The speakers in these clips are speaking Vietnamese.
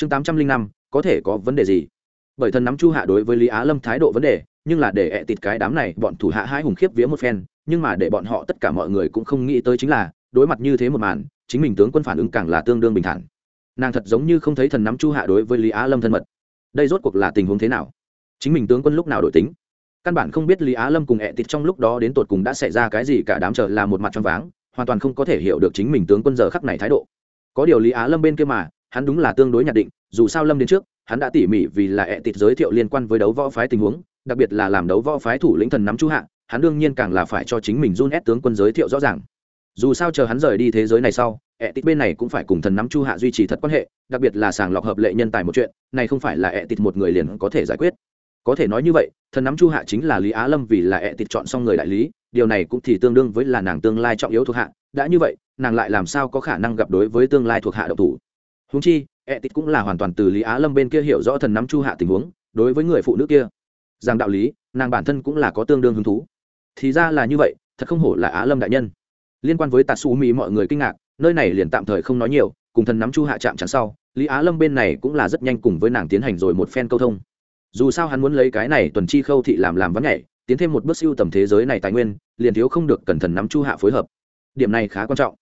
chương tám trăm linh năm, có thể có vấn đề gì? Bởi thần nắm chu hạ đối với lý á lâm thái độ vấn đề, nhưng là để ẹ tịt cái đám này, bọn thủ hạ hai hùng khiếp vía một phen, nhưng mà để bọn họ tất cả mọi người cũng không nghĩ tới chính là, đối mặt như thế một màn, chính mình tướng quân phản ứng càng là tương đương bình thản. Nàng thật giống như không thấy thần nắm chu hạ đối với lý á lâm thân mật. Đây rốt cuộc là tình huống thế nào? Chính mình tướng quân lúc nào đổi tính? Căn bản không biết lý á lâm cùng ẹ tịt trong lúc đó đến tột cùng đã xảy ra cái gì cả đám chờ là một mặt trong váng, hoàn toàn không có thể hiểu được chính mình tướng quân giờ khắc này thái độ. Có điều lý á lâm bên kia mà hắn đúng là tương đối nhận định, dù sao lâm đến trước, hắn đã tỉ mỉ vì là ẹ tịt giới thiệu liên quan với đấu võ phái tình huống, đặc biệt là làm đấu võ phái thủ lĩnh thần nắm chu hạ, hắn đương nhiên càng là phải cho chính mình run ép tướng quân giới thiệu rõ ràng. Dù sao chờ hắn rời đi thế giới này sau ẹ tịt bên này cũng phải cùng thần nắm chu hạ duy trì thật quan hệ, đặc biệt là sàng lọc hợp lệ nhân tài một chuyện, này không phải là ẹ tịt một người liền có thể giải quyết. Có thể nói như vậy, thần nắm chu hạ chính là lý á lâm vì là ẹ tịt chọn xong người đại lý, điều này cũng thì tương đương với là nàng tương lai trọng yếu thuộc hạ, đã như vậy, nàng lại làm sao có khả năng gặp đối với tương lai thuộc hạ độc thủ? Húng chi ẹ tịt cũng là hoàn toàn từ lý á lâm bên kia hiểu rõ thần nắm chu hạ tình huống, đối với người phụ nữ kia, rằng đạo lý, nàng bản thân cũng là có tương đương hứng thú. Thì ra là như vậy, thật không hổ là á lâm đại nhân. Liên quan với tà su mỹ mọi người kinh ngạc, nơi này liền tạm thời không nói nhiều, cùng thần nắm chu hạ chạm chắn sau, lý á lâm bên này cũng là rất nhanh cùng với nàng tiến hành rồi một phen câu thông. Dù sao hắn muốn lấy cái này tuần chi khâu thị làm làm vắng nhảy, tiến thêm một bước siêu tầm thế giới này tài nguyên, liền thiếu không được cần thần nắm chu hạ phối hợp. Điểm này khá quan trọng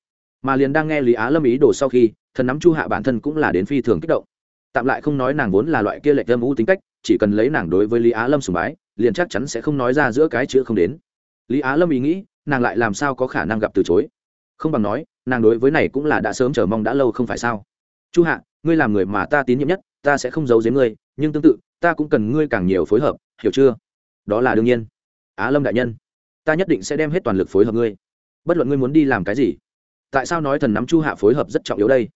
mà liền đang nghe lý á lâm ý đồ sau khi, thần nắm chu hạ bản thân cũng là đến phi thường kích động. Tạm lại không nói nàng vốn là loại kia lệch âm u tính cách, chỉ cần lấy nàng đối với lý á lâm sùng bái, liền chắc chắn sẽ không nói ra giữa cái chữ không đến. Lý á lâm ý nghĩ, nàng lại làm sao có khả năng gặp từ chối? Không bằng nói, nàng đối với này cũng là đã sớm chờ mong đã lâu không phải sao? Chu hạ, ngươi làm người mà ta tín nhiệm nhất, ta sẽ không giấu giếm ngươi, nhưng tương tự, ta cũng cần ngươi càng nhiều phối hợp, hiểu chưa? Đó là đương nhiên. Á lâm đại nhân, ta nhất định sẽ đem hết toàn lực phối hợp ngươi. Bất luận ngươi muốn đi làm cái gì tại sao nói thần nắm chu hạ phối hợp rất trọng yếu đây?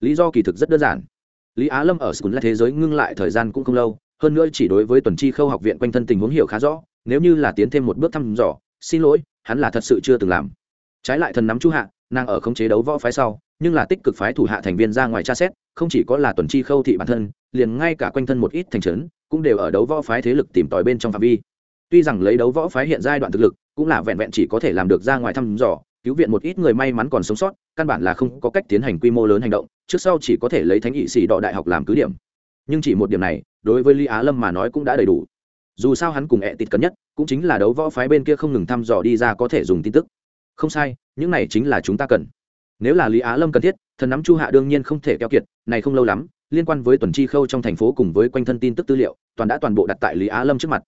Lý do kỳ thực rất đơn giản. Lý á lâm ở sùn là thế giới ngưng lại thời gian cũng không lâu, hơn nữa chỉ đối với tuần chi khâu học viện quanh thân tình huống hiểu khá rõ, nếu như là tiến thêm một bước thăm dò, xin lỗi, hắn là thật sự chưa từng làm. Trái lại thần nắm chu hạ, nàng ở không chế đấu võ phái sau, nhưng là tích cực phái thủ hạ thành viên ra ngoài tra xét, không chỉ có là tuần chi khâu thị bản thân, liền ngay cả quanh thân một ít thành trấn, cũng đều ở đấu võ phái thế lực tìm tòi bên trong phạm vi. Tuy rằng lấy đấu võ phái hiện giai đoạn thực lực, cũng là vẹn vẹn chỉ có thể làm được ra ngoài thăm dò cứu viện một ít người may mắn còn sống sót, căn bản là không có cách tiến hành quy mô lớn hành động, trước sau chỉ có thể lấy thánh nghị sĩ đọ đại học làm cứ điểm. Nhưng chỉ một điểm này, đối với lý á lâm mà nói cũng đã đầy đủ. Dù sao hắn cùng ẹ tịt cấn nhất, cũng chính là đấu võ phái bên kia không ngừng thăm dò đi ra có thể dùng tin tức. Không sai, những này chính là chúng ta cần. Nếu là lý á lâm cần thiết, thần nắm chu hạ đương nhiên không thể keo kiệt, này không lâu lắm, liên quan với tuần chi khâu trong thành phố cùng với quanh thân tin tức tư liệu, toàn đã toàn bộ đặt tại lý á lâm trước mặt.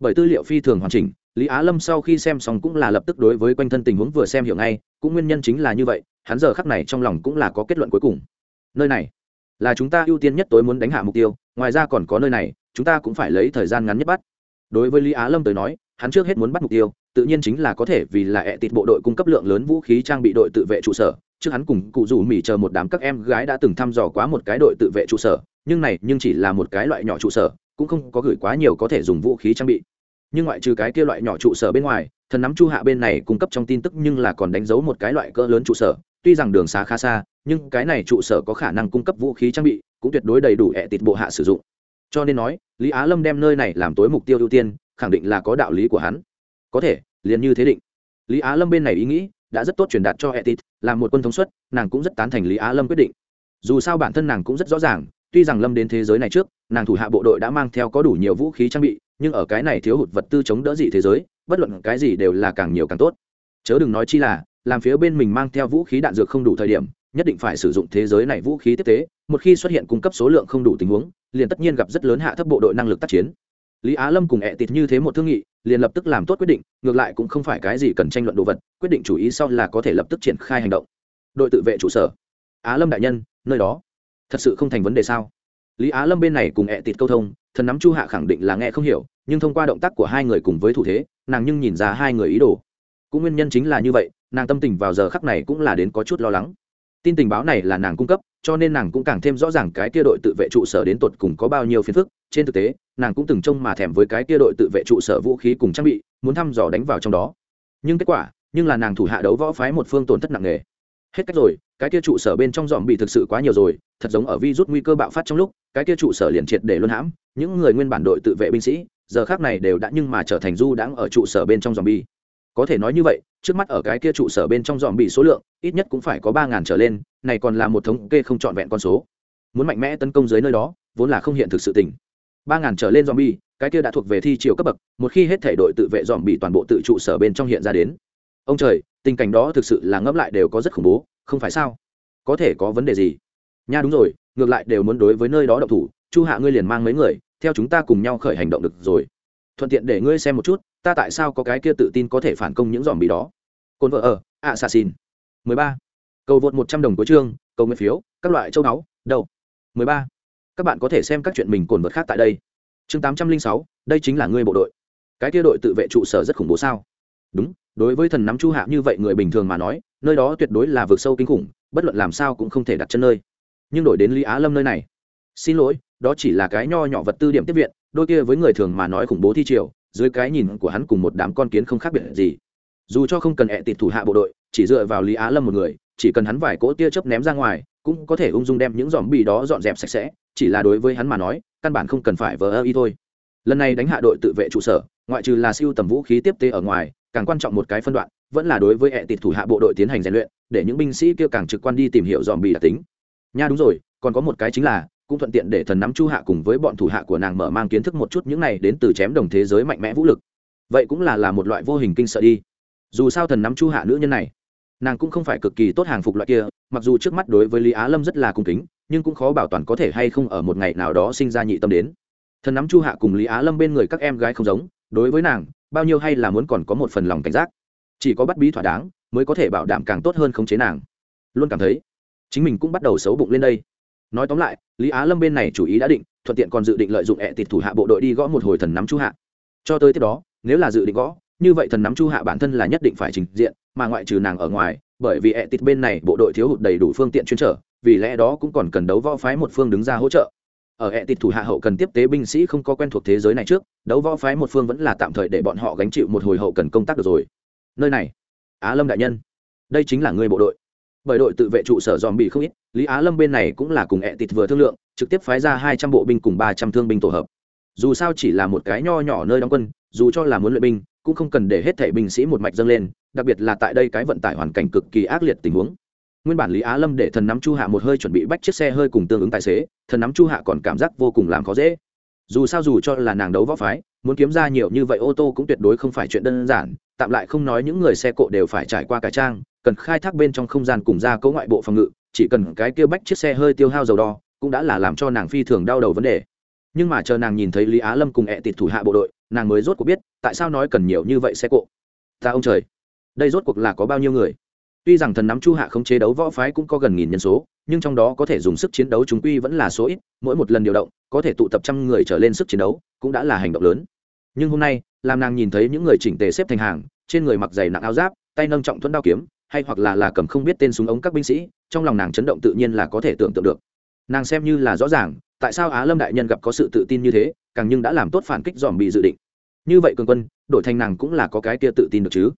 Bởi tư liệu phi thường hoàn chỉnh lý á lâm sau khi xem xong cũng là lập tức đối với quanh thân tình huống vừa xem hiểu ngay, cũng nguyên nhân chính là như vậy, hắn giờ khắc này trong lòng cũng là có kết luận cuối cùng. Nơi này là chúng ta ưu tiên nhất tối muốn đánh hạ mục tiêu, ngoài ra còn có nơi này, chúng ta cũng phải lấy thời gian ngắn nhất bắt. Đối với lý á lâm tới nói, hắn trước hết muốn bắt mục tiêu, tự nhiên chính là có thể vì là ẹ tịt bộ đội cung cấp lượng lớn vũ khí trang bị đội tự vệ trụ sở, trước hắn cùng cụ rủ mỉ chờ một đám các em gái đã từng thăm dò quá một cái đội tự vệ trụ sở, nhưng này nhưng chỉ là một cái loại nhỏ trụ sở, cũng không có gửi quá nhiều có thể dùng vũ khí trang bị nhưng ngoại trừ cái kia loại nhỏ trụ sở bên ngoài, thần nắm chu hạ bên này cung cấp trong tin tức nhưng là còn đánh dấu một cái loại cỡ lớn trụ sở, tuy rằng đường xá khá xa, nhưng cái này trụ sở có khả năng cung cấp vũ khí trang bị, cũng tuyệt đối đầy đủ ẹ tịt bộ hạ sử dụng. Cho nên nói, lý á lâm đem nơi này làm tối mục tiêu ưu tiên, khẳng định là có đạo lý của hắn. Có thể, liền như thế định. Lý á lâm bên này ý nghĩ đã rất tốt truyền đạt cho etit là một quân thống suất, nàng cũng rất tán thành lý á lâm quyết định. Dù sao bản thân nàng cũng rất rõ ràng, tuy rằng lâm đến thế giới này trước, nàng thủ hạ bộ đội đã mang theo có đủ nhiều vũ khí trang bị nhưng ở cái này thiếu hụt vật tư chống đỡ dị thế giới, bất luận cái gì đều là càng nhiều càng tốt. Chớ đừng nói chi là, làm phía bên mình mang theo vũ khí đạn dược không đủ thời điểm, nhất định phải sử dụng thế giới này vũ khí tiếp tế, một khi xuất hiện cung cấp số lượng không đủ tình huống, liền tất nhiên gặp rất lớn hạ thấp bộ đội năng lực tác chiến. Lý á lâm cùng ẹ tịt như thế một thương nghị, liền lập tức làm tốt quyết định, ngược lại cũng không phải cái gì cần tranh luận đồ vật, quyết định chủ ý sau là có thể lập tức triển khai hành động. Đội tự vệ trụ sở. Á lâm đại nhân, nơi đó. Thật sự không thành vấn đề sao? Lý á lâm bên này cùng ẹ tịt câu thông thần nắm chu hạ khẳng định là nghe không hiểu, nhưng thông qua động tác của hai người cùng với thủ thế, nàng nhưng nhìn ra hai người ý đồ. Cũng nguyên nhân chính là như vậy, nàng tâm tình vào giờ khắc này cũng là đến có chút lo lắng. Tin tình báo này là nàng cung cấp, cho nên nàng cũng càng thêm rõ ràng cái kia đội tự vệ trụ sở đến tột cùng có bao nhiêu phiền phức. Trên thực tế, nàng cũng từng trông mà thèm với cái kia đội tự vệ trụ sở vũ khí cùng trang bị, muốn thăm dò đánh vào trong đó. Nhưng kết quả, nhưng là nàng thủ hạ đấu võ phái một phương tổn thất nặng nề. Hết cách rồi cái kia trụ sở bên trong dòm bị thực sự quá nhiều rồi, thật giống ở vi rút nguy cơ bạo phát trong lúc, cái kia trụ sở liền triệt để luân hãm, những người nguyên bản đội tự vệ binh sĩ, giờ khác này đều đã nhưng mà trở thành du đãng ở trụ sở bên trong dòm bi có thể nói như vậy, trước mắt ở cái kia trụ sở bên trong dòm bị số lượng, ít nhất cũng phải có ba ngàn trở lên, này còn là một thống kê không trọn vẹn con số. Muốn mạnh mẽ tấn công dưới nơi đó, vốn là không hiện thực sự tình. Ba ngàn trở lên dòm bi cái kia đã thuộc về thi chiều cấp bậc, một khi hết thể đội tự vệ dòm bị toàn bộ tự trụ sở bên trong hiện ra đến ông trời, tình cảnh đó thực sự là ngẫm lại đều có rất khủng bố, không phải sao? Có thể có vấn đề gì? Nha đúng rồi, ngược lại đều muốn đối với nơi đó động thủ. Chu hạ ngươi liền mang mấy người, theo chúng ta cùng nhau khởi hành động được rồi. Thuận tiện để ngươi xem một chút, ta tại sao có cái kia tự tin có thể phản công những dòm bì đó? Cồn vợ ở, ạ xà xin mười ba. Cầu vượt một trăm đồng cuối chương, cầu nguyện phiếu, các loại châu báu, đâu? Mười ba. Các bạn có thể xem các chuyện mình cồn vật khác tại đây. Chương tám trăm linh sáu, đây chính là ngươi bộ đội. Cái kia đội tự vệ trụ sở rất khủng bố sao? Đúng, đối với thần nắm chu hạ như vậy người bình thường mà nói, nơi đó tuyệt đối là vực sâu kinh khủng, bất luận làm sao cũng không thể đặt chân nơi. Nhưng đổi đến lý á lâm nơi này. Xin lỗi, đó chỉ là cái nho nhỏ vật tư điểm tiếp viện, đôi kia với người thường mà nói khủng bố thi triều, dưới cái nhìn của hắn cùng một đám con kiến không khác biệt gì. Dù cho không cần ẹ tịt thủ hạ bộ đội, chỉ dựa vào lý á lâm một người, chỉ cần hắn vài cỗ tia chớp ném ra ngoài, cũng có thể ung dung đem những dòm bì đó dọn dẹp sạch sẽ, chỉ là đối với hắn mà nói, căn bản không cần phải vờ ơ y thôi. Lần này đánh hạ đội tự vệ trụ sở, ngoại trừ là siêu tầm vũ khí tiếp tế ở ngoài càng quan trọng một cái phân đoạn, vẫn là đối với hệ tịt thủ hạ bộ đội tiến hành rèn luyện, để những binh sĩ kia càng trực quan đi tìm hiểu dòm bì đặc tính. Nha đúng rồi, còn có một cái chính là, cũng thuận tiện để thần nắm chu hạ cùng với bọn thủ hạ của nàng mở mang kiến thức một chút những này đến từ chém đồng thế giới mạnh mẽ vũ lực. Vậy cũng là là một loại vô hình kinh sợ đi. Dù sao thần nắm chu hạ nữ nhân này, nàng cũng không phải cực kỳ tốt hàng phục loại kia, mặc dù trước mắt đối với lý á lâm rất là cung kính, nhưng cũng khó bảo toàn có thể hay không ở một ngày nào đó sinh ra nhị tâm đến. Thần nắm chu hạ cùng lý á lâm bên người các em gái không giống, đối với nàng bao nhiêu hay là muốn còn có một phần lòng cảnh giác. Chỉ có bắt bí thỏa đáng, mới có thể bảo đảm càng tốt hơn khống chế nàng. Luôn cảm thấy, chính mình cũng bắt đầu xấu bụng lên đây. Nói tóm lại, lý á lâm bên này chủ ý đã định, thuận tiện còn dự định lợi dụng ẹ tịt thủ hạ bộ đội đi gõ một hồi thần nắm chu hạ. Cho tới tiếp đó, nếu là dự định gõ, như vậy thần nắm chu hạ bản thân là nhất định phải trình diện, mà ngoại trừ nàng ở ngoài, bởi vì ẹ tịt bên này bộ đội thiếu hụt đầy đủ phương tiện chuyên trở, vì lẽ đó cũng còn cần đấu võ phái một phương đứng ra hỗ trợ ở hệ tịt thủ hạ hậu cần tiếp tế binh sĩ không có quen thuộc thế giới này trước, đấu võ phái một phương vẫn là tạm thời để bọn họ gánh chịu một hồi hậu cần công tác được rồi. Nơi này, á lâm đại nhân. Đây chính là người bộ đội. Bởi đội tự vệ trụ sở dòm bị không ít, lý á lâm bên này cũng là cùng hệ tịt vừa thương lượng, trực tiếp phái ra hai trăm bộ binh cùng ba trăm thương binh tổ hợp. Dù sao chỉ là một cái nho nhỏ nơi đóng quân, dù cho là muốn luyện binh, cũng không cần để hết thảy binh sĩ một mạch dâng lên, đặc biệt là tại đây cái vận tải hoàn cảnh cực kỳ ác liệt tình huống nguyên bản lý á lâm để thần nắm chu hạ một hơi chuẩn bị bách chiếc xe hơi cùng tương ứng tài xế, thần nắm chu hạ còn cảm giác vô cùng làm khó dễ. Dù sao dù cho là nàng đấu võ phái, muốn kiếm ra nhiều như vậy ô tô cũng tuyệt đối không phải chuyện đơn giản, tạm lại không nói những người xe cộ đều phải trải qua cải trang, cần khai thác bên trong không gian cùng ra cấu ngoại bộ phòng ngự, chỉ cần cái kia bách chiếc xe hơi tiêu hao dầu đo, cũng đã là làm cho nàng phi thường đau đầu vấn đề. Nhưng mà chờ nàng nhìn thấy lý á lâm cùng ẹ tịt thủ hạ bộ đội, nàng mới rốt cuộc biết, tại sao nói cần nhiều như vậy xe cộ. Ta ông trời, đây rốt cuộc là có bao nhiêu người? Tuy rằng thần nắm chu hạ không chế đấu võ phái cũng có gần nghìn nhân số, nhưng trong đó có thể dùng sức chiến đấu chúng quy vẫn là số ít, mỗi một lần điều động, có thể tụ tập trăm người trở lên sức chiến đấu, cũng đã là hành động lớn. Nhưng hôm nay, làm nàng nhìn thấy những người chỉnh tề xếp thành hàng, trên người mặc giày nặng áo giáp, tay nâng trọng thuẫn đao kiếm, hay hoặc là là cầm không biết tên súng ống các binh sĩ, trong lòng nàng chấn động tự nhiên là có thể tưởng tượng được. Nàng xem như là rõ ràng, tại sao á lâm đại nhân gặp có sự tự tin như thế, càng nhưng đã làm tốt phản kích dòm bị dự định. Như vậy cường quân, đổi thành nàng cũng là có cái kia tự tin được chứ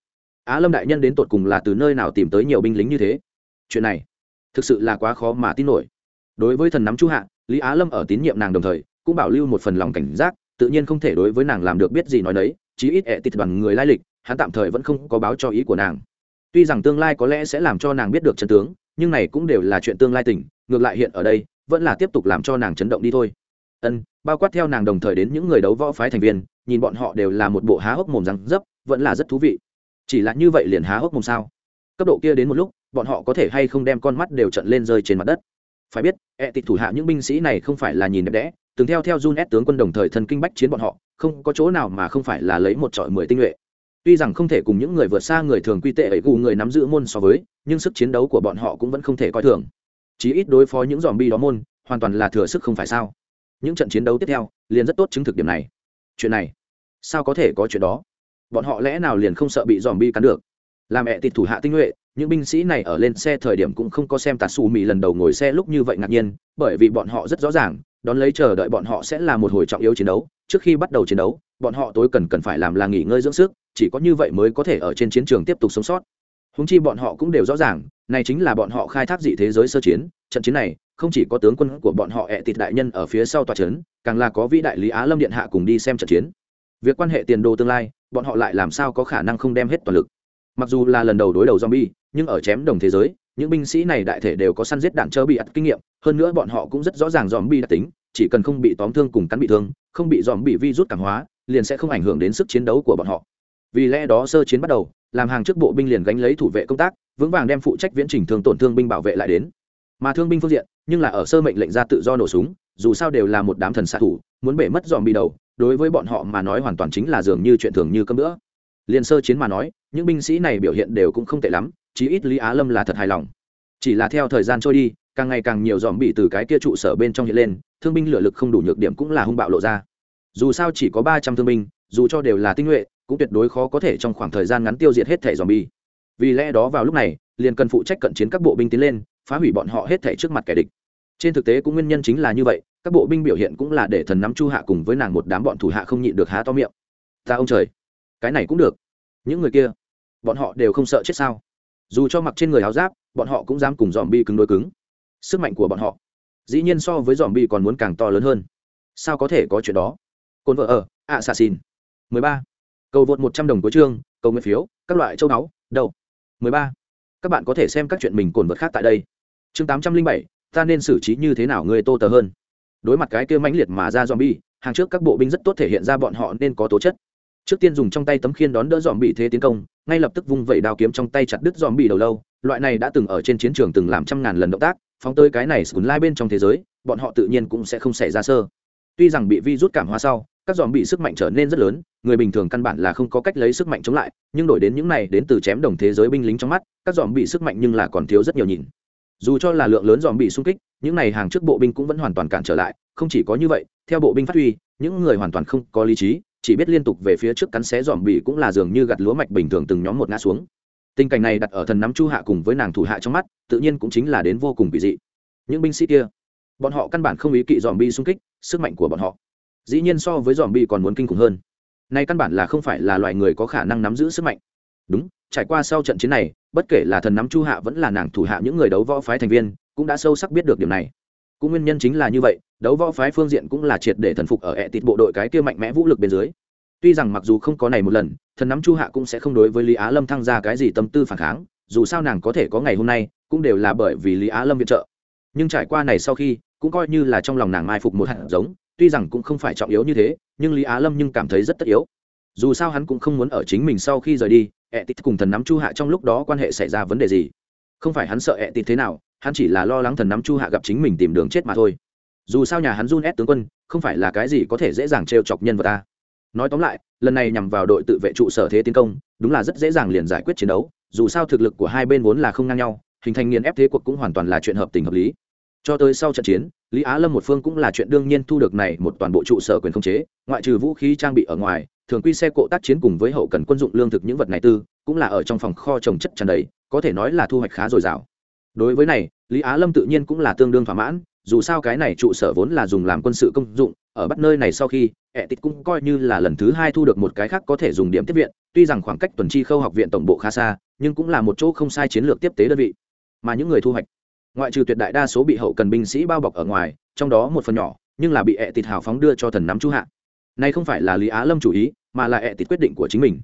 á lâm đại nhân đến tột cùng là từ nơi nào tìm tới nhiều binh lính như thế? Chuyện này, thực sự là quá khó mà tin nổi. Đối với thần nắm chu hạ, lý á lâm ở tín nhiệm nàng đồng thời, cũng bảo lưu một phần lòng cảnh giác, tự nhiên không thể đối với nàng làm được biết gì nói đấy chí ít ẹ tịt bằng người lai lịch, hắn tạm thời vẫn không có báo cho ý của nàng. Tuy rằng tương lai có lẽ sẽ làm cho nàng biết được chân tướng, nhưng này cũng đều là chuyện tương lai tỉnh ngược lại hiện ở đây, vẫn là tiếp tục làm cho nàng chấn động đi thôi. Ân, bao quát theo nàng đồng thời đến những người đấu võ phái thành viên, nhìn bọn họ đều là một bộ há hốc mồm răng dấp, vẫn là rất thú vị chỉ là như vậy liền há hốc mồm sao cấp độ kia đến một lúc bọn họ có thể hay không đem con mắt đều trận lên rơi trên mặt đất phải biết ẹ tịch thủ hạ những binh sĩ này không phải là nhìn đẹp đẽ từng theo theo Jun S tướng quân đồng thời thần kinh bách chiến bọn họ, không có chỗ nào mà không phải là lấy một trọi mười tinh nhuệ. Tuy rằng không thể cùng những người vượt xa người thường quy tệ ấy gù người nắm giữ môn so với, nhưng sức chiến đấu của bọn họ cũng vẫn không thể coi thường. Chí ít đối phó những zombie đó môn, hoàn toàn là thừa sức không phải sao? Những trận chiến đấu tiếp theo, liền rất tốt chứng thực điểm này. Chuyện này, sao có thể có chuyện đó? Bọn họ lẽ nào liền không sợ bị dòm bi cắn được? Làm mẹ tịt thủ hạ tinh nhuệ, những binh sĩ này ở lên xe thời điểm cũng không có xem tạt xù mì lần đầu ngồi xe lúc như vậy ngạc nhiên, bởi vì bọn họ rất rõ ràng, đón lấy chờ đợi bọn họ sẽ là một hồi trọng yếu chiến đấu. Trước khi bắt đầu chiến đấu, bọn họ tối cần cần phải làm là nghỉ ngơi dưỡng sức, chỉ có như vậy mới có thể ở trên chiến trường tiếp tục sống sót. Húng chi bọn họ cũng đều rõ ràng, này chính là bọn họ khai thác dị thế giới sơ chiến, trận chiến này, không chỉ có tướng quân của bọn họ ẹ tịt đại nhân ở phía sau tòa trấn, càng là có vĩ đại lý á lâm điện hạ cùng đi xem trận chiến. Việc quan hệ tiền đồ tương lai bọn họ lại làm sao có khả năng không đem hết toàn lực? Mặc dù là lần đầu đối đầu zombie, nhưng ở chém đồng thế giới, những binh sĩ này đại thể đều có săn giết đạn chớ bị ắt kinh nghiệm, hơn nữa bọn họ cũng rất rõ ràng zombie đặc tính, chỉ cần không bị tóm thương cùng cắn bị thương, không bị dòm bị vi rút cảm hóa, liền sẽ không ảnh hưởng đến sức chiến đấu của bọn họ. Vì lẽ đó sơ chiến bắt đầu, làm hàng trước bộ binh liền gánh lấy thủ vệ công tác, vững vàng đem phụ trách viễn trình thương tổn thương binh bảo vệ lại đến. Mà thương binh phương diện, nhưng là ở sơ mệnh lệnh ra tự do nổ súng, dù sao đều là một đám thần xạ thủ, muốn bể mất dòm bị đầu đối với bọn họ mà nói hoàn toàn chính là dường như chuyện thường như cơm nữa liền sơ chiến mà nói, những binh sĩ này biểu hiện đều cũng không tệ lắm, chí ít lý á lâm là thật hài lòng. Chỉ là theo thời gian trôi đi, càng ngày càng nhiều dòm bị từ cái kia trụ sở bên trong hiện lên, thương binh lửa lực không đủ nhược điểm cũng là hung bạo lộ ra. Dù sao chỉ có ba trăm thương binh, dù cho đều là tinh nhuệ, cũng tuyệt đối khó có thể trong khoảng thời gian ngắn tiêu diệt hết thẻ dòm bi vì lẽ đó vào lúc này, liền cần phụ trách cận chiến các bộ binh tiến lên, phá hủy bọn họ hết thẻ trước mặt kẻ địch. Trên thực tế cũng nguyên nhân chính là như vậy các bộ binh biểu hiện cũng là để thần nắm chu hạ cùng với nàng một đám bọn thủ hạ không nhịn được há to miệng. Ta ông trời, cái này cũng được. Những người kia, bọn họ đều không sợ chết sao? Dù cho mặc trên người áo giáp, bọn họ cũng dám cùng dòm bi cứng đối cứng. Sức mạnh của bọn họ, dĩ nhiên so với dòm bi còn muốn càng to lớn hơn. Sao có thể có chuyện đó? Cồn vợ ở ạ xà xin mười ba. Cầu vượt một trăm đồng cuối chương, cầu nguyện phiếu, các loại châu báu đậu mười ba. Các bạn có thể xem các chuyện mình cồn vật khác tại đây. Chương tám trăm linh bảy, ta nên xử trí như thế nào người tô tờ hơn? Đối mặt cái kia mãnh liệt mà ra zombie, hàng trước các bộ binh rất tốt thể hiện ra bọn họ nên có tố chất. Trước tiên dùng trong tay tấm khiên đón đỡ dòm thế tiến công, ngay lập tức vung vẩy đao kiếm trong tay chặt đứt dòm đầu lâu, loại này đã từng ở trên chiến trường từng làm trăm ngàn lần động tác, phóng tới cái này sùn lai bên trong thế giới, bọn họ tự nhiên cũng sẽ không xảy ra sơ. Tuy rằng bị vi rút cảm hóa sau, các dòm bị sức mạnh trở nên rất lớn, người bình thường căn bản là không có cách lấy sức mạnh chống lại, nhưng đổi đến những này đến từ chém đồng thế giới binh lính trong mắt, các dòm bị sức mạnh nhưng là còn thiếu rất nhiều nhìn dù cho là lượng lớn dòm bị xung kích, những này hàng trước bộ binh cũng vẫn hoàn toàn cản trở lại, không chỉ có như vậy, theo bộ binh phát huy, những người hoàn toàn không có lý trí, chỉ biết liên tục về phía trước cắn xé dòm bị cũng là dường như gặt lúa mạch bình thường từng nhóm một ngã xuống. Tình cảnh này đặt ở thần nắm chu hạ cùng với nàng thủ hạ trong mắt, tự nhiên cũng chính là đến vô cùng kỳ dị. Những binh sĩ kia, bọn họ căn bản không ý kỵ dòm bi xung kích, sức mạnh của bọn họ. Dĩ nhiên so với dòm bi còn muốn kinh khủng hơn. Nay căn bản là không phải là loài người có khả năng nắm giữ sức mạnh. Đúng, trải qua sau trận chiến này bất kể là thần nắm chu hạ vẫn là nàng thủ hạ những người đấu võ phái thành viên, cũng đã sâu sắc biết được điểm này. Cũng nguyên nhân chính là như vậy, đấu võ phái phương diện cũng là triệt để thần phục ở ẹ tịt bộ đội cái kia mạnh mẽ vũ lực bên dưới. Tuy rằng mặc dù không có này một lần, thần nắm chu hạ cũng sẽ không đối với lý á lâm thăng ra cái gì tâm tư phản kháng, dù sao nàng có thể có ngày hôm nay, cũng đều là bởi vì lý á lâm viện trợ. Nhưng trải qua này sau khi, cũng coi như là trong lòng nàng mai phục một hạt giống, tuy rằng cũng không phải trọng yếu như thế, nhưng lý á lâm nhưng cảm thấy rất tất yếu. Dù sao hắn cũng không muốn ở chính mình sau khi rời đi ẹ tịt cùng thần nắm chu hạ trong lúc đó quan hệ xảy ra vấn đề gì? Không phải hắn sợ ẹ tịt thế nào, hắn chỉ là lo lắng thần nắm chu hạ gặp chính mình tìm đường chết mà thôi. Dù sao nhà hắn run ép tướng quân, không phải là cái gì có thể dễ dàng trêu chọc nhân vật ta nói tóm lại, lần này nhằm vào đội tự vệ trụ sở thế tiến công, đúng là rất dễ dàng liền giải quyết chiến đấu, dù sao thực lực của hai bên vốn là không ngang nhau, hình thành nghiền ép thế cuộc cũng hoàn toàn là chuyện hợp tình hợp lý. Cho tới sau trận chiến, lý á lâm một phương cũng là chuyện đương nhiên thu được này một toàn bộ trụ sở quyền không chế, ngoại trừ vũ khí trang bị ở ngoài thường quy xe cộ tác chiến cùng với hậu cần quân dụng lương thực những vật này tư, cũng là ở trong phòng kho trồng chất tràn đầy, có thể nói là thu hoạch khá dồi dào. Đối với này, lý á lâm tự nhiên cũng là tương đương thỏa mãn, dù sao cái này trụ sở vốn là dùng làm quân sự công dụng, ở bắt nơi này sau khi ẹ tít cũng coi như là lần thứ hai thu được một cái khác có thể dùng điểm tiếp viện, tuy rằng khoảng cách tuần tri khâu học viện tổng bộ khá xa, nhưng cũng là một chỗ không sai chiến lược tiếp tế đơn vị. Mà những người thu hoạch, ngoại trừ tuyệt đại đa số bị hậu cần binh sĩ bao bọc ở ngoài, trong đó một phần nhỏ, nhưng là bị ẹ tịt hào phóng đưa cho thần nắm chú hạ nay không phải là lý á lâm chủ ý, mà là ẹ tịt quyết định của chính mình.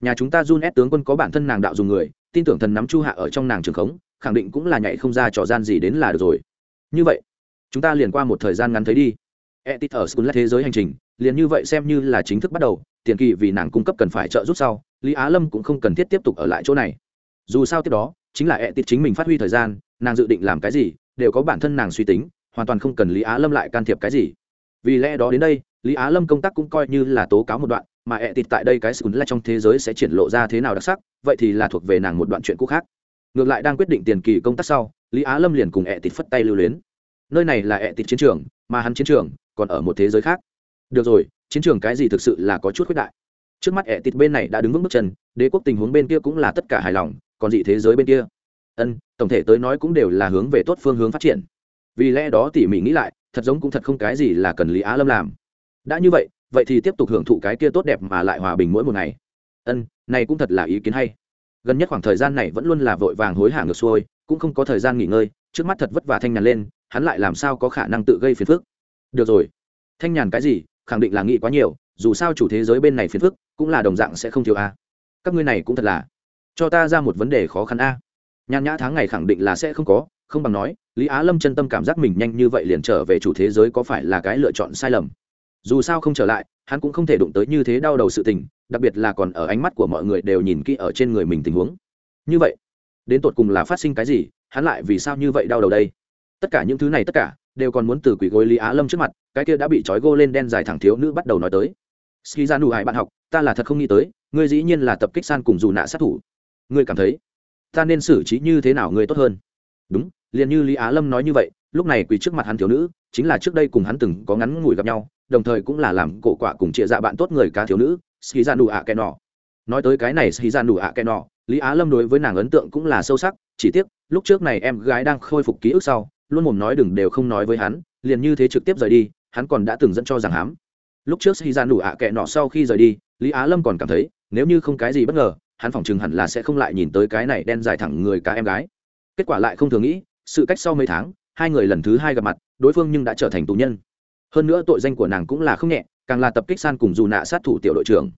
Nhà chúng ta jun ép tướng quân có bản thân nàng đạo dùng người, tin tưởng thần nắm chu hạ ở trong nàng trường khống, khẳng định cũng là nhảy không ra trò gian gì đến là được rồi. Như vậy, chúng ta liền qua một thời gian ngắn thấy đi. Ẹ tịt ở school thế giới hành trình, liền như vậy xem như là chính thức bắt đầu, tiền kỳ vì nàng cung cấp cần phải trợ giúp sau, lý á lâm cũng không cần thiết tiếp tục ở lại chỗ này. Dù sao tiếp đó, chính là ẹ tịt chính mình phát huy thời gian, nàng dự định làm cái gì, đều có bản thân nàng suy tính, hoàn toàn không cần lý á lâm lại can thiệp cái gì. Vì lẽ đó đến đây lý á lâm công tác cũng coi như là tố cáo một đoạn, mà ẹ tịt tại đây cái sùn là trong thế giới sẽ triển lộ ra thế nào đặc sắc, vậy thì là thuộc về nàng một đoạn chuyện cũ khác. Ngược lại đang quyết định tiền kỳ công tác sau, lý á lâm liền cùng ẹ tịt phất tay lưu luyến. Nơi này là ẹ tịt chiến trường, mà hắn chiến trường còn ở một thế giới khác. Được rồi, chiến trường cái gì thực sự là có chút khuyết đại. Trước mắt ẹ tịt bên này đã đứng vững bước chân, đế quốc tình huống bên kia cũng là tất cả hài lòng, còn dị thế giới bên kia. Ân, tổng thể tới nói cũng đều là hướng về tốt phương hướng phát triển. Vì lẽ đó tỉ mỉ nghĩ lại, thật giống cũng thật không cái gì là cần lý á lâm làm đã như vậy vậy thì tiếp tục hưởng thụ cái kia tốt đẹp mà lại hòa bình mỗi một ngày. Ân, này cũng thật là ý kiến hay. Gần nhất khoảng thời gian này vẫn luôn là vội vàng hối hả ngược xuôi, cũng không có thời gian nghỉ ngơi, trước mắt thật vất vả thanh nhàn lên, hắn lại làm sao có khả năng tự gây phiền phức? Được rồi. Thanh nhàn cái gì, khẳng định là nghĩ quá nhiều, dù sao chủ thế giới bên này phiền phức, cũng là đồng dạng sẽ không thiếu a. Các ngươi này cũng thật là, cho ta ra một vấn đề khó khăn a. Nhàn nhã tháng ngày khẳng định là sẽ không có, không bằng nói, lý á lâm chân tâm cảm giác mình nhanh như vậy liền trở về chủ thế giới có phải là cái lựa chọn sai lầm? Dù sao không trở lại, hắn cũng không thể đụng tới như thế đau đầu sự tình, đặc biệt là còn ở ánh mắt của mọi người đều nhìn kỹ ở trên người mình tình huống. Như vậy, đến tột cùng là phát sinh cái gì, hắn lại vì sao như vậy đau đầu đây? Tất cả những thứ này tất cả, đều còn muốn từ quỷ gối lý á lâm trước mặt, cái kia đã bị trói gô lên đen dài thẳng thiếu nữ bắt đầu nói tới. Ski ra nụ hải bạn học, ta là thật không nghĩ tới, ngươi dĩ nhiên là tập kích san cùng dù nạ sát thủ. Ngươi cảm thấy, ta nên xử trí như thế nào ngươi tốt hơn? Đúng, liền như lý á lâm nói như vậy, lúc này quỳ trước mặt hắn thiếu nữ chính là trước đây cùng hắn từng có ngắn ngủi gặp nhau, đồng thời cũng là làm cổ quả cùng chia dạ bạn tốt người cá thiếu nữ ski ra nụ ạ kẻ nọ nói tới cái này ski ra nụ ạ kẻ nọ lý á lâm đối với nàng ấn tượng cũng là sâu sắc, chỉ tiếc, lúc trước này em gái đang khôi phục ký ức sau, luôn mồm nói đừng đều không nói với hắn, liền như thế trực tiếp rời đi, hắn còn đã từng dẫn cho rằng hám. Lúc trước ski ra nụ ạ kẻ nọ sau khi rời đi, lý á lâm còn cảm thấy, nếu như không cái gì bất ngờ, hắn phỏng chừng hẳn là sẽ không lại nhìn tới cái này đen dài thẳng người cá em gái. Kết quả lại không thường nghĩ, sự cách sau mấy tháng hai người lần thứ hai gặp mặt, đối phương nhưng đã trở thành tù nhân. Hơn nữa tội danh của nàng cũng là không nhẹ, càng là tập kích san cùng dù nạ sát thủ tiểu đội trưởng.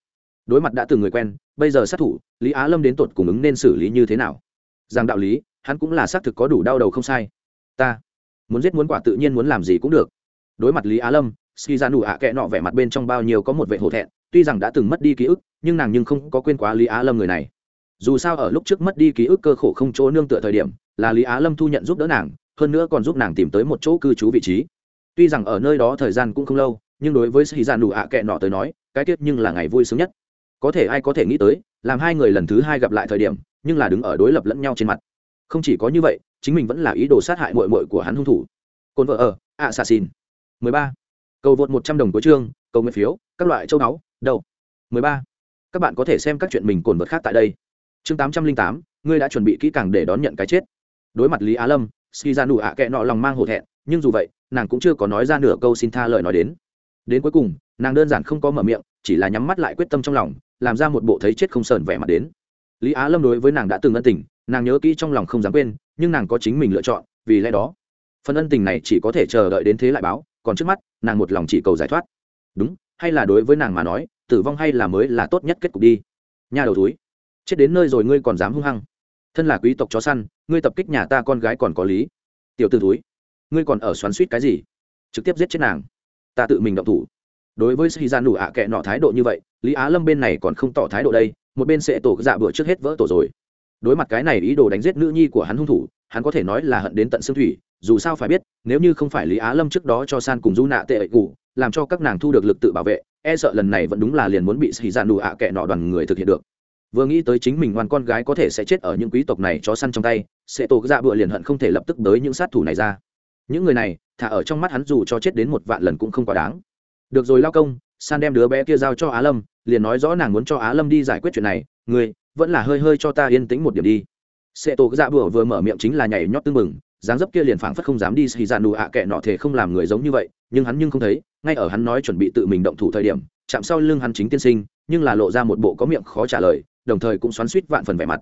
Đối mặt đã từng người quen, bây giờ sát thủ, lý á lâm đến tột cùng ứng nên xử lý như thế nào? Rằng đạo lý, hắn cũng là xác thực có đủ đau đầu không sai. Ta muốn giết muốn quả tự nhiên muốn làm gì cũng được. Đối mặt lý á lâm ski ra nụ ạ kệ nọ vẻ mặt bên trong bao nhiêu có một vệ hổ thẹn, tuy rằng đã từng mất đi ký ức, nhưng nàng nhưng không có quên quá lý á lâm người này. Dù sao ở lúc trước mất đi ký ức cơ khổ không chỗ nương tựa thời điểm, là lý á lâm thu nhận giúp đỡ nàng hơn nữa còn giúp nàng tìm tới một chỗ cư trú vị trí. Tuy rằng ở nơi đó thời gian cũng không lâu, nhưng đối với sĩ ra nụ ạ kệ nọ tới nói, cái tiết nhưng là ngày vui sướng nhất. Có thể ai có thể nghĩ tới, làm hai người lần thứ hai gặp lại thời điểm, nhưng là đứng ở đối lập lẫn nhau trên mặt. Không chỉ có như vậy, chính mình vẫn là ý đồ sát hại mội mội của hắn hung thủ. Cồn vợ ở ạ xà xin mười ba. Cầu vượt một trăm đồng cuối chương, cầu nguyện phiếu, các loại châu báu đậu mười ba. Các bạn có thể xem các chuyện mình cồn vật khác tại đây. Chương tám trăm linh tám, ngươi đã chuẩn bị kỹ càng để đón nhận cái chết. Đối mặt lý á lâm ski ra nụ ạ kệ nọ lòng mang hổ thẹn, nhưng dù vậy, nàng cũng chưa có nói ra nửa câu xin tha lời nói đến. Đến cuối cùng, nàng đơn giản không có mở miệng, chỉ là nhắm mắt lại quyết tâm trong lòng, làm ra một bộ thấy chết không sờn vẻ mặt đến. Lý á lâm đối với nàng đã từng ân tình, nàng nhớ kỹ trong lòng không dám quên, nhưng nàng có chính mình lựa chọn, vì lẽ đó, phần ân tình này chỉ có thể chờ đợi đến thế lại báo, còn trước mắt, nàng một lòng chỉ cầu giải thoát. Đúng, hay là đối với nàng mà nói, tử vong hay là mới là tốt nhất kết cục đi. Nhà đầu túi chết đến nơi rồi ngươi còn dám hung hăng thân là quý tộc chó săn, ngươi tập kích nhà ta con gái còn có lý. Tiểu t ử túi ngươi còn ở xoắn suýt cái gì? Trực tiếp giết chết nàng. Ta tự mình động thủ. Đối với sĩ gian đủ ạ kệ nọ thái độ như vậy, lý á lâm bên này còn không tỏ thái độ đây, một bên sẽ tổ dạ bữa trước hết vỡ tổ rồi. Đối mặt cái này ý đồ đánh giết nữ nhi của hắn hung thủ, hắn có thể nói là hận đến tận xương thủy, dù sao phải biết, nếu như không phải lý á lâm trước đó cho san cùng du nạ tệ ẩy cụ làm cho các nàng thu được lực tự bảo vệ e sợ lần này vẫn đúng là liền muốn bị xì dạn đủ ạ kệ nọ đoàn người thực hiện được vừa nghĩ tới chính mình ngoan con gái có thể sẽ chết ở những quý tộc này chó săn trong tay, sẽ tổ dạ bựa liền hận không thể lập tức tới những sát thủ này ra. Những người này, thả ở trong mắt hắn dù cho chết đến một vạn lần cũng không quá đáng. Được rồi lao công, san đem đứa bé kia giao cho á lâm, liền nói rõ nàng muốn cho á lâm đi giải quyết chuyện này, ngươi, vẫn là hơi hơi cho ta yên tĩnh một điểm đi. Sẽ tổ dạ Bữa vừa mở miệng chính là nhảy nhót tưng mừng dáng dấp kia liền phảng phất không dám đi xì dạ nụ ạ kệ nọ thể không làm người giống như vậy, nhưng hắn nhưng không thấy, ngay ở hắn nói chuẩn bị tự mình động thủ thời điểm, chạm sau lưng hắn chính tiên sinh, nhưng là lộ ra một bộ có miệng khó trả lời đồng thời cũng xoắn suýt vạn phần vẻ mặt.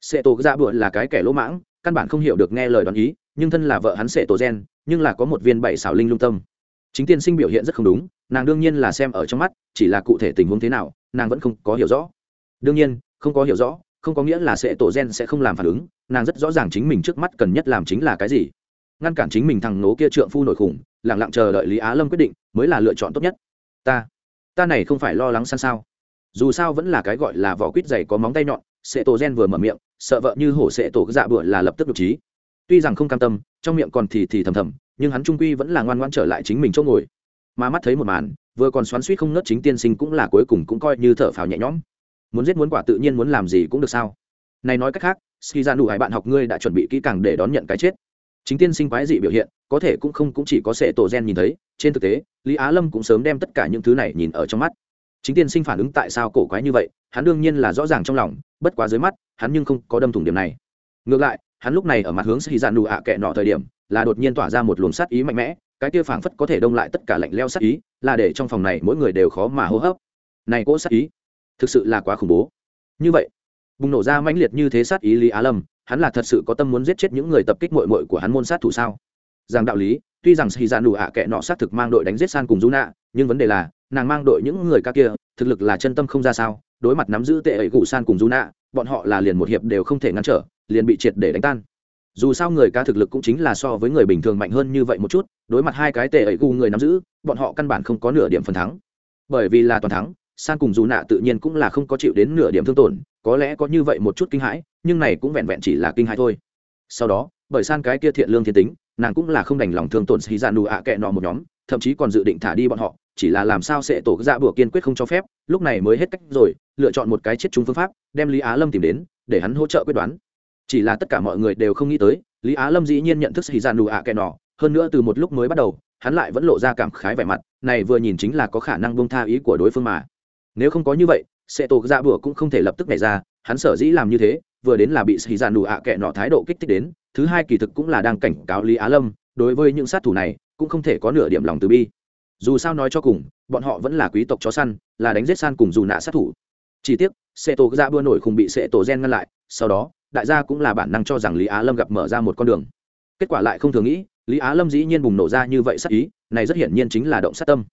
Sệ tổ dạ bựa là cái kẻ lỗ mãng, căn bản không hiểu được nghe lời đoán ý, nhưng thân là vợ hắn Sệ tổ gen, nhưng là có một viên bảy xảo linh lung tâm. Chính tiên sinh biểu hiện rất không đúng, nàng đương nhiên là xem ở trong mắt, chỉ là cụ thể tình huống thế nào, nàng vẫn không có hiểu rõ. Đương nhiên, không có hiểu rõ, không có nghĩa là Sệ tổ gen sẽ không làm phản ứng, nàng rất rõ ràng chính mình trước mắt cần nhất làm chính là cái gì. Ngăn cản chính mình thằng nố kia trượng phu nổi khủng lẳng lặng chờ đợi lý á lâm quyết định, mới là lựa chọn tốt nhất. Ta ta này không phải lo lắng san sao dù sao vẫn là cái gọi là vỏ quýt dày có móng tay nhọn, sệ tổ gen vừa mở miệng, sợ vợ như hổ sệ tổ dạ bựa là lập tức được trí. Tuy rằng không cam tâm, trong miệng còn thì thì thầm thầm, nhưng hắn trung quy vẫn là ngoan ngoan trở lại chính mình chỗ ngồi. Mà mắt thấy một màn, vừa còn xoắn suýt không nớt chính tiên sinh cũng là cuối cùng cũng coi như thở phào nhẹ nhõm. Muốn giết muốn quả tự nhiên muốn làm gì cũng được sao? Này nói cách khác khi ra dạ nụ hải bạn học ngươi đã chuẩn bị kỹ càng để đón nhận cái chết. Chính tiên sinh quái dị biểu hiện, có thể cũng không cũng chỉ có sệ tổ gen nhìn thấy, trên thực tế, lý á lâm cũng sớm đem tất cả những thứ này nhìn ở trong mắt chính tiên sinh phản ứng tại sao cổ quái như vậy, hắn đương nhiên là rõ ràng trong lòng, bất quá dưới mắt, hắn nhưng không có đâm thủng điểm này. Ngược lại, hắn lúc này ở mặt hướng sĩ dạn nụ ạ kệ nọ thời điểm, là đột nhiên tỏa ra một luồng sát ý mạnh mẽ, cái kia phảng phất có thể đông lại tất cả lạnh leo sát ý, là để trong phòng này mỗi người đều khó mà hô hấp. Này cỗ sát ý, thực sự là quá khủng bố. Như vậy, bùng nổ ra mãnh liệt như thế sát ý lý á lâm, hắn là thật sự có tâm muốn giết chết những người tập kích mội mội của hắn môn sát thủ sao? Rằng đạo lý, tuy rằng sĩ dạn nụ ạ kệ nọ sát thực mang đội đánh giết san cùng du nạ nhưng vấn đề là nàng mang đội những người ca kia, thực lực là chân tâm không ra sao, đối mặt nắm giữ tệ ấy gù san cùng du nạ bọn họ là liền một hiệp đều không thể ngăn trở, liền bị triệt để đánh tan. Dù sao người ca thực lực cũng chính là so với người bình thường mạnh hơn như vậy một chút, đối mặt hai cái tệ ấy gù người nắm giữ, bọn họ căn bản không có nửa điểm phần thắng. Bởi vì là toàn thắng, san cùng dù nạ tự nhiên cũng là không có chịu đến nửa điểm thương tổn, có lẽ có như vậy một chút kinh hãi, nhưng này cũng vẹn vẹn chỉ là kinh hãi thôi. Sau đó, bởi san cái kia thiện lương thiên tính, nàng cũng là không đành lòng thương tổn xì ra nù ạ kệ nọ một nhóm, thậm chí còn dự định thả đi bọn họ chỉ là làm sao sẽ tổ dạ bữa kiên quyết không cho phép, lúc này mới hết cách rồi, lựa chọn một cái chết chúng phương pháp, đem lý á lâm tìm đến, để hắn hỗ trợ quyết đoán. Chỉ là tất cả mọi người đều không nghĩ tới, lý á lâm dĩ nhiên nhận thức xì ra dạ nụ ạ kệ nọ, hơn nữa từ một lúc mới bắt đầu, hắn lại vẫn lộ ra cảm khái vẻ mặt, này vừa nhìn chính là có khả năng bông tha ý của đối phương mà. Nếu không có như vậy, sẽ tổ dạ bữa cũng không thể lập tức nảy ra, hắn sở dĩ làm như thế, vừa đến là bị xì ra dạ nụ ạ kệ nọ thái độ kích thích đến, thứ hai kỳ thực cũng là đang cảnh cáo lý á lâm, đối với những sát thủ này, cũng không thể có nửa điểm lòng từ bi dù sao nói cho cùng, bọn họ vẫn là quý tộc chó săn, là đánh giết san cùng dù nạ sát thủ. Chỉ tiếc xe tổ dạ ra bưa nổi không bị xe tổ gen ngăn lại, sau đó, đại gia cũng là bản năng cho rằng lý á lâm gặp mở ra một con đường. Kết quả lại không thường nghĩ, lý á lâm dĩ nhiên bùng nổ ra như vậy sát ý, này rất hiển nhiên chính là động sát tâm.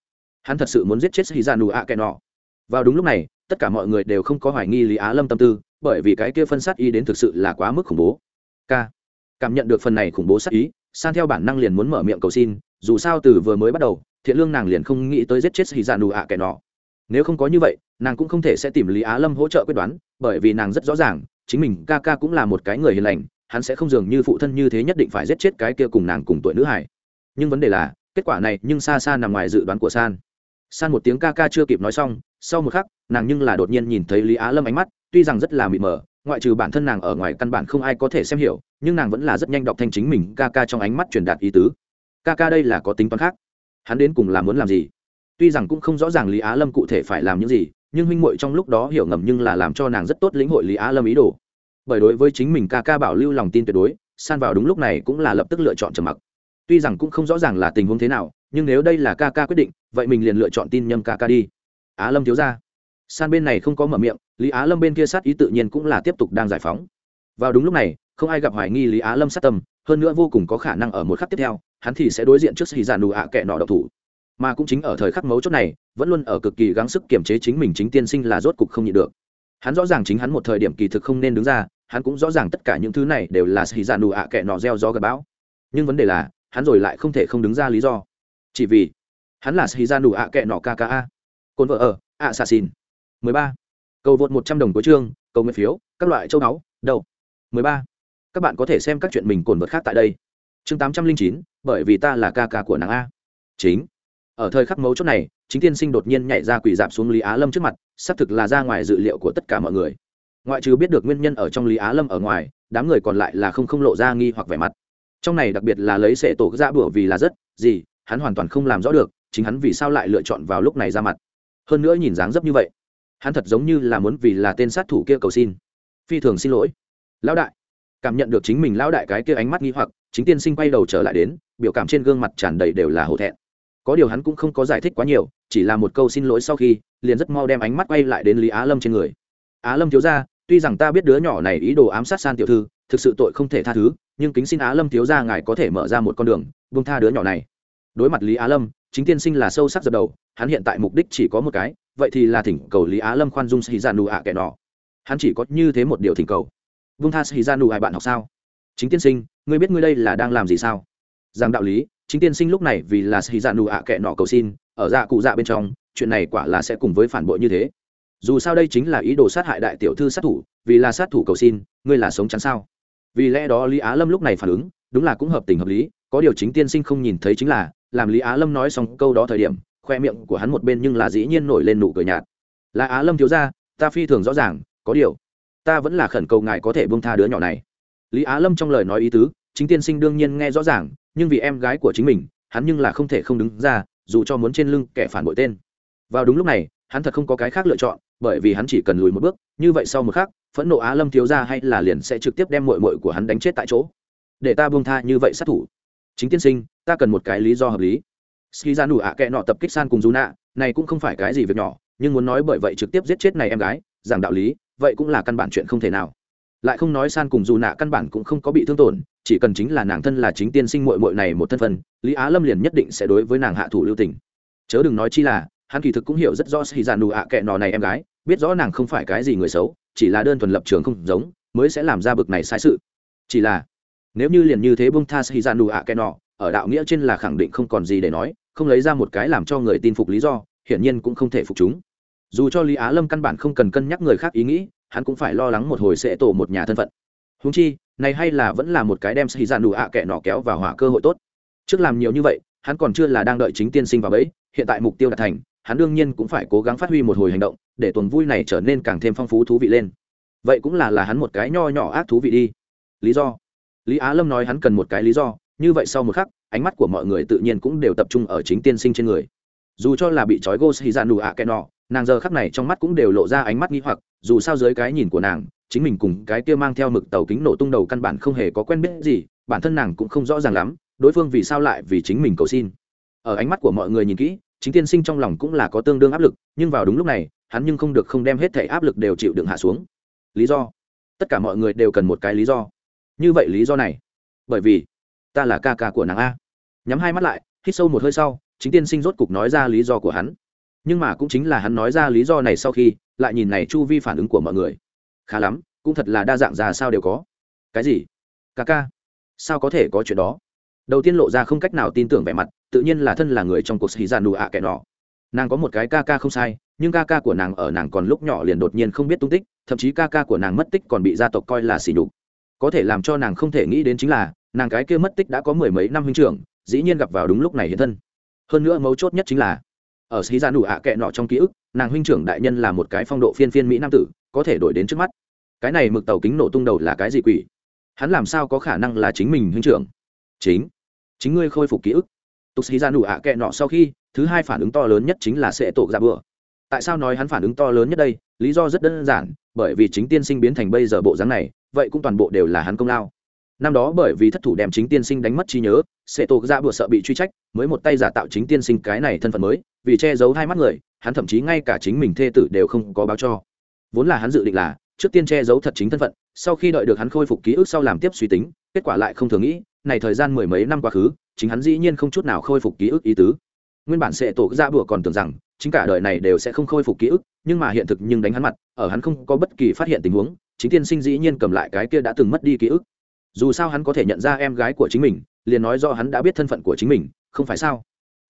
Hắn thật sự muốn giết chết hì ra nù ạ kẻ nọ. Vào đúng lúc này, tất cả mọi người đều không có hoài nghi lý á lâm tâm tư, bởi vì cái kia phân sát ý đến thực sự là quá mức khủng bố. K. Cảm nhận được phần này khủng bố sát ý, san theo bản năng liền muốn mở miệng cầu xin, dù sao từ vừa mới bắt đầu thiện lương nàng liền không nghĩ tới giết chết hì dạ nù ạ kẻ nọ. Nếu không có như vậy, nàng cũng không thể sẽ tìm lý á lâm hỗ trợ quyết đoán, bởi vì nàng rất rõ ràng, chính mình ca ca cũng là một cái người hiền lành, hắn sẽ không dường như phụ thân như thế nhất định phải giết chết cái kia cùng nàng cùng tuổi nữ hải nhưng vấn đề là, kết quả này nhưng xa xa nằm ngoài dự đoán của san. San một tiếng ca ca chưa kịp nói xong, sau một khắc, nàng nhưng là đột nhiên nhìn thấy lý á lâm ánh mắt, tuy rằng rất là mịt mờ, ngoại trừ bản thân nàng ở ngoài căn bản không ai có thể xem hiểu, nhưng nàng vẫn là rất nhanh đọc thanh chính mình ca ca trong ánh mắt truyền đạt ý tứ. Ca ca đây là có tính toán khác hắn đến cùng là muốn làm gì? Tuy rằng cũng không rõ ràng lý á lâm cụ thể phải làm những gì, nhưng huynh muội trong lúc đó hiểu ngầm nhưng là làm cho nàng rất tốt lĩnh hội lý á lâm ý đồ. Bởi đối với chính mình ca ca bảo lưu lòng tin tuyệt đối, san vào đúng lúc này cũng là lập tức lựa chọn trầm mặc. Tuy rằng cũng không rõ ràng là tình huống thế nào, nhưng nếu đây là ca ca quyết định, vậy mình liền lựa chọn tin nhâm ca ca đi. Á lâm thiếu ra san bên này không có mở miệng, lý á lâm bên kia sát ý tự nhiên cũng là tiếp tục đang giải phóng. Vào đúng lúc này, không ai gặp hoài nghi lý á lâm sát tâm, hơn nữa vô cùng có khả năng ở một khắc tiếp theo hắn thì sẽ đối diện trước sĩ giàn nụ ạ kệ nọ độc thủ. Mà cũng chính ở thời khắc mấu chốt này, vẫn luôn ở cực kỳ gắng sức kiềm chế chính mình chính tiên sinh là rốt cục không nhịn được. Hắn rõ ràng chính hắn một thời điểm kỳ thực không nên đứng ra, hắn cũng rõ ràng tất cả những thứ này đều là sĩ giàn nụ ạ kệ nọ gieo gió gặp bão. Nhưng vấn đề là, hắn rồi lại không thể không đứng ra lý do. Chỉ vì, hắn là sĩ giàn nụ ạ kệ nọ kka cồn vợ ở ạ xà xin mười ba. Cầu vượt một trăm đồng cuối chương, cầu nguyện phiếu, các loại châu báu, đầu. Mười ba. Các bạn có thể xem các chuyện mình cồn vật khác tại đây chương tám trăm linh chín, bởi vì ta là ca ca của nàng a. Chính. Ở thời khắc mấu chốt này, chính tiên sinh đột nhiên nhảy ra quỳ dạp xuống lý á lâm trước mặt, xác thực là ra ngoài dự liệu của tất cả mọi người. Ngoại trừ biết được nguyên nhân ở trong lý á lâm ở ngoài, đám người còn lại là không không lộ ra nghi hoặc vẻ mặt. Trong này đặc biệt là lấy sệ tổ ra bửa vì là rất, gì, hắn hoàn toàn không làm rõ được, chính hắn vì sao lại lựa chọn vào lúc này ra mặt. Hơn nữa nhìn dáng dấp như vậy, hắn thật giống như là muốn vì là tên sát thủ kia cầu xin. Phi thường xin lỗi. Lão đại cảm nhận được chính mình lão đại cái kia ánh mắt nghi hoặc, chính tiên sinh quay đầu trở lại đến, biểu cảm trên gương mặt tràn đầy đều là hổ thẹn. Có điều hắn cũng không có giải thích quá nhiều, chỉ là một câu xin lỗi sau khi, liền rất mau đem ánh mắt quay lại đến lý á lâm trên người. Á lâm thiếu ra tuy rằng ta biết đứa nhỏ này ý đồ ám sát san tiểu thư, thực sự tội không thể tha thứ, nhưng kính xin á lâm thiếu ra ngài có thể mở ra một con đường, buông tha đứa nhỏ này. Đối mặt lý á lâm, chính tiên sinh là sâu sắc dập đầu, hắn hiện tại mục đích chỉ có một cái, vậy thì là thỉnh cầu lý á lâm khoan dung sĩ ra dạ nụ ạ kẻ nọ. Hắn chỉ có như thế một điều thỉnh cầu vung tha sĩ ra nụ ai bạn học sao? Chính tiên sinh, ngươi biết ngươi đây là đang làm gì sao? Rằng đạo lý, chính tiên sinh lúc này vì là sĩ ra nụ ạ kệ nọ cầu xin, ở dạ cụ dạ bên trong, chuyện này quả là sẽ cùng với phản bội như thế. Dù sao đây chính là ý đồ sát hại đại tiểu thư sát thủ, vì là sát thủ cầu xin, ngươi là sống chắn sao? Vì lẽ đó lý á lâm lúc này phản ứng, đúng là cũng hợp tình hợp lý, có điều chính tiên sinh không nhìn thấy chính là, làm lý á lâm nói xong câu đó thời điểm, khoe miệng của hắn một bên nhưng là dĩ nhiên nổi lên nụ cười nhạt. Là á lâm thiếu ra ta phi thường rõ ràng, có điều ta vẫn là khẩn cầu ngài có thể buông tha đứa nhỏ này. Lý á lâm trong lời nói ý tứ, chính tiên sinh đương nhiên nghe rõ ràng, nhưng vì em gái của chính mình, hắn nhưng là không thể không đứng ra, dù cho muốn trên lưng kẻ phản bội tên. Vào đúng lúc này, hắn thật không có cái khác lựa chọn, bởi vì hắn chỉ cần lùi một bước, như vậy sau một khắc, phẫn nộ á lâm thiếu ra hay là liền sẽ trực tiếp đem mội mội của hắn đánh chết tại chỗ. Để ta buông tha như vậy sát thủ. Chính tiên sinh, ta cần một cái lý do hợp lý. Ski ra nụ ạ kẻ nọ tập kích san cùng dù nạ này cũng không phải cái gì việc nhỏ, nhưng muốn nói bởi vậy trực tiếp giết chết này em gái, giảng đạo lý vậy cũng là căn bản chuyện không thể nào. Lại không nói san cùng dù nạ căn bản cũng không có bị thương tổn, chỉ cần chính là nàng thân là chính tiên sinh mội mội này một thân phân lý á lâm liền nhất định sẽ đối với nàng hạ thủ lưu tình. Chớ đừng nói chi là, hắn kỳ thực cũng hiểu rất rõ xì giàn đủ ạ kệ nọ này em gái, biết rõ nàng không phải cái gì người xấu, chỉ là đơn thuần lập trường không giống, mới sẽ làm ra bực này sai sự. Chỉ là, nếu như liền như thế bông tha xì giàn đủ ạ kệ nọ ở đạo nghĩa trên là khẳng định không còn gì để nói, không lấy ra một cái làm cho người tin phục lý do, hiển nhiên cũng không thể phục chúng dù cho lý á lâm căn bản không cần cân nhắc người khác ý nghĩ, hắn cũng phải lo lắng một hồi sẽ tổ một nhà thân phận. Húng chi, này hay là vẫn là một cái đem xì ra dạ nụ ạ Kẻ nọ kéo vào hỏa cơ hội tốt. Trước làm nhiều như vậy, hắn còn chưa là đang đợi chính tiên sinh vào bẫy, hiện tại mục tiêu đạt thành, hắn đương nhiên cũng phải cố gắng phát huy một hồi hành động, để tuần vui này trở nên càng thêm phong phú thú vị lên. Vậy cũng là là hắn một cái nho nhỏ ác thú vị đi. Lý do. Lý á lâm nói hắn cần một cái lý do, như vậy sau một khắc, ánh mắt của mọi người tự nhiên cũng đều tập trung ở chính tiên sinh trên người. Dù cho là bị trói gô xì ra dạ nụ ạ kẻ nọ nàng giờ khắc này trong mắt cũng đều lộ ra ánh mắt nghi hoặc, dù sao dưới cái nhìn của nàng, chính mình cùng cái kia mang theo mực tàu kính nổ tung đầu căn bản không hề có quen biết gì, bản thân nàng cũng không rõ ràng lắm, đối phương vì sao lại vì chính mình cầu xin. Ở ánh mắt của mọi người nhìn kỹ, chính tiên sinh trong lòng cũng là có tương đương áp lực, nhưng vào đúng lúc này, hắn nhưng không được không đem hết thể áp lực đều chịu đựng hạ xuống. Lý do? Tất cả mọi người đều cần một cái lý do. Như vậy lý do này, bởi vì ta là ca ca của nàng a. Nhắm hai mắt lại, hít sâu một hơi sau, chính tiên sinh rốt cục nói ra lý do của hắn nhưng mà cũng chính là hắn nói ra lý do này sau khi, lại nhìn này chu vi phản ứng của mọi người. Khá lắm, cũng thật là đa dạng ra sao đều có. Cái gì? Ca ca. Sao có thể có chuyện đó? Đầu tiên lộ ra không cách nào tin tưởng vẻ mặt, tự nhiên là thân là người trong cuộc xì ra nụ ạ kẻ nọ. Nàng có một cái ca ca không sai, nhưng ca ca của nàng ở nàng còn lúc nhỏ liền đột nhiên không biết tung tích, thậm chí ca ca của nàng mất tích còn bị gia tộc coi là xỉ nhục. Có thể làm cho nàng không thể nghĩ đến chính là, nàng cái kia mất tích đã có mười mấy năm huynh trưởng, dĩ nhiên gặp vào đúng lúc này hiện thân. Hơn nữa mấu chốt nhất chính là ở xí ra nụ ạ kệ nọ trong ký ức, nàng huynh trưởng đại nhân là một cái phong độ phiên phiên mỹ nam tử, có thể đổi đến trước mắt. Cái này mực tàu kính nổ tung đầu là cái gì quỷ? Hắn làm sao có khả năng là chính mình huynh trưởng? Chính chính ngươi khôi phục ký ức. Tục xí ra nụ ạ kệ nọ sau khi, thứ hai phản ứng to lớn nhất chính là sẽ tổ ra bừa. Tại sao nói hắn phản ứng to lớn nhất đây? Lý do rất đơn giản, bởi vì chính tiên sinh biến thành bây giờ bộ dáng này, vậy cũng toàn bộ đều là hắn công lao năm đó bởi vì thất thủ đem chính tiên sinh đánh mất trí nhớ, sệ tổ dạ ra bừa sợ bị truy trách, mới một tay giả tạo chính tiên sinh cái này thân phận mới, vì che giấu hai mắt người, hắn thậm chí ngay cả chính mình thê tử đều không có báo cho. Vốn là hắn dự định là, trước tiên che giấu thật chính thân phận, sau khi đợi được hắn khôi phục ký ức sau làm tiếp suy tính, kết quả lại không thường nghĩ, này thời gian mười mấy năm quá khứ, chính hắn dĩ nhiên không chút nào khôi phục ký ức ý tứ. Nguyên bản sệ tổ ra bùa còn tưởng rằng, chính cả đời này đều sẽ không khôi phục ký ức, nhưng mà hiện thực nhưng đánh hắn mặt, ở hắn không có bất kỳ phát hiện tình huống, chính tiên sinh dĩ nhiên cầm lại cái kia đã từng mất đi ký ức dù sao hắn có thể nhận ra em gái của chính mình, liền nói do hắn đã biết thân phận của chính mình, không phải sao?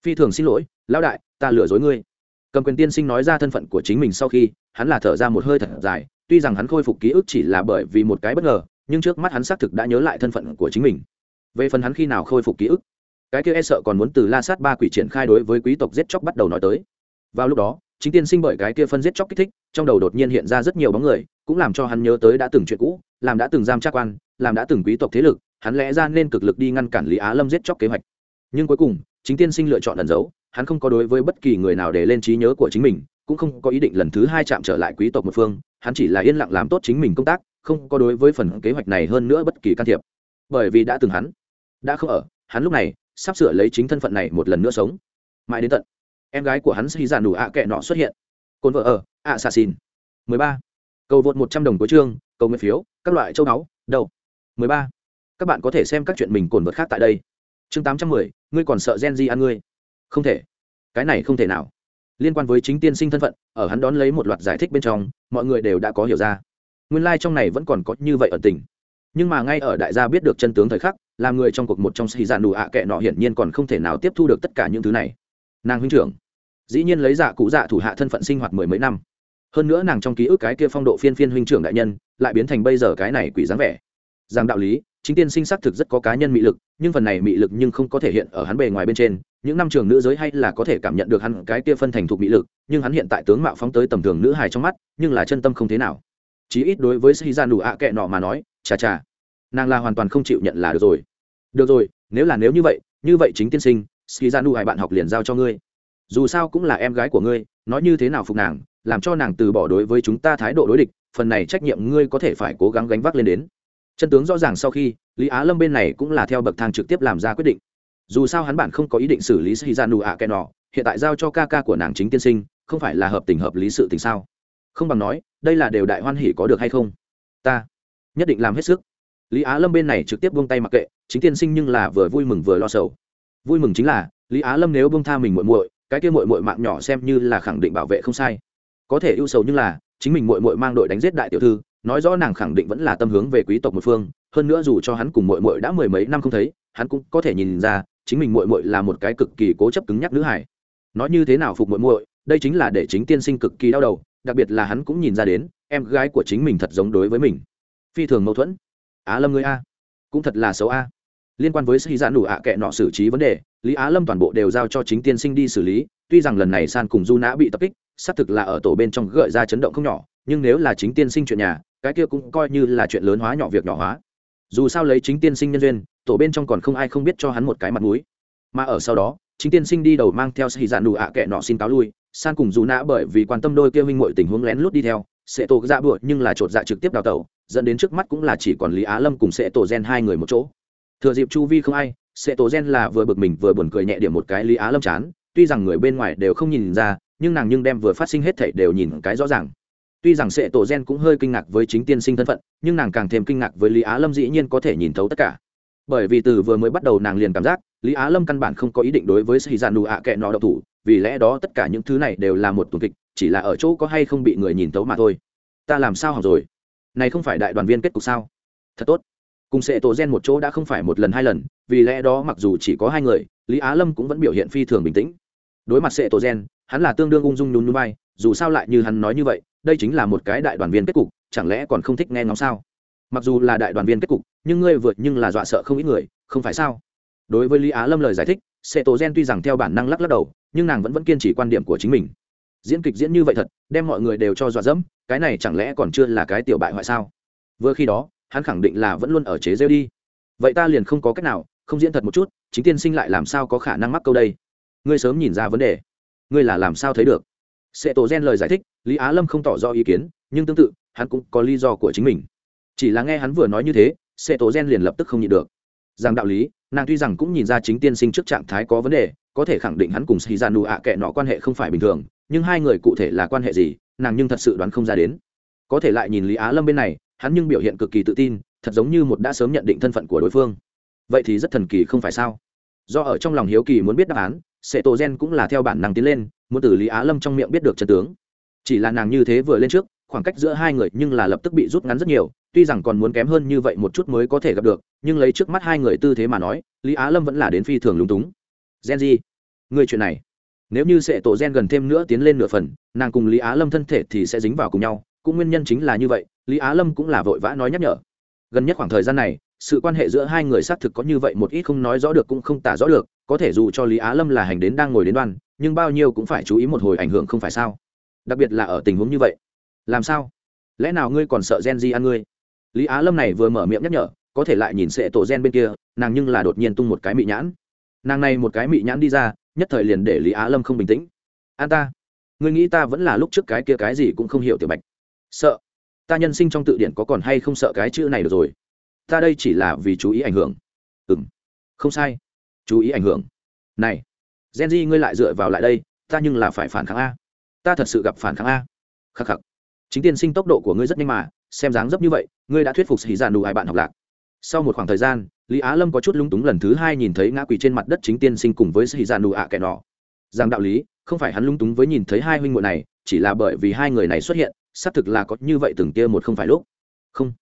Phi thường xin lỗi, lão đại, ta lừa dối ngươi. Cầm quyền tiên sinh nói ra thân phận của chính mình sau khi, hắn là thở ra một hơi thật dài, tuy rằng hắn khôi phục ký ức chỉ là bởi vì một cái bất ngờ, nhưng trước mắt hắn xác thực đã nhớ lại thân phận của chính mình. Về phần hắn khi nào khôi phục ký ức, cái kia e sợ còn muốn từ la sát ba quỷ triển khai đối với quý tộc giết chóc bắt đầu nói tới. Vào lúc đó, chính tiên sinh bởi cái kia phân giết chóc kích thích, trong đầu đột nhiên hiện ra rất nhiều bóng người, cũng làm cho hắn nhớ tới đã từng chuyện cũ, làm đã từng giam trác quan làm đã từng quý tộc thế lực, hắn lẽ ra nên cực lực đi ngăn cản lý á lâm giết chóc kế hoạch. Nhưng cuối cùng, chính tiên sinh lựa chọn ẩn giấu, hắn không có đối với bất kỳ người nào để lên trí nhớ của chính mình, cũng không có ý định lần thứ hai chạm trở lại quý tộc một phương, hắn chỉ là yên lặng làm tốt chính mình công tác, không có đối với phần kế hoạch này hơn nữa bất kỳ can thiệp. Bởi vì đã từng hắn, đã không ở, hắn lúc này, sắp sửa lấy chính thân phận này một lần nữa sống. Mãi đến tận, em gái của hắn xì giàn đủ ạ kệ nọ xuất hiện. Cồn vợ ở, ạ xà xin mười ba. Cầu vượt một trăm đồng cuối chương, cầu nguyện phiếu, các loại châu báu, đầu. 13. Các bạn có thể xem các chuyện mình cồn vật khác tại đây. Chương 810, ngươi còn sợ Gen Z ăn ngươi? Không thể. Cái này không thể nào. Liên quan với chính tiên sinh thân phận, ở hắn đón lấy một loạt giải thích bên trong, mọi người đều đã có hiểu ra. Nguyên lai like trong này vẫn còn có như vậy ẩn tình. Nhưng mà ngay ở đại gia biết được chân tướng thời khắc, làm người trong cuộc một trong sĩ dạ giả nụ ạ kệ nọ hiển nhiên còn không thể nào tiếp thu được tất cả những thứ này. Nàng huynh trưởng, dĩ nhiên lấy dạ cũ dạ thủ hạ thân phận sinh hoạt mười mấy năm hơn nữa nàng trong ký ức cái kia phong độ phiên phiên huynh trưởng đại nhân lại biến thành bây giờ cái này quỷ dáng vẻ rằng đạo lý, chính tiên sinh xác thực rất có cá nhân mị lực, nhưng phần này mị lực nhưng không có thể hiện ở hắn bề ngoài bên trên. Những năm trường nữ giới hay là có thể cảm nhận được hắn cái kia phân thành thuộc mị lực, nhưng hắn hiện tại tướng mạo phóng tới tầm thường nữ hài trong mắt, nhưng là chân tâm không thế nào. Chí ít đối với sĩ gia nụ ạ kệ nọ mà nói, chà chà, nàng là hoàn toàn không chịu nhận là được rồi. Được rồi, nếu là nếu như vậy như vậy chính tiên sinh sĩ gia nụ hài bạn học liền giao cho ngươi. Dù sao cũng là em gái của ngươi, nói như thế nào phục nàng, làm cho nàng từ bỏ đối với chúng ta thái độ đối địch, phần này trách nhiệm ngươi có thể phải cố gắng gánh vác lên đến chân tướng rõ ràng sau khi, lý á lâm bên này cũng là theo bậc thang trực tiếp làm ra quyết định. Dù sao hắn bản không có ý định xử lý sĩ ra nụ ạ kẻ nọ hiện tại giao cho ca ca của nàng chính tiên sinh, không phải là hợp tình hợp lý sự tình sao? Không bằng nói, đây là đều đại hoan hỉ có được hay không? Ta nhất định làm hết sức. Lý á lâm bên này trực tiếp buông tay mặc kệ, chính tiên sinh nhưng là vừa vui mừng vừa lo sầu vui mừng chính là, lý á lâm nếu buông tha mình muội muội, cái kia muội muội mạng nhỏ xem như là khẳng định bảo vệ không sai. Có thể ưu sầu nhưng là, chính mình muội muội mang đội đánh giết đại tiểu thư nói rõ nàng khẳng định vẫn là tâm hướng về quý tộc một phương, hơn nữa dù cho hắn cùng mội mội đã mười mấy năm không thấy, hắn cũng có thể nhìn ra, chính mình mội mội là một cái cực kỳ cố chấp cứng nhắc nữ hải nói như thế nào phục mội mội đây chính là để chính tiên sinh cực kỳ đau đầu, đặc biệt là hắn cũng nhìn ra đến, em gái của chính mình thật giống đối với mình. Phi thường mâu thuẫn. Á lâm ngươi a, cũng thật là xấu a. Liên quan với sĩ dạ nụ ạ kệ nọ xử trí vấn đề, lý á lâm toàn bộ đều giao cho chính tiên sinh đi xử lý, tuy rằng lần này san cùng du nã bị tập kích, xác thực là ở tổ bên trong gợi ra chấn động không nhỏ, nhưng nếu là chính tiên sinh chuyện nhà cái kia cũng coi như là chuyện lớn hóa nhỏ việc nhỏ hóa. Dù sao lấy chính tiên sinh nhân duyên, tổ bên trong còn không ai không biết cho hắn một cái mặt mũi. Mà ở sau đó, chính tiên sinh đi đầu mang theo sĩ dạ nụ ạ kệ nọ xin cáo lui, san cùng dù nã bởi vì quan tâm đôi kia huynh muội tình huống lén lút đi theo sẽ tổ dạ bụa nhưng là chột dạ trực tiếp đào tẩu, dẫn đến trước mắt cũng là chỉ còn lý á lâm cùng sẽ tổ gen hai người một chỗ. Thừa dịp chu vi không ai sẽ tổ gen là vừa bực mình vừa buồn cười nhẹ điểm một cái lý á lâm chán, tuy rằng người bên ngoài đều không nhìn ra, nhưng nàng nhưng đem vừa phát sinh hết thảy đều nhìn cái rõ ràng tuy rằng sệ tổ gen cũng hơi kinh ngạc với chính tiên sinh thân phận, nhưng nàng càng thêm kinh ngạc với lý á lâm dĩ nhiên có thể nhìn thấu tất cả. Bởi vì từ vừa mới bắt đầu nàng liền cảm giác, lý á lâm căn bản không có ý định đối với sĩ giàn nụ ạ kệ nọ độc thủ, vì lẽ đó tất cả những thứ này đều là một tuần kịch, chỉ là ở chỗ có hay không bị người nhìn thấu mà thôi. Ta làm sao học rồi? Này không phải đại đoàn viên kết cục sao? Thật tốt. Cùng sệ tổ gen một chỗ đã không phải một lần hai lần, vì lẽ đó mặc dù chỉ có hai người, lý á lâm cũng vẫn biểu hiện phi thường bình tĩnh. Đối mặt sệ tổ gen hắn là tương đương ung dung nhún nhún vai, dù sao lại như hắn nói như vậy, đây chính là một cái đại đoàn viên kết cục, chẳng lẽ còn không thích nghe ngóng sao? Mặc dù là đại đoàn viên kết cục, nhưng ngươi vượt nhưng là dọa sợ không ít người, không phải sao? Đối với lý á lâm lời giải thích sệ tổ gen tuy rằng theo bản năng lắc lắc đầu, nhưng nàng vẫn vẫn kiên trì quan điểm của chính mình. Diễn kịch diễn như vậy thật, đem mọi người đều cho dọa dẫm, cái này chẳng lẽ còn chưa là cái tiểu bại hoại sao? Vừa khi đó, hắn khẳng định là vẫn luôn ở chế rêu đi. Vậy ta liền không có cách nào, không diễn thật một chút, chính tiên sinh lại làm sao có khả năng mắc câu đây? Ngươi sớm nhìn ra vấn đề ngươi là làm sao thấy được? Sệ tổ gen lời giải thích, lý á lâm không tỏ rõ ý kiến, nhưng tương tự, hắn cũng có lý do của chính mình. Chỉ là nghe hắn vừa nói như thế, sệ tổ gen liền lập tức không nhịn được. Rằng đạo lý, nàng tuy rằng cũng nhìn ra chính tiên sinh trước trạng thái có vấn đề, có thể khẳng định hắn cùng xì ra dạ nụ ạ kệ nọ quan hệ không phải bình thường, nhưng hai người cụ thể là quan hệ gì, nàng nhưng thật sự đoán không ra đến. Có thể lại nhìn lý á lâm bên này, hắn nhưng biểu hiện cực kỳ tự tin, thật giống như một đã sớm nhận định thân phận của đối phương. Vậy thì rất thần kỳ không phải sao? Do ở trong lòng hiếu kỳ muốn biết đáp án sệ tổ gen cũng là theo bản năng tiến lên, muốn từ lý á lâm trong miệng biết được chân tướng. Chỉ là nàng như thế vừa lên trước, khoảng cách giữa hai người nhưng là lập tức bị rút ngắn rất nhiều, tuy rằng còn muốn kém hơn như vậy một chút mới có thể gặp được, nhưng lấy trước mắt hai người tư thế mà nói, lý á lâm vẫn là đến phi thường lúng túng. Gen gì? Người chuyện này. Nếu như sệ tổ gen gần thêm nữa tiến lên nửa phần, nàng cùng lý á lâm thân thể thì sẽ dính vào cùng nhau, cũng nguyên nhân chính là như vậy, lý á lâm cũng là vội vã nói nhắc nhở. Gần nhất khoảng thời gian này, sự quan hệ giữa hai người xác thực có như vậy một ít không nói rõ được cũng không tả rõ được có thể dù cho lý á lâm là hành đến đang ngồi đến đoan, nhưng bao nhiêu cũng phải chú ý một hồi ảnh hưởng không phải sao? Đặc biệt là ở tình huống như vậy. Làm sao? Lẽ nào ngươi còn sợ gen di ăn ngươi? Lý á lâm này vừa mở miệng nhắc nhở, có thể lại nhìn sệ tổ gen bên kia, nàng nhưng là đột nhiên tung một cái mị nhãn. Nàng này một cái mị nhãn đi ra, nhất thời liền để lý á lâm không bình tĩnh. An ta, ngươi nghĩ ta vẫn là lúc trước cái kia cái gì cũng không hiểu tiểu bạch. Sợ. Ta nhân sinh trong tự điển có còn hay không sợ cái chữ này được rồi? Ta đây chỉ là vì chú ý ảnh hưởng. Ừ m không sai chú ý ảnh hưởng. Này, gen di ngươi lại dựa vào lại đây, ta nhưng là phải phản kháng a. Ta thật sự gặp phản kháng a. Khắc khắc. Chính tiên sinh tốc độ của ngươi rất nhanh mà, xem dáng dấp như vậy, ngươi đã thuyết phục xì giàn đủ hai bạn học lạc. Sau một khoảng thời gian, lý á lâm có chút lung túng lần thứ hai nhìn thấy ngã quỳ trên mặt đất chính tiên sinh cùng với xì giàn đủ ạ kẻ nọ. Rằng đạo lý, không phải hắn lung túng với nhìn thấy hai huynh muội này, chỉ là bởi vì hai người này xuất hiện, xác thực là có như vậy từng tia một không phải lúc. Không.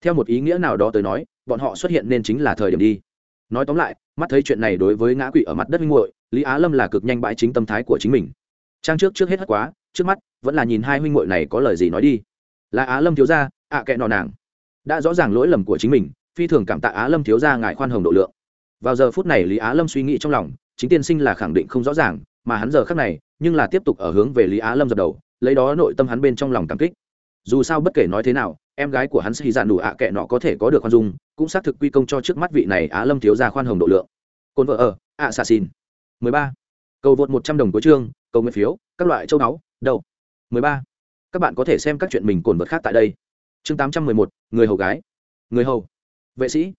Theo một ý nghĩa nào đó tới nói, bọn họ xuất hiện nên chính là thời điểm đi nói tóm lại, mắt thấy chuyện này đối với ngã quỵ ở mặt đất minh muội, lý á lâm là cực nhanh bãi chính tâm thái của chính mình. Trang trước trước hết hất quá, trước mắt, vẫn là nhìn hai huynh muội này có lời gì nói đi. Là á lâm thiếu gia, ạ kệ nọ nàng. Đã rõ ràng lỗi lầm của chính mình, phi thường cảm tạ á lâm thiếu gia ngài khoan hồng độ lượng. Vào giờ phút này lý á lâm suy nghĩ trong lòng, chính tiên sinh là khẳng định không rõ ràng, mà hắn giờ khác này, nhưng là tiếp tục ở hướng về lý á lâm dập đầu, lấy đó nội tâm hắn bên trong lòng cảm kích. Dù sao bất kể nói thế nào em gái của hắn sẽ dạn đủ ạ kệ nọ có thể có được khoan dung, cũng xác thực quy công cho trước mắt vị này á lâm thiếu gia khoan hồng độ lượng. Cồn vợ ở, ạ xà xin mười ba. Cầu vượt một trăm đồng cuối chương, cầu nguyện phiếu, các loại châu báu đâu mười ba. Các bạn có thể xem các chuyện mình cồn vật khác tại đây. Chương tám trăm mười một, người hầu gái. Người hầu. Vệ sĩ.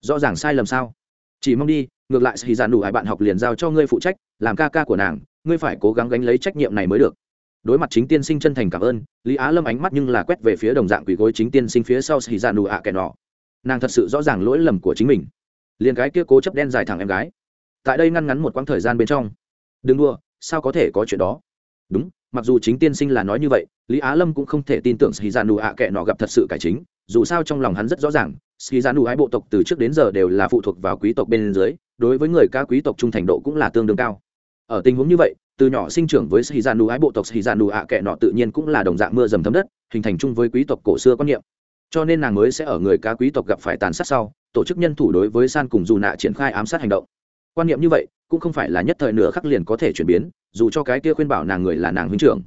Rõ ràng sai lầm sao? Chỉ mong đi, ngược lại thì giàn đủ hai bạn học liền giao cho ngươi phụ trách, làm ca ca của nàng, ngươi phải cố gắng gánh lấy trách nhiệm này mới được đối mặt chính tiên sinh chân thành cảm ơn, lý á lâm ánh mắt nhưng là quét về phía đồng dạng quỷ gối chính tiên sinh phía sau xì ra nụ ạ kẻ nọ. Nàng thật sự rõ ràng lỗi lầm của chính mình. Liền cái kia cố chấp đen dài thẳng em gái. Tại đây ngăn ngắn một quãng thời gian bên trong. Đừng đua sao có thể có chuyện đó? Đúng, mặc dù chính tiên sinh là nói như vậy, lý á lâm cũng không thể tin tưởng xì ra nụ ạ kệ nọ gặp thật sự cải chính. Dù sao trong lòng hắn rất rõ ràng xì ra nụ ái bộ tộc từ trước đến giờ đều là phụ thuộc vào quý tộc bên dưới, đối với người ca quý tộc trung thành độ cũng là tương đương cao. Ở tình huống như vậy từ nhỏ sinh trưởng với sĩ ra nụ ái bộ tộc sĩ ra nụ ạ kệ nọ tự nhiên cũng là đồng dạng mưa dầm thấm đất, hình thành chung với quý tộc cổ xưa quan niệm. Cho nên nàng mới sẽ ở người ca quý tộc gặp phải tàn sát sau, tổ chức nhân thủ đối với san cùng dù nạ triển khai ám sát hành động. Quan niệm như vậy, cũng không phải là nhất thời nửa khắc liền có thể chuyển biến, dù cho cái kia khuyên bảo nàng người là nàng huynh trưởng.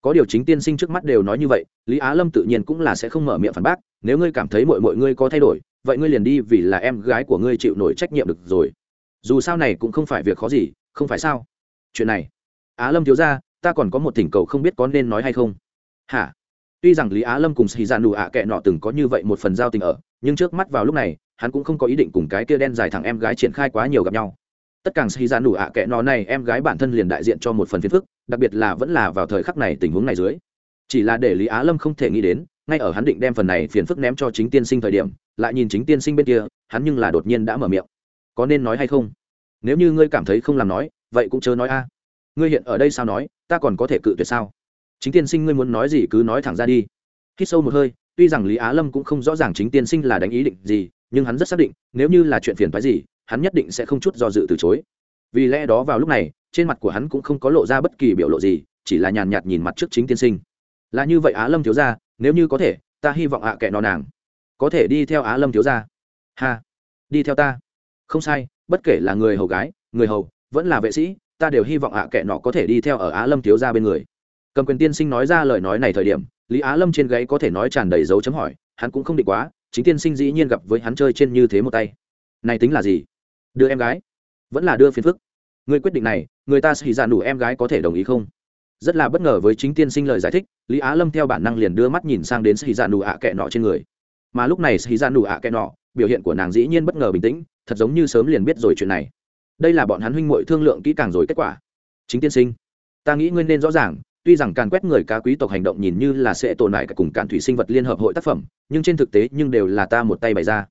Có điều chính tiên sinh trước mắt đều nói như vậy, lý á lâm tự nhiên cũng là sẽ không mở miệng phản bác, nếu ngươi cảm thấy mọi mọi ngươi có thay đổi, vậy ngươi liền đi vì là em gái của ngươi chịu nổi trách nhiệm được rồi. Dù sao này cũng không phải việc khó gì, không phải sao? Chuyện này á lâm thiếu ra ta còn có một thỉnh cầu không biết có nên nói hay không. Hả? Tuy rằng lý á lâm cùng xì ra dạ nụ ạ kệ nọ từng có như vậy một phần giao tình ở, nhưng trước mắt vào lúc này, hắn cũng không có ý định cùng cái kia đen dài thẳng em gái triển khai quá nhiều gặp nhau. Tất cả xì ra nụ ạ kệ nọ này em gái bản thân liền đại diện cho một phần phiền phức, đặc biệt là vẫn là vào thời khắc này tình huống này dưới. Chỉ là để lý á lâm không thể nghĩ đến, ngay ở hắn định đem phần này phiền phức ném cho chính tiên sinh thời điểm, lại nhìn chính tiên sinh bên kia, hắn nhưng là đột nhiên đã mở miệng. Có nên nói hay không? Nếu như ngươi cảm thấy không làm nói, vậy cũng chớ nói a ngươi hiện ở đây sao nói, ta còn có thể cự tuyệt sao? Chính tiên sinh ngươi muốn nói gì cứ nói thẳng ra đi. Hít sâu một hơi, tuy rằng lý á lâm cũng không rõ ràng chính tiên sinh là đánh ý định gì, nhưng hắn rất xác định, nếu như là chuyện phiền phái gì, hắn nhất định sẽ không chút do dự từ chối. Vì lẽ đó vào lúc này, trên mặt của hắn cũng không có lộ ra bất kỳ biểu lộ gì, chỉ là nhàn nhạt nhìn mặt trước chính tiên sinh. Là như vậy á lâm thiếu ra nếu như có thể, ta hy vọng ạ à kệ nó nàng. Có thể đi theo á lâm thiếu ra ha, đi theo ta. Không sai, bất kể là người hầu gái, người hầu, vẫn là vệ sĩ ta đều hy vọng ạ à kệ nọ có thể đi theo ở á lâm thiếu ra bên người. Cầm quyền tiên sinh nói ra lời nói này thời điểm, lý á lâm trên gáy có thể nói tràn đầy dấu chấm hỏi, hắn cũng không định quá, chính tiên sinh dĩ nhiên gặp với hắn chơi trên như thế một tay. Này tính là gì? Đưa em gái? Vẫn là đưa phiền phức. Người quyết định này, người ta sẽ Dạ đủ em gái có thể đồng ý không? Rất là bất ngờ với chính tiên sinh lời giải thích, lý á lâm theo bản năng liền đưa mắt nhìn sang đến sĩ dạ nụ ạ kệ nọ trên người. Mà lúc này sĩ dạ nụ ạ kệ nọ, biểu hiện của nàng dĩ nhiên bất ngờ bình tĩnh, thật giống như sớm liền biết rồi chuyện này đây là bọn hắn huynh muội thương lượng kỹ càng rồi kết quả. Chính tiên sinh, ta nghĩ nguyên nên rõ ràng, tuy rằng càn quét người cá quý tộc hành động nhìn như là sẽ tồn hại cả cùng càn thủy sinh vật liên hợp hội tác phẩm, nhưng trên thực tế nhưng đều là ta một tay bày ra.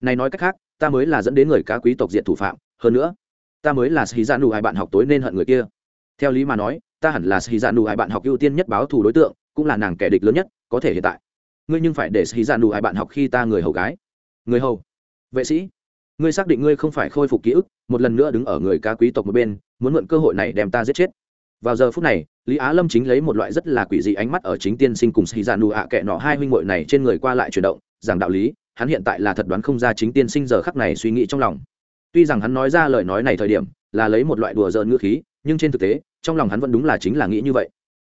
Này nói cách khác, ta mới là dẫn đến người cá quý tộc diện thủ phạm, hơn nữa, ta mới là sĩ dạ nụ hai bạn học tối nên hận người kia. Theo lý mà nói, ta hẳn là sĩ dạ nụ hai bạn học ưu tiên nhất báo thù đối tượng, cũng là nàng kẻ địch lớn nhất, có thể hiện tại. Ngươi nhưng phải để sĩ dạ nụ hai bạn học khi ta người hầu gái. Người hầu? Vệ sĩ? Ngươi xác định ngươi không phải khôi phục ký ức, một lần nữa đứng ở người ca quý tộc một bên, muốn mượn cơ hội này đem ta giết chết. Vào giờ phút này, lý á lâm chính lấy một loại rất là quỷ dị ánh mắt ở chính tiên sinh cùng xì ra nụ ạ kệ nọ hai huynh hội này trên người qua lại chuyển động, giảng đạo lý, hắn hiện tại là thật đoán không ra chính tiên sinh giờ khắc này suy nghĩ trong lòng. Tuy rằng hắn nói ra lời nói này thời điểm, là lấy một loại đùa giỡn ngữ khí, nhưng trên thực tế, trong lòng hắn vẫn đúng là chính là nghĩ như vậy.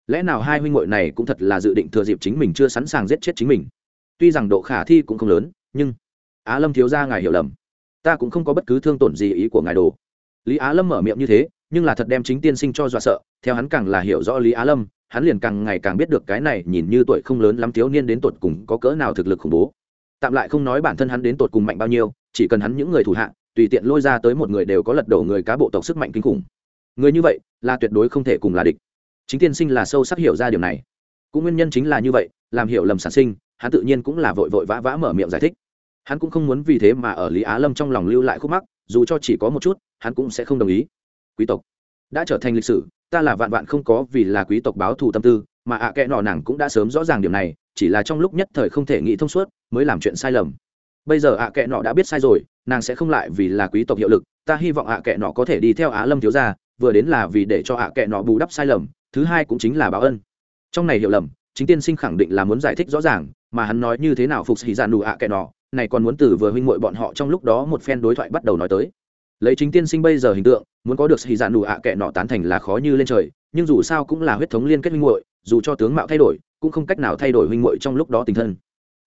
Lẽ nào hai huynh hội này cũng thật là dự định thừa dịp chính mình chưa sẵn sàng giết chết chính mình? Tuy rằng độ khả thi cũng không lớn, nhưng á lâm thiếu ra ngài hiểu lầm ta cũng không có bất cứ thương tổn gì ý của ngài đồ. Lý á lâm mở miệng như thế, nhưng là thật đem chính tiên sinh cho dọa sợ, theo hắn càng là hiểu rõ lý á lâm, hắn liền càng ngày càng biết được cái này nhìn như tuổi không lớn lắm thiếu niên đến tột cùng có cỡ nào thực lực khủng bố. Tạm lại không nói bản thân hắn đến tột cùng mạnh bao nhiêu, chỉ cần hắn những người thủ hạ tùy tiện lôi ra tới một người đều có lật đổ người cá bộ tộc sức mạnh kinh khủng. Người như vậy, là tuyệt đối không thể cùng là địch. Chính tiên sinh là sâu sắc hiểu ra điều này. Cũng nguyên nhân chính là như vậy, làm hiểu lầm sản sinh, hắn tự nhiên cũng là vội vội vã vã mở miệng giải thích hắn cũng không muốn vì thế mà ở lý á lâm trong lòng lưu lại khúc mắc, dù cho chỉ có một chút, hắn cũng sẽ không đồng ý. Quý tộc, đã trở thành lịch sử, ta là vạn vạn không có vì là quý tộc báo thù tâm tư, mà ạ à kẽ nọ nàng cũng đã sớm rõ ràng điểm này, chỉ là trong lúc nhất thời không thể nghĩ thông suốt, mới làm chuyện sai lầm. Bây giờ ạ à kẽ nọ đã biết sai rồi, nàng sẽ không lại vì là quý tộc hiệu lực, ta hy vọng ạ à kẽ nọ có thể đi theo á lâm thiếu gia, vừa đến là vì để cho ạ kẽ nọ bù đắp sai lầm, thứ hai cũng chính là báo ân. Trong này hiểu lầm, chính tiên sinh khẳng định là muốn giải thích rõ ràng, mà hắn nói như thế nào phục sĩ giàn đủ ạ kẽ nọ này còn muốn từ vừa huynh muội bọn họ trong lúc đó một phen đối thoại bắt đầu nói tới. Lấy chính tiên sinh bây giờ hình tượng, muốn có được sĩ dạn đủ ạ kệ nọ tán thành là khó như lên trời, nhưng dù sao cũng là huyết thống liên kết huynh muội, dù cho tướng mạo thay đổi, cũng không cách nào thay đổi huynh muội trong lúc đó tình thân.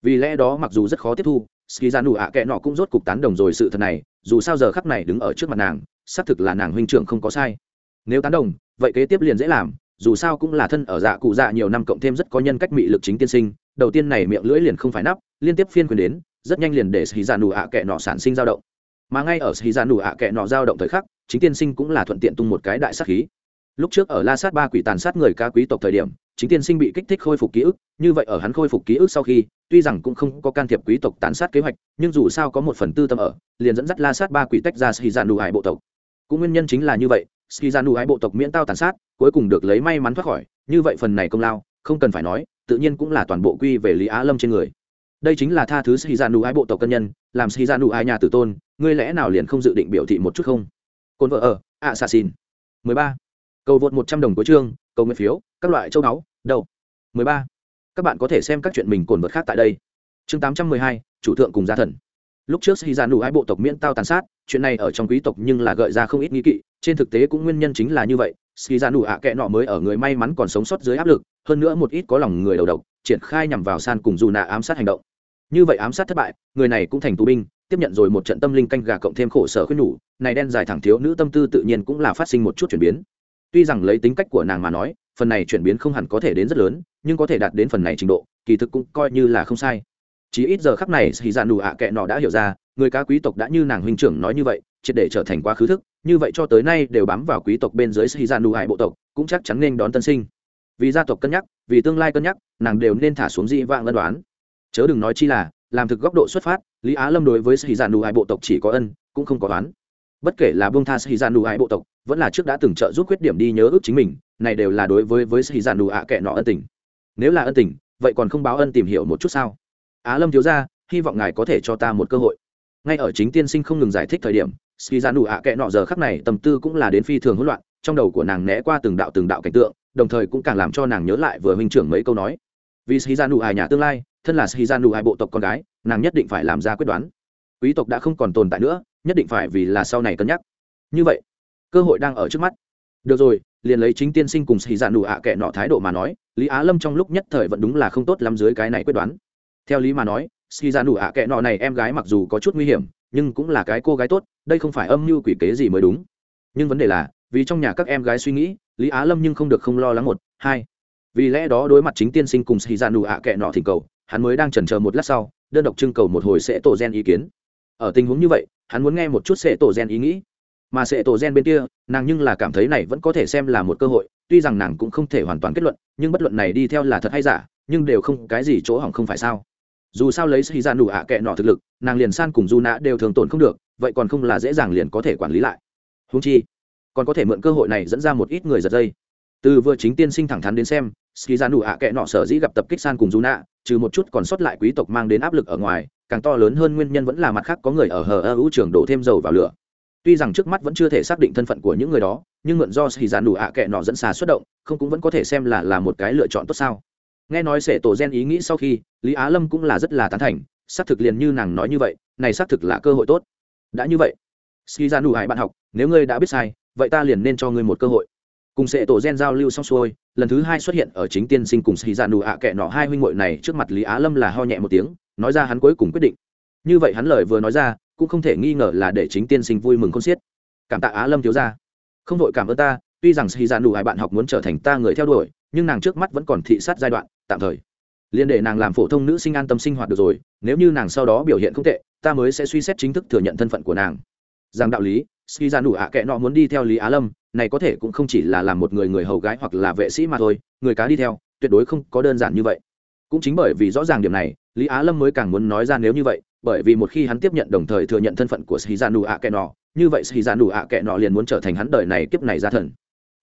Vì lẽ đó mặc dù rất khó tiếp thu ski dạn nụ ạ kệ nọ cũng rốt cục tán đồng rồi sự thật này, dù sao giờ khắc này đứng ở trước mặt nàng, xác thực là nàng huynh trưởng không có sai. Nếu tán đồng, vậy kế tiếp liền dễ làm, dù sao cũng là thân ở dạ cụ dạ nhiều năm cộng thêm rất có nhân cách mị lực chính tiên sinh, đầu tiên này miệng lưỡi liền không phải nắp, liên tiếp phiên quyền đến rất nhanh liền để xì giả nụ ạ kệ nọ sản sinh dao động. Mà ngay ở xì giả nụ ạ kệ nọ dao động thời khắc, chính tiên sinh cũng là thuận tiện tung một cái đại sát khí. Lúc trước ở la sát ba quỷ tàn sát người ca quý tộc thời điểm, chính tiên sinh bị kích thích khôi phục ký ức, như vậy ở hắn khôi phục ký ức sau khi, tuy rằng cũng không có can thiệp quý tộc tàn sát kế hoạch, nhưng dù sao có một phần tư tâm ở, liền dẫn dắt la sát ba quỷ tách ra xì giả nụ hải bộ tộc. Cũng nguyên nhân chính là như vậy ski giả nụ hai bộ tộc miễn tao tàn sát, cuối cùng được lấy may mắn thoát khỏi, như vậy phần này công lao, không cần phải nói, tự nhiên cũng là toàn bộ quy về lý á lâm trên người đây chính là tha thứ sĩ ra nụ ai bộ tộc cân nhân, làm sĩ ra nụ ai nhà tử tôn, ngươi lẽ nào liền không dự định biểu thị một chút không? Cồn vợ ở ạ xà xin mười ba. Cầu vượt một trăm đồng cuối chương, cầu nguyện phiếu, các loại châu báu đậu mười ba. Các bạn có thể xem các chuyện mình cồn vượt khác tại đây. Chương tám trăm mười hai, chủ thượng cùng gia thần. Lúc trước khi ra nụ hai bộ tộc miễn tao tàn sát, chuyện này ở trong quý tộc nhưng là gợi ra không ít nghi kỵ, trên thực tế cũng nguyên nhân chính là như vậy. Sĩ ra nụ ạ kệ nọ mới ở người may mắn còn sống sót dưới áp lực, hơn nữa một ít có lòng người đầu độc, triển khai nhằm vào san cùng dù nạ ám sát hành động như vậy ám sát thất bại, người này cũng thành tù binh, tiếp nhận rồi một trận tâm linh canh gà cộng thêm khổ sở khuyên nhủ, này đen dài thẳng thiếu nữ tâm tư tự nhiên cũng là phát sinh một chút chuyển biến. Tuy rằng lấy tính cách của nàng mà nói, phần này chuyển biến không hẳn có thể đến rất lớn, nhưng có thể đạt đến phần này trình độ, kỳ thực cũng coi như là không sai. Chỉ ít giờ khắc này thì dạ nụ ạ kệ nọ đã hiểu ra, người cá quý tộc đã như nàng huynh trưởng nói như vậy, triệt để trở thành quá khứ thức, như vậy cho tới nay đều bám vào quý tộc bên dưới sĩ dạ nụ hại bộ tộc, cũng chắc chắn nên đón tân sinh. Vì gia tộc cân nhắc, vì tương lai cân nhắc, nàng đều nên thả xuống dị vãng ân đoán chớ đừng nói chi là, làm thực góc độ xuất phát, lý á lâm đối với sĩ dạ Đủ Hai bộ tộc chỉ có ân, cũng không có oán. Bất kể là bông tha sĩ dạ Đủ Hai bộ tộc, vẫn là trước đã từng trợ giúp khuyết điểm đi nhớ ước chính mình, này đều là đối với với sĩ dạ Đủ ạ kệ nọ ân tình. Nếu là ân tình, vậy còn không báo ân tìm hiểu một chút sao? Á lâm thiếu ra hy vọng ngài có thể cho ta một cơ hội. Ngay ở chính tiên sinh không ngừng giải thích thời điểm ski ra nụ ạ kệ nọ giờ khắc này tâm tư cũng là đến phi thường hỗn loạn, trong đầu của nàng né qua từng đạo từng đạo cảnh tượng, đồng thời cũng càng làm cho nàng nhớ lại vừa huynh trưởng mấy câu nói. Vì ski ra nụ ạ nhà tương lai thân là ski Gian nụ hai bộ tộc con gái, nàng nhất định phải làm ra quyết đoán. Quý tộc đã không còn tồn tại nữa, nhất định phải vì là sau này cân nhắc. Như vậy, cơ hội đang ở trước mắt. Được rồi, liền lấy chính tiên sinh cùng xì dạ nụ ạ kệ nọ thái độ mà nói, lý á lâm trong lúc nhất thời vẫn đúng là không tốt lắm dưới cái này quyết đoán. Theo lý mà nói xì dạ nụ ạ kệ nọ này em gái mặc dù có chút nguy hiểm, nhưng cũng là cái cô gái tốt, đây không phải âm mưu quỷ kế gì mới đúng. Nhưng vấn đề là, vì trong nhà các em gái suy nghĩ, lý á lâm nhưng không được không lo lắng một, hai. Vì lẽ đó đối mặt chính tiên sinh cùng xì Gian nụ ạ kệ nọ thỉnh cầu hắn mới đang chần chờ một lát sau, đơn độc trưng cầu một hồi sẽ tổ gen ý kiến. Ở tình huống như vậy, hắn muốn nghe một chút sẽ tổ gen ý nghĩ. Mà sẽ tổ gen bên kia, nàng nhưng là cảm thấy này vẫn có thể xem là một cơ hội, tuy rằng nàng cũng không thể hoàn toàn kết luận, nhưng bất luận này đi theo là thật hay giả, nhưng đều không, cái gì chỗ hỏng không phải sao. Dù sao lấy xì ra dạ nụ ạ kệ nọ thực lực, nàng liền san cùng du nã đều thường tổn không được, vậy còn không là dễ dàng liền có thể quản lý lại. Húng chi, còn có thể mượn cơ hội này dẫn ra một ít người giật dây. Từ vừa chính tiên sinh thẳng thắn đến xem ski ra nụ ạ kệ nọ sở dĩ gặp tập kích san cùng du nạ trừ một chút còn sót lại quý tộc mang đến áp lực ở ngoài, càng to lớn hơn nguyên nhân vẫn là mặt khác có người ở hờ ơ hữu trường đổ thêm dầu vào lửa. Tuy rằng trước mắt vẫn chưa thể xác định thân phận của những người đó, nhưng mượn do ski ra nụ ạ kệ nọ dẫn xà xuất động, không cũng vẫn có thể xem là là một cái lựa chọn tốt sao. Nghe nói sẽ tổ gen ý nghĩ sau khi, lý á lâm cũng là rất là tán thành, xác thực liền như nàng nói như vậy, này xác thực là cơ hội tốt. Đã như vậy, ski ra nụ hại bạn học, nếu ngươi đã biết sai, vậy ta liền nên cho ngươi một cơ hội cùng sệ tổ gen giao lưu xong xuôi, lần thứ hai xuất hiện ở chính tiên sinh cùng sĩ ra nụ ạ kệ nọ hai huynh hội này trước mặt lý á lâm là ho nhẹ một tiếng, nói ra hắn cuối cùng quyết định. Như vậy hắn lời vừa nói ra, cũng không thể nghi ngờ là để chính tiên sinh vui mừng con xiết. Cảm tạ á lâm thiếu ra không đội cảm ơn ta, tuy rằng sĩ ra nụ hai bạn học muốn trở thành ta người theo đuổi, nhưng nàng trước mắt vẫn còn thị sát giai đoạn, tạm thời. Liên để nàng làm phổ thông nữ sinh an tâm sinh hoạt được rồi, nếu như nàng sau đó biểu hiện không tệ, ta mới sẽ suy xét chính thức thừa nhận thân phận của nàng. Rằng đạo lý, sĩ ra nụ ạ kệ nọ muốn đi theo lý á lâm này có thể cũng không chỉ là làm một người người hầu gái hoặc là vệ sĩ mà thôi, người cá đi theo, tuyệt đối không có đơn giản như vậy. Cũng chính bởi vì rõ ràng điểm này, lý á lâm mới càng muốn nói ra nếu như vậy, bởi vì một khi hắn tiếp nhận đồng thời thừa nhận thân phận của ski ra nụ ạ kệ nọ như vậy ski ra nụ ạ kệ nọ liền muốn trở thành hắn đời này kiếp này gia thần.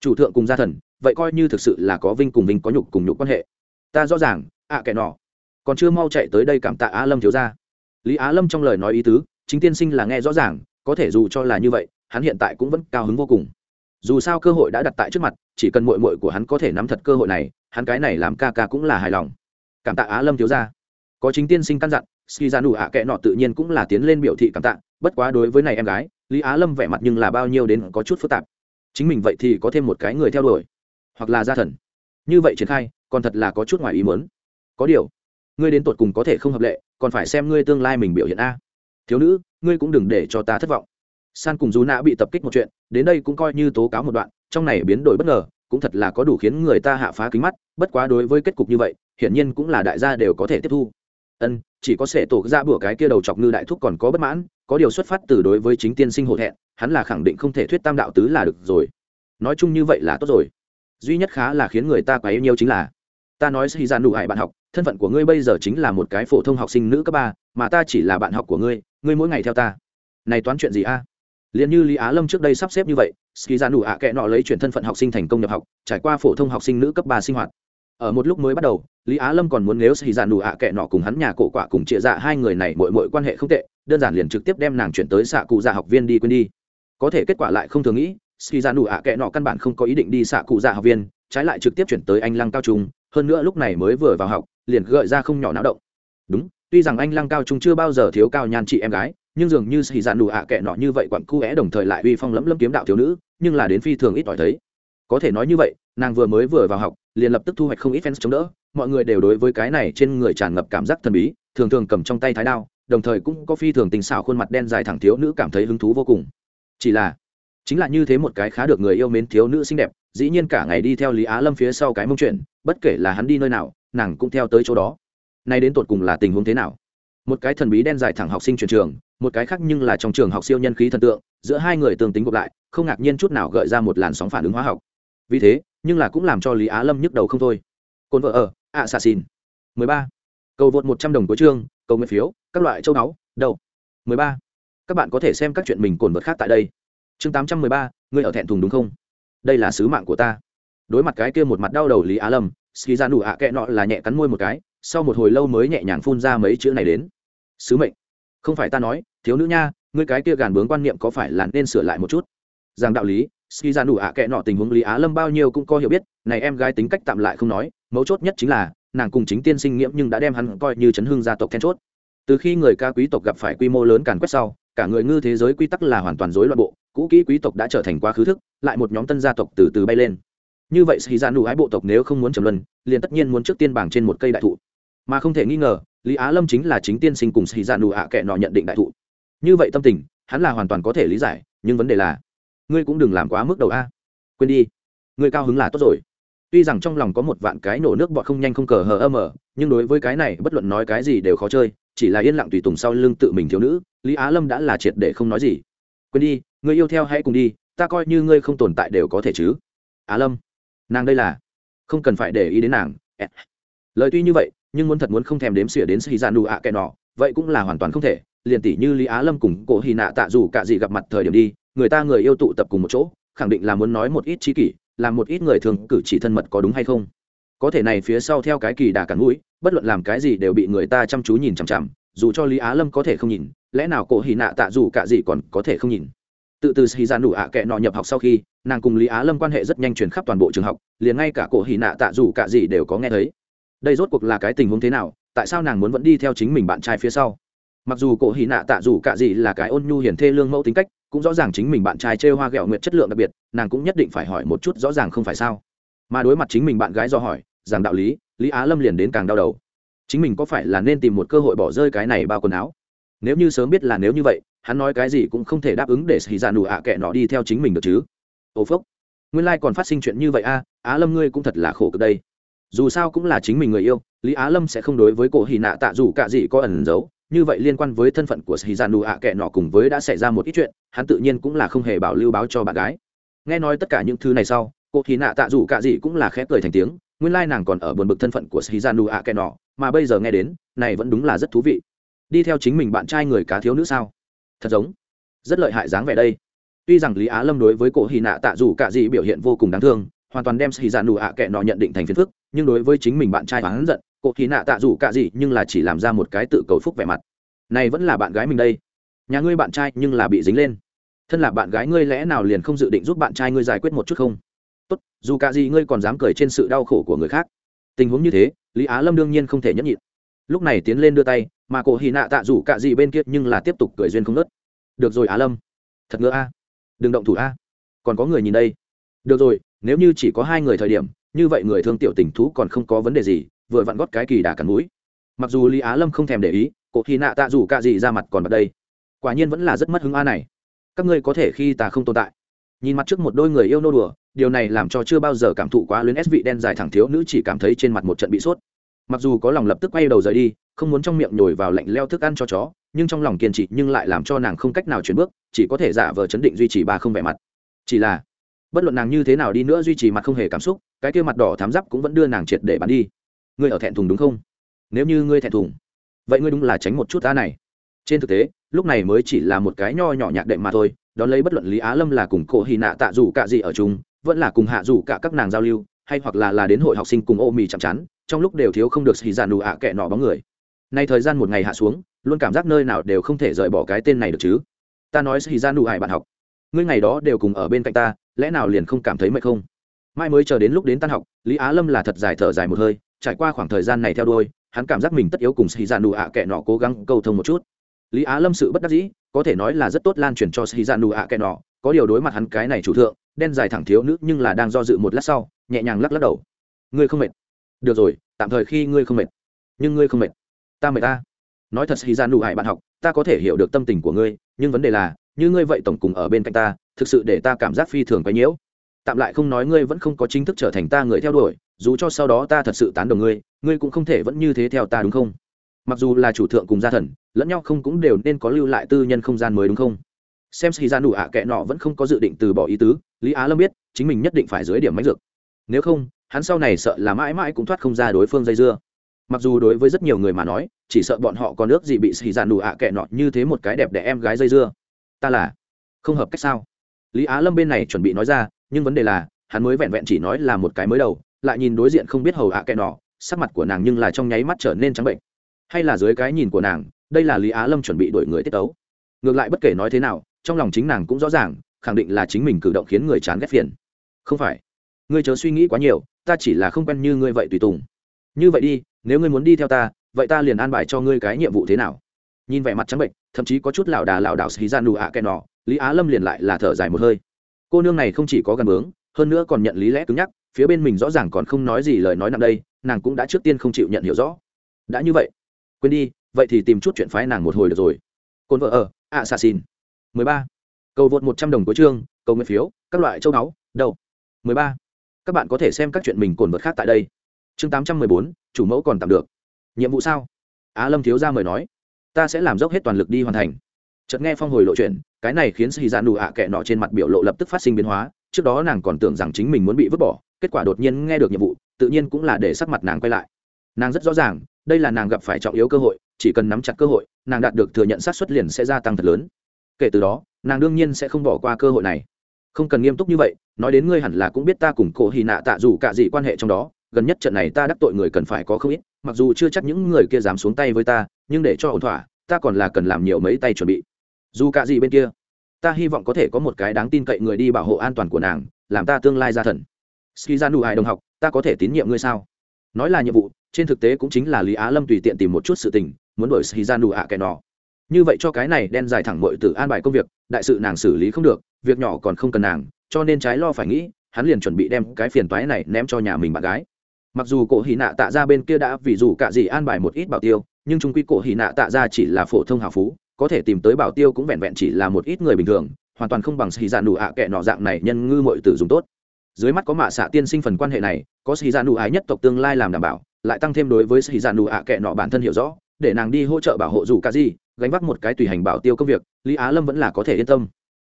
Chủ thượng cùng gia thần, vậy coi như thực sự là có vinh cùng vinh có nhục cùng nhục quan hệ. Ta rõ ràng ạ Kẻ nọ còn chưa mau chạy tới đây cảm tạ á lâm thiếu ra lý á lâm trong lời nói ý tứ, chính tiên sinh là nghe rõ ràng, có thể dù cho là như vậy, hắn hiện tại cũng vẫn cao hứng vô cùng dù sao cơ hội đã đặt tại trước mặt, chỉ cần mội mội của hắn có thể nắm thật cơ hội này, hắn cái này làm ca ca cũng là hài lòng. Cảm tạ á lâm thiếu ra có chính tiên sinh căn dặn ski ra nụ hạ kệ nọ tự nhiên cũng là tiến lên biểu thị cảm tạ, bất quá đối với này em gái, lý á lâm vẻ mặt nhưng là bao nhiêu đến có chút phức tạp. Chính mình vậy thì có thêm một cái người theo đuổi, hoặc là gia thần. Như vậy triển khai, còn thật là có chút ngoài ý muốn. Có điều, ngươi đến tột cùng có thể không hợp lệ, còn phải xem ngươi tương lai mình biểu hiện a. Thiếu nữ, ngươi cũng đừng để cho ta thất vọng san cùng dù nạ bị tập kích một chuyện, đến đây cũng coi như tố cáo một đoạn, trong này biến đổi bất ngờ, cũng thật là có đủ khiến người ta hạ phá kính mắt, bất quá đối với kết cục như vậy, hiển nhiên cũng là đại gia đều có thể tiếp thu. Ân, chỉ có sẽ tổ ra bữa cái kia đầu chọc ngư đại thúc còn có bất mãn, có điều xuất phát từ đối với chính tiên sinh hộ thẹn, hắn là khẳng định không thể thuyết tam đạo tứ là được rồi. Nói chung như vậy là tốt rồi. Duy nhất khá là khiến người ta quá yêu nhiều chính là, ta nói sẽ ra nụ hại bạn học, thân phận của ngươi bây giờ chính là một cái phổ thông học sinh nữ cấp ba, mà ta chỉ là bạn học của ngươi ngươi mỗi ngày theo ta. Này toán chuyện gì a? à? Liền như lý á lâm trước đây sắp xếp như vậy, ski ra nụ ạ kệ nọ lấy chuyển thân phận học sinh thành công nhập học, trải qua phổ thông học sinh nữ cấp ba sinh hoạt. Ở một lúc mới bắt đầu, lý á lâm còn muốn nếu ski ra nụ ạ kệ nọ cùng hắn nhà cổ quả cùng chia dạ hai người này mỗi mỗi quan hệ không tệ, đơn giản liền trực tiếp đem nàng chuyển tới xạ cụ dạ học viên đi quên đi. Có thể kết quả lại không thường nghĩ, ski ra nụ ạ kệ nọ căn bản không có ý định đi xạ cụ dạ học viên, trái lại trực tiếp chuyển tới anh lăng cao trung, hơn nữa lúc này mới vừa vào học, liền gợi ra không nhỏ náo động. Đúng, tuy rằng anh lăng cao trung chưa bao giờ thiếu cao nhan chị em gái nhưng dường như xì dạn đủ ạ kệ nọ như vậy quặn cu é đồng thời lại uy phong lẫm lẫm kiếm đạo thiếu nữ, nhưng là đến phi thường ít ỏi thấy. Có thể nói như vậy, nàng vừa mới vừa vào học, liền lập tức thu hoạch không ít fans chống đỡ, mọi người đều đối với cái này trên người tràn ngập cảm giác thần bí, thường thường cầm trong tay thái đao, đồng thời cũng có phi thường tình xảo khuôn mặt đen dài thẳng thiếu nữ cảm thấy hứng thú vô cùng. Chỉ là, chính là như thế một cái khá được người yêu mến thiếu nữ xinh đẹp, dĩ nhiên cả ngày đi theo lý á lâm phía sau cái mông chuyện, bất kể là hắn đi nơi nào, nàng cũng theo tới chỗ đó. Nay đến tột cùng là tình huống thế nào? Một cái thần bí đen dài thẳng học sinh truyền trường một cái khác nhưng là trong trường học siêu nhân khí thần tượng, giữa hai người tương tính gộp lại, không ngạc nhiên chút nào gợi ra một làn sóng phản ứng hóa học. Vì thế, nhưng là cũng làm cho lý á lâm nhức đầu không thôi. Cồn vợ ở ạ xà xin mười ba. Cầu vượt một trăm đồng cuối chương, cầu nguyện phiếu, các loại châu báu, đầu. mười ba. Các bạn có thể xem các chuyện mình cồn vật khác tại đây. Chương tám trăm mười ba, ngươi ở thẹn thùng đúng không? Đây là sứ mạng của ta. Đối mặt cái kia một mặt đau đầu lý á lâm ski ra nụ ạ kệ nọ là nhẹ cắn môi một cái, sau một hồi lâu mới nhẹ nhàng phun ra mấy chữ này đến. Sứ mệnh không phải ta nói, thiếu nữ nha, ngươi cái kia gàn bướng quan niệm có phải là nên sửa lại một chút? Rằng đạo lý ski ra nụ ạ kệ nọ tình huống lý á lâm bao nhiêu cũng có hiểu biết, này em gái tính cách tạm lại không nói, mấu chốt nhất chính là, nàng cùng chính tiên sinh nghiễm nhưng đã đem hắn coi như chấn hương gia tộc then chốt. Từ khi người ca quý tộc gặp phải quy mô lớn càn quét sau, cả người ngư thế giới quy tắc là hoàn toàn rối loạn bộ, cũ kỹ quý tộc đã trở thành quá khứ thức, lại một nhóm tân gia tộc từ từ bay lên. Như vậy Ski gia nụ ái bộ tộc nếu không muốn trầm luân, liền tất nhiên muốn trước tiên bảng trên một cây đại thụ mà không thể nghi ngờ, lý á lâm chính là chính tiên sinh cùng xì dạ nụ ạ kệ nọ nhận định đại thụ. Như vậy tâm tình, hắn là hoàn toàn có thể lý giải, nhưng vấn đề là, ngươi cũng đừng làm quá mức đầu a. Quên đi, ngươi cao hứng là tốt rồi. Tuy rằng trong lòng có một vạn cái nổ nước bọt không nhanh không cờ hờ ơ mờ, nhưng đối với cái này, bất luận nói cái gì đều khó chơi, chỉ là yên lặng tùy tùng sau lưng tự mình thiếu nữ, lý á lâm đã là triệt để không nói gì. Quên đi, ngươi yêu theo hãy cùng đi, ta coi như ngươi không tồn tại đều có thể chứ. Á lâm, nàng đây là, không cần phải để ý đến nàng. Lời tuy như vậy nhưng muốn thật muốn không thèm đếm xỉa đến xì ra đủ ạ kẻ nọ, vậy cũng là hoàn toàn không thể. Liền tỷ như lý á lâm cùng cổ hy nạ tạ dù cả gì gặp mặt thời điểm đi, người ta người yêu tụ tập cùng một chỗ, khẳng định là muốn nói một ít trí kỷ, làm một ít người thường cử chỉ thân mật có đúng hay không. Có thể này phía sau theo cái kỳ đà cắn mũi, bất luận làm cái gì đều bị người ta chăm chú nhìn chằm chằm, dù cho lý á lâm có thể không nhìn, lẽ nào cổ hy nạ tạ dù cả gì còn có thể không nhìn? Tự từ xì ra đủ ạ kệ nọ nhập học sau khi, nàng cùng lý á lâm quan hệ rất nhanh truyền khắp toàn bộ trường học, liền ngay cả cổ hy nạ tạ dù cả gì đều có nghe thấy đây rốt cuộc là cái tình huống thế nào, tại sao nàng muốn vẫn đi theo chính mình bạn trai phía sau? Mặc dù cổ hì nạ tạ dù cả gì là cái ôn nhu hiền thê lương mẫu tính cách, cũng rõ ràng chính mình bạn trai chê hoa ghẹo nguyệt chất lượng đặc biệt, nàng cũng nhất định phải hỏi một chút rõ ràng không phải sao? Mà đối mặt chính mình bạn gái do hỏi rằng đạo lý lý á lâm liền đến càng đau đầu. Chính mình có phải là nên tìm một cơ hội bỏ rơi cái này bao quần áo? Nếu như sớm biết là nếu như vậy, hắn nói cái gì cũng không thể đáp ứng để xì ra dạ nụ ạ kệ nọ đi theo chính mình được chứ. Ô phốc. Nguyên lai、like、còn phát sinh chuyện như vậy a, á lâm ngươi cũng thật là khổ cực đây dù sao cũng là chính mình người yêu, lý á lâm sẽ không đối với cổ hì nạ tạ dù cả gì có ẩn giấu, như vậy liên quan với thân phận của sĩ gian dạ nụ ạ kệ nọ cùng với đã xảy ra một ít chuyện, hắn tự nhiên cũng là không hề bảo lưu báo cho bạn gái. Nghe nói tất cả những thứ này sau cô thì nạ tạ dù cả gì cũng là khép cười thành tiếng, nguyên lai nàng còn ở buồn bực thân phận của sĩ gian dạ nụ ạ kệ nọ, mà bây giờ nghe đến, này vẫn đúng là rất thú vị. Đi theo chính mình bạn trai người cá thiếu nữ sao? Thật giống, rất lợi hại dáng vẻ đây. Tuy rằng lý á lâm đối với cổ hì nạ tạ dù cả gì biểu hiện vô cùng đáng thương hoàn toàn đem xì dạ nụ ạ kệ nọ nhận định thành phiền phức, nhưng đối với chính mình bạn trai hắn giận, cô thì nạ tạ dù cả gì nhưng là chỉ làm ra một cái tự cầu phúc vẻ mặt. Này vẫn là bạn gái mình đây. Nhà ngươi bạn trai nhưng là bị dính lên. Thân là bạn gái ngươi lẽ nào liền không dự định giúp bạn trai ngươi giải quyết một chút không? Tốt, dù cả gì ngươi còn dám cười trên sự đau khổ của người khác. Tình huống như thế, lý á lâm đương nhiên không thể nhẫn nhịn. Lúc này tiến lên đưa tay, mà cổ hì nạ tạ rủ cạ gì bên kia nhưng là tiếp tục cười duyên không nớt được rồi á lâm. Thật ngỡ a. Đừng động thủ a. Còn có người nhìn đây được rồi, nếu như chỉ có hai người thời điểm, như vậy người thương tiểu tình thú còn không có vấn đề gì, vừa vặn gót cái kỳ đà cắn mũi. Mặc dù lý á lâm không thèm để ý cổ hy nạ tạ rủ ả gì ra mặt còn bật đây. Quả nhiên vẫn là rất mất hứng a này. Các ngươi có thể khi ta không tồn tại. Nhìn mặt trước một đôi người yêu nô đùa, điều này làm cho chưa bao giờ cảm thụ quá lớn ép vị đen dài thẳng thiếu nữ chỉ cảm thấy trên mặt một trận bị sốt. Mặc dù có lòng lập tức quay đầu rời đi, không muốn trong miệng nhồi vào lạnh leo thức ăn cho chó, nhưng trong lòng kiên trì nhưng lại làm cho nàng không cách nào chuyển bước, chỉ có thể giả vờ chấn định duy trì ba không vẻ mặt. Chỉ là bất luận nàng như thế nào đi nữa duy trì mặt không hề cảm xúc, cái kia mặt đỏ thám giáp cũng vẫn đưa nàng triệt để bắn đi. Ngươi ở thẹn thùng đúng không? Nếu như ngươi thẹn thùng, vậy ngươi đúng là tránh một chút ta này. Trên thực tế, lúc này mới chỉ là một cái nho nhỏ nhạc đệm mà thôi, đón lấy bất luận lý á lâm là cùng cổ hy nạ tạ dù cả gì ở chung, vẫn là cùng hạ dù cả các nàng giao lưu, hay hoặc là là đến hội học sinh cùng ô mì chạm chán, trong lúc đều thiếu không được xì dàn đủ ạ kệ nọ bóng người. Nay thời gian một ngày hạ xuống, luôn cảm giác nơi nào đều không thể rời bỏ cái tên này được chứ. Ta nói xì dàn dạ đủ ải bạn học, ngươi ngày đó đều cùng ở bên cạnh ta lẽ nào liền không cảm thấy mệt không? Mai mới chờ đến lúc đến tan học, lý á lâm là thật dài thở dài một hơi, trải qua khoảng thời gian này theo đuôi, hắn cảm giác mình tất yếu cùng sĩ dạ nụ ạ kệ nọ cố gắng cầu thông một chút. Lý á lâm sự bất đắc dĩ, có thể nói là rất tốt lan truyền cho sĩ dạ nụ ạ kệ nọ, có điều đối mặt hắn cái này chủ thượng, đen dài thẳng thiếu nữ nhưng là đang do dự một lát sau, nhẹ nhàng lắc lắc đầu. Ngươi không mệt? Được rồi, tạm thời khi ngươi không mệt. Nhưng ngươi không mệt? Ta mệt ta. Nói thật, sĩ dạ nụ hại bạn học, ta có thể hiểu được tâm tình của ngươi, nhưng vấn đề là, như ngươi vậy tổng cùng ở bên cạnh ta thực sự để ta cảm giác phi thường quấy nhiễu. Tạm lại không nói ngươi vẫn không có chính thức trở thành ta người theo đuổi, dù cho sau đó ta thật sự tán đồng ngươi ngươi cũng không thể vẫn như thế theo ta đúng không? Mặc dù là chủ thượng cùng gia thần, lẫn nhau không cũng đều nên có lưu lại tư nhân không gian mới đúng không? Xem xì ra dạ nụ ạ kệ nọ vẫn không có dự định từ bỏ ý tứ, lý á lâm biết, chính mình nhất định phải dưới điểm mánh dược. Nếu không, hắn sau này sợ là mãi mãi cũng thoát không ra đối phương dây dưa. Mặc dù đối với rất nhiều người mà nói, chỉ sợ bọn họ còn ước gì bị xì dạn đủ ạ kệ nọ như thế một cái đẹp để em gái dây dưa. Ta là không hợp cách sao? Lý á lâm bên này chuẩn bị nói ra, nhưng vấn đề là, hắn mới vẹn vẹn chỉ nói là một cái mới đầu, lại nhìn đối diện không biết hầu ạ kệ nọ, sắc mặt của nàng nhưng là trong nháy mắt trở nên trắng bệnh. Hay là dưới cái nhìn của nàng, đây là lý á lâm chuẩn bị đổi người tiết tấu. Ngược lại bất kể nói thế nào, trong lòng chính nàng cũng rõ ràng, khẳng định là chính mình cử động khiến người chán ghét phiền. Không phải. Ngươi chớ suy nghĩ quá nhiều, ta chỉ là không quen như ngươi vậy tùy tùng. Như vậy đi, nếu ngươi muốn đi theo ta, vậy ta liền an bài cho ngươi cái nhiệm vụ thế nào? Nhìn vẻ mặt trắng bệnh, thậm chí có chút lảo đà lảo đảo xì ra dạ nụ ạ kẻ nọ lý á lâm liền lại là thở dài một hơi cô nương này không chỉ có gần bướng, hơn nữa còn nhận lý lẽ cứng nhắc, phía bên mình rõ ràng còn không nói gì lời nói nặng đây, nàng cũng đã trước tiên không chịu nhận hiểu rõ. đã như vậy, quên đi, vậy thì tìm chút chuyện phái nàng một hồi được rồi. cồn vợ ở, ạ xà xin mười ba, cầu vượt một trăm đồng cuối chương, cầu nguyện phiếu, các loại châu báu, đâu? mười ba, các bạn có thể xem các chuyện mình cồn vượt khác tại đây. chương tám trăm mười bốn, chủ mẫu còn tạm được. nhiệm vụ sao? á lâm thiếu ra mời nói. ta sẽ làm dốc hết toàn lực đi hoàn thành. chợt nghe phong hồi lộ chuyện cái này khiến sĩ dạ nụ ạ kệ nọ trên mặt biểu lộ lập tức phát sinh biến hóa, trước đó nàng còn tưởng rằng chính mình muốn bị vứt bỏ, kết quả đột nhiên nghe được nhiệm vụ, tự nhiên cũng là để sắc mặt nàng quay lại. Nàng rất rõ ràng, đây là nàng gặp phải trọng yếu cơ hội, chỉ cần nắm chặt cơ hội, nàng đạt được thừa nhận sát xuất liền sẽ gia tăng thật lớn. Kể từ đó, nàng đương nhiên sẽ không bỏ qua cơ hội này. Không cần nghiêm túc như vậy, nói đến ngươi hẳn là cũng biết ta cùng cổ hy nạ tạ dù cả gì quan hệ trong đó, gần nhất trận này ta đắc tội người cần phải có không ít, mặc dù chưa chắc những người kia dám xuống tay với ta, nhưng để cho ổn thỏa, ta còn là cần làm nhiều mấy tay chuẩn bị dù cả gì bên kia, ta hy vọng có thể có một cái đáng tin cậy người đi bảo hộ an toàn của nàng, làm ta tương lai gia thần. Ski ra nụ hài đồng học, ta có thể tín nhiệm ngươi sao? Nói là nhiệm vụ, trên thực tế cũng chính là lý á lâm tùy tiện tìm một chút sự tình, muốn đổi ski ra nụ hạ kẻ nọ. Như vậy cho cái này đen dài thẳng mội từ an bài công việc, đại sự nàng xử lý không được, việc nhỏ còn không cần nàng, cho nên trái lo phải nghĩ, hắn liền chuẩn bị đem cái phiền toái này ném cho nhà mình bạn gái. Mặc dù cổ hì nạ tạ ra bên kia đã vì dù cả gì an bài một ít bảo tiêu, nhưng trung quy cổ hì nạ tạ ra chỉ là phổ thông hào phú có thể tìm tới bảo tiêu cũng vẹn vẹn chỉ là một ít người bình thường, hoàn toàn không bằng xì dạ nụ ạ kệ nọ dạng này nhân ngư mọi tử dùng tốt. Dưới mắt có mạ xạ tiên sinh phần quan hệ này, có xì dạ nụ ái nhất tộc tương lai làm đảm bảo, lại tăng thêm đối với xì dạ nụ ạ kệ nọ bản thân hiểu rõ, để nàng đi hỗ trợ bảo hộ dù cả gì, gánh vác một cái tùy hành bảo tiêu công việc, lý á lâm vẫn là có thể yên tâm.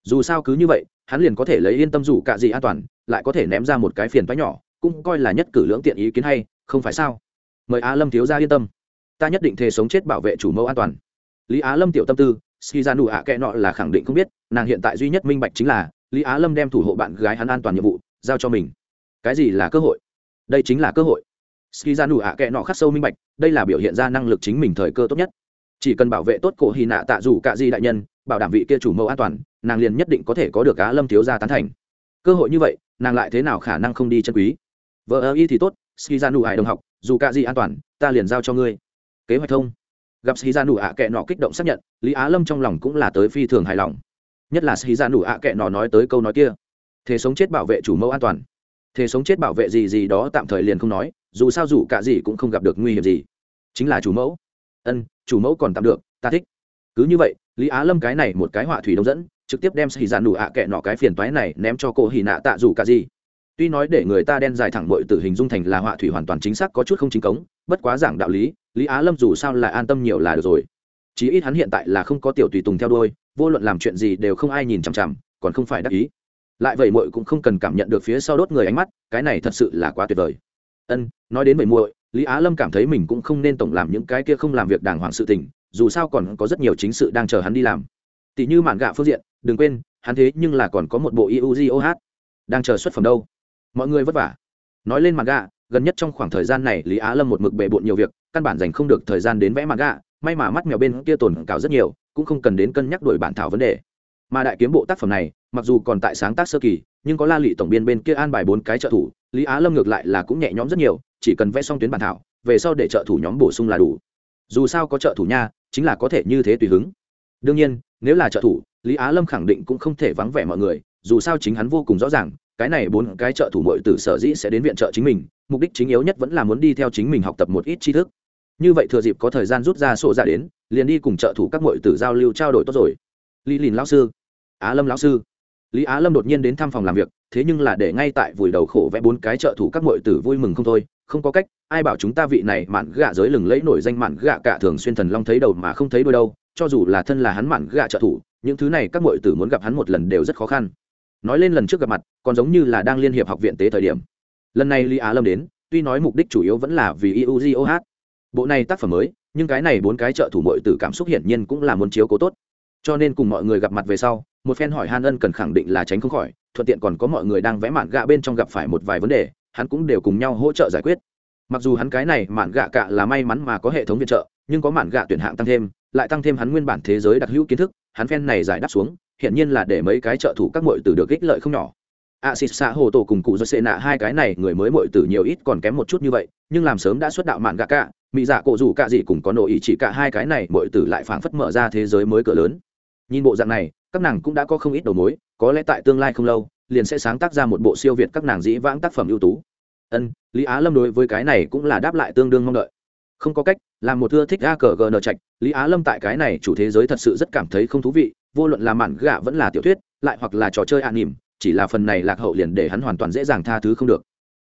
Dù sao cứ như vậy, hắn liền có thể lấy yên tâm dù cả gì an toàn, lại có thể ném ra một cái phiền toái nhỏ, cũng coi là nhất cử lưỡng tiện ý kiến hay, không phải sao? Mời á lâm thiếu ra yên tâm. Ta nhất định thề sống chết bảo vệ chủ mẫu an toàn lý á lâm tiểu tâm tư ski ra nụ ạ kệ nọ là khẳng định không biết, nàng hiện tại duy nhất minh bạch chính là, lý á lâm đem thủ hộ bạn gái hắn an toàn nhiệm vụ, giao cho mình. Cái gì là cơ hội? Đây chính là cơ hội. Ski ra nụ ạ kệ nọ khắc sâu minh bạch, đây là biểu hiện ra năng lực chính mình thời cơ tốt nhất. Chỉ cần bảo vệ tốt cổ hy nạ tạ dù cả di đại nhân, bảo đảm vị kia chủ mẫu an toàn, nàng liền nhất định có thể có được cá lâm thiếu gia tán thành. Cơ hội như vậy, nàng lại thế nào khả năng không đi chân quý? Vợ ơ y thì tốt ski ra nụ ải đồng học, dù cả gì an toàn, ta liền giao cho ngươi. Kế hoạch thông gặp ski ra nụ ạ kệ nọ kích động xác nhận, lý á lâm trong lòng cũng là tới phi thường hài lòng. Nhất là ski ra nụ ạ kệ nọ nói tới câu nói kia. Thế sống chết bảo vệ chủ mẫu an toàn. Thế sống chết bảo vệ gì gì đó tạm thời liền không nói, dù sao dù cả gì cũng không gặp được nguy hiểm gì. Chính là chủ mẫu. Ân, chủ mẫu còn tạm được, ta thích. Cứ như vậy, lý á lâm cái này một cái họa thủy đông dẫn, trực tiếp đem xì dạn đủ ạ kệ nọ cái phiền toái này ném cho cô hì nạ tạ dù cả gì tuy nói để người ta đen dài thẳng bội từ hình dung thành là họa thủy hoàn toàn chính xác có chút không chính cống, bất quá giảng đạo lý lý á lâm dù sao lại an tâm nhiều là được rồi. Chí ít hắn hiện tại là không có tiểu tùy tùng theo đôi vô luận làm chuyện gì đều không ai nhìn chằm chằm, còn không phải đắc ý. Lại vậy muội cũng không cần cảm nhận được phía sau đốt người ánh mắt, cái này thật sự là quá tuyệt vời. Ân, nói đến vậy muội, lý á lâm cảm thấy mình cũng không nên tổng làm những cái kia không làm việc đàng hoàng sự tình, dù sao còn có rất nhiều chính sự đang chờ hắn đi làm. Tỷ như mạn gạ phương diện, đừng quên, hắn thế nhưng là còn có một bộ iugoh đang chờ xuất phẩm đâu? Mọi người vất vả. Nói lên mặt gạ, gần nhất trong khoảng thời gian này, lý á lâm một mực bề bộn nhiều việc, căn bản dành không được thời gian đến vẽ mặt gạ, may mà mắt mèo bên kia tồn cào rất nhiều, cũng không cần đến cân nhắc đổi bản thảo vấn đề. Mà đại kiếm bộ tác phẩm này, mặc dù còn tại sáng tác sơ kỳ, nhưng có la lị tổng biên bên kia an bài bốn cái trợ thủ, lý á lâm ngược lại là cũng nhẹ nhõm rất nhiều, chỉ cần vẽ xong tuyến bản thảo, về sau để trợ thủ nhóm bổ sung là đủ. Dù sao có trợ thủ nha, chính là có thể như thế tùy hứng. Đương nhiên, nếu là trợ thủ, lý á lâm khẳng định cũng không thể vắng vẻ mọi người, dù sao chính hắn vô cùng rõ ràng cái này bốn cái trợ thủ mội tử sở dĩ sẽ đến viện trợ chính mình, mục đích chính yếu nhất vẫn là muốn đi theo chính mình học tập một ít tri thức. Như vậy thừa dịp có thời gian rút ra sổ ra đến, liền đi cùng trợ thủ các mội tử giao lưu trao đổi tốt rồi. Lý lìn lão sư, á lâm lão sư. Lý á lâm đột nhiên đến thăm phòng làm việc, thế nhưng là để ngay tại vùi đầu khổ vẽ bốn cái trợ thủ các mội tử vui mừng không thôi, không có cách, ai bảo chúng ta vị này mạn gạ giới lừng lẫy nổi danh mạn gạ cả thường xuyên thần long thấy đầu mà không thấy đôi đâu, cho dù là thân là hắn mạn gạ trợ thủ, những thứ này các mội tử muốn gặp hắn một lần đều rất khó khăn nói lên lần trước gặp mặt, còn giống như là đang liên hiệp học viện tế thời điểm. Lần này lý á lâm đến, tuy nói mục đích chủ yếu vẫn là vì iugoh bộ này tác phẩm mới, nhưng cái này bốn cái trợ thủ mội tử cảm xúc hiển nhiên cũng là muốn chiếu cố tốt. Cho nên cùng mọi người gặp mặt về sau, một phen hỏi han ân cần khẳng định là tránh không khỏi, thuận tiện còn có mọi người đang vẽ mạn gạ bên trong gặp phải một vài vấn đề, hắn cũng đều cùng nhau hỗ trợ giải quyết. Mặc dù hắn cái này mạn gạ cạ là may mắn mà có hệ thống viện trợ, nhưng có mạn gạ tuyển hạng tăng thêm, lại tăng thêm hắn nguyên bản thế giới đặc hữu kiến thức, hắn phen này giải đáp xuống hiện nhiên là để mấy cái trợ thủ các mội tử được ích lợi không nhỏ. A xịt xạ hồ tổ cùng cụ do xệ nạ, hai cái này người mới mội tử nhiều ít còn kém một chút như vậy, nhưng làm sớm đã xuất đạo mạn gạ cạ mỹ dạ cổ dù cạ gì cũng có nội ý chỉ cả hai cái này mội tử lại phảng phất mở ra thế giới mới cỡ lớn. Nhìn bộ dạng này, các nàng cũng đã có không ít đầu mối, có lẽ tại tương lai không lâu, liền sẽ sáng tác ra một bộ siêu việt các nàng dĩ vãng tác phẩm ưu tú. Ân, lý á lâm đối với cái này cũng là đáp lại tương đương mong đợi. Không có cách, làm một thưa thích a cờ gn trạch, lý á lâm tại cái này chủ thế giới thật sự rất cảm thấy không thú vị vô luận là mạn gạ vẫn là tiểu thuyết, lại hoặc là trò chơi an nỉm chỉ là phần này lạc hậu liền để hắn hoàn toàn dễ dàng tha thứ không được.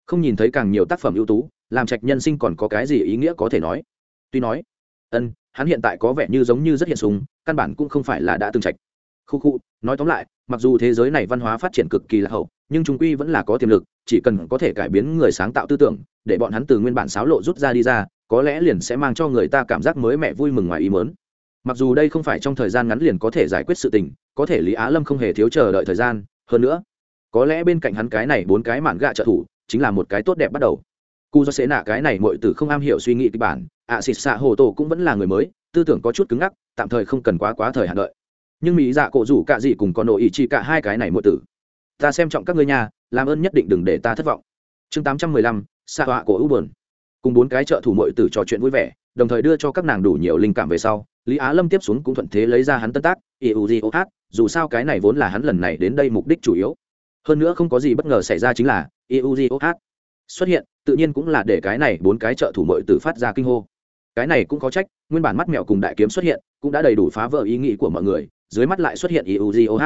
Không nhìn thấy càng nhiều tác phẩm ưu tú, làm trạch nhân sinh còn có cái gì ý nghĩa có thể nói? Tuy nói, ân, hắn hiện tại có vẻ như giống như rất hiện súng căn bản cũng không phải là đã từng trạch. Khu khu, nói tóm lại, mặc dù thế giới này văn hóa phát triển cực kỳ lạc hậu, nhưng chúng quy vẫn là có tiềm lực, chỉ cần có thể cải biến người sáng tạo tư tưởng, để bọn hắn từ nguyên bản xáo lộ rút ra đi ra, có lẽ liền sẽ mang cho người ta cảm giác mới mẻ vui mừng ngoài ý mớn mặc dù đây không phải trong thời gian ngắn liền có thể giải quyết sự tình, có thể lý á lâm không hề thiếu chờ đợi thời gian, hơn nữa, có lẽ bên cạnh hắn cái này bốn cái mạn gạ trợ thủ, chính là một cái tốt đẹp bắt đầu. Cu do xế nạ cái này mọi từ không am hiểu suy nghĩ kịch bản, ạ xịt xạ hồ tổ cũng vẫn là người mới, tư tưởng có chút cứng ngắc, tạm thời không cần quá quá thời hạn đợi. Nhưng mỹ dạ cổ rủ cả gì cùng còn nội ý chỉ cả hai cái này mọi tử, ta xem trọng các ngươi nhà làm ơn nhất định đừng để ta thất vọng. Chương tám trăm mười lăm xạ họa của u bờn cùng bốn cái trợ thủ mọi tử trò chuyện vui vẻ đồng thời đưa cho các nàng đủ nhiều linh cảm về sau, lý á lâm tiếp xuống cũng thuận thế lấy ra hắn tân tác iugoh dù sao cái này vốn là hắn lần này đến đây mục đích chủ yếu. Hơn nữa không có gì bất ngờ xảy ra chính là iugoh xuất hiện, tự nhiên cũng là để cái này bốn cái trợ thủ mội từ phát ra kinh hô. Cái này cũng có trách, nguyên bản mắt mèo cùng đại kiếm xuất hiện, cũng đã đầy đủ phá vỡ ý nghĩ của mọi người, dưới mắt lại xuất hiện iugoh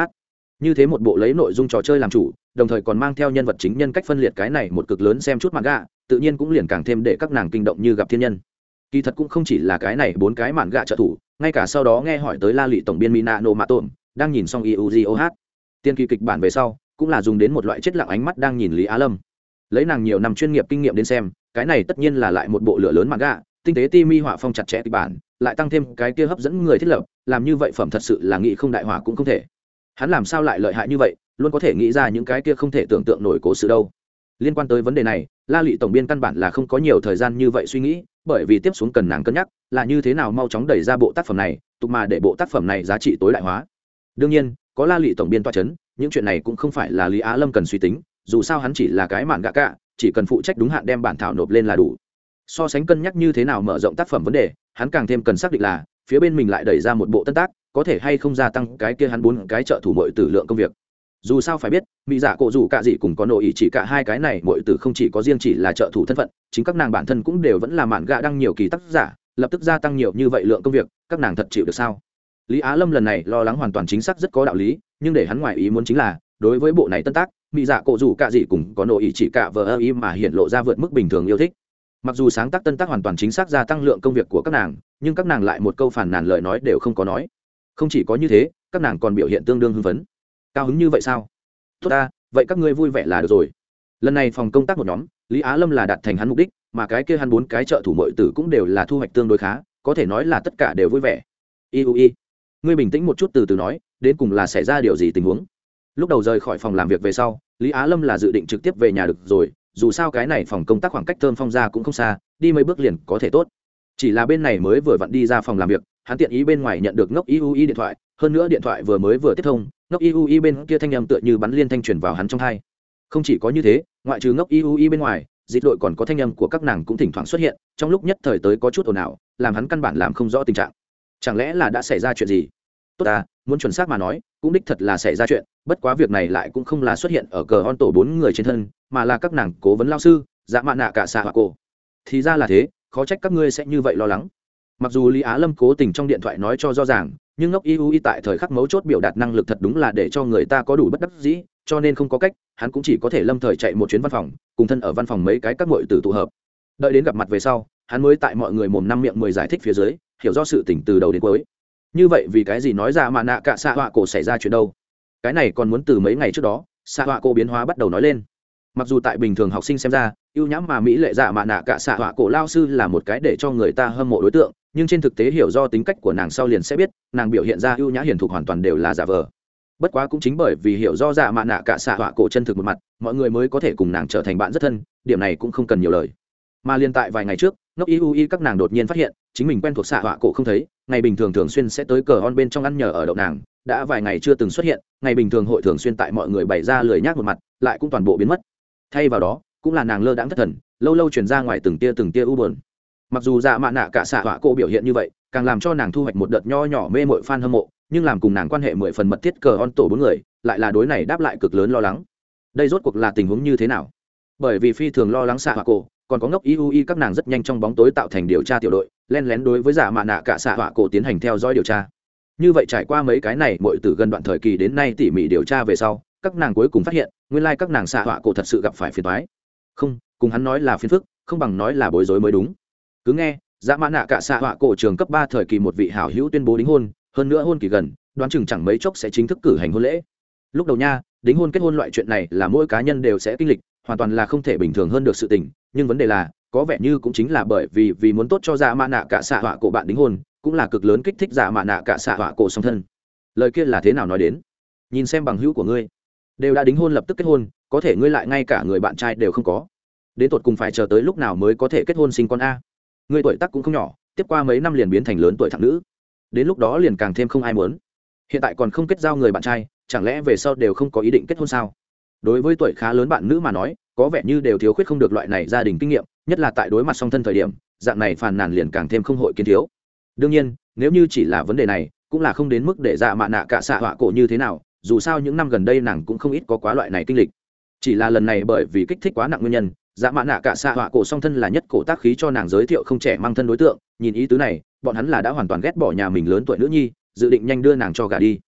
như thế một bộ lấy nội dung trò chơi làm chủ, đồng thời còn mang theo nhân vật chính nhân cách phân liệt cái này một cực lớn xem chút mặt gạ tự nhiên cũng liền càng thêm để các nàng kinh động như gặp thiên nhân kỳ thật cũng không chỉ là cái này bốn cái mạn gạ trợ thủ, ngay cả sau đó nghe hỏi tới la lị tổng biên mina nô mạ tổm, đang nhìn xong iugoh tiên kỳ kịch bản về sau, cũng là dùng đến một loại chết lặng ánh mắt đang nhìn lý á lâm. Lấy nàng nhiều năm chuyên nghiệp kinh nghiệm đến xem, cái này tất nhiên là lại một bộ lửa lớn mạn gạ, tinh tế ti mi họa phong chặt chẽ kịch bản, lại tăng thêm cái kia hấp dẫn người thiết lập, làm như vậy phẩm thật sự là nghĩ không đại hỏa cũng không thể. Hắn làm sao lại lợi hại như vậy, luôn có thể nghĩ ra những cái kia không thể tưởng tượng nổi cố sự đâu. Liên quan tới vấn đề này, la lị tổng biên căn bản là không có nhiều thời gian như vậy suy nghĩ bởi vì tiếp xuống cần nàng cân nhắc, là như thế nào mau chóng đẩy ra bộ tác phẩm này, tục mà để bộ tác phẩm này giá trị tối đại hóa. Đương nhiên, có la lị tổng biên toa c h ấ n những chuyện này cũng không phải là lý á lâm cần suy tính, dù sao hắn chỉ là cái mạn gạ cạ, chỉ cần phụ trách đúng hạn đem bản thảo nộp lên là đủ. So sánh cân nhắc như thế nào mở rộng tác phẩm vấn đề, hắn càng thêm cần xác định là, phía bên mình lại đẩy ra một bộ tân tác, có thể hay không gia tăng cái kia hắn bốn cái trợ thủ mọi tử lượng công việc dù sao phải biết, mỹ giả cổ dù cả gì cũng có nội ý chỉ cả hai cái này Mỗi tử không chỉ có riêng chỉ là trợ thủ thân phận, chính các nàng bản thân cũng đều vẫn là mạn gạ đăng nhiều kỳ tác giả, lập tức gia tăng nhiều như vậy lượng công việc, các nàng thật chịu được sao? Lý á lâm lần này lo lắng hoàn toàn chính xác rất có đạo lý, nhưng để hắn ngoài ý muốn chính là, đối với bộ này tân tác, mỹ dạ cổ dù cả gì cũng có nội ý chỉ cả vờ ơ ý mà hiện lộ ra vượt mức bình thường yêu thích. Mặc dù sáng tác tân tác hoàn toàn chính xác gia tăng lượng công việc của các nàng, nhưng các nàng lại một câu phản nàn lời nói đều không có nói. Không chỉ có như thế, các nàng còn biểu hiện tương đương hưng phấn cao hứng như vậy sao? Tốt ta, vậy các ngươi vui vẻ là được rồi. Lần này phòng công tác một nhóm, lý á lâm là đạt thành hắn mục đích, mà cái kia hắn bốn cái trợ thủ mội tử cũng đều là thu hoạch tương đối khá, có thể nói là tất cả đều vui vẻ. Iui ngươi bình tĩnh một chút từ từ nói, đến cùng là xảy ra điều gì tình huống? Lúc đầu rời khỏi phòng làm việc về sau, lý á lâm là dự định trực tiếp về nhà được rồi, dù sao cái này phòng công tác khoảng cách thơm phong ra cũng không xa, đi mấy bước liền có thể tốt. Chỉ là bên này mới vừa vặn đi ra phòng làm việc, hắn tiện ý bên ngoài nhận được ngốc iui điện thoại hơn nữa điện thoại vừa mới vừa tiếp thông, ngốc iui bên kia thanh â m tựa như bắn liên thanh truyền vào hắn trong hai. Không chỉ có như thế, ngoại trừ ngốc iui bên ngoài, dịch đội còn có thanh âm của các nàng cũng thỉnh thoảng xuất hiện, trong lúc nhất thời tới có chút ồn ào, làm hắn căn bản làm không rõ tình trạng. Chẳng lẽ là đã xảy ra chuyện gì? Tốt ta, muốn chuẩn xác mà nói, cũng đích thật là xảy ra chuyện, bất quá việc này lại cũng không là xuất hiện ở cờ on tổ bốn người trên thân, mà là các nàng cố vấn lao sư dạ mạ nạ cả xạ hoặc cổ. Thì ra là thế, khó trách các ngươi sẽ như vậy lo lắng. Mặc dù lý á lâm cố tình trong điện thoại nói cho rõ ràng nhưng ngốc iu tại thời khắc mấu chốt biểu đạt năng lực thật đúng là để cho người ta có đủ bất đắc dĩ, cho nên không có cách, hắn cũng chỉ có thể lâm thời chạy một chuyến văn phòng, cùng thân ở văn phòng mấy cái các mội từ tụ hợp. Đợi đến gặp mặt về sau, hắn mới tại mọi người mồm năm miệng mười giải thích phía dưới, hiểu do sự tỉnh từ đầu đến cuối. Như vậy vì cái gì nói ra mà nạ cả xạ họa cổ xảy ra chuyện đâu? Cái này còn muốn từ mấy ngày trước đó, xạ họa cổ biến hóa bắt đầu nói lên. Mặc dù tại bình thường học sinh xem ra, ưu nhãm mà mỹ lệ dạ giả mạ nạ cả xạ họa cổ lao sư là một cái để cho người ta hâm mộ đối tượng nhưng trên thực tế hiểu do tính cách của nàng sau liền sẽ biết, nàng biểu hiện ra ưu nhã hiền thục hoàn toàn đều là giả vờ. Bất quá cũng chính bởi vì hiểu do dạ mạ nạ cả xạ họa cổ chân thực một mặt, mọi người mới có thể cùng nàng trở thành bạn rất thân, điểm này cũng không cần nhiều lời. Mà liên tại vài ngày trước, ngốc y u y các nàng đột nhiên phát hiện, chính mình quen thuộc xạ họa cổ không thấy, ngày bình thường thường xuyên sẽ tới cờ on bên trong ăn nhờ ở đậu nàng, đã vài ngày chưa từng xuất hiện, ngày bình thường hội thường xuyên tại mọi người bày ra lười nhác một mặt, lại cũng toàn bộ biến mất. Thay vào đó, cũng là nàng lơ đãng thất thần, lâu lâu chuyển ra ngoài từng tia từng tia u buồn mặc dù dạ mạ nạ cả xạ họa cô biểu hiện như vậy, càng làm cho nàng thu hoạch một đợt nho nhỏ mê mội fan hâm mộ, nhưng làm cùng nàng quan hệ mười phần mật thiết cờ on tổ bốn người, lại là đối này đáp lại cực lớn lo lắng. Đây rốt cuộc là tình huống như thế nào? Bởi vì phi thường lo lắng xạ họa cổ, còn có ngốc iui các nàng rất nhanh trong bóng tối tạo thành điều tra tiểu đội, len lén đối với giả mạ nạ cả xạ họa cổ tiến hành theo dõi điều tra. Như vậy trải qua mấy cái này, mọi từ gần đoạn thời kỳ đến nay tỉ mỉ điều tra về sau, các nàng cuối cùng phát hiện, nguyên lai các nàng xạ họa cổ thật sự gặp phải phiền toái. Không, cùng hắn nói là phiền phức, không bằng nói là bối rối mới đúng cứ nghe dã mã nạ cả xạ họa cổ trường cấp ba thời kỳ một vị hảo hữu tuyên bố đính hôn, hơn nữa hôn kỳ gần, đoán chừng chẳng mấy chốc sẽ chính thức cử hành hôn lễ. Lúc đầu nha, đính hôn kết hôn loại chuyện này là mỗi cá nhân đều sẽ kinh lịch, hoàn toàn là không thể bình thường hơn được sự tình, nhưng vấn đề là, có vẻ như cũng chính là bởi vì vì muốn tốt cho dạ mã nạ cả xạ họa cổ bạn đính hôn, cũng là cực lớn kích thích dạ mã nạ cả xạ họa cổ song thân. Lời kia là thế nào nói đến? Nhìn xem bằng hữu của ngươi. Đều đã đính hôn lập tức kết hôn, có thể ngươi lại ngay cả người bạn trai đều không có. Đến tột cùng phải chờ tới lúc nào mới có thể kết hôn sinh con a? Người tuổi tác cũng không nhỏ, tiếp qua mấy năm liền biến thành lớn tuổi thẳng nữ. Đến lúc đó liền càng thêm không ai muốn. Hiện tại còn không kết giao người bạn trai, chẳng lẽ về sau đều không có ý định kết hôn sao? Đối với tuổi khá lớn bạn nữ mà nói, có vẻ như đều thiếu khuyết không được loại này gia đình kinh nghiệm, nhất là tại đối mặt song thân thời điểm, dạng này phàn nàn liền càng thêm không hội kiến thiếu. Đương nhiên, nếu như chỉ là vấn đề này, cũng là không đến mức để dạ mạ nạ cả xạ họa cổ như thế nào, dù sao những năm gần đây nàng cũng không ít có quá loại này kinh lịch. Chỉ là lần này bởi vì kích thích quá nặng nguyên nhân dạ mã nạ cả xạ họa cổ song thân là nhất cổ tác khí cho nàng giới thiệu không trẻ mang thân đối tượng, nhìn ý tứ này, bọn hắn là đã hoàn toàn ghét bỏ nhà mình lớn tuổi nữ nhi, dự định nhanh đưa nàng cho gà đi.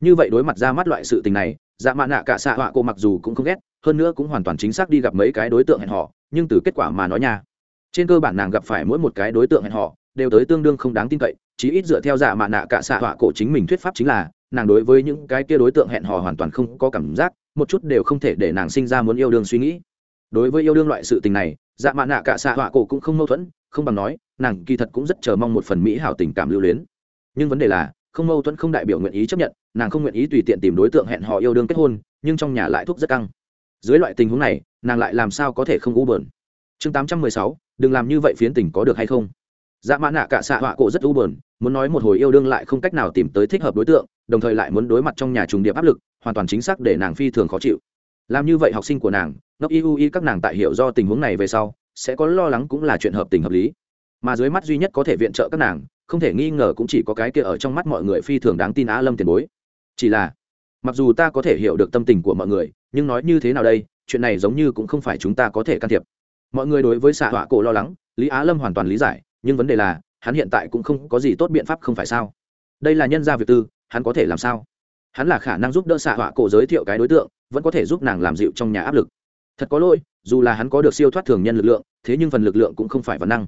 Như vậy đối mặt ra mắt loại sự tình này dạ mã nạ cả xạ họa cổ mặc dù cũng không ghét, hơn nữa cũng hoàn toàn chính xác đi gặp mấy cái đối tượng hẹn họ nhưng từ kết quả mà nói nha, trên cơ bản nàng gặp phải mỗi một cái đối tượng hẹn họ đều tới tương đương không đáng tin cậy, chí ít dựa theo dạ mạ nạ cả xạ họa cổ chính mình thuyết pháp chính là, nàng đối với những cái kia đối tượng hẹn hò hoàn toàn không có cảm giác, một chút đều không thể để nàng sinh ra muốn yêu đương suy nghĩ đối với yêu đương loại sự tình này dạ mạ nạ cả xạ họa cổ cũng không mâu thuẫn, không bằng nói, nàng kỳ thật cũng rất chờ mong một phần mỹ hảo tình cảm lưu luyến. Nhưng vấn đề là, không mâu thuẫn không đại biểu nguyện ý chấp nhận, nàng không nguyện ý tùy tiện tìm đối tượng hẹn họ yêu đương kết hôn, nhưng trong nhà lại thuốc rất căng. Dưới loại tình huống này, nàng lại làm sao có thể không u bờn chương tám trăm mười sáu, đừng làm như vậy phiến tình có được hay không? Dạ mã nạ cả xạ họa cổ rất u bờn muốn nói một hồi yêu đương lại không cách nào tìm tới thích hợp đối tượng, đồng thời lại muốn đối mặt trong nhà trùng điệp áp lực, hoàn toàn chính xác để nàng phi thường khó chịu làm như vậy học sinh của nàng, ngốc iu y các nàng tại hiểu do tình huống này về sau, sẽ có lo lắng cũng là chuyện hợp tình hợp lý. Mà dưới mắt duy nhất có thể viện trợ các nàng, không thể nghi ngờ cũng chỉ có cái kia ở trong mắt mọi người phi thường đáng tin á lâm tiền bối. Chỉ là, mặc dù ta có thể hiểu được tâm tình của mọi người, nhưng nói như thế nào đây, chuyện này giống như cũng không phải chúng ta có thể can thiệp. Mọi người đối với xạ họa cổ lo lắng, lý á lâm hoàn toàn lý giải, nhưng vấn đề là, hắn hiện tại cũng không có gì tốt biện pháp không phải sao? Đây là nhân gia việc tư, hắn có thể làm sao? Hắn là khả năng giúp đỡ xạ họa cổ giới thiệu cái đối tượng vẫn có thể giúp nàng làm dịu trong nhà áp lực. Thật có lỗi, dù là hắn có được siêu thoát thường nhân lực lượng, thế nhưng phần lực lượng cũng không phải văn năng.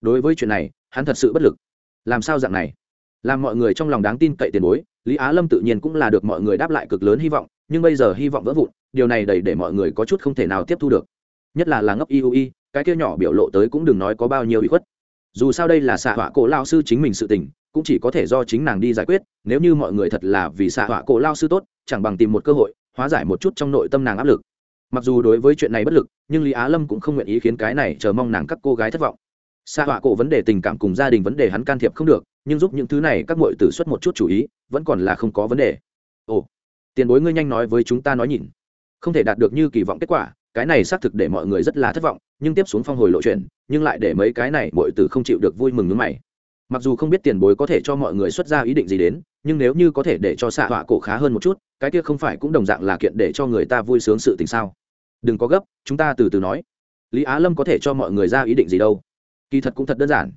Đối với chuyện này, hắn thật sự bất lực. Làm sao dạng này? Làm mọi người trong lòng đáng tin cậy tiền bối, lý á lâm tự nhiên cũng là được mọi người đáp lại cực lớn hy vọng, nhưng bây giờ hy vọng vỡ vụn, điều này đầy để mọi người có chút không thể nào tiếp thu được. Nhất là là ngốc iui cái kia nhỏ biểu lộ tới cũng đừng nói có bao nhiêu bị khuất. Dù sao đây là xạ họa cổ lao sư chính mình sự tình, cũng chỉ có thể do chính nàng đi giải quyết, nếu như mọi người thật là vì xạ họa cổ lao sư tốt, chẳng bằng tìm một cơ hội hóa giải một chút trong nội tâm nàng áp lực. Mặc dù đối với chuyện này bất lực, nhưng lý á lâm cũng không nguyện ý khiến cái này chờ mong nàng các cô gái thất vọng. Xa họa cổ vấn đề tình cảm cùng gia đình vấn đề hắn can thiệp không được, nhưng giúp những thứ này các mội tử xuất một chút chủ ý, vẫn còn là không có vấn đề. Ồ, tiền bối ngươi nhanh nói với chúng ta nói nhìn. Không thể đạt được như kỳ vọng kết quả, cái này xác thực để mọi người rất là thất vọng, nhưng tiếp xuống phong hồi lộ chuyện, nhưng lại để mấy cái này mọi tử không chịu được vui mừng nước mày. Mặc dù không biết tiền bối có thể cho mọi người xuất ra ý định gì đến nhưng nếu như có thể để cho xạ họa cổ khá hơn một chút, cái kia không phải cũng đồng dạng là kiện để cho người ta vui sướng sự tình sao? Đừng có gấp, chúng ta từ từ nói. Lý á lâm có thể cho mọi người ra ý định gì đâu? Kỳ thật cũng thật đơn giản.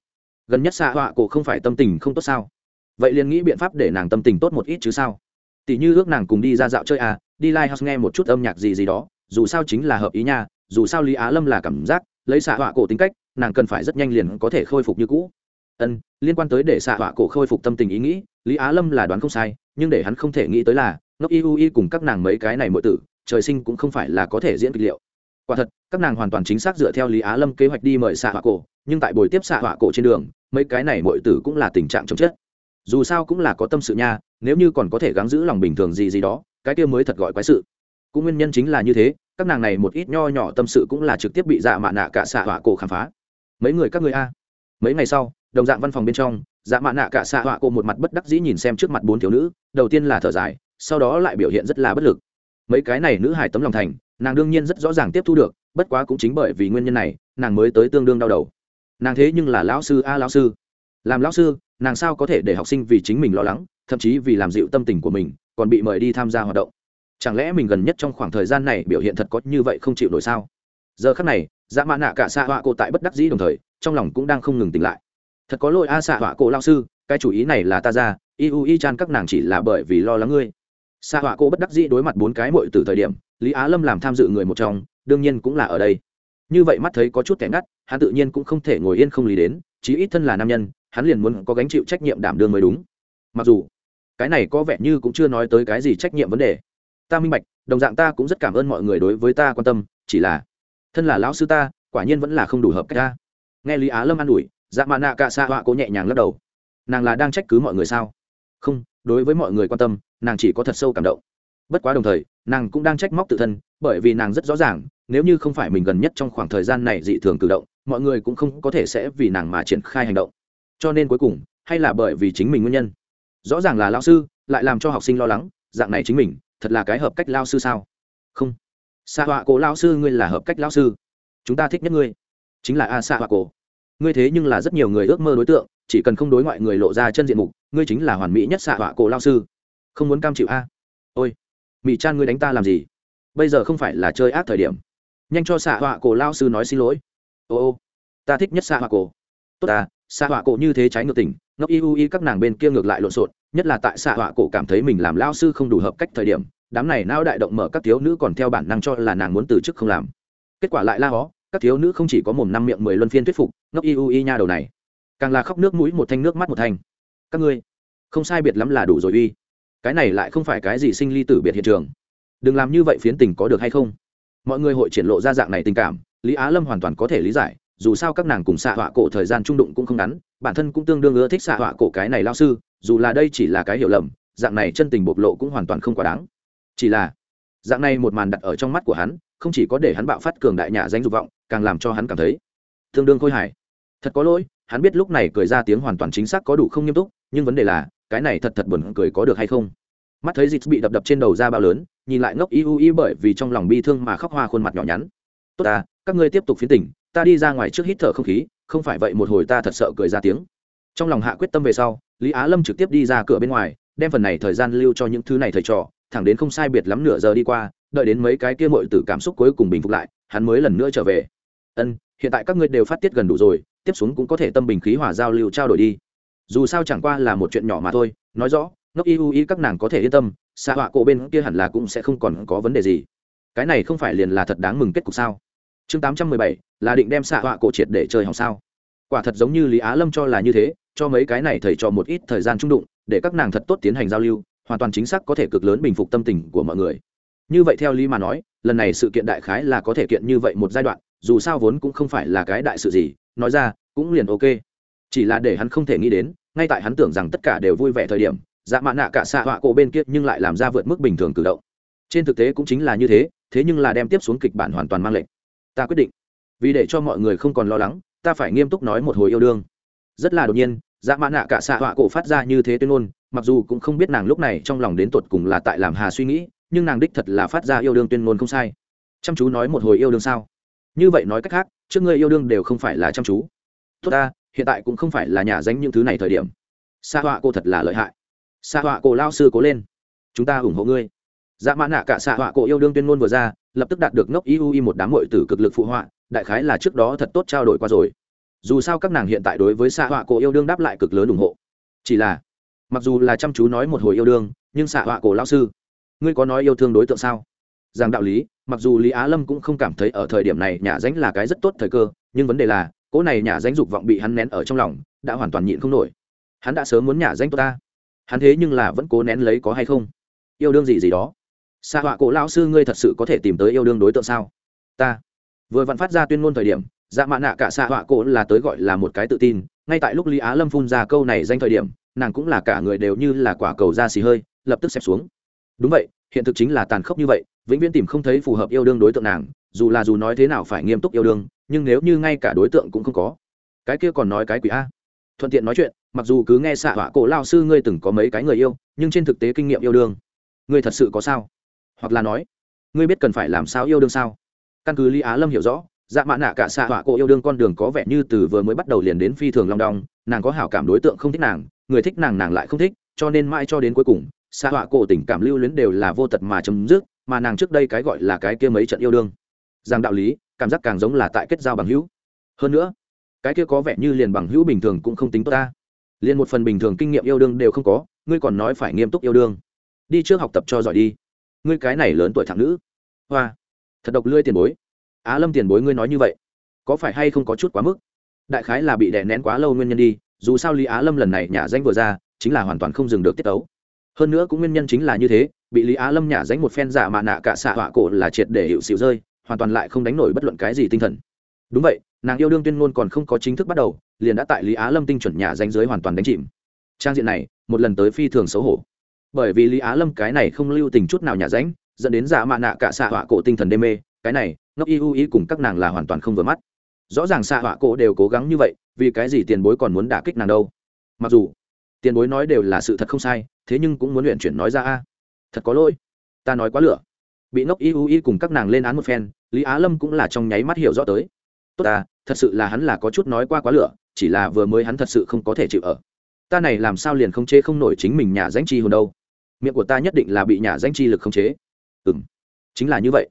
Gần nhất xạ họa cổ không phải tâm tình không tốt sao? Vậy liền nghĩ biện pháp để nàng tâm tình tốt một ít chứ sao? Tỷ như ước nàng cùng đi ra dạo chơi à đi live nghe một chút âm nhạc gì gì đó, dù sao chính là hợp ý nha, dù sao lý á lâm là cảm giác, lấy xạ họa cổ tính cách, nàng cần phải rất nhanh liền có thể khôi phục như cũ ân, liên quan tới để xạ họa cổ khôi phục tâm tình ý nghĩ, lý á lâm là đoán không sai, nhưng để hắn không thể nghĩ tới là, ngốc y u y cùng các nàng mấy cái này mọi tử, trời sinh cũng không phải là có thể diễn kịch liệu. Quả thật, các nàng hoàn toàn chính xác dựa theo lý á lâm kế hoạch đi mời xạ họa cổ, nhưng tại buổi tiếp xạ họa cổ trên đường, mấy cái này mọi tử cũng là tình trạng chồng chất dù sao cũng là có tâm sự nha, nếu như còn có thể gắng giữ lòng bình thường gì gì đó, cái kia mới thật gọi quái sự. Cũng nguyên nhân chính là như thế, các nàng này một ít nho nhỏ tâm sự cũng là trực tiếp bị dạ mạ nạ cả xạ họa cổ khám phá. Mấy người các người a? Mấy ngày sau đồng dạng văn phòng bên trong dạ mạ nạ cả xạ họa cô một mặt bất đắc dĩ nhìn xem trước mặt bốn thiếu nữ, đầu tiên là thở dài, sau đó lại biểu hiện rất là bất lực. Mấy cái này nữ hải tấm lòng thành, nàng đương nhiên rất rõ ràng tiếp thu được, bất quá cũng chính bởi vì nguyên nhân này, nàng mới tới tương đương đau đầu. Nàng thế nhưng là lão sư a, lão sư. Làm lão sư, nàng sao có thể để học sinh vì chính mình lo lắng, thậm chí vì làm dịu tâm tình của mình, còn bị mời đi tham gia hoạt động. Chẳng lẽ mình gần nhất trong khoảng thời gian này biểu hiện thật có như vậy không chịu nổi sao? Giờ khắc này dạ mạ nạ cả xạ họa cô tại bất đắc dĩ đồng thời, trong lòng cũng đang không ngừng tỉnh lại thật có lỗi a xạ họa cổ lao sư, cái chủ ý này là ta ra y u y chan các nàng chỉ là bởi vì lo lắng ngươi. Xạ họa cổ bất đắc dĩ đối mặt bốn cái mội từ thời điểm, lý á lâm làm tham dự người một trong, đương nhiên cũng là ở đây. Như vậy mắt thấy có chút kẻ ngắt, hắn tự nhiên cũng không thể ngồi yên không lý đến, chí ít thân là nam nhân, hắn liền muốn có gánh chịu trách nhiệm đảm đương mới đúng. Mặc dù, cái này có vẻ như cũng chưa nói tới cái gì trách nhiệm vấn đề. Ta minh bạch, đồng dạng ta cũng rất cảm ơn mọi người đối với ta quan tâm, chỉ là, thân là lão sư ta, quả nhiên vẫn là không đủ hợp cách ta. Nghe lý á lâm an ủi dạ mạ nạ cạ xạ họa cố nhẹ nhàng lắc đầu. Nàng là đang trách cứ mọi người sao? Không, đối với mọi người quan tâm, nàng chỉ có thật sâu cảm động. Bất quá đồng thời, nàng cũng đang trách móc tự thân, bởi vì nàng rất rõ ràng, nếu như không phải mình gần nhất trong khoảng thời gian này dị thường cử động, mọi người cũng không có thể sẽ vì nàng mà triển khai hành động. Cho nên cuối cùng, hay là bởi vì chính mình nguyên nhân? Rõ ràng là lao sư, lại làm cho học sinh lo lắng, dạng này chính mình, thật là cái hợp cách lao sư sao? Không. Xạ họa cổ lao sư, ngươi là hợp cách lao sư. Chúng ta thích nhất ngươi. Chính là a xạ họa cổ ngươi thế nhưng là rất nhiều người ước mơ đối tượng, chỉ cần không đối ngoại người lộ ra chân diện mục, ngươi chính là hoàn mỹ nhất xạ họa cổ lao sư. Không muốn cam chịu a? Ôi mỹ chan ngươi đánh ta làm gì? Bây giờ không phải là chơi ác thời điểm. Nhanh cho xạ họa cổ lao sư nói xin lỗi. Ô ô, ta thích nhất xạ họa cổ. Tốt à xạ họa cổ như thế trái ngược tình, ngốc y u y các nàng bên kia ngược lại lộn xộn, nhất là tại xạ họa cổ cảm thấy mình làm lao sư không đủ hợp cách thời điểm, đám này não đại động mở các thiếu nữ còn theo bản năng cho là nàng muốn từ chức không làm. Kết quả lại la hó các thiếu nữ không chỉ có mồm năm miệng mười luân phiên thuyết phục, ngốc y u y nha đầu này, càng là khóc nước mũi một thanh, nước mắt một thanh. Các ngươi, không sai biệt lắm là đủ rồi uy. Cái này lại không phải cái gì sinh ly tử biệt hiện trường. Đừng làm như vậy phiến tình có được hay không? Mọi người hội triển lộ ra dạng này tình cảm, lý á lâm hoàn toàn có thể lý giải, dù sao các nàng cùng xạ họa cổ thời gian trung đụng cũng không ngắn, bản thân cũng tương đương ưa thích xạ họa cổ cái này lao sư, dù là đây chỉ là cái hiểu lầm, dạng này chân tình bộc lộ cũng hoàn toàn không quá đáng. Chỉ là, dạng này một màn đặt ở trong mắt của hắn, không chỉ có để hắn bạo phát cường đại nhà danh dục vọng càng làm cho hắn cảm thấy tương đương khôi hài. Thật có lỗi, hắn biết lúc này cười ra tiếng hoàn toàn chính xác có đủ không nghiêm túc, nhưng vấn đề là, cái này thật thật buồn cười có được hay không? Mắt thấy dịch bị đập đập trên đầu ra bao lớn, nhìn lại ngốc y u y bởi vì trong lòng bi thương mà khóc hoa khuôn mặt nhỏ nhắn. Tốt ta, các ngươi tiếp tục phiến tỉnh, ta đi ra ngoài trước hít thở không khí, không phải vậy một hồi ta thật sợ cười ra tiếng. Trong lòng hạ quyết tâm về sau, lý á lâm trực tiếp đi ra cửa bên ngoài, đem phần này thời gian lưu cho những thứ này thầy trò, thẳng đến không sai biệt lắm nửa giờ đi qua, đợi đến mấy cái kia mội từ cảm xúc cuối cùng bình phục lại, hắn mới lần nữa trở về ân, hiện tại các ngươi đều phát tiết gần đủ rồi, tiếp xuống cũng có thể tâm bình khí hòa giao lưu trao đổi đi. Dù sao chẳng qua là một chuyện nhỏ mà thôi, nói rõ, ngốc y u y các nàng có thể yên tâm xạ họa cổ bên kia hẳn là cũng sẽ không còn có vấn đề gì. Cái này không phải liền là thật đáng mừng kết cục sao? Chương tám trăm mười bảy, là định đem xạ họa cổ triệt để chơi hỏng sao? Quả thật giống như lý á lâm cho là như thế, cho mấy cái này thầy cho một ít thời gian trung đụng, để các nàng thật tốt tiến hành giao lưu, hoàn toàn chính xác có thể cực lớn bình phục tâm tình của mọi người. Như vậy theo lý mà nói, lần này sự kiện đại khái là có thể kiện như vậy một giai đoạn dù sao vốn cũng không phải là cái đại sự gì, nói ra, cũng liền ok. Chỉ là để hắn không thể nghĩ đến, ngay tại hắn tưởng rằng tất cả đều vui vẻ thời điểm dạ mạ nạ cả xạ họa cổ bên kia nhưng lại làm ra vượt mức bình thường cử động. Trên thực tế cũng chính là như thế thế nhưng là đem tiếp xuống kịch bản hoàn toàn mang lệnh ta quyết định. Vì để cho mọi người không còn lo lắng, ta phải nghiêm túc nói một hồi yêu đương. Rất là đột nhiên dạ mã nạ cả xạ họa cổ phát ra như thế tuyên ngôn, mặc dù cũng không biết nàng lúc này trong lòng đến tột cùng là tại làm hà suy nghĩ, nhưng nàng đích thật là phát ra yêu đương tuyên ngôn không sai. Chăm chú nói một hồi yêu đương sao? Như vậy nói cách khác, trước ngươi yêu đương đều không phải là chăm chú. Tốt ta, hiện tại cũng không phải là nhà danh những thứ này thời điểm. Sa họa cô thật là lợi hại. Sa họa cổ lao sư cố lên. Chúng ta ủng hộ ngươi. Dạ mã nạ cả xạ họa cổ yêu đương tuyên ngôn vừa ra, lập tức đạt được ngốc iui một đám hội tử cực lực phụ họa, đại khái là trước đó thật tốt trao đổi qua rồi. Dù sao các nàng hiện tại đối với xạ họa cổ yêu đương đáp lại cực lớn ủng hộ. Chỉ là, mặc dù là chăm chú nói một hồi yêu đương, nhưng xạ họa cổ lao sư, ngươi có nói yêu thương đối tượng sao? Rằng đạo lý mặc dù lý á lâm cũng không cảm thấy ở thời điểm này nhà ránh là cái rất tốt thời cơ, nhưng vấn đề là, cỗ này nhà ránh dục vọng bị hắn nén ở trong lòng, đã hoàn toàn nhịn không nổi. Hắn đã sớm muốn nhà ránh tôi ta. Hắn thế nhưng là vẫn cố nén lấy có hay không? Yêu đương gì gì đó. Xa họa cổ lao sư ngươi thật sự có thể tìm tới yêu đương đối tượng sao? Ta. Vừa vặn phát ra tuyên ngôn thời điểm dạ mạ nạ cả xa họa cổ là tới gọi là một cái tự tin, ngay tại lúc lý á lâm phun ra câu này danh thời điểm, nàng cũng là cả người đều như là quả cầu da xì hơi, lập tức xẹp xuống. Đúng vậy, hiện thực chính là tàn khốc như vậy vĩnh viễn tìm không thấy phù hợp yêu đương đối tượng nàng, dù là dù nói thế nào phải nghiêm túc yêu đương, nhưng nếu như ngay cả đối tượng cũng không có. Cái kia còn nói cái quỷ a. Thuận tiện nói chuyện, mặc dù cứ nghe xạ họa cổ lao sư ngươi từng có mấy cái người yêu, nhưng trên thực tế kinh nghiệm yêu đương, ngươi thật sự có sao? Hoặc là nói, ngươi biết cần phải làm sao yêu đương sao? Căn cứ lý á lâm hiểu rõ dạ mạ nạ cả xạ họa cổ yêu đương con đường có vẻ như từ vừa mới bắt đầu liền đến phi thường long đong, nàng có hảo cảm đối tượng không thích nàng, người thích nàng nàng lại không thích, cho nên mãi cho đến cuối cùng, xạ họa cổ tình cảm lưu luyến đều là vô tật mà chấm dứt mà nàng trước đây cái gọi là cái kia mấy trận yêu đương. Rằng đạo lý, cảm giác càng giống là tại kết giao bằng hữu. Hơn nữa, cái kia có vẻ như liền bằng hữu bình thường cũng không tính tốt ta. Liền một phần bình thường kinh nghiệm yêu đương đều không có, ngươi còn nói phải nghiêm túc yêu đương. Đi trước học tập cho giỏi đi. Ngươi cái này lớn tuổi thẳng nữ. Hoa, thật độc lươi tiền bối. Á lâm tiền bối ngươi nói như vậy, có phải hay không có chút quá mức? Đại khái là bị đè nén quá lâu nguyên nhân đi, dù sao lý á lâm lần này nhả danh vừa ra, chính là hoàn toàn không dừng được tiết tấu. Hơn nữa cũng nguyên nhân chính là như thế bị lý á lâm nhả dánh một phen giả mạ nạ cả xạ họa cổ là triệt để hiệu xịu rơi, hoàn toàn lại không đánh nổi bất luận cái gì tinh thần. Đúng vậy, nàng yêu đương tuyên ngôn còn không có chính thức bắt đầu, liền đã tại lý á lâm tinh chuẩn nhả danh giới hoàn toàn đánh chìm. Trang diện này, một lần tới phi thường xấu hổ. Bởi vì lý á lâm cái này không lưu tình chút nào nhả ránh, dẫn đến giả mạ nạ cả xạ họa cổ tinh thần đê mê, cái này, ngốc y u y cùng các nàng là hoàn toàn không vừa mắt. Rõ ràng xạ họa cổ đều cố gắng như vậy, vì cái gì tiền bối còn muốn đả kích nàng đâu? Mặc dù, tiền bối nói đều là sự thật không sai, thế nhưng cũng muốn luyện chuyển nói ra a thật có lỗi. Ta nói quá lửa. Bị ngốc y u y cùng các nàng lên án một phen, lý á lâm cũng là trong nháy mắt hiểu rõ tới. Tốt ta, thật sự là hắn là có chút nói qua quá lửa, chỉ là vừa mới hắn thật sự không có thể chịu ở. Ta này làm sao liền không chế không nổi chính mình nhà danh chi hồn đâu. Miệng của ta nhất định là bị nhà danh chi lực không chế. Ừ m chính là như vậy.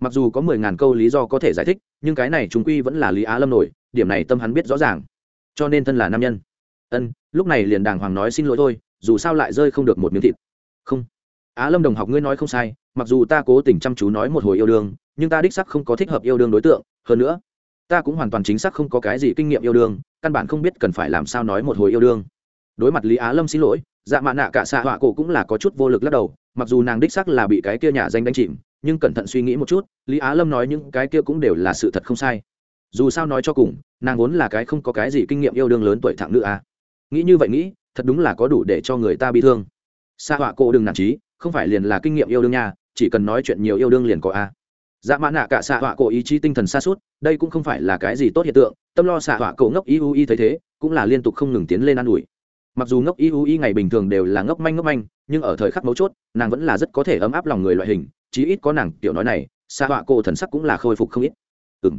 Mặc dù có mười ngàn câu lý do có thể giải thích, nhưng cái này chúng quy vẫn là lý á lâm nổi, điểm này tâm hắn biết rõ ràng. Cho nên thân là nam nhân. Ân, lúc này liền đàng hoàng nói xin lỗi thôi, dù sao lại rơi không được một miếng thịt. Không á lâm đồng học ngươi nói không sai, mặc dù ta cố tình chăm chú nói một hồi yêu đương, nhưng ta đích sắc không có thích hợp yêu đương đối tượng, hơn nữa, ta cũng hoàn toàn chính xác không có cái gì kinh nghiệm yêu đương, căn bản không biết cần phải làm sao nói một hồi yêu đương. Đối mặt lý á lâm xin lỗi dạ mạ nạ cả xạ họa cổ cũng là có chút vô lực lắc đầu, mặc dù nàng đích sắc là bị cái kia nhà danh đánh chìm, nhưng cẩn thận suy nghĩ một chút, lý á lâm nói những cái kia cũng đều là sự thật không sai. Dù sao nói cho cùng, nàng vốn là cái không có cái gì kinh nghiệm yêu đương lớn tuổi thẳng nữ a nghĩ như vậy nghĩ, thật đúng là có đủ để cho người ta bị thương. Xạ họa cổ đừng nản trí không phải liền là kinh nghiệm yêu đương nha, chỉ cần nói chuyện nhiều yêu đương liền có a. Dạ mã nạ cả xạ họa cổ ý chí tinh thần xa suốt, đây cũng không phải là cái gì tốt hiện tượng, tâm lo xạ họa cổ ngốc y u y thấy thế, cũng là liên tục không ngừng tiến lên an ủi. Mặc dù ngốc y u y ngày bình thường đều là ngốc manh ngốc manh, nhưng ở thời khắc mấu chốt, nàng vẫn là rất có thể ấm áp lòng người loại hình, chí ít có nàng tiểu nói này, xạ họa cổ thần sắc cũng là khôi phục không ít. Ừ m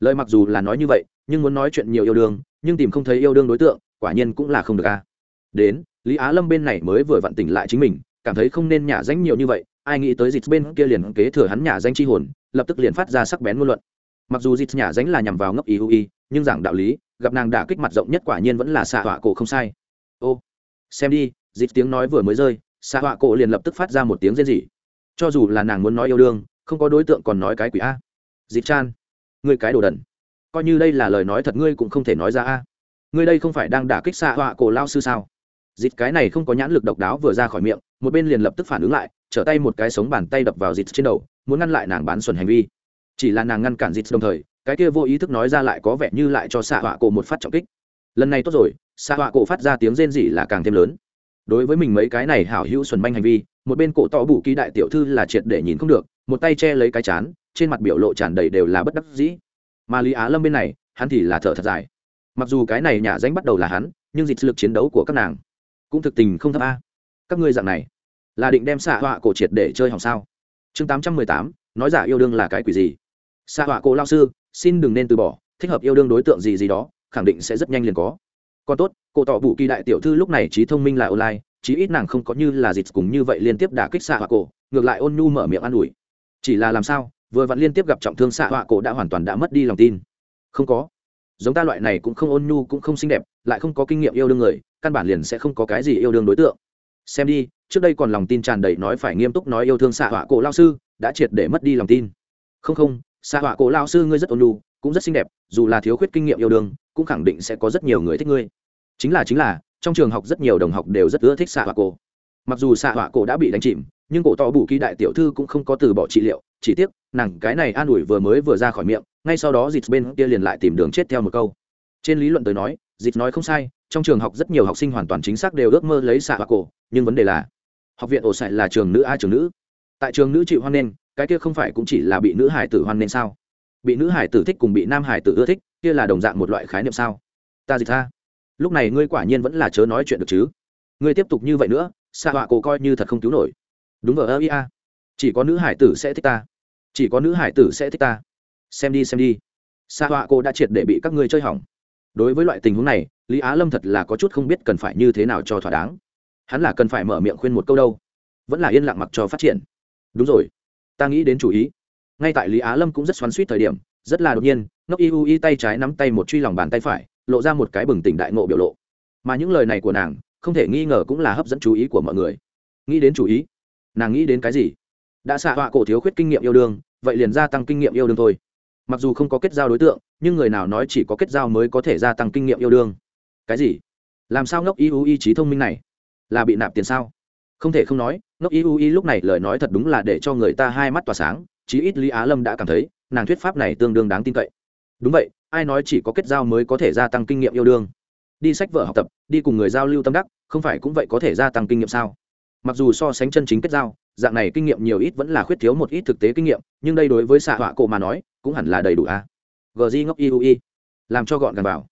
lời mặc dù là nói như vậy, nhưng muốn nói chuyện nhiều yêu đương, nhưng tìm không thấy yêu đương đối tượng, quả nhiên cũng là không được a. Đến, lý á lâm bên này mới vừa vặn tỉnh lại chính mình cảm thấy không nên nhả danh nhiều như vậy, ai nghĩ tới dịch bên kia liền kế thừa hắn nhả danh chi hồn, lập tức liền phát ra sắc bén ngôn luận. Mặc dù dịch nhả danh là nhằm vào ngốc ý hữu y nhưng giảng đạo lý, gặp nàng đả kích mặt rộng nhất quả nhiên vẫn là xạ họa cổ không sai. Ô, xem đi dịch tiếng nói vừa mới rơi, xạ họa cổ liền lập tức phát ra một tiếng rên rỉ. Cho dù là nàng muốn nói yêu đương, không có đối tượng còn nói cái quỷ a. Dịch chan, ngươi cái đồ đần. Coi như đây là lời nói thật, ngươi cũng không thể nói ra a. Ngươi đây không phải đang đả kích xạ họa cổ lao sư sao? Dịt cái này không có nhãn lực độc đáo vừa ra khỏi miệng, một bên liền lập tức phản ứng lại, trở tay một cái sống bàn tay đập vào dịt trên đầu, muốn ngăn lại nàng bán xuẩn hành vi. Chỉ là nàng ngăn cản dịt đồng thời, cái kia vô ý thức nói ra lại có vẻ như lại cho xạ họa cổ một phát trọng kích. Lần này tốt rồi xạ họa cổ phát ra tiếng rên rỉ là càng thêm lớn. Đối với mình mấy cái này hảo hữu xuẩn manh hành vi, một bên cổ to bù ký đại tiểu thư là triệt để nhìn không được, một tay che lấy cái chán, trên mặt biểu lộ tràn đầy đều là bất đắc dĩ. Mà lý á lâm bên này, hắn thì là thở thật dài. Mặc dù cái này nhà danh bắt đầu là hắn, nhưng dịch lực chiến đấu của các nàng cũng thực tình không thấp a. Các ngươi dạng này, là định đem xạ họa cổ triệt để chơi hỏng sao? Chương tám trăm mười tám, nói giả yêu đương là cái quỷ gì? Xạ họa cổ lao sư, xin đừng nên từ bỏ, thích hợp yêu đương đối tượng gì gì đó, khẳng định sẽ rất nhanh liền có. Còn tốt, cổ tỏ bụ kỳ đại tiểu thư lúc này trí thông minh là online, chí ít nàng không có như là dịch cùng như vậy liên tiếp đả kích xạ họa cổ, ngược lại ôn nhu mở miệng an ủi. Chỉ là làm sao, vừa vặn liên tiếp gặp trọng thương xạ họa cổ đã hoàn toàn đã mất đi lòng tin. Không có. Giống ta loại này cũng không ôn nhu cũng không xinh đẹp, lại không có kinh nghiệm yêu đương người căn bản liền sẽ không có cái gì yêu đương đối tượng. Xem đi, trước đây còn lòng tin tràn đầy nói phải nghiêm túc nói yêu thương xạ họa cổ lao sư, đã triệt để mất đi lòng tin. Không không xạ họa cổ lao sư ngươi rất ôn nhu, cũng rất xinh đẹp, dù là thiếu khuyết kinh nghiệm yêu đương, cũng khẳng định sẽ có rất nhiều người thích ngươi. Chính là chính là, trong trường học rất nhiều đồng học đều rất ưa thích xạ họa cổ. Mặc dù xạ họa cổ đã bị đánh chìm, nhưng cổ to bù kỳ đại tiểu thư cũng không có từ bỏ trị liệu, chỉ tiếc, nàng cái này an ủi vừa mới vừa ra khỏi miệng, ngay sau đó dịt bên kia liền lại tìm đường chết theo một câu. Trên lý luận tới nói dịt nói không sai trong trường học rất nhiều học sinh hoàn toàn chính xác đều ước mơ lấy xạ hoa cổ, nhưng vấn đề là, học viện ổ sại là trường nữ a, trường nữ. Tại trường nữ chịu hoan nghênh, cái kia không phải cũng chỉ là bị nữ hải tử hoan nghênh sao? Bị nữ hải tử thích cùng bị nam hải tử ưa thích, kia là đồng dạng một loại khái niệm sao? Ta dịch ta lúc này ngươi quả nhiên vẫn là chớ nói chuyện được chứ? Ngươi tiếp tục như vậy nữa, xạ họa cổ coi như thật không cứu nổi. Đúng ở ơ ia chỉ có nữ hải tử sẽ thích ta. Chỉ có nữ hải tử sẽ thích ta. Xem đi xem đi. Xạ họa cổ đã triệt để bị các ngươi chơi hỏng. Đối với loại tình huống này lý á lâm thật là có chút không biết cần phải như thế nào cho thỏa đáng. Hắn là cần phải mở miệng khuyên một câu đâu. Vẫn là yên lặng mặc cho phát triển. Đúng rồi. Ta nghĩ đến chủ ý. Ngay tại lý á lâm cũng rất xoắn suýt thời điểm, rất là đột nhiên, ngốc y u y tay trái nắm tay một truy lòng bàn tay phải, lộ ra một cái bừng tỉnh đại ngộ biểu lộ. Mà những lời này của nàng, không thể nghi ngờ cũng là hấp dẫn chú ý của mọi người. Nghĩ đến chủ ý, nàng nghĩ đến cái gì? Đã xạ họa cổ thiếu khuyết kinh nghiệm yêu đương, vậy liền gia tăng kinh nghiệm yêu đương thôi. Mặc dù không có kết giao đối tượng, nhưng người nào nói chỉ có kết giao mới có thể gia tăng kinh nghiệm yêu đương? Cái gì? Làm sao ngốc y u y trí thông minh này? Là bị nạp tiền sao? Không thể không nói, ngốc y u y lúc này lời nói thật đúng là để cho người ta hai mắt tỏa sáng, chí ít lý á lâm đã cảm thấy, nàng thuyết pháp này tương đương đáng tin cậy. Đúng vậy, ai nói chỉ có kết giao mới có thể gia tăng kinh nghiệm yêu đương? Đi sách vở học tập, đi cùng người giao lưu tâm đắc, không phải cũng vậy có thể gia tăng kinh nghiệm sao? Mặc dù so sánh chân chính kết giao, dạng này kinh nghiệm nhiều ít vẫn là khuyết thiếu một ít thực tế kinh nghiệm, nhưng đây đối với xạ họa cổ mà nói, cũng hẳn là đầy đủ a. À? gg ngốc iui làm cho gọn gàng vào.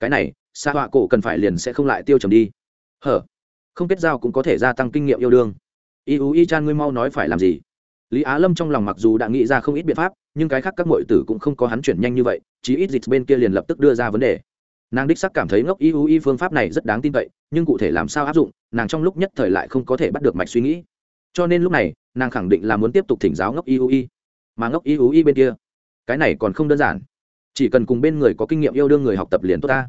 Cái này xa họa cổ cần phải liền sẽ không lại tiêu trầm đi. Hở? Không kết giao cũng có thể gia tăng kinh nghiệm yêu đương. Iui chan ngươi mau nói phải làm gì? Lý á lâm trong lòng mặc dù đã nghĩ ra không ít biện pháp, nhưng cái khác các mọi tử cũng không có hắn chuyển nhanh như vậy, chí ít dịch bên kia liền lập tức đưa ra vấn đề. Nàng đích sắc cảm thấy ngốc y ú y phương pháp này rất đáng tin cậy, nhưng cụ thể làm sao áp dụng, nàng trong lúc nhất thời lại không có thể bắt được mạch suy nghĩ. Cho nên lúc này, nàng khẳng định là muốn tiếp tục thỉnh giáo ngốc y ú y mà ngốc y ú y bên kia, cái này còn không đơn giản. Chỉ cần cùng bên người có kinh nghiệm yêu đương người học tập liền tốt ta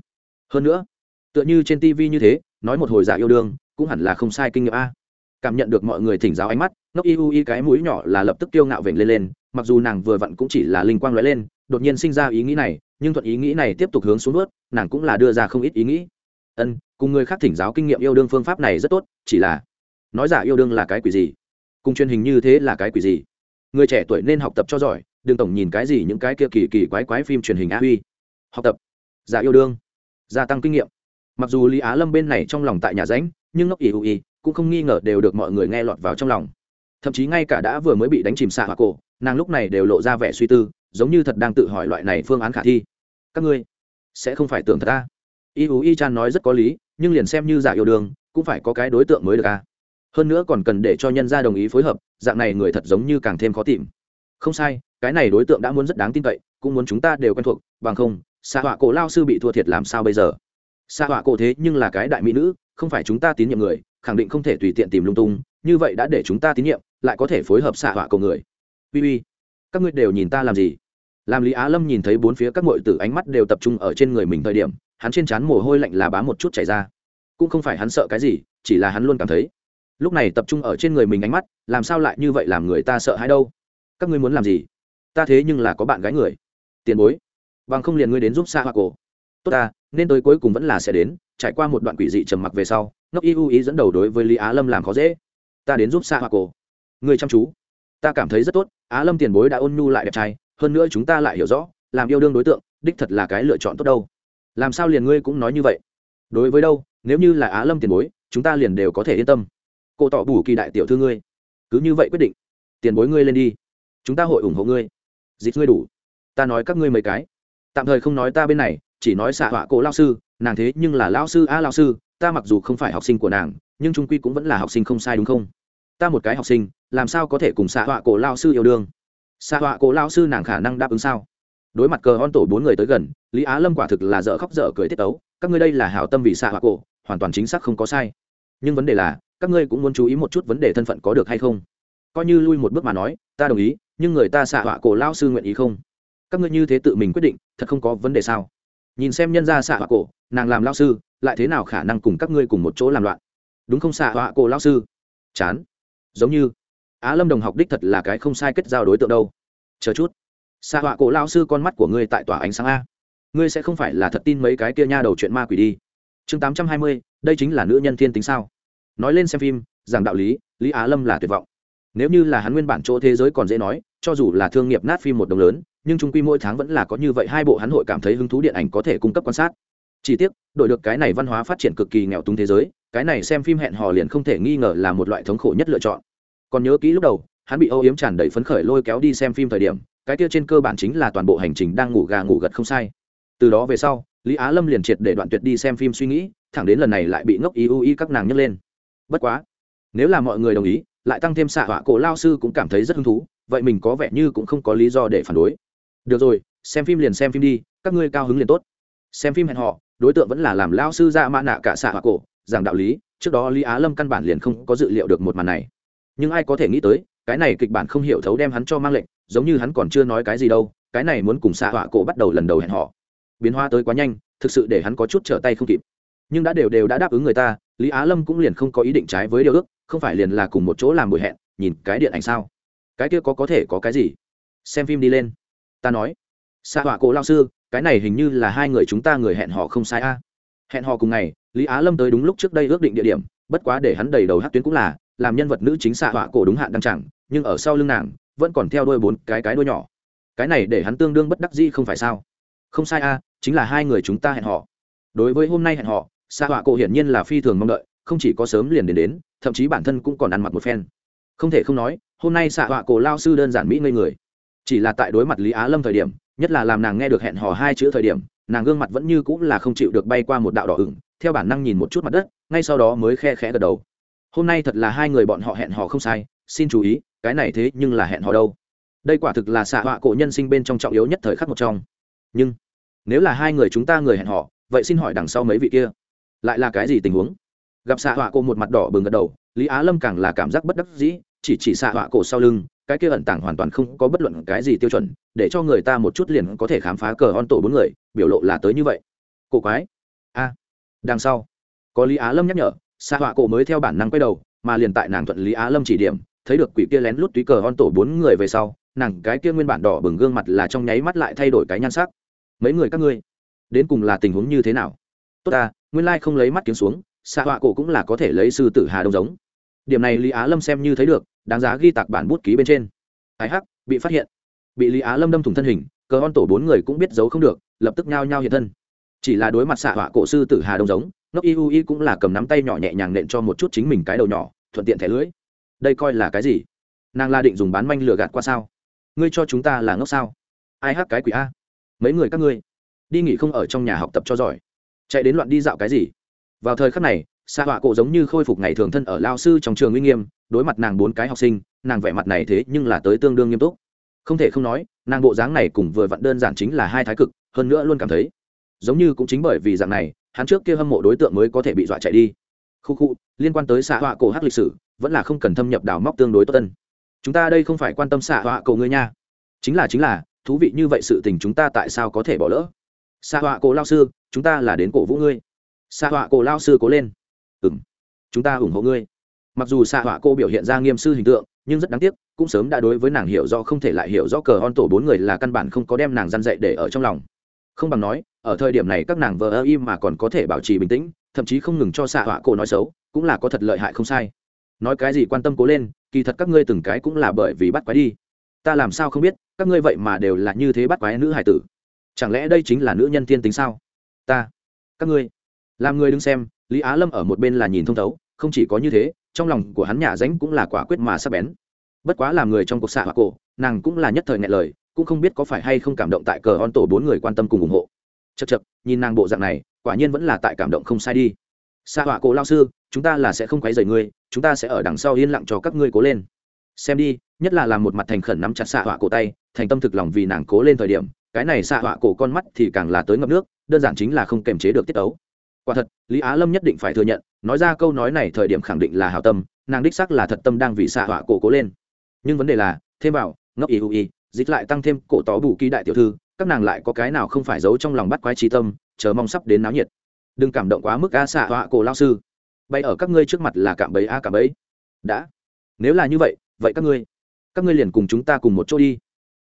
hơn nữa, tựa như trên tv như thế, nói một hồi giả yêu đương, cũng hẳn là không sai kinh nghiệm a. Cảm nhận được mọi người thỉnh giáo ánh mắt, ngốc y u y cái mũi nhỏ là lập tức tiêu ngạo vểnh lên lên, mặc dù nàng vừa vặn cũng chỉ là linh quang lóe lên, đột nhiên sinh ra ý nghĩ này, nhưng thuận ý nghĩ này tiếp tục hướng xuống nuốt, nàng cũng là đưa ra không ít ý nghĩ. Ân, cùng người khác thỉnh giáo kinh nghiệm yêu đương phương pháp này rất tốt, chỉ là nói giả yêu đương là cái quỷ gì? Cùng truyền hình như thế là cái quỷ gì? Người trẻ tuổi nên học tập cho giỏi, đừng tổng nhìn cái gì những cái kia kỳ kỳ quái quái phim truyền hình a huy. Học tập giả yêu đương gia tăng kinh nghiệm. Mặc dù lý á lâm bên này trong lòng tại nhà ránh nhưng ngốc ỉ ưu ỉ cũng không nghi ngờ đều được mọi người nghe lọt vào trong lòng. Thậm chí ngay cả đã vừa mới bị đánh chìm xạ hoa cổ, nàng lúc này đều lộ ra vẻ suy tư, giống như thật đang tự hỏi loại này phương án khả thi. Các ngươi sẽ không phải tưởng thật ta y ú y chan nói rất có lý, nhưng liền xem như giả yêu đương, cũng phải có cái đối tượng mới được a. Hơn nữa còn cần để cho nhân gia đồng ý phối hợp, dạng này người thật giống như càng thêm khó tìm. Không sai, cái này đối tượng đã muốn rất đáng tin cậy, cũng muốn chúng ta đều quen thuộc, bằng không xạ họa cổ lao sư bị thua thiệt làm sao bây giờ? Xạ họa cổ thế nhưng là cái đại mỹ nữ, không phải chúng ta tín nhiệm người, khẳng định không thể tùy tiện tìm lung tung, như vậy đã để chúng ta tín nhiệm, lại có thể phối hợp xạ họa cổ người. Uy uy, các ngươi đều nhìn ta làm gì? Làm lý á lâm nhìn thấy bốn phía các ngội tử ánh mắt đều tập trung ở trên người mình thời điểm, hắn trên trán mồ hôi lạnh là bám một chút chảy ra. Cũng không phải hắn sợ cái gì, chỉ là hắn luôn cảm thấy, lúc này tập trung ở trên người mình ánh mắt, làm sao lại như vậy làm người ta sợ hãi đâu? Các ngươi muốn làm gì? Ta thế nhưng là có bạn gái người. Tiền bối bằng không liền ngươi đến giúp xa hoa cổ. Tốt ta, nên tới cuối cùng vẫn là sẽ đến, trải qua một đoạn quỷ dị trầm mặc về sau, ngốc y u ý dẫn đầu đối với lý á lâm làm khó dễ. Ta đến giúp xa hoa cổ. Người chăm chú. Ta cảm thấy rất tốt, á lâm tiền bối đã ôn nhu lại đẹp trai, hơn nữa chúng ta lại hiểu rõ, làm yêu đương đối tượng, đích thật là cái lựa chọn tốt đâu. Làm sao liền ngươi cũng nói như vậy? Đối với đâu, nếu như là á lâm tiền bối, chúng ta liền đều có thể yên tâm. Cô tỏ bù kỳ đại tiểu thư ngươi. Cứ như vậy quyết định. Tiền bối ngươi lên đi. Chúng ta hội ủng hộ ngươi. Dịch ngươi đủ. Ta nói các ngươi mấy cái tạm thời không nói ta bên này, chỉ nói xạ họa cổ lao sư, nàng thế nhưng là lao sư a lao sư, ta mặc dù không phải học sinh của nàng, nhưng trung quy cũng vẫn là học sinh không sai đúng không? Ta một cái học sinh, làm sao có thể cùng xạ họa cổ lao sư yêu đương? Xạ họa cổ lao sư nàng khả năng đáp ứng sao? Đối mặt cờ hon tổ bốn người tới gần, lý á lâm quả thực là dở khóc dở cười tiết tấu, các ngươi đây là hảo tâm vì xạ họa cổ, hoàn toàn chính xác không có sai. Nhưng vấn đề là, các ngươi cũng muốn chú ý một chút vấn đề thân phận có được hay không? Coi như lui một bước mà nói, ta đồng ý, nhưng người ta xạ họa cổ lao sư nguyện ý không? Các ngươi như thế tự mình quyết định, thật không có vấn đề sao? Nhìn xem nhân gia xạ họa cổ, nàng làm lao sư, lại thế nào khả năng cùng các ngươi cùng một chỗ làm loạn? Đúng không xạ họa cổ lao sư? Chán. Giống như, á lâm đồng học đích thật là cái không sai kết giao đối tượng đâu. Chờ chút. Xạ họa cổ lao sư con mắt của ngươi tại tỏa ánh sáng a. Ngươi sẽ không phải là thật tin mấy cái kia nha đầu chuyện ma quỷ đi. Chương tám trăm hai mươi, đây chính là nữ nhân thiên tính sao? Nói lên xem phim rằng đạo lý lý á lâm là tuyệt vọng. Nếu như là hắn nguyên bản chỗ thế giới còn dễ nói, cho dù là thương nghiệp nát phim một đồng lớn nhưng trung quy mỗi tháng vẫn là có như vậy, hai bộ hắn hội cảm thấy hứng thú điện ảnh có thể cung cấp quan sát. Chỉ tiếc, đổi được cái này văn hóa phát triển cực kỳ nghèo túng thế giới, cái này xem phim hẹn hò liền không thể nghi ngờ là một loại thống khổ nhất lựa chọn. Còn nhớ kỹ lúc đầu, hắn bị âu yếm tràn đầy phấn khởi lôi kéo đi xem phim thời điểm, cái kia trên cơ bản chính là toàn bộ hành trình đang ngủ gà ngủ gật không sai. Từ đó về sau, lý á lâm liền triệt để đoạn tuyệt đi xem phim suy nghĩ, thẳng đến lần này lại bị ngốc ý u ý các nàng nhấc lên. Bất quá, nếu là mọi người đồng ý, lại tăng thêm xạ họa cổ lao sư cũng cảm thấy rất hứng thú, vậy mình có vẻ như cũng không có lý do để phản đối được rồi, xem phim liền xem phim đi, các ngươi cao hứng liền tốt. Xem phim hẹn họ đối tượng vẫn là làm lao sư ra mã nạ cả xạ họa cổ, giảng đạo lý, trước đó lý á lâm căn bản liền không có dự liệu được một màn này. Nhưng ai có thể nghĩ tới, cái này kịch bản không hiểu thấu đem hắn cho mang lệnh, giống như hắn còn chưa nói cái gì đâu, cái này muốn cùng xạ họa cổ bắt đầu lần đầu hẹn họ biến hóa tới quá nhanh, thực sự để hắn có chút trở tay không kịp. Nhưng đã đều đều đã đáp ứng người ta, lý á lâm cũng liền không có ý định trái với điều ước, không phải liền là cùng một chỗ làm buổi hẹn, nhìn cái điện ảnh sao? Cái kia có có thể có cái gì? Xem phim đi lên ta nói. Xạ họa cổ lao sư, cái này hình như là hai người chúng ta người hẹn họ không sai a. Hẹn họ cùng ngày, lý á lâm tới đúng lúc trước đây ước định địa điểm, bất quá để hắn đầy đầu hát tuyến cũng là, làm nhân vật nữ chính xạ họa cổ đúng hạn đăng chẳng, nhưng ở sau lưng nàng, vẫn còn theo đôi bốn cái cái đôi nhỏ. Cái này để hắn tương đương bất đắc dĩ không phải sao? Không sai a, chính là hai người chúng ta hẹn họ đối với hôm nay hẹn họ xạ họa cổ hiển nhiên là phi thường mong đợi, không chỉ có sớm liền đến đến, thậm chí bản thân cũng còn ăn mặc một phen. Không thể không nói, hôm nay xạ họa cổ lao sư đơn giản mỹ ngây người chỉ là tại đối mặt lý á lâm thời điểm, nhất là làm nàng nghe được hẹn hò hai chữ thời điểm, nàng gương mặt vẫn như cũng là không chịu được bay qua một đạo đỏ ửng, theo bản năng nhìn một chút mặt đất, ngay sau đó mới khe khẽ gật đầu. Hôm nay thật là hai người bọn họ hẹn hò không sai, xin chú ý, cái này thế nhưng là hẹn hò đâu. Đây quả thực là xạ họa cổ nhân sinh bên trong trọng yếu nhất thời khắc một trong. Nhưng, nếu là hai người chúng ta người hẹn hò, vậy xin hỏi đằng sau mấy vị kia, lại là cái gì tình huống? Gặp xạ họa cổ một mặt đỏ bừng gật đầu, lý á lâm càng là cảm giác bất đắc dĩ, chỉ chỉ xạ họa cổ sau lưng cái kia ẩn tàng hoàn toàn không có bất luận cái gì tiêu chuẩn, để cho người ta một chút liền có thể khám phá cờ on tổ bốn người, biểu lộ là tới như vậy. Cổ quái. A. Đằng sau. Có lý á lâm nhắc nhở xa họa cổ mới theo bản năng quay đầu, mà liền tại nàng thuận lý á lâm chỉ điểm, thấy được quỷ kia lén lút túy cờ on tổ bốn người về sau, nàng cái kia nguyên bản đỏ bừng gương mặt là trong nháy mắt lại thay đổi cái nhan sắc. Mấy người các ngươi, đến cùng là tình huống như thế nào? Tốt ta, nguyên lai không lấy mắt kiếm xuống xa họa cổ cũng là có thể lấy sư tử hà đông giống. Điểm này lý á lâm xem như thấy được đáng giá ghi tạc bản bút ký bên trên. Thái hắc, bị phát hiện. Bị lý á lâm đâm thủng thân hình cờ on tổ bốn người cũng biết giấu không được, lập tức nhao nhao hiện thân. Chỉ là đối mặt xạ họa cổ sư tử hà đông giống Nóc y u y cũng là cầm nắm tay nhỏ nhẹ nhàng nện cho một chút chính mình cái đầu nhỏ, thuận tiện thẻ lưới. Đây coi là cái gì? Nàng la định dùng bán manh lừa gạt qua sao? Ngươi cho chúng ta là ngốc sao? Ai hắc cái quỷ a? Mấy người các ngươi, đi nghỉ không ở trong nhà học tập cho giỏi. Chạy đến loạn đi dạo cái gì? Vào thời khắc này xa họa cổ giống như khôi phục ngày thường thân ở lao sư trong trường uy nghiêm, đối mặt nàng bốn cái học sinh, nàng vẻ mặt này thế nhưng là tới tương đương nghiêm túc. Không thể không nói, nàng bộ dáng này cùng vừa vặn đơn giản chính là hai thái cực, hơn nữa luôn cảm thấy, giống như cũng chính bởi vì dạng này, hắn trước kia hâm mộ đối tượng mới có thể bị dọa chạy đi. Khu khu, liên quan tới xạ họa cổ hát lịch sử, vẫn là không cần thâm nhập đào móc tương đối tốt tân chúng ta đây không phải quan tâm xạ họa cổ ngươi nha. Chính là chính là, thú vị như vậy sự tình chúng ta tại sao có thể bỏ lỡ? Xạ họa cổ lao sư, chúng ta là đến cổ vũ ngươi. Xạ họa cổ lao sư cố lên ừ m chúng ta ủng hộ ngươi. Mặc dù xạ họa cô biểu hiện ra nghiêm sư hình tượng, nhưng rất đáng tiếc, cũng sớm đã đối với nàng hiểu do không thể lại hiểu rõ cờ hon tổ bốn người là căn bản không có đem nàng răn dậy để ở trong lòng. Không bằng nói, ở thời điểm này các nàng vờ ơ im mà còn có thể bảo trì bình tĩnh, thậm chí không ngừng cho xạ họa cô nói xấu, cũng là có thật lợi hại không sai. Nói cái gì quan tâm cố lên, kỳ thật các ngươi từng cái cũng là bởi vì bắt quái đi. Ta làm sao không biết, các ngươi vậy mà đều là như thế bắt quái nữ hải tử. Chẳng lẽ đây chính là nữ nhân tiên tính sao? Ta, các ngươi, làm người đứng xem lý á lâm ở một bên là nhìn thông thấu, không chỉ có như thế, trong lòng của hắn nhà ránh cũng là quả quyết mà sắp bén. Bất quá làm người trong cuộc xạ hoa cổ, nàng cũng là nhất thời ngại lời, cũng không biết có phải hay không cảm động tại cờ on tổ bốn người quan tâm cùng ủng hộ. Chật chật nhìn nàng bộ dạng này, quả nhiên vẫn là tại cảm động không sai đi. Xạ họa cổ lao sư, chúng ta là sẽ không quấy rầy ngươi, chúng ta sẽ ở đằng sau yên lặng cho các ngươi cố lên. Xem đi, nhất là làm một mặt thành khẩn nắm chặt xạ họa cổ tay, thành tâm thực lòng vì nàng cố lên thời điểm, cái này xạ họa cổ con mắt thì càng là tới ngập nước, đơn giản chính là không kềm chế được tiết ấu quả thật, lý á lâm nhất định phải thừa nhận, nói ra câu nói này thời điểm khẳng định là hào tâm, nàng đích sắc là thật tâm đang vì xạ họa cổ cố lên. Nhưng vấn đề là, thêm vào ngốc ý ui dịch lại tăng thêm cổ tó bù ký đại tiểu thư, các nàng lại có cái nào không phải giấu trong lòng bắt quái trí tâm, chờ mong sắp đến náo nhiệt. Đừng cảm động quá mức a xạ họa cổ lao sư. Bay ở các ngươi trước mặt là cạm bẫy a cạm bẫy. Đã. Nếu là như vậy vậy các ngươi các ngươi liền cùng chúng ta cùng một chỗ đi.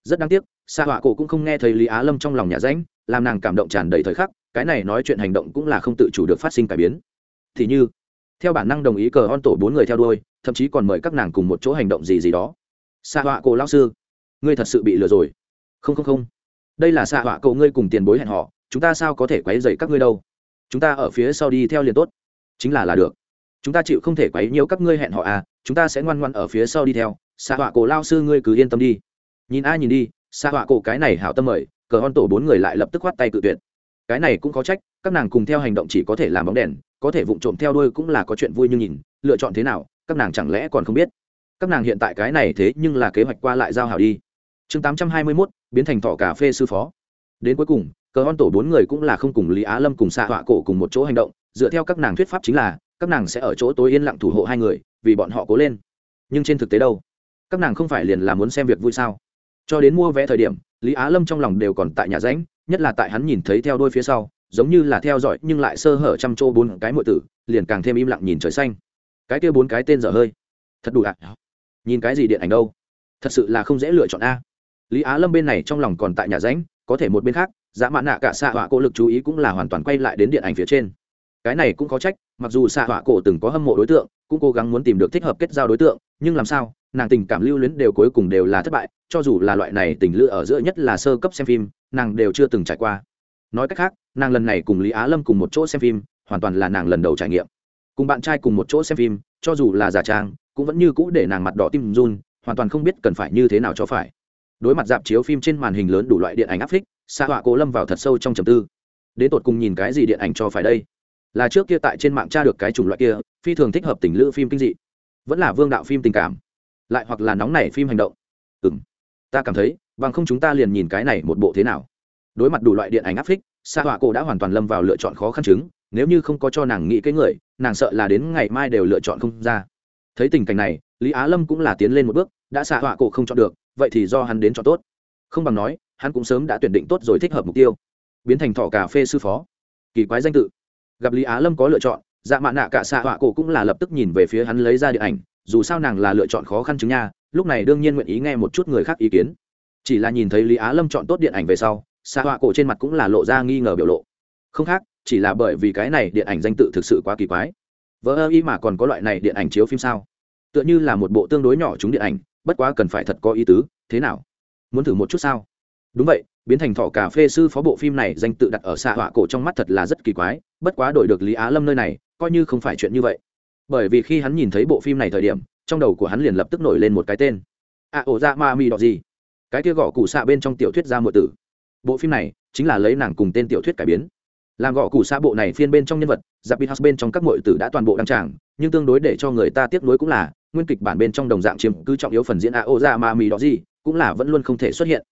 Rất đáng tiếc, xạ họa cổ cũng không nghe thấy lý á lâm trong lòng nhà ránh, làm nàng cảm động tràn đầy thời khắc cái này nói chuyện hành động cũng là không tự chủ được phát sinh cải biến. Thì như, theo bản năng đồng ý cờ on tổ bốn người theo đuôi, thậm chí còn mời các nàng cùng một chỗ hành động gì gì đó. Xạ họa cổ lao sư, ngươi thật sự bị lừa rồi. Không không không. Đây là xạ họa cổ ngươi cùng tiền bối hẹn họ chúng ta sao có thể quấy dày các ngươi đâu? Chúng ta ở phía sau đi theo liền tốt. Chính là là được. Chúng ta chịu không thể quấy nhiễu các ngươi hẹn họ à chúng ta sẽ ngoan ngoan ở phía sau đi theo. Xạ họa cổ lao sư ngươi cứ yên tâm đi. Nhìn ai nhìn đi xạ họa cổ cái này hảo tâm mời, cờ on tổ bốn người lại lập tức khoát tay cự tuyệt cái này cũng có trách các nàng cùng theo hành động chỉ có thể làm bóng đèn có thể vụng trộm theo đuôi cũng là có chuyện vui như nhìn lựa chọn thế nào các nàng chẳng lẽ còn không biết. Các nàng hiện tại cái này thế nhưng là kế hoạch qua lại giao hảo đi. Chương tám trăm hai mươi 821, biến thành thọ cà phê sư phó. Đến cuối cùng cờ hon tổ bốn người cũng là không cùng lý á lâm cùng xạ họa cổ cùng một chỗ hành động dựa theo các nàng thuyết pháp chính là các nàng sẽ ở chỗ tối yên lặng thủ hộ hai người vì bọn họ cố lên. Nhưng trên thực tế đâu? Các nàng không phải liền là muốn xem việc vui sao? Cho đến mua vé thời điểm lý á lâm trong lòng đều còn tại nhà ránh nhất là tại hắn nhìn thấy theo đôi phía sau, giống như là theo dõi nhưng lại sơ hở chăm chỗ bốn cái mọi tử, liền càng thêm im lặng nhìn trời xanh. Cái kia bốn cái tên dở hơi. Thật đủ ạ. Nhìn cái gì điện ảnh đâu? Thật sự là không dễ lựa chọn a. Lý á lâm bên này trong lòng còn tại nhà ránh có thể một bên khác dã mạn nạ cả xạ họa cổ lực chú ý cũng là hoàn toàn quay lại đến điện ảnh phía trên cái này cũng có trách, mặc dù xạ họa cổ từng có hâm mộ đối tượng, cũng cố gắng muốn tìm được thích hợp kết giao đối tượng, nhưng làm sao, nàng tình cảm lưu luyến đều cuối cùng đều là thất bại, cho dù là loại này tình lựa ở giữa nhất là sơ cấp xem phim, nàng đều chưa từng trải qua. Nói cách khác, nàng lần này cùng lý á lâm cùng một chỗ xem phim, hoàn toàn là nàng lần đầu trải nghiệm. Cùng bạn trai cùng một chỗ xem phim, cho dù là giả trang, cũng vẫn như cũ để nàng mặt đỏ tim run, hoàn toàn không biết cần phải như thế nào cho phải. Đối mặt dạp chiếu phim trên màn hình lớn đủ loại điện ảnh áp phích xạ họa cố lâm vào thật sâu trong trầm tư. Đến tột cùng nhìn cái gì điện ảnh cho phải đây? Là trước kia tại trên mạng tra được cái chủng loại kia, phi thường thích hợp tình lữ phim kinh dị. Vẫn là vương đạo phim tình cảm. Lại hoặc là nóng nảy phim hành động. Ừ m ta cảm thấy, bằng không chúng ta liền nhìn cái này một bộ thế nào. Đối mặt đủ loại điện ảnh áp phích, sa họa cổ đã hoàn toàn lâm vào lựa chọn khó khăn chứng, nếu như không có cho nàng nghĩ cái người, nàng sợ là đến ngày mai đều lựa chọn không ra. Thấy tình cảnh này, lý á lâm cũng là tiến lên một bước, đã xa họa cổ không chọn được, vậy thì do hắn đến chọn tốt. Không bằng nói, hắn cũng sớm đã tuyển định tốt rồi thích hợp mục tiêu. Biến thành thỏ cà phê sư phó. Kỳ quái danh tự gặp lý á lâm có lựa chọn dạ mạ nạ cả xạ họa cổ cũng là lập tức nhìn về phía hắn lấy ra điện ảnh dù sao nàng là lựa chọn khó khăn chứng nha lúc này đương nhiên nguyện ý nghe một chút người khác ý kiến chỉ là nhìn thấy lý á lâm chọn tốt điện ảnh về sau xạ họa cổ trên mặt cũng là lộ ra nghi ngờ biểu lộ không khác chỉ là bởi vì cái này điện ảnh danh tự thực sự quá kỳ quái vỡ ơ ý mà còn có loại này điện ảnh chiếu phim sao tựa như là một bộ tương đối nhỏ chúng điện ảnh bất quá cần phải thật có ý tứ thế nào muốn thử một chút sao đúng vậy biến thành thọ cà phê sư phó bộ phim này danh tự đặt ở xạ họa cổ trong mắt thật là rất kỳ quái, bất quá đổi được lý á lâm nơi này, coi như không phải chuyện như vậy. Bởi vì khi hắn nhìn thấy bộ phim này thời điểm, trong đầu của hắn liền lập tức nổi lên một cái tên. A ổ ra ma mi đỏ gì? Cái kia gõ cụ xạ bên trong tiểu thuyết ra mượn tử. Bộ phim này chính là lấy nàng cùng tên tiểu thuyết cải biến. Làm gõ cụ xạ bộ này phiên bên trong nhân vật giặc bị house bên trong các mội tử đã toàn bộ đăng tràng, nhưng tương đối để cho người ta tiếc nuối cũng là, nguyên kịch bản bên trong đồng dạng chiếm cứ trọng yếu phần diễn a ô ra dạ ma mì đó gì, cũng là vẫn luôn không thể xuất hiện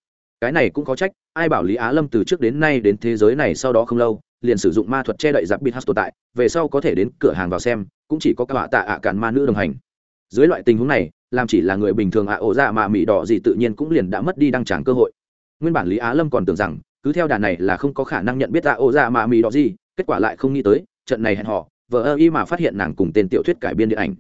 cái này cũng có trách, ai bảo lý á lâm từ trước đến nay đến thế giới này sau đó không lâu, liền sử dụng ma thuật che đậy giặc bị hát tồn tại, về sau có thể đến cửa hàng vào xem, cũng chỉ có các họa tạ ạ cản ma nữ đồng hành. Dưới loại tình huống này, làm chỉ là người bình thường ạ ổ ra mà mỹ đỏ gì tự nhiên cũng liền đã mất đi đăng tràng cơ hội. Nguyên bản lý á lâm còn tưởng rằng, cứ theo đà này là không có khả năng nhận biết ạ ổ ra mà mỹ đỏ gì, kết quả lại không nghĩ tới, trận này hẹn họ vợ ơ y mà phát hiện nàng cùng tên tiểu thuyết cải biên điện ảnh.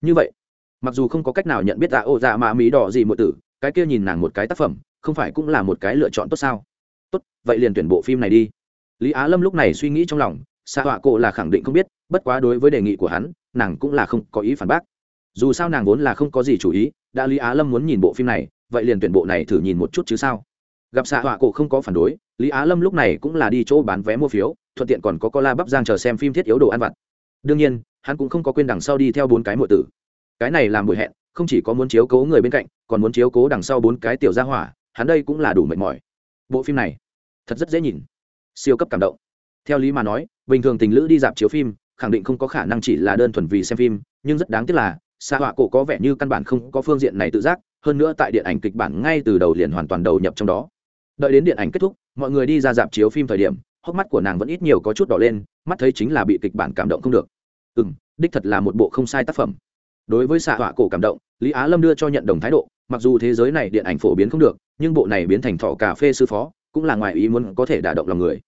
Như vậy, mặc dù không có cách nào nhận biết ạ ổ ra mà mỹ đỏ gì một tử, cái kia nhìn nàng một cái tác phẩm không phải cũng là một cái lựa chọn tốt sao? Tốt, vậy liền tuyển bộ phim này đi. Lý á lâm lúc này suy nghĩ trong lòng xạ họa cổ là khẳng định không biết, bất quá đối với đề nghị của hắn, nàng cũng là không có ý phản bác. Dù sao nàng vốn là không có gì chủ ý, đã lý á lâm muốn nhìn bộ phim này, vậy liền tuyển bộ này thử nhìn một chút chứ sao? Gặp xạ họa cổ không có phản đối, lý á lâm lúc này cũng là đi chỗ bán vé mua phiếu, thuận tiện còn có co la bắp giang chờ xem phim thiết yếu đồ ăn vặt. Đương nhiên, hắn cũng không có quên đằng sau đi theo bốn cái mọi tử. Cái này làm buổi hẹn, không chỉ có muốn chiếu cố người bên cạnh, còn muốn chiếu cố đằng sau bốn cái tiểu gia hỏa hắn đây cũng là đủ mệt mỏi. Bộ phim này, thật rất dễ nhìn. Siêu cấp cảm động. Theo lý mà nói, bình thường tình lữ đi dạp chiếu phim, khẳng định không có khả năng chỉ là đơn thuần vì xem phim, nhưng rất đáng tiếc là xa họa cổ có vẻ như căn bản không có phương diện này tự giác, hơn nữa tại điện ảnh kịch bản ngay từ đầu liền hoàn toàn đầu nhập trong đó. Đợi đến điện ảnh kết thúc, mọi người đi ra dạp chiếu phim thời điểm, hốc mắt của nàng vẫn ít nhiều có chút đỏ lên, mắt thấy chính là bị kịch bản cảm động không được. Ừ m đích thật là một bộ không sai tác phẩm. Đối với xạ họa cổ cảm động, lý á lâm đưa cho nhận đồng thái độ mặc dù thế giới này điện ảnh phổ biến không được, nhưng bộ này biến thành thọ cà phê sư phó cũng là ngoài ý muốn có thể đả động lòng người.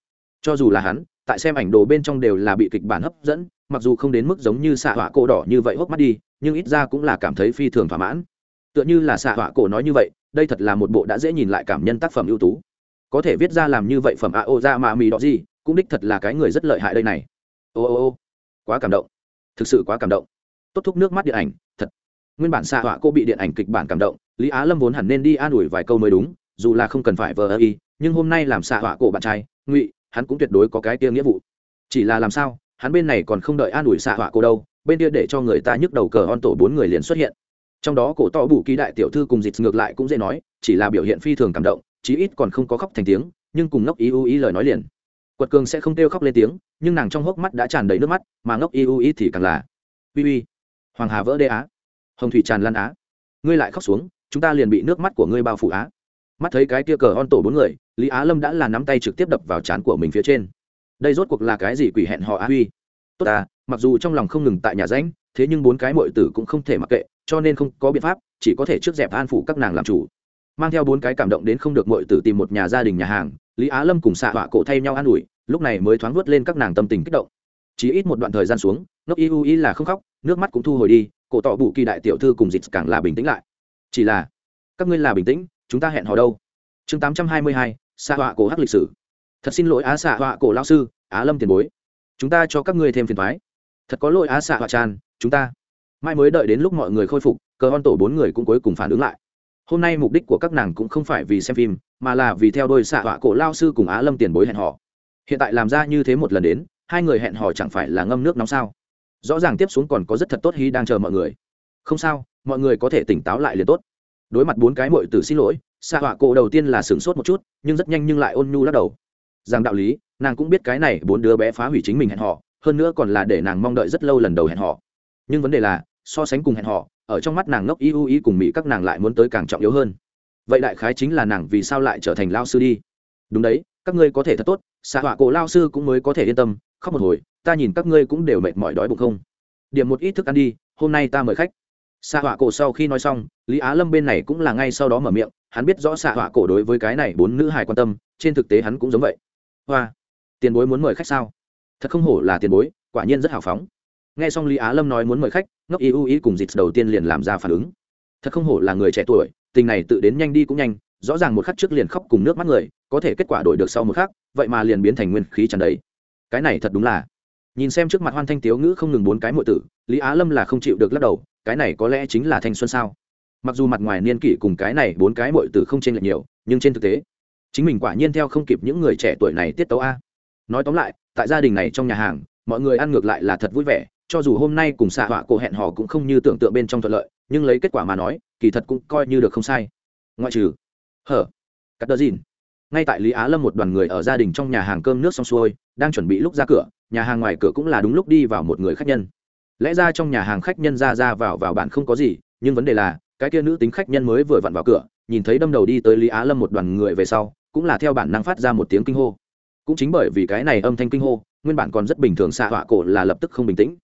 Cho dù là hắn, tại xem ảnh đồ bên trong đều là bị kịch bản hấp dẫn, mặc dù không đến mức giống như xạ họa cổ đỏ như vậy hốc mắt đi, nhưng ít ra cũng là cảm thấy phi thường thỏa mãn. Tựa như là xạ họa cổ nói như vậy, đây thật là một bộ đã dễ nhìn lại cảm nhân tác phẩm ưu tú. Có thể viết ra làm như vậy phẩm a ô ra mà mì đỏ gì cũng đích thật là cái người rất lợi hại đây này. Ô ô ô, quá cảm động. Thực sự quá cảm động. Tốt thúc nước mắt điện ảnh, thật nguyên bản xạ họa cô bị điện ảnh kịch bản cảm động, lý á lâm vốn hẳn nên đi an ủi vài câu mới đúng, dù là không cần phải vờ ơ y, nhưng hôm nay làm xạ họa cổ bạn trai, ngụy, hắn cũng tuyệt đối có cái kia nghĩa vụ. Chỉ là làm sao, hắn bên này còn không đợi an ủi xạ họa cô đâu, bên kia để cho người ta nhức đầu cờ on tổ bốn người liền xuất hiện. Trong đó cổ to bù ký đại tiểu thư cùng dịch ngược lại cũng dễ nói, chỉ là biểu hiện phi thường cảm động, chí ít còn không có khóc thành tiếng, nhưng cùng ngốc ý ưu ý lời nói liền. Quật cường sẽ không kêu khóc lên tiếng, nhưng nàng trong hốc mắt đã tràn đầy nước mắt, mà ngốc ý ưu ý thì càng là. Uy uy, hoàng hà vỡ đê á hồng thủy tràn lan á. Ngươi lại khóc xuống, chúng ta liền bị nước mắt của ngươi bao phủ á. Mắt thấy cái kia cờ on tổ bốn người, lý á lâm đã là nắm tay trực tiếp đập vào trán của mình phía trên. Đây rốt cuộc là cái gì quỷ hẹn họ á huy? Tốt à mặc dù trong lòng không ngừng tại nhà ránh thế nhưng bốn cái mội tử cũng không thể mặc kệ, cho nên không có biện pháp, chỉ có thể trước dẹp an phủ các nàng làm chủ. Mang theo bốn cái cảm động đến không được mội tử tìm một nhà gia đình nhà hàng, lý á lâm cùng xạ họa cổ thay nhau an ủi, lúc này mới thoáng vớt lên các nàng tâm tình kích động. Chỉ ít một đoạn thời gian xuống, ngốc y u y là không khóc, nước mắt cũng thu hồi đi cổ tỏ bụ kỳ đại tiểu thư cùng dịt càng là bình tĩnh lại. Chỉ là, các ngươi là bình tĩnh, chúng ta hẹn hò đâu? Chương tám trăm hai mươi hai xạ họa cổ hắc lịch sử. Thật xin lỗi á xạ họa cổ lao sư, á lâm tiền bối. Chúng ta cho các ngươi thêm phiền thoái thật có lỗi á xạ họa tràn, chúng ta mai mới đợi đến lúc mọi người khôi phục, cờ hon tổ bốn người cũng cuối cùng phản ứng lại. Hôm nay mục đích của các nàng cũng không phải vì xem phim, mà là vì theo đôi xạ họa cổ lao sư cùng á lâm tiền bối hẹn hò. Hiện tại làm ra như thế một lần đến, hai người hẹn hò chẳng phải là ngâm nước nóng sao? Rõ ràng tiếp xuống còn có rất thật tốt hy đang chờ mọi người. Không sao, mọi người có thể tỉnh táo lại liền tốt. Đối mặt bốn cái mội tử xin lỗi xạ họa cổ đầu tiên là sửng sốt một chút, nhưng rất nhanh nhưng lại ôn nhu lắc đầu. Rằng đạo lý, nàng cũng biết cái này bốn đứa bé phá hủy chính mình hẹn họ hơn nữa còn là để nàng mong đợi rất lâu lần đầu hẹn họ nhưng vấn đề là, so sánh cùng hẹn họ ở trong mắt nàng ngốc y u y cùng mỹ các nàng lại muốn tới càng trọng yếu hơn. Vậy đại khái chính là nàng vì sao lại trở thành lao sư đi. Đúng đấy, các ngươi có thể thật tốt xạ họa cổ lao sư cũng mới có thể yên tâm, khóc một hồi ta nhìn các ngươi cũng đều mệt mỏi đói bụng không? Điểm một ít thức ăn đi, hôm nay ta mời khách. Xạ họa cổ sau khi nói xong, lý á lâm bên này cũng là ngay sau đó mở miệng, hắn biết rõ xạ họa cổ đối với cái này bốn nữ hài quan tâm, trên thực tế hắn cũng giống vậy. Hoa, tiền bối muốn mời khách sao? Thật không hổ là tiền bối, quả nhiên rất hào phóng. Nghe xong lý á lâm nói muốn mời khách, ngốc y ưu ý cùng dịch đầu tiên liền làm ra phản ứng. Thật không hổ là người trẻ tuổi, tình này tự đến nhanh đi cũng nhanh, rõ ràng một khắc trước liền khóc cùng nước mắt người, có thể kết quả đổi được sau một khắc, vậy mà liền biến thành nguyên khí tràn đầy. Cái này thật đúng là nhìn xem trước mặt hoan thanh tiếu ngữ không ngừng bốn cái mộ tử, lý á lâm là không chịu được lắc đầu, cái này có lẽ chính là thanh xuân sao? Mặc dù mặt ngoài niên kỷ cùng cái này bốn cái mội tử không chênh lệch nhiều, nhưng trên thực tế, chính mình quả nhiên theo không kịp những người trẻ tuổi này tiết tấu a. Nói tóm lại, tại gia đình này trong nhà hàng, mọi người ăn ngược lại là thật vui vẻ, cho dù hôm nay cùng xạ họa cổ hẹn hò cũng không như tưởng tượng bên trong thuận lợi, nhưng lấy kết quả mà nói, kỳ thật cũng coi như được không sai. Ngoại trừ, hở, cắt đơ dìn. Ngay tại lý á lâm một đoàn người ở gia đình trong nhà hàng cơm nước xong xuôi, đang chuẩn bị lúc ra cửa nhà hàng ngoài cửa cũng là đúng lúc đi vào một người khách nhân. Lẽ ra trong nhà hàng khách nhân ra ra vào vào bạn không có gì, nhưng vấn đề là, cái kia nữ tính khách nhân mới vừa vặn vào cửa, nhìn thấy đâm đầu đi tới lý á lâm một đoàn người về sau, cũng là theo bản năng phát ra một tiếng kinh hô. Cũng chính bởi vì cái này âm thanh kinh hô, nguyên bản còn rất bình thường xạ họa cổ là lập tức không bình tĩnh.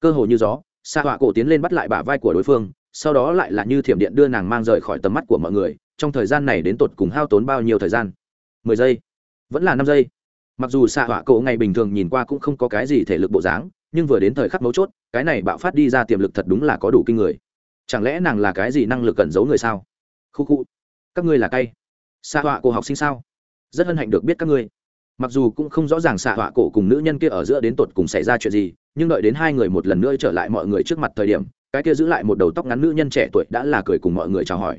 Cơ hồ như gió xạ họa cổ tiến lên bắt lại bả vai của đối phương, sau đó lại là như thiểm điện đưa nàng mang rời khỏi tầm mắt của mọi người, trong thời gian này đến tột cùng hao tốn bao nhiêu thời gian? Mười giây. Vẫn là năm giây mặc dù xạ họa cổ ngày bình thường nhìn qua cũng không có cái gì thể lực bộ dáng, nhưng vừa đến thời khắc mấu chốt, cái này bạo phát đi ra tiềm lực thật đúng là có đủ kinh người. Chẳng lẽ nàng là cái gì năng lực cẩn giấu người sao? Khu khu, các ngươi là cay. Xạ họa cổ học sinh sao? Rất hân hạnh được biết các ngươi. Mặc dù cũng không rõ ràng xạ họa cổ cùng nữ nhân kia ở giữa đến tột cùng xảy ra chuyện gì, nhưng đợi đến hai người một lần nữa trở lại mọi người trước mặt thời điểm, cái kia giữ lại một đầu tóc ngắn nữ nhân trẻ tuổi đã là cười cùng mọi người chào hỏi.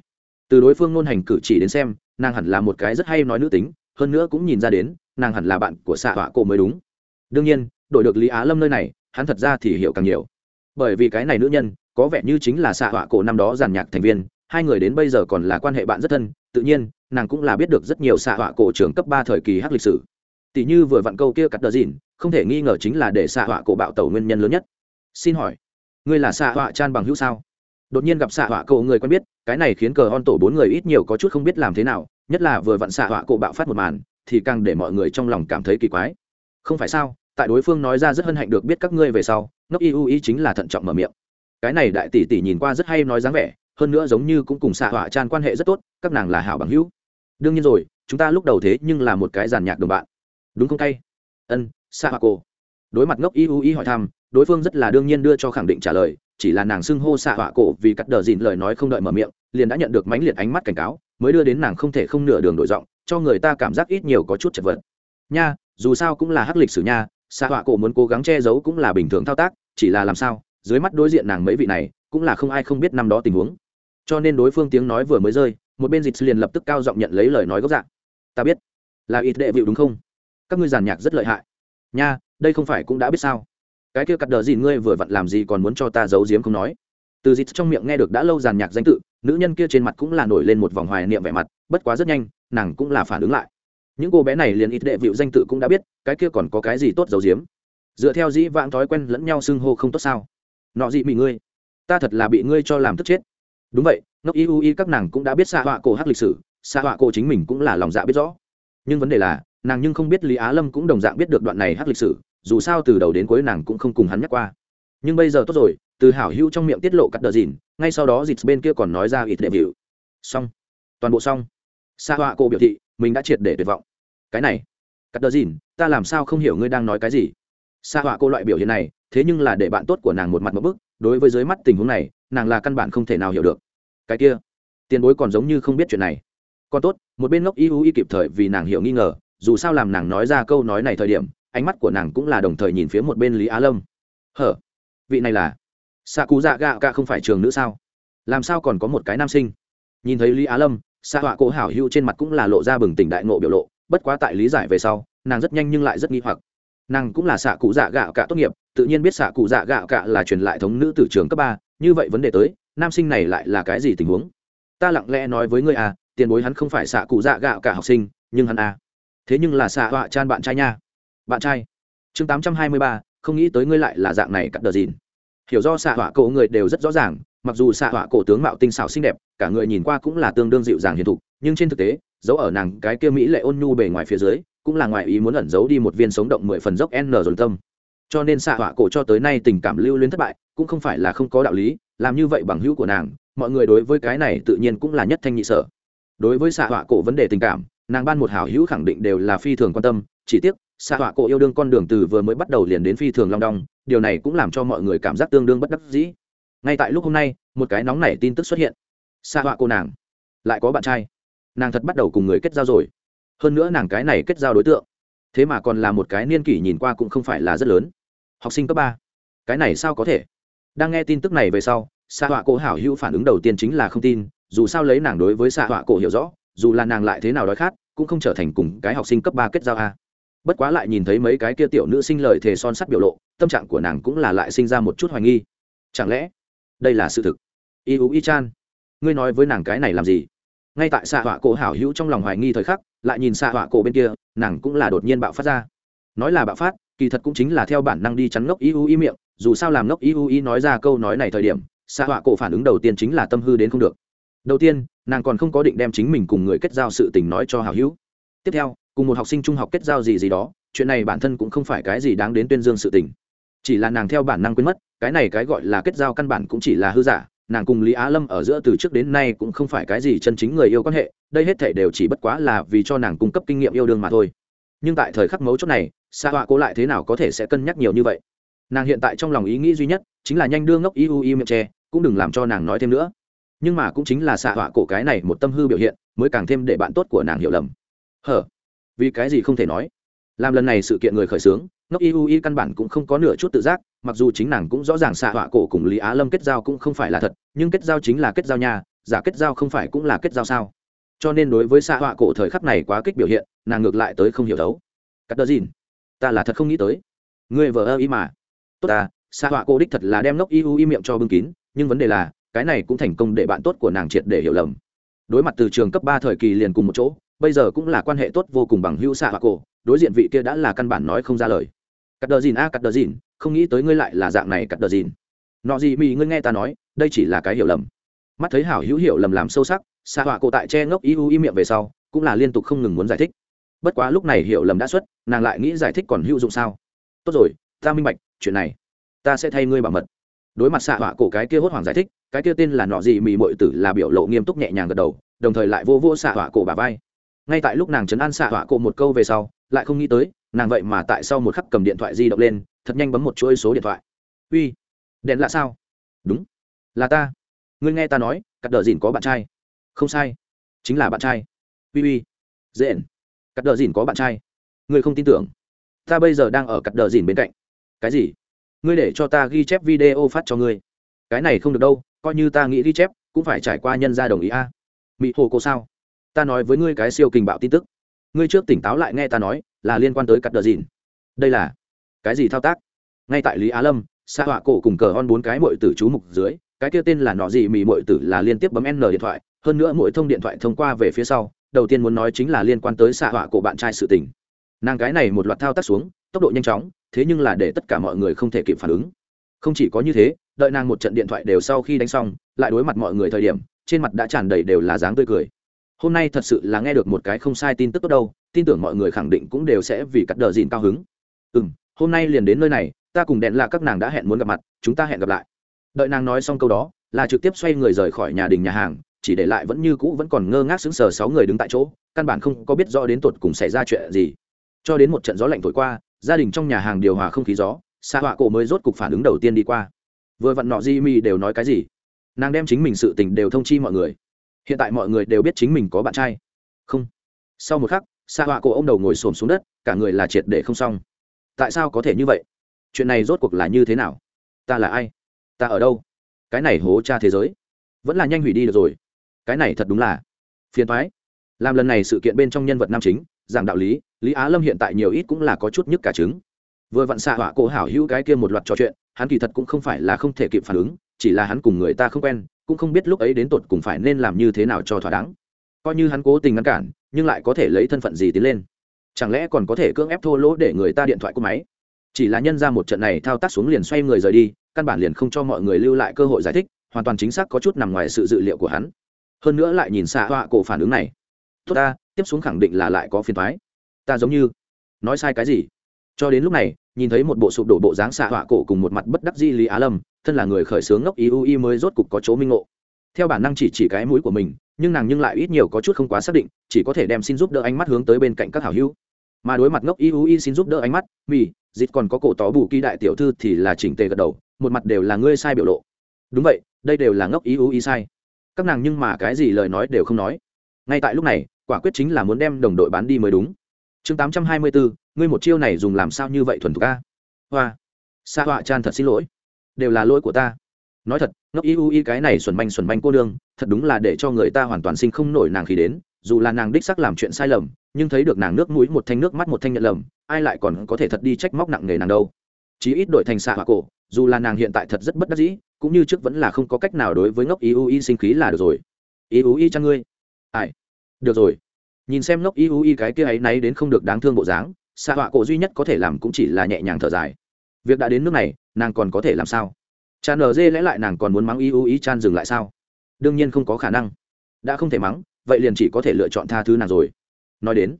Từ đối phương ngôn hành cử chỉ đến xem, nàng hẳn là một cái rất hay nói nữ tính, hơn nữa cũng nhìn ra đến nàng hẳn là bạn của xạ họa cổ mới đúng. Đương nhiên, đổi được lý á lâm nơi này, hắn thật ra thì hiểu càng nhiều. Bởi vì cái này nữ nhân, có vẻ như chính là xạ họa cổ năm đó giàn nhạc thành viên, hai người đến bây giờ còn là quan hệ bạn rất thân, tự nhiên, nàng cũng là biết được rất nhiều xạ họa cổ trưởng cấp ba thời kỳ hát lịch sử. Tỷ như vừa vặn câu kia cắt đờ dìn, không thể nghi ngờ chính là để xạ họa cổ bạo tẩu nguyên nhân lớn nhất. Xin hỏi, ngươi là xạ họa chan bằng hữu sao? Đột nhiên gặp xạ họa cổ người quen biết, cái này khiến cờ hon tổ bốn người ít nhiều có chút không biết làm thế nào, nhất là vừa vặn xạ họa cổ bạo phát một màn thì càng để mọi người trong lòng cảm thấy kỳ quái. Không phải sao, tại đối phương nói ra rất hân hạnh được biết các ngươi về sau, ngốc y u chính là thận trọng mở miệng. Cái này đại tỷ tỷ nhìn qua rất hay nói dáng vẻ, hơn nữa giống như cũng cùng xạ họa chan quan hệ rất tốt, các nàng là hảo bằng hữu. Đương nhiên rồi, chúng ta lúc đầu thế nhưng là một cái giàn nhạc đồng bạn. Đúng không tay ân, xạ hỏa cổ. Đối mặt ngốc y u hỏi thăm, đối phương rất là đương nhiên đưa cho khẳng định trả lời, chỉ là nàng xưng hô xạ họa cổ vì cắt đờ dìn lời nói không đợi mở miệng, liền đã nhận được mãnh liệt ánh mắt cảnh cáo, mới đưa đến nàng không thể không nửa đường đổi giọng cho người ta cảm giác ít nhiều có chút chật vật. Nha, dù sao cũng là hắc lịch sử nha xạ họa cổ muốn cố gắng che giấu cũng là bình thường thao tác, chỉ là làm sao, dưới mắt đối diện nàng mấy vị này, cũng là không ai không biết năm đó tình huống. Cho nên đối phương tiếng nói vừa mới rơi, một bên dịch liền lập tức cao giọng nhận lấy lời nói gốc dạng ta biết, là ít đệ vịu đúng không? Các ngươi giàn nhạc rất lợi hại. Nha, đây không phải cũng đã biết sao? Cái kia cặt đờ gì ngươi vừa vặn làm gì còn muốn cho ta giấu giếm không nói? Từ dịch trong miệng nghe được đã lâu giàn nhạc danh tự, nữ nhân kia trên mặt cũng là nổi lên một vòng hoài niệm vẻ mặt, bất quá rất nhanh nàng cũng là phản ứng lại. Những cô bé này liền ít đệ vịu danh tự cũng đã biết, cái kia còn có cái gì tốt giấu giếm. Dựa theo dĩ vãng thói quen lẫn nhau xưng hô không tốt sao? Nọ dị bị ngươi, ta thật là bị ngươi cho làm tức chết. Đúng vậy, ngốc y u y các nàng cũng đã biết xạ họa cổ hát lịch sử, xạ họa cổ chính mình cũng là lòng dạ biết rõ. Nhưng vấn đề là, nàng nhưng không biết lý á lâm cũng đồng dạng biết được đoạn này hát lịch sử, dù sao từ đầu đến cuối nàng cũng không cùng hắn nhắc qua. Nhưng bây giờ tốt rồi, từ hảo hữu trong miệng tiết lộ cắt đờ dìn, ngay sau đó dịt bên kia còn nói ra ít đệ vịu. Xong. Toàn bộ xong xạ họa cô biểu thị, mình đã triệt để tuyệt vọng. Cái này, cắt đờ dìn, ta làm sao không hiểu ngươi đang nói cái gì? Xạ họa cô loại biểu hiện này, thế nhưng là để bạn tốt của nàng một mặt một bức, đối với dưới mắt tình huống này, nàng là căn bản không thể nào hiểu được. Cái kia, tiền bối còn giống như không biết chuyện này. Còn tốt, một bên ngốc y u y kịp thời vì nàng hiểu nghi ngờ, dù sao làm nàng nói ra câu nói này thời điểm, ánh mắt của nàng cũng là đồng thời nhìn phía một bên lý á lâm. Hở, vị này là xạ cú dạ gạo cả không phải trường nữ sao? Làm sao còn có một cái nam sinh? Nhìn thấy lý á lâm xạ họa cổ hảo hữu trên mặt cũng là lộ ra bừng tỉnh đại ngộ biểu lộ, bất quá tại lý giải về sau, nàng rất nhanh nhưng lại rất nghi hoặc. Nàng cũng là xạ cụ dạ gạo cả tốt nghiệp, tự nhiên biết xạ cụ dạ gạo cả là truyền lại thống nữ từ trường cấp ba, như vậy vấn đề tới, nam sinh này lại là cái gì tình huống? Ta lặng lẽ nói với ngươi à tiền bối hắn không phải xạ cụ dạ gạo cả học sinh, nhưng hắn à. Thế nhưng là xạ họa chan bạn trai nha. Bạn trai. Chương tám trăm hai mươi ba, không nghĩ tới ngươi lại là dạng này cắt đờ dìn. Hiểu do xạ họa cổ người đều rất rõ ràng, mặc dù xạ họa cổ tướng mạo tinh xảo xinh đẹp cả người nhìn qua cũng là tương đương dịu dàng hiền thục, nhưng trên thực tế, dấu ở nàng cái kia mỹ lệ ôn nhu bề ngoài phía dưới, cũng là ngoài ý muốn ẩn giấu đi một viên sống động mười phần dốc n dồn tâm. Cho nên xạ họa cổ cho tới nay tình cảm lưu luyến thất bại, cũng không phải là không có đạo lý, làm như vậy bằng hữu của nàng, mọi người đối với cái này tự nhiên cũng là nhất thanh nhị sở. Đối với xạ họa cổ vấn đề tình cảm, nàng ban một hảo hữu khẳng định đều là phi thường quan tâm, chỉ tiếc, xạ họa cổ yêu đương con đường từ vừa mới bắt đầu liền đến phi thường long đong, điều này cũng làm cho mọi người cảm giác tương đương bất đắc dĩ. Ngay tại lúc hôm nay, một cái nóng nảy tin tức xuất hiện xạ họa cô nàng. Lại có bạn trai. Nàng thật bắt đầu cùng người kết giao rồi. Hơn nữa nàng cái này kết giao đối tượng. Thế mà còn là một cái niên kỷ nhìn qua cũng không phải là rất lớn. Học sinh cấp ba. Cái này sao có thể? Đang nghe tin tức này về sau xạ họa cổ hảo hữu phản ứng đầu tiên chính là không tin, dù sao lấy nàng đối với xạ họa cổ hiểu rõ, dù là nàng lại thế nào đói khát, cũng không trở thành cùng cái học sinh cấp ba kết giao a. Bất quá lại nhìn thấy mấy cái kia tiểu nữ sinh lời thề son sắt biểu lộ, tâm trạng của nàng cũng là lại sinh ra một chút hoài nghi. Chẳng lẽ đây là sự thực? Y u y chan ngươi nói với nàng cái này làm gì? Ngay tại xạ họa cổ hảo hữu trong lòng hoài nghi thời khắc, lại nhìn xạ họa cổ bên kia, nàng cũng là đột nhiên bạo phát ra. Nói là bạo phát, kỳ thật cũng chính là theo bản năng đi chắn ngốc y u y miệng, dù sao làm ngốc y u y nói ra câu nói này thời điểm, xạ họa cổ phản ứng đầu tiên chính là tâm hư đến không được. Đầu tiên, nàng còn không có định đem chính mình cùng người kết giao sự tình nói cho hảo hữu. Tiếp theo, cùng một học sinh trung học kết giao gì gì đó, chuyện này bản thân cũng không phải cái gì đáng đến tuyên dương sự tình. Chỉ là nàng theo bản năng quên mất, cái này cái gọi là kết giao căn bản cũng chỉ là hư giả nàng cùng lý á lâm ở giữa từ trước đến nay cũng không phải cái gì chân chính người yêu quan hệ, đây hết thể đều chỉ bất quá là vì cho nàng cung cấp kinh nghiệm yêu đương mà thôi. Nhưng tại thời khắc mấu chốt này xa họa cố lại thế nào có thể sẽ cân nhắc nhiều như vậy? Nàng hiện tại trong lòng ý nghĩ duy nhất chính là nhanh đưa ngốc iu u miệng tre cũng đừng làm cho nàng nói thêm nữa. Nhưng mà cũng chính là xạ họa cổ cái này một tâm hư biểu hiện, mới càng thêm để bạn tốt của nàng hiểu lầm. Hở, vì cái gì không thể nói? Làm lần này sự kiện người khởi xướng ngốc y u y căn bản cũng không có nửa chút tự giác, mặc dù chính nàng cũng rõ ràng xạ họa cổ cùng lý á lâm kết giao cũng không phải là thật, nhưng kết giao chính là kết giao nha, giả kết giao không phải cũng là kết giao sao? Cho nên đối với xạ họa cổ thời khắc này quá kích biểu hiện, nàng ngược lại tới không hiểu đấu. Cắt đơ dìn ta là thật không nghĩ tới. Ngươi vợ ơ ý mà. Tốt ta, xạ họa cổ đích thật là đem ngốc y u y miệng cho bưng kín, nhưng vấn đề là, cái này cũng thành công để bạn tốt của nàng triệt để hiểu lầm. Đối mặt từ trường cấp ba thời kỳ liền cùng một chỗ, bây giờ cũng là quan hệ tốt vô cùng bằng hữu xạ họa cổ, đối diện vị kia đã là căn bản nói không ra lời cắt đờ dìn a, cắt đờ dìn, không nghĩ tới ngươi lại là dạng này cắt đờ dìn. Nọ gì mì, ngươi nghe ta nói, đây chỉ là cái hiểu lầm. Mắt thấy hảo hữu hiểu lầm làm sâu sắc xạ họa cổ tại che ngốc y u y miệng về sau, cũng là liên tục không ngừng muốn giải thích. Bất quá lúc này hiểu lầm đã xuất, nàng lại nghĩ giải thích còn hữu dụng sao? Tốt rồi, ta minh bạch, chuyện này, ta sẽ thay ngươi bảo mật. Đối mặt xạ họa cổ cái kia hốt hoảng giải thích, cái kia tên là nọ gì mì mội tử là biểu lộ nghiêm túc nhẹ nhàng gật đầu, đồng thời lại vô vô xạ họa cổ bà vai. Ngay tại lúc nàng chấn an xạ họa cổ một câu về sau, lại không nghĩ tới nàng vậy mà tại sau một khắc cầm điện thoại di động lên, thật nhanh bấm một chuỗi số điện thoại. Uy, đèn lạ sao? Đúng. Là ta. Ngươi nghe ta nói, cắt đờ dìn có bạn trai. Không sai. Chính là bạn trai. Uy uy. Dện. Cắt đờ dìn có bạn trai. Ngươi không tin tưởng. Ta bây giờ đang ở cắt đờ dìn bên cạnh. Cái gì? Ngươi để cho ta ghi chép video phát cho ngươi. Cái này không được đâu, coi như ta nghĩ ghi chép, cũng phải trải qua nhân gia đồng ý a. À. mỹ hồ cô sao? Ta nói với ngươi cái siêu kình bạo tin tức. Ngươi trước tỉnh táo lại nghe ta nói là liên quan tới cắt đờ dìn. Đây là cái gì thao tác? Ngay tại lý á lâm xa họa cổ cùng cờ hon bốn cái mội tử chú mục dưới, cái kia tên là nọ gì mì mội tử là liên tiếp bấm n điện thoại, hơn nữa mỗi thông điện thoại thông qua về phía sau, đầu tiên muốn nói chính là liên quan tới xạ họa cổ bạn trai sự tình. Nàng cái này một loạt thao tác xuống, tốc độ nhanh chóng, thế nhưng là để tất cả mọi người không thể kịp phản ứng. Không chỉ có như thế, đợi nàng một trận điện thoại đều sau khi đánh xong, lại đối mặt mọi người thời điểm, trên mặt đã tràn đầy đều là dáng tươi cười. Hôm nay thật sự là nghe được một cái không sai tin tức tốt đâu tin tưởng mọi người khẳng định cũng đều sẽ vì cắt đờ dìn cao hứng. Ừ m hôm nay liền đến nơi này, ta cùng đèn là các nàng đã hẹn muốn gặp mặt, chúng ta hẹn gặp lại. Đợi nàng nói xong câu đó, là trực tiếp xoay người rời khỏi nhà đình nhà hàng, chỉ để lại vẫn như cũ vẫn còn ngơ ngác sững sờ sáu người đứng tại chỗ, căn bản không có biết rõ đến tột cùng xảy ra chuyện gì. Cho đến một trận gió lạnh thổi qua, gia đình trong nhà hàng điều hòa không khí gió xa họa cổ mới rốt cục phản ứng đầu tiên đi qua. Vừa vặn nọ di mi đều nói cái gì? Nàng đem chính mình sự tình đều thông chi mọi người. Hiện tại mọi người đều biết chính mình có bạn trai. Không. Sau một khắc xa họa cổ ô m đầu ngồi xổm xuống đất, cả người là triệt để không xong. Tại sao có thể như vậy? Chuyện này rốt cuộc là như thế nào? Ta là ai? Ta ở đâu? Cái này hố cha thế giới. Vẫn là nhanh hủy đi được rồi. Cái này thật đúng là phiền thoái làm lần này sự kiện bên trong nhân vật nam chính, giảng đạo lý lý á lâm hiện tại nhiều ít cũng là có chút nhức cả trứng. Vừa vặn xạ họa cổ hảo hữu cái kia một loạt trò chuyện, hắn kỳ thật cũng không phải là không thể kịp phản ứng, chỉ là hắn cùng người ta không quen, cũng không biết lúc ấy đến tột cùng phải nên làm như thế nào cho thỏa đáng. Coi như hắn cố tình ngăn cản nhưng lại có thể lấy thân phận gì tiến lên? Chẳng lẽ còn có thể cưỡng ép thô lỗ để người ta điện thoại của máy? Chỉ là nhân ra một trận này thao tác xuống liền xoay người rời đi, căn bản liền không cho mọi người lưu lại cơ hội giải thích, hoàn toàn chính xác có chút nằm ngoài sự dự liệu của hắn. Hơn nữa lại nhìn xạ họa cổ phản ứng này. Tốt ta, tiếp xuống khẳng định là lại có phiền thoái ta giống như nói sai cái gì? Cho đến lúc này, nhìn thấy một bộ sụp đổ bộ dáng xạ họa cổ cùng một mặt bất đắc di lý á lâm, thân là người khởi xướng ngốc ý y mới rốt cục có chỗ minh ngộ. Theo bản năng chỉ chỉ cái mũi của mình nhưng nàng nhưng lại ít nhiều có chút không quá xác định, chỉ có thể đem xin giúp đỡ ánh mắt hướng tới bên cạnh các hảo hữu. Mà đối mặt ngốc y u y xin giúp đỡ ánh mắt, mì, dịt còn có cổ tó bù kỳ đại tiểu thư thì là chỉnh tề gật đầu, một mặt đều là ngươi sai biểu lộ. Đúng vậy, đây đều là ngốc ý u y sai. Các nàng nhưng mà cái gì lời nói đều không nói. Ngay tại lúc này, quả quyết chính là muốn đem đồng đội bán đi mới đúng. Chương tám trăm hai mươi bốn ngươi một chiêu này dùng làm sao như vậy thuần thục a? Hoa, sa họa chan thật xin lỗi. Đều là lỗi của ta nói thật, ngốc y u y cái này xuẩn manh xuẩn manh cô đương thật đúng là để cho người ta hoàn toàn sinh không nổi nàng khi đến, dù là nàng đích sắc làm chuyện sai lầm, nhưng thấy được nàng nước mũi một thanh nước mắt một thanh nhận lầm, ai lại còn có thể thật đi trách móc nặng nề nàng đâu. Chí ít đổi thành xạ hoa cổ, dù là nàng hiện tại thật rất bất đắc dĩ, cũng như trước vẫn là không có cách nào đối với ngốc y u y sinh khí là được rồi. Y u y chăng ngươi? Ai? Được rồi. Nhìn xem ngốc y u y cái kia ấy náy đến không được đáng thương bộ dáng, xạ hoa cổ duy nhất có thể làm cũng chỉ là nhẹ nhàng thở dài. Việc đã đến nước này, nàng còn có thể làm sao? Cha nở dê lẽ lại nàng còn muốn mắng y u ý chan dừng lại sao? Đương nhiên không có khả năng. Đã không thể mắng, vậy liền chỉ có thể lựa chọn tha thứ nàng rồi. Nói đến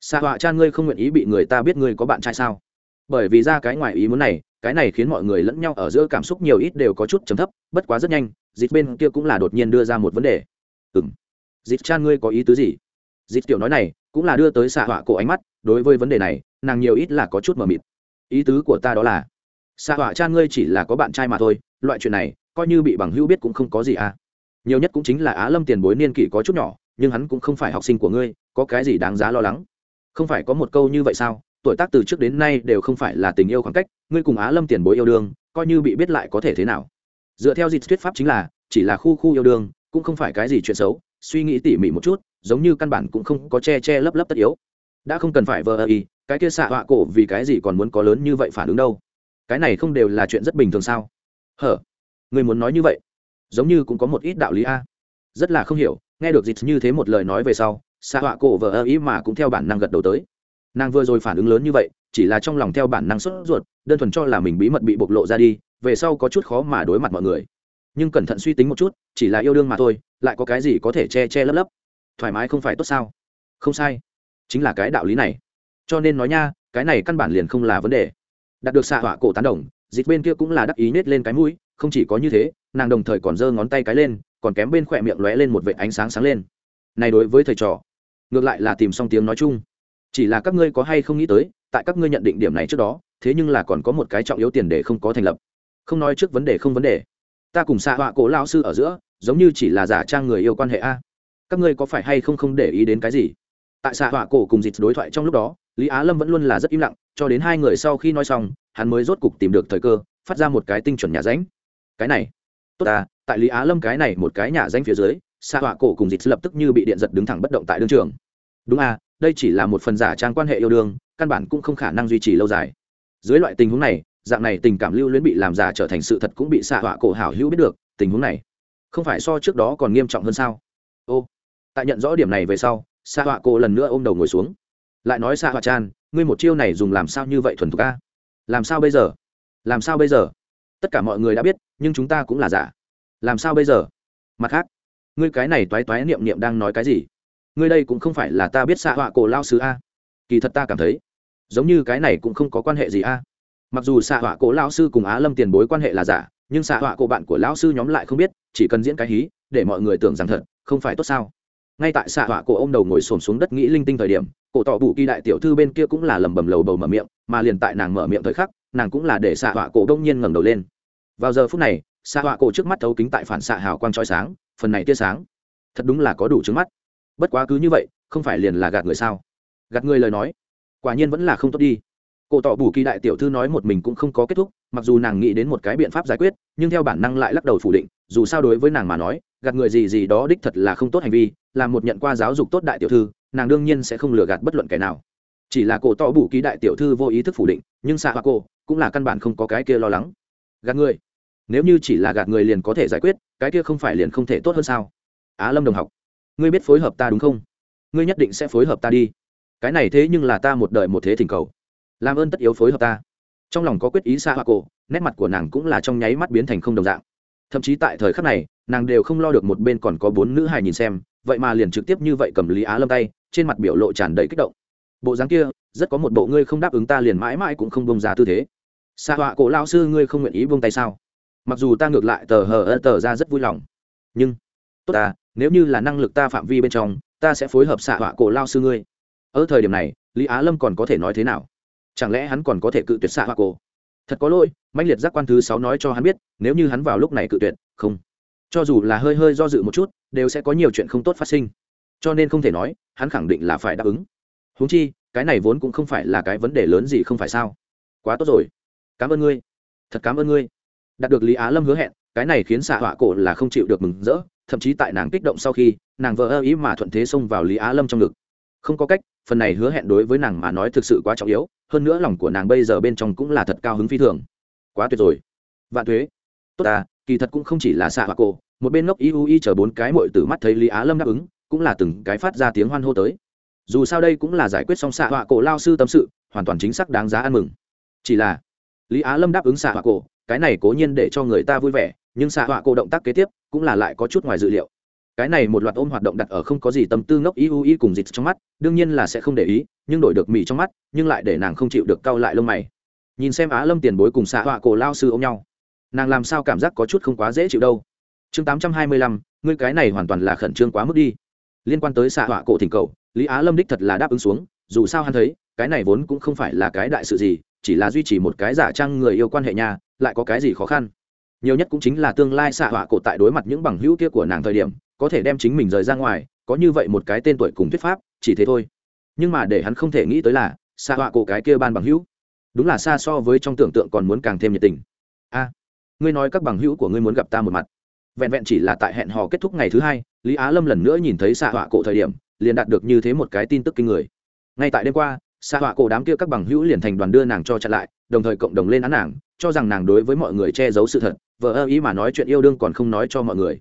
xa họa chan ngươi không nguyện ý bị người ta biết ngươi có bạn trai sao? Bởi vì ra cái ngoài ý muốn này, cái này khiến mọi người lẫn nhau ở giữa cảm xúc nhiều ít đều có chút chấm thấp, bất quá rất nhanh, dịch bên kia cũng là đột nhiên đưa ra một vấn đề. Ừng dịch chan ngươi có ý tứ gì? Dịch tiểu nói này, cũng là đưa tới xạ họa cổ ánh mắt, đối với vấn đề này, nàng nhiều ít là có chút mờ mịt. Ý tứ của ta đó là xạ họa cha ngươi chỉ là có bạn trai mà thôi, loại chuyện này, coi như bị bằng hữu biết cũng không có gì à. Nhiều nhất cũng chính là á lâm tiền bối niên kỷ có chút nhỏ, nhưng hắn cũng không phải học sinh của ngươi, có cái gì đáng giá lo lắng? Không phải có một câu như vậy sao? Tuổi tác từ trước đến nay đều không phải là tình yêu khoảng cách, ngươi cùng á lâm tiền bối yêu đương, coi như bị biết lại có thể thế nào? Dựa theo dịch thuyết pháp chính là, chỉ là khu khu yêu đương, cũng không phải cái gì chuyện xấu, suy nghĩ tỉ mỉ một chút, giống như căn bản cũng không có che che lấp lấp tất yếu. Đã không cần phải vờ ơ y, cái kia xạ họa cổ vì cái gì còn muốn có lớn như vậy phản ứng đâu? Cái này không đều là chuyện rất bình thường sao? Hở, người muốn nói như vậy, giống như cũng có một ít đạo lý a. Rất là không hiểu, nghe được dịch như thế một lời nói về sau xạ họa cổ vờ ơ ý mà cũng theo bản năng gật đầu tới. Nàng vừa rồi phản ứng lớn như vậy, chỉ là trong lòng theo bản năng sốt ruột, đơn thuần cho là mình bí mật bị bộc lộ ra đi, về sau có chút khó mà đối mặt mọi người. Nhưng cẩn thận suy tính một chút, chỉ là yêu đương mà thôi, lại có cái gì có thể che che lấp lấp. Thoải mái không phải tốt sao? Không sai, chính là cái đạo lý này. Cho nên nói nha, cái này căn bản liền không là vấn đề đạt được xạ họa cổ tán đồng, dịch bên kia cũng là đắc ý nết lên cái mũi, không chỉ có như thế, nàng đồng thời còn giơ ngón tay cái lên, còn kém bên khỏe miệng lóe lên một vệ ánh sáng sáng lên. Này đối với thầy trò, ngược lại là tìm xong tiếng nói chung. Chỉ là các ngươi có hay không nghĩ tới, tại các ngươi nhận định điểm này trước đó, thế nhưng là còn có một cái trọng yếu tiền để không có thành lập. Không nói trước vấn đề không vấn đề. Ta cùng xạ họa cổ lao sư ở giữa, giống như chỉ là giả trang người yêu quan hệ a. Các ngươi có phải hay không không để ý đến cái gì? Tại xạ họa cổ cùng dịch đối thoại trong lúc đó lý á lâm vẫn luôn là rất im lặng, cho đến hai người sau khi nói xong, hắn mới rốt cục tìm được thời cơ, phát ra một cái tinh chuẩn nhà ránh. Cái này, tốt à tại lý á lâm cái này một cái nhà ránh phía dưới xạ họa cổ cùng dịch lập tức như bị điện giật đứng thẳng bất động tại đương trường. Đúng à đây chỉ là một phần giả trang quan hệ yêu đương, căn bản cũng không khả năng duy trì lâu dài. Dưới loại tình huống này, dạng này tình cảm lưu luyến bị làm giả trở thành sự thật cũng bị xạ họa cổ hảo hữu biết được, tình huống này, không phải so trước đó còn nghiêm trọng hơn sao? Ô, tại nhận rõ điểm này về sau xạ họa cổ lần nữa ôm đầu ngồi xuống lại nói xạ họa chan, ngươi một chiêu này dùng làm sao như vậy thuần thục a? Làm sao bây giờ? Làm sao bây giờ? Tất cả mọi người đã biết, nhưng chúng ta cũng là giả. Làm sao bây giờ? Mặt khác, ngươi cái này toái toái niệm niệm đang nói cái gì? Ngươi đây cũng không phải là ta biết xạ họa cổ lao sứ a. Kỳ thật ta cảm thấy, giống như cái này cũng không có quan hệ gì a. Mặc dù xạ họa cổ lao sư cùng á lâm tiền bối quan hệ là giả, nhưng xạ họa cổ bạn của lão sư nhóm lại không biết, chỉ cần diễn cái hí, để mọi người tưởng rằng thật, không phải tốt sao? Ngay tại xạ họa cổ ô m đầu ngồi xổm xuống đất nghĩ linh tinh thời điểm cổ tỏ bù kỳ đại tiểu thư bên kia cũng là lầm bầm lầu bầu mở miệng, mà liền tại nàng mở miệng thời khắc, nàng cũng là để xạ họa cổ đông nhiên ngẩng đầu lên. Vào giờ phút này, xạ họa cổ trước mắt thấu kính tại phản xạ hào quang trói sáng, phần này tia sáng, thật đúng là có đủ trước mắt. Bất quá cứ như vậy, không phải liền là gạt người sao? Gạt người lời nói, quả nhiên vẫn là không tốt đi. Cổ tỏ bù kỳ đại tiểu thư nói một mình cũng không có kết thúc, mặc dù nàng nghĩ đến một cái biện pháp giải quyết, nhưng theo bản năng lại lắc đầu phủ định, dù sao đối với nàng mà nói, gạt người gì gì đó đích thật là không tốt hành vi, là một nhận qua giáo dục tốt đại tiểu thư nàng đương nhiên sẽ không lừa gạt bất luận kẻ nào. Chỉ là cổ tỏ bù ký đại tiểu thư vô ý thức phủ định, nhưng xạ hoa cô cũng là căn bản không có cái kia lo lắng. Gạt người? Nếu như chỉ là gạt người liền có thể giải quyết, cái kia không phải liền không thể tốt hơn sao? Á lâm đồng học, ngươi biết phối hợp ta đúng không? Ngươi nhất định sẽ phối hợp ta đi. Cái này thế nhưng là ta một đời một thế thỉnh cầu. Làm ơn tất yếu phối hợp ta. Trong lòng có quyết ý xa hoa cổ nét mặt của nàng cũng là trong nháy mắt biến thành không đồng dạng. Thậm chí tại thời khắc này, nàng đều không lo được một bên còn có bốn nữ hài nhìn xem, vậy mà liền trực tiếp như vậy cầm lý á lâm tay trên mặt biểu lộ tràn đầy kích động. Bộ dáng kia, rất có một bộ ngươi không đáp ứng ta liền mãi mãi cũng không bông ra tư thế. Xa họa cổ lao sư ngươi không nguyện ý bông tay sao? Mặc dù ta ngược lại tờ hờ ơ tờ ra rất vui lòng. Nhưng, tốt ta nếu như là năng lực ta phạm vi bên trong, ta sẽ phối hợp xạ họa cổ lao sư ngươi. Ở thời điểm này, lý á lâm còn có thể nói thế nào? Chẳng lẽ hắn còn có thể cự tuyệt xạ họa cổ? Thật có lỗi mạnh liệt giác quan thứ sáu nói cho hắn biết, nếu như hắn vào lúc này cự tuyệt, không. Cho dù là hơi hơi do dự một chút, đều sẽ có nhiều chuyện không tốt phát sinh cho nên không thể nói, hắn khẳng định là phải đáp ứng. Huống chi, cái này vốn cũng không phải là cái vấn đề lớn gì không phải sao? Quá tốt rồi. Cảm ơn ngươi. Thật cảm ơn ngươi. Đạt được lý á lâm hứa hẹn, cái này khiến xạ họa cổ là không chịu được mừng rỡ, thậm chí tại nàng kích động sau khi, nàng vỡ ơ ý mà thuận thế xông vào lý á lâm trong ngực. Không có cách, phần này hứa hẹn đối với nàng mà nói thực sự quá trọng yếu, hơn nữa lòng của nàng bây giờ bên trong cũng là thật cao hứng phi thường. Quá tuyệt rồi. Vạn thuế tốt à kỳ thật cũng không chỉ là xạ họa cổ, một bên ngốc y u y chờ bốn cái mội từ mắt thấy lý á lâm đáp ứng cũng là từng cái phát ra tiếng hoan hô tới. Dù sao đây cũng là giải quyết xong xạ họa cổ lao sư tâm sự, hoàn toàn chính xác đáng giá ăn mừng. Chỉ là, lý á lâm đáp ứng xạ họa cổ, cái này cố nhiên để cho người ta vui vẻ, nhưng xạ họa cổ động tác kế tiếp cũng là lại có chút ngoài dự liệu. Cái này một loạt ôm hoạt động đặt ở không có gì tâm tư ngốc ý u y cùng dịch trong mắt, đương nhiên là sẽ không để ý, nhưng đổi được mì trong mắt, nhưng lại để nàng không chịu được cau lại lông mày. Nhìn xem á lâm tiền bối cùng xạ họa cổ lao sư ôm nhau, nàng làm sao cảm giác có chút không quá dễ chịu đâu. Chương tám trăm hai mươi lăm, ngươi cái này hoàn toàn là khẩn trương quá mức đi liên quan tới xạ họa cổ thỉnh cầu, lý á lâm đích thật là đáp ứng xuống, dù sao hắn thấy, cái này vốn cũng không phải là cái đại sự gì, chỉ là duy trì một cái giả trang người yêu quan hệ nhà, lại có cái gì khó khăn. Nhiều nhất cũng chính là tương lai xạ họa cổ tại đối mặt những bằng hữu kia của nàng thời điểm, có thể đem chính mình rời ra ngoài, có như vậy một cái tên tuổi cùng thuyết pháp, chỉ thế thôi. Nhưng mà để hắn không thể nghĩ tới là, xạ họa cổ cái kia ban bằng hữu, đúng là xa so với trong tưởng tượng còn muốn càng thêm nhiệt tình. A, ngươi nói các bằng hữu của ngươi muốn gặp ta một mặt, vẹn vẹn chỉ là tại hẹn hò kết thúc ngày thứ hai lý á lâm lần nữa nhìn thấy xạ họa cổ thời điểm, liền đạt được như thế một cái tin tức kinh người. Ngay tại đêm qua xạ họa cổ đám kia các bằng hữu liền thành đoàn đưa nàng cho chặn lại, đồng thời cộng đồng lên án nàng, cho rằng nàng đối với mọi người che giấu sự thật vợ ơ ý mà nói chuyện yêu đương còn không nói cho mọi người.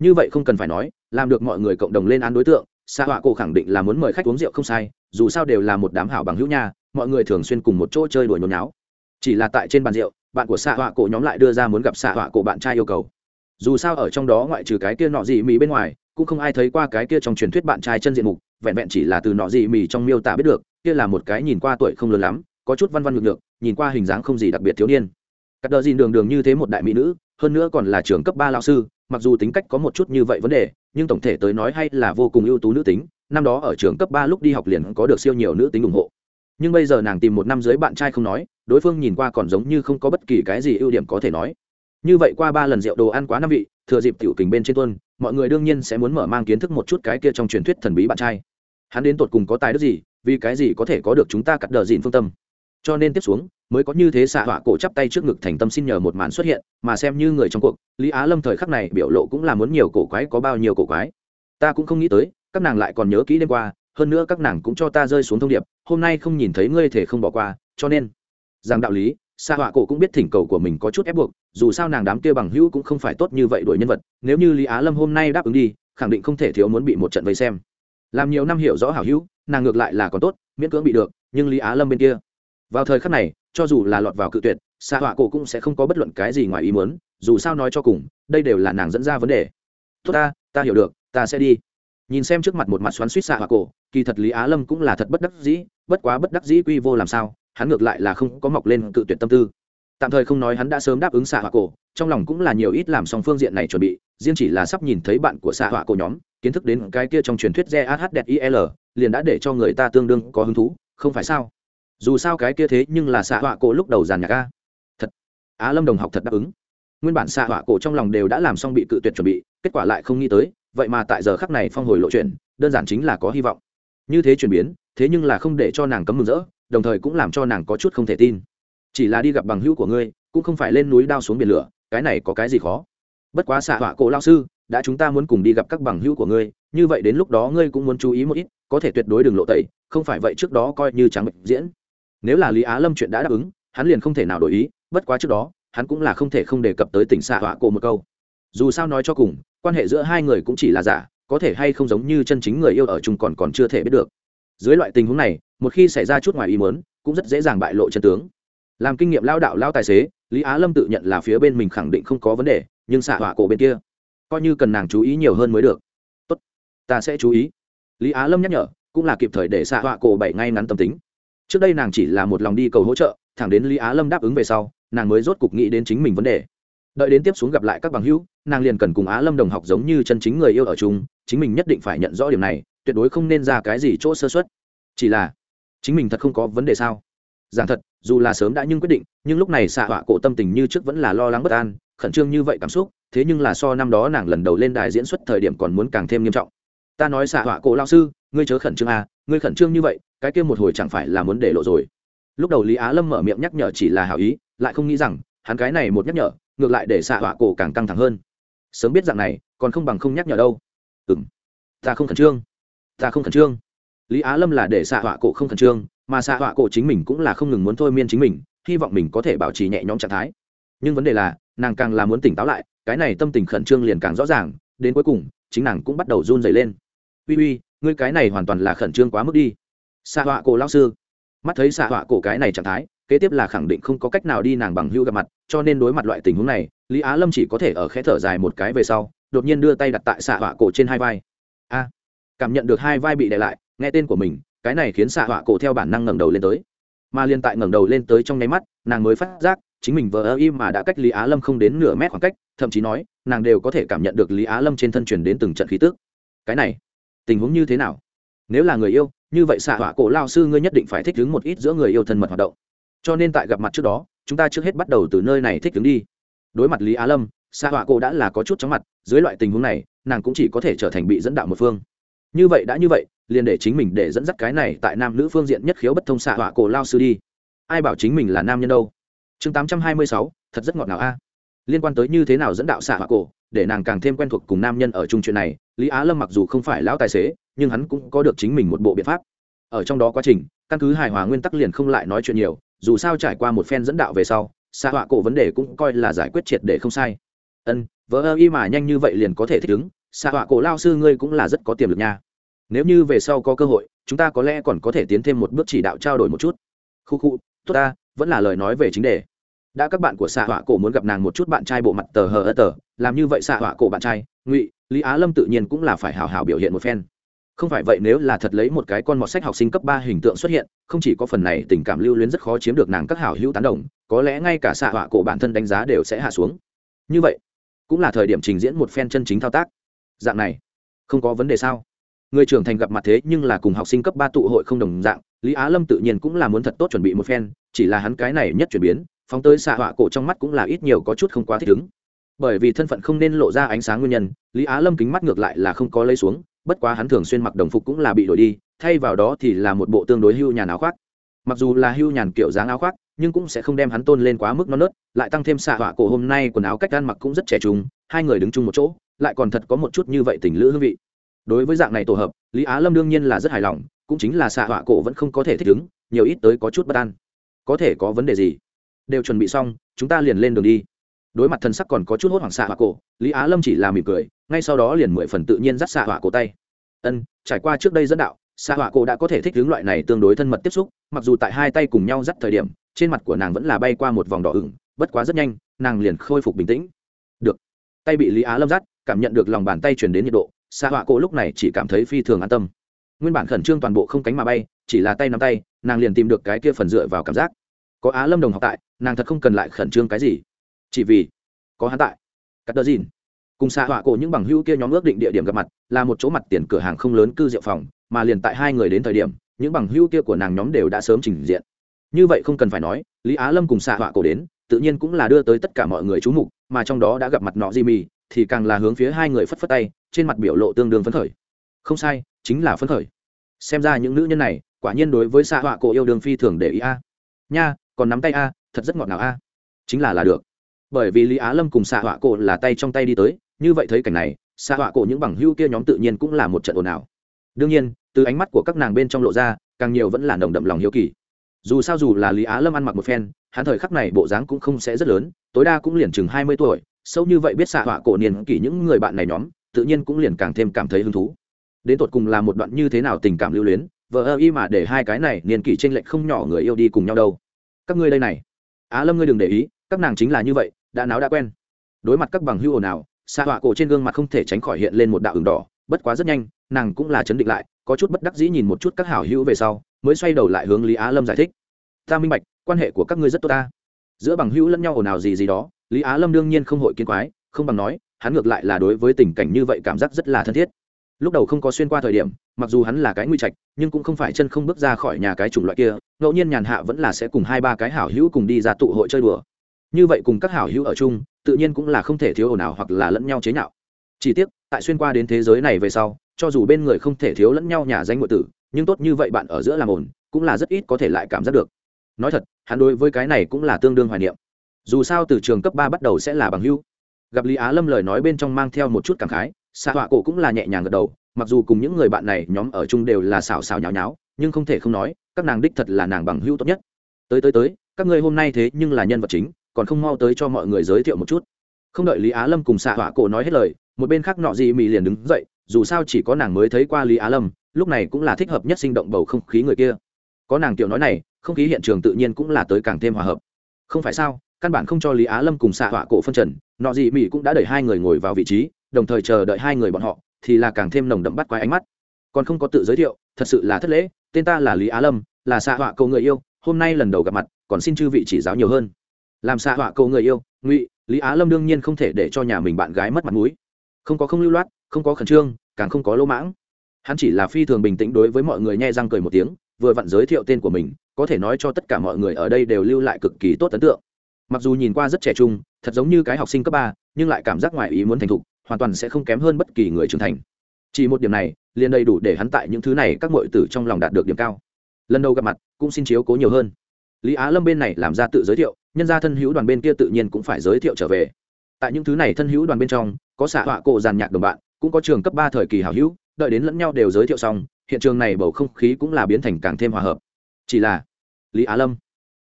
Như vậy không cần phải nói, làm được mọi người cộng đồng lên án đối tượng xạ họa cổ khẳng định là muốn mời khách uống rượu không sai, dù sao đều là một đám hảo bằng hữu nha, mọi người thường xuyên cùng một chỗ chơi đuổi nhốn náo chỉ là tại trên bàn rượu, bạn của xạ họa cổ nhóm lại đưa ra muốn gặp xạ họa cổ bạn trai yêu cầu. Dù sao ở trong đó ngoại trừ cái kia nọ gì mỹ bên ngoài cũng không ai thấy qua cái kia trong truyền thuyết bạn trai chân diện mục, vẹn vẹn chỉ là từ nọ gì mì trong miêu tả biết được, kia là một cái nhìn qua tuổi không lớn lắm, có chút văn văn ngược ngược nhìn qua hình dáng không gì đặc biệt thiếu niên. Cắt đờ dìn đường đường như thế một đại mỹ nữ, hơn nữa còn là trường cấp ba lao sư, mặc dù tính cách có một chút như vậy vấn đề, nhưng tổng thể tới nói hay là vô cùng ưu tú nữ tính, năm đó ở trường cấp ba lúc đi học liền có được siêu nhiều nữ tính ủng hộ. Nhưng bây giờ nàng tìm một năm dưới bạn trai không nói, đối phương nhìn qua còn giống như không có bất kỳ cái gì ưu điểm có thể nói. Như vậy qua ba lần rượu đồ ăn quá năm vị, thừa dịp tiểu kình bên trên tuân mọi người đương nhiên sẽ muốn mở mang kiến thức một chút cái kia trong truyền thuyết thần bí bạn trai. Hắn đến tột cùng có tài đức gì, vì cái gì có thể có được chúng ta cắt đờ dịn phương tâm? Cho nên tiếp xuống, mới có như thế xạ họa cổ chắp tay trước ngực thành tâm xin nhờ một màn xuất hiện, mà xem như người trong cuộc, lý á lâm thời khắc này biểu lộ cũng là muốn nhiều cổ quái có bao nhiêu cổ quái. Ta cũng không nghĩ tới, các nàng lại còn nhớ kỹ đêm qua, hơn nữa các nàng cũng cho ta rơi xuống thông điệp, hôm nay không nhìn thấy ngươi thể không bỏ qua, cho nên rằng đạo lý xa họa cổ cũng biết thỉnh cầu của mình có chút ép buộc, dù sao nàng đám kia bằng hữu cũng không phải tốt như vậy đuổi nhân vật, nếu như lý á lâm hôm nay đáp ứng đi, khẳng định không thể thiếu muốn bị một trận vây xem. Làm nhiều năm hiểu rõ hảo hữu, nàng ngược lại là còn tốt, miễn cưỡng bị được, nhưng lý á lâm bên kia. Vào thời khắc này, cho dù là lọt vào cự tuyệt xa họa cổ cũng sẽ không có bất luận cái gì ngoài ý muốn, dù sao nói cho cùng, đây đều là nàng dẫn ra vấn đề. Tốt ta ta hiểu được, ta sẽ đi. Nhìn xem trước mặt một mặt xoắn suýt xạ họa cổ, kỳ thật lý á lâm cũng là thật bất đắc dĩ, bất quá bất đắc dĩ quy vô làm sao hắn ngược lại là không có mọc lên cự tuyệt tâm tư. Tạm thời không nói hắn đã sớm đáp ứng xạ họa cổ, trong lòng cũng là nhiều ít làm xong phương diện này chuẩn bị, riêng chỉ là sắp nhìn thấy bạn của xạ họa cổ nhóm, kiến thức đến cái kia trong truyền thuyết gah đẹp il liền đã để cho người ta tương đương có hứng thú, không phải sao? Dù sao cái kia thế nhưng là xạ họa cổ lúc đầu giàn nhạc a. Thật, á lâm đồng học thật đáp ứng. Nguyên bản xạ họa cổ trong lòng đều đã làm xong bị cự tuyệt chuẩn bị, kết quả lại không nghĩ tới, vậy mà tại giờ khắc này phong hồi lộ chuyện, đơn giản chính là có hy vọng. Như thế chuyển biến, thế nhưng là không để cho nàng cấm mừng rỡ đồng thời cũng làm cho nàng có chút không thể tin. Chỉ là đi gặp bằng hữu của ngươi, cũng không phải lên núi đao xuống biển lửa, cái này có cái gì khó? Bất quá xạ họa cổ lao sư, đã chúng ta muốn cùng đi gặp các bằng hữu của ngươi, như vậy đến lúc đó ngươi cũng muốn chú ý một ít, có thể tuyệt đối đừng lộ tẩy, không phải vậy trước đó coi như trắng bệnh diễn. Nếu là lý á lâm chuyện đã đáp ứng, hắn liền không thể nào đổi ý, bất quá trước đó, hắn cũng là không thể không đề cập tới tỉnh xạ họa cổ một câu. Dù sao nói cho cùng, quan hệ giữa hai người cũng chỉ là giả, có thể hay không giống như chân chính người yêu ở chung còn còn chưa thể biết được dưới loại tình huống này, một khi xảy ra chút ngoài ý mớn cũng rất dễ dàng bại lộ chân tướng. Làm kinh nghiệm lao đạo lao tài xế, lý á lâm tự nhận là phía bên mình khẳng định không có vấn đề, nhưng xạ họa cổ bên kia, coi như cần nàng chú ý nhiều hơn mới được. Tốt, ta sẽ chú ý. Lý á lâm nhắc nhở, cũng là kịp thời để xạ họa cổ bảy ngay ngắn tâm tính. Trước đây nàng chỉ là một lòng đi cầu hỗ trợ, thẳng đến lý á lâm đáp ứng về sau, nàng mới rốt cục nghĩ đến chính mình vấn đề. Đợi đến tiếp xuống gặp lại các bằng hữu, nàng liền cần cùng á lâm đồng học giống như chân chính người yêu ở chung, chính mình nhất định phải nhận rõ điểm này tuyệt đối không nên ra cái gì chỗ sơ xuất chỉ là, chính mình thật không có vấn đề sao? Giảng thật, dù là sớm đã nhưng quyết định, nhưng lúc này xạ họa cổ tâm tình như trước vẫn là lo lắng bất an, khẩn trương như vậy cảm xúc, thế nhưng là so năm đó nàng lần đầu lên đài diễn xuất thời điểm còn muốn càng thêm nghiêm trọng. Ta nói xạ họa cổ lao sư, ngươi chớ khẩn trương à ngươi khẩn trương như vậy, cái kia một hồi chẳng phải là muốn để lộ rồi. Lúc đầu lý á lâm mở miệng nhắc nhở chỉ là hảo ý, lại không nghĩ rằng, hắn cái này một nhắc nhở, ngược lại để xạ họa cổ càng căng thẳng hơn. Sớm biết dạng này, còn không bằng không nhắc nhở đâu. Ừ m ta không khẩn trương ta không khẩn trương. Lý á lâm là để xạ họa cổ không khẩn trương, mà xạ họa cổ chính mình cũng là không ngừng muốn thôi miên chính mình, hy vọng mình có thể bảo trì nhẹ nhõm trạng thái. Nhưng vấn đề là, nàng càng là muốn tỉnh táo lại, cái này tâm tình khẩn trương liền càng rõ ràng, đến cuối cùng, chính nàng cũng bắt đầu run dày lên. Uy uy, ngươi cái này hoàn toàn là khẩn trương quá mức đi. Xạ họa cổ lao sư. Mắt thấy xạ họa cổ cái này trạng thái, kế tiếp là khẳng định không có cách nào đi nàng bằng hưu gặp mặt, cho nên đối mặt loại tình huống này, lý á lâm chỉ có thể ở khẽ thở dài một cái về sau, đột nhiên đưa tay đặt tại xạ họa cổ trên hai vai. A cảm nhận được hai vai bị đè lại, nghe tên của mình, cái này khiến xạ họa cổ theo bản năng ngẩng đầu lên tới. Mà liên tại ngẩng đầu lên tới trong nháy mắt, nàng mới phát giác, chính mình vờ ơ im mà đã cách lý á lâm không đến nửa mét khoảng cách, thậm chí nói, nàng đều có thể cảm nhận được lý á lâm trên thân truyền đến từng trận khí tước cái này, tình huống như thế nào? Nếu là người yêu, như vậy xạ họa cổ lao sư ngươi nhất định phải thích ứng một ít giữa người yêu thân mật hoạt động. Cho nên tại gặp mặt trước đó, chúng ta trước hết bắt đầu từ nơi này thích ứng đi. Đối mặt lý á lâm, xạ họa cổ đã là có chút chóng mặt, dưới loại tình huống này, nàng cũng chỉ có thể trở thành bị dẫn đạo một phương như vậy đã như vậy, liền để chính mình để dẫn dắt cái này tại nam nữ phương diện nhất khiếu bất thông xạ họa cổ lao sư đi. Ai bảo chính mình là nam nhân đâu? Chương tám trăm hai mươi sáu, thật rất ngọt ngào a. Liên quan tới như thế nào dẫn đạo xạ họa cổ, để nàng càng thêm quen thuộc cùng nam nhân ở chung chuyện này, lý á lâm mặc dù không phải lão tài xế, nhưng hắn cũng có được chính mình một bộ biện pháp. Ở trong đó quá trình, căn cứ hài hòa nguyên tắc liền không lại nói chuyện nhiều, dù sao trải qua một phen dẫn đạo về sau, xạ họa cổ vấn đề cũng coi là giải quyết triệt để không sai. Ân vỡ ơ y mà nhanh như vậy liền có thể thích ứng xạ họa cổ lao sư ngươi cũng là rất có tiềm lực nha. Nếu như về sau có cơ hội, chúng ta có lẽ còn có thể tiến thêm một bước chỉ đạo trao đổi một chút. Khu khu, tốt ta, vẫn là lời nói về chính đề. Đã các bạn của xạ họa cổ muốn gặp nàng một chút bạn trai bộ mặt tờ hờ ơ tờ, làm như vậy xạ họa cổ bạn trai, ngụy, lý á lâm tự nhiên cũng là phải hào hào biểu hiện một phen. Không phải vậy nếu là thật lấy một cái con mọt sách học sinh cấp ba hình tượng xuất hiện, không chỉ có phần này tình cảm lưu luyến rất khó chiếm được nàng các hảo hữu tán đồng, có lẽ ngay cả xạ họa cổ bản thân đánh giá đều sẽ hạ xuống. Như vậy, cũng là thời điểm trình diễn một phen chân chính thao tác dạng này. Không có vấn đề sao? Người trưởng thành gặp mặt thế nhưng là cùng học sinh cấp ba tụ hội không đồng dạng, lý á lâm tự nhiên cũng là muốn thật tốt chuẩn bị một phen, chỉ là hắn cái này nhất chuyển biến, phóng tới xạ họa cổ trong mắt cũng là ít nhiều có chút không quá thích ứng. Bởi vì thân phận không nên lộ ra ánh sáng nguyên nhân, lý á lâm kính mắt ngược lại là không có lấy xuống, bất quá hắn thường xuyên mặc đồng phục cũng là bị đổi đi, thay vào đó thì là một bộ tương đối hưu nhàn áo khoác. Mặc dù là hưu nhàn kiểu dáng áo khoác nhưng cũng sẽ không đem hắn tôn lên quá mức non nớt, lại tăng thêm xạ họa cổ hôm nay quần áo cách ăn mặc cũng rất trẻ trung, hai người đứng chung một chỗ, lại còn thật có một chút như vậy tình lữ hương vị. Đối với dạng này tổ hợp, lý á lâm đương nhiên là rất hài lòng, cũng chính là xạ họa cổ vẫn không có thể thích ứng, nhiều ít tới có chút bất an. Có thể có vấn đề gì? Đều chuẩn bị xong, chúng ta liền lên đường đi. Đối mặt thân sắc còn có chút hốt hoảng xạ họa cổ, lý á lâm chỉ là mỉm cười, ngay sau đó liền mười phần tự nhiên dắt xạ họa cổ tay. Ân, trải qua trước đây dẫn đạo, xạ họa cổ đã có thể thích hướng loại này tương đối thân mật tiếp xúc, mặc dù tại hai tay cùng nhau dắt thời điểm trên mặt của nàng vẫn là bay qua một vòng đỏ ửng, bất quá rất nhanh, nàng liền khôi phục bình tĩnh. Được. Tay bị lý á lâm dắt, cảm nhận được lòng bàn tay chuyển đến nhiệt độ xa họa cổ lúc này chỉ cảm thấy phi thường an tâm. Nguyên bản khẩn trương toàn bộ không cánh mà bay, chỉ là tay nắm tay, nàng liền tìm được cái kia phần dựa vào cảm giác. Có á lâm đồng học tại, nàng thật không cần lại khẩn trương cái gì. Chỉ vì có hắn tại. Cắt đơ dìn. Cùng xa họa cổ những bằng hữu kia nhóm ước định địa điểm gặp mặt, là một chỗ mặt tiền cửa hàng không lớn cư rượu phòng, mà liền tại hai người đến thời điểm, những bằng hữu kia của nàng nhóm đều đã sớm trình diện như vậy không cần phải nói, lý á lâm cùng xạ họa cổ đến, tự nhiên cũng là đưa tới tất cả mọi người chú mục, mà trong đó đã gặp mặt nọ di mì thì càng là hướng phía hai người phất phất tay, trên mặt biểu lộ tương đương phấn khởi. Không sai, chính là phấn khởi. Xem ra những nữ nhân này, quả nhiên đối với xạ họa cổ yêu đương phi thường để ý a. Nha, còn nắm tay a, thật rất ngọt ngào a. Chính là là được. Bởi vì lý á lâm cùng xạ họa cổ là tay trong tay đi tới, như vậy thấy cảnh này xạ họa cổ những bằng hưu kia nhóm tự nhiên cũng là một trận ồn ào. Đương nhiên, từ ánh mắt của các nàng bên trong lộ ra, càng nhiều vẫn là nồng đậm lòng hiếu kỳ dù sao dù là lý á lâm ăn mặc một phen hắn thời khắc này bộ dáng cũng không sẽ rất lớn tối đa cũng liền chừng hai mươi tuổi sâu như vậy biết xạ họa cổ niên kỷ những người bạn này nhóm tự nhiên cũng liền càng thêm cảm thấy hứng thú đến tột cùng là một đoạn như thế nào tình cảm lưu luyến vợ ơ y mà để hai cái này niên kỷ tranh lệch không nhỏ người yêu đi cùng nhau đâu các ngươi đây này á lâm ngươi đừng để ý các nàng chính là như vậy đã náo đã quen đối mặt các bằng hưu ồn ào xạ họa cổ trên gương mặt không thể tránh khỏi hiện lên một đạo ửng đỏ bất quá rất nhanh nàng cũng là chấn định lại có chút bất đắc dĩ nhìn một chút các hảo hữu về sau mới xoay đầu lại hướng lý á lâm giải thích. Ta minh bạch, quan hệ của các ngươi rất tốt ta. Giữa bằng hữu lẫn nhau ồn ào gì gì đó, lý á lâm đương nhiên không hội kiến quái, không bằng nói, hắn ngược lại là đối với tình cảnh như vậy cảm giác rất là thân thiết. Lúc đầu không có xuyên qua thời điểm, mặc dù hắn là cái nguy trạch, nhưng cũng không phải chân không bước ra khỏi nhà cái chủng loại kia, ngẫu nhiên nhàn hạ vẫn là sẽ cùng hai ba cái hảo hữu cùng đi ra tụ hội chơi đùa. Như vậy cùng các hảo hữu ở chung, tự nhiên cũng là không thể thiếu ồn ào hoặc là lẫn nhau chế nhạo. Chỉ tiếc, tại xuyên qua đến thế giới này về sau, cho dù bên người không thể thiếu lẫn nhau nhà danh ngụ tử nhưng tốt như vậy bạn ở giữa làm ổn cũng là rất ít có thể lại cảm giác được. Nói thật, hắn đối với cái này cũng là tương đương hoài niệm. Dù sao từ trường cấp ba bắt đầu sẽ là bằng hưu gặp lý á lâm lời nói bên trong mang theo một chút cảm khái xạ họa cổ cũng là nhẹ nhàng gật đầu, mặc dù cùng những người bạn này nhóm ở chung đều là xào xào nháo nháo, nhưng không thể không nói, các nàng đích thật là nàng bằng hưu tốt nhất. Tới tới tới, các ngươi hôm nay thế nhưng là nhân vật chính, còn không mau tới cho mọi người giới thiệu một chút. Không đợi lý á lâm cùng xạ họa cổ nói hết lời, một bên khác nọ gì mì liền đứng dậy, dù sao chỉ có nàng mới thấy qua lý á lâm lúc này cũng là thích hợp nhất sinh động bầu không khí người kia. Có nàng tiểu nói này, không khí hiện trường tự nhiên cũng là tới càng thêm hòa hợp. Không phải sao, căn bản không cho lý á lâm cùng xạ họa cổ phân trần, nọ gì mỹ cũng đã đẩy hai người ngồi vào vị trí, đồng thời chờ đợi hai người bọn họ, thì là càng thêm nồng đậm bắt quái ánh mắt. Còn không có tự giới thiệu, thật sự là thất lễ, tên ta là lý á lâm, là xạ họa cầu người yêu, hôm nay lần đầu gặp mặt, còn xin chư vị chỉ giáo nhiều hơn. Làm xạ họa cầu người yêu, ngụy, lý á lâm đương nhiên không thể để cho nhà mình bạn gái mất mặt mũi. Không có không lưu loát, không có khẩn trương, càng không có lỗ mãng hắn chỉ là phi thường bình tĩnh đối với mọi người nhẹ răng cười một tiếng, vừa vặn giới thiệu tên của mình, có thể nói cho tất cả mọi người ở đây đều lưu lại cực kỳ tốt ấn tượng. Mặc dù nhìn qua rất trẻ trung, thật giống như cái học sinh cấp ba, nhưng lại cảm giác ngoài ý muốn thành thục, hoàn toàn sẽ không kém hơn bất kỳ người trưởng thành. Chỉ một điểm này, liền đầy đủ để hắn tại những thứ này các mọi tử trong lòng đạt được điểm cao. Lần đầu gặp mặt, cũng xin chiếu cố nhiều hơn. Lý á lâm bên này làm ra tự giới thiệu, nhân gia thân hữu đoàn bên kia tự nhiên cũng phải giới thiệu trở về. Tại những thứ này thân hữu đoàn bên trong, có xạ họa cổ giàn nhạc đồng bạn, cũng có trường cấp ba thời kỳ hào hữu đợi đến lẫn nhau đều giới thiệu xong, hiện trường này bầu không khí cũng là biến thành càng thêm hòa hợp. Chỉ là, lý á lâm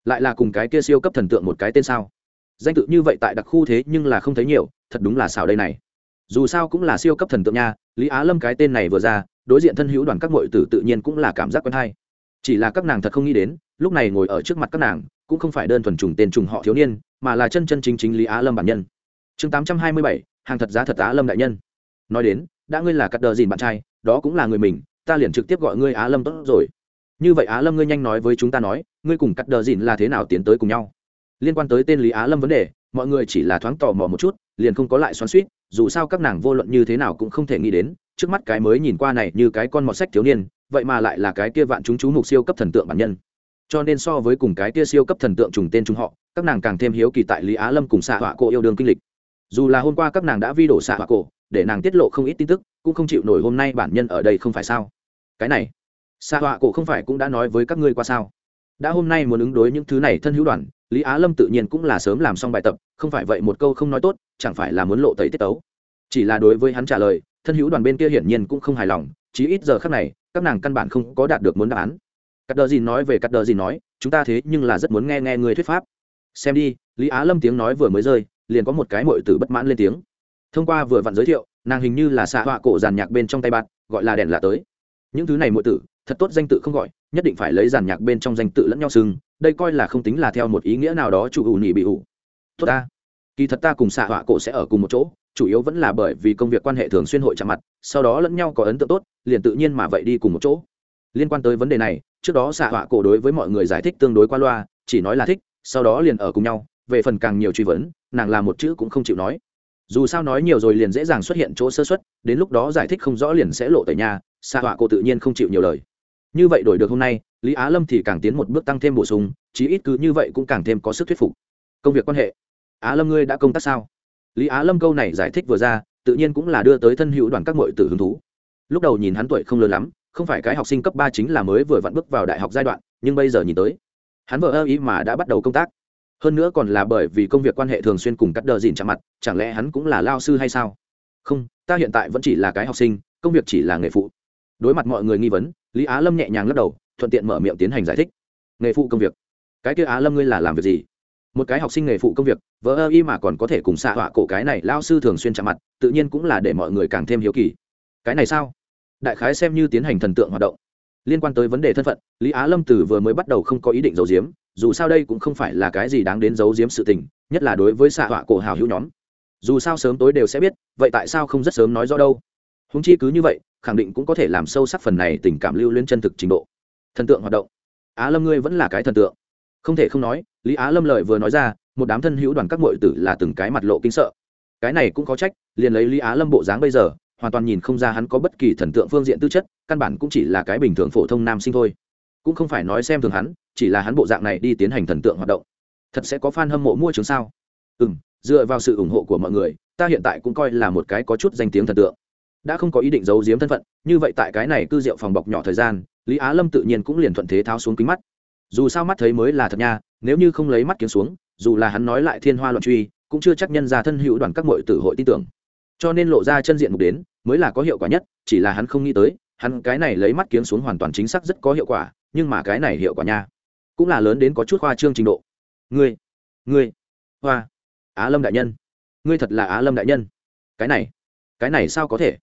lại là cùng cái kia siêu cấp thần tượng một cái tên sao? Danh tự như vậy tại đặc khu thế nhưng là không thấy nhiều, thật đúng là xảo đây này. Dù sao cũng là siêu cấp thần tượng nha, lý á lâm cái tên này vừa ra, đối diện thân hữu đoàn các m tử tự nhiên cũng là cảm giác quen hay. Chỉ là các nàng thật không nghĩ đến, lúc này ngồi ở trước mặt các nàng, cũng không phải đơn thuần trùng tên trùng họ thiếu niên, mà là chân chân chính chính lý á lâm bản nhân. Chương tám trăm hai mươi bảy, hàng thật giá thật á lâm đại nhân. Nói đến đã ngươi là cắt đờ dìn bạn trai, đó cũng là người mình, ta liền trực tiếp gọi ngươi á lâm tốt rồi. Như vậy á lâm ngươi nhanh nói với chúng ta nói, ngươi cùng cắt đờ dìn là thế nào tiến tới cùng nhau? Liên quan tới tên lý á lâm vấn đề, mọi người chỉ là thoáng tò mò một chút, liền không có lại xoắn suýt dù sao các nàng vô luận như thế nào cũng không thể nghĩ đến, trước mắt cái mới nhìn qua này như cái con mọt sách thiếu niên, vậy mà lại là cái kia vạn chúng chú mục siêu cấp thần tượng bản nhân. Cho nên so với cùng cái kia siêu cấp thần tượng trùng tên chúng họ, các nàng càng thêm hiếu kỳ tại lý á lâm cùng xạ họa cổ yêu đương kinh lịch. Dù là hôm qua các nàng đã vi đổ xạ họa cổ để nàng tiết lộ không ít tin tức, cũng không chịu nổi hôm nay bản nhân ở đây không phải sao? Cái này xa họa cổ không phải cũng đã nói với các ngươi qua sao? Đã hôm nay muốn ứng đối những thứ này thân hữu đoàn, lý á lâm tự nhiên cũng là sớm làm xong bài tập, không phải vậy một câu không nói tốt, chẳng phải là muốn lộ tẩy tiết tấu. Chỉ là đối với hắn trả lời, thân hữu đoàn bên kia hiển nhiên cũng không hài lòng, chí ít giờ khác này, các nàng căn bản không có đạt được muốn đáp án. Cắt đờ gì nói về cắt đờ gì nói, chúng ta thế nhưng là rất muốn nghe nghe người thuyết pháp. Xem đi, lý á lâm tiếng nói vừa mới rơi, liền có một cái mội tử bất mãn lên tiếng thông qua vừa vặn giới thiệu, nàng hình như là xạ họa cổ giàn nhạc bên trong tay bạn, gọi là đèn lạ tới. Những thứ này mỗi tử, thật tốt danh tự không gọi, nhất định phải lấy giàn nhạc bên trong danh tự lẫn nhau sưng đây coi là không tính là theo một ý nghĩa nào đó chủ ủ nhị bị ủ. Tốt ta. Kỳ thật ta cùng xạ họa cổ sẽ ở cùng một chỗ, chủ yếu vẫn là bởi vì công việc quan hệ thường xuyên hội chạm mặt, sau đó lẫn nhau có ấn tượng tốt, liền tự nhiên mà vậy đi cùng một chỗ. Liên quan tới vấn đề này, trước đó xạ họa cổ đối với mọi người giải thích tương đối qua loa, chỉ nói là thích, sau đó liền ở cùng nhau, về phần càng nhiều truy vấn, nàng làm một chữ cũng không chịu nói dù sao nói nhiều rồi liền dễ dàng xuất hiện chỗ sơ xuất, đến lúc đó giải thích không rõ liền sẽ lộ tại nhà xa họa cô tự nhiên không chịu nhiều lời. Như vậy đổi được hôm nay, lý á lâm thì càng tiến một bước tăng thêm bổ sung, chí ít cứ như vậy cũng càng thêm có sức thuyết phục. Công việc quan hệ. Á lâm ngươi đã công tác sao? Lý á lâm câu này giải thích vừa ra, tự nhiên cũng là đưa tới thân hữu đoàn các mội tử hứng thú. Lúc đầu nhìn hắn tuổi không lớn lắm, không phải cái học sinh cấp ba chính là mới vừa vặn bước vào đại học giai đoạn, nhưng bây giờ nhìn tới, hắn vợ ơ ý mà đã bắt đầu công tác hơn nữa còn là bởi vì công việc quan hệ thường xuyên cùng cắt đờ dìn chạm mặt, chẳng lẽ hắn cũng là lao sư hay sao? Không, ta hiện tại vẫn chỉ là cái học sinh, công việc chỉ là nghề phụ. Đối mặt mọi người nghi vấn, lý á lâm nhẹ nhàng lắc đầu, thuận tiện mở miệng tiến hành giải thích. Nghề phụ công việc. Cái kia á lâm ngươi là làm việc gì? Một cái học sinh nghề phụ công việc vỡ ơ y mà còn có thể cùng xạ họa cổ cái này lao sư thường xuyên chạm mặt, tự nhiên cũng là để mọi người càng thêm hiếu kỳ. Cái này sao? Đại khái xem như tiến hành thần tượng hoạt động. Liên quan tới vấn đề thân phận, lý á lâm từ vừa mới bắt đầu không có ý định giấu giếm dù sao đây cũng không phải là cái gì đáng đến giấu giếm sự tình, nhất là đối với xạ họa cổ hào hữu nhóm. Dù sao sớm tối đều sẽ biết, vậy tại sao không rất sớm nói rõ đâu? Húng chi cứ như vậy, khẳng định cũng có thể làm sâu sắc phần này tình cảm lưu lên chân thực trình độ. Thần tượng hoạt động. Á lâm ngươi vẫn là cái thần tượng. Không thể không nói, lý á lâm lợi vừa nói ra, một đám thân hữu đoàn các mội tử là từng cái mặt lộ kinh sợ. Cái này cũng có trách, liền lấy lý á lâm bộ dáng bây giờ, hoàn toàn nhìn không ra hắn có bất kỳ thần tượng phương diện tư chất, căn bản cũng chỉ là cái bình thường phổ thông nam sinh thôi. Cũng không phải nói xem thường hắn chỉ là hắn bộ dạng này đi tiến hành thần tượng hoạt động. Thật sẽ có f a n hâm mộ mua chứng sao? Ừ m dựa vào sự ủng hộ của mọi người, ta hiện tại cũng coi là một cái có chút danh tiếng thần tượng. Đã không có ý định giấu giếm thân phận, như vậy tại cái này cư rượu phòng bọc nhỏ thời gian, lý á lâm tự nhiên cũng liền thuận thế tháo xuống kính mắt. Dù sao mắt thấy mới là thật nha, nếu như không lấy mắt kiếm xuống, dù là hắn nói lại thiên hoa loạn truy, cũng chưa chắc nhân ra thân hữu đoàn các mọi tử hội tin tưởng. Cho nên lộ ra chân diện mục đến, mới là có hiệu quả nhất, chỉ là hắn không nghĩ tới, hắn cái này lấy mắt kiếm xuống hoàn toàn chính xác rất có hiệu quả, nhưng mà cái này hiệu quả nha cũng là lớn đến có chút khoa trương trình độ. Ngươi ngươi, hoa, á lâm đại nhân. Ngươi thật là á lâm đại nhân. Cái này cái này sao có thể?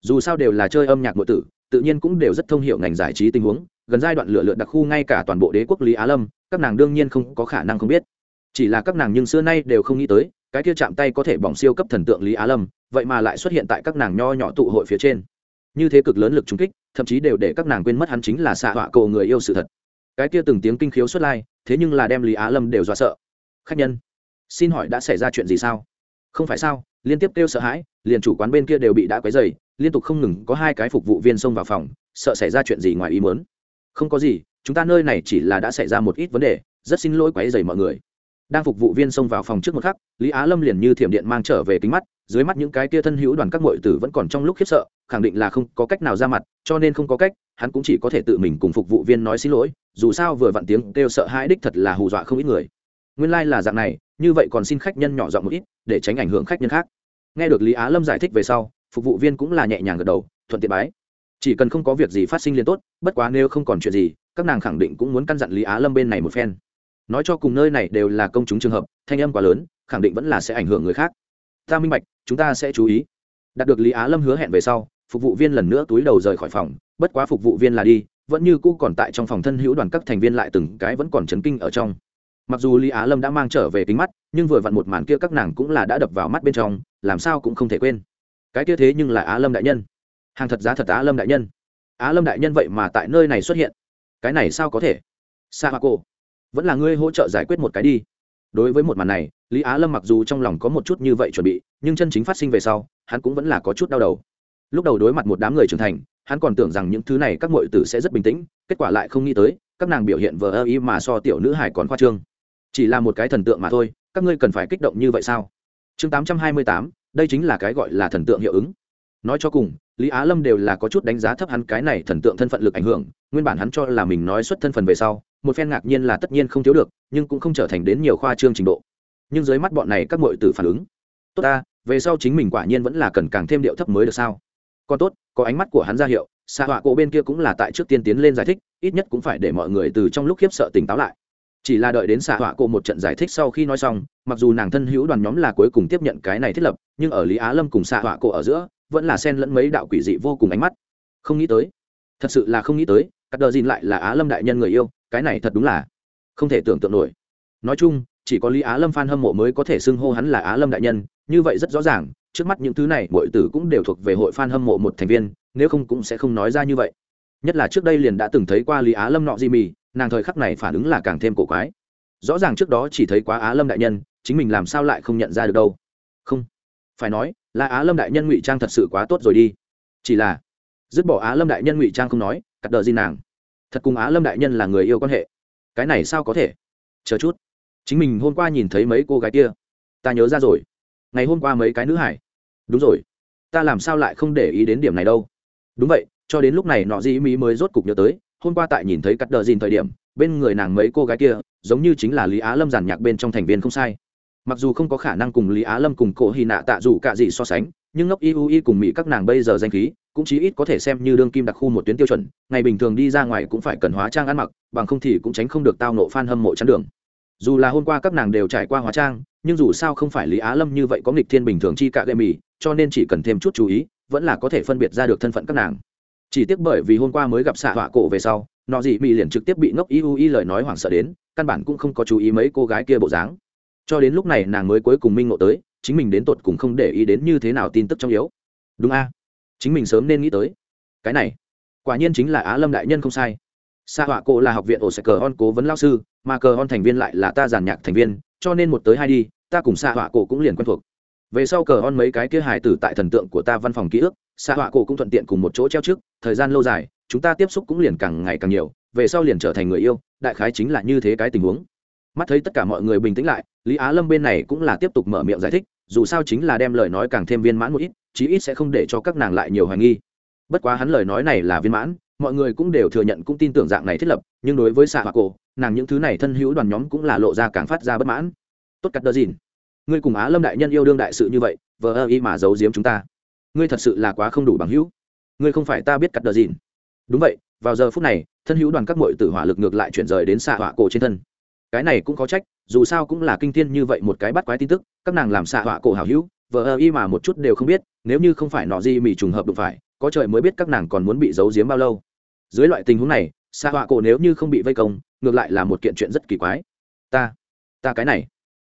Dù sao đều là chơi âm nhạc nội tử, tự nhiên cũng đều rất thông h i ể u ngành giải trí tình huống, gần giai đoạn lựa lượt đặc khu ngay cả toàn bộ đế quốc lý á lâm, các nàng đương nhiên không có khả năng không biết. Chỉ là các nàng nhưng xưa nay đều không nghĩ tới, cái kia chạm tay có thể bỏng siêu cấp thần tượng lý á lâm, vậy mà lại xuất hiện tại các nàng nho nhỏ tụ hội phía trên. Như thế cực lớn lực trúng kích, thậm chí đều để các nàng quên mất hắn chính là xạ họa cầu người yêu sự thật cái kia từng tiếng kinh khiếu xuất lai, thế nhưng là đem lý á lâm đều dọa sợ. Khách nhân, xin hỏi đã xảy ra chuyện gì sao? Không phải sao, liên tiếp kêu sợ hãi, liền chủ quán bên kia đều bị đã quấy dày liên tục không ngừng có hai cái phục vụ viên xông vào phòng, sợ xảy ra chuyện gì ngoài ý muốn? Không có gì, chúng ta nơi này chỉ là đã xảy ra một ít vấn đề, rất xin lỗi quấy dày mọi người. Đang phục vụ viên xông vào phòng trước một khắc, lý á lâm liền như thiểm điện mang trở về kính mắt dưới mắt những cái kia thân hữu đoàn các muội tử vẫn còn trong lúc khiếp sợ, khẳng định là không có cách nào ra mặt, cho nên không có cách, hắn cũng chỉ có thể tự mình cùng phục vụ viên nói xin lỗi, dù sao vừa vặn tiếng kêu sợ hãi đích thật là hù dọa không ít người. Nguyên lai là dạng này, như vậy còn xin khách nhân nhỏ giọng một ít, để tránh ảnh hưởng khách nhân khác. Nghe được lý á lâm giải thích về sau, phục vụ viên cũng là nhẹ nhàng gật đầu, thuận tiện bái. Chỉ cần không có việc gì phát sinh liên tốt, bất quá nếu không còn chuyện gì, các nàng khẳng định cũng muốn căn dặn lý á lâm bên này một phen. Nói cho cùng nơi này đều là công chúng trường hợp, thanh âm quá lớn, khẳng định vẫn là sẽ ảnh hưởng người khác ta minh bạch, chúng ta sẽ chú ý. Đạt được lý á lâm hứa hẹn về sau, phục vụ viên lần nữa túi đầu rời khỏi phòng, bất quá phục vụ viên là đi, vẫn như cũ còn tại trong phòng thân hữu đoàn các thành viên lại từng cái vẫn còn chấn kinh ở trong. Mặc dù lý á lâm đã mang trở về kính mắt, nhưng vừa vặn một màn kia các nàng cũng là đã đập vào mắt bên trong, làm sao cũng không thể quên. Cái kia thế nhưng là á lâm đại nhân. Hàng thật giá thật á lâm đại nhân. Á lâm đại nhân vậy mà tại nơi này xuất hiện. Cái này sao có thể? Sa hoa cô, vẫn là ngươi hỗ trợ giải quyết một cái đi. Đối với một màn này lý á lâm mặc dù trong lòng có một chút như vậy chuẩn bị, nhưng chân chính phát sinh về sau, hắn cũng vẫn là có chút đau đầu. Lúc đầu đối mặt một đám người trưởng thành, hắn còn tưởng rằng những thứ này các mọi tử sẽ rất bình tĩnh, kết quả lại không nghĩ tới, các nàng biểu hiện vờ ơ ý mà so tiểu nữ hải còn khoa trương. Chỉ là một cái thần tượng mà thôi, các ngươi cần phải kích động như vậy sao? Chương tám trăm hai mươi tám, đây chính là cái gọi là thần tượng hiệu ứng. Nói cho cùng, lý á lâm đều là có chút đánh giá thấp hắn cái này thần tượng thân phận lực ảnh hưởng, nguyên bản hắn cho là mình nói xuất thân phần về sau, một phen ngạc nhiên là tất nhiên không thiếu được, nhưng cũng không trở thành đến nhiều khoa trương trình độ nhưng dưới mắt bọn này các mọi tử phản ứng. Tốt ta, về sau chính mình quả nhiên vẫn là cần càng thêm điệu thấp mới được sao? Còn tốt, có ánh mắt của hắn ra hiệu xạ họa cổ bên kia cũng là tại trước tiên tiến lên giải thích, ít nhất cũng phải để mọi người từ trong lúc khiếp sợ tỉnh táo lại. Chỉ là đợi đến xạ họa cổ một trận giải thích sau khi nói xong, mặc dù nàng thân hữu đoàn nhóm là cuối cùng tiếp nhận cái này thiết lập, nhưng ở lý á lâm cùng xạ họa cổ ở giữa, vẫn là xen lẫn mấy đạo quỷ dị vô cùng ánh mắt. Không nghĩ tới, thật sự là không nghĩ tới, cắt đờ dìn lại là á lâm đại nhân người yêu, cái này thật đúng là không thể tưởng tượng nổi. Nói chung chỉ có lý á lâm phan hâm mộ mới có thể xưng hô hắn là á lâm đại nhân, như vậy rất rõ ràng, trước mắt những thứ này, mọi tử cũng đều thuộc về hội phan hâm mộ một thành viên, nếu không cũng sẽ không nói ra như vậy. Nhất là trước đây liền đã từng thấy qua lý á lâm nọ di mì nàng thời khắc này phản ứng là càng thêm cổ quái. Rõ ràng trước đó chỉ thấy quá á lâm đại nhân, chính mình làm sao lại không nhận ra được đâu. Không, phải nói, là á lâm đại nhân ngụy trang thật sự quá tốt rồi đi. Chỉ là, dứt bỏ á lâm đại nhân ngụy trang không nói, cắt đờ gì nàng. Thật cùng á lâm đại nhân là người yêu quan hệ. Cái này sao có thể? Chờ chút chính mình hôm qua nhìn thấy mấy cô gái kia. Ta nhớ ra rồi. Ngày hôm qua mấy cái nữ hải. Đúng rồi. Ta làm sao lại không để ý đến điểm này đâu? Đúng vậy, cho đến lúc này nọ dĩ mỹ mới rốt cục nhớ tới, hôm qua tại nhìn thấy cắt đờ dìn thời điểm, bên người nàng mấy cô gái kia, giống như chính là lý á lâm giàn nhạc bên trong thành viên không sai. Mặc dù không có khả năng cùng lý á lâm cùng cổ hy nạ tạ dù cả gì so sánh, nhưng ngốc iu y cùng mỹ các nàng bây giờ danh khí, cũng chí ít có thể xem như đương kim đặc khu một tuyến tiêu chuẩn, ngày bình thường đi ra ngoài cũng phải cần hóa trang ăn mặc, bằng không thì cũng tránh không được tao nộ f a n hâm mộ chắn đường dù là hôm qua các nàng đều trải qua hóa trang, nhưng dù sao không phải lý á lâm như vậy có nghịch thiên bình thường chi cả gây mì cho nên chỉ cần thêm chút chú ý, vẫn là có thể phân biệt ra được thân phận các nàng. Chỉ tiếc bởi vì hôm qua mới gặp xạ họa cổ về sau, nọ dị mì liền trực tiếp bị ngốc iu y lời nói hoảng sợ đến, căn bản cũng không có chú ý mấy cô gái kia bộ dáng. Cho đến lúc này nàng mới cuối cùng minh ngộ tới, chính mình đến tột cùng không để ý đến như thế nào tin tức trong yếu. Đúng a, chính mình sớm nên nghĩ tới. Cái này, quả nhiên chính là á lâm đại nhân không sai sa họa cổ là học viện ổ sẽ cờ on cố vấn lao sư, mà cờ on thành viên lại là ta giàn nhạc thành viên, cho nên một tới hai đi, ta cùng sa họa cổ cũng liền quen thuộc. Về sau cờ on mấy cái kia hài tử tại thần tượng của ta văn phòng ký ức, sa họa cổ cũng thuận tiện cùng một chỗ treo trước, thời gian lâu dài, chúng ta tiếp xúc cũng liền càng ngày càng nhiều, về sau liền trở thành người yêu, đại khái chính là như thế cái tình huống. Mắt thấy tất cả mọi người bình tĩnh lại, lý á lâm bên này cũng là tiếp tục mở miệng giải thích, dù sao chính là đem lời nói càng thêm viên mãn một ít, chí ít sẽ không để cho các nàng lại nhiều hoài nghi. Bất quá hắn lời nói này là viên mãn mọi người cũng đều thừa nhận cũng tin tưởng dạng này thiết lập, nhưng đối với xạ hoa cổ, nàng những thứ này thân hữu đoàn nhóm cũng là lộ ra càng phát ra bất mãn. Tốt cắt đơ dìn. Ngươi cùng á lâm đại nhân yêu đương đại sự như vậy, vờ ơ y mà giấu giếm chúng ta. Ngươi thật sự là quá không đủ bằng hữu. Ngươi không phải ta biết cắt đơ dìn. Đúng vậy, vào giờ phút này, thân hữu đoàn các mội tử hỏa lực ngược lại chuyển rời đến xạ hỏa cổ trên thân. Cái này cũng có trách, dù sao cũng là kinh thiên như vậy một cái bắt quái tin tức, các nàng làm xạ hỏa cổ hảo hữu, vờ ơ y mà một chút đều không biết, nếu như không phải nọ gì mì trùng hợp đụng phải có trời mới biết các nàng còn muốn bị giấu giếm bao lâu. Dưới loại tình huống này xạ họa cổ nếu như không bị vây công, ngược lại là một kiện chuyện rất kỳ quái. Ta ta cái này.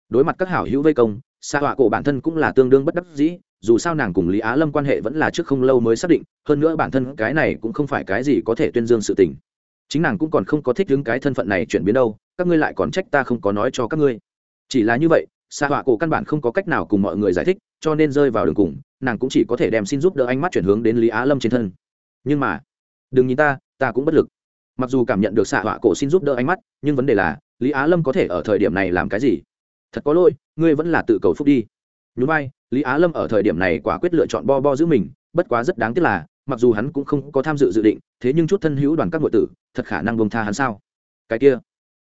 Đối mặt các hảo hữu vây công xạ họa cổ bản thân cũng là tương đương bất đắc dĩ, dù sao nàng cùng lý á lâm quan hệ vẫn là trước không lâu mới xác định, hơn nữa bản thân cái này cũng không phải cái gì có thể tuyên dương sự tình. Chính nàng cũng còn không có thích đứng cái thân phận này chuyển biến đâu, các ngươi lại còn trách ta không có nói cho các ngươi. Chỉ là như vậy xạ họa cổ căn bản không có cách nào cùng mọi người giải thích, cho nên rơi vào đường cùng, nàng cũng chỉ có thể đem xin giúp đỡ ánh mắt chuyển hướng đến lý á lâm trên thân. Nhưng mà, đừng nhìn ta ta cũng bất lực. Mặc dù cảm nhận được xạ họa cổ xin giúp đỡ ánh mắt, nhưng vấn đề là, lý á lâm có thể ở thời điểm này làm cái gì? Thật có lỗi, ngươi vẫn là tự cầu phúc đi. Nhún vai, lý á lâm ở thời điểm này quả quyết lựa chọn bo bo giữ mình, bất quá rất đáng tiếc là, mặc dù hắn cũng không có tham dự dự định, thế nhưng chút thân hữu đoàn các nội tử, thật khả năng bông tha hắn sao? Cái kia,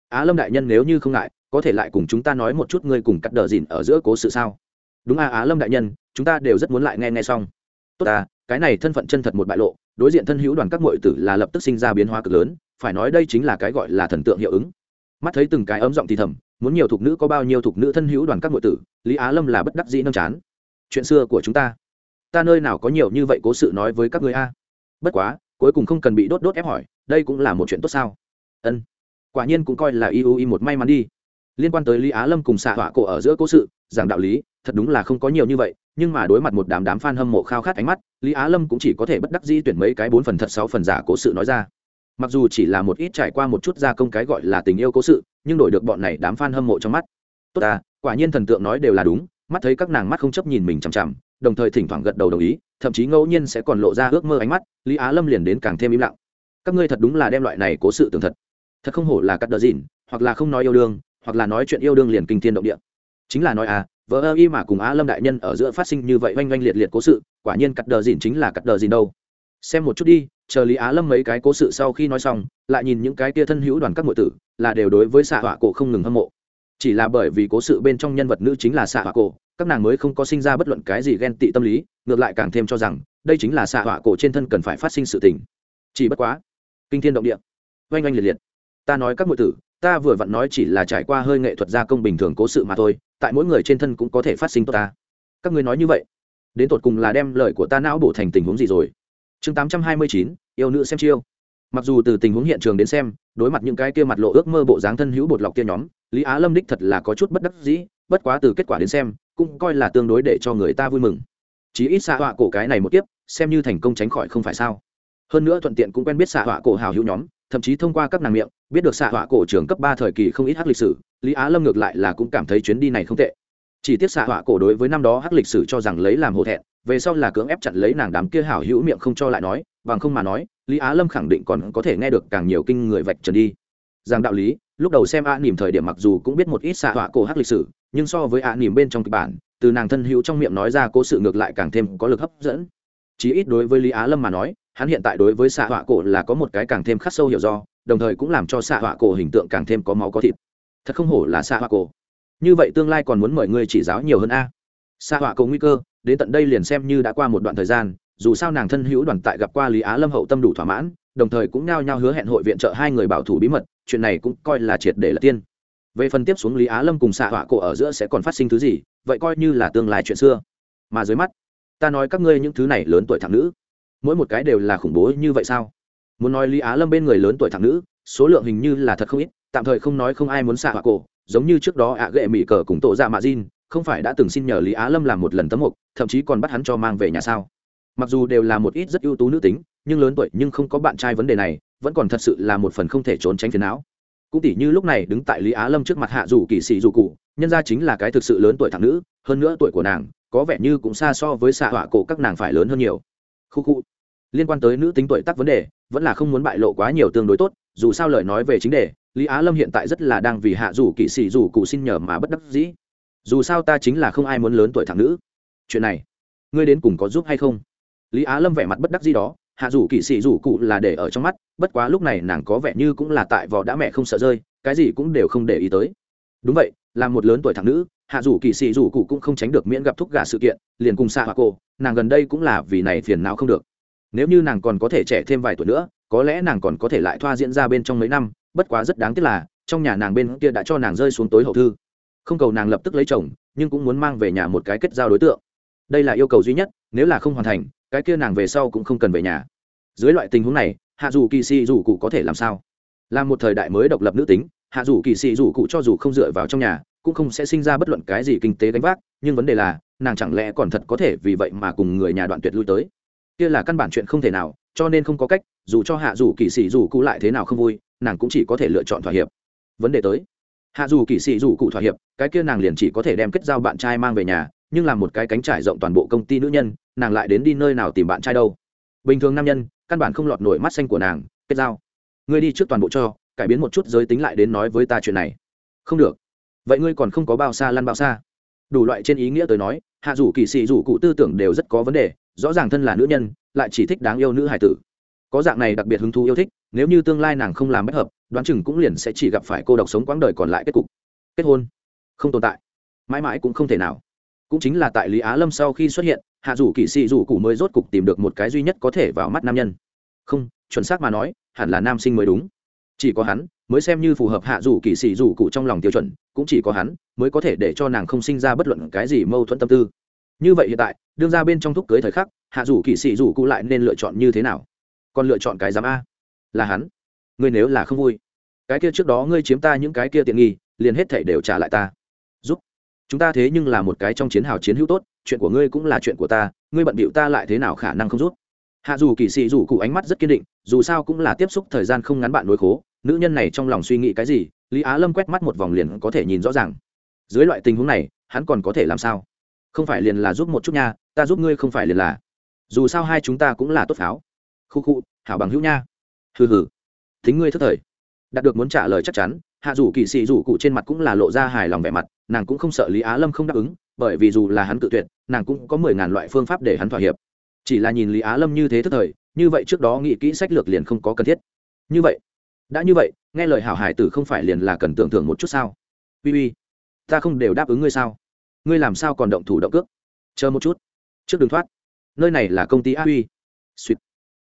á lâm đại nhân nếu như không ngại có thể lại cùng chúng ta nói một chút ngươi cùng cắt đờ dìn ở giữa cố sự sao? Đúng a á lâm đại nhân, chúng ta đều rất muốn lại nghe nghe xong. Tốt à cái này thân phận chân thật một bại lộ, đối diện thân hữu đoàn các mọi tử là lập tức sinh ra biến hóa cực lớn, phải nói đây chính là cái gọi là thần tượng hiệu ứng. Mắt thấy từng cái ấm giọng thì thầm, muốn nhiều thục nữ có bao nhiêu thục nữ thân hữu đoàn các mọi tử, lý á lâm là bất đắc dĩ nâng chán. Chuyện xưa của chúng ta ta nơi nào có nhiều như vậy cố sự nói với các người a? Bất quá, cuối cùng không cần bị đốt đốt ép hỏi, đây cũng là một chuyện tốt sao? Ân, quả nhiên cũng coi là iu y một may mắn đi liên quan tới lý á lâm cùng xạ họa cổ ở giữa cố sự, giảng đạo lý, thật đúng là không có nhiều như vậy, nhưng mà đối mặt một đám đám f a n hâm mộ khao khát ánh mắt, lý á lâm cũng chỉ có thể bất đắc di tuyển mấy cái bốn phần thật sáu phần giả cố sự nói ra. Mặc dù chỉ là một ít trải qua một chút gia công cái gọi là tình yêu cố sự, nhưng đổi được bọn này đám f a n hâm mộ trong mắt. Tốt ta, quả nhiên thần tượng nói đều là đúng, mắt thấy các nàng mắt không chấp nhìn mình chằm chằm, đồng thời thỉnh thoảng gật đầu đồng ý, thậm chí ngẫu nhiên sẽ còn lộ ra ước mơ ánh mắt, lý á lâm liền đến càng thêm im lặng. Các ngươi thật đúng là đem loại này cố sự tường thật. Thật không hổ là cắt đờ dìn hoặc là không nói yêu đương hoặc là nói chuyện yêu đương liền kinh thiên động địa. Chính là nói à vợ ơ y mà cùng á lâm đại nhân ở giữa phát sinh như vậy oanh oanh liệt liệt cố sự, quả nhiên cắt đờ dìn chính là cắt đờ dìn đâu. Xem một chút đi, chờ lý á lâm mấy cái cố sự sau khi nói xong, lại nhìn những cái kia thân hữu đoàn các ngụy tử, là đều đối với xạ họa cổ không ngừng hâm mộ. Chỉ là bởi vì cố sự bên trong nhân vật nữ chính là xạ họa cổ, các nàng mới không có sinh ra bất luận cái gì ghen tị tâm lý, ngược lại càng thêm cho rằng, đây chính là xạ họa cổ trên thân cần phải phát sinh sự tình. Chỉ bất quá, kinh thiên động địa, oanh oanh liệt liệt. Ta nói các ngụy tử ta vừa vặn nói chỉ là trải qua hơi nghệ thuật gia công bình thường cố sự mà thôi, tại mỗi người trên thân cũng có thể phát sinh tốt ta. Các ngươi nói như vậy, đến tột cùng là đem lời của ta não bổ thành tình huống gì rồi? Chương tám trăm hai mươi chín, yêu nữ xem chiêu. Mặc dù từ tình huống hiện trường đến xem, đối mặt những cái kia mặt lộ ước mơ bộ dáng thân hữu bột lọc kia nhóm, lý á lâm đích thật là có chút bất đắc dĩ, bất quá từ kết quả đến xem, cũng coi là tương đối để cho người ta vui mừng. Chí ít xạ họa cổ cái này một kiếp, xem như thành công tránh khỏi không phải sao. Hơn nữa thuận tiện cũng quen biết xạ họa cổ hào hữu nhóm thậm chí thông qua các nàng miệng, biết được xạ họa cổ trường cấp ba thời kỳ không ít hắc lịch sử, lý á lâm ngược lại là cũng cảm thấy chuyến đi này không tệ. Chỉ tiếc xạ họa cổ đối với năm đó hắc lịch sử cho rằng lấy làm hổ thẹn, về sau là cưỡng ép chặn lấy nàng đám kia hảo hữu miệng không cho lại nói, bằng không mà nói, lý á lâm khẳng định còn có thể nghe được càng nhiều kinh người vạch trần đi. Rằng đạo lý, lúc đầu xem a nỉm thời điểm mặc dù cũng biết một ít xạ họa cổ hắc lịch sử, nhưng so với a nỉm bên trong kịch bản, từ nàng thân hữu trong miệng nói ra cố sự ngược lại càng thêm có lực hấp dẫn chí ít đối với lý á lâm mà nói, hắn hiện tại đối với xạ họa cổ là có một cái càng thêm khắc sâu hiểu do, đồng thời cũng làm cho xạ họa cổ hình tượng càng thêm có máu có thịt. Thật không hổ là xạ họa cổ. Như vậy tương lai còn muốn mời ngươi chỉ giáo nhiều hơn a? Xạ họa cổ nguy cơ, đến tận đây liền xem như đã qua một đoạn thời gian, dù sao nàng thân hữu đoàn tại gặp qua lý á lâm hậu tâm đủ thỏa mãn, đồng thời cũng nao nhao hứa hẹn hội viện trợ hai người bảo thủ bí mật, chuyện này cũng coi là triệt để là tiên. Về phần tiếp xuống lý á lâm cùng xạ họa cổ ở giữa sẽ còn phát sinh thứ gì, vậy coi như là tương lai chuyện xưa. Mà dưới mắt ta nói các ngươi những thứ này lớn tuổi thẳng nữ mỗi một cái đều là khủng bố như vậy sao? Muốn nói lý á lâm bên người lớn tuổi thẳng nữ số lượng hình như là thật không ít tạm thời không nói không ai muốn xạ họa cổ giống như trước đó ạ à ghệ mỹ cờ cùng tổ ra mạ Jin, không phải đã từng xin nhờ lý á lâm làm một lần tấm mục thậm chí còn bắt hắn cho mang về nhà sao? Mặc dù đều là một ít rất ưu tú nữ tính nhưng lớn tuổi nhưng không có bạn trai vấn đề này vẫn còn thật sự là một phần không thể trốn tránh phiền não. Cũng tỷ như lúc này đứng tại lý á lâm trước mặt hạ dù kỳ sĩ dù cụ nhân ra chính là cái thực sự lớn tuổi thẳng nữ hơn nữa tuổi của nàng có vẻ như cũng xa so với xạ họa cổ các nàng phải lớn hơn nhiều. Khu khu. Liên quan tới nữ tính tuổi tác vấn đề, vẫn là không muốn bại lộ quá nhiều tương đối tốt, dù sao lời nói về chính đề, lý á lâm hiện tại rất là đang vì hạ dù kỵ sĩ dù cụ xin nhờ mà bất đắc dĩ. Dù sao ta chính là không ai muốn lớn tuổi thẳng nữ. Chuyện này, ngươi đến cùng có giúp hay không? Lý á lâm vẻ mặt bất đắc dĩ đó, hạ dù kỵ sĩ dù cụ là để ở trong mắt, bất quá lúc này nàng có vẻ như cũng là tại vò đã mẹ không sợ rơi, cái gì cũng đều không để ý tới. Đúng vậy, là một lớn tuổi thẳng nữ hạ dù Kỳ sĩ dù cụ cũng không tránh được miễn gặp thúc gà sự kiện, liền cùng xạ hoa cô, nàng gần đây cũng là vì này phiền não không được. Nếu như nàng còn có thể trẻ thêm vài tuổi nữa, có lẽ nàng còn có thể lại thoa diễn ra bên trong mấy năm, bất quá rất đáng tiếc là, trong nhà nàng bên kia đã cho nàng rơi xuống tối hậu thư. Không cầu nàng lập tức lấy chồng, nhưng cũng muốn mang về nhà một cái kết giao đối tượng. Đây là yêu cầu duy nhất, nếu là không hoàn thành, cái kia nàng về sau cũng không cần về nhà. Dưới loại tình huống này, hạ dù kỳ sĩ dù cụ có thể làm sao? Là một thời đại mới độc lập nữ tính, hạ dù kỳ sĩ dù cụ cho dù không dựa vào trong nhà cũng không sẽ sinh ra bất luận cái gì kinh tế gánh vác, nhưng vấn đề là, nàng chẳng lẽ còn thật có thể vì vậy mà cùng người nhà đoạn tuyệt lui tới? Kia là căn bản chuyện không thể nào, cho nên không có cách, dù cho hạ dù kỳ sĩ dù cụ lại thế nào không vui, nàng cũng chỉ có thể lựa chọn thỏa hiệp. Vấn đề tới. Hạ dù kỳ sĩ dù cụ thỏa hiệp, cái kia nàng liền chỉ có thể đem kết giao bạn trai mang về nhà, nhưng làm một cái cánh trải rộng toàn bộ công ty nữ nhân, nàng lại đến đi nơi nào tìm bạn trai đâu? Bình thường nam nhân, căn bản không lọt nổi mắt xanh của nàng, kết giao. Ngươi đi trước toàn bộ cho, cải biến một chút giới tính lại đến nói với ta chuyện này. Không được vậy ngươi còn không có bao xa lăn bao xa? Đủ loại trên ý nghĩa tới nói, hạ dù kỳ sĩ dù cụ tư tưởng đều rất có vấn đề, rõ ràng thân là nữ nhân, lại chỉ thích đáng yêu nữ hải tử. Có dạng này đặc biệt hứng thú yêu thích, nếu như tương lai nàng không làm bất hợp, đoán chừng cũng liền sẽ chỉ gặp phải cô độc sống quãng đời còn lại kết cục. Kết hôn? Không tồn tại. Mãi mãi cũng không thể nào. Cũng chính là tại lý á lâm sau khi xuất hiện, hạ dù kỳ sĩ dù cụ mới rốt cục tìm được một cái duy nhất có thể vào mắt nam nhân. Không, chuẩn xác mà nói, hẳn là nam sinh mới đúng. Chỉ có hắn mới xem như phù hợp hạ dù kỳ sĩ dù cụ trong lòng tiêu chuẩn, cũng chỉ có hắn mới có thể để cho nàng không sinh ra bất luận cái gì mâu thuẫn tâm tư. Như vậy hiện tại, đương ra bên trong thúc cưới thời khắc, hạ dù kỳ sĩ dù cụ lại nên lựa chọn như thế nào? Còn lựa chọn cái giám a? Là hắn. Ngươi nếu là không vui, cái kia trước đó ngươi chiếm ta những cái kia tiện nghi, liền hết thảy đều trả lại ta. Giúp. Chúng ta thế nhưng là một cái trong chiến hào chiến hữu tốt, chuyện của ngươi cũng là chuyện của ta, ngươi bận bịu ta lại thế nào khả năng không rút hạ dù kỳ sĩ dù cụ ánh mắt rất kiên định, dù sao cũng là tiếp xúc thời gian không ngắn bạn nối khố nữ nhân này trong lòng suy nghĩ cái gì, lý á lâm quét mắt một vòng liền có thể nhìn rõ ràng. Dưới loại tình huống này, hắn còn có thể làm sao? Không phải liền là giúp một chút nha, ta giúp ngươi không phải liền là. Dù sao hai chúng ta cũng là tốt pháo. Khu khu, hảo bằng hữu nha. Hừ hừ. Thính ngươi thất thời. Đạt được muốn trả lời chắc chắn, hạ dù kỳ sĩ dù cụ trên mặt cũng là lộ ra hài lòng vẻ mặt, nàng cũng không sợ lý á lâm không đáp ứng, bởi vì dù là hắn tự tuyệt, nàng cũng có mười ngàn loại phương pháp để hắn thỏa hiệp. Chỉ là nhìn lý á lâm như thế thất thời, như vậy trước đó nghĩ kỹ sách lược liền không có cần thiết. Như vậy đã như vậy, nghe lời hảo hải tử không phải liền là cần tưởng thưởng một chút sao? Uy uy, ta không đều đáp ứng ngươi sao? Ngươi làm sao còn động thủ động cước? Chờ một chút. Trước đường thoát. Nơi này là công ty a uy suýt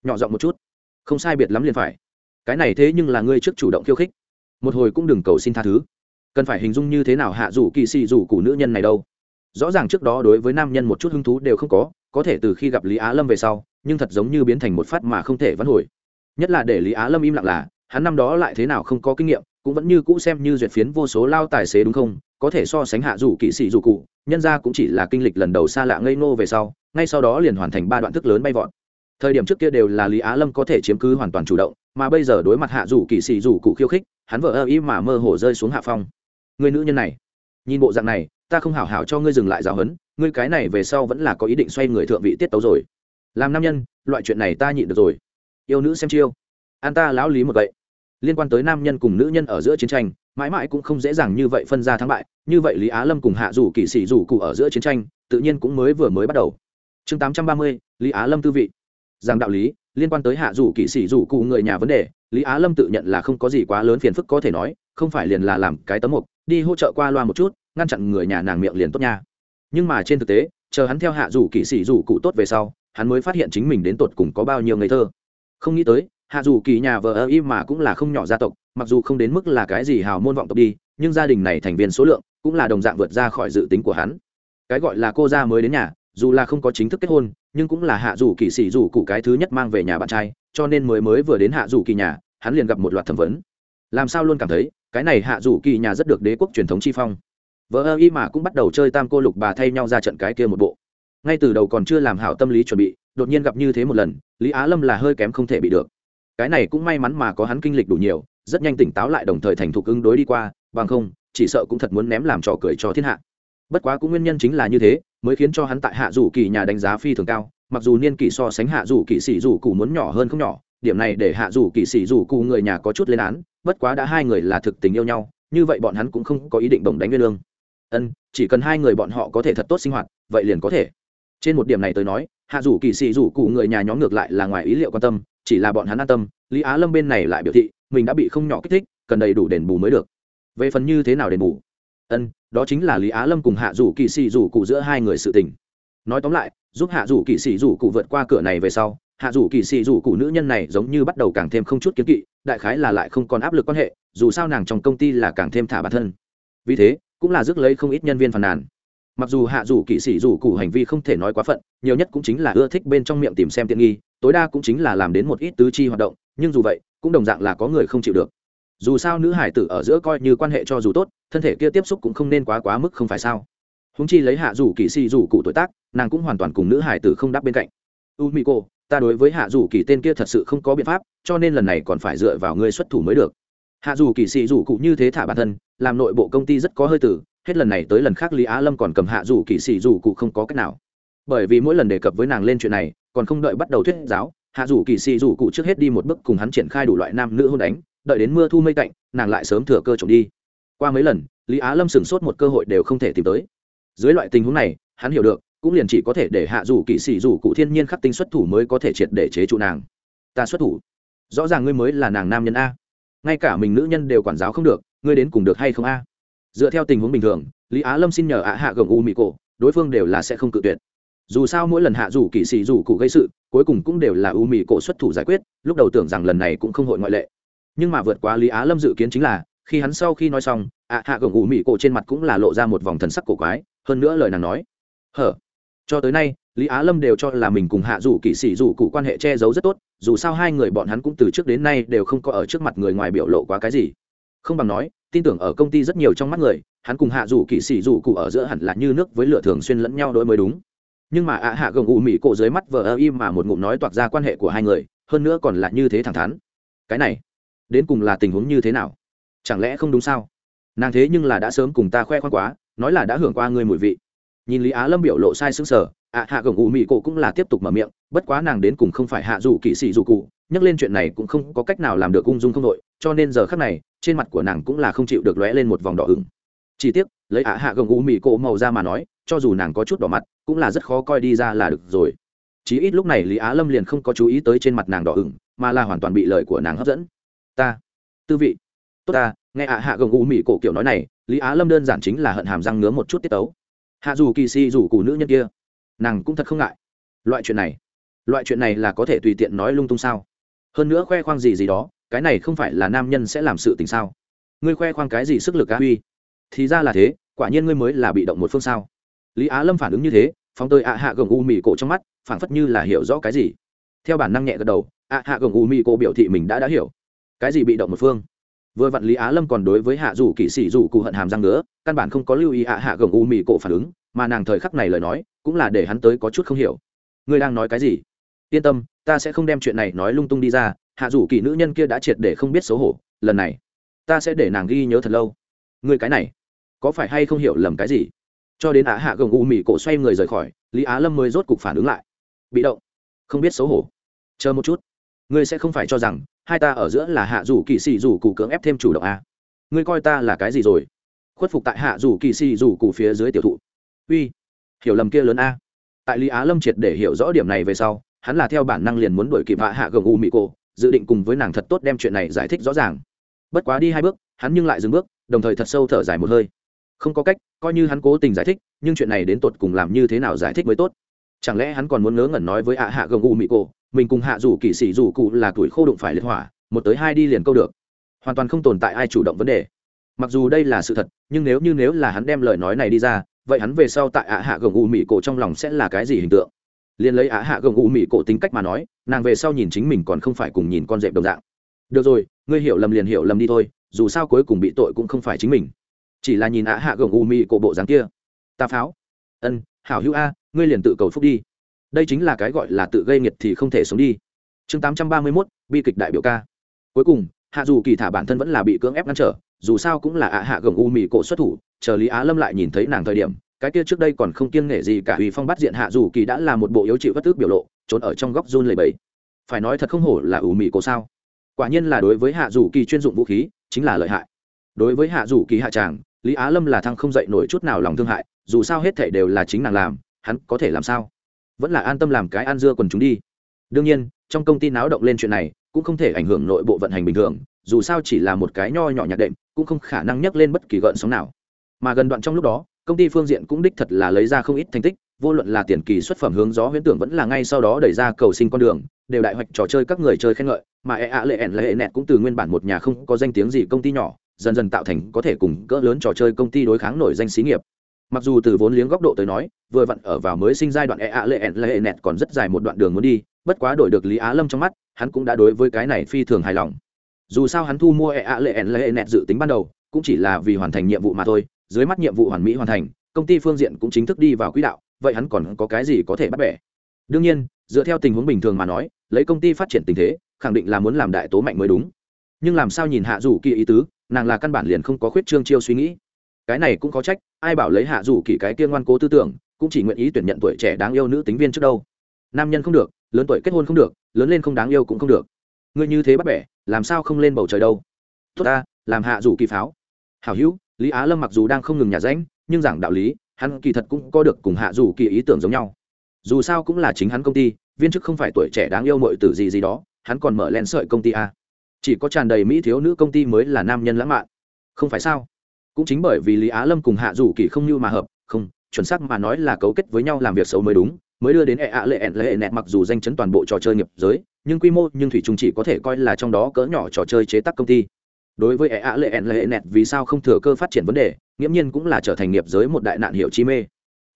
nhỏ giọng một chút. Không sai biệt lắm liền phải. Cái này thế nhưng là ngươi trước chủ động khiêu khích. Một hồi cũng đừng cầu xin tha thứ. Cần phải hình dung như thế nào hạ dù kỳ xì dù cụ nữ nhân này đâu? Rõ ràng trước đó đối với nam nhân một chút hứng thú đều không có có thể từ khi gặp lý á lâm về sau, nhưng thật giống như biến thành một phát mà không thể vãn hồi. Nhất là để lý á lâm im lặng là hắn năm đó lại thế nào không có kinh nghiệm, cũng vẫn như cũ xem như duyệt phiến vô số lao tài xế đúng không, có thể so sánh hạ dù kỵ sĩ dù cụ, nhân ra cũng chỉ là kinh lịch lần đầu xa lạ ngây ngô về sau, ngay sau đó liền hoàn thành ba đoạn thức lớn bay vọt. Thời điểm trước kia đều là lý á lâm có thể chiếm cứ hoàn toàn chủ động, mà bây giờ đối mặt hạ dù kỵ sĩ dù cụ khiêu khích, hắn vợ ơ ý mà mơ hồ rơi xuống hạ phong. Người nữ nhân này, nhìn bộ dạng này, ta không hảo hảo cho ngươi dừng lại giáo hấn ngươi cái này về sau vẫn là có ý định xoay người thượng vị tiết tấu rồi. Làm nam nhân, loại chuyện này ta nhịn được rồi. Yêu nữ xem chiêu. An ta lão lý một vậy liên quan tới nam nhân cùng nữ nhân ở giữa chiến tranh, mãi mãi cũng không dễ dàng như vậy phân ra thắng bại, như vậy lý á lâm cùng hạ dù kỵ sĩ dù cụ ở giữa chiến tranh, tự nhiên cũng mới vừa mới bắt đầu. Chương tám trăm ba mươi, lý á lâm tư vị. Rằng đạo lý, liên quan tới hạ dù kỵ sĩ dù cụ người nhà vấn đề, lý á lâm tự nhận là không có gì quá lớn phiền phức có thể nói, không phải liền là làm cái tấm mục, đi hỗ trợ qua loa một chút, ngăn chặn người nhà nàng miệng liền tốt nha. Nhưng mà trên thực tế, chờ hắn theo hạ dù kỵ sĩ dù cụ tốt về sau, hắn mới phát hiện chính mình đến tột cùng có bao nhiêu ngây thơ. Không nghĩ tới hạ dù kỳ nhà vợ ơ y mà cũng là không nhỏ gia tộc, mặc dù không đến mức là cái gì hào môn vọng tộc đi, nhưng gia đình này thành viên số lượng cũng là đồng dạng vượt ra khỏi dự tính của hắn. Cái gọi là cô gia mới đến nhà, dù là không có chính thức kết hôn, nhưng cũng là hạ dù kỳ sĩ dù cụ cái thứ nhất mang về nhà bạn trai, cho nên mới mới vừa đến hạ dù kỳ nhà, hắn liền gặp một loạt thẩm vấn. Làm sao luôn cảm thấy, cái này hạ dù kỳ nhà rất được đế quốc truyền thống chi phong. Vợ ơ y mà cũng bắt đầu chơi tam cô lục bà thay nhau ra trận cái kia một bộ. Ngay từ đầu còn chưa làm hảo tâm lý chuẩn bị, đột nhiên gặp như thế một lần, lý á lâm là hơi kém không thể bị được cái này cũng may mắn mà có hắn kinh lịch đủ nhiều, rất nhanh tỉnh táo lại đồng thời thành thục ứng đối đi qua, bằng không, chỉ sợ cũng thật muốn ném làm trò cười cho thiên hạ. Bất quá cũng nguyên nhân chính là như thế, mới khiến cho hắn tại hạ dù kỳ nhà đánh giá phi thường cao, mặc dù niên kỷ so sánh hạ dù kỳ sĩ dù cụ muốn nhỏ hơn không nhỏ, điểm này để hạ dù kỳ sĩ dù cụ người nhà có chút lên án, bất quá đã hai người là thực tình yêu nhau, như vậy bọn hắn cũng không có ý định bổng đánh nguyên lương. Ân, chỉ cần hai người bọn họ có thể thật tốt sinh hoạt, vậy liền có thể. Trên một điểm này tôi nói hạ dù kỳ sĩ dù cụ người nhà nhóm ngược lại là ngoài ý liệu quan tâm, chỉ là bọn hắn an tâm, lý á lâm bên này lại biểu thị, mình đã bị không nhỏ kích thích, cần đầy đủ đền bù mới được. Về phần như thế nào đền bù? Ân, đó chính là lý á lâm cùng hạ dù kỳ sĩ dù cụ giữa hai người sự tình. Nói tóm lại, giúp hạ dù kỳ sĩ dù cụ vượt qua cửa này về sau, hạ dù kỳ sĩ dù cụ nữ nhân này giống như bắt đầu càng thêm không chút kiếm kỵ, đại khái là lại không còn áp lực quan hệ, dù sao nàng trong công ty là càng thêm thả bản thân. Vì thế, cũng là rước lấy không ít nhân viên phàn nàn mặc dù hạ dù kỵ sĩ dù cụ hành vi không thể nói quá phận, nhiều nhất cũng chính là ưa thích bên trong miệng tìm xem tiện nghi, tối đa cũng chính là làm đến một ít tứ chi hoạt động, nhưng dù vậy, cũng đồng dạng là có người không chịu được. Dù sao nữ hải tử ở giữa coi như quan hệ cho dù tốt, thân thể kia tiếp xúc cũng không nên quá quá mức không phải sao. Húng chi lấy hạ dù kỵ sĩ dù cụ tuổi tác, nàng cũng hoàn toàn cùng nữ hải tử không đáp bên cạnh. U mỹ cô ta đối với hạ dù kỳ tên kia thật sự không có biện pháp, cho nên lần này còn phải dựa vào ngươi xuất thủ mới được. Hạ dù kỳ sĩ dù cụ như thế thả bản thân, làm nội bộ công ty rất có hơi tử hết lần này tới lần khác lý á lâm còn cầm hạ dù kỳ sĩ dù cụ không có cách nào. Bởi vì mỗi lần đề cập với nàng lên chuyện này, còn không đợi bắt đầu thuyết giáo, hạ dù kỳ sĩ dù cụ trước hết đi một bước cùng hắn triển khai đủ loại nam nữ hôn đánh, đợi đến mưa thu mây cạnh nàng lại sớm thừa cơ trộm đi. Qua mấy lần, lý á lâm sửng sốt một cơ hội đều không thể tìm tới. Dưới loại tình huống này, hắn hiểu được, cũng liền chỉ có thể để hạ dù kỳ sĩ dù cụ thiên nhiên khắc tinh xuất thủ mới có thể triệt để chế trụ nàng. Ta xuất thủ. Rõ ràng ngươi mới là nàng nam nhân a. Ngay cả mình nữ nhân đều quản giáo không được, ngươi đến cùng được hay không a? Dựa theo tình huống bình thường, lý á lâm xin nhờ ạ hạ gồng u mỹ cổ, đối phương đều là sẽ không cự tuyệt. Dù sao mỗi lần hạ dù kỵ sĩ dù cụ gây sự, cuối cùng cũng đều là u mỹ cổ xuất thủ giải quyết, lúc đầu tưởng rằng lần này cũng không hội ngoại lệ. Nhưng mà vượt qua lý á lâm dự kiến chính là, khi hắn sau khi nói xong, ạ hạ gồng u mỹ cổ trên mặt cũng là lộ ra một vòng thần sắc cổ quái, hơn nữa lời nàng nói, hở, cho tới nay, lý á lâm đều cho là mình cùng hạ dù kỵ sĩ dù cụ quan hệ che giấu rất tốt, dù sao hai người bọn hắn cũng từ trước đến nay đều không có ở trước mặt người ngoài biểu lộ quá cái gì không bằng nói, tin tưởng ở công ty rất nhiều trong mắt người, hắn cùng hạ dù Kỵ sĩ dù cụ ở giữa hẳn là như nước với lửa thường xuyên lẫn nhau đôi mới đúng. Nhưng mà ạ hạ gồng ụ mỹ cổ dưới mắt vờ ơ im mà một ngụm nói toạc ra quan hệ của hai người, hơn nữa còn là như thế thẳng thắn. Cái này, đến cùng là tình huống như thế nào? Chẳng lẽ không đúng sao? Nàng thế nhưng là đã sớm cùng ta khoe khoang quá, nói là đã hưởng qua người mùi vị. Nhìn lý á lâm biểu lộ sai xứng sở ạ hạ gồng ụ mỹ cổ cũng là tiếp tục mở miệng, bất quá nàng đến cùng không phải hạ dù kỵ sĩ dù cụ, nhắc lên chuyện này cũng không có cách nào làm được ung dung không đội cho nên giờ khắc này, trên mặt của nàng cũng là không chịu được lóe lên một vòng đỏ ửng. Chi tiết lấy ạ hạ gồng u mì cổ màu ra mà nói, cho dù nàng có chút đỏ mặt, cũng là rất khó coi đi ra là được rồi. Chí ít lúc này lý á lâm liền không có chú ý tới trên mặt nàng đỏ ửng, mà là hoàn toàn bị lời của nàng hấp dẫn. Ta, tư vị, tốt ta, nghe ạ hạ gồng u mì cổ kiểu nói này, lý á lâm đơn giản chính là hận hàm răng ngứa một chút tiết tấu. Hạ dù kỳ si dù cụ nữ nhân kia, nàng cũng thật không ngại. Loại chuyện này, loại chuyện này là có thể tùy tiện nói lung tung sao? Hơn nữa khoe khoang gì gì đó cái này không phải là nam nhân sẽ làm sự tình sao? Ngươi khoe khoang cái gì sức lực á huy? Thì ra là thế, quả nhiên ngươi mới là bị động một phương sao. Lý á lâm phản ứng như thế, phóng tơi ạ hạ gồng u mì cổ trong mắt, phảng phất như là hiểu rõ cái gì. Theo bản năng nhẹ gật đầu, ạ hạ gồng u mì cổ biểu thị mình đã đã hiểu. Cái gì bị động một phương? Vừa vặn lý á lâm còn đối với hạ dù kỵ sĩ dù cụ hận hàm răng nữa căn bản không có lưu ý ạ hạ gồng u mì cổ phản ứng, mà nàng thời khắc này lời nói, cũng là để hắn tới có chút không hiểu. Ngươi đang nói cái gì? Yên tâm, ta sẽ không đem chuyện này nói lung tung đi ra hạ dù kỳ nữ nhân kia đã triệt để không biết xấu hổ, lần này, ta sẽ để nàng ghi nhớ thật lâu. Ngươi cái này, có phải hay không hiểu lầm cái gì? Cho đến á hạ gồng u mì cổ xoay người rời khỏi, lý á lâm mới rốt cục phản ứng lại. Bị động, không biết xấu hổ. Chờ một chút, ngươi sẽ không phải cho rằng hai ta ở giữa là hạ dù kỳ xì dù cụ cưỡng ép thêm chủ động à. ngươi coi ta là cái gì rồi? Khuất phục tại hạ dù kỳ xì dù cụ phía dưới tiểu thụ. Uy, hiểu lầm kia lớn a. Tại lý á lâm triệt để hiểu rõ điểm này về sau, hắn là theo bản năng liền muốn đuổi kịp hạ hạ gồng u mì cổ dự định cùng với nàng thật tốt đem chuyện này giải thích rõ ràng. Bất quá đi hai bước, hắn nhưng lại dừng bước, đồng thời thật sâu thở dài một hơi. Không có cách, coi như hắn cố tình giải thích, nhưng chuyện này đến tột cùng làm như thế nào giải thích mới tốt. Chẳng lẽ hắn còn muốn ngớ ngẩn nói với ạ hạ gồng u mị cổ, mình cùng hạ rủ kỵ sĩ rủ cụ là tuổi khô đụng phải liệt hỏa, một tới hai đi liền câu được. Hoàn toàn không tồn tại ai chủ động vấn đề. Mặc dù đây là sự thật, nhưng nếu như nếu là hắn đem lời nói này đi ra, vậy hắn về sau tại ạ hạ gồng u mị cổ trong lòng sẽ là cái gì hình tượng? Liền lấy ạ hạ gồng u mị cổ tính cách mà nói nàng về sau nhìn chính mình còn không phải cùng nhìn con dẹp đồng dạng. Được rồi, ngươi hiểu lầm liền hiểu lầm đi thôi, dù sao cuối cùng bị tội cũng không phải chính mình. Chỉ là nhìn ạ hạ gồng u mị cổ bộ dáng kia. Ta pháo. Ân, hảo hữu a, ngươi liền tự cầu phúc đi. Đây chính là cái gọi là tự gây nghiệt thì không thể sống đi. Chương tám trăm ba mươi mốt, bi kịch đại biểu ca. Cuối cùng, hạ dù kỳ thả bản thân vẫn là bị cưỡng ép ngăn trở, dù sao cũng là ạ hạ gồng u mị cổ xuất thủ, chờ lý á lâm lại nhìn thấy nàng thời điểm cái kia trước đây còn không kiêng nể gì cả uy phong bắt diện hạ dù kỳ đã là một bộ yếu chịu bất tức biểu lộ, trốn ở trong góc run lầy bẫy phải nói thật không hổ là ủ mỹ cổ sao. Quả nhiên là đối với hạ dù kỳ chuyên dụng vũ khí, chính là lợi hại. Đối với hạ dù kỳ hạ tràng, lý á lâm là thăng không dậy nổi chút nào lòng thương hại, dù sao hết thể đều là chính nàng làm, hắn có thể làm sao? Vẫn là an tâm làm cái ăn dưa quần chúng đi. Đương nhiên, trong công ty náo động lên chuyện này, cũng không thể ảnh hưởng nội bộ vận hành bình thường, dù sao chỉ là một cái nho nhỏ nhạc đệm, cũng không khả năng nhắc lên bất kỳ gợn sóng nào. Mà gần đoạn trong lúc đó công ty phương diện cũng đích thật là lấy ra không ít thành tích, vô luận là tiền kỳ xuất phẩm hướng gió huyễn tưởng vẫn là ngay sau đó đẩy ra cầu sinh con đường, đều đại hoạch trò chơi các người chơi khen ngợi, mà e ạ lệ ẻn lệ nẹt cũng từ nguyên bản một nhà không có danh tiếng gì công ty nhỏ, dần dần tạo thành có thể cùng cỡ lớn trò chơi công ty đối kháng nổi danh xí nghiệp. Mặc dù từ vốn liếng góc độ tới nói, vừa vặn ở vào mới sinh giai đoạn e ạ lệ ẻn lệ nẹt còn rất dài một đoạn đường muốn đi, bất quá đổi được lý á lâm trong mắt, hắn cũng đã đối với cái này phi thường hài lòng. Dù sao hắn thu mua e ạ lệ ẻn lệ nẹt dự tính ban đầu, cũng chỉ là vì hoàn thành nhiệm vụ mà thôi dưới mắt nhiệm vụ hoàn mỹ hoàn thành, công ty phương diện cũng chính thức đi vào quỹ đạo, vậy hắn còn có cái gì có thể bắt bẻ? Đương nhiên, dựa theo tình huống bình thường mà nói, lấy công ty phát triển tình thế, khẳng định là muốn làm đại tố mạnh mới đúng. Nhưng làm sao nhìn hạ dù kỳ ý tứ, nàng là căn bản liền không có khuyết trương chiêu suy nghĩ. Cái này cũng có trách, ai bảo lấy hạ dù kỳ cái kia ngoan cố tư tưởng, cũng chỉ nguyện ý tuyển nhận tuổi trẻ đáng yêu nữ tính viên trước đâu. Nam nhân không được, lớn tuổi kết hôn không được, lớn lên không đáng yêu cũng không được. Ngươi như thế bắt bẻ, làm sao không lên bầu trời đâu? Tốt ta, làm hạ dù kỳ pháo. Hảo hữu lý á lâm mặc dù đang không ngừng nhà ránh nhưng giảng đạo lý, hắn kỳ thật cũng có được cùng hạ dù kỳ ý tưởng giống nhau. Dù sao cũng là chính hắn công ty, viên chức không phải tuổi trẻ đáng yêu mọi tử gì gì đó, hắn còn mở len sợi công ty a. Chỉ có tràn đầy mỹ thiếu nữ công ty mới là nam nhân lãng mạn. Không phải sao? Cũng chính bởi vì lý á lâm cùng hạ dù kỳ không như mà hợp, không, chuẩn xác mà nói là cấu kết với nhau làm việc xấu mới đúng, mới đưa đến e ạ lệ ẹn lệ nẹt mặc dù danh chấn toàn bộ trò chơi nghiệp giới, nhưng quy mô, nhưng thủy trung chỉ có thể coi là trong đó cỡ nhỏ trò chơi chế tác công ty đối với e ạ lệ ẹn lệ nẹt vì sao không thừa cơ phát triển vấn đề, nghiễm nhiên cũng là trở thành nghiệp giới một đại nạn hiệu chi mê.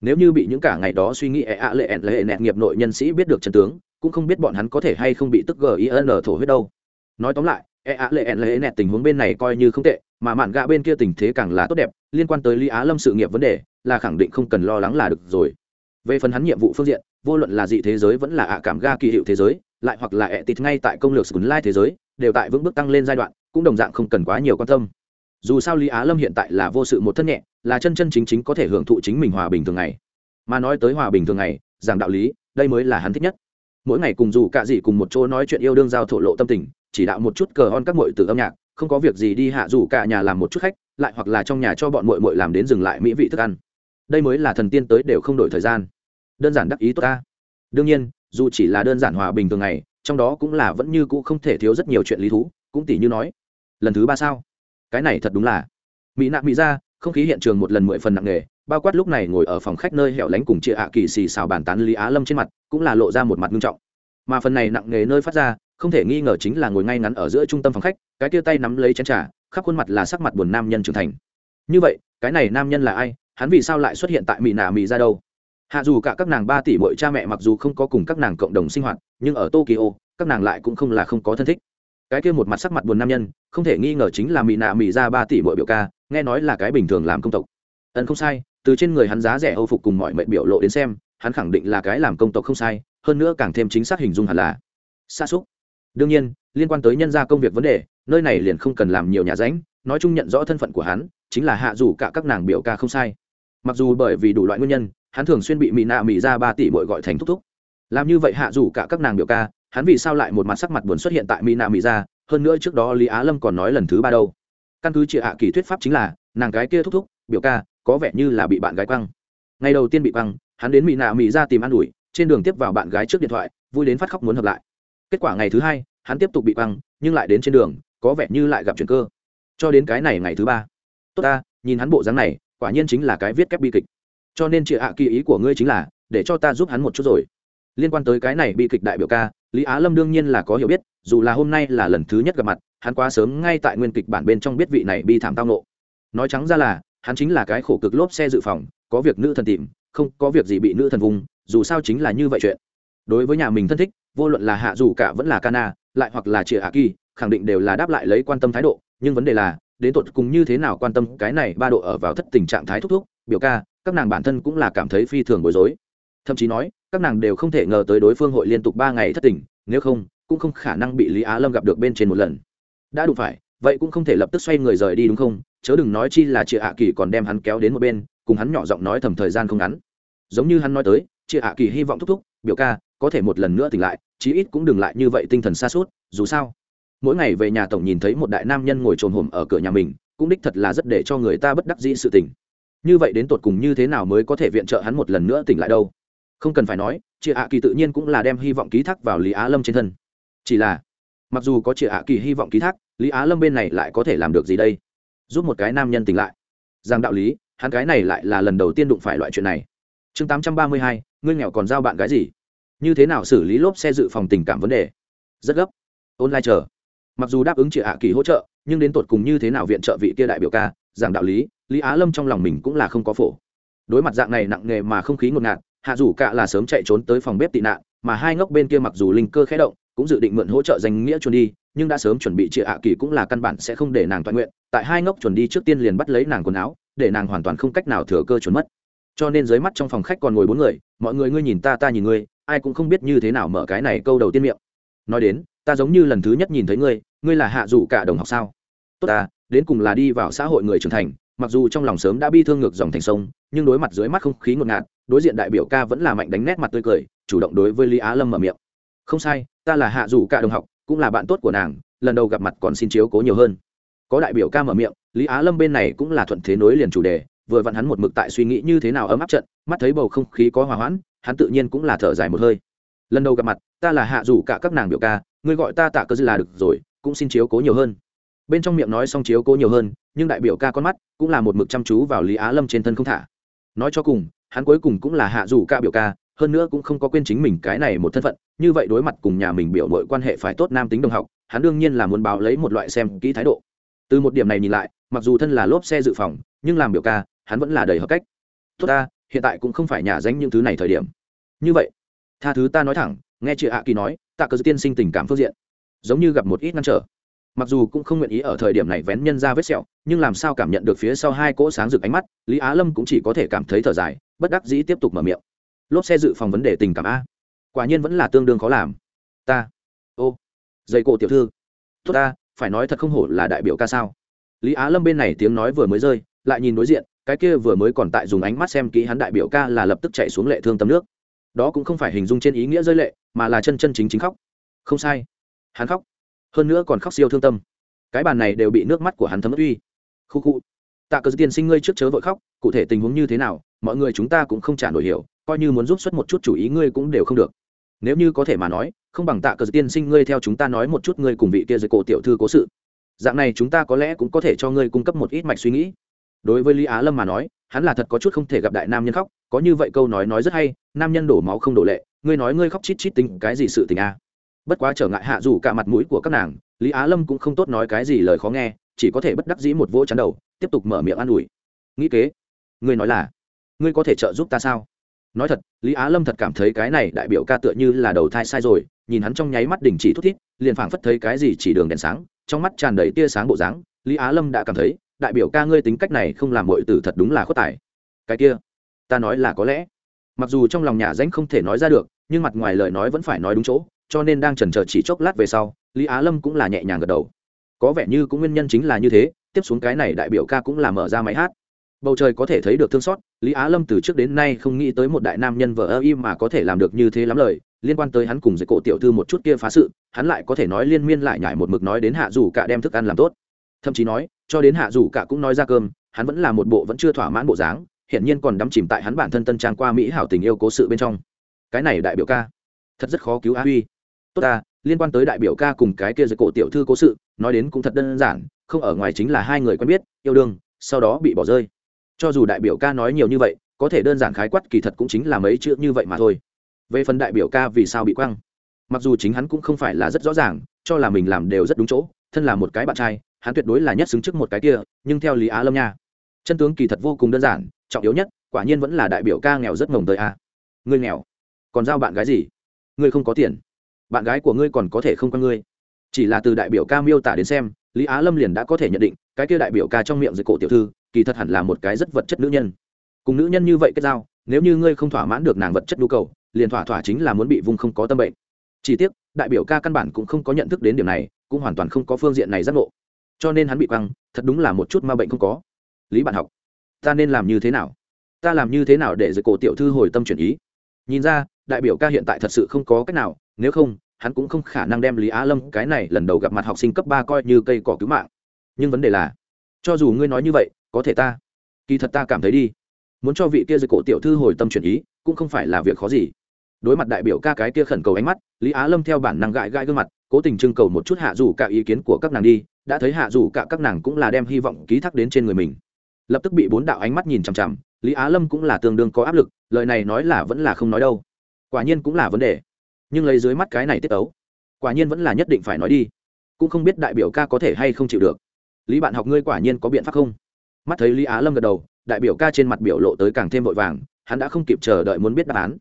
Nếu như bị những cả ngày đó suy nghĩ e ạ lệ ẹn lệ nẹt nghiệp nội nhân sĩ biết được chân tướng, cũng không biết bọn hắn có thể hay không bị tức gin thổ huyết đâu. Nói tóm lại e ạ lệ ẹn lệ nẹt tình huống bên này coi như không tệ, mà mạn gạ bên kia tình thế càng là tốt đẹp, liên quan tới lý á lâm sự nghiệp vấn đề, là khẳng định không cần lo lắng là được rồi. Về phần hắn nhiệm vụ phương diện, vô luận là dị thế giới vẫn là ạ cảm ga kỳ hiệu thế giới, lại hoặc là ẹ tịt ngay tại công lược sùn lai thế giới, đều tại vững bước tăng lên giai đoạn cũng đồng dạng không cần quá nhiều quan tâm. Dù sao lý á lâm hiện tại là vô sự một thân nhẹ, là chân chân chính chính có thể hưởng thụ chính mình hòa bình thường ngày. Mà nói tới hòa bình thường ngày rằng đạo lý, đây mới là hắn thích nhất. Mỗi ngày cùng dù cả gì cùng một chỗ nói chuyện yêu đương giao thổ lộ tâm tình, chỉ đạo một chút cờ on các mội từ âm nhạc, không có việc gì đi hạ dù cả nhà làm một chút khách, lại hoặc là trong nhà cho bọn mội mội làm đến dừng lại mỹ vị thức ăn. Đây mới là thần tiên tới đều không đổi thời gian. Đơn giản đắc ý tốt ta. Đương nhiên, dù chỉ là đơn giản hòa bình thường ngày, trong đó cũng là vẫn như cũ không thể thiếu rất nhiều chuyện lý thú, cũng tỷ như nói lần thứ ba sao? Cái này thật đúng là. Mỹ nạ mỹ ra, không khí hiện trường một lần mười phần nặng nề, bao quát lúc này ngồi ở phòng khách nơi hẻo lánh cùng chị ạ kỳ xì xào bàn tán lý á lâm trên mặt, cũng là lộ ra một mặt nghiêm trọng. Mà phần này nặng nề nơi phát ra, không thể nghi ngờ chính là ngồi ngay ngắn ở giữa trung tâm phòng khách, cái tia tay nắm lấy chén trà, khắp khuôn mặt là sắc mặt buồn nam nhân trưởng thành. Như vậy, cái này nam nhân là ai? Hắn vì sao lại xuất hiện tại mỹ nạ mỹ ra đâu? Hạ dù cả các nàng ba tỷ bội cha mẹ mặc dù không có cùng các nàng cộng đồng sinh hoạt, nhưng ở tokyo, các nàng lại cũng không là không có thân thích cái kia một mặt sắc mặt buồn nam nhân, không thể nghi ngờ chính là mỹ nạ mỹ ra ba tỷ mỗi biểu ca, nghe nói là cái bình thường làm công tộc. Ẩn không sai, từ trên người hắn giá rẻ âu phục cùng mọi mệnh biểu lộ đến xem, hắn khẳng định là cái làm công tộc không sai, hơn nữa càng thêm chính xác hình dung hẳn là xa xúc. Đương nhiên, liên quan tới nhân gia công việc vấn đề, nơi này liền không cần làm nhiều nhà ránh, nói chung nhận rõ thân phận của hắn, chính là hạ dù cả các nàng biểu ca không sai. Mặc dù bởi vì đủ loại nguyên nhân, hắn thường xuyên bị mỹ nạ mỹ ra ba tỷ bội gọi thành thúc thúc. Làm như vậy hạ dù cả các nàng biểu ca hắn vì sao lại một mặt sắc mặt buồn xuất hiện tại mỹ nạ mỹ ra, hơn nữa trước đó lý á lâm còn nói lần thứ ba đâu. Căn cứ chị hạ kỳ thuyết pháp chính là, nàng gái kia thúc thúc, biểu ca, có vẻ như là bị bạn gái quăng. Ngày đầu tiên bị quăng, hắn đến mỹ nạ mỹ ra tìm ăn ủi, trên đường tiếp vào bạn gái trước điện thoại, vui đến phát khóc muốn hợp lại. Kết quả ngày thứ hai, hắn tiếp tục bị quăng, nhưng lại đến trên đường, có vẻ như lại gặp chuyện cơ. Cho đến cái này ngày thứ ba. Tốt ta, nhìn hắn bộ dáng này, quả nhiên chính là cái viết kép bi kịch. Cho nên chị hạ kỳ ý của ngươi chính là, để cho ta giúp hắn một chút rồi. Liên quan tới cái này bi kịch đại biểu ca lý á lâm đương nhiên là có hiểu biết, dù là hôm nay là lần thứ nhất gặp mặt, hắn quá sớm ngay tại nguyên kịch bản bên trong biết vị này bi thảm tao nộ nói trắng ra là, hắn chính là cái khổ cực lốp xe dự phòng, có việc nữ thần tìm, không có việc gì bị nữ thần vùng, dù sao chính là như vậy chuyện. Đối với nhà mình thân thích, vô luận là hạ dù cả vẫn là cana lại hoặc là chị hạ kỳ, khẳng định đều là đáp lại lấy quan tâm thái độ, nhưng vấn đề là, đến tột cùng như thế nào quan tâm cái này ba độ ở vào thất tình trạng thái thúc thúc, biểu ca, các nàng bản thân cũng là cảm thấy phi thường bối rối. Thậm chí nói các nàng đều không thể ngờ tới đối phương hội liên tục ba ngày thất tình, nếu không, cũng không khả năng bị lý á lâm gặp được bên trên một lần. Đã đủ phải, vậy cũng không thể lập tức xoay người rời đi đúng không? Chớ đừng nói chi là chị hạ kỳ còn đem hắn kéo đến một bên, cùng hắn nhỏ giọng nói thầm thời gian không ngắn. Giống như hắn nói tới chị hạ kỳ hy vọng thúc thúc, biểu ca, có thể một lần nữa tỉnh lại, chí ít cũng đừng lại như vậy tinh thần xa suốt dù sao. Mỗi ngày về nhà tổng nhìn thấy một đại nam nhân ngồi trồn hổm ở cửa nhà mình, cũng đích thật là rất để cho người ta bất đắc dĩ sự tình. Như vậy đến tột cùng như thế nào mới có thể viện trợ hắn một lần nữa tỉnh lại đâu? Không cần phải nói chị ạ kỳ tự nhiên cũng là đem hy vọng ký thác vào lý á lâm trên thân. Chỉ là, mặc dù có chị ạ kỳ hy vọng ký thác, lý á lâm bên này lại có thể làm được gì đây? Giúp một cái nam nhân tỉnh lại. Rằng đạo lý, hắn cái này lại là lần đầu tiên đụng phải loại chuyện này. Chương tám trăm ba mươi hai, ngươi nghèo còn giao bạn gái gì? Như thế nào xử lý lốp xe dự phòng tình cảm vấn đề? Rất gấp. Online chờ. Mặc dù đáp ứng chị hạ kỳ hỗ trợ, nhưng đến tột cùng như thế nào viện trợ vị kia đại biểu ca, giảng đạo lý lý á lâm trong lòng mình cũng là không có phổ. Đối mặt dạng này nặng nề mà không khí ngột ngạt hạ dù cả là sớm chạy trốn tới phòng bếp tị nạn, mà hai ngốc bên kia mặc dù linh cơ khẽ động, cũng dự định mượn hỗ trợ danh nghĩa chuẩn đi, nhưng đã sớm chuẩn bị chị hạ kỳ cũng là căn bản sẽ không để nàng toàn nguyện, tại hai ngốc chuẩn đi trước tiên liền bắt lấy nàng quần áo, để nàng hoàn toàn không cách nào thừa cơ chuẩn mất. Cho nên dưới mắt trong phòng khách còn ngồi bốn người, mọi người ngươi nhìn ta ta nhìn ngươi, ai cũng không biết như thế nào mở cái này câu đầu tiên miệng. Nói đến, ta giống như lần thứ nhất nhìn thấy ngươi ngươi là hạ dù cả đồng học sao? Tốt ta, đến cùng là đi vào xã hội người trưởng thành mặc dù trong lòng sớm đã bi thương ngược dòng thành sông, nhưng đối mặt dưới mắt không khí ngột ngạt, đối diện đại biểu ca vẫn là mạnh đánh nét mặt tươi cười, chủ động đối với lý á lâm mở miệng. Không sai, ta là hạ dù cả đồng học, cũng là bạn tốt của nàng, lần đầu gặp mặt còn xin chiếu cố nhiều hơn. Có đại biểu ca mở miệng, lý á lâm bên này cũng là thuận thế nối liền chủ đề, vừa vặn hắn một mực tại suy nghĩ như thế nào ấm áp trận, mắt thấy bầu không khí có hòa hoãn, hắn tự nhiên cũng là thở dài một hơi. Lần đầu gặp mặt, ta là hạ dù cả các nàng biểu ca, ngươi gọi ta tạ cơ dư là được rồi, cũng xin chiếu cố nhiều hơn. Bên trong miệng nói xong chiếu cố nhiều hơn nhưng đại biểu ca con mắt cũng là một mực chăm chú vào lý á lâm trên thân không thả. Nói cho cùng, hắn cuối cùng cũng là hạ dù ca biểu ca, hơn nữa cũng không có quên chính mình cái này một thân phận, như vậy đối mặt cùng nhà mình biểu mọi quan hệ phải tốt nam tính đồng học, hắn đương nhiên là muốn báo lấy một loại xem kỹ thái độ. Từ một điểm này nhìn lại, mặc dù thân là lốp xe dự phòng, nhưng làm biểu ca, hắn vẫn là đầy hợp cách. Tốt ta, hiện tại cũng không phải nhà danh những thứ này thời điểm. Như vậy, tha thứ ta nói thẳng, nghe chị ạ kỳ nói tạ cơ tiên sinh tình cảm phương diện. Giống như gặp một ít ngăn trở mặc dù cũng không nguyện ý ở thời điểm này vén nhân ra vết sẹo, nhưng làm sao cảm nhận được phía sau hai cỗ sáng rực ánh mắt, lý á lâm cũng chỉ có thể cảm thấy thở dài, bất đắc dĩ tiếp tục mở miệng. Lốp xe dự phòng vấn đề tình cảm a. Quả nhiên vẫn là tương đương khó làm. Ta. Ô. Dây cổ tiểu thư. Tốt ta, phải nói thật không hổ là đại biểu ca sao. Lý á lâm bên này tiếng nói vừa mới rơi, lại nhìn đối diện, cái kia vừa mới còn tại dùng ánh mắt xem kỹ hắn đại biểu ca là lập tức chạy xuống lệ thương tấm nước. Đó cũng không phải hình dung trên ý nghĩa rơi lệ, mà là chân chân chính chính khóc. Không sai. Hắn khóc hơn nữa còn khóc siêu thương tâm. Cái bàn này đều bị nước mắt của hắn thấm ướt uy khu khu. Tạ cờ tiên sinh ngươi trước chớ vội khóc, cụ thể tình huống như thế nào, mọi người chúng ta cũng không trả nổi hiểu, coi như muốn giúp xuất một chút chủ ý ngươi cũng đều không được. Nếu như có thể mà nói, không bằng tạ cờ tiên sinh ngươi theo chúng ta nói một chút ngươi cùng vị kia dưới cổ tiểu thư cố sự. Dạng này chúng ta có lẽ cũng có thể cho ngươi cung cấp một ít mạch suy nghĩ. Đối với lý á lâm mà nói, hắn là thật có chút không thể gặp đại nam nhân khóc, có như vậy câu nói nói rất hay, nam nhân đổ máu không đổ lệ, ngươi nói ngươi khóc chít chít tính cái gì sự tình a bất quá trở ngại hạ dù cả mặt mũi của các nàng, lý á lâm cũng không tốt nói cái gì lời khó nghe, chỉ có thể bất đắc dĩ một vỗ chắn đầu, tiếp tục mở miệng an ủi. Nghĩ kế, ngươi nói là, ngươi có thể trợ giúp ta sao? Nói thật, lý á lâm thật cảm thấy cái này đại biểu ca tựa như là đầu thai sai rồi, nhìn hắn trong nháy mắt đình chỉ thút thít, liền phảng phất thấy cái gì chỉ đường đèn sáng, trong mắt tràn đầy tia sáng bộ dáng, lý á lâm đã cảm thấy, đại biểu ca ngươi tính cách này không làm mọi tử thật đúng là khuất tài. Cái kia, ta nói là có lẽ. Mặc dù trong lòng nhà danh không thể nói ra được, nhưng mặt ngoài lời nói vẫn phải nói đúng chỗ cho nên đang chần chờ chỉ chốc lát về sau, lý á lâm cũng là nhẹ nhàng gật đầu. Có vẻ như cũng nguyên nhân chính là như thế, tiếp xuống cái này đại biểu ca cũng là mở ra máy hát. Bầu trời có thể thấy được thương xót, lý á lâm từ trước đến nay không nghĩ tới một đại nam nhân vợ ơ im mà có thể làm được như thế lắm lời, liên quan tới hắn cùng với cổ tiểu thư một chút kia phá sự, hắn lại có thể nói liên miên lại nhải một mực nói đến hạ dù cả đem thức ăn làm tốt. Thậm chí nói, cho đến hạ dù cả cũng nói ra cơm, hắn vẫn là một bộ vẫn chưa thỏa mãn bộ dáng hiện nhiên còn đắm chìm tại hắn bản thân tân trang qua mỹ hảo tình yêu cố sự bên trong. Cái này đại biểu ca, thật rất khó cứu á huy tốt ta, liên quan tới đại biểu ca cùng cái kia dưới cổ tiểu thư cố sự, nói đến cũng thật đơn giản, không ở ngoài chính là hai người quen biết, yêu đương, sau đó bị bỏ rơi. Cho dù đại biểu ca nói nhiều như vậy, có thể đơn giản khái quát kỳ thật cũng chính là mấy chữ như vậy mà thôi. Về phần đại biểu ca vì sao bị quăng, mặc dù chính hắn cũng không phải là rất rõ ràng, cho là mình làm đều rất đúng chỗ, thân là một cái bạn trai, hắn tuyệt đối là nhất xứng trước một cái kia, nhưng theo lý á lâm nha, chân tướng kỳ thật vô cùng đơn giản, trọng yếu nhất, quả nhiên vẫn là đại biểu ca nghèo rất ngồng tới a. Người nghèo, còn giao bạn gái gì? Người không có tiền bạn gái của ngươi còn có thể không con ngươi. Chỉ là từ đại biểu ca miêu tả đến xem, lý á lâm liền đã có thể nhận định, cái kia đại biểu ca trong miệng dưới cổ tiểu thư, kỳ thật hẳn là một cái rất vật chất nữ nhân. Cùng nữ nhân như vậy kết giao, nếu như ngươi không thỏa mãn được nàng vật chất nhu cầu, liền thỏa thỏa chính là muốn bị vung không có tâm bệnh. Chỉ tiếc, đại biểu ca căn bản cũng không có nhận thức đến điểm này, cũng hoàn toàn không có phương diện này giác ngộ. Cho nên hắn bị quăng, thật đúng là một chút ma bệnh không có. Lý bạn học, ta nên làm như thế nào? Ta làm như thế nào để dưới cổ tiểu thư hồi tâm chuyển ý? Nhìn ra, đại biểu ca hiện tại thật sự không có cách nào nếu không, hắn cũng không khả năng đem lý á lâm cái này lần đầu gặp mặt học sinh cấp ba coi như cây cỏ cứu mạng. Nhưng vấn đề là, cho dù ngươi nói như vậy, có thể ta, kỳ thật ta cảm thấy đi. Muốn cho vị kia dưới cổ tiểu thư hồi tâm chuyển ý, cũng không phải là việc khó gì. Đối mặt đại biểu ca cái kia khẩn cầu ánh mắt, lý á lâm theo bản năng gãi gãi gương mặt, cố tình trưng cầu một chút hạ dù cả ý kiến của các nàng đi, đã thấy hạ dù cả các nàng cũng là đem hy vọng ký thác đến trên người mình. Lập tức bị bốn đạo ánh mắt nhìn chằm chằm, lý á lâm cũng là tương đương có áp lực, lời này nói là vẫn là không nói đâu. Quả nhiên cũng là vấn đề nhưng lấy dưới mắt cái này tiết ấu, quả nhiên vẫn là nhất định phải nói đi. Cũng không biết đại biểu ca có thể hay không chịu được. Lý bạn học ngươi quả nhiên có biện pháp không? Mắt thấy lý á lâm gật đầu, đại biểu ca trên mặt biểu lộ tới càng thêm vội vàng, hắn đã không kịp chờ đợi muốn biết đáp án.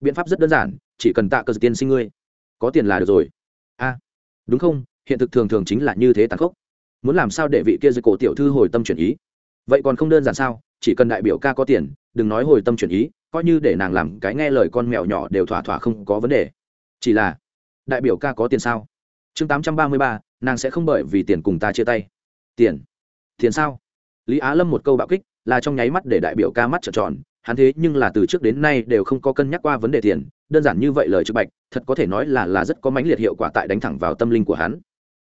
Biện pháp rất đơn giản, chỉ cần tạ cơ tiên sinh ngươi. Có tiền là được rồi. A à, đúng không? Hiện thực thường thường chính là như thế tàn khốc. Muốn làm sao để vị kia dưới cổ tiểu thư hồi tâm chuyển ý? Vậy còn không đơn giản sao? Chỉ cần đại biểu ca có tiền, đừng nói hồi tâm chuyển ý, coi như để nàng làm cái nghe lời con mèo nhỏ đều thỏa thỏa không có vấn đề chỉ là, đại biểu ca có tiền sao? Chương tám trăm ba mươi ba, nàng sẽ không bởi vì tiền cùng ta chia tay. Tiền? Tiền sao? Lý á lâm một câu bạo kích, là trong nháy mắt để đại biểu ca mắt trợn tròn. Hắn thế nhưng là từ trước đến nay đều không có cân nhắc qua vấn đề tiền. Đơn giản như vậy lời trực bạch, thật có thể nói là là rất có mãnh liệt hiệu quả tại đánh thẳng vào tâm linh của hắn.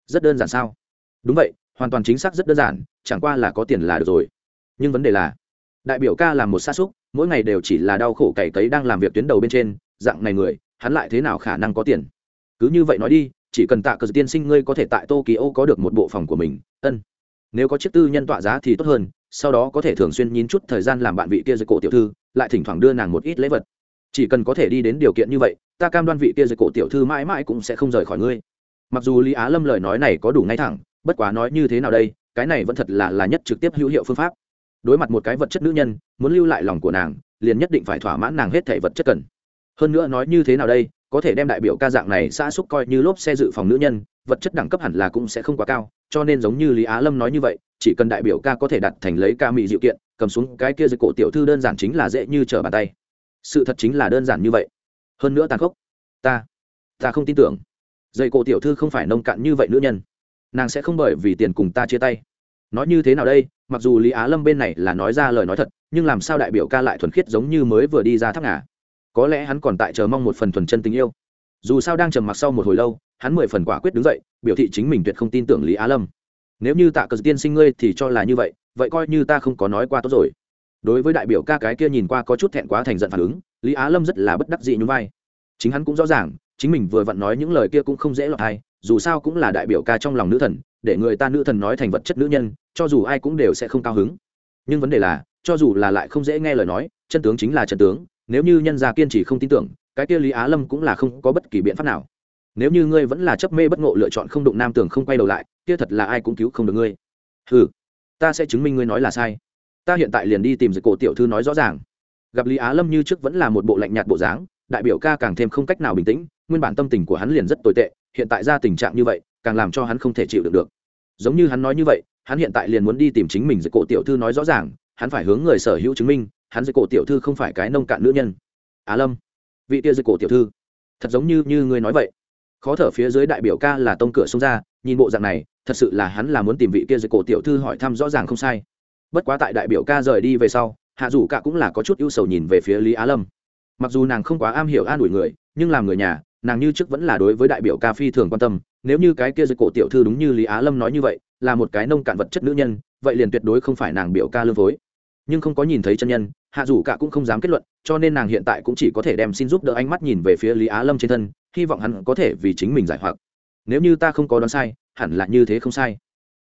Rất đơn giản sao? Đúng vậy, hoàn toàn chính xác rất đơn giản, chẳng qua là có tiền là được rồi. Nhưng vấn đề là, đại biểu ca là một xa xúc mỗi ngày đều chỉ là đau khổ cày cấy đang làm việc tuyến đầu bên trên, dạng này người hắn lại thế nào khả năng có tiền? Cứ như vậy nói đi, chỉ cần tạ cờ tiên sinh ngươi có thể tại tokyo có được một bộ phòng của mình, ân. Nếu có chiếc tư nhân tọa giá thì tốt hơn, sau đó có thể thường xuyên nhín chút thời gian làm bạn vị kia dưới cổ tiểu thư, lại thỉnh thoảng đưa nàng một ít lễ vật. Chỉ cần có thể đi đến điều kiện như vậy, ta cam đoan vị kia dưới cổ tiểu thư mãi mãi cũng sẽ không rời khỏi ngươi. Mặc dù lý á lâm lời nói này có đủ ngay thẳng, bất quá nói như thế nào đây, cái này vẫn thật là là nhất trực tiếp hữu hiệu phương pháp. Đối mặt một cái vật chất nữ nhân, muốn lưu lại lòng của nàng, liền nhất định phải thỏa mãn nàng hết thể vật chất cần hơn nữa nói như thế nào đây, có thể đem đại biểu ca dạng này xã xúc coi như lốp xe dự phòng nữ nhân, vật chất đẳng cấp hẳn là cũng sẽ không quá cao, cho nên giống như lý á lâm nói như vậy, chỉ cần đại biểu ca có thể đặt thành lấy ca mỹ diệu kiện, cầm xuống cái kia dưới cổ tiểu thư đơn giản chính là dễ như trở bàn tay. Sự thật chính là đơn giản như vậy. Hơn nữa tàn khốc. Ta ta không tin tưởng. Dạy cổ tiểu thư không phải nông cạn như vậy nữ nhân. Nàng sẽ không bởi vì tiền cùng ta chia tay. Nói như thế nào đây, mặc dù lý á lâm bên này là nói ra lời nói thật, nhưng làm sao đại biểu ca lại thuần khiết giống như mới vừa đi ra tháp ngà? Có lẽ hắn còn tại chờ mong một phần thuần chân tình yêu. Dù sao đang trầm mặc sau một hồi lâu, hắn mười phần quả quyết đứng dậy, biểu thị chính mình tuyệt không tin tưởng lý á lâm. Nếu như tạ cờ tiên sinh ngươi thì cho là như vậy vậy coi như ta không có nói qua tốt rồi. Đối với đại biểu ca cái kia nhìn qua có chút thẹn quá thành giận phản ứng, lý á lâm rất là bất đắc dị nhún vai. Chính hắn cũng rõ ràng, chính mình vừa vặn nói những lời kia cũng không dễ lọt hay dù sao cũng là đại biểu ca trong lòng nữ thần, để người ta nữ thần nói thành vật chất nữ nhân, cho dù ai cũng đều sẽ không cao hứng. Nhưng vấn đề là, cho dù là lại không dễ nghe lời nói, chân tướng chính là chân tướng nếu như nhân gia kiên trì không tin tưởng, cái kia lý á lâm cũng là không có bất kỳ biện pháp nào. Nếu như ngươi vẫn là chấp mê bất ngộ lựa chọn không đụng nam tường không quay đầu lại, kia thật là ai cũng cứu không được ngươi. Ừ ta sẽ chứng minh ngươi nói là sai. Ta hiện tại liền đi tìm dịch cổ tiểu thư nói rõ ràng. Gặp lý á lâm như trước vẫn là một bộ lạnh nhạt bộ dáng, đại biểu ca càng thêm không cách nào bình tĩnh, nguyên bản tâm tình của hắn liền rất tồi tệ, hiện tại ra tình trạng như vậy, càng làm cho hắn không thể chịu được được. Giống như hắn nói như vậy, hắn hiện tại liền muốn đi tìm chính mình dịch cổ tiểu thư nói rõ ràng, hắn phải hướng người sở hữu chứng minh hắn dưới cổ tiểu thư không phải cái nông cạn nữ nhân. Á lâm, vị tia dưới cổ tiểu thư, thật giống như như ngươi nói vậy. Khó thở phía dưới đại biểu ca là tông cửa xông ra, nhìn bộ dạng này, thật sự là hắn là muốn tìm vị kia dưới cổ tiểu thư hỏi thăm rõ ràng không sai. Bất quá tại đại biểu ca rời đi về sau, hạ dù ca cũng là có chút ưu sầu nhìn về phía lý á lâm. Mặc dù nàng không quá am hiểu an ủi người, nhưng làm người nhà, nàng như trước vẫn là đối với đại biểu ca phi thường quan tâm. Nếu như cái kia dưới cổ tiểu thư đúng như lý á lâm nói như vậy, là một cái nông cạn vật chất nữ nhân, vậy liền tuyệt đối không phải nàng biểu ca lương phối. Nhưng không có nhìn thấy chân nhân hạ dù cả cũng không dám kết luận, cho nên nàng hiện tại cũng chỉ có thể đem xin giúp đỡ ánh mắt nhìn về phía lý á lâm trên thân, hy vọng hắn có thể vì chính mình giải hoặc. Nếu như ta không có đoán sai, hẳn là như thế không sai.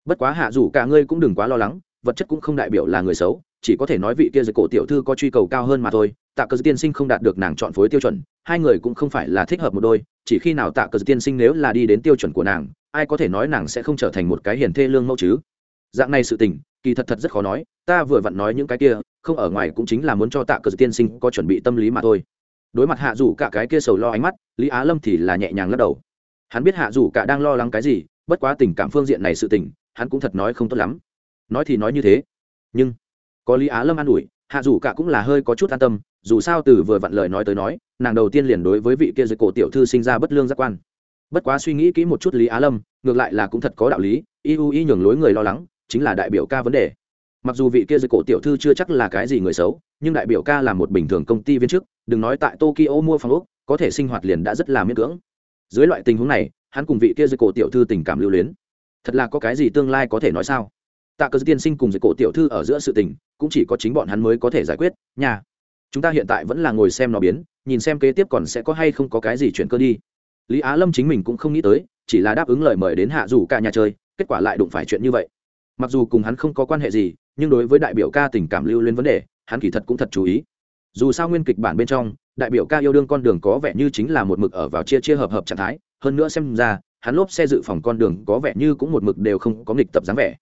Bất quá hạ dù cả ngươi cũng đừng quá lo lắng, vật chất cũng không đại biểu là người xấu, chỉ có thể nói vị kia dưới cổ tiểu thư có truy cầu cao hơn mà thôi. Tạ cờ tiên sinh không đạt được nàng chọn phối tiêu chuẩn, hai người cũng không phải là thích hợp một đôi, chỉ khi nào tạ cờ tiên sinh nếu là đi đến tiêu chuẩn của nàng, ai có thể nói nàng sẽ không trở thành một cái hiền thê lương mẫu chứ? Dạng này sự tình, kỳ thật thật rất khó nói, ta vừa vặn nói những cái kia không ở ngoài cũng chính là muốn cho tạ cờ tiên sinh có chuẩn bị tâm lý mà thôi. Đối mặt hạ dù cả cái kia sầu lo ánh mắt, lý á lâm thì là nhẹ nhàng lắc đầu. Hắn biết hạ dù cả đang lo lắng cái gì, bất quá tình cảm phương diện này sự tình, hắn cũng thật nói không tốt lắm. Nói thì nói như thế, nhưng có lý á lâm an ủi, hạ dù cả cũng là hơi có chút an tâm, dù sao từ vừa vặn lời nói tới nói, nàng đầu tiên liền đối với vị kia dưới cổ tiểu thư sinh ra bất lương giác quan. Bất quá suy nghĩ kỹ một chút lý á lâm, ngược lại là cũng thật có đạo lý, y u y nhường lối người lo lắng, chính là đại biểu ca vấn đề mặc dù vị kia dưới cổ tiểu thư chưa chắc là cái gì người xấu, nhưng đại biểu ca là một bình thường công ty viên chức, đừng nói tại tokyo mua phòng ốc, có thể sinh hoạt liền đã rất là miễn cưỡng. Dưới loại tình huống này, hắn cùng vị kia dưới cổ tiểu thư tình cảm lưu luyến. Thật là có cái gì tương lai có thể nói sao? Tạ cơ tiên sinh cùng dưới cổ tiểu thư ở giữa sự tình, cũng chỉ có chính bọn hắn mới có thể giải quyết, nhà. chúng ta hiện tại vẫn là ngồi xem nó biến, nhìn xem kế tiếp còn sẽ có hay không có cái gì chuyển cơ đi. Lý á lâm chính mình cũng không nghĩ tới, chỉ là đáp ứng lời mời đến hạ rủ cả nhà chơi, kết quả lại đụng phải chuyện như vậy. Mặc dù cùng hắn không có quan hệ gì nhưng đối với đại biểu ca tình cảm lưu lên vấn đề, hắn kỳ thật cũng thật chú ý. Dù sao nguyên kịch bản bên trong, đại biểu ca yêu đương con đường có vẻ như chính là một mực ở vào chia chia hợp hợp trạng thái, hơn nữa xem ra, hắn lốp xe dự phòng con đường có vẻ như cũng một mực đều không có nghịch tập dáng vẻ.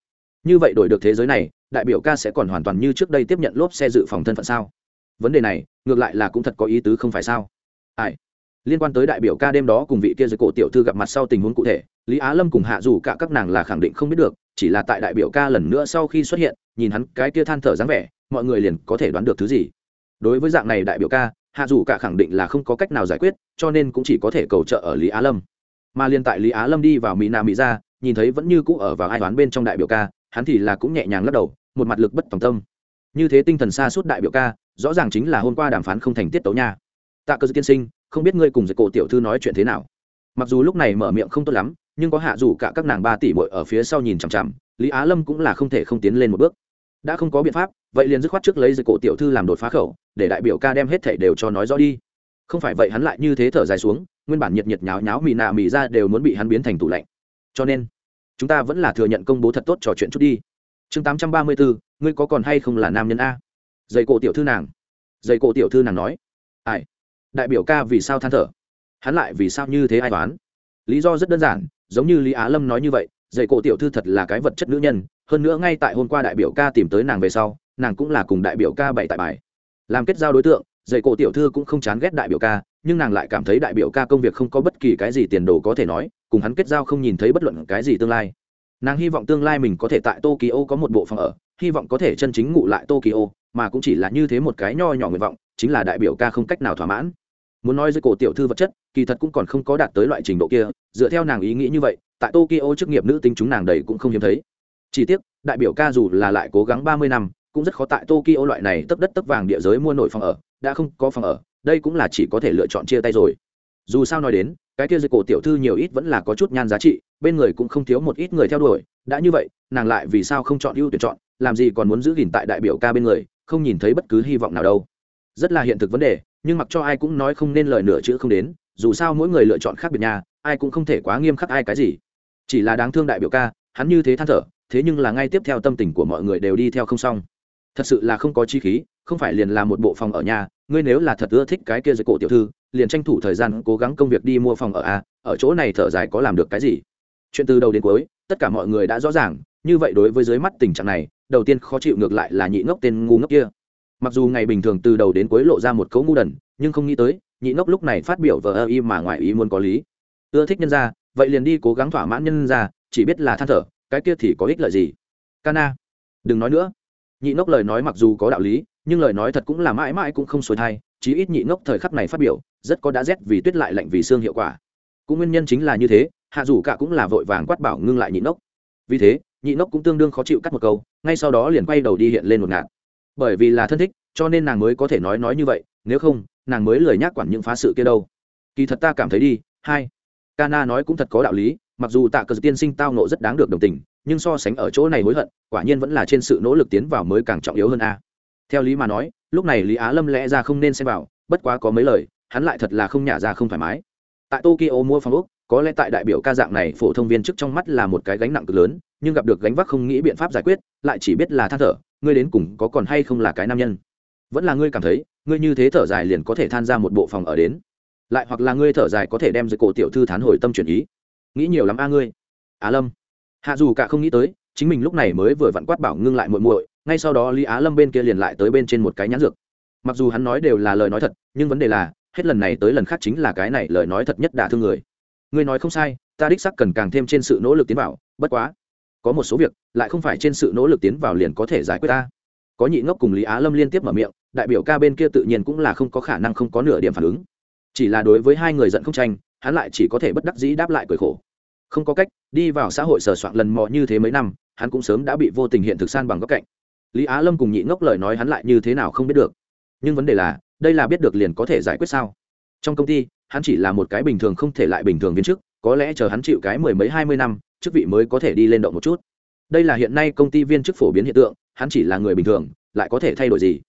Như vậy đổi được thế giới này, đại biểu ca sẽ còn hoàn toàn như trước đây tiếp nhận lốp xe dự phòng thân phận sao? Vấn đề này, ngược lại là cũng thật có ý tứ không phải sao? Ai? Liên quan tới đại biểu ca đêm đó cùng vị kia dưới cổ tiểu thư gặp mặt sau tình huống cụ thể, lý á lâm cùng hạ dù cả các nàng là khẳng định không biết được chỉ là tại đại biểu ca lần nữa sau khi xuất hiện, nhìn hắn cái kia than thở dáng vẻ, mọi người liền có thể đoán được thứ gì. Đối với dạng này đại biểu ca, hạ dù cả khẳng định là không có cách nào giải quyết, cho nên cũng chỉ có thể cầu trợ ở lý á lâm. Mà liền tại lý á lâm đi vào mỹ nam mỹ ra, nhìn thấy vẫn như cũ ở vào ai toán bên trong đại biểu ca, hắn thì là cũng nhẹ nhàng lắc đầu, một mặt lực bất tòng tâm. Như thế tinh thần xa suốt đại biểu ca, rõ ràng chính là hôm qua đàm phán không thành tiết tấu nha. Tạ cơ tiên sinh, không biết ngươi cùng giật cổ tiểu thư nói chuyện thế nào? Mặc dù lúc này mở miệng không tốt lắm nhưng có hạ dù cả các nàng ba tỷ bội ở phía sau nhìn chằm chằm, lý á lâm cũng là không thể không tiến lên một bước. Đã không có biện pháp, vậy liền dứt khoát trước lấy dây cổ tiểu thư làm đột phá khẩu, để đại biểu ca đem hết thảy đều cho nói rõ đi. Không phải vậy hắn lại như thế thở dài xuống, nguyên bản nhiệt nhiệt nháo nháo mì nạ mì ra đều muốn bị hắn biến thành tủ lạnh. Cho nên, chúng ta vẫn là thừa nhận công bố thật tốt trò chuyện chút đi. Chương tám trăm ba mươi bốn ngươi có còn hay không là nam nhân a? Dây cổ tiểu thư nàng. Dây cổ tiểu thư nàng nói. Ai? Đại biểu ca vì sao than thở? Hắn lại vì sao như thế ai toán lý do rất đơn giản giống như lý á lâm nói như vậy, dạy cổ tiểu thư thật là cái vật chất nữ nhân, hơn nữa ngay tại hôm qua đại biểu ca tìm tới nàng về sau, nàng cũng là cùng đại biểu ca bảy tại bài. Làm kết giao đối tượng, dạy cổ tiểu thư cũng không chán ghét đại biểu ca, nhưng nàng lại cảm thấy đại biểu ca công việc không có bất kỳ cái gì tiền đồ có thể nói, cùng hắn kết giao không nhìn thấy bất luận cái gì tương lai. Nàng hy vọng tương lai mình có thể tại tokyo có một bộ phòng ở, hy vọng có thể chân chính ngụ lại tokyo, mà cũng chỉ là như thế một cái nho nhỏ nguyện vọng, chính là đại biểu ca không cách nào thỏa mãn. Muốn nói dưới cổ tiểu thư vật chất kỳ thật cũng còn không có đạt tới loại trình độ kia, dựa theo nàng ý nghĩ như vậy, tại tokyo chức nghiệp nữ tính chúng nàng đầy cũng không hiếm thấy. Chỉ tiếc, đại biểu ca dù là lại cố gắng ba mươi năm, cũng rất khó tại tokyo loại này tấp đất tấp vàng địa giới mua nổi phòng ở, đã không có phòng ở, đây cũng là chỉ có thể lựa chọn chia tay rồi. Dù sao nói đến, cái kia dịch cổ tiểu thư nhiều ít vẫn là có chút nhan giá trị, bên người cũng không thiếu một ít người theo đuổi, đã như vậy, nàng lại vì sao không chọn ưu tuyển chọn, làm gì còn muốn giữ gìn tại đại biểu ca bên người, không nhìn thấy bất cứ hy vọng nào đâu. Rất là hiện thực vấn đề, nhưng mặc cho ai cũng nói không nên lời nửa chữ không đến dù sao mỗi người lựa chọn khác biệt nhà ai cũng không thể quá nghiêm khắc ai cái gì. Chỉ là đáng thương đại biểu ca, hắn như thế than thở, thế nhưng là ngay tiếp theo tâm tình của mọi người đều đi theo không xong. Thật sự là không có chi khí, không phải liền là một bộ phòng ở nhà, ngươi nếu là thật ưa thích cái kia dưới cổ tiểu thư, liền tranh thủ thời gian cố gắng công việc đi mua phòng ở a, ở chỗ này thở dài có làm được cái gì? Chuyện từ đầu đến cuối, tất cả mọi người đã rõ ràng, như vậy đối với dưới mắt tình trạng này, đầu tiên khó chịu ngược lại là nhị ngốc tên ngu ngốc kia. Mặc dù ngày bình thường từ đầu đến cuối lộ ra một cấu ngu đần, nhưng không nghĩ tới nhị ngốc lúc này phát biểu vờ ơ y mà ngoài ý muốn có lý. Ưa thích nhân ra vậy liền đi cố gắng thỏa mãn nhân ra chỉ biết là than thở, cái kia thì có ích lợi gì? Cana đừng nói nữa. Nhị ngốc lời nói mặc dù có đạo lý, nhưng lời nói thật cũng là mãi mãi cũng không xuôi thai, chí ít nhị ngốc thời khắc này phát biểu, rất có đã rét vì tuyết lại lạnh vì xương hiệu quả. Cũng nguyên nhân chính là như thế, hạ dù cả cũng là vội vàng quát bảo ngưng lại nhị ngốc. Vì thế, nhị ngốc cũng tương đương khó chịu cắt một câu, ngay sau đó liền quay đầu đi hiện lên một ngạt. Bởi vì là thân thích, cho nên nàng mới có thể nói nói như vậy, nếu không nàng mới lười nhác quản những phá sự kia đâu. Kỳ thật ta cảm thấy đi, hai, Kana nói cũng thật có đạo lý, mặc dù tạ cờ tiên sinh tao nộ rất đáng được đồng tình, nhưng so sánh ở chỗ này hối hận, quả nhiên vẫn là trên sự nỗ lực tiến vào mới càng trọng yếu hơn a. Theo lý mà nói, lúc này lý á lâm lẽ ra không nên xem vào, bất quá có mấy lời, hắn lại thật là không nhả ra không thoải mái. Tại tokyo mua phòng úc có lẽ tại đại biểu ca dạng này phổ thông viên chức trong mắt là một cái gánh nặng cực lớn, nhưng gặp được gánh vác không nghĩ biện pháp giải quyết, lại chỉ biết là than thở, ngươi đến cùng có còn hay không là cái nam nhân? Vẫn là ngươi cảm thấy ngươi như thế thở dài liền có thể than ra một bộ phòng ở đến. Lại hoặc là ngươi thở dài có thể đem dưới cổ tiểu thư thán hồi tâm chuyển ý. Nghĩ nhiều lắm a ngươi. Á lâm. Hạ dù cả không nghĩ tới, chính mình lúc này mới vừa vặn quát bảo ngưng lại muội muội, ngay sau đó lý á lâm bên kia liền lại tới bên trên một cái nhãn dược. Mặc dù hắn nói đều là lời nói thật, nhưng vấn đề là, hết lần này tới lần khác chính là cái này lời nói thật nhất đả thương người. Ngươi nói không sai, ta đích sắc cần càng thêm trên sự nỗ lực tiến vào, bất quá, có một số việc, lại không phải trên sự nỗ lực tiến vào liền có thể giải quyết ta. Có nhị ngốc cùng lý á lâm liên tiếp mở miệng đại biểu ca bên kia tự nhiên cũng là không có khả năng không có nửa điểm phản ứng. Chỉ là đối với hai người giận không tranh, hắn lại chỉ có thể bất đắc dĩ đáp lại cười khổ. Không có cách, đi vào xã hội sờ soạn lần mò như thế mấy năm, hắn cũng sớm đã bị vô tình hiện thực san bằng góc cạnh. Lý á lâm cùng nhị ngốc lời nói hắn lại như thế nào không biết được. Nhưng vấn đề là, đây là biết được liền có thể giải quyết sao? Trong công ty, hắn chỉ là một cái bình thường không thể lại bình thường viên chức, có lẽ chờ hắn chịu cái mười mấy hai mươi năm, chức vị mới có thể đi lên động một chút. Đây là hiện nay công ty viên chức phổ biến hiện tượng, hắn chỉ là người bình thường, lại có thể thay đổi gì?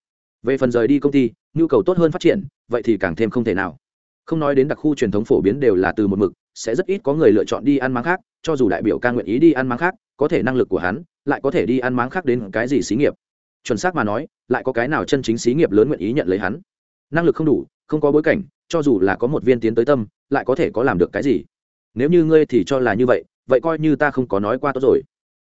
Về phần rời đi công ty, nhu cầu tốt hơn phát triển, vậy thì càng thêm không thể nào. Không nói đến đặc khu truyền thống phổ biến đều là từ một mực, sẽ rất ít có người lựa chọn đi ăn máng khác, cho dù đại biểu ca nguyện ý đi ăn máng khác, có thể năng lực của hắn, lại có thể đi ăn máng khác đến cái gì xí nghiệp. Chuẩn xác mà nói, lại có cái nào chân chính xí nghiệp lớn nguyện ý nhận lấy hắn. Năng lực không đủ, không có bối cảnh, cho dù là có một viên tiến tới tâm, lại có thể có làm được cái gì? Nếu như ngươi thì cho là như vậy vậy coi như ta không có nói qua tốt rồi.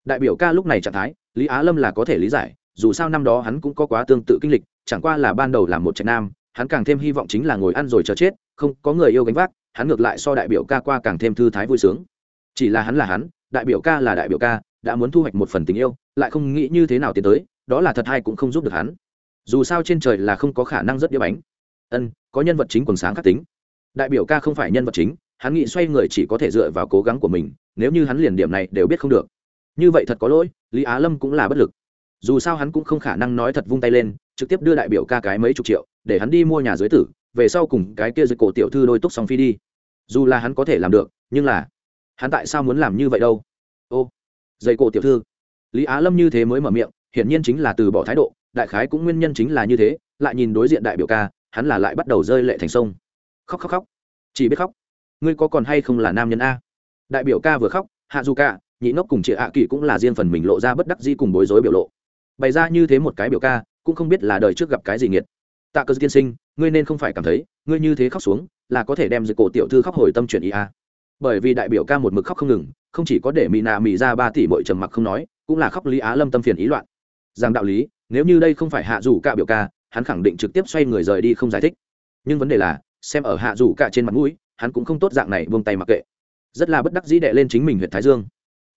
Đại biểu ca lúc này trạng thái, lý á lâm là có thể lý giải dù sao năm đó hắn cũng có quá tương tự kinh lịch, chẳng qua là ban đầu là một trạch nam, hắn càng thêm hy vọng chính là ngồi ăn rồi chờ chết, không có người yêu gánh vác, hắn ngược lại so đại biểu ca qua càng thêm thư thái vui sướng. Chỉ là hắn là hắn, đại biểu ca là đại biểu ca, đã muốn thu hoạch một phần tình yêu, lại không nghĩ như thế nào tiến tới, đó là thật hay cũng không giúp được hắn. Dù sao trên trời là không có khả năng rất đĩa bánh. Ân, có nhân vật chính quần sáng khắc tính. Đại biểu ca không phải nhân vật chính, hắn nghĩ xoay người chỉ có thể dựa vào cố gắng của mình, nếu như hắn liền điểm này đều biết không được. Như vậy thật có lỗi, lý á lâm cũng là bất lực dù sao hắn cũng không khả năng nói thật vung tay lên, trực tiếp đưa đại biểu ca cái mấy chục triệu, để hắn đi mua nhà giới tử, về sau cùng cái kia dưới cổ tiểu thư đôi túc xong phi đi. Dù là hắn có thể làm được, nhưng là, hắn tại sao muốn làm như vậy đâu? Ô, dây cổ tiểu thư. Lý á lâm như thế mới mở miệng, hiển nhiên chính là từ bỏ thái độ, đại khái cũng nguyên nhân chính là như thế, lại nhìn đối diện đại biểu ca, hắn là lại bắt đầu rơi lệ thành sông. Khóc khóc khóc. Chỉ biết khóc. Ngươi có còn hay không là nam nhân a? Đại biểu ca vừa khóc, hạ du ca nhị nốc cùng chị ạ à kỳ cũng là riêng phần mình lộ ra bất đắc di cùng bối rối biểu lộ bày ra như thế một cái biểu ca, cũng không biết là đời trước gặp cái gì nghiệt. Tạ cơ tiên sinh, ngươi nên không phải cảm thấy, ngươi như thế khóc xuống, là có thể đem dưới cổ tiểu thư khóc hồi tâm chuyển ý a à. bởi vì đại biểu ca một mực khóc không ngừng, không chỉ có để mỹ nạ mỹ ra ba tỷ bội trầm mặc không nói, cũng là khóc lý á lâm tâm phiền ý loạn. Rằng đạo lý, nếu như đây không phải hạ rủ cả biểu ca, hắn khẳng định trực tiếp xoay người rời đi không giải thích. Nhưng vấn đề là, xem ở hạ rủ cả trên mặt mũi, hắn cũng không tốt dạng này buông tay mặc kệ. Rất là bất đắc dĩ đệ lên chính mình huyện thái dương.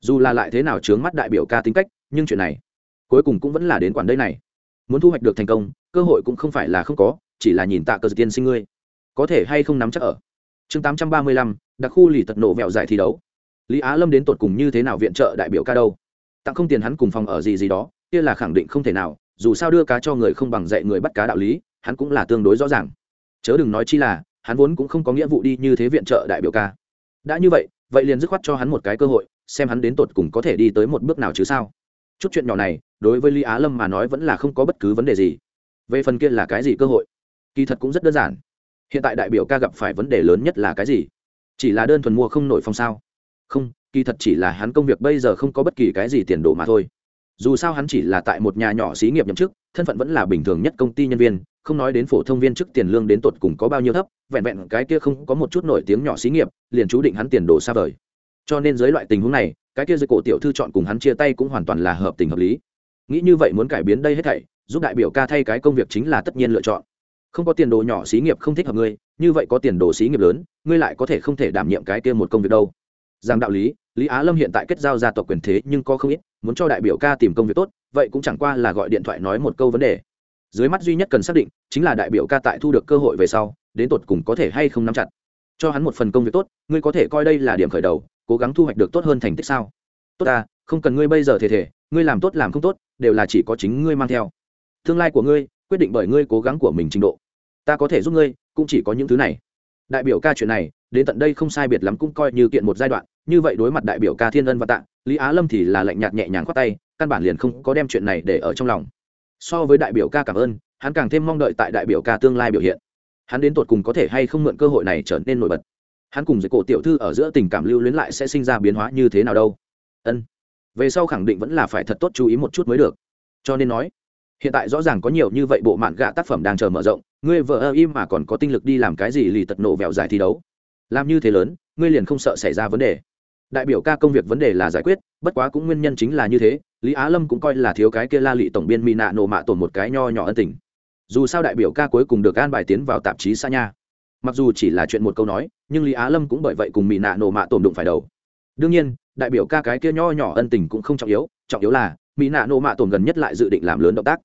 Dù là lại thế nào chướng mắt đại biểu ca tính cách, nhưng chuyện này cuối cùng cũng vẫn là đến quản đây này. Muốn thu hoạch được thành công, cơ hội cũng không phải là không có, chỉ là nhìn tạ cờ tiên sinh ngươi. Có thể hay không nắm chắc ở? Chương tám trăm ba mươi lăm, đặc khu lì tật nổ vẹo giải thi đấu. Lý á lâm đến tột cùng như thế nào viện trợ đại biểu ca đâu? Tặng không tiền hắn cùng phòng ở gì gì đó, kia là khẳng định không thể nào, dù sao đưa cá cho người không bằng dạy người bắt cá đạo lý, hắn cũng là tương đối rõ ràng. Chớ đừng nói chi là, hắn vốn cũng không có nghĩa vụ đi như thế viện trợ đại biểu ca. Đã như vậy vậy liền dứt khoát cho hắn một cái cơ hội, xem hắn đến tột cùng có thể đi tới một bước nào chứ sao? Chút chuyện nhỏ này đối với lý á lâm mà nói vẫn là không có bất cứ vấn đề gì. Về phần kia là cái gì cơ hội? Kỳ thật cũng rất đơn giản. Hiện tại đại biểu ca gặp phải vấn đề lớn nhất là cái gì? Chỉ là đơn thuần mua không nổi phong sao? Không, kỳ thật chỉ là hắn công việc bây giờ không có bất kỳ cái gì tiền đồ mà thôi. Dù sao hắn chỉ là tại một nhà nhỏ xí nghiệp nhậm chức, thân phận vẫn là bình thường nhất công ty nhân viên, không nói đến phổ thông viên chức tiền lương đến tột cùng có bao nhiêu thấp, vẹn vẹn cái kia không có một chút nổi tiếng nhỏ xí nghiệp, liền chú định hắn tiền đồ xa vời. Cho nên dưới loại tình huống này, cái kia dưới cổ tiểu thư chọn cùng hắn chia tay cũng hoàn toàn là hợp tình hợp lý nghĩ như vậy muốn cải biến đây hết thảy, giúp đại biểu ca thay cái công việc chính là tất nhiên lựa chọn. Không có tiền đồ nhỏ xí nghiệp không thích hợp ngươi, như vậy có tiền đồ xí nghiệp lớn, ngươi lại có thể không thể đảm nhiệm cái kia một công việc đâu. Rằng đạo lý lý á lâm hiện tại kết giao gia tộc quyền thế nhưng có không ít, muốn cho đại biểu ca tìm công việc tốt, vậy cũng chẳng qua là gọi điện thoại nói một câu vấn đề. Dưới mắt duy nhất cần xác định, chính là đại biểu ca tại thu được cơ hội về sau, đến tột cùng có thể hay không nắm chặt. Cho hắn một phần công việc tốt, ngươi có thể coi đây là điểm khởi đầu, cố gắng thu hoạch được tốt hơn thành tích sao? Tốt ta không cần ngươi bây giờ thể thể, ngươi làm tốt làm không tốt, đều là chỉ có chính ngươi mang theo. Tương lai của ngươi, quyết định bởi ngươi cố gắng của mình trình độ. Ta có thể giúp ngươi, cũng chỉ có những thứ này. Đại biểu ca chuyện này, đến tận đây không sai biệt lắm cũng coi như kiện một giai đoạn, như vậy đối mặt đại biểu ca thiên ân và tạ, lý á lâm thì là lạnh nhạt nhẹ nhàng khoát tay, căn bản liền không có đem chuyện này để ở trong lòng. So với đại biểu ca cảm ơn, hắn càng thêm mong đợi tại đại biểu ca tương lai biểu hiện. Hắn đến tột cùng có thể hay không mượn cơ hội này trở nên nổi bật. Hắn cùng với cổ tiểu thư ở giữa tình cảm lưu luyến lại sẽ sinh ra biến hóa như thế nào đâu? Ân về sau khẳng định vẫn là phải thật tốt chú ý một chút mới được. Cho nên nói, hiện tại rõ ràng có nhiều như vậy bộ mạn gạ tác phẩm đang chờ mở rộng, ngươi vợ ơ im mà còn có tinh lực đi làm cái gì lì tật nổ vẹo giải thi đấu. Làm như thế lớn, ngươi liền không sợ xảy ra vấn đề. Đại biểu ca công việc vấn đề là giải quyết, bất quá cũng nguyên nhân chính là như thế, lý á lâm cũng coi là thiếu cái kia la lị tổng biên mỹ nạ nổ mạ tổn một cái nho nhỏ ân tình. Dù sao đại biểu ca cuối cùng được an bài tiến vào tạp chí xa nha. Mặc dù chỉ là chuyện một câu nói, nhưng lý á lâm cũng bởi vậy cùng mỹ nạ nổ mạ tổn đụng phải đầu. Đương nhiên đại biểu ca cái kia nho nhỏ ân tình cũng không trọng yếu trọng yếu là, mỹ nạ nổ mạ tổn gần nhất lại dự định làm lớn động tác.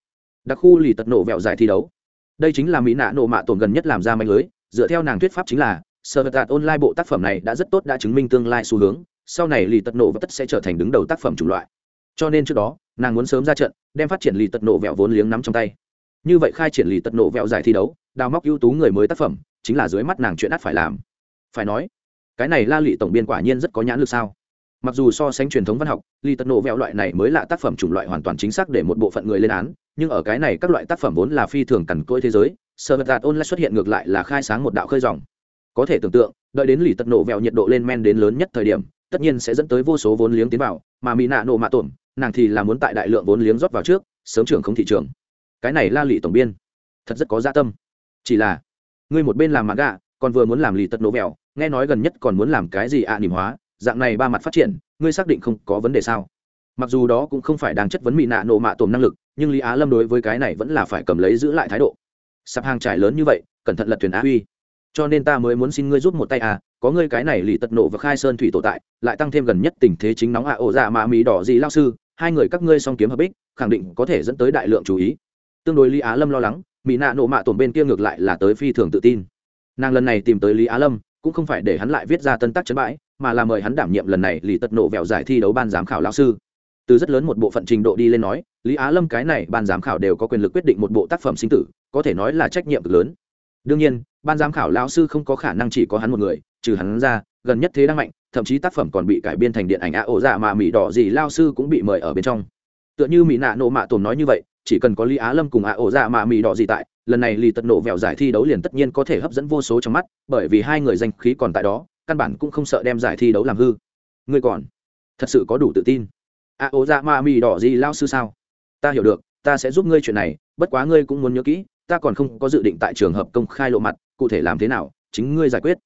Đặc khu lì tật nổ vẹo giải thi đấu. Đây chính là mỹ nạ nổ mạ tổn gần nhất làm ra manh lưới, dựa theo nàng thuyết pháp chính là sở vật online bộ tác phẩm này đã rất tốt đã chứng minh tương lai xu hướng, sau này lì tật nổ và tất sẽ trở thành đứng đầu tác phẩm chủng loại. Cho nên trước đó, nàng muốn sớm ra trận, đem phát triển lì tật nổ vẹo vốn liếng nắm trong tay. Như vậy khai triển lì tật nổ vẹo giải thi đấu, đào móc ưu tú người mới tác phẩm, chính là dưới mắt nàng chuyện ắt phải làm. Phải nói, cái này la lị tổng biên quả nhiên rất có nhãn lực sao? Mặc dù so sánh truyền thống văn học lì tật nổ vẹo loại này mới là tác phẩm chủng loại hoàn toàn chính xác để một bộ phận người lên án, nhưng ở cái này các loại tác phẩm vốn là phi thường cằn cỗi thế giới sơ vật đạt online xuất hiện ngược lại là khai sáng một đạo khơi dòng. Có thể tưởng tượng, đợi đến lì tật nổ vẹo nhiệt độ lên men đến lớn nhất thời điểm, tất nhiên sẽ dẫn tới vô số vốn liếng tiến vào, mà mỹ nạ nổ mạ tổn nàng thì là muốn tại đại lượng vốn liếng rót vào trước, sớm trưởng không thị trường. Cái này la lì tổng biên, thật rất có gia dạ tâm. Chỉ là, ngươi một bên làm mặt gạ, còn vừa muốn làm lì tật nổ vẹo, nghe nói gần nhất còn muốn làm cái gì ạ à nỉm hóa dạng này ba mặt phát triển, ngươi xác định không có vấn đề sao? Mặc dù đó cũng không phải đang chất vấn mỹ nạ nổ mạ tổn năng lực, nhưng lý á lâm đối với cái này vẫn là phải cầm lấy giữ lại thái độ. Sạp hàng trải lớn như vậy, cẩn thận lật thuyền á uy cho nên ta mới muốn xin ngươi giúp một tay à có ngươi cái này lì tật nổ và khai sơn thủy tổ tại, lại tăng thêm gần nhất tình thế chính nóng ạ ổ dạ mà mỹ đỏ gì lao sư, hai người các ngươi song kiếm hợp ích khẳng định có thể dẫn tới đại lượng chú ý. Tương đối lý á lâm lo lắng mỹ nạ nổ mạ tổn bên kia ngược lại là tới phi thường tự tin. Nàng lần này tìm tới lý á lâm cũng không phải để hắn lại viết ra tân tác chấn bãi, mà là mời hắn đảm nhiệm lần này lì tật nổ vẹo giải thi đấu ban giám khảo lao sư. Từ rất lớn một bộ phận trình độ đi lên nói, lý á lâm cái này ban giám khảo đều có quyền lực quyết định một bộ tác phẩm sinh tử, có thể nói là trách nhiệm cực lớn. Đương nhiên, ban giám khảo lão sư không có khả năng chỉ có hắn một người, trừ hắn ra, gần nhất thế đang mạnh, thậm chí tác phẩm còn bị cải biên thành điện ảnh a ổ dạ mà mỹ đỏ gì lao sư cũng bị mời ở bên trong. Tựa như mỹ nạ nộ mạ tồn nói như vậy, chỉ cần có lý á lâm cùng a ổ dạ mà mỹ đỏ gì tại lần này lì tật nộ vẹo giải thi đấu liền tất nhiên có thể hấp dẫn vô số trong mắt, bởi vì hai người danh khí còn tại đó, căn bản cũng không sợ đem giải thi đấu làm hư. Ngươi còn thật sự có đủ tự tin. À, A ổ dạ ma mỹ đỏ, gì, lao sư sao? Ta hiểu được, ta sẽ giúp ngươi chuyện này, bất quá ngươi cũng muốn nhớ kỹ, ta còn không có dự định tại trường hợp công khai lộ mặt, cụ thể làm thế nào, chính ngươi giải quyết.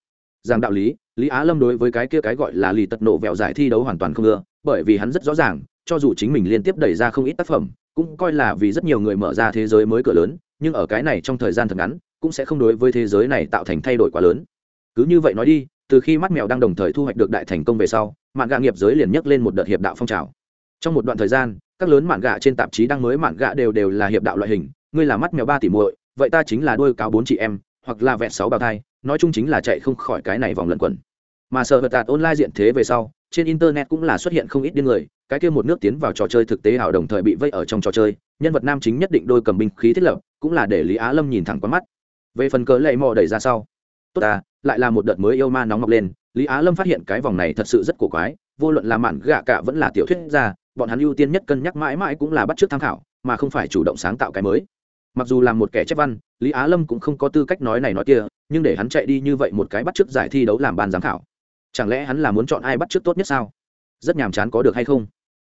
Rằng đạo lý lý á lâm đối với cái kia cái gọi là lì tật nộ vẹo giải thi đấu hoàn toàn không ưa, bởi vì hắn rất rõ ràng, cho dù chính mình liên tiếp đẩy ra không ít tác phẩm cũng coi là vì rất nhiều người mở ra thế giới mới cửa lớn, nhưng ở cái này trong thời gian thật ngắn, cũng sẽ không đối với thế giới này tạo thành thay đổi quá lớn. Cứ như vậy nói đi, từ khi mắt mèo đang đồng thời thu hoạch được đại thành công về sau, mạn gạ nghiệp giới liền nhấc lên một đợt hiệp đạo phong trào. Trong một đoạn thời gian, các lớn mạn gạ trên tạp chí đăng mới mạn gạ đều đều là hiệp đạo loại hình, ngươi là mắt mèo ba tỷ muội, vậy ta chính là đôi cáo bốn chị em, hoặc là vẹn sáu bào thai, nói chung chính là chạy không khỏi cái này vòng lẩn quẩn. Mà sợ vật tạt online diện thế về sau, trên internet cũng là xuất hiện không ít điên người cái kia một nước tiến vào trò chơi thực tế ảo đồng thời bị vây ở trong trò chơi, nhân vật nam chính nhất định đôi cầm binh khí thiết lập, cũng là để lý á lâm nhìn thẳng qua mắt. Về phần cớ lệ mò đẩy ra sau. Tốt ta, lại là một đợt mới yêu ma nóng ngọc lên, lý á lâm phát hiện cái vòng này thật sự rất cổ quái, vô luận là mạn gạ cả vẫn là tiểu thuyết ra bọn hắn ưu tiên nhất cân nhắc mãi mãi cũng là bắt t tham khảo, mà không phải chủ động sáng tạo cái mới. Mặc dù là một kẻ chép văn, lý á lâm cũng không có tư cách nói này nói kia, nhưng để hắn chạy đi như vậy một cái bắt t giải thi đấu làm ban giám khảo. Chẳng lẽ hắn là muốn chọn ai bắt t tốt nhất sao? Rất nhàm chán có được hay không?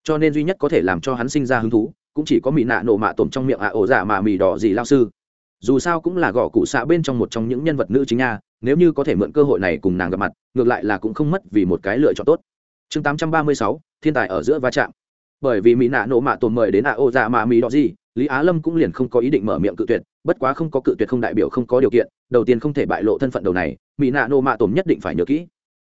Cho nên duy nhất có thể làm cho hắn sinh ra hứng thú cũng chỉ có mỹ nạ nổ mạ tổm trong miệng ạ ổ giả mà mì đỏ gì lao sư. Dù sao cũng là gõ cụ xạ bên trong một trong những nhân vật nữ chính nha nếu như có thể mượn cơ hội này cùng nàng gặp mặt ngược lại là cũng không mất vì một cái lựa chọn tốt. Chương 836, thiên tài ở giữa va chạm. Bởi vì mỹ nạ nổ mạ tổm mời đến ạ ổ giả mà mì đỏ gì lý á lâm cũng liền không có ý định mở miệng cự tuyệt bất quá không có cự tuyệt không đại biểu không có điều kiện đầu tiên không thể bại lộ thân phận đầu này mỹ nạ nổ mạ tổm nhất định phải nhớ kỹ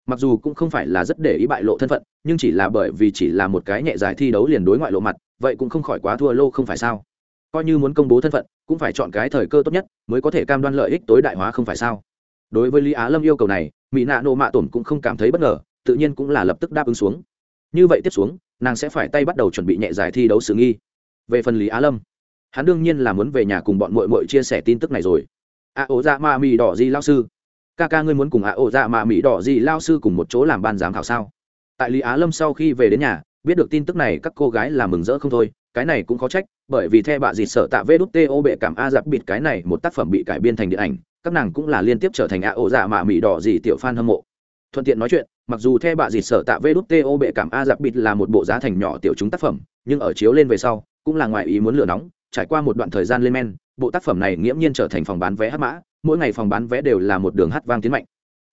mặc dù cũng không phải là rất để ý bại lộ thân phận, nhưng chỉ là bởi vì chỉ là một cái nhẹ giải thi đấu liền đối ngoại lộ mặt, vậy cũng không khỏi quá thua lô không phải sao? Coi như muốn công bố thân phận, cũng phải chọn cái thời cơ tốt nhất mới có thể cam đoan lợi ích tối đại hóa không phải sao? Đối với lý á lâm yêu cầu này, mỹ nạ nộ mạ tổn cũng không cảm thấy bất ngờ, tự nhiên cũng là lập tức đáp ứng xuống. Như vậy tiếp xuống, nàng sẽ phải tay bắt đầu chuẩn bị nhẹ giải thi đấu sự nghi. Về phần lý á lâm, hắn đương nhiên là muốn về nhà cùng bọn mội mội chia sẻ tin tức này rồi. A ố ra ma mì đỏ di lao sư ca ca ngươi muốn cùng ạ ổ dạ mạ mỹ đỏ gì lao sư cùng một chỗ làm ban giám khảo sao? Tại lý á lâm sau khi về đến nhà, biết được tin tức này, các cô gái là mừng rỡ không thôi. Cái này cũng khó trách, bởi vì theo bạ dịt sợ tạ vê đút tê bệ cảm a giặc bịt cái này một tác phẩm bị cải biên thành điện ảnh, các nàng cũng là liên tiếp trở thành ạ ổ dạ mạ mỹ đỏ gì tiểu fan hâm mộ. Thuận tiện nói chuyện, mặc dù theo bạ dịt sợ tạ vê đút tê bệ cảm a giặc bịt là một bộ giá thành nhỏ tiểu chúng tác phẩm, nhưng ở chiếu lên về sau, cũng là ngoài ý muốn lửa nóng. Trải qua một đoạn thời gian lên men, bộ tác phẩm này nghiễm nhiên trở thành phòng bán vé hát mã mỗi ngày phòng bán vé đều là một đường hát vang tiến mạnh.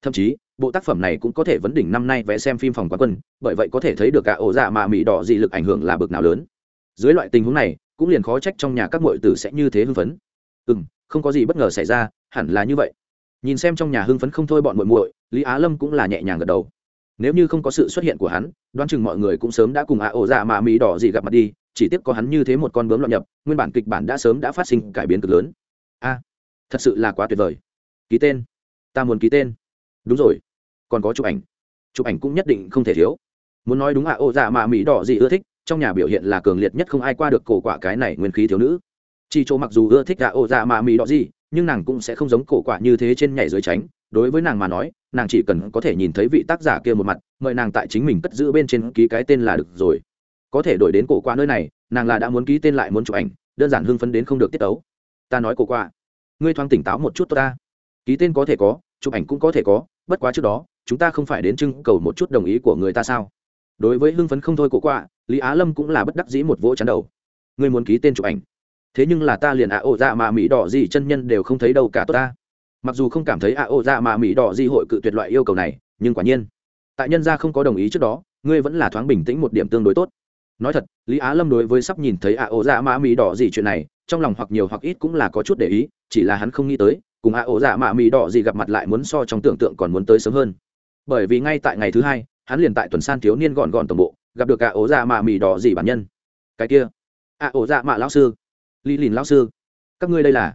Thậm chí, bộ tác phẩm này cũng có thể vấn đỉnh năm nay vẽ xem phim phòng quán quân, bởi vậy có thể thấy được cả ổ dạ mà mỹ đỏ dị lực ảnh hưởng là bực nào lớn. Dưới loại tình huống này, cũng liền khó trách trong nhà các mọi tử sẽ như thế hưng phấn. Ừ m không có gì bất ngờ xảy ra, hẳn là như vậy. Nhìn xem trong nhà hưng phấn không thôi bọn muội muội, lý á lâm cũng là nhẹ nhàng gật đầu. Nếu như không có sự xuất hiện của hắn, đoán chừng mọi người cũng sớm đã cùng ạ ổ dạ mà mỹ đỏ dị gặp mặt đi, chỉ tiếc có hắn như thế một con bướm loạn nhập, nguyên bản kịch bản đã sớm đã phát sinh cải biến cực lớn. A thật sự là quá tuyệt vời. Ký tên. Ta muốn ký tên. Đúng rồi. Còn có chụp ảnh. Chụp ảnh cũng nhất định không thể thiếu. Muốn nói đúng ạ, ô dạ mà mỹ đỏ gì ưa thích, trong nhà biểu hiện là cường liệt nhất không ai qua được cổ quả cái này nguyên khí thiếu nữ. Chi chỗ mặc dù ưa thích ạ, ô dạ mà mỹ đỏ gì, nhưng nàng cũng sẽ không giống cổ quả như thế trên nhảy dưới tránh. Đối với nàng mà nói, nàng chỉ cần có thể nhìn thấy vị tác giả kia một mặt, mời nàng tại chính mình cất giữ bên trên ký cái tên là được rồi. Có thể đổi đến cổ qua nơi này, nàng là đã muốn ký tên lại muốn chụp ảnh, đơn giản hưng phấn đến không được tiết tấu. Ta nói cổ qua ngươi thoáng tỉnh táo một chút tốt ta. Ký tên có thể có, chụp ảnh cũng có thể có, bất quá trước đó, chúng ta không phải đến trưng cầu một chút đồng ý của người ta sao? Đối với hưng phấn không thôi cổ qua lý á lâm cũng là bất đắc dĩ một vỗ chắn đầu. Ngươi muốn ký tên chụp ảnh? Thế nhưng là ta liền ạ ổ dạ mà mỹ đỏ gì chân nhân đều không thấy đâu cả tốt ta. Mặc dù không cảm thấy ạ ổ dạ mà mỹ đỏ gì hội cự tuyệt loại yêu cầu này, nhưng quả nhiên. Tại nhân gia không có đồng ý trước đó, ngươi vẫn là thoáng bình tĩnh một điểm tương đối tốt. Nói thật, lý á lâm đối với sắp nhìn thấy ạ ổ dạ mà mỹ đỏ gì chuyện này trong lòng hoặc nhiều hoặc ít cũng là có chút để ý, chỉ là hắn không nghĩ tới, cùng a ổ dạ mạ mì đỏ gì gặp mặt lại muốn so trong tưởng tượng còn muốn tới sớm hơn. Bởi vì ngay tại ngày thứ hai, hắn liền tại tuần san thiếu niên gọn gọn tổng bộ, gặp được a ổ dạ mạ mì đỏ gì bản nhân. Cái kia ạ ổ dạ mạ lão sư. Lý lìn lão sư. Các ngươi đây là?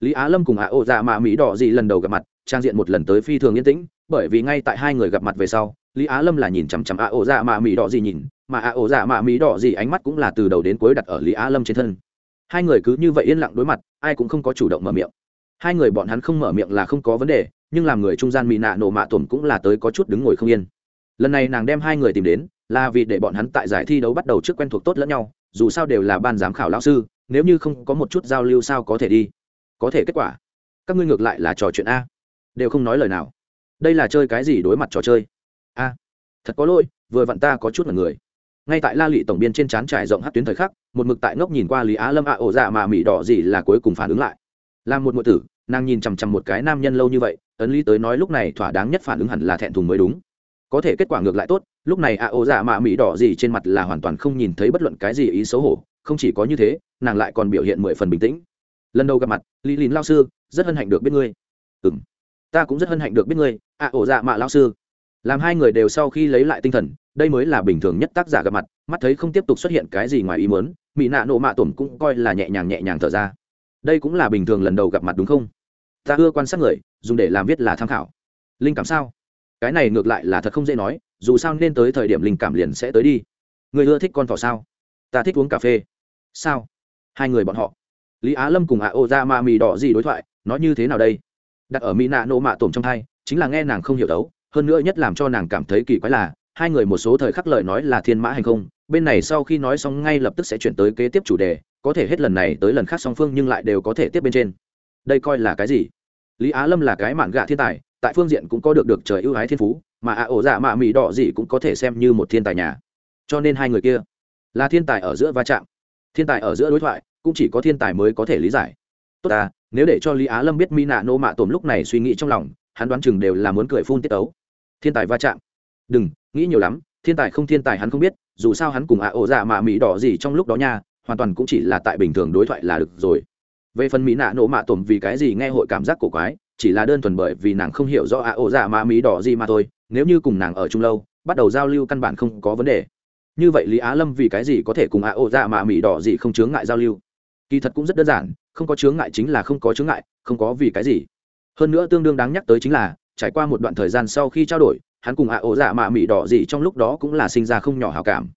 Lý á lâm cùng ạ ổ dạ mạ mì đỏ gì lần đầu gặp mặt, trang diện một lần tới phi thường yên tĩnh, bởi vì ngay tại hai người gặp mặt về sau, lý á lâm là nhìn chằm chằm ạ ổ dạ mạ mì đỏ gì nhìn, mà ạ ổ dạ mạ mì đỏ gì ánh mắt cũng là từ đầu đến cuối đặt ở lý á lâm trên thân hai người cứ như vậy yên lặng đối mặt, ai cũng không có chủ động mở miệng. Hai người bọn hắn không mở miệng là không có vấn đề, nhưng làm người trung gian mỹ nạ nổ mạ tổn cũng là tới có chút đứng ngồi không yên. Lần này nàng đem hai người tìm đến, là vì để bọn hắn tại giải thi đấu bắt đầu trước quen thuộc tốt lẫn nhau, dù sao đều là ban giám khảo lão sư, nếu như không có một chút giao lưu sao có thể đi? Có thể kết quả. Các ngươi ngược lại là trò chuyện a. Đều không nói lời nào. Đây là chơi cái gì đối mặt trò chơi? A. Thật có lỗi, vừa vặn ta có chút là người. Ngay tại la lụy tổng biên trên trán trải rộng hát tuyến thời khắc một mực tại ngốc nhìn qua lý á lâm ạ ổ dạ mạ mỹ đỏ gì là cuối cùng phản ứng lại. Làm một ngụ tử, nàng nhìn chằm chằm một cái nam nhân lâu như vậy, ấn lý tới nói lúc này thỏa đáng nhất phản ứng hẳn là thẹn thùng mới đúng. Có thể kết quả ngược lại tốt, lúc này ạ ổ dạ mạ mỹ đỏ gì trên mặt là hoàn toàn không nhìn thấy bất luận cái gì ý xấu hổ, không chỉ có như thế, nàng lại còn biểu hiện mười phần bình tĩnh. Lần đầu gặp mặt, lý lín lao sư, rất hân hạnh được biết ngươi. Ừ m ta cũng rất hân hạnh được biết ngươi, ạ ổ dạ mạ lao sư. Làm hai người đều sau khi lấy lại tinh thần, đây mới là bình thường nhất tác giả gặp mặt, mắt thấy không tiếp tục xuất hiện cái gì ngoài ý muốn mỹ nạ nộ mạ tổn cũng coi là nhẹ nhàng nhẹ nhàng thở ra. Đây cũng là bình thường lần đầu gặp mặt đúng không? Ta ưa quan sát người, dùng để làm viết là tham khảo. Linh cảm sao? Cái này ngược lại là thật không dễ nói, dù sao nên tới thời điểm linh cảm liền sẽ tới đi. Người ưa thích con thỏ sao? Ta thích uống cà phê. Sao? Hai người bọn họ. Lý á lâm cùng ạ ô ra ma mì đỏ gì đối thoại, nói như thế nào đây? Đặt ở mỹ nạ nộ mạ tổn trong hai chính là nghe nàng không hiểu đấu, hơn nữa nhất làm cho nàng cảm thấy kỳ quái là, hai người một số thời khắc lời nói là thiên mã hành không bên này sau khi nói xong ngay lập tức sẽ chuyển tới kế tiếp chủ đề, có thể hết lần này tới lần khác song phương nhưng lại đều có thể tiếp bên trên. Đây coi là cái gì? Lý á lâm là cái mạn gạ thiên tài, tại phương diện cũng có được được trời ưu ái thiên phú, mà ạ ổ dạ mạ mỹ đỏ gì cũng có thể xem như một thiên tài nhà. Cho nên hai người kia là thiên tài ở giữa va chạm, thiên tài ở giữa đối thoại, cũng chỉ có thiên tài mới có thể lý giải. Tốt ta, nếu để cho lý á lâm biết mỹ nạ nô mạ tổm lúc này suy nghĩ trong lòng, hắn đoán chừng đều là muốn cười phun tiết ấu thiên tài va chạm. Đừng, nghĩ nhiều lắm, thiên tài không thiên tài hắn không biết dù sao hắn cùng ạ ổ dạ mạ mỹ đỏ gì trong lúc đó nha, hoàn toàn cũng chỉ là tại bình thường đối thoại là được rồi. Về phần mỹ nạ nổ mạ tổm vì cái gì nghe hội cảm giác cổ quái, chỉ là đơn thuần bởi vì nàng không hiểu rõ ạ ổ dạ mạ mỹ đỏ gì mà thôi, nếu như cùng nàng ở chung lâu, bắt đầu giao lưu căn bản không có vấn đề. Như vậy lý á lâm vì cái gì có thể cùng ạ ổ dạ mạ mỹ đỏ gì không chướng ngại giao lưu? Kỳ thật cũng rất đơn giản, không có chướng ngại chính là không có chướng ngại, không có vì cái gì. Hơn nữa tương đương đáng nhắc tới chính là, trải qua một đoạn thời gian sau khi trao đổi hắn cùng ạ ổ dạ mạ mỹ đỏ gì trong lúc đó cũng là sinh ra không nhỏ hào cảm.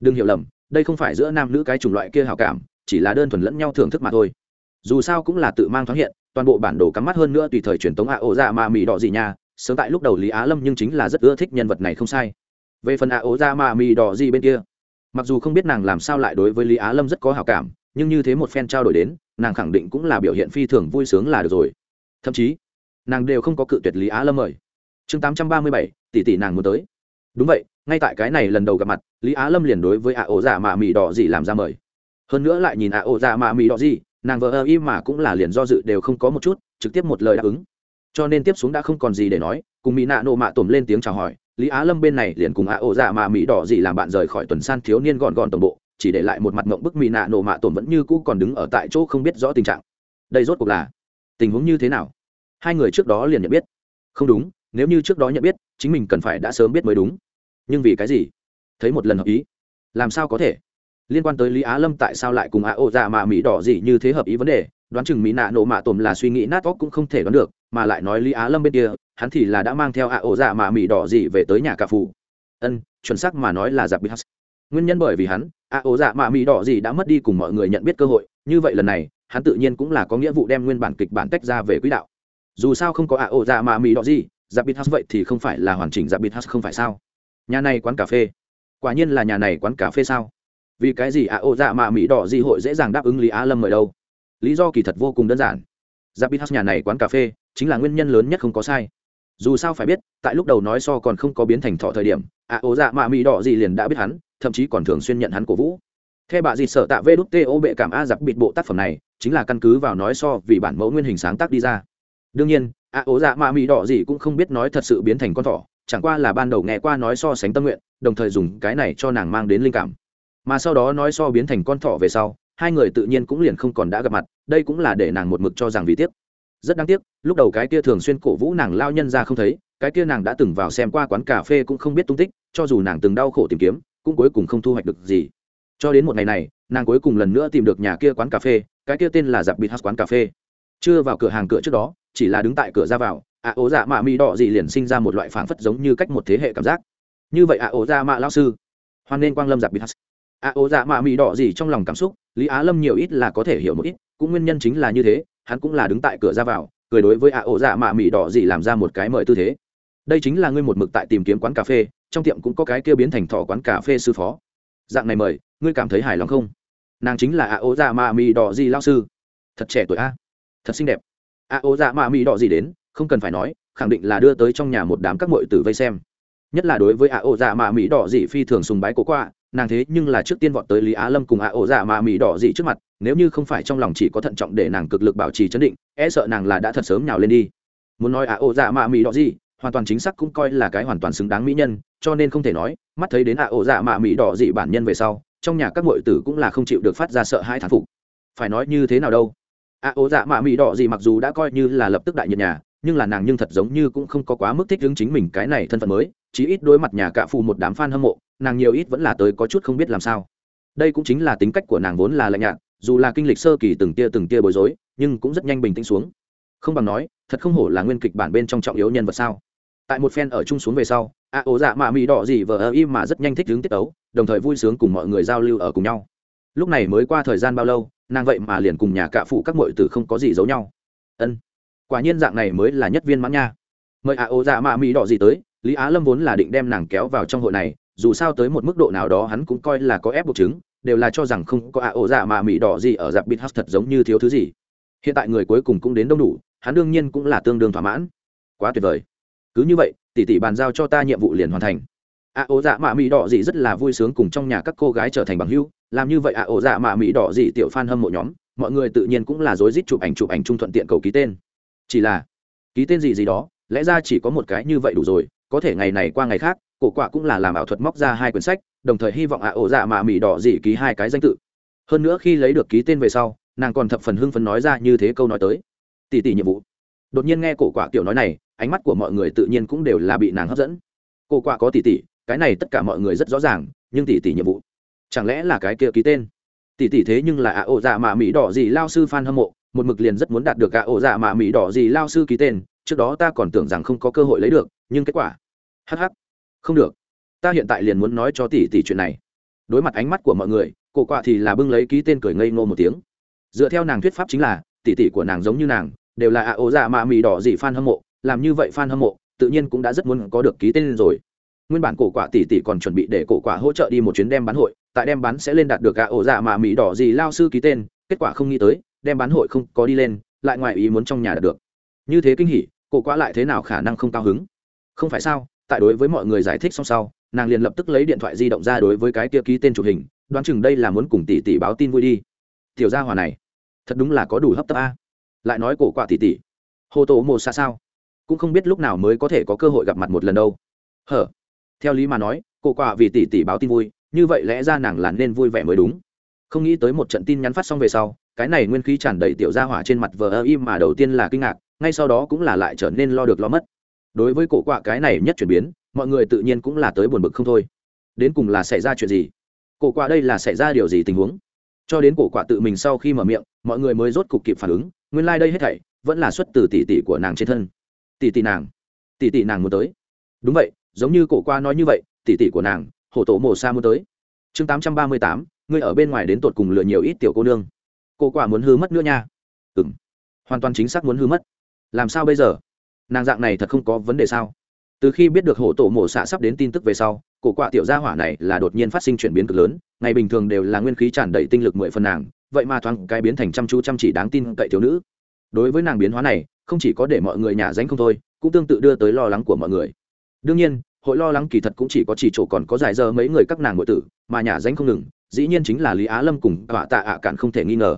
Đừng hiểu lầm, đây không phải giữa nam nữ cái chủng loại kia hào cảm, chỉ là đơn thuần lẫn nhau thưởng thức mà thôi. Dù sao cũng là tự mang thoáng hiện, toàn bộ bản đồ cắm mắt hơn nữa tùy thời truyền tống ạ ổ dạ mạ mỹ đỏ gì nha. Sớm tại lúc đầu lý á lâm nhưng chính là rất ưa thích nhân vật này không sai. Về phần ạ ổ dạ mạ mỹ đỏ gì bên kia, mặc dù không biết nàng làm sao lại đối với lý á lâm rất có hào cảm, nhưng như thế một phen trao đổi đến, nàng khẳng định cũng là biểu hiện phi thường vui sướng là được rồi. Thậm chí, nàng đều không có cự tuyệt lý á lâm mời chương tám trăm ba mươi bảy, tỷ tỷ nàng muốn tới. Đúng vậy, ngay tại cái này lần đầu gặp mặt, lý á lâm liền đối với ạ ổ dạ mạ mì đỏ gì làm ra mời. Hơn nữa lại nhìn ạ ổ dạ mạ mì đỏ gì nàng vợ ơ y mà cũng là liền do dự đều không có một chút, trực tiếp một lời đáp ứng. Cho nên tiếp xuống đã không còn gì để nói, cùng mỹ nạ nộ mạ tổm lên tiếng chào hỏi, lý á lâm bên này liền cùng ạ ổ dạ mạ mì đỏ gì làm bạn rời khỏi tuần san thiếu niên gọn gọn tổng bộ, chỉ để lại một mặt ngượng bức mỹ nạ nộ mạ tổm vẫn như cũ còn đứng ở tại chỗ không biết rõ tình trạng. Đây rốt cuộc là tình huống như thế nào? Hai người trước đó liền nhận biết. Không đúng nếu như trước đó nhận biết, chính mình cần phải đã sớm biết mới đúng. Nhưng vì cái gì? Thấy một lần hợp ý. Làm sao có thể? Liên quan tới lý á lâm tại sao lại cùng a ô dạ mạ mỹ đỏ gì như thế hợp ý vấn đề, đoán chừng mỹ nạ nổ mạ tồm là suy nghĩ nát óc cũng không thể đoán được, mà lại nói lý á lâm bên kia, hắn thì là đã mang theo a ô dạ mạ mỹ đỏ gì về tới nhà cà phù ân, chuẩn xác mà nói là giặc bị hắc. Nguyên nhân bởi vì hắn, a ô dạ mạ mỹ đỏ gì đã mất đi cùng mọi người nhận biết cơ hội, như vậy lần này, hắn tự nhiên cũng là có nghĩa vụ đem nguyên bản kịch bản tách ra về quỹ đạo. Dù sao không có a ô dạ mạ mỹ đỏ gì giặc bị vậy thì không phải là hoàn chỉnh giặc bị không phải sao? Nhà này quán cà phê. Quả nhiên là nhà này quán cà phê sao? Vì cái gì ạ? Ô dạ mạ mỹ đỏ di hội dễ dàng đáp ứng lý á lâm mời đâu? Lý do kỳ thật vô cùng đơn giản. Giáp house nhà này quán cà phê chính là nguyên nhân lớn nhất không có sai. Dù sao phải biết, tại lúc đầu nói so còn không có biến thành thọ thời điểm, ạ, ô dạ mạ mỹ đỏ gì liền đã biết hắn, thậm chí còn thường xuyên nhận hắn cổ vũ. Theo bà gì sợ tạ vê đút tê ô bệ cảm a giặc bịt bộ tác phẩm này chính là căn cứ vào nói so vì bản mẫu nguyên hình sáng tác đi ra. Đương nhiên ạ à, ố dạ mạ Mị đỏ gì cũng không biết nói thật sự biến thành con thỏ chẳng qua là ban đầu nghe qua nói so sánh tâm nguyện đồng thời dùng cái này cho nàng mang đến linh cảm. Mà sau đó nói so biến thành con thỏ về sau hai người tự nhiên cũng liền không còn đã gặp mặt đây cũng là để nàng một mực cho rằng vì tiếc. Rất đáng tiếc lúc đầu cái kia thường xuyên cổ vũ nàng lao nhân ra không thấy cái kia nàng đã từng vào xem qua quán cà phê cũng không biết tung tích cho dù nàng từng đau khổ tìm kiếm cũng cuối cùng không thu hoạch được gì. Cho đến một ngày này nàng cuối cùng lần nữa tìm được nhà kia quán cà phê cái kia tên là giặc bịt hát quán cà phê. Chưa vào cửa hàng cửa trước đó chỉ là đứng tại cửa ra vào ạ ố dạ mạ mỹ đỏ gì liền sinh ra một loại phảng phất giống như cách một thế hệ cảm giác. Như vậy ạ ố dạ mạ lao sư, hoan nên quang lâm giặc bịt hát ạ ố dạ mạ mỹ đỏ gì trong lòng cảm xúc, lý á lâm nhiều ít là có thể hiểu một ít, cũng nguyên nhân chính là như thế, hắn cũng là đứng tại cửa ra vào, cười đối với ạ ố dạ mạ mỹ đỏ gì làm ra một cái mời tư thế. Đây chính là ngươi một mực tại tìm kiếm quán cà phê, trong tiệm cũng có cái kia biến thành thọ quán cà phê sư phó. Dạng này mời, ngươi cảm thấy hài lòng không? Nàng chính là ạ ố dạ mạ mỹ đỏ gì lao sư. Thật trẻ tuổi a. Thật xinh đẹp a ô dạ mạ mỹ đỏ gì đến, không cần phải nói, khẳng định là đưa tới trong nhà một đám các mội tử vây xem. Nhất là đối với a ô dạ mạ mỹ đỏ dị phi thường sùng bái cổ qua nàng thế nhưng là trước tiên vọt tới lý á lâm cùng a ô dạ mạ mỹ đỏ dị trước mặt, nếu như không phải trong lòng chỉ có thận trọng để nàng cực lực bảo trì chấn định e sợ nàng là đã thật sớm nhào lên đi. Muốn nói a ô dạ mạ mỹ đỏ dị hoàn toàn chính xác cũng coi là cái hoàn toàn xứng đáng mỹ nhân, cho nên không thể nói, mắt thấy đến a ô dạ mạ mỹ đỏ dị bản nhân về sau, trong nhà các mội tử cũng là không chịu được phát ra sợ hai thán phục. Phải nói như thế nào đâu? A ố dạ mạ Mị đỏ gì mặc dù đã coi như là lập tức đại nhiệt nhà, nhưng là nàng nhưng thật giống như cũng không có quá mức thích hứng chính mình cái này thân phận mới, chí ít đối mặt nhà cạ phù một đám fan hâm mộ, nàng nhiều ít vẫn là tới có chút không biết làm sao. Đây cũng chính là tính cách của nàng vốn là lạnh nhạt, dù là kinh lịch sơ kỳ từng tia từng tia bối rối, nhưng cũng rất nhanh bình tĩnh xuống. Không bằng nói, thật không hổ là nguyên kịch bản bên trong trọng yếu nhân vật sao. Tại một phen ở chung xuống về sau, a ố dạ mạ mị đỏ gì vờ ơ im mà rất nhanh thích hứng tiết ấu đồng thời vui sướng cùng mọi người giao lưu ở cùng nhau. Lúc này mới qua thời gian bao lâu nàng vậy mà liền cùng nhà cạ phụ các mọi tử không có gì giấu nhau. Ân, quả nhiên dạng này mới là nhất viên mãn nha. Mời ạ, ô dạ mạ mỹ đỏ gì tới, lý á lâm vốn là định đem nàng kéo vào trong hội này, dù sao tới một mức độ nào đó hắn cũng coi là có ép buộc chứng, đều là cho rằng không có ạ, ô dạ mà mỹ đỏ gì ở dạp bít hát thật giống như thiếu thứ gì. Hiện tại người cuối cùng cũng đến đông đủ, hắn đương nhiên cũng là tương đương thỏa mãn. Quá tuyệt vời. Cứ như vậy, tỷ tỷ bàn giao cho ta nhiệm vụ liền hoàn thành. Ạ, ô dạ mạ mỹ đỏ gì rất là vui sướng cùng trong nhà các cô gái trở thành bằng hữu làm như vậy ạ ổ dạ mạ mỹ đỏ gì tiểu f hâm mộ nhóm, mọi người tự nhiên cũng là rối rít chụp ảnh chụp ảnh trung thuận tiện cầu ký tên. Chỉ là, ký tên gì gì đó, lẽ ra chỉ có một cái như vậy đủ rồi, có thể ngày này qua ngày khác, cổ quạ cũng là làm ảo thuật móc ra hai quyển sách, đồng thời hy vọng ạ ổ dạ mạ mỹ đỏ dị ký hai cái danh tự. Hơn nữa khi lấy được ký tên về sau, nàng còn thập phần hưng phấn nói ra như thế câu nói tới. Tỷ tỷ nhiệm vụ. Đột nhiên nghe cổ quạ kiểu nói này, ánh mắt của mọi người tự nhiên cũng đều là bị nàng hấp dẫn. Cổ quạ có tỷ tỷ, cái này tất cả mọi người rất rõ ràng, nhưng tỷ tỷ nhiệm vụ chẳng lẽ là cái kia ký tên? Tỷ tỷ thế nhưng là ạ ổ dạ mạ mỹ đỏ gì lao sư f hâm mộ, một mực liền rất muốn đạt được ạ ổ dạ mạ mỹ đỏ gì lao sư ký tên, trước đó ta còn tưởng rằng không có cơ hội lấy được, nhưng kết quả? Hh không được. Ta hiện tại liền muốn nói cho tỷ tỷ chuyện này. Đối mặt ánh mắt của mọi người, cổ quạ thì là bưng lấy ký tên cười ngây ngô một tiếng. Dựa theo nàng thuyết pháp chính là, tỷ tỷ của nàng giống như nàng, đều là ạ ổ dạ mạ mỹ đỏ gì f a n hâm mộ, làm như vậy f a n hâm mộ, tự nhiên cũng đã rất muốn có được ký tên rồi. Nguyên bản cổ quả tỷ tỷ còn chuẩn bị để cổ quả hỗ trợ đi một chuyến đem bán hội tại đem bán sẽ lên đạt được gạ ổ dạ mà Mỹ đỏ gì lao sư ký tên, kết quả không nghĩ tới, đem bán hội không có đi lên, lại ngoài ý muốn trong nhà đạt được. Như thế kinh hỉ, cổ quả lại thế nào khả năng không cao hứng? Không phải sao, tại đối với mọi người giải thích xong sau, nàng liền lập tức lấy điện thoại di động ra đối với cái kia ký tên chụp hình, đoán chừng đây là muốn cùng tỷ tỷ báo tin vui đi. Tiểu gia hòa này, thật đúng là có đủ hấp tấp a. Lại nói cổ quả tỷ tỷ hồ tổ mồ xa sao? Cũng không biết lúc nào mới có thể có cơ hội gặp mặt một lần đâu. Hở, theo lý mà nói, cổ quả vì tỷ tỷ báo tin vui như vậy lẽ ra nàng là nên vui vẻ mới đúng. Không nghĩ tới một trận tin nhắn phát xong về sau, cái này nguyên khí tràn đầy tiểu gia hỏa trên mặt vờ ơ im mà đầu tiên là kinh ngạc, ngay sau đó cũng là lại trở nên lo được lo mất. Đối với cổ quạ cái này nhất chuyển biến, mọi người tự nhiên cũng là tới buồn bực không thôi. Đến cùng là xảy ra chuyện gì? Cổ quạ đây là xảy ra điều gì tình huống? Cho đến cổ quạ tự mình sau khi mở miệng, mọi người mới rốt cục kịp phản ứng, nguyên lai、like、đây hết thảy vẫn là xuất từ tỷ tỷ của nàng trên thân. Tỷ tỷ nàng. Tỷ tỷ nàng muốn tới. Đúng vậy, giống như cổ qua nói như vậy, tỷ tỷ của nàng hổ tổ mổ Sa muốn tới. Chương tám trăm ba mươi tám, ngươi ở bên ngoài đến tột cùng lừa nhiều ít tiểu cô nương. Cô quả muốn hư mất nữa nha. Ừ m hoàn toàn chính xác muốn hư mất. Làm sao bây giờ? Nàng dạng này thật không có vấn đề sao? Từ khi biết được hổ tổ mổ xạ sắp đến tin tức về sau, cổ quạ tiểu gia hỏa này là đột nhiên phát sinh chuyển biến cực lớn, ngày bình thường đều là nguyên khí tràn đầy tinh lực mười phần nàng, vậy mà thoáng cái biến thành chăm chú chăm chỉ đáng tin cậy thiếu nữ. Đối với nàng biến hóa này, không chỉ có để mọi người nhà danh không thôi, cũng tương tự đưa tới lo lắng của mọi người. Đương nhiên hội lo lắng kỳ thật cũng chỉ có chỉ chỗ còn có dài giờ mấy người các nàng nội tử, mà nhà danh không ngừng, dĩ nhiên chính là lý á lâm cùng họa tạ ạ cạn không thể nghi ngờ.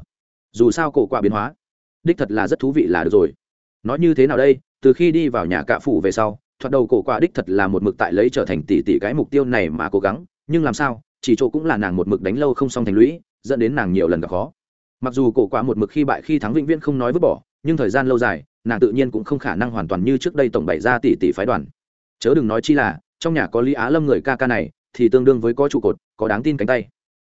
Dù sao cổ quả biến hóa, đích thật là rất thú vị là được rồi. Nói như thế nào đây, từ khi đi vào nhà cạ phủ về sau, thoạt đầu cổ quả đích thật là một mực tại lấy trở thành tỷ tỷ cái mục tiêu này mà cố gắng, nhưng làm sao, chỉ chỗ cũng là nàng một mực đánh lâu không xong thành lũy, dẫn đến nàng nhiều lần gặp khó. Mặc dù cổ quả một mực khi bại khi thắng vĩnh viễn không nói vứt bỏ, nhưng thời gian lâu dài, nàng tự nhiên cũng không khả năng hoàn toàn như trước đây tổng bày ra tỷ tỷ phái đoàn chớ đừng nói chi là, trong nhà có lý á lâm người ca ca này, thì tương đương với có trụ cột, có đáng tin cánh tay.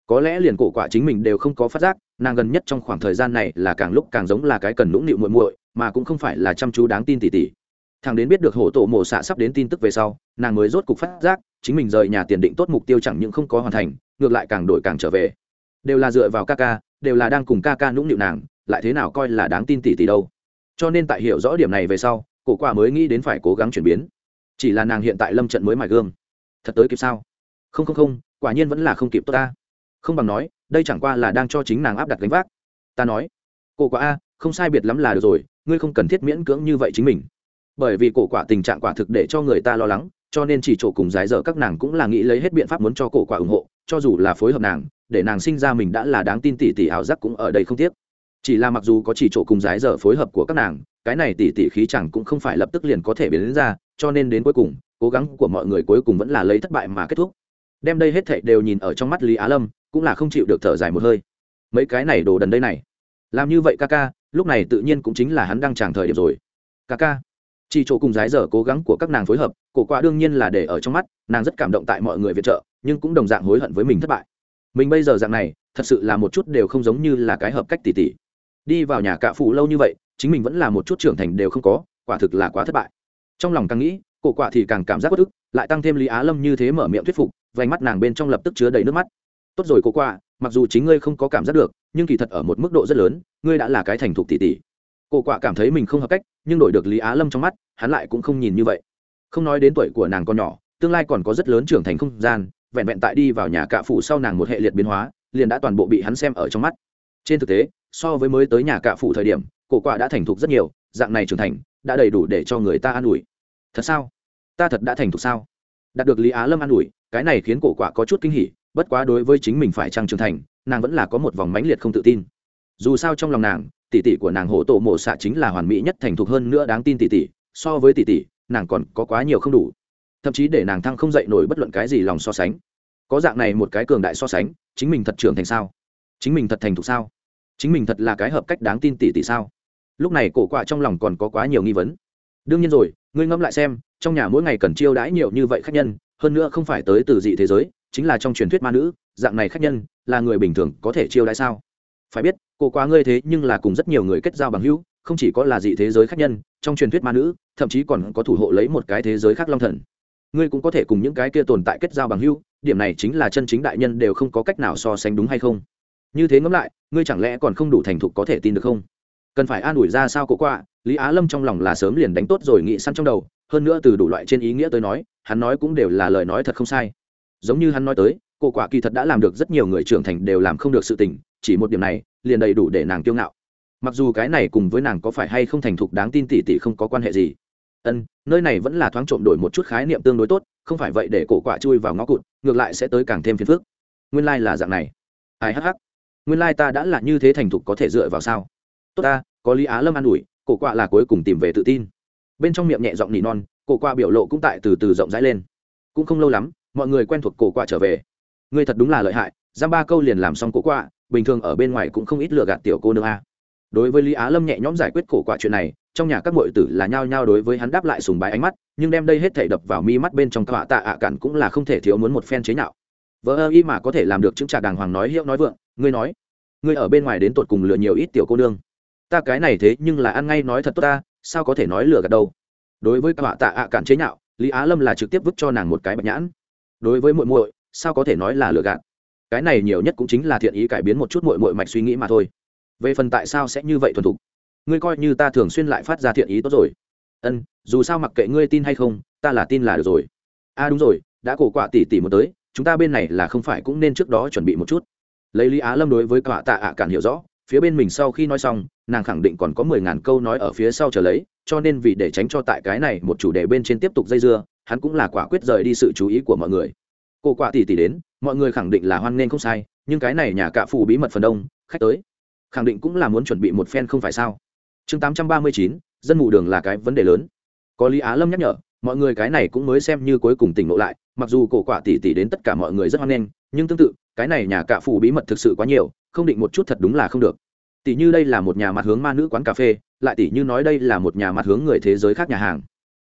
Có lẽ liền cổ quả chính mình đều không có phát giác, nàng gần nhất trong khoảng thời gian này là càng lúc càng giống là cái cần lũng nịu muội muội, mà cũng không phải là chăm chú đáng tin tỉ tỉ. thằng đến biết được hổ tổ mổ xạ sắp đến tin tức về sau, nàng mới rốt cục phát giác, chính mình rời nhà tiền định tốt mục tiêu chẳng những không có hoàn thành, ngược lại càng đổi càng trở về. Đều là dựa vào ca ca, đều là đang cùng ca ca nũng nịu nàng, lại thế nào coi là đáng tin tỉ tỉ đâu. Cho nên tại hiểu rõ điểm này về sau, cổ quả mới nghĩ đến phải cố gắng chuyển biến chỉ là nàng hiện tại lâm trận mới mài gương thật tới kịp sao? Không không không, quả nhiên vẫn là không kịp tốt ta. Không bằng nói, đây chẳng qua là đang cho chính nàng áp đặt gánh vác. Ta nói, cổ quả a, không sai biệt lắm là được rồi, ngươi không cần thiết miễn cưỡng như vậy chính mình. Bởi vì cổ quả tình trạng quả thực để cho người ta lo lắng, cho nên chỉ chỗ cùng giải dở các nàng cũng là nghĩ lấy hết biện pháp muốn cho cổ quả ủng hộ, cho dù là phối hợp nàng, để nàng sinh ra mình đã là đáng tin tỷ tỷ ảo giác cũng ở đây không tiếc. Chỉ là mặc dù có chỉ chỗ cùng giải dở phối hợp của các nàng cái này tỷ tỷ khí chẳng cũng không phải lập tức liền có thể biến đến ra, cho nên đến cuối cùng, cố gắng của mọi người cuối cùng vẫn là lấy thất bại mà kết thúc. Đem đây hết thảy đều nhìn ở trong mắt lý á lâm, cũng là không chịu được thở dài một hơi. Mấy cái này đồ đần đây này. Làm như vậy ca ca, lúc này tự nhiên cũng chính là hắn đang tràng thời điểm rồi. Ca ca. Chỉ chỗ cùng giái giờ cố gắng của các nàng phối hợp, cổ quả đương nhiên là để ở trong mắt, nàng rất cảm động tại mọi người viện trợ, nhưng cũng đồng dạng hối hận với mình thất bại. Mình bây giờ dạng này, thật sự là một chút đều không giống như là cái hợp cách tỉ tỉ. Đi vào nhà cạ phụ lâu như vậy chính mình vẫn là một chút trưởng thành đều không có, quả thực là quá thất bại. Trong lòng càng nghĩ, cổ quả thì càng cảm giác bất ức, lại tăng thêm lý á lâm như thế mở miệng thuyết phục, vành mắt nàng bên trong lập tức chứa đầy nước mắt. Tốt rồi cổ quả, mặc dù chính ngươi không có cảm giác được, nhưng kỳ thật ở một mức độ rất lớn, ngươi đã là cái thành thục tỷ tỷ. Cổ quả cảm thấy mình không hợp cách, nhưng đổi được lý á lâm trong mắt, hắn lại cũng không nhìn như vậy. Không nói đến tuổi của nàng còn nhỏ, tương lai còn có rất lớn trưởng thành không gian, vẹn vẹn tại đi vào nhà cạ phụ sau nàng một hệ liệt biến hóa, liền đã toàn bộ bị hắn xem ở trong mắt. Trên thực tế, so với mới tới nhà cạ phụ thời điểm cổ quả đã thành thục rất nhiều, dạng này trưởng thành, đã đầy đủ để cho người ta an ủi. Thật sao? Ta thật đã thành thục sao? Đạt được lý á lâm an ủi, cái này khiến cổ quả có chút kinh hỉ, bất quá đối với chính mình phải trăng trưởng thành, nàng vẫn là có một vòng mãnh liệt không tự tin. Dù sao trong lòng nàng, tỷ tỷ của nàng hổ tổ mộ xạ chính là hoàn mỹ nhất thành thục hơn nữa đáng tin tỷ tỷ, so với tỷ tỷ, nàng còn có quá nhiều không đủ. Thậm chí để nàng thăng không dậy nổi bất luận cái gì lòng so sánh. Có dạng này một cái cường đại so sánh, chính mình thật trưởng thành sao? Chính mình thật thành thục sao? Chính mình thật là cái hợp cách đáng tin tỷ tỷ sao? Lúc này cổ quạ trong lòng còn có quá nhiều nghi vấn. Đương nhiên rồi, ngươi ngẫm lại xem, trong nhà mỗi ngày cần chiêu đãi nhiều như vậy khách nhân, hơn nữa không phải tới từ dị thế giới, chính là trong truyền thuyết ma nữ, dạng này khách nhân, là người bình thường có thể chiêu đãi sao? Phải biết, cổ quá ngươi thế nhưng là cùng rất nhiều người kết giao bằng hữu, không chỉ có là dị thế giới khách nhân, trong truyền thuyết ma nữ, thậm chí còn có thủ hộ lấy một cái thế giới khác long thần. Ngươi cũng có thể cùng những cái kia tồn tại kết giao bằng hữu, điểm này chính là chân chính đại nhân đều không có cách nào so sánh đúng hay không? Như thế ngẫm lại, ngươi chẳng lẽ còn không đủ thành thục có thể tin được không? Cần phải an ủi ra sao cổ quạ, lý á lâm trong lòng là sớm liền đánh tốt rồi nghĩ săn trong đầu, hơn nữa từ đủ loại trên ý nghĩa tới nói, hắn nói cũng đều là lời nói thật không sai. Giống như hắn nói tới, cổ quả kỳ thật đã làm được rất nhiều người trưởng thành đều làm không được sự tình, chỉ một điểm này, liền đầy đủ để nàng kiêu ngạo. Mặc dù cái này cùng với nàng có phải hay không thành thục đáng tin tỉ tỉ không có quan hệ gì. Ân, nơi này vẫn là thoáng trộm đổi một chút khái niệm tương đối tốt, không phải vậy để cổ quả chui vào ngõ cụt, ngược lại sẽ tới càng thêm phiền phức. Nguyên lai、like、là dạng này. Ai hh nguyên lai、like、ta đã là như thế thành thục có thể dựa vào sao? Tốt ta, có lý á lâm an ủi, cổ quạ là cuối cùng tìm về tự tin. Bên trong miệng nhẹ giọng nỉ non, cổ quạ biểu lộ cũng tại từ từ rộng rãi lên. Cũng không lâu lắm, mọi người quen thuộc cổ quạ trở về. Ngươi thật đúng là lợi hại, giam ba câu liền làm xong cổ quạ, bình thường ở bên ngoài cũng không ít lừa gạt tiểu cô nương a. Đối với lý á lâm nhẹ nhõm giải quyết cổ quạ chuyện này, trong nhà các muội tử là nhao nhao đối với hắn đáp lại sùng bái ánh mắt, nhưng đem đây hết thảy đập vào mi mắt bên trong tọa tạ ạ cản cũng là không thể thiếu muốn một phen chế nhạo. Vợ ơ y mà có thể làm được chứng trả đàng hoàng nói hiệu nói vượng, ngươi nói, ngươi ở bên ngoài đến tột cùng lừa nhiều ít tiểu cô nương ta cái này thế nhưng là ăn ngay nói thật tốt ta, sao có thể nói lừa gạt đâu. Đối với các tạ ạ cản chế nhạo, lý á lâm là trực tiếp vứt cho nàng một cái bạch nhãn. Đối với muội muội, sao có thể nói là lừa gạt? Cái này nhiều nhất cũng chính là thiện ý cải biến một chút muội muội mạch suy nghĩ mà thôi. Về phần tại sao sẽ như vậy thuần thục? Ngươi coi như ta thường xuyên lại phát ra thiện ý tốt rồi. Ân, dù sao mặc kệ ngươi tin hay không, ta là tin là được rồi. A à đúng rồi, đã cổ quạ tỉ tỉ một tới, chúng ta bên này là không phải cũng nên trước đó chuẩn bị một chút. Lấy lý á lâm đối với quả tạ ạ cản hiểu rõ phía bên mình sau khi nói xong, nàng khẳng định còn có mười ngàn câu nói ở phía sau chờ lấy, cho nên vì để tránh cho tại cái này một chủ đề bên trên tiếp tục dây dưa, hắn cũng là quả quyết rời đi sự chú ý của mọi người. Cổ quả tỉ tỉ đến, mọi người khẳng định là hoan nghênh không sai, nhưng cái này nhà cạ phù bí mật phần đông, khách tới, khẳng định cũng là muốn chuẩn bị một phen không phải sao? Chương tám trăm ba mươi chín, dân mù đường là cái vấn đề lớn. Có lý á lâm nhắc nhở, mọi người cái này cũng mới xem như cuối cùng tỉnh ngộ lại, mặc dù cổ quả tỉ tỉ đến tất cả mọi người rất hoan nghênh, nhưng tương tự cái này nhà cạ phủ bí mật thực sự quá nhiều, không định một chút thật đúng là không được. Tỷ như đây là một nhà mặt hướng ma nữ quán cà phê, lại tỷ như nói đây là một nhà mặt hướng người thế giới khác nhà hàng.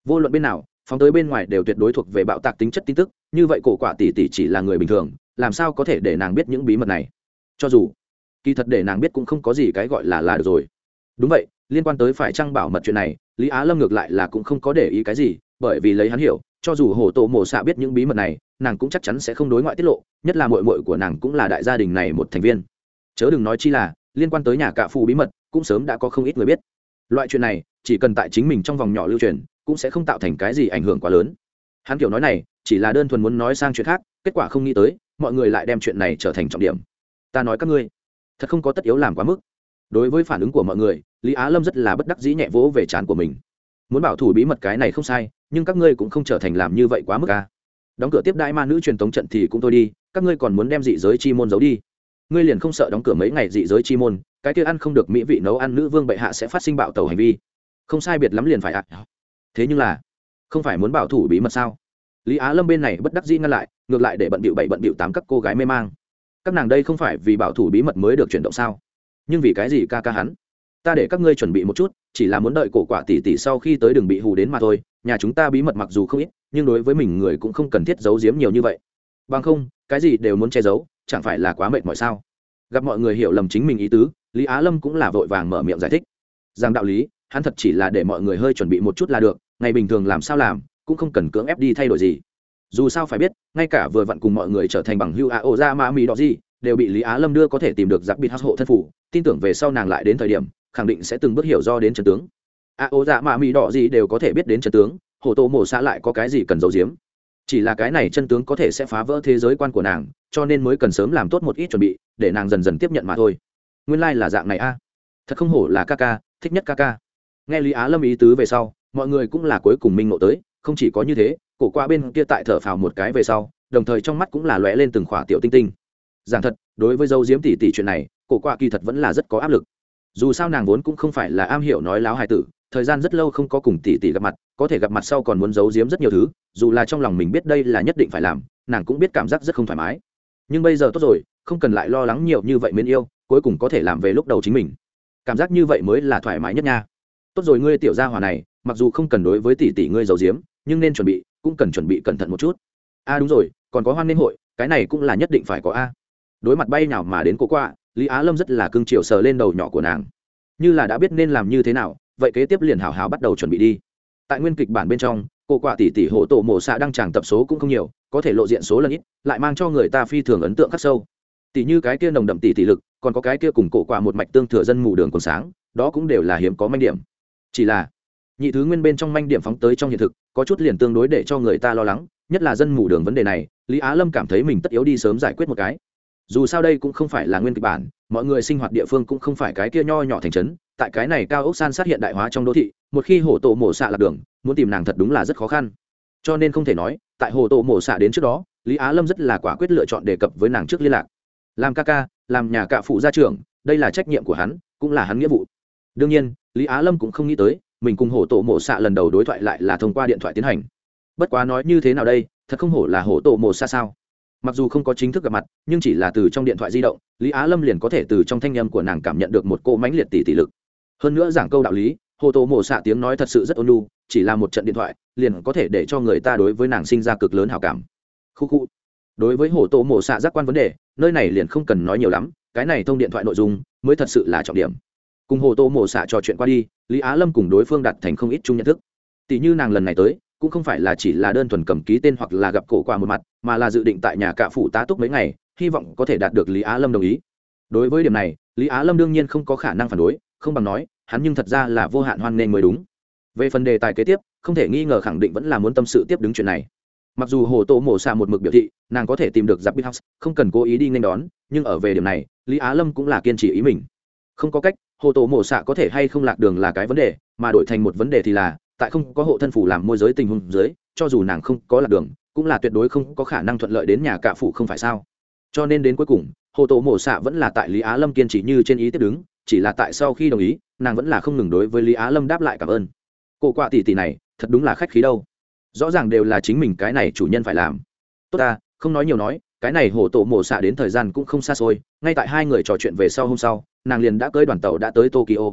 Vô luận bên nào, phóng tới bên ngoài đều tuyệt đối thuộc về bạo tạc tính chất tin tức, như vậy cổ quả tỷ tỷ chỉ là người bình thường, làm sao có thể để nàng biết những bí mật này? Cho dù, kỳ thật để nàng biết cũng không có gì cái gọi là là được rồi. Đúng vậy, liên quan tới phải trăng bảo mật chuyện này, lý á lâm ngược lại là cũng không có để ý cái gì, bởi vì lấy hắn hiểu cho dù hổ tổ mổ xạ biết những bí mật này, nàng cũng chắc chắn sẽ không đối ngoại tiết lộ, nhất là mội mội của nàng cũng là đại gia đình này một thành viên. Chớ đừng nói chi là, liên quan tới nhà cạ phù bí mật, cũng sớm đã có không ít người biết. Loại chuyện này, chỉ cần tại chính mình trong vòng nhỏ lưu truyền, cũng sẽ không tạo thành cái gì ảnh hưởng quá lớn. Hắn kiểu nói này, chỉ là đơn thuần muốn nói sang chuyện khác, kết quả không nghĩ tới, mọi người lại đem chuyện này trở thành trọng điểm. Ta nói các ngươi, thật không có tất yếu làm quá mức. Đối với phản ứng của mọi người, lý á lâm rất là bất đắc dĩ nhẹ vỗ về trán của mình muốn bảo thủ bí mật cái này không sai, nhưng các ngươi cũng không trở thành làm như vậy quá mức a đóng cửa tiếp đại ma nữ truyền tống trận thì cũng thôi đi, các ngươi còn muốn đem dị giới chi môn giấu đi. Ngươi liền không sợ đóng cửa mấy ngày dị giới chi môn, cái kia ăn không được mỹ vị nấu ăn nữ vương bệ hạ sẽ phát sinh bạo tẩu hành vi. Không sai biệt lắm liền phải ạ. Thế nhưng là, không phải muốn bảo thủ bí mật sao? Lý á lâm bên này bất đắc dĩ ngăn lại, ngược lại để bận bịu bảy bận bịu tám các cô gái mê mang. Các nàng đây không phải vì bảo thủ bí mật mới được chuyển động sao? Nhưng vì cái gì ca ca hắn? Ta để các ngươi chuẩn bị một chút, chỉ là muốn đợi cổ quả tỉ tỉ sau khi tới đường bị hù đến mà thôi, nhà chúng ta bí mật mặc dù không ít, nhưng đối với mình người cũng không cần thiết giấu giếm nhiều như vậy. Bằng không, cái gì đều muốn che giấu, chẳng phải là quá mệt mỏi sao? Gặp mọi người hiểu lầm chính mình ý tứ, lý á lâm cũng là vội vàng mở miệng giải thích. Rằng đạo lý, hắn thật chỉ là để mọi người hơi chuẩn bị một chút là được, ngày bình thường làm sao làm, cũng không cần cưỡng ép đi thay đổi gì. Dù sao phải biết, ngay cả vừa vặn cùng mọi người trở thành bằng hưu a ô ra ma mi đỏ gì đều bị lý á lâm đưa có thể tìm được giặc bịt hát hộ thân phủ, tin tưởng về sau nàng lại đến thời điểm khẳng định sẽ từng bước hiểu do đến trần tướng. A, ô dạ mạ mỹ đỏ gì đều có thể biết đến trần tướng, hồ tô, mổ xã lại có cái gì cần giấu giếm. Chỉ là cái này chân tướng có thể sẽ phá vỡ thế giới quan của nàng, cho nên mới cần sớm làm tốt một ít chuẩn bị, để nàng dần dần tiếp nhận mà thôi. Nguyên lai、like、là dạng này a. Thật không hổ là ca ca, thích nhất ca ca. Nghe lý á lâm ý tứ về sau, mọi người cũng là cuối cùng minh ngộ tới, không chỉ có như thế, cổ qua bên kia tại thở phào một cái về sau, đồng thời trong mắt cũng là lóe lên từng khỏa tiểu tinh tinh. Giảng thật, đối với dâu diếm tỷ tỷ chuyện này, cổ qua kỳ thật vẫn là rất có áp lực dù sao nàng vốn cũng không phải là am hiểu nói láo hài tử, thời gian rất lâu không có cùng tỷ tỷ gặp mặt, có thể gặp mặt sau còn muốn giấu giếm rất nhiều thứ, dù là trong lòng mình biết đây là nhất định phải làm, nàng cũng biết cảm giác rất không thoải mái. Nhưng bây giờ tốt rồi, không cần lại lo lắng nhiều như vậy miễn yêu, cuối cùng có thể làm về lúc đầu chính mình. Cảm giác như vậy mới là thoải mái nhất nha. Tốt rồi ngươi tiểu gia hòa này, mặc dù không cần đối với tỷ tỷ ngươi giấu giếm, nhưng nên chuẩn bị, cũng cần chuẩn bị cẩn thận một chút. A đúng rồi, còn có hoan nghênh hội, cái này cũng là nhất định phải có a. Đối mặt bay nào mà đến cố qua lý á lâm rất là cưng chiều sờ lên đầu nhỏ của nàng. Như là đã biết nên làm như thế nào, vậy kế tiếp liền hào hào bắt đầu chuẩn bị đi. Tại nguyên kịch bản bên trong, cô quả tỷ tỷ hộ tổ mổ xạ đăng tràng tập số cũng không nhiều, có thể lộ diện số lần ít, lại mang cho người ta phi thường ấn tượng khắc sâu. Tỷ như cái kia nồng đậm tỷ tỷ lực, còn có cái kia cùng cổ quả một mạch tương thừa dân mù đường còn sáng, đó cũng đều là hiếm có manh điểm. Chỉ là, nhị thứ nguyên bên trong manh điểm phóng tới trong hiện thực, có chút liền tương đối để cho người ta lo lắng, nhất là dân mù đường vấn đề này, lý á lâm cảm thấy mình tất yếu đi sớm giải quyết một cái dù sao đây cũng không phải là nguyên kịch bản, mọi người sinh hoạt địa phương cũng không phải cái kia nho nhỏ thành trấn, tại cái này cao ốc san sát hiện đại hóa trong đô thị, một khi hổ tổ mổ xạ lạc đường, muốn tìm nàng thật đúng là rất khó khăn. Cho nên không thể nói, tại hồ tổ mổ xạ đến trước đó, lý á lâm rất là quả quyết lựa chọn đề cập với nàng trước liên lạc. Làm ca ca, làm nhà cạ phụ gia trưởng, đây là trách nhiệm của hắn, cũng là hắn nghĩa vụ. Đương nhiên, lý á lâm cũng không nghĩ tới, mình cùng hổ tổ mổ xạ lần đầu đối thoại lại là thông qua điện thoại tiến hành. Bất quá nói như thế nào đây, thật không hổ là hổ tổ mổ xạ sao? Mặc dù không có chính thức gặp mặt, nhưng chỉ là từ trong điện thoại di động, lý á lâm liền có thể từ trong thanh â m của nàng cảm nhận được một cô mãnh liệt tỷ tỷ lực. Hơn nữa giảng câu đạo lý, hồ Tô mổ xạ tiếng nói thật sự rất ôn lu chỉ là một trận điện thoại, liền có thể để cho người ta đối với nàng sinh ra cực lớn hào cảm. Khu khu. Đối với hồ Tô mổ xạ giác quan vấn đề, nơi này liền không cần nói nhiều lắm, cái này thông điện thoại nội dung mới thật sự là trọng điểm. Cùng hồ tô mổ xạ trò chuyện qua đi, lý á lâm cùng đối phương đặt thành không ít chung nhận thức. Tỷ như nàng lần này tới cũng không phải là chỉ là đơn thuần cầm ký tên hoặc là gặp cổ qua một mặt, mà là dự định tại nhà cả phụ tá túc mấy ngày, hy vọng có thể đạt được lý á lâm đồng ý. Đối với điểm này, lý á lâm đương nhiên không có khả năng phản đối, không bằng nói, hắn nhưng thật ra là vô hạn hoan nghênh mới đúng. Về phần đề tài kế tiếp, không thể nghi ngờ khẳng định vẫn là muốn tâm sự tiếp đứng chuyện này. Mặc dù hồ tô mổ xạ một mực biểu thị, nàng có thể tìm được giáp bít house, không cần cố ý đi nên đón, nhưng ở về điểm này, lý á lâm cũng là kiên trì ý mình. Không có cách, hồ tổ mổ xạ có thể hay không lạc đường là cái vấn đề, mà đổi thành một vấn đề thì là tại không có hộ thân phủ làm môi giới tình huống dưới, cho dù nàng không có lạc đường, cũng là tuyệt đối không có khả năng thuận lợi đến nhà cả phủ không phải sao? Cho nên đến cuối cùng, hồ tổ mổ xạ vẫn là tại lý á lâm kiên trì như trên ý tiếp đứng, chỉ là tại sau khi đồng ý, nàng vẫn là không ngừng đối với lý á lâm đáp lại cảm ơn. Cổ quạ tỷ tỷ này, thật đúng là khách khí đâu. Rõ ràng đều là chính mình cái này chủ nhân phải làm. Tốt ta, không nói nhiều nói, cái này hồ tổ mổ xạ đến thời gian cũng không xa xôi, ngay tại hai người trò chuyện về sau hôm sau, nàng liền đã cưới đoàn tàu đã tới tokyo.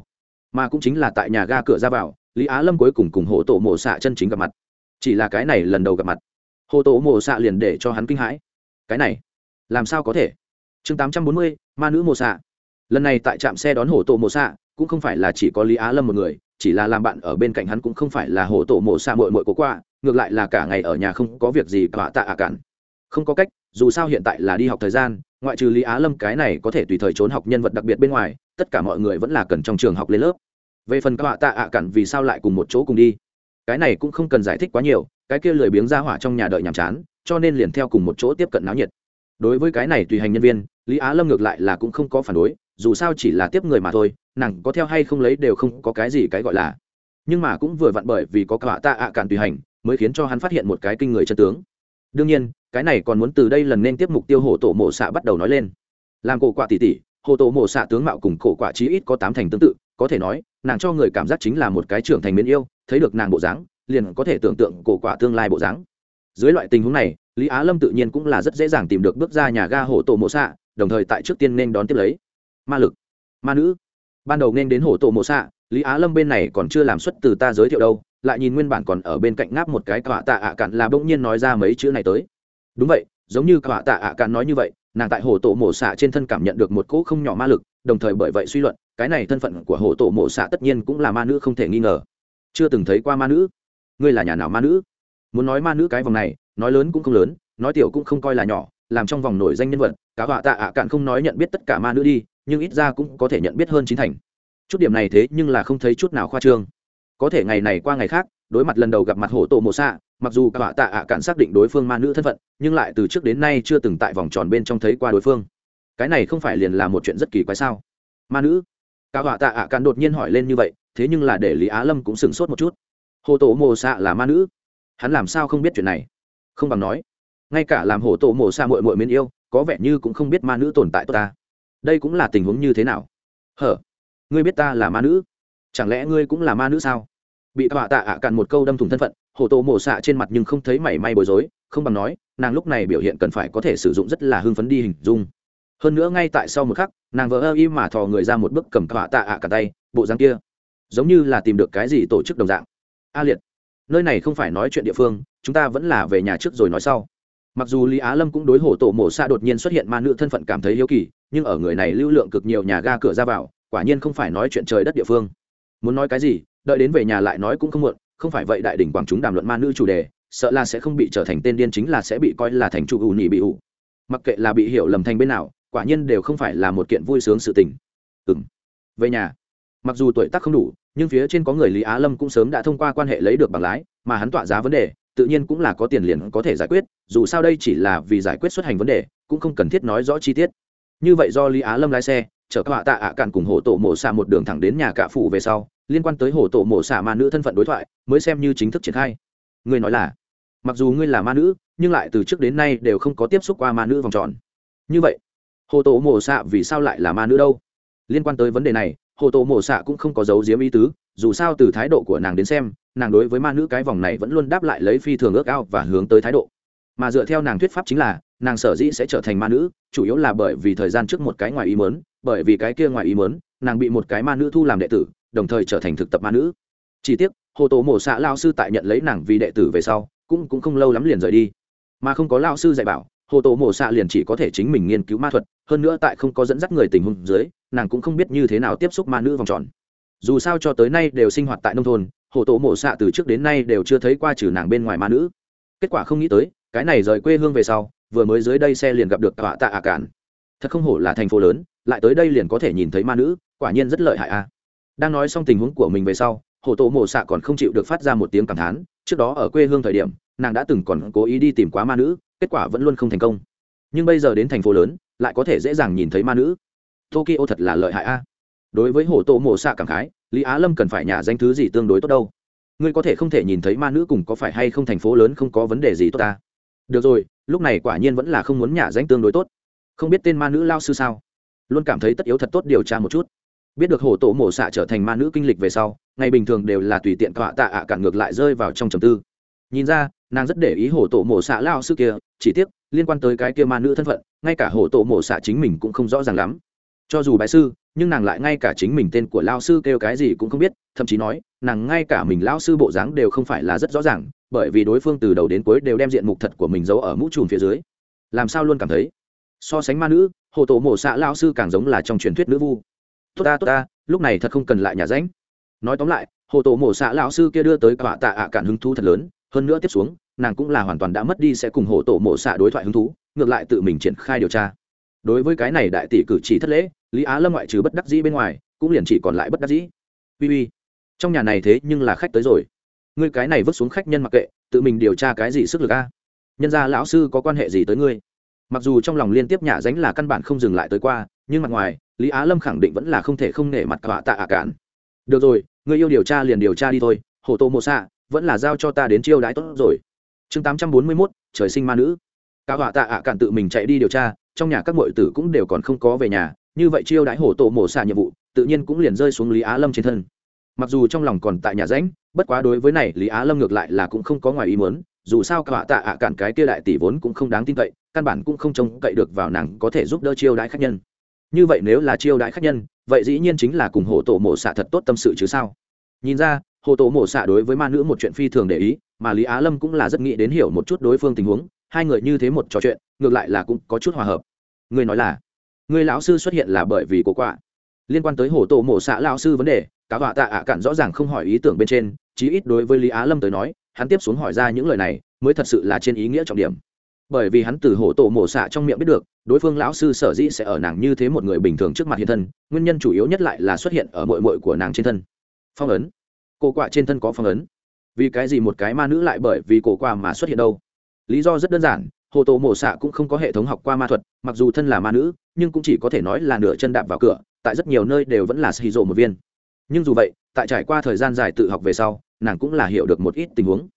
Mà cũng chính là tại nhà ga cửa ra vào lý á lâm cuối cùng cùng hồ tổ Mộ xạ chân chính gặp mặt. Chỉ là cái này lần đầu gặp mặt. Hồ tổ Mộ xạ liền để cho hắn kinh hãi. Cái này, làm sao có thể? Chương tám trăm bốn mươi, ma nữ Mộ xạ. Lần này tại trạm xe đón hồ tổ Mộ xạ, cũng không phải là chỉ có lý á lâm một người, chỉ là làm bạn ở bên cạnh hắn cũng không phải là hồ tổ Mộ xạ mội mội cố qua, ngược lại là cả ngày ở nhà không có việc gì cả tạ ạ cản không có cách, dù sao hiện tại là đi học thời gian, ngoại trừ lý á lâm cái này có thể tùy thời trốn học nhân vật đặc biệt bên ngoài, tất cả mọi người vẫn là cần trong trường học lên lớp về phần các tạ ạ cản vì sao lại cùng một chỗ cùng đi. Cái này cũng không cần giải thích quá nhiều, cái kia lười biếng ra hỏa trong nhà đợi nhàm chán, cho nên liền theo cùng một chỗ tiếp cận náo nhiệt. Đối với cái này tùy hành nhân viên, lý á lâm ngược lại là cũng không có phản đối, dù sao chỉ là tiếp người mà thôi, nàng có theo hay không lấy đều không có cái gì cái gọi là. Nhưng mà cũng vừa vặn bởi vì có cả tạ ạ cản tùy hành, mới khiến cho hắn phát hiện một cái kinh người chân tướng. Đương nhiên, cái này còn muốn từ đây lần nên tiếp mục tiêu hổ tổ mộ xạ bắt đầu nói lên. Làm cổ quả tỷ tỷ, hồ tổ mộ xạ tướng mạo cùng cổ quả chí ít có tám thành tương tự có thể nói, nàng cho người cảm giác chính là một cái trưởng thành miến yêu, thấy được nàng bộ dáng, liền có thể tưởng tượng cổ quả tương lai bộ dáng. Dưới loại tình huống này, lý á lâm tự nhiên cũng là rất dễ dàng tìm được bước ra nhà ga hồ tổ mộ xạ, đồng thời tại trước tiên nên đón tiếp lấy. Ma lực, ma nữ. Ban đầu nên đến hồ tổ mộ xạ, lý á lâm bên này còn chưa làm xuất từ ta giới thiệu đâu, lại nhìn nguyên bản còn ở bên cạnh ngáp một cái cọa tạ ạ cạn là bỗng nhiên nói ra mấy chữ này tới. Đúng vậy, giống như cọa tạ ạ cạn nói như vậy, nàng tại hồ tổ mộ xạ trên thân cảm nhận được một cỗ không nhỏ ma lực đồng thời bởi vậy suy luận, cái này thân phận của hồ tổ mộ xạ tất nhiên cũng là ma nữ không thể nghi ngờ. Chưa từng thấy qua ma nữ. Ngươi là nhà nào ma nữ? Muốn nói ma nữ cái vòng này, nói lớn cũng không lớn, nói tiểu cũng không coi là nhỏ, làm trong vòng nổi danh nhân vật cả họa tạ ạ à cạn không nói nhận biết tất cả ma nữ đi, nhưng ít ra cũng có thể nhận biết hơn chín thành. Chút điểm này thế nhưng là không thấy chút nào khoa trương. Có thể ngày này qua ngày khác, đối mặt lần đầu gặp mặt hổ tổ mộ xạ, mặc dù cả họa tạ ạ à cạn xác định đối phương ma nữ thân phận, nhưng lại từ trước đến nay chưa từng tại vòng tròn bên trong thấy qua đối phương cái này không phải liền là một chuyện rất kỳ quái sao? Ma nữ cả họa tạ ạ cạn đột nhiên hỏi lên như vậy, thế nhưng là để lý á lâm cũng sửng sốt một chút. Hồ tổ mồ xạ là ma nữ. Hắn làm sao không biết chuyện này? Không bằng nói. Ngay cả làm hồ tổ mồ xạ mội mội mến yêu, có vẻ như cũng không biết ma nữ tồn tại tốt ta. Đây cũng là tình huống như thế nào? Hở, ngươi biết ta là ma nữ? Chẳng lẽ ngươi cũng là ma nữ sao? Bị họa tạ ạ cạn một câu đâm thủng thân phận, hồ tổ mồ xạ trên mặt nhưng không thấy mảy may bối rối, không bằng nói, nàng lúc này biểu hiện cần phải có thể sử dụng rất là hưng phấn đi hình dung hơn nữa ngay tại sau một khắc, nàng vỡ ơ im mà thò người ra một bức cầm cọa tạ ạ cả tay, bộ dáng kia, giống như là tìm được cái gì tổ chức đồng dạng. A liệt, nơi này không phải nói chuyện địa phương, chúng ta vẫn là về nhà trước rồi nói sau. Mặc dù lý á lâm cũng đối hổ tổ mổ xa đột nhiên xuất hiện ma nữ thân phận cảm thấy hiếu kỳ, nhưng ở người này lưu lượng cực nhiều nhà ga cửa ra vào, quả nhiên không phải nói chuyện trời đất địa phương. Muốn nói cái gì, đợi đến về nhà lại nói cũng không muộn, không phải vậy đại đỉnh quảng chúng đàm luận ma nữ chủ đề, sợ là sẽ không bị trở thành tên điên chính là sẽ bị coi là thành chủ ủ nhị bị ủ mặc kệ là bị hiểu lầm thành bên nào quả nhiên đều không phải là một kiện vui sướng sự tình. Ừng về nhà, mặc dù tuổi tác không đủ, nhưng phía trên có người lý á lâm cũng sớm đã thông qua quan hệ lấy được bằng lái, mà hắn tọa giá vấn đề, tự nhiên cũng là có tiền liền có thể giải quyết, dù sao đây chỉ là vì giải quyết xuất hành vấn đề, cũng không cần thiết nói rõ chi tiết. Như vậy do lý á lâm lái xe, chở các họa tạ ạ cản cùng hồ tổ mổ xạ một đường thẳng đến nhà cạ phụ về sau, liên quan tới hồ tổ mổ xạ ma nữ thân phận đối thoại, mới xem như chính thức triển khai. Ngươi nói là, mặc dù ngươi là ma nữ, nhưng lại từ trước đến nay đều không có tiếp xúc qua ma nữ vòng tròn. Như vậy hồ tổ mổ xạ vì sao lại là ma nữ đâu? Liên quan tới vấn đề này, hồ tổ mổ xạ cũng không có dấu diếm ý tứ, dù sao từ thái độ của nàng đến xem, nàng đối với ma nữ cái vòng này vẫn luôn đáp lại lấy phi thường ước ao và hướng tới thái độ. Mà dựa theo nàng thuyết pháp chính là, nàng sở dĩ sẽ trở thành ma nữ, chủ yếu là bởi vì thời gian trước một cái ngoài ý mớn bởi vì cái kia ngoài ý mớn nàng bị một cái ma nữ thu làm đệ tử, đồng thời trở thành thực tập ma nữ. Chỉ tiếc, hồ tổ mổ xạ lao sư tại nhận lấy nàng vì đệ tử về sau, cũng cũng không lâu lắm liền rời đi. Mà không có lao sư dạy bảo hồ tổ mổ xạ liền chỉ có thể chính mình nghiên cứu ma thuật, hơn nữa tại không có dẫn dắt người tình huống dưới, nàng cũng không biết như thế nào tiếp xúc ma nữ vòng tròn. Dù sao cho tới nay đều sinh hoạt tại nông thôn, hồ tổ mổ xạ từ trước đến nay đều chưa thấy qua trừ nàng bên ngoài ma nữ. Kết quả không nghĩ tới, cái này rời quê hương về sau, vừa mới dưới đây xe liền gặp được tọa tạ ả cản. Thật không hổ là thành phố lớn, lại tới đây liền có thể nhìn thấy ma nữ, quả nhiên rất lợi hại a. Đang nói xong tình huống của mình về sau, hồ tổ mổ xạ còn không chịu được phát ra một tiếng cảm thán, trước đó ở quê hương thời điểm, nàng đã từng còn cố ý đi tìm quá ma nữ kết quả vẫn luôn không thành công. Nhưng bây giờ đến thành phố lớn, lại có thể dễ dàng nhìn thấy ma nữ. Tokyo thật là lợi hại a. Đối với hồ tổ mổ xạ cảm khái, lý á lâm cần phải nhà danh thứ gì tương đối tốt đâu. Ngươi có thể không thể nhìn thấy ma nữ cùng có phải hay không thành phố lớn không có vấn đề gì tốt ta. Được rồi, lúc này quả nhiên vẫn là không muốn nhà danh tương đối tốt. Không biết tên ma nữ lao sư sao? Luôn cảm thấy tất yếu thật tốt điều tra một chút. Biết được hổ tổ mổ xạ trở thành ma nữ kinh lịch về sau, ngày bình thường đều là tùy tiện tọa tạ ạ cản ngược lại rơi vào trong trầm tư. Nhìn ra nàng rất để ý hổ tổ mổ xạ lao sư kia, chỉ tiếc, liên quan tới cái kia ma nữ thân phận, ngay cả hổ tổ mổ xạ chính mình cũng không rõ ràng lắm. Cho dù bái sư, nhưng nàng lại ngay cả chính mình tên của lao sư kêu cái gì cũng không biết, thậm chí nói, nàng ngay cả mình lao sư bộ dáng đều không phải là rất rõ ràng, bởi vì đối phương từ đầu đến cuối đều đem diện mục thật của mình giấu ở mũ trùm phía dưới. Làm sao luôn cảm thấy? So sánh ma nữ, hồ tổ mổ xạ lao sư càng giống là trong truyền thuyết nữ vu. Tốt ta tốt ta, lúc này thật không cần lại nhà ránh. Nói tóm lại, hồ tổ mổ xạ lão sư kia đưa tới quả tạ ạ cản hứng thú thật lớn hơn nữa tiếp xuống, nàng cũng là hoàn toàn đã mất đi sẽ cùng hổ tổ mộ xạ đối thoại hứng thú, ngược lại tự mình triển khai điều tra. Đối với cái này đại tỷ cử chỉ thất lễ, lý á lâm ngoại trừ bất đắc dĩ bên ngoài, cũng liền chỉ còn lại bất đắc dĩ. Uy uy, trong nhà này thế nhưng là khách tới rồi. Ngươi cái này vứt xuống khách nhân mặc kệ, tự mình điều tra cái gì sức lực a? Nhân ra lão sư có quan hệ gì tới ngươi? Mặc dù trong lòng liên tiếp nhả dánh là căn bản không dừng lại tới qua, nhưng mặt ngoài, lý á lâm khẳng định vẫn là không thể không nể mặt cả tạ ạ cản được rồi người yêu điều tra liền điều tra đi thôi hồ tô mộ xạ vẫn là giao cho ta đến chiêu đãi tốt rồi. Chương tám trăm bốn mươi mốt, trời sinh ma nữ. Cả họa tạ ạ à cản tự mình chạy đi điều tra, trong nhà các m tử cũng đều còn không có về nhà, như vậy chiêu đãi hổ tổ mổ xạ nhiệm vụ, tự nhiên cũng liền rơi xuống lý á lâm trên thân. Mặc dù trong lòng còn tại nhà ránh bất quá đối với này lý á lâm ngược lại là cũng không có ngoài ý muốn, dù sao cả họa tạ ạ à cản cái kia đại tỷ vốn cũng không đáng tin cậy, căn bản cũng không trông cậy được vào nàng có thể giúp đỡ chiêu đãi khách nhân. Như vậy nếu là chiêu đãi khách nhân, vậy dĩ nhiên chính là cùng hổ tổ mổ xạ thật tốt tâm sự chứ sao? Nhìn ra hồ tổ mổ xạ đối với ma nữ một chuyện phi thường để ý, mà lý á lâm cũng là rất nghĩ đến hiểu một chút đối phương tình huống, hai người như thế một trò chuyện, ngược lại là cũng có chút hòa hợp. Người nói là người lão sư xuất hiện là bởi vì cố quạ. Liên quan tới hồ tổ mổ xạ lão sư vấn đề cả vạ tạ ạ cạn rõ ràng không hỏi ý tưởng bên trên, chí ít đối với lý á lâm tới nói, hắn tiếp xuống hỏi ra những lời này, mới thật sự là trên ý nghĩa trọng điểm. Bởi vì hắn từ hổ tổ mổ xạ trong miệng biết được, đối phương lão sư sở dĩ sẽ ở nàng như thế một người bình thường trước mặt hiện thân, nguyên nhân chủ yếu nhất lại là xuất hiện ở mội mội của nàng trên thân. Phong ấn cổ quạ trên thân có phong ấn. Vì cái gì một cái ma nữ lại bởi vì cổ quạ mà xuất hiện đâu? Lý do rất đơn giản, hồ tổ mổ xạ cũng không có hệ thống học qua ma thuật, mặc dù thân là ma nữ, nhưng cũng chỉ có thể nói là nửa chân đạp vào cửa, tại rất nhiều nơi đều vẫn là xì rộ một viên. Nhưng dù vậy, tại trải qua thời gian dài tự học về sau, nàng cũng là hiểu được một ít tình huống.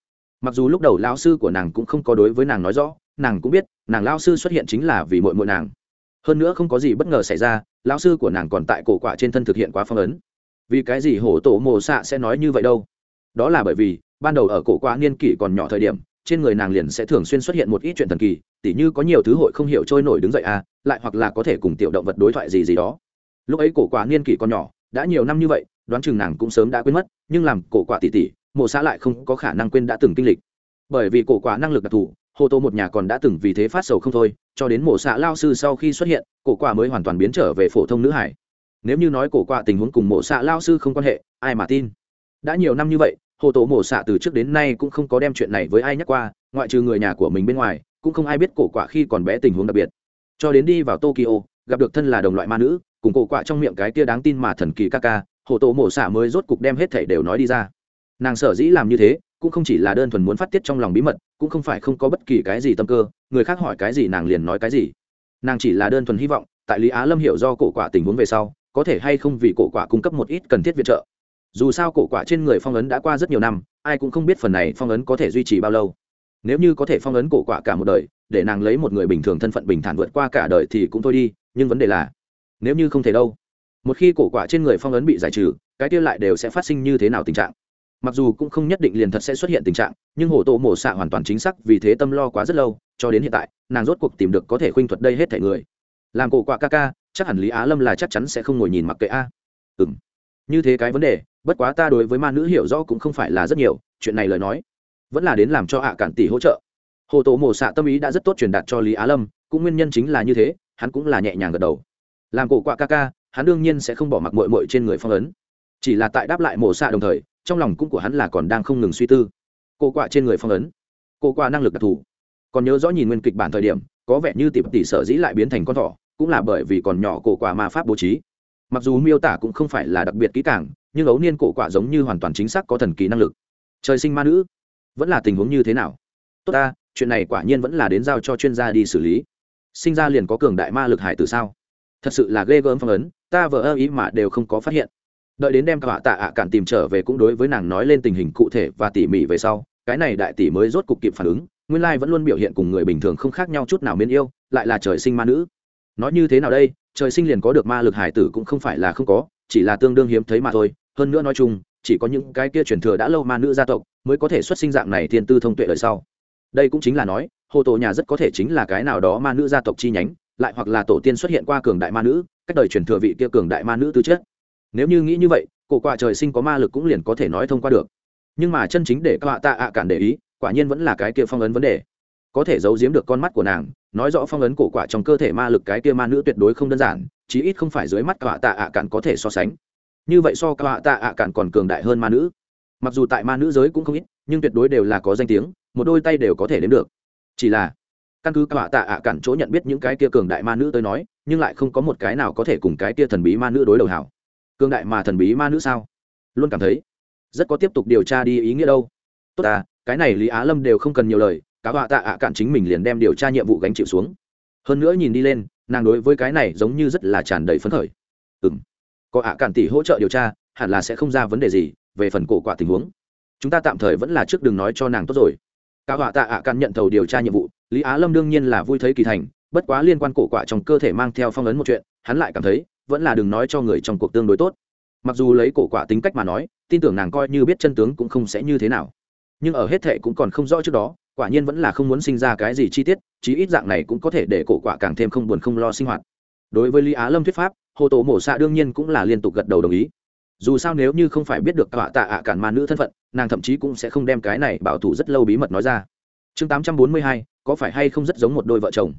Mặc dù lúc đầu lão sư của nàng cũng không có đối với nàng nói rõ, nàng cũng biết, nàng lao sư xuất hiện chính là vì mội mội nàng. Hơn nữa không có gì bất ngờ xảy ra, lão sư của nàng còn tại cổ quạ trên thân thực hiện quá phong ấn vì cái gì hổ tổ mộ xạ sẽ nói như vậy đâu? Đó là bởi vì, ban đầu ở cổ quá niên kỷ còn nhỏ thời điểm, trên người nàng liền sẽ thường xuyên xuất hiện một ít chuyện thần kỳ, tỉ như có nhiều thứ hội không hiểu trôi nổi đứng dậy à lại hoặc là có thể cùng tiểu động vật đối thoại gì gì đó. Lúc ấy cổ quá niên kỷ còn nhỏ, đã nhiều năm như vậy, đoán chừng nàng cũng sớm đã quên mất, nhưng làm cổ quả tỉ tỉ mộ xạ lại không có khả năng quên đã từng kinh lịch. Bởi vì cổ quả năng lực đặc thù hồ tô một nhà còn đã từng vì thế phát sầu không thôi, cho đến mộ xạ lao sư sau khi xuất hiện, cổ quả mới hoàn toàn biến trở về phổ thông nữ hải nếu như nói cổ quạ tình huống cùng mộ xạ lao sư không quan hệ, ai mà tin? Đã nhiều năm như vậy, hồ tổ mộ xạ từ trước đến nay cũng không có đem chuyện này với ai nhắc qua, ngoại trừ người nhà của mình bên ngoài, cũng không ai biết cổ quạ khi còn bé tình huống đặc biệt. Cho đến đi vào tokyo, gặp được thân là đồng loại ma nữ, cùng cổ quạ trong miệng cái tia đáng tin mà thần kỳ ca ca, hồ tổ mộ xạ mới rốt cục đem hết thảy đều nói đi ra. Nàng sở dĩ làm như thế, cũng không chỉ là đơn thuần muốn phát tiết trong lòng bí mật, cũng không phải không có bất kỳ cái gì tâm cơ, người khác hỏi cái gì nàng liền nói cái gì. Nàng chỉ là đơn thuần hy vọng, tại lý á lâm hiểu do cổ quả tình huống về sau có thể hay không vì cổ quả cung cấp một ít cần thiết viện trợ. Dù sao cổ quả trên người phong ấn đã qua rất nhiều năm, ai cũng không biết phần này phong ấn có thể duy trì bao lâu. Nếu như có thể phong ấn cổ quả cả một đời, để nàng lấy một người bình thường thân phận bình thản vượt qua cả đời thì cũng thôi đi, nhưng vấn đề là, nếu như không thể đâu, một khi cổ quả trên người phong ấn bị giải trừ, cái kia lại đều sẽ phát sinh như thế nào tình trạng? Mặc dù cũng không nhất định liền thật sẽ xuất hiện tình trạng, nhưng hồ tô mổ xạ hoàn toàn chính xác vì thế tâm lo quá rất lâu, cho đến hiện tại, nàng rốt cuộc tìm được có thể khuynh thuật đây hết thể người làm cổ quạ ca ca, chắc hẳn lý á lâm là chắc chắn sẽ không ngồi nhìn mặc kệ a. À. ừ m như thế cái vấn đề, bất quá ta đối với ma nữ hiểu rõ cũng không phải là rất nhiều, chuyện này lời nói vẫn là đến làm cho hạ cản tỷ hỗ trợ. Hồ tổ mổ xạ tâm ý đã rất tốt truyền đạt cho lý á lâm, cũng nguyên nhân chính là như thế, hắn cũng là nhẹ nhàng gật đầu. Làm cổ quạ ca ca, hắn đương nhiên sẽ không bỏ mặc mội mội trên người phong ấn. Chỉ là tại đáp lại mổ xạ đồng thời, trong lòng cũng của hắn là còn đang không ngừng suy tư. Cô quạ trên người phong ấn cô quạ năng lực đặc thù. Còn nhớ rõ nhìn nguyên kịch bản thời điểm có vẻ như tỷ tỷ sở dĩ lại biến thành con thỏ, cũng là bởi vì còn nhỏ cổ quả ma pháp bố trí. Mặc dù miêu tả cũng không phải là đặc biệt kỹ càng, nhưng ấu niên cổ quả giống như hoàn toàn chính xác có thần kỳ năng lực. Trời sinh ma nữ, vẫn là tình huống như thế nào? Tốt ta, chuyện này quả nhiên vẫn là đến giao cho chuyên gia đi xử lý. Sinh ra liền có cường đại ma lực hải từ sao? Thật sự là ghê gớm phong ấn, ta vợ ơ ý mà đều không có phát hiện. Đợi đến đem cả tạ ạ cản tìm trở về cũng đối với nàng nói lên tình hình cụ thể và tỉ mỉ về sau, cái này đại tỷ mới rốt cục kịp phản ứng nguyên lai vẫn luôn biểu hiện cùng người bình thường không khác nhau chút nào miên yêu, lại là trời sinh ma nữ. Nói như thế nào đây, trời sinh liền có được ma lực hải tử cũng không phải là không có, chỉ là tương đương hiếm thấy mà thôi. Hơn nữa nói chung, chỉ có những cái kia truyền thừa đã lâu ma nữ gia tộc mới có thể xuất sinh dạng này thiên tư thông tuệ đời sau. Đây cũng chính là nói, hồ tổ nhà rất có thể chính là cái nào đó ma nữ gia tộc chi nhánh, lại hoặc là tổ tiên xuất hiện qua cường đại ma nữ, cách đời truyền thừa vị kia cường đại ma nữ tư chất. Nếu như nghĩ như vậy, cổ quạ trời sinh có ma lực cũng liền có thể nói thông qua được. Nhưng mà chân chính để các họa tạ ạ cản để ý quả nhiên vẫn là cái kia phong ấn vấn đề. Có thể giấu giếm được con mắt của nàng, nói rõ phong ấn cổ quả trong cơ thể ma lực cái kia ma nữ tuyệt đối không đơn giản, chí ít không phải dưới mắt cả họa tạ ạ cản có thể so sánh. Như vậy so cả họa tạ ạ cản còn cường đại hơn ma nữ. Mặc dù tại ma nữ giới cũng không ít, nhưng tuyệt đối đều là có danh tiếng, một đôi tay đều có thể đến được. Chỉ là, căn cứ cả họa tạ ạ cản chỗ nhận biết những cái kia cường đại ma nữ tới nói, nhưng lại không có một cái nào có thể cùng cái kia thần bí ma nữ đối đầu hảo. Cường đại mà thần bí ma nữ sao? Luôn cảm thấy, rất có tiếp tục điều tra đi ý nghĩa đâu. Tốt à cái này lý á lâm đều không cần nhiều lời cá họa tạ ạ cạn chính mình liền đem điều tra nhiệm vụ gánh chịu xuống hơn nữa nhìn đi lên nàng đối với cái này giống như rất là tràn đầy phấn khởi ừ m có ạ cạn tỷ hỗ trợ điều tra hẳn là sẽ không ra vấn đề gì về phần cổ quả tình huống chúng ta tạm thời vẫn là trước đừng nói cho nàng tốt rồi cả họa tạ ạ cạn nhận thầu điều tra nhiệm vụ lý á lâm đương nhiên là vui thấy kỳ thành bất quá liên quan cổ quả trong cơ thể mang theo phong ấn một chuyện hắn lại cảm thấy vẫn là đừng nói cho người trong cuộc tương đối tốt mặc dù lấy cổ quả tính cách mà nói tin tưởng nàng coi như biết chân tướng cũng không sẽ như thế nào nhưng ở hết thệ cũng còn không rõ trước đó, quả nhiên vẫn là không muốn sinh ra cái gì chi tiết, chí ít dạng này cũng có thể để cổ quả càng thêm không buồn không lo sinh hoạt. Đối với lý á lâm thuyết pháp, hồ tổ mổ xạ đương nhiên cũng là liên tục gật đầu đồng ý. Dù sao nếu như không phải biết được họa tạ ạ cản ma nữ thân phận, nàng thậm chí cũng sẽ không đem cái này bảo thủ rất lâu bí mật nói ra. Chương tám trăm bốn mươi hai, có phải hay không rất giống một đôi vợ chồng?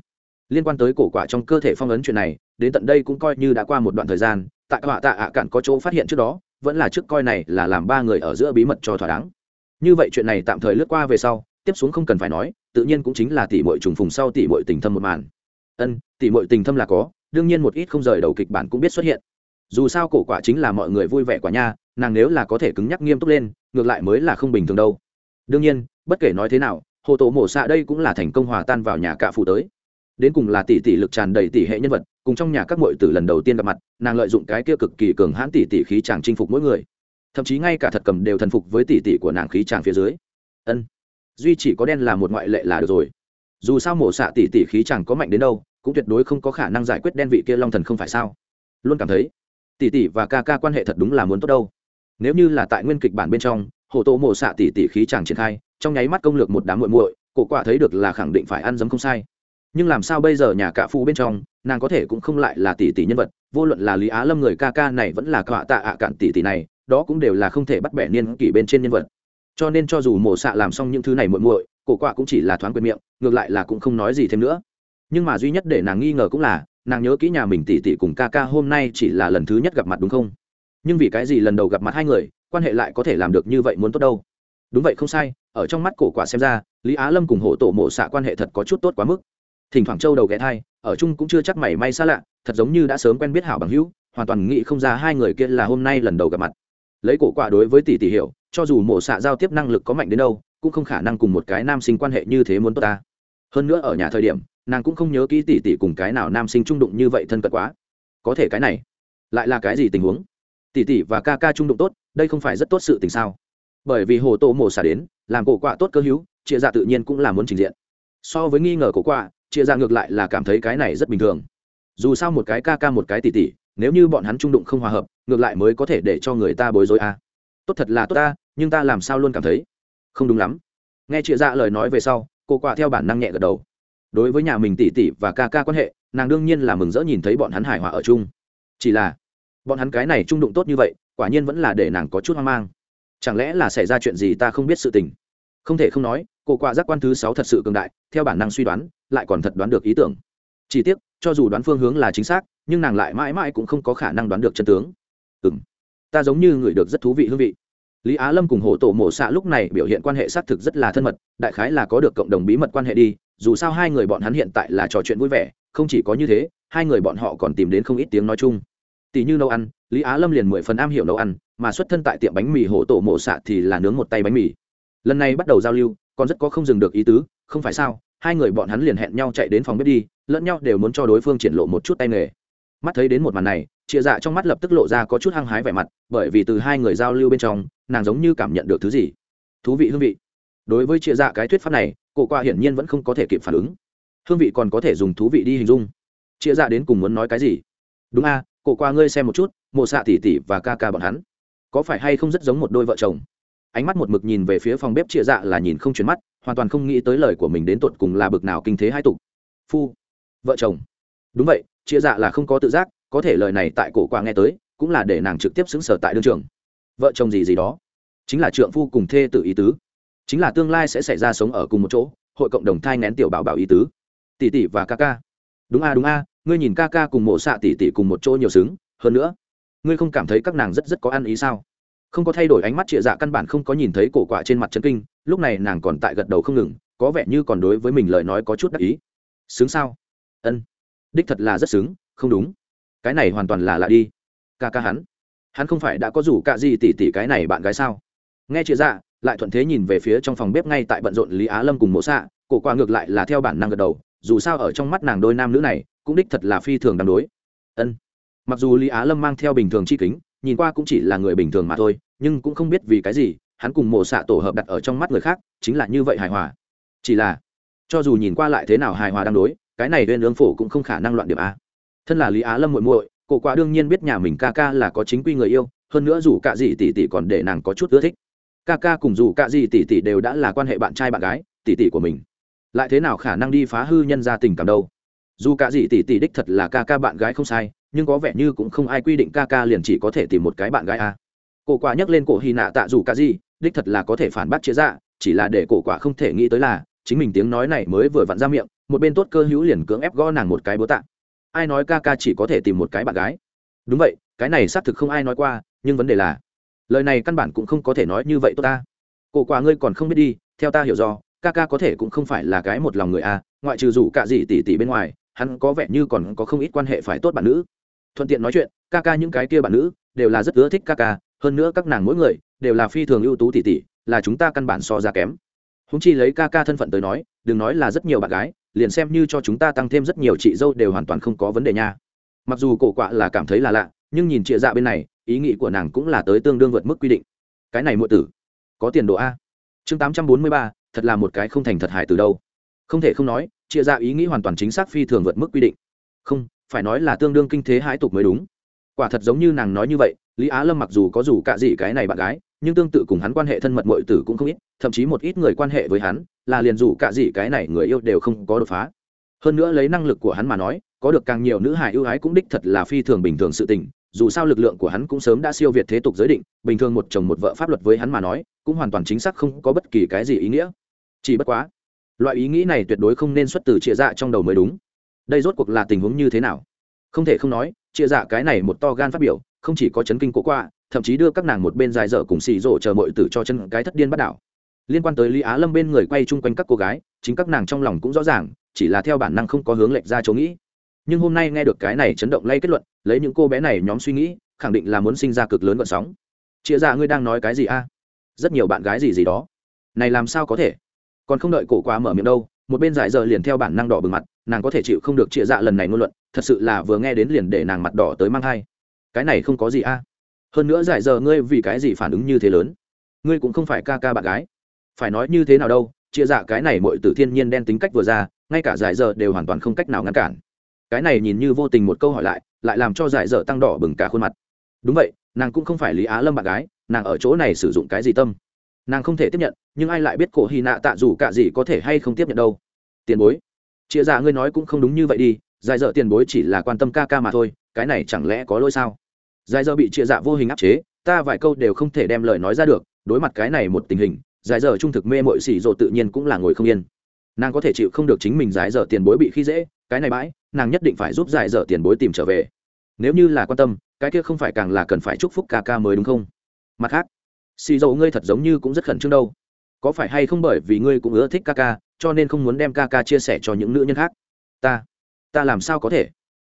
Liên quan tới cổ quả trong cơ thể phong ấn chuyện này, đến tận đây cũng coi như đã qua một đoạn thời gian, tại họa tạ ạ cản có chỗ phát hiện trước đó, vẫn là trước coi này là làm ba người ở giữa bí mật cho thỏa đáng như vậy chuyện này tạm thời lướt qua về sau, tiếp xuống không cần phải nói, tự nhiên cũng chính là tỷ muội trùng phùng sau tỷ muội tình thâm một màn. Ân tỷ muội tình thâm là có, đương nhiên một ít không rời đầu kịch bản cũng biết xuất hiện. Dù sao cổ quả chính là mọi người vui vẻ quả nha, nàng nếu là có thể cứng nhắc nghiêm túc lên, ngược lại mới là không bình thường đâu. Đương nhiên, bất kể nói thế nào, hồ tổ mổ xạ đây cũng là thành công hòa tan vào nhà cạ phụ tới. Đến cùng là tỷ tỷ lực tràn đầy tỷ hệ nhân vật, cùng trong nhà các muội tử lần đầu tiên gặp mặt, nàng lợi dụng cái kia cực kỳ cường hãn tỷ tỷ khí chàng chinh phục mỗi người thậm chí ngay cả thật cầm đều thần phục với tỷ tỷ của nàng khí chàng phía dưới. Ân, duy chỉ có đen là một ngoại lệ là được rồi. Dù sao mổ xạ tỷ tỷ khí chàng có mạnh đến đâu, cũng tuyệt đối không có khả năng giải quyết đen vị kia long thần không phải sao? Luôn cảm thấy tỷ tỷ và ca ca quan hệ thật đúng là muốn tốt đâu. Nếu như là tại nguyên kịch bản bên trong, hồ tô mổ xạ tỷ tỷ khí chàng triển khai, trong nháy mắt công lược một đám muội muội, cổ quả thấy được là khẳng định phải ăn dấm không sai. Nhưng làm sao bây giờ nhà cả phu bên trong, nàng có thể cũng không lại là tỷ tỷ nhân vật, vô luận là lý á lâm người ca ca này vẫn là cọa tạ ạ cạn tỷ tỷ này đó cũng đều là không thể bắt bẻ niên kỷ bên trên nhân vật. Cho nên cho dù mổ xạ làm xong những thứ này muội muội, cổ quạ cũng chỉ là thoáng quên miệng, ngược lại là cũng không nói gì thêm nữa. Nhưng mà duy nhất để nàng nghi ngờ cũng là, nàng nhớ kỹ nhà mình tỷ tỷ cùng ca ca hôm nay chỉ là lần thứ nhất gặp mặt đúng không? Nhưng vì cái gì lần đầu gặp mặt hai người, quan hệ lại có thể làm được như vậy muốn tốt đâu? Đúng vậy không sai, ở trong mắt cổ quả xem ra, lý á lâm cùng hộ tổ mộ xạ quan hệ thật có chút tốt quá mức. Thỉnh thoảng châu đầu ghé thai, ở chung cũng chưa chắc mảy may xa lạ, thật giống như đã sớm quen biết hảo bằng hữu, hoàn toàn nghĩ không ra hai người kia là hôm nay lần đầu gặp mặt lấy cổ quả đối với tỷ tỷ hiểu, cho dù mổ xạ giao tiếp năng lực có mạnh đến đâu, cũng không khả năng cùng một cái nam sinh quan hệ như thế muốn tốt ta. Hơn nữa ở nhà thời điểm, nàng cũng không nhớ kỹ tỷ tỷ cùng cái nào nam sinh trung đụng như vậy thân cận quá. Có thể cái này, lại là cái gì tình huống? Tỷ tỷ và ca ca trung đụng tốt, đây không phải rất tốt sự tình sao? Bởi vì hồ tô mổ xả đến, làm cổ quạ tốt cơ hữu, chia ra tự nhiên cũng là muốn trình diện. So với nghi ngờ cổ quạ, chia ra ngược lại là cảm thấy cái này rất bình thường. Dù sao một cái ca ca một cái tỷ tỷ, nếu như bọn hắn trung đụng không hòa hợp ngược lại mới có thể để cho người ta bối rối à. tốt thật là tốt ta, nhưng ta làm sao luôn cảm thấy không đúng lắm. Nghe chị dạ lời nói về sau, cô quả theo bản năng nhẹ gật đầu. Đối với nhà mình tỷ tỷ và ca ca quan hệ, nàng đương nhiên là mừng rỡ nhìn thấy bọn hắn hài hòa ở chung. Chỉ là, bọn hắn cái này trung đụng tốt như vậy, quả nhiên vẫn là để nàng có chút hoang mang. Chẳng lẽ là xảy ra chuyện gì ta không biết sự tình? Không thể không nói, cô quả giác quan thứ sáu thật sự cường đại, theo bản năng suy đoán, lại còn thật đoán được ý tưởng. Chỉ tiếc, cho dù đoán phương hướng là chính xác, nhưng nàng lại mãi mãi cũng không có khả năng đoán được chân tướng ừ ta giống như người được rất thú vị hương vị. Lý á lâm cùng hồ tổ mổ xạ lúc này biểu hiện quan hệ xác thực rất là thân mật, đại khái là có được cộng đồng bí mật quan hệ đi, dù sao hai người bọn hắn hiện tại là trò chuyện vui vẻ, không chỉ có như thế, hai người bọn họ còn tìm đến không ít tiếng nói chung. Tỷ như nấu ăn, lý á lâm liền mười phần am hiểu nấu ăn, mà xuất thân tại tiệm bánh mì Hổ tổ mổ xạ thì là nướng một tay bánh mì. Lần này bắt đầu giao lưu, còn rất có không dừng được ý tứ, không phải sao, hai người bọn hắn liền hẹn nhau chạy đến phòng bếp đi, lẫn nhau đều muốn cho đối phương triển lộ một chút tay nghề mắt thấy đến một màn này chia dạ trong mắt lập tức lộ ra có chút hăng hái vẻ mặt, bởi vì từ hai người giao lưu bên trong, nàng giống như cảm nhận được thứ gì. Thú vị hương vị. Đối với chia dạ cái thuyết pháp này, cổ qua hiển nhiên vẫn không có thể kịp phản ứng. Hương vị còn có thể dùng thú vị đi hình dung. Chia dạ đến cùng muốn nói cái gì? Đúng a, cổ qua ngươi xem một chút, mộ xạ tỉ tỉ và ca ca bọn hắn, có phải hay không rất giống một đôi vợ chồng? Ánh mắt một mực nhìn về phía phòng bếp chia dạ là nhìn không chuyển mắt, hoàn toàn không nghĩ tới lời của mình đến tột cùng là bực nào kinh thế hai tục. Phu, vợ chồng. Đúng vậy chia dạ là không có tự giác, có thể lời này tại cổ qua nghe tới, cũng là để nàng trực tiếp xứng sở tại đương trường. Vợ chồng gì gì đó. Chính là trượng phu cùng thê tự ý tứ. Chính là tương lai sẽ xảy ra sống ở cùng một chỗ, hội cộng đồng thai ngén tiểu bảo bảo ý tứ. Tỷ tỷ và ca ca. Đúng a đúng a, ngươi nhìn ca ca cùng mộ xạ tỷ tỷ cùng một chỗ nhiều xứng, hơn nữa, ngươi không cảm thấy các nàng rất rất có ăn ý sao? Không có thay đổi ánh mắt trịa dạ căn bản không có nhìn thấy cổ quả trên mặt chân kinh, lúc này nàng còn tại gật đầu không ngừng, có vẻ như còn đối với mình lời nói có chút đắc ý. Xứng sao? Ân đích thật là rất xứng, không đúng. Cái này hoàn toàn là lạ đi. Ca ca hắn. Hắn không phải đã có rủ c ả gì tỉ tỉ cái này bạn gái sao? Nghe chị dạ lại thuận thế nhìn về phía trong phòng bếp ngay tại bận rộn lý á lâm cùng mộ xạ. Cổ qua ngược lại là theo bản năng gật đầu, dù sao ở trong mắt nàng đôi nam nữ này, cũng đích thật là phi thường đáng đối. Ân. Mặc dù lý á lâm mang theo bình thường chi kính, nhìn qua cũng chỉ là người bình thường mà thôi, nhưng cũng không biết vì cái gì, hắn cùng mộ xạ tổ hợp đặt ở trong mắt người khác, chính là như vậy hài hòa. Chỉ là, cho dù nhìn qua lại thế nào hài hòa đang đối cái này bên ương phổ cũng không khả năng loạn điểm a. Thân là lý á lâm muội muội, cổ quả đương nhiên biết nhà mình ca ca là có chính quy người yêu, hơn nữa dù cả gì tỷ tỷ còn để nàng có chút ưa thích. Ca ca cùng dù cả gì tỷ tỷ đều đã là quan hệ bạn trai bạn gái, tỷ tỷ của mình. Lại thế nào khả năng đi phá hư nhân gia tình cảm đâu? Dù cả gì tỷ tỷ đích thật là ca ca bạn gái không sai, nhưng có vẻ như cũng không ai quy định ca ca liền chỉ có thể tìm một cái bạn gái a. Cổ quả nhắc lên cổ hy nạ tạ dù cả gì đích thật là có thể phản bác chia ra dạ, chỉ là để cổ quả không thể nghĩ tới là chính mình tiếng nói này mới vừa vặn ra miệng, một bên tốt cơ hữu liền cưỡng ép gõ nàng một cái bố tạ. Ai nói ca ca chỉ có thể tìm một cái bạn gái? Đúng vậy, cái này xác thực không ai nói qua, nhưng vấn đề là, lời này căn bản cũng không có thể nói như vậy tốt ta. Cổ quả ngươi còn không biết đi, theo ta hiểu do, ca ca có thể cũng không phải là cái một lòng người a, ngoại trừ dù cả gì tỷ tỷ bên ngoài, hắn có vẻ như còn có không ít quan hệ phải tốt bạn nữ. Thuận tiện nói chuyện, ca ca những cái kia bạn nữ, đều là rất ưa thích ca ca, hơn nữa các nàng mỗi người, đều là phi thường ưu tú tỷ tỷ là chúng ta căn bản so ra kém húng chi lấy ca ca thân phận tới nói, đừng nói là rất nhiều bạn gái, liền xem như cho chúng ta tăng thêm rất nhiều chị dâu đều hoàn toàn không có vấn đề nha. Mặc dù cổ quạ là cảm thấy là lạ, nhưng nhìn chị dạ bên này, ý nghĩ của nàng cũng là tới tương đương vượt mức quy định. Cái này muội tử, có tiền đồ a. Chương tám trăm bốn mươi ba, thật là một cái không thành thật hại từ đâu. Không thể không nói chị dạ ý nghĩ hoàn toàn chính xác phi thường vượt mức quy định. Không, phải nói là tương đương kinh thế hãi tục mới đúng. Quả thật giống như nàng nói như vậy, lý á lâm mặc dù có dù cả gì cái này bạn gái nhưng tương tự cùng hắn quan hệ thân mật mọi tử cũng không ít, thậm chí một ít người quan hệ với hắn, là liền dù cả gì cái này người yêu đều không có đột phá. Hơn nữa lấy năng lực của hắn mà nói, có được càng nhiều nữ hài ưu ái cũng đích thật là phi thường bình thường sự tình, dù sao lực lượng của hắn cũng sớm đã siêu việt thế tục giới định, bình thường một chồng một vợ pháp luật với hắn mà nói, cũng hoàn toàn chính xác không có bất kỳ cái gì ý nghĩa. Chỉ bất quá, loại ý nghĩ này tuyệt đối không nên xuất từ chia dạ trong đầu mới đúng. Đây rốt cuộc là tình huống như thế nào? Không thể không nói chia dạ cái này một to gan phát biểu, không chỉ có chấn kinh cố qua, thậm chí đưa các nàng một bên dài dở cùng xì rổ chờ mọi tử cho chân cái thất điên bắt đảo. Liên quan tới lý á lâm bên người quay chung quanh các cô gái, chính các nàng trong lòng cũng rõ ràng, chỉ là theo bản năng không có hướng lệch ra chỗ nghĩ. Nhưng hôm nay nghe được cái này chấn động lay kết luận, lấy những cô bé này nhóm suy nghĩ, khẳng định là muốn sinh ra cực lớn vận sóng. Chia dạ ngươi đang nói cái gì a? Rất nhiều bạn gái gì gì đó. Này làm sao có thể? Còn không đợi cổ quá mở miệng đâu, một bên giải giờ liền theo bản năng đỏ bừng mặt, nàng có thể chịu không được chia dạ lần này ngôn luận thật sự là vừa nghe đến liền để nàng mặt đỏ tới mang hai cái này không có gì a. Hơn nữa giải giờ ngươi vì cái gì phản ứng như thế lớn? Ngươi cũng không phải ca ca bạn gái. Phải nói như thế nào đâu, chia dạ cái này mọi tử thiên nhiên đen tính cách vừa ra, ngay cả giải giờ đều hoàn toàn không cách nào ngăn cản. Cái này nhìn như vô tình một câu hỏi lại lại làm cho giải giờ tăng đỏ bừng cả khuôn mặt. Đúng vậy, nàng cũng không phải lý á lâm bạn gái, nàng ở chỗ này sử dụng cái gì tâm? Nàng không thể tiếp nhận, nhưng ai lại biết cổ hy nạ tạ dù cả gì có thể hay không tiếp nhận đâu? Tiền bối, chia dạ ngươi nói cũng không đúng như vậy đi giải dợ tiền bối chỉ là quan tâm ca ca mà thôi, cái này chẳng lẽ có lỗi sao? Giải dợ bị chia dạ vô hình áp chế, ta vài câu đều không thể đem lời nói ra được, đối mặt cái này một tình hình, giải dở trung thực mê mội xỉ rộ tự nhiên cũng là ngồi không yên. Nàng có thể chịu không được chính mình giải dở tiền bối bị khi dễ, cái này bãi, nàng nhất định phải giúp giải dở tiền bối tìm trở về. Nếu như là quan tâm, cái kia không phải càng là cần phải chúc phúc ca ca mới đúng không? Mặt khác xì dầu ngươi thật giống như cũng rất khẩn trương đâu. Có phải hay không bởi vì ngươi cũng ưa thích ca ca, cho nên không muốn đem ca ca chia sẻ cho những nữ nhân khác? Ta ta làm sao có thể?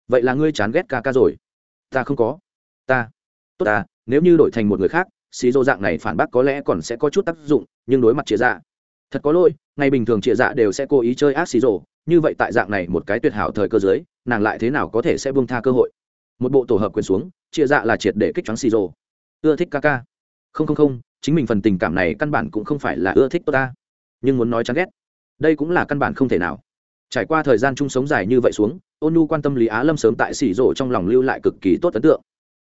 Vậy là ngươi chán ghét ca ca rồi. Ta không có. Ta. Tốt ta, nếu như đổi thành một người khác xì dô dạng này phản bác có lẽ còn sẽ có chút tác dụng, nhưng đối mặt chia dạ. Thật có lỗi, ngày bình thường chia dạ đều sẽ cố ý chơi ác xì dô như vậy tại dạng này một cái tuyệt hảo thời cơ giới nàng lại thế nào có thể sẽ buông tha cơ hội? Một bộ tổ hợp quyền xuống, chia dạ là triệt để kích choáng xì dô ưa thích ca ca. Không không không, chính mình phần tình cảm này căn bản cũng không phải là ưa thích tôi ta. Nhưng muốn nói chán ghét, đây cũng là căn bản không thể nào trải qua thời gian chung sống dài như vậy xuống, ôn nu quan tâm lý á lâm sớm tại xỉ rộ trong lòng lưu lại cực kỳ tốt ấn tượng.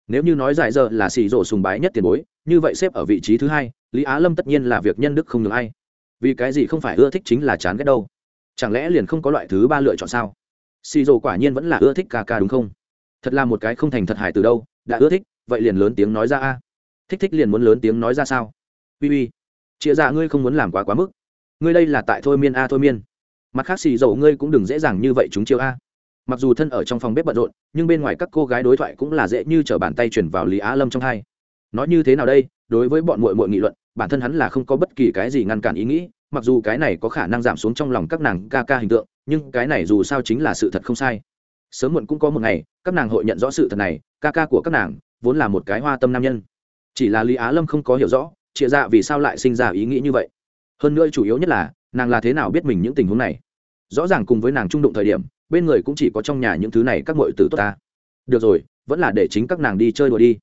Nếu như nói dài giờ là xỉ rộ sùng bái nhất tiền bối, như vậy xếp ở vị trí thứ hai, lý á lâm tất nhiên là việc nhân đức không được ai. Vì cái gì không phải ưa thích chính là chán ghét đâu? Chẳng lẽ liền không có loại thứ ba lựa chọn sao? Xì rồ quả nhiên vẫn là ưa thích ca ca đúng không? Thật là một cái không thành thật hài từ đâu, đã ưa thích, vậy liền lớn tiếng nói ra a. Thích thích liền muốn lớn tiếng nói ra sao? Uy uy, chịa dạ ngươi không muốn làm quá quá mức. Ngươi đây là tại thôi miên a thôi miên mặt khác xì dầu ngươi cũng đừng dễ dàng như vậy chúng chiêu a. Mặc dù thân ở trong phòng bếp bận rộn, nhưng bên ngoài các cô gái đối thoại cũng là dễ như t r ở bàn tay chuyển vào lý á lâm trong hai. Nói như thế nào đây? Đối với bọn mội mội nghị luận, bản thân hắn là không có bất kỳ cái gì ngăn cản ý nghĩ, mặc dù cái này có khả năng giảm xuống trong lòng các nàng ca ca hình tượng, nhưng cái này dù sao chính là sự thật không sai. Sớm muộn cũng có một ngày, các nàng hội nhận rõ sự thật này, ca ca của các nàng vốn là một cái hoa tâm nam nhân. Chỉ là lý á lâm không có hiểu rõ, chịa dạ vì sao lại sinh ra ý nghĩ như vậy. Hơn nữa chủ yếu nhất là, nàng là thế nào biết mình những tình huống này rõ ràng cùng với nàng trung đụng thời điểm, bên người cũng chỉ có trong nhà những thứ này các mội tử tốt ta. Được rồi, vẫn là để chính các nàng đi chơi đùa đi.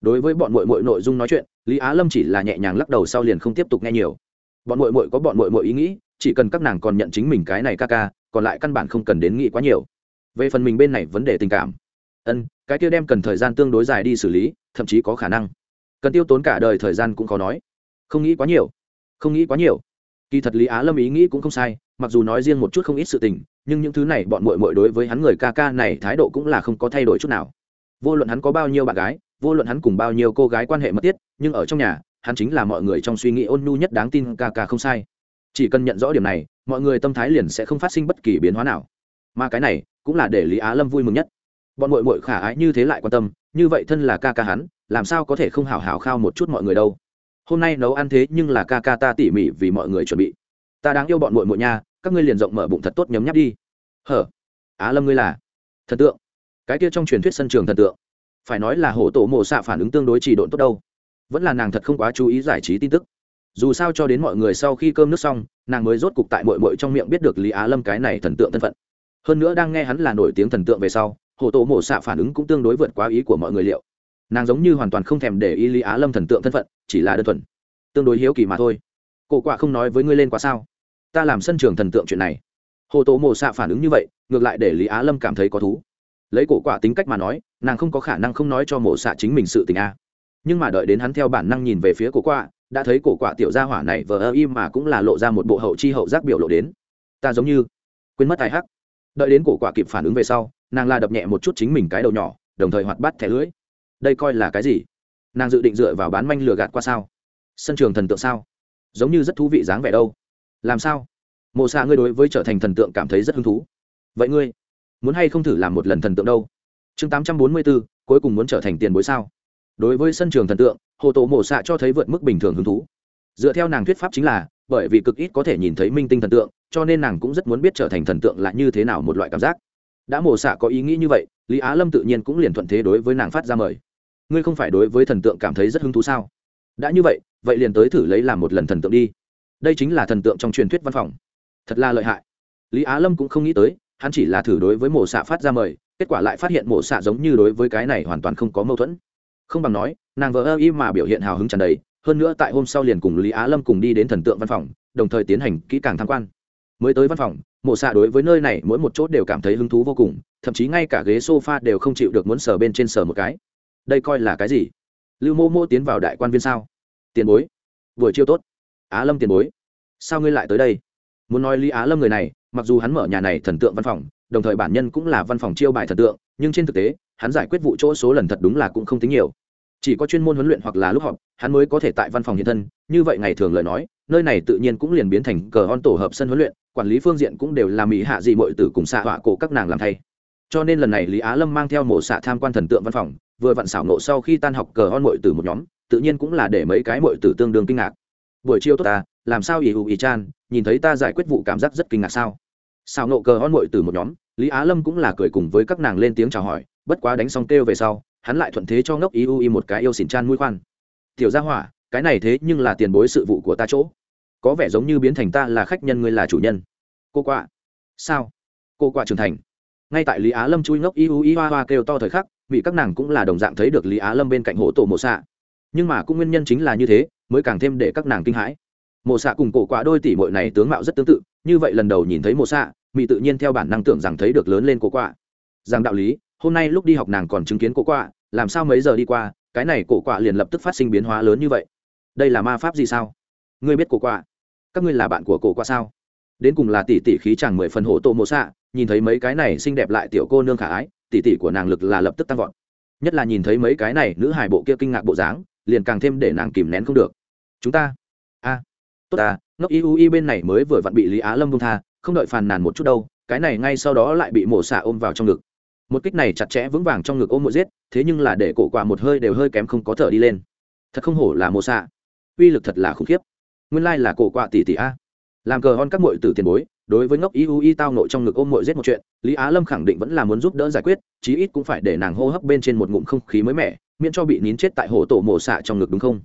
Đối với bọn mội mội nội dung nói chuyện, lý á lâm chỉ là nhẹ nhàng lắc đầu sau liền không tiếp tục nghe nhiều. Bọn mội mội có bọn mội mội ý nghĩ, chỉ cần các nàng còn nhận chính mình cái này ca ca, còn lại căn bản không cần đến nghĩ quá nhiều. Về phần mình bên này vấn đề tình cảm. Ân, cái kia đem cần thời gian tương đối dài đi xử lý, thậm chí có khả năng. Cần tiêu tốn cả đời thời gian cũng khó nói. Không nghĩ quá nhiều. Không nghĩ quá nhiều. Kỳ thật lý á lâm ý nghĩ cũng không sai mặc dù nói riêng một chút không ít sự tình, nhưng những thứ này bọn mội mội đối với hắn người ca ca này thái độ cũng là không có thay đổi chút nào. Vô luận hắn có bao nhiêu bạn gái, vô luận hắn cùng bao nhiêu cô gái quan hệ mất tiết nhưng ở trong nhà, hắn chính là mọi người trong suy nghĩ ôn nhu nhất đáng tin ca ca không sai. Chỉ cần nhận rõ điểm này, mọi người tâm thái liền sẽ không phát sinh bất kỳ biến hóa nào. Mà cái này cũng là để lý á lâm vui mừng nhất. Bọn mội mội khả ái như thế lại quan tâm, như vậy thân là ca ca hắn, làm sao có thể không hào hào khao một chút mọi người đâu? Hôm nay nấu ăn thế nhưng là ca ca ta tỉ mỉ vì mọi người chuẩn bị. Ta đáng yêu bọn mội mội nha các ngươi liền rộng mở bụng thật tốt nhấm nháp đi. Hở? Á lâm ngươi là thần tượng. Cái kia trong truyền thuyết sân trường thần tượng. Phải nói là hổ tổ mộ xạ phản ứng tương đối trì độn tốt đâu. Vẫn là nàng thật không quá chú ý giải trí tin tức. Dù sao cho đến mọi người sau khi cơm nước xong, nàng mới rốt cục tại mội mội trong miệng biết được lý á lâm cái này thần tượng thân phận. Hơn nữa đang nghe hắn là nổi tiếng thần tượng về sau, hổ tổ mộ xạ phản ứng cũng tương đối vượt quá ý của mọi người liệu. Nàng giống như hoàn toàn không thèm để ý lý á lâm thần tượng thân phận, chỉ là đơn thuần, tương đối hiếu kỳ mà thôi. Cổ quạ không nói với ngươi lên quá sao? Ta làm sân trường thần tượng chuyện này. Hồ tổ mộ xạ phản ứng như vậy, ngược lại để lý á lâm cảm thấy có thú. Lấy cổ quả tính cách mà nói, nàng không có khả năng không nói cho mộ xạ chính mình sự tình a. Nhưng mà đợi đến hắn theo bản năng nhìn về phía cổ quả, đã thấy cổ quả tiểu gia hỏa này vờ ơ im mà cũng là lộ ra một bộ hậu chi hậu giác biểu lộ đến. Ta giống như quên mất tài hắc. Đợi đến cổ quả kịp phản ứng về sau, nàng la đập nhẹ một chút chính mình cái đầu nhỏ, đồng thời hoạt bắt thẻ lưới đây coi là cái gì? Nàng dự định dựa vào bán manh lừa gạt qua sao? Sân trường thần tượng sao? Giống như rất thú vị dáng vẻ đâu làm sao? Mộ xạ ngươi đối với trở thành thần tượng cảm thấy rất hứng thú. Vậy ngươi muốn hay không thử làm một lần thần tượng đâu? Chương tám trăm bốn mươi bốn cuối cùng muốn trở thành tiền bối sao? Đối với sân trường thần tượng, hồ tổ mộ xạ cho thấy vượt mức bình thường hứng thú. Dựa theo nàng thuyết pháp chính là, bởi vì cực ít có thể nhìn thấy minh tinh thần tượng, cho nên nàng cũng rất muốn biết trở thành thần tượng là như thế nào một loại cảm giác. Đã mổ xạ có ý nghĩ như vậy, lý á lâm tự nhiên cũng liền thuận thế đối với nàng phát ra mời. Ngươi không phải đối với thần tượng cảm thấy rất hứng thú sao? Đã như vậy vậy liền tới thử lấy làm một lần thần tượng đi đây chính là thần tượng trong truyền thuyết văn phòng. Thật là lợi hại. Lý á lâm cũng không nghĩ tới, hắn chỉ là thử đối với mổ xạ phát ra mời, kết quả lại phát hiện mổ xạ giống như đối với cái này hoàn toàn không có mâu thuẫn. Không bằng nói, nàng vợ ơ y mà biểu hiện hào hứng tràn đầy, hơn nữa tại hôm sau liền cùng lý á lâm cùng đi đến thần tượng văn phòng, đồng thời tiến hành kỹ càng tham quan. Mới tới văn phòng, mổ xạ đối với nơi này mỗi một chốt đều cảm thấy hứng thú vô cùng, thậm chí ngay cả ghế s o f a đều không chịu được muốn sờ bên trên sờ một cái. Đây coi là cái gì? Lưu mô mô tiến vào đại quan viên sao? Tiền bối. Vừa chiêu tốt á lâm tiền bối, sao ngươi lại tới đây? Muốn nói lý á lâm người này, mặc dù hắn mở nhà này thần tượng văn phòng, đồng thời bản nhân cũng là văn phòng chiêu bài thần tượng, nhưng trên thực tế, hắn giải quyết vụ chỗ số lần thật đúng là cũng không tính nhiều. Chỉ có chuyên môn huấn luyện hoặc là lúc họp, hắn mới có thể tại văn phòng hiện thân, như vậy ngày thường lời nói, nơi này tự nhiên cũng liền biến thành cờ on tổ hợp sân huấn luyện, quản lý phương diện cũng đều là mỹ hạ dị mọi tử cùng xạ họa cổ các nàng làm thay. Cho nên lần này lý á lâm mang theo mổ xạ tham quan thần tượng văn phòng, vừa vặn xảo nộ sau khi tan học cờ on mọi tử một nhóm, tự nhiên cũng là để mấy cái mọi tử tương đương kinh ngạc buổi chiều tốt ta, làm sao ỷ hụ ỷ chan, nhìn thấy ta giải quyết vụ cảm giác rất kinh ngạc sao? Xảo nộ cờ hon mội từ một nhóm, lý á lâm cũng là cười cùng với các nàng lên tiếng chào hỏi, bất quá đánh xong kêu về sau, hắn lại thuận thế cho ngốc ý u y một cái yêu xỉn chan mũi khoan. Tiểu gia hỏa, cái này thế nhưng là tiền bối sự vụ của ta chỗ. Có vẻ giống như biến thành ta là khách nhân ngươi là chủ nhân. Cô quạ. Sao? Cô quạ trưởng thành. Ngay tại lý á lâm chui ngốc y u y hoa hoa kêu to thời khắc, bị các nàng cũng là đồng dạng thấy được lý á lâm bên cạnh hổ tổ mộ xạ. Nhưng mà cũng nguyên nhân chính là như thế mới càng thêm để các nàng kinh hãi. Mộ xạ cùng cổ quạ đôi tỷ mội này tướng mạo rất tương tự, như vậy lần đầu nhìn thấy mộ xạ mỹ tự nhiên theo bản năng tưởng rằng thấy được lớn lên cổ quạ. Rằng đạo lý, hôm nay lúc đi học nàng còn chứng kiến cổ quạ, làm sao mấy giờ đi qua, cái này cổ quạ liền lập tức phát sinh biến hóa lớn như vậy. Đây là ma pháp gì sao? Ngươi biết cổ quạ? Các ngươi là bạn của cổ quạ sao? Đến cùng là tỷ tỷ khí chàng mười phần hổ tổ mộ xạ nhìn thấy mấy cái này xinh đẹp lại tiểu cô nương khả ái, tỷ tỷ của nàng lực là lập tức tăng vọt. Nhất là nhìn thấy mấy cái này nữ hài bộ kia kinh ngạc bộ dáng, liền càng thêm để nàng kìm nén không được chúng ta. A tốt ta, ngốc y u y bên này mới vừa vặn bị lý á lâm bông tha, không đợi phàn nàn một chút đâu, cái này ngay sau đó lại bị mổ xạ ôm vào trong ngực. Một kích này chặt chẽ vững vàng trong ngực ôm một giết, thế nhưng là để cổ quả một hơi đều hơi kém không có thở đi lên. Thật không hổ là mổ xạ. Uy lực thật là khủng khiếp. Nguyên lai là cổ quả tỷ tỷ a. Làm cờ hon các mội từ tiền bối, đối với ngốc y u y tao nội trong ngực ôm mội giết một chuyện, lý á lâm khẳng định vẫn là muốn giúp đỡ giải quyết, chí ít cũng phải để nàng hô hấp bên trên một ngụm không khí mới mẻ, miễn cho bị nín chết tại hồ tổ mổ xạ trong ngực đúng không?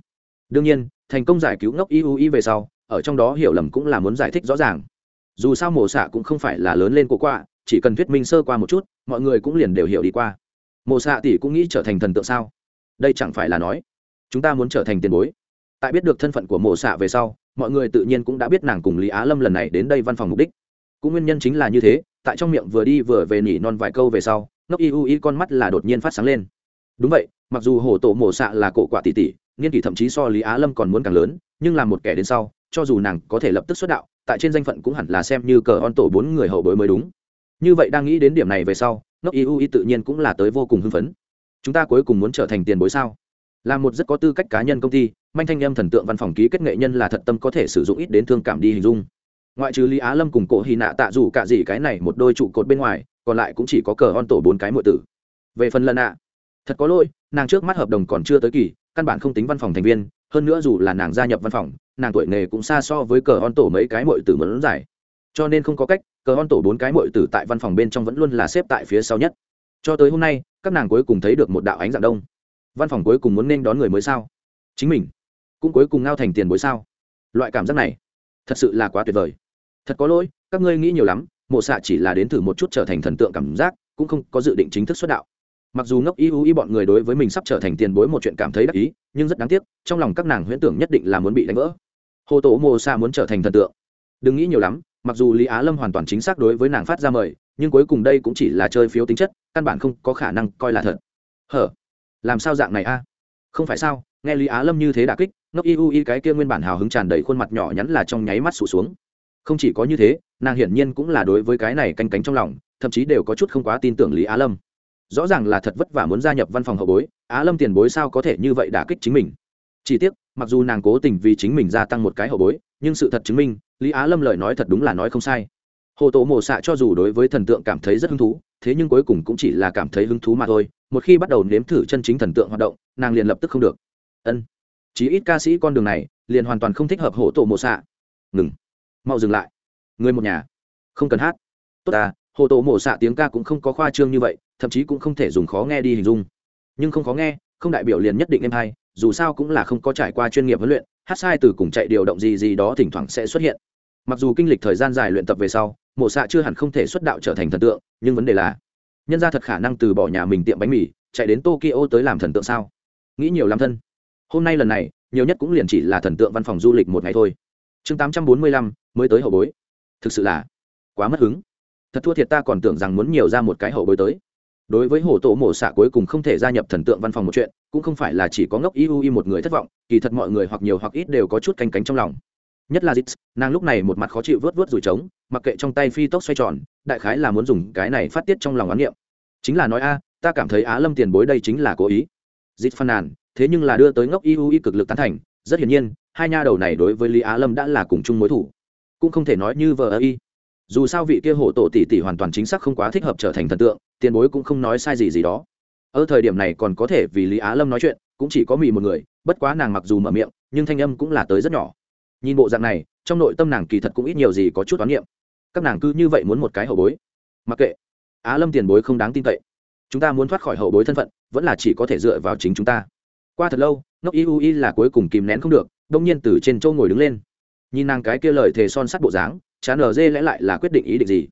Đương nhiên, thành công giải cứu ngốc y u về sau, ở trong đó hiểu lầm cũng là muốn giải thích rõ ràng. Dù sao mổ xạ cũng không phải là lớn lên cổ quạ, chỉ cần thuyết minh sơ qua một chút, mọi người cũng liền đều hiểu đi qua. Mổ xạ tỷ cũng nghĩ trở thành thần tượng sao? Đây chẳng phải là nói, chúng ta muốn trở thành tiền bối. Tại biết được thân phận của mổ xạ về sau, mọi người tự nhiên cũng đã biết nàng cùng lý á lâm lần này đến đây văn phòng mục đích. Cũng nguyên nhân chính là như thế, tại trong miệng vừa đi vừa về nhỉ non vài câu về sau, ngốc y u con mắt là đột nhiên phát sáng lên. Đúng vậy, mặc dù hổ tổ mổ xạ là cổ quả tỷ tỷ niên kỷ thậm chí so lý á lâm còn muốn càng lớn, nhưng là một kẻ đến sau, cho dù nàng có thể lập tức xuất đạo, tại trên danh phận cũng hẳn là xem như cờ on tổ bốn người hậu bối mới đúng. Như vậy đang nghĩ đến điểm này về sau, ngốc y y tự nhiên cũng là tới vô cùng hưng phấn. Chúng ta cuối cùng muốn trở thành tiền bối sao? Là một rất có tư cách cá nhân công ty, manh thanh em thần tượng văn phòng ký kết nghệ nhân là thật tâm có thể sử dụng ít đến thương cảm đi hình dung. Ngoại trừ lý á lâm cùng cổ hy nạ tạ dù cả gì cái này một đôi trụ cột bên ngoài, còn lại cũng chỉ có cờ on tổ bốn cái mọi tử. Về phần lần ạ, thật có lỗi, nàng trước mắt hợp đồng còn chưa tới kỳ căn bản không tính văn phòng thành viên, hơn nữa dù là nàng gia nhập văn phòng, nàng tuổi nghề cũng xa so với cờ on tổ mấy cái mọi tử mẫn giải cho nên không có cách, cờ on tổ bốn cái mọi tử tại văn phòng bên trong vẫn luôn là xếp tại phía sau nhất. Cho tới hôm nay, các nàng cuối cùng thấy được một đạo ánh dạng đông. Văn phòng cuối cùng muốn nên đón người mới sao? Chính mình cũng cuối cùng ngao thành tiền bối sao? Loại cảm giác này, thật sự là quá tuyệt vời. Thật có lỗi, các ngươi nghĩ nhiều lắm, mộ xạ chỉ là đến thử một chút trở thành thần tượng cảm giác, cũng không có dự định chính thức xuất đạo mặc dù ngốc y u y bọn người đối với mình sắp trở thành tiền bối một chuyện cảm thấy đắc ý, nhưng rất đáng tiếc, trong lòng các nàng huyễn tưởng nhất định là muốn bị đánh vỡ. Hồ tổ Mô xa muốn trở thành thần tượng. Đừng nghĩ nhiều lắm, mặc dù lý á lâm hoàn toàn chính xác đối với nàng phát ra mời, nhưng cuối cùng đây cũng chỉ là chơi phiếu tính chất, căn bản không có khả năng coi là thật. Hở? Làm sao dạng này a? Không phải sao, nghe lý á lâm như thế đà kích, ngốc y u y cái kia nguyên bản hào hứng tràn đầy khuôn mặt nhỏ nhắn là trong nháy mắt sụt xuống. Không chỉ có như thế, nàng hiển nhiên cũng là đối với cái này canh cánh trong lòng, thậm chí đều có chút không quá tin tưởng lý á lâm rõ ràng là thật vất vả muốn gia nhập văn phòng hậu bối, á lâm tiền bối sao có thể như vậy đả kích chính mình? Chỉ tiếc, mặc dù nàng cố tình vì chính mình gia tăng một cái hậu bối, nhưng sự thật chứng minh, lý á lâm lời nói thật đúng là nói không sai. Hồ tổ mổ xạ cho dù đối với thần tượng cảm thấy rất hứng thú, thế nhưng cuối cùng cũng chỉ là cảm thấy hứng thú mà thôi. Một khi bắt đầu nếm thử chân chính thần tượng hoạt động, nàng liền lập tức không được. Ân. Chí ít ca sĩ con đường này, liền hoàn toàn không thích hợp hổ tổ mổ xạ ngừng. Mau dừng lại. Người một nhà. Không cần hát. Tốt à hồ tổ mổ xạ tiếng ca cũng không có khoa trương như vậy, thậm chí cũng không thể dùng khó nghe đi hình dung. Nhưng không khó nghe, không đại biểu liền nhất định em hay, dù sao cũng là không có trải qua chuyên nghiệp huấn luyện, hát sai từ cùng chạy điều động gì gì đó thỉnh thoảng sẽ xuất hiện. Mặc dù kinh lịch thời gian dài luyện tập về sau mổ xạ chưa hẳn không thể xuất đạo trở thành thần tượng, nhưng vấn đề là, nhân ra thật khả năng từ bỏ nhà mình tiệm bánh mì, chạy đến tokyo tới làm thần tượng sao? Nghĩ nhiều lắm thân. Hôm nay lần này, nhiều nhất cũng liền chỉ là thần tượng văn phòng du lịch một ngày thôi. Chương tám trăm bốn mươi lăm, mới tới hậu bối. Thực sự là quá mất hứng thật thua thiệt ta còn tưởng rằng muốn nhiều ra một cái hậu bối tới. Đối với hồ tổ mổ xạ cuối cùng không thể gia nhập thần tượng văn phòng một chuyện, cũng không phải là chỉ có ngốc iu i một người thất vọng, kỳ thật mọi người hoặc nhiều hoặc ít đều có chút canh cánh trong lòng. Nhất là jits nàng lúc này một mặt khó chịu vớt vớt rủi trống, mặc kệ trong tay phi tốc xoay tròn, đại khái là muốn dùng cái này phát tiết trong lòng oán niệm. Chính là nói a, ta cảm thấy á lâm tiền bối đây chính là cố ý. Jits phàn nàn, thế nhưng là đưa tới ngốc iu i cực lực tán thành, rất hiển nhiên, hai nha đầu này đối với lý á lâm đã là cùng chung mối thủ. Cũng không thể nói như vợ ơ y dù sao vị kia hổ tổ tỷ tỷ hoàn toàn chính xác không quá thích hợp trở thành thần tượng, tiền bối cũng không nói sai gì gì đó. Ở thời điểm này còn có thể vì lý á lâm nói chuyện, cũng chỉ có mì một người, bất quá nàng mặc dù mở miệng, nhưng thanh âm cũng là tới rất nhỏ. Nhìn bộ dạng này, trong nội tâm nàng kỳ thật cũng ít nhiều gì có chút toán niệm. Các nàng cứ như vậy muốn một cái hậu bối. Mặc kệ. Á lâm tiền bối không đáng tin cậy. Chúng ta muốn thoát khỏi hậu bối thân phận, vẫn là chỉ có thể dựa vào chính chúng ta. Qua thật lâu, ngốc y u y là cuối cùng kìm nén không được, đông nhiên từ trên châu ngồi đứng lên. Nhìn nàng cái kia lời thề son sắt bộ dáng chán ở dê lẽ lại là quyết định ý định gì?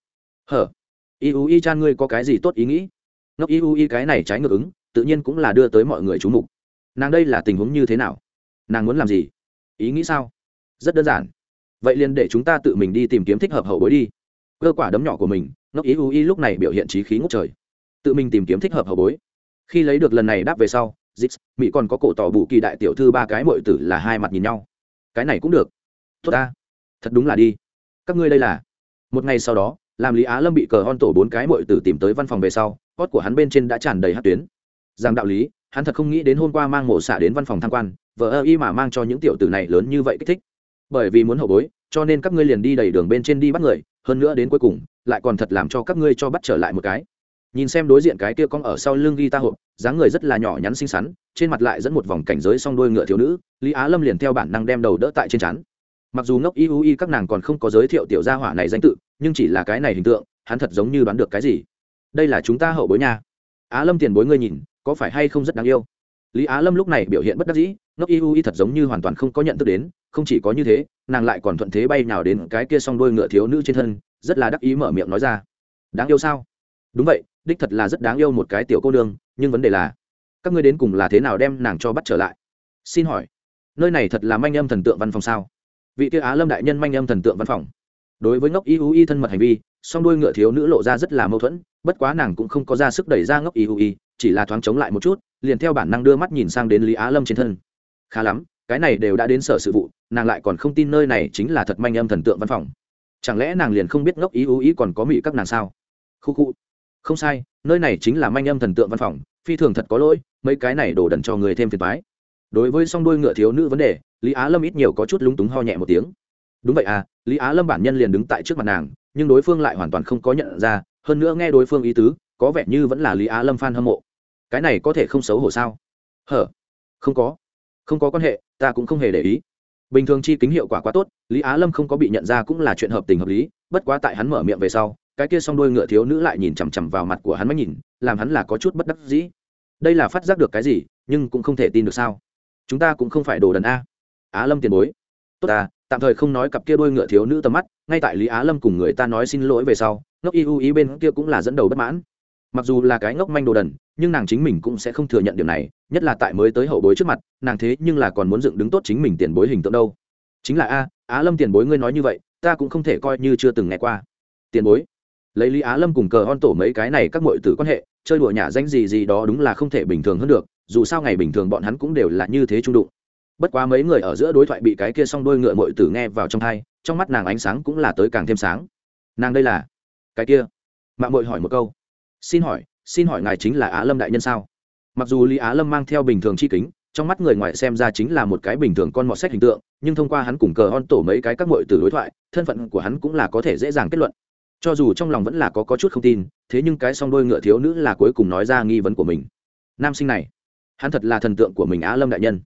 Hở? Y u y chan ngươi có cái gì tốt ý nghĩ? Ngốc y u y cái này trái ngược ứng, tự nhiên cũng là đưa tới mọi người chú mục. Nàng đây là tình huống như thế nào? Nàng muốn làm gì? Ý nghĩ sao? Rất đơn giản. Vậy liền để chúng ta tự mình đi tìm kiếm thích hợp hậu bối đi. Cơ quả đấm nhỏ của mình, ngốc ý u y lúc này biểu hiện trí khí ngốc trời. Tự mình tìm kiếm thích hợp hậu bối. Khi lấy được lần này đáp về sau dix mỹ còn có cổ tỏ bù kỳ đại tiểu thư ba cái mội tử là hai mặt nhìn nhau. Cái này cũng được. Tốt ta. Thật đúng là đi các ngươi đây là. Một ngày sau đó, làm lý á lâm bị cờ hon tổ bốn cái mội tử tìm tới văn phòng về sau hót của hắn bên trên đã tràn đầy hát tuyến. Rằng đạo lý, hắn thật không nghĩ đến hôm qua mang mổ xả đến văn phòng tham quan vợ ơ y mà mang cho những tiểu tử này lớn như vậy kích thích. Bởi vì muốn hậu bối, cho nên các ngươi liền đi đầy đường bên trên đi bắt người, hơn nữa đến cuối cùng, lại còn thật làm cho các ngươi cho bắt trở lại một cái. Nhìn xem đối diện cái kia con ở sau lưng ghi ta hộp, dáng người rất là nhỏ nhắn xinh xắn, trên mặt lại dẫn một vòng cảnh giới song đôi ngựa thiếu nữ, lý á lâm liền theo bản năng đem đầu đỡ tại trên chắn mặc dù ngốc y u y các nàng còn không có giới thiệu tiểu gia hỏa này danh tự, nhưng chỉ là cái này hình tượng, hắn thật giống như đoán được cái gì. Đây là chúng ta hậu bối nha. Á lâm tiền bối ngươi nhìn, có phải hay không rất đáng yêu? Lý á lâm lúc này biểu hiện bất đắc dĩ, ngốc y u y thật giống như hoàn toàn không có nhận thức đến, không chỉ có như thế, nàng lại còn thuận thế bay nào đến cái kia s đôi ngựa thiếu nữ trên thân, rất là đắc ý mở miệng nói ra. Đáng yêu sao? Đúng vậy, đích thật là rất đáng yêu một cái tiểu cô nương, nhưng vấn đề là, các ngươi đến cùng là thế nào đem nàng cho bắt trở lại? Xin hỏi, nơi này thật là manh âm thần tượng văn phòng sao? Vị kia á lâm đại nhân manh âm thần tượng văn phòng. Đối với ngốc y u y thân mật hành vi, song đuôi ngựa thiếu nữ lộ ra rất là mâu thuẫn, bất quá nàng cũng không có ra sức đẩy ra ngốc y u y chỉ là thoáng chống lại một chút, liền theo bản năng đưa mắt nhìn sang đến lý á lâm trên thân. Khá lắm, cái này đều đã đến sở sự vụ, nàng lại còn không tin nơi này chính là thật manh âm thần tượng văn phòng. Chẳng lẽ nàng liền không biết ngốc ý ú ý còn có mỹ các nàng sao? Khu khu. Không sai, nơi này chính là manh âm thần tượng văn phòng, phi thường thật có lỗi, mấy cái này đổ đần cho người thêm phiền toái. Đối với song đuôi ngựa thiếu nữ vấn đề lý á lâm ít nhiều có chút lúng túng ho nhẹ một tiếng. Đúng vậy à lý á lâm bản nhân liền đứng tại trước mặt nàng, nhưng đối phương lại hoàn toàn không có nhận ra, hơn nữa nghe đối phương ý tứ, có vẻ như vẫn là lý á lâm f a n hâm mộ. Cái này có thể không xấu hổ sao? Hở, không có. Không có quan hệ, ta cũng không hề để ý. Bình thường chi kính hiệu quả quá tốt, lý á lâm không có bị nhận ra cũng là chuyện hợp tình hợp lý, bất quá tại hắn mở miệng về sau, cái kia s o n g đôi ngựa thiếu nữ lại nhìn chằm chằm vào mặt của hắn mắt nhìn, làm hắn là có chút bất đắc dĩ. Đây là phát giác được cái gì, nhưng cũng không thể tin được sao. Chúng ta cũng không phải đồ đần a á lâm tiền bối tốt ta tạm thời không nói cặp kia đôi ngựa thiếu nữ tầm mắt ngay tại lý á lâm cùng người ta nói xin lỗi về sau ngốc y u ý bên kia cũng là dẫn đầu bất mãn mặc dù là cái ngốc manh đồ đần nhưng nàng chính mình cũng sẽ không thừa nhận điều này nhất là tại mới tới hậu bối trước mặt nàng thế nhưng là còn muốn dựng đứng tốt chính mình tiền bối hình tượng đâu chính là a á lâm tiền bối ngươi nói như vậy ta cũng không thể coi như chưa từng nghe qua tiền bối lấy lý á lâm cùng cờ hon tổ mấy cái này các mọi tử quan hệ chơi đùa nhả danh gì gì đó đúng là không thể bình thường hơn được dù sao ngày bình thường bọn hắn cũng đều là như thế trung đụng bất quá mấy người ở giữa đối thoại bị cái kia xong đôi ngựa mội tử nghe vào trong thai trong mắt nàng ánh sáng cũng là tới càng thêm sáng. Nàng đây là? Cái kia? Mạng mội hỏi một câu. Xin hỏi xin hỏi ngài chính là á lâm đại nhân sao? Mặc dù lý á lâm mang theo bình thường chi kính trong mắt người ngoài xem ra chính là một cái bình thường con mọt sách hình tượng nhưng thông qua hắn cùng cờ on tổ mấy cái các mội từ đối thoại thân phận của hắn cũng là có thể dễ dàng kết luận. Cho dù trong lòng vẫn là có, có chút không tin thế nhưng cái song đôi ngựa thiếu nữ là cuối cùng nói ra nghi vấn của mình. Nam sinh này hắn thật là thần tượng của mình á lâm đại nhân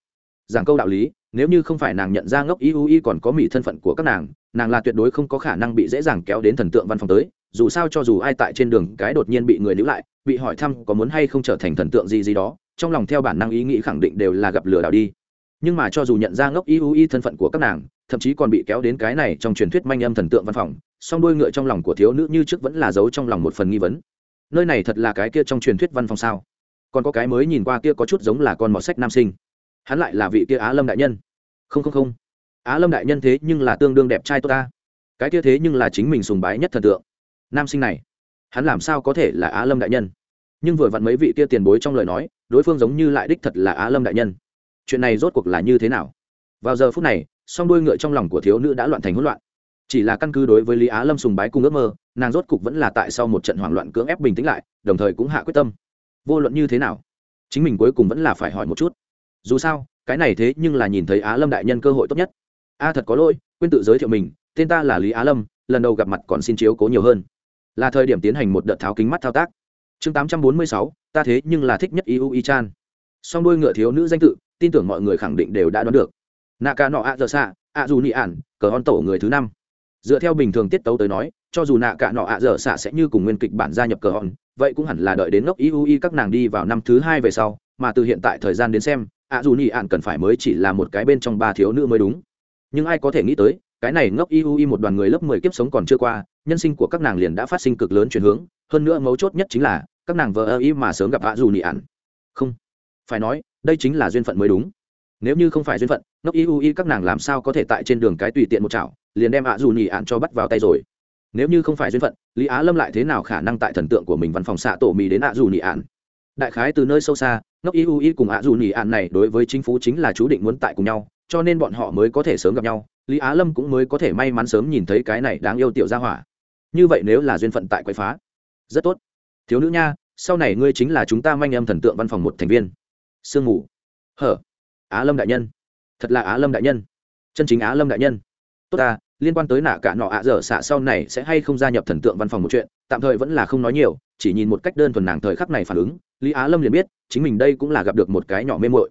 giảng câu đạo lý, nếu như không phải nàng nhận ra ngốc y u y còn có mỹ thân phận của các nàng nàng là tuyệt đối không có khả năng bị dễ dàng kéo đến thần tượng văn phòng tới, dù sao cho dù ai tại trên đường cái đột nhiên bị người níu lại, bị hỏi thăm có muốn hay không trở thành thần tượng gì gì đó, trong lòng theo bản năng ý nghĩ khẳng định đều là gặp lừa đảo đi. Nhưng mà cho dù nhận ra ngốc y u y thân phận của các nàng, thậm chí còn bị kéo đến cái này trong truyền thuyết manh âm thần tượng văn phòng, song đôi ngựa trong lòng của thiếu nữ như trước vẫn là giấu trong lòng một phần nghi vấn. Nơi này thật là cái kia trong truyền thuyết văn phòng sao? Còn có cái mới nhìn qua kia có chút giống là con mọt sách nam sinh hắn lại là vị kia á lâm đại nhân. Không không không. Á lâm đại nhân thế nhưng là tương đương đẹp trai tôi ta. Cái kia thế nhưng là chính mình sùng bái nhất thần tượng. Nam sinh này, hắn làm sao có thể là á lâm đại nhân? Nhưng vừa vặn mấy vị kia tiền bối trong lời nói, đối phương giống như lại đích thật là á lâm đại nhân. Chuyện này rốt cuộc là như thế nào? Vào giờ phút này, song đôi ngựa trong lòng của thiếu nữ đã loạn thành hỗn loạn. Chỉ là căn cứ đối với lý á lâm sùng bái cung ước mơ, nàng rốt cục vẫn là tại sau một trận hoảng loạn cưỡng ép bình tĩnh lại, đồng thời cũng hạ quyết tâm. Vô luận như thế nào, chính mình cuối cùng vẫn là phải hỏi một chút dù sao, cái này thế nhưng là nhìn thấy á lâm đại nhân cơ hội tốt nhất. A, thật có lỗi, quên tự giới thiệu mình, tên ta là lý á lâm, lần đầu gặp mặt còn xin chiếu cố nhiều hơn. Là thời điểm tiến hành một đợt tháo kính mắt thao tác. Chương tám trăm bốn mươi sáu, ta thế nhưng là thích nhất iu i chan. Song đôi ngựa thiếu nữ danh tự, tin tưởng mọi người khẳng định đều đã đoán được. Nạ ca nọ ạ dơ xạ ạ dù nị ản cờ hòn tổ người thứ năm. Dựa theo bình thường tiết tấu tới nói, cho dù nạ cả nọ ạ dở xạ sẽ như cùng nguyên kịch bản gia nhập cờ hòn vậy cũng hẳn là đợi đến ngốc iu i các nàng đi vào năm thứ hai về sau, mà từ hiện tại thời gian đến xem ạ dù Nhị ạn cần phải mới chỉ là một cái bên trong ba thiếu nữ mới đúng. Nhưng ai có thể nghĩ tới, cái này ngốc iu y một đoàn người lớp mười kiếp sống còn chưa qua, nhân sinh của các nàng liền đã phát sinh cực lớn chuyển hướng. Hơn nữa mấu chốt nhất chính là, các nàng vợ ơ y mà sớm gặp ạ dù Nhị ạn. Không. Phải nói, đây chính là duyên phận mới đúng. Nếu như không phải duyên phận, ngốc iu y các nàng làm sao có thể tại trên đường cái tùy tiện một chảo, liền đem ạ dù Nhị ạn cho bắt vào tay rồi. Nếu như không phải duyên phận, lý á lâm lại thế nào khả năng tại thần tượng của mình văn phòng xạ tổ mì đến ạ dù Nhị ạn? Đại khái từ nơi sâu xa ngốc iu y cùng ạ dù nị ạn này đối với chính phủ chính là chú định muốn tại cùng nhau, cho nên bọn họ mới có thể sớm gặp nhau. Lý á lâm cũng mới có thể may mắn sớm nhìn thấy cái này đáng yêu tiểu gia hỏa. Như vậy nếu là duyên phận tại quậy phá, rất tốt. Thiếu nữ nha, sau này ngươi chính là chúng ta manh âm thần tượng văn phòng một thành viên. Sương mù. Hở. Á lâm đại nhân. Thật là á lâm đại nhân. Chân chính á lâm đại nhân. Tốt ta, liên quan tới nạ cả nọ ạ dở xạ sau này sẽ hay không gia nhập thần tượng văn phòng một chuyện, tạm thời vẫn là không nói nhiều chỉ nhìn một cách đơn thuần nàng thời khắc này phản ứng, lý á lâm liền biết, chính mình đây cũng là gặp được một cái nhỏ mê mội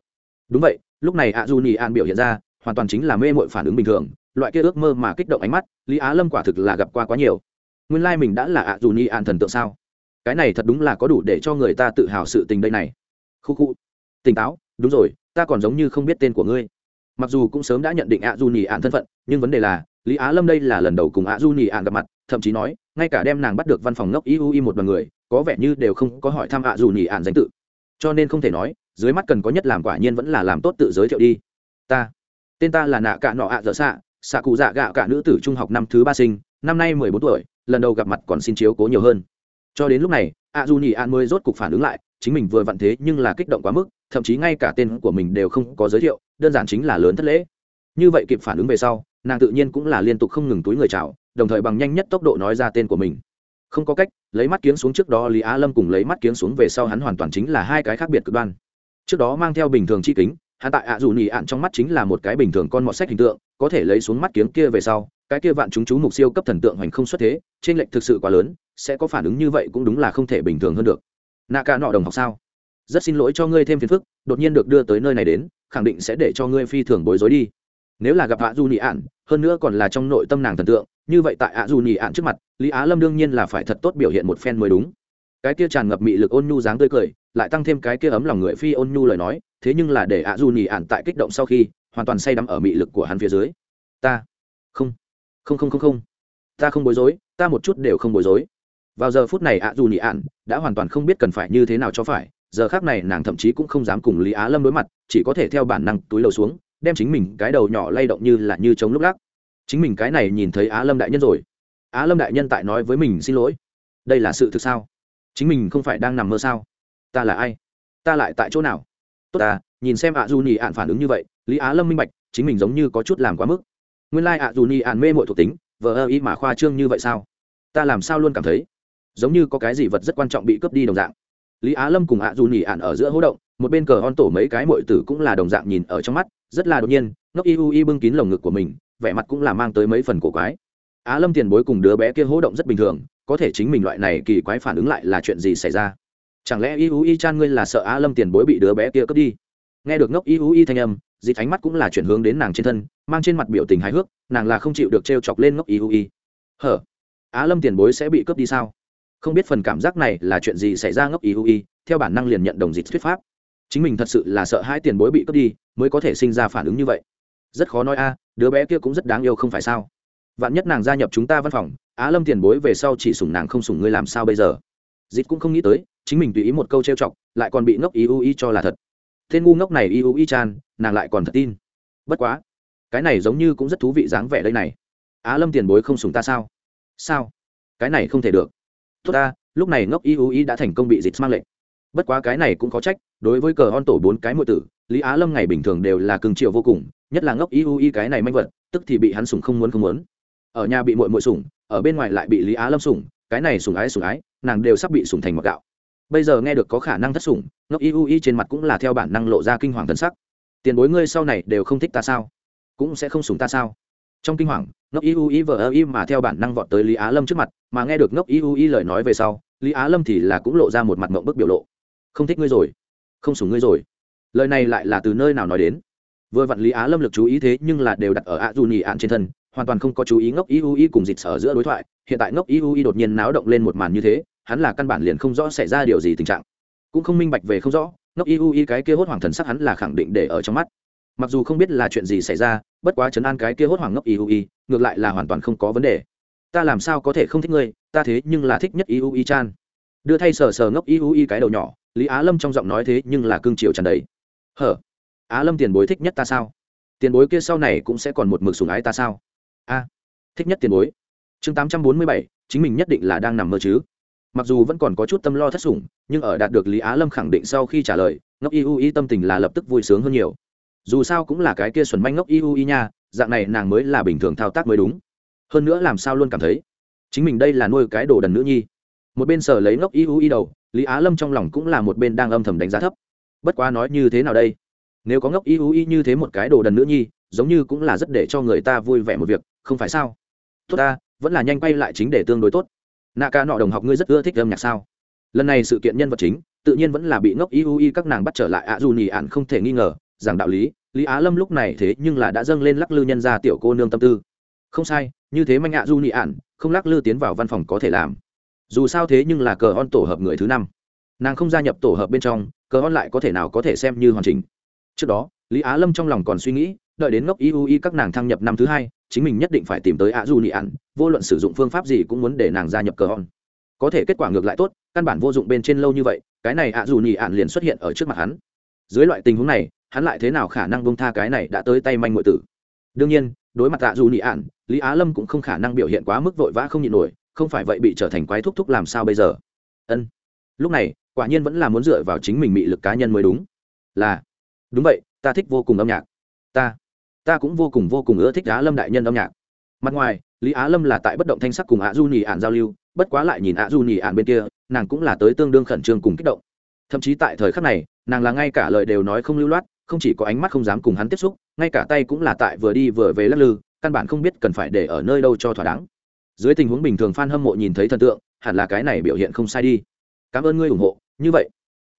đúng vậy, lúc này ạ du nhì an biểu hiện ra, hoàn toàn chính là mê mội phản ứng bình thường, loại kia ước mơ mà kích động ánh mắt, lý á lâm quả thực là gặp qua quá nhiều. Nguyên lai、like、mình đã là ạ du nhì an thần tượng sao? Cái này thật đúng là có đủ để cho người ta tự hào sự tình đây này. Khu khu. Tỉnh táo, đúng rồi, ta còn giống như không biết tên của ngươi. Mặc dù cũng sớm đã nhận định ạ du nhì an thân phận, nhưng vấn đề là, lý á lâm đây là lần đầu cùng ạ du nhì an gặp mặt, thậm chí nói, ngay cả đem nàng bắt được văn phòng ngốc iu một đ o n người có vẻ như đều không có hỏi thăm ạ dù nhì ạn danh tự. Cho nên không thể nói, dưới mắt cần có nhất làm quả nhiên vẫn là làm tốt tự giới thiệu đi. Ta, tên ta là nạ cạ nọ ạ dở xạ xạ cụ dạ gạo cả nữ tử trung học năm thứ ba sinh, năm nay mười bốn tuổi, lần đầu gặp mặt còn xin chiếu cố nhiều hơn. Cho đến lúc này a du nhị an mới rốt cục phản ứng lại, chính mình vừa vặn thế nhưng là kích động quá mức, thậm chí ngay cả tên của mình đều không có giới thiệu, đơn giản chính là lớn thất lễ. Như vậy kịp phản ứng về sau, nàng tự nhiên cũng là liên tục không ngừng túi người chào, đồng thời bằng nhanh nhất tốc độ nói ra tên của mình không có cách, lấy mắt kiếng xuống trước đó lý á lâm cùng lấy mắt kiếng xuống về sau hắn hoàn toàn chính là hai cái khác biệt cực đoan. Trước đó mang theo bình thường chi kính, hắn tại ạ dù nhị ạn trong mắt chính là một cái bình thường con mọt sách hình tượng, có thể lấy xuống mắt kiếng kia về sau, cái kia vạn chúng chú mục siêu cấp thần tượng hoành không xuất thế trên lệnh thực sự quá lớn, sẽ có phản ứng như vậy cũng đúng là không thể bình thường hơn được. Nạ cả nọ đồng học sao? Rất xin lỗi cho ngươi thêm phiền phức, đột nhiên được đưa tới nơi này đến, khẳng định sẽ để cho ngươi phi thường bối rối đi nếu là gặp ạ du nhị ạn, hơn nữa còn là trong nội tâm nàng thần tượng, như vậy tại ạ du nhị ạn trước mặt, lý á lâm đương nhiên là phải thật tốt biểu hiện một phen mới đúng. Cái kia tràn ngập mị lực ôn nhu dáng tươi cười, lại tăng thêm cái kia ấm lòng người phi ôn nhu lời nói, thế nhưng là để ạ du nhị ạn tại kích động sau khi, hoàn toàn say đắm ở mị lực của hắn phía dưới. Ta, không không không không không. Ta không bối rối, ta một chút đều không bối rối. Vào giờ phút này ạ dù nhị ạn đã hoàn toàn không biết cần phải như thế nào cho phải, giờ khác này nàng thậm chí cũng không dám cùng lý á lâm đối mặt, chỉ có thể theo bản năng túi lầu xuống đem chính mình cái đầu nhỏ lay động như là như chống lúc lắc. Chính mình cái này nhìn thấy á lâm đại nhân rồi. Á lâm đại nhân tại nói với mình xin lỗi. Đây là sự thực sao? Chính mình không phải đang nằm mơ sao? Ta là ai? Ta lại tại chỗ nào? Tốt à nhìn xem ạ dù nhị ạn phản ứng như vậy, lý á lâm minh bạch, chính mình giống như có chút làm quá mức. Nguyên lai ạ dù nhị ạn mê mội thuộc tính, vờ ơ ý mà khoa trương như vậy sao? Ta làm sao luôn cảm thấy, giống như có cái gì vật rất quan trọng bị cướp đi đồng dạng. Lý á lâm cùng ạ dù nhị ạn ở giữa hỗ động một bên cờ hon tổ mấy cái mội tử cũng là đồng dạng nhìn ở trong mắt, rất là đột nhiên, ngốc y u y bưng kín lồng ngực của mình, vẻ mặt cũng là mang tới mấy phần cổ quái. Á lâm tiền bối cùng đứa bé kia hỗ động rất bình thường, có thể chính mình loại này kỳ quái phản ứng lại là chuyện gì xảy ra? Chẳng lẽ y u y chan ngươi là sợ á lâm tiền bối bị đứa bé kia cướp đi? Nghe được ngốc y u y thanh âm dịp thánh mắt cũng là chuyển hướng đến nàng trên thân, mang trên mặt biểu tình hài hước, nàng là không chịu được t r e o chọc lên ngốc y u y. Hở, á lâm tiền bối sẽ bị cướp đi sao? Không biết phần cảm giác này là chuyện gì xảy ra ngốc y u y, theo bản năng liền nhận đồng dịch thuyết pháp chính mình thật sự là sợ hai tiền bối bị cướp đi, mới có thể sinh ra phản ứng như vậy. Rất khó nói a, đứa bé kia cũng rất đáng yêu không phải sao? Vạn nhất nàng gia nhập chúng ta văn phòng, á lâm tiền bối về sau chỉ sủng nàng không sủng ngươi làm sao bây giờ? Dịch cũng không nghĩ tới, chính mình tùy ý một câu trêu chọc, lại còn bị ngốc ý u ý cho là thật. Tên ngu ngốc này y u ý chan, nàng lại còn thật tin. Bất quá, cái này giống như cũng rất thú vị dáng vẻ đây này. Á lâm tiền bối không sùng ta sao? Sao? Cái này không thể được. Tốt ta, lúc này ngốc y u ý đã thành công bị dịch mang lệnh bất quá cái này cũng có trách, đối với cờ on tổ bốn cái mượn tử, lý á lâm ngày bình thường đều là cưng triệu vô cùng, nhất là ngốc y u y cái này manh vật, tức thì bị hắn sùng không muốn không muốn. Ở nhà bị mội mội sùng ở bên ngoài lại bị lý á lâm sùng cái này sùng ái sùng ái, nàng đều sắp bị sùng thành mặc gạo. Bây giờ nghe được có khả năng thất sủng, ngốc y u y trên mặt cũng là theo bản năng lộ ra kinh hoàng thân sắc. Tiền bối ngươi sau này đều không thích ta sao? Cũng sẽ không sủng ta sao? Trong kinh hoàng, ngốc y u y vờ ơ y mà theo bản năng vọt tới lý á lâm trước mặt, mà nghe được ngốc y u y lời nói về sau, lý á lâm thì là cũng lộ ra một mặt mộng bức biểu lộ không thích ngươi rồi, không sủng ngươi rồi. Lời này lại là từ nơi nào nói đến? Vừa vặn lý á lâm lực chú ý thế nhưng là đều đặt ở ạ dù nhì ạn trên thân, hoàn toàn không có chú ý ngốc y u y cùng dịch sở giữa đối thoại. Hiện tại ngốc y u y đột nhiên náo động lên một màn như thế, hắn là căn bản liền không rõ xảy ra điều gì tình trạng. Cũng không minh bạch về không rõ, ngốc y u y cái kia hốt hoảng thần sắc hắn là khẳng định để ở trong mắt. Mặc dù không biết là chuyện gì xảy ra, bất quá chấn an cái kia hốt hoảng ngốc y u y, ngược lại là hoàn toàn không có vấn đề. Ta làm sao có thể không thích ngươi, ta thế nhưng là thích nhất y u y chan đưa thay sờ sờ ngốc y u y cái đầu nhỏ, lý á lâm trong giọng nói thế nhưng là cương triều tràn đầy. Hở? Á lâm tiền bối thích nhất ta sao? Tiền bối kia sau này cũng sẽ còn một mực sủng ái ta sao? A, thích nhất tiền bối. Chương tám trăm bốn mươi bảy, chính mình nhất định là đang nằm mơ chứ. Mặc dù vẫn còn có chút tâm lo thất sủng, nhưng ở đạt được lý á lâm khẳng định sau khi trả lời, ngốc y u y tâm tình là lập tức vui sướng hơn nhiều. Dù sao cũng là cái kia xuẩn manh ngốc y u y nha, dạng này nàng mới là bình thường thao tác mới đúng. Hơn nữa làm sao luôn cảm thấy, chính mình đây là nuôi cái đồ đần nữ nhi một bên sở lấy ngốc y u y đầu, lý á lâm trong lòng cũng là một bên đang âm thầm đánh giá thấp. Bất quá nói như thế nào đây? Nếu có ngốc y u y như thế một cái đồ đần nữ nhi, giống như cũng là rất để cho người ta vui vẻ một việc, không phải sao? Tốt ta, vẫn là nhanh quay lại chính để tương đối tốt. Nạ ca nọ đồng học ngươi rất ưa thích âm nhạc sao? Lần này sự kiện nhân vật chính, tự nhiên vẫn là bị ngốc iu y các nàng bắt trở lại ạ dù nhì ạn không thể nghi ngờ rằng đạo lý lý á lâm lúc này thế nhưng là đã dâng lên lắc lư nhân ra tiểu cô nương tâm tư. Không sai, như thế manh ạ du nhị ạn, không lắc lư tiến vào văn phòng có thể làm dù sao thế nhưng là cờ on tổ hợp người thứ năm. Nàng không gia nhập tổ hợp bên trong cờ on lại có thể nào có thể xem như hoàn chỉnh. Trước đó lý á lâm trong lòng còn suy nghĩ đợi đến ngốc iui các nàng thăng nhập năm thứ hai chính mình nhất định phải tìm tới ạ du nị ạn vô luận sử dụng phương pháp gì cũng muốn để nàng gia nhập cờ on, có thể kết quả ngược lại tốt căn bản vô dụng bên trên lâu như vậy cái này ạ du nị ạn liền xuất hiện ở trước mặt hắn. Dưới loại tình huống này hắn lại thế nào khả năng bông tha cái này đã tới tay manh ngụy tử? Đương nhiên đối mặt ạ dù nị ạn lý á lâm cũng không khả năng biểu hiện quá mức vội vã không nhịn nổi không phải vậy bị trở thành quái thúc thúc làm sao bây giờ? Ân. Lúc này, quả nhiên vẫn là muốn dựa vào chính mình mị lực cá nhân mới đúng. Là. Đúng vậy, ta thích vô cùng âm nhạc. Ta. Ta cũng vô cùng vô cùng ưa thích á lâm đại nhân âm nhạc. Mặt ngoài, lý á lâm là tại bất động thanh sắc cùng ạ du nhì ạn giao lưu, bất quá lại nhìn ạ du nhì ạn bên kia, nàng cũng là tới tương đương khẩn trương cùng kích động. Thậm chí tại thời khắc này, nàng là ngay cả lời đều nói không lưu loát, không chỉ có ánh mắt không dám cùng hắn tiếp xúc, ngay cả tay cũng là tại vừa đi vừa về lắc lư, căn bản không biết cần phải để ở nơi đâu cho thỏa đáng dưới tình huống bình thường f a n hâm mộ nhìn thấy thần tượng, hẳn là cái này biểu hiện không sai đi. Cảm ơn ngươi ủng hộ, như vậy.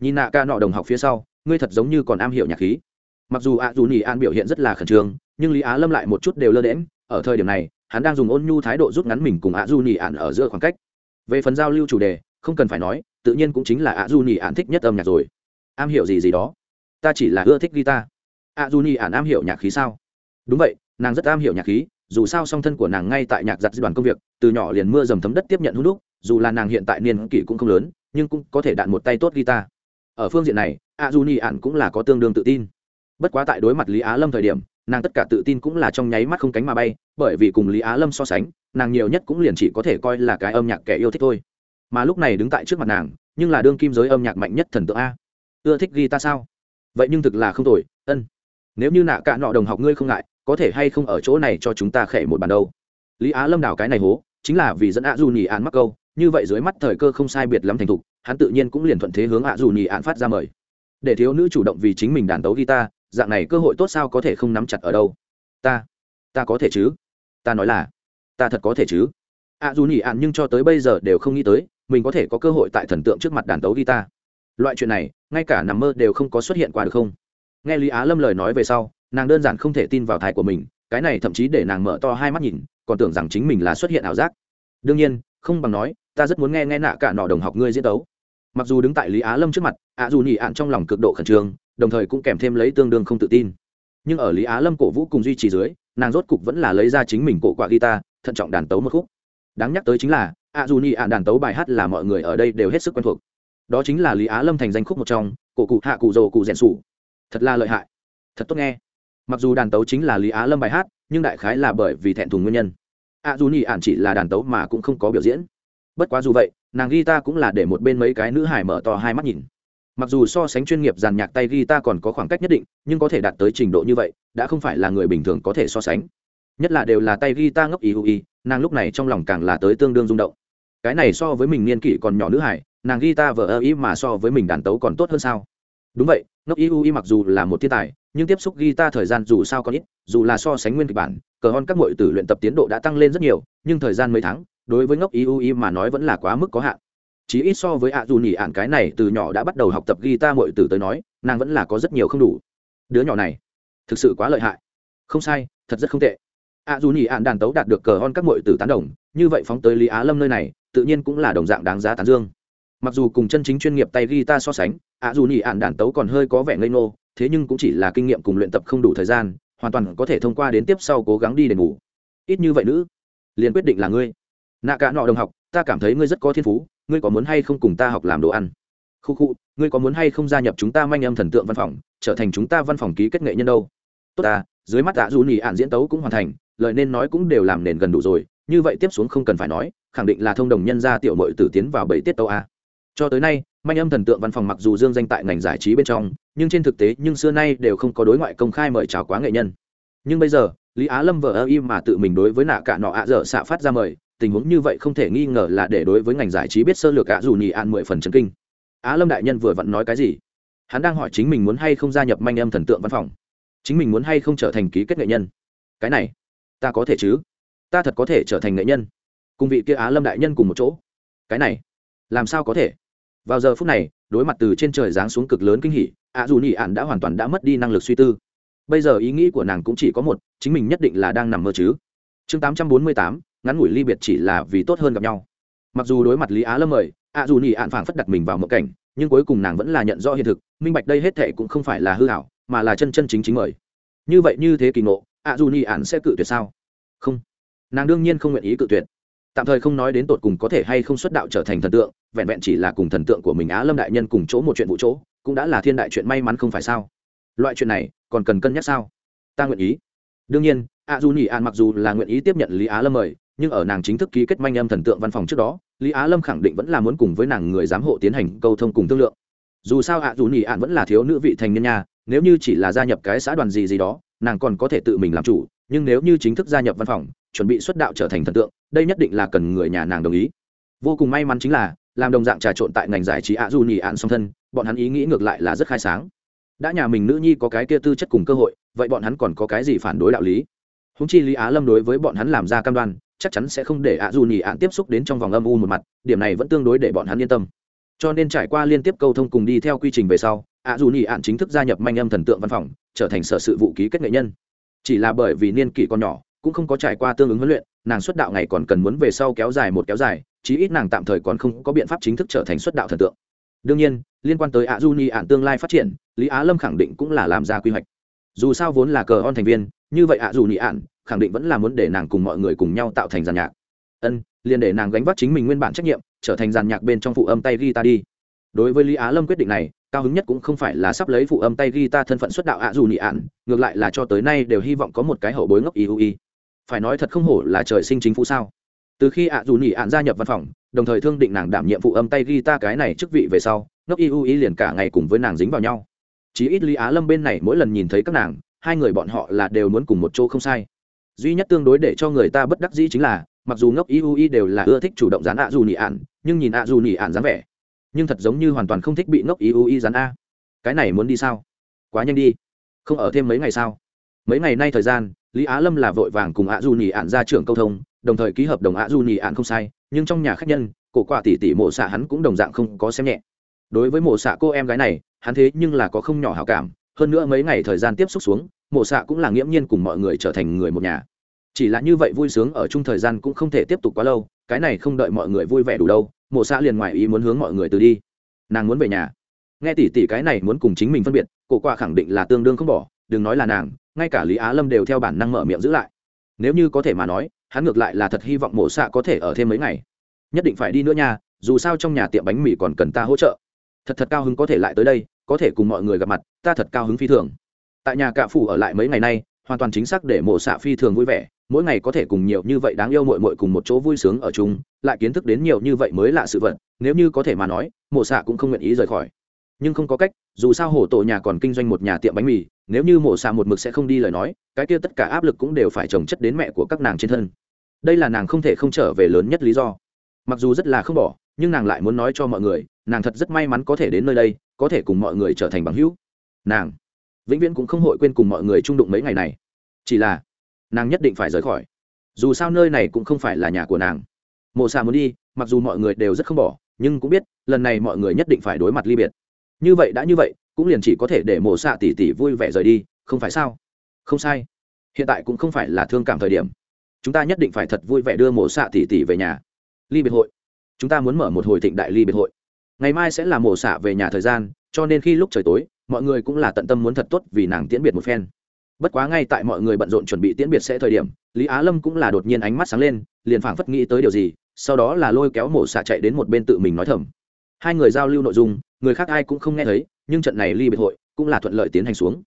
Nhìn nạ ca nọ đồng học phía sau, ngươi thật giống như còn am hiểu nhạc khí. Mặc dù ạ dù nỉ an biểu hiện rất là khẩn trương, nhưng lý á lâm lại một chút đều lơ đễm ở thời điểm này, hắn đang dùng ôn nhu thái độ rút ngắn mình cùng ạ dù nỉ an ở giữa khoảng cách. Về phần giao lưu chủ đề, không cần phải nói, tự nhiên cũng chính là ạ dù nỉ an thích nhất âm nhạc rồi. Am hiểu gì gì đó. Ta chỉ là ưa thích guitar. Ạ dù nỉ an am hiểu nhạc khí sao? Đúng vậy, nàng rất am hiểu nhạc khí dù sao song thân của nàng ngay tại nhạc giặt đoàn công việc, từ nhỏ liền mưa dầm thấm đất tiếp nhận hút đúc, dù là nàng hiện tại niên kỷ cũng không lớn, nhưng cũng có thể đạn một tay tốt guitar. Ở phương diện này a du ni ạn cũng là có tương đương tự tin. Bất quá tại đối mặt lý á lâm thời điểm, nàng tất cả tự tin cũng là trong nháy mắt không cánh mà bay, bởi vì cùng lý á lâm so sánh, nàng nhiều nhất cũng liền chỉ có thể coi là cái âm nhạc kẻ yêu thích thôi. Mà lúc này đứng tại trước mặt nàng, nhưng là đương kim giới âm nhạc mạnh nhất thần tượng a. Ưa thích guitar sao? Vậy nhưng thực là không tồi, ân. Nếu như nạ cả nọ đồng học ngươi không ngại có thể hay không ở chỗ này cho chúng ta khẽ một bàn đâu? Lý á lâm đào cái này hố, chính là vì dẫn ạ dù nhì án mắc câu, như vậy dưới mắt thời cơ không sai biệt lắm thành thục, hắn tự nhiên cũng liền thuận thế hướng ạ dù nhì án phát ra mời. Để thiếu nữ chủ động vì chính mình đàn tấu guitar, dạng này cơ hội tốt sao có thể không nắm chặt ở đâu? Ta ta có thể chứ? Ta nói là, ta thật có thể chứ? Ạ dù nhì án nhưng cho tới bây giờ đều không nghĩ tới, mình có thể có cơ hội tại thần tượng trước mặt đàn tấu guitar. Loại chuyện này, ngay cả nằm mơ đều không có xuất hiện qua được không? Nghe lý á lâm lời nói về sau nàng đơn giản không thể tin vào thai của mình, cái này thậm chí để nàng mở to hai mắt nhìn, còn tưởng rằng chính mình là xuất hiện ảo giác. Đương nhiên, không bằng nói, ta rất muốn nghe nghe nạ cả nọ đồng học ngươi diễn tấu. Mặc dù đứng tại lý á lâm trước mặt, ạ dù nhị ạn trong lòng cực độ khẩn trương, đồng thời cũng kèm thêm lấy tương đương không tự tin. Nhưng ở lý á lâm cổ vũ cùng duy trì dưới, nàng rốt cục vẫn là lấy ra chính mình cổ quả guitar, thận trọng đàn tấu một khúc. Đáng nhắc tới chính là, ạ dù nhị ạn đàn tấu bài hát là mọi người ở đây đều hết sức quen thuộc. Đó chính là lý á lâm thành danh khúc một trong, cổ cụ hạ cụ rồ cụ rèn sủ. Thật là lợi hại. Thật tốt nghe mặc dù đàn tấu chính là lý á lâm bài hát, nhưng đại khái là bởi vì thẹn thùng nguyên nhân. A dù nhị ạn chỉ là đàn tấu mà cũng không có biểu diễn. Bất quá dù vậy, nàng ghi ta cũng là để một bên mấy cái nữ hải mở to hai mắt nhìn. Mặc dù so sánh chuyên nghiệp giàn nhạc tay ghi ta còn có khoảng cách nhất định, nhưng có thể đạt tới trình độ như vậy, đã không phải là người bình thường có thể so sánh. Nhất là đều là tay ghi ta ngốc ý hữu ý, nàng lúc này trong lòng càng là tới tương đương rung động. Cái này so với mình niên kỷ còn nhỏ nữ hải nàng ghi ta vờ ơ ý mà so với mình đàn tấu còn tốt hơn sao? Đúng vậy, ngốc ý hữu ý mặc dù là một thiên tài nhưng tiếp xúc guitar thời gian dù sao có ít, dù là so sánh nguyên kịch bản, cờ hon các mọi tử luyện tập tiến độ đã tăng lên rất nhiều, nhưng thời gian mấy tháng, đối với ngốc iui mà nói vẫn là quá mức có hạn. Chỉ ít so với ạ dù nhỉ ạn cái này, từ nhỏ đã bắt đầu học tập guitar mọi tử tới nói, nàng vẫn là có rất nhiều không đủ. Đứa nhỏ này, thực sự quá lợi hại. Không sai, thật rất không tệ. ạ dù nhỉ ạn đàn tấu đạt được cờ hon các mọi tử tán đồng, như vậy phóng tới lý á lâm nơi này, tự nhiên cũng là đồng dạng đáng giá tán dương. Mặc dù cùng chân chính chuyên nghiệp tay guitar so sánh, ạ dù nhỉ ạn đàn tấu còn hơi có vẻ ngây ngô thế nhưng cũng chỉ là kinh nghiệm cùng luyện tập không đủ thời gian, hoàn toàn có thể thông qua đến tiếp sau cố gắng đi để ngủ ít như vậy nữ, liền quyết định là ngươi. Nạ cả nọ đồng học, ta cảm thấy ngươi rất có thiên phú, ngươi có muốn hay không cùng ta học làm đồ ăn? Khu khu, ngươi có muốn hay không gia nhập chúng ta manh âm thần tượng văn phòng, trở thành chúng ta văn phòng ký kết nghệ nhân đâu? Tốt ta, dưới mắt tạ dù nhì ạn diễn tấu cũng hoàn thành, lời nên nói cũng đều làm nền gần đủ rồi, như vậy tiếp xuống không cần phải nói, khẳng định là thông đồng nhân gia tiểu mội tử tiến vào bảy tiết tấu a. Cho tới nay manh âm thần tượng văn phòng mặc dù dương danh tại ngành giải trí bên trong, nhưng trên thực tế, nhưng xưa nay đều không có đối ngoại công khai mời chào quá nghệ nhân. Nhưng bây giờ, lý á lâm vợ ơ im mà tự mình đối với nạ cả nọ ạ dở xạ phát ra mời, tình huống như vậy không thể nghi ngờ là để đối với ngành giải trí biết sơ lược ạ dù nhì an mười phần chân kinh. Á lâm đại nhân vừa vặn nói cái gì? Hắn đang hỏi chính mình muốn hay không gia nhập manh âm thần tượng văn phòng. Chính mình muốn hay không trở thành ký kết nghệ nhân? Cái này, ta có thể chứ? Ta thật có thể trở thành nghệ nhân. Cùng vị kia á lâm đại nhân cùng một chỗ. Cái này, làm sao có thể? Vào giờ phút này, đối mặt từ trên trời giáng xuống cực lớn kinh hỉ, ạ dù nhị ạn đã hoàn toàn đã mất đi năng lực suy tư. Bây giờ ý nghĩ của nàng cũng chỉ có một, chính mình nhất định là đang nằm mơ chứ. Chương tám trăm bốn mươi tám, ngắn ngủi ly biệt chỉ là vì tốt hơn gặp nhau. Mặc dù đối mặt lý á lâm mời, ạ dù nhị ạn phảng phất đặt mình vào mộng cảnh, nhưng cuối cùng nàng vẫn là nhận rõ hiện thực, minh bạch đây hết thệ cũng không phải là hư hảo mà là chân chân chính chính mời. Như vậy như thế kỳ ngộ, ạ dù nhị ạn sẽ cự tuyệt sao? Không. Nàng đương nhiên không nguyện ý cự tuyệt tạm thời không nói đến tột cùng có thể hay không xuất đạo trở thành thần tượng vẹn vẹn chỉ là cùng thần tượng của mình á lâm đại nhân cùng chỗ một chuyện vụ chỗ cũng đã là thiên đại chuyện may mắn không phải sao? Loại chuyện này còn cần cân nhắc sao? Ta nguyện ý. Đương nhiên a du nhị An mặc dù là nguyện ý tiếp nhận lý á lâm mời nhưng ở nàng chính thức ký kết manh âm thần tượng văn phòng trước đó lý á lâm khẳng định vẫn là muốn cùng với nàng người giám hộ tiến hành câu thông cùng thương lượng. Dù sao ạ dù nhị ạn vẫn là thiếu nữ vị thành niên nhà, nếu như chỉ là gia nhập cái xã đoàn gì gì đó nàng còn có thể tự mình làm chủ nhưng nếu như chính thức gia nhập văn phòng chuẩn bị xuất đạo trở thành thần tượng đây nhất định là cần người nhà nàng đồng ý. Vô cùng may mắn chính là, làm đồng dạng trà trộn tại ngành giải trí ạ du nhì ạn song thân, bọn hắn ý nghĩ ngược lại là rất khai sáng. Đã nhà mình nữ nhi có cái kia tư chất cùng cơ hội, vậy bọn hắn còn có cái gì phản đối đạo lý? Húng chi lý á lâm đối với bọn hắn làm ra cam đoan, chắc chắn sẽ không để ạ dù nhì ạn tiếp xúc đến trong vòng âm u một mặt, điểm này vẫn tương đối để bọn hắn yên tâm. Cho nên trải qua liên tiếp câu thông cùng đi theo quy trình về sau, ạ dù nhì ạn chính thức gia nhập manh âm thần tượng văn phòng, trở thành sở sự vụ ký kết nghệ nhân. Chỉ là bởi vì niên kỷ còn nhỏ, cũng không có trải qua tương ứng huấn luyện nàng xuất đạo ngày còn cần muốn về sau kéo dài một kéo dài, chí ít nàng tạm thời còn không có biện pháp chính thức trở thành xuất đạo thần tượng. Đương nhiên, liên quan tới ạ du nhi ạn tương lai phát triển, lý á lâm khẳng định cũng là làm ra quy hoạch. Dù sao vốn là cờ on thành viên, như vậy ạ dù nhi ạn khẳng định vẫn là muốn để nàng cùng mọi người cùng nhau tạo thành giàn nhạc. Ân, liền để nàng gánh vác chính mình nguyên bản trách nhiệm, trở thành giàn nhạc bên trong phụ âm tay guitar đi. Đối với lý á lâm quyết định này, cao hứng nhất cũng không phải là sắp lấy phụ âm tay guitar thân phận xuất đạo ạ dù nị ạn ngược lại là cho tới nay đều hy vọng có một cái hậu bối ngốc iui phải nói thật không hổ là trời sinh chính phủ sao? Từ khi ạ dù nị ạn gia nhập văn phòng, đồng thời thương định nàng đảm nhiệm phụ âm tay guitar cái này chức vị về sau, ngốc iui liền cả ngày cùng với nàng dính vào nhau. Chí ít lý á lâm bên này mỗi lần nhìn thấy các nàng, hai người bọn họ là đều muốn cùng một chỗ không sai. Duy nhất tương đối để cho người ta bất đắc dĩ chính là, mặc dù ngốc iui đều là ưa thích chủ động dán ạ dù nị ạn nhưng nhìn ạ dù nị ạn dáng vẻ, nhưng thật giống như hoàn toàn không thích bị ngốc iui dán a. Cái này muốn đi sao? Quá nhanh đi. Không ở thêm mấy ngày sao? Mấy ngày nay thời gian, lý á lâm là vội vàng cùng ạ du nhì ạn ra trưởng câu thông, đồng thời ký hợp đồng ạ du nhì ạn không sai, nhưng trong nhà khách nhân, cổ quả tỷ tỷ mộ xạ hắn cũng đồng dạng không có xem nhẹ. Đối với mộ xạ cô em gái này, hắn thế nhưng là có không nhỏ hảo cảm, hơn nữa mấy ngày thời gian tiếp xúc xuống, mộ xạ cũng là nghiễm nhiên cùng mọi người trở thành người một nhà. Chỉ là như vậy vui sướng ở chung thời gian cũng không thể tiếp tục quá lâu, cái này không đợi mọi người vui vẻ đủ đâu, mộ xạ liền ngoài ý muốn hướng mọi người từ đi. Nàng muốn về nhà. Nghe tỷ tỷ cái này muốn cùng chính mình phân biệt, cổ quả khẳng định là tương đương không bỏ, đừng nói là nàng ngay cả lý á lâm đều theo bản năng mở miệng giữ lại nếu như có thể mà nói hắn ngược lại là thật hy vọng mộ xạ có thể ở thêm mấy ngày nhất định phải đi nữa nha dù sao trong nhà tiệm bánh mì còn cần ta hỗ trợ thật thật cao hứng có thể lại tới đây có thể cùng mọi người gặp mặt ta thật cao hứng phi thường tại nhà cạ phủ ở lại mấy ngày nay hoàn toàn chính xác để mộ xạ phi thường vui vẻ mỗi ngày có thể cùng nhiều như vậy đáng yêu mội mội cùng một chỗ vui sướng ở chung lại kiến thức đến nhiều như vậy mới lạ sự vật nếu như có thể mà nói mộ xạ cũng không nguyện ý rời khỏi nhưng không có cách, dù sao hổ tổ nhà còn kinh doanh một nhà tiệm bánh mì, nếu như mộ xạ một mực sẽ không đi lời nói, cái kia tất cả áp lực cũng đều phải trồng chất đến mẹ của các nàng trên thân. Đây là nàng không thể không trở về lớn nhất lý do. Mặc dù rất là không bỏ, nhưng nàng lại muốn nói cho mọi người, nàng thật rất may mắn có thể đến nơi đây, có thể cùng mọi người trở thành bằng hữu. Nàng vĩnh viễn cũng không hội quên cùng mọi người chung đụng mấy ngày này. Chỉ là nàng nhất định phải rời khỏi. Dù sao nơi này cũng không phải là nhà của nàng. Mộ xà muốn đi, mặc dù mọi người đều rất không bỏ, nhưng cũng biết, lần này mọi người nhất định phải đối mặt ly biệt như vậy đã như vậy, cũng liền chỉ có thể để mổ xạ tỉ tỉ vui vẻ rời đi, không phải sao? Không sai. Hiện tại cũng không phải là thương cảm thời điểm. Chúng ta nhất định phải thật vui vẻ đưa mổ xạ tỉ tỉ về nhà. Ly biệt hội. Chúng ta muốn mở một hồi thịnh đại ly biệt hội. Ngày mai sẽ là mổ xạ về nhà thời gian, cho nên khi lúc trời tối, mọi người cũng là tận tâm muốn thật tốt vì nàng tiễn biệt một phen. Bất quá ngay tại mọi người bận rộn chuẩn bị tiễn biệt sẽ thời điểm, lý á lâm cũng là đột nhiên ánh mắt sáng lên, liền phảng phất nghĩ tới điều gì, sau đó là lôi kéo mổ xạ chạy đến một bên tự mình nói thầm. Hai người giao lưu nội dung người khác ai cũng không nghe thấy, nhưng trận này ly biệt hội cũng là thuận lợi tiến hành xuống.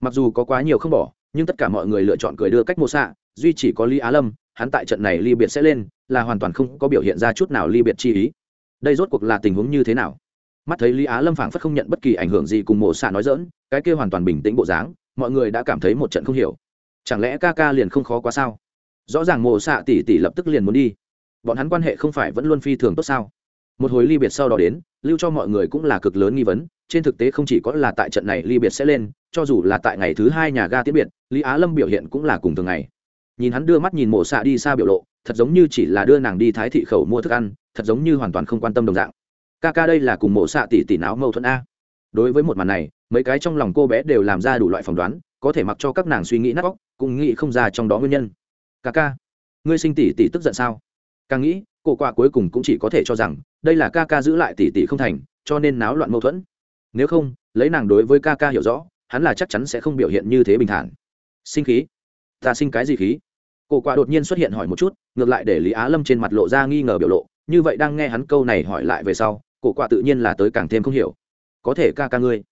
Mặc dù có quá nhiều không bỏ, nhưng tất cả mọi người lựa chọn cười đưa cách mô xạ, duy chỉ có lý á lâm, hắn tại trận này ly biệt sẽ lên, là hoàn toàn không có biểu hiện ra chút nào ly biệt chi ý. Đây rốt cuộc là tình huống như thế nào? Mắt thấy lý á lâm phảng phất không nhận bất kỳ ảnh hưởng gì cùng mổ xạ nói dỡn cái kia hoàn toàn bình tĩnh bộ dáng, mọi người đã cảm thấy một trận không hiểu. Chẳng lẽ ca ca liền không khó quá sao? Rõ ràng mổ xạ tỷ tỷ lập tức liền muốn đi. Bọn hắn quan hệ không phải vẫn luôn phi thường tốt sao? Một hồi ly biệt sau đó đến lưu cho mọi người cũng là cực lớn nghi vấn, trên thực tế không chỉ có là tại trận này ly biệt sẽ lên, cho dù là tại ngày thứ hai nhà ga tiễn biệt, lý á lâm biểu hiện cũng là cùng thường ngày. Nhìn hắn đưa mắt nhìn mổ xạ đi xa biểu lộ, thật giống như chỉ là đưa nàng đi thái thị khẩu mua thức ăn, thật giống như hoàn toàn không quan tâm đồng dạng. Ca ca đây là cùng mổ xạ tỷ tỷ náo mâu thuẫn a. Đối với một màn này, mấy cái trong lòng cô bé đều làm ra đủ loại phỏng đoán, có thể mặc cho các nàng suy nghĩ nát óc, cũng nghĩ không ra trong đó nguyên nhân. Ca ca, ngươi sinh tỷ tỷ tức giận sao? Càng nghĩ cổ quạ cuối cùng cũng chỉ có thể cho rằng đây là ca ca giữ lại tỷ tỷ không thành cho nên náo loạn mâu thuẫn. Nếu không lấy nàng đối với ca ca hiểu rõ hắn là chắc chắn sẽ không biểu hiện như thế bình thản. Sinh khí? Ta sinh cái gì khí? Cổ Quả đột nhiên xuất hiện hỏi một chút ngược lại để lý á lâm trên mặt lộ ra nghi ngờ biểu lộ như vậy đang nghe hắn câu này hỏi lại về sau cổ Quả tự nhiên là tới càng thêm không hiểu. Có thể ca ca ngươi.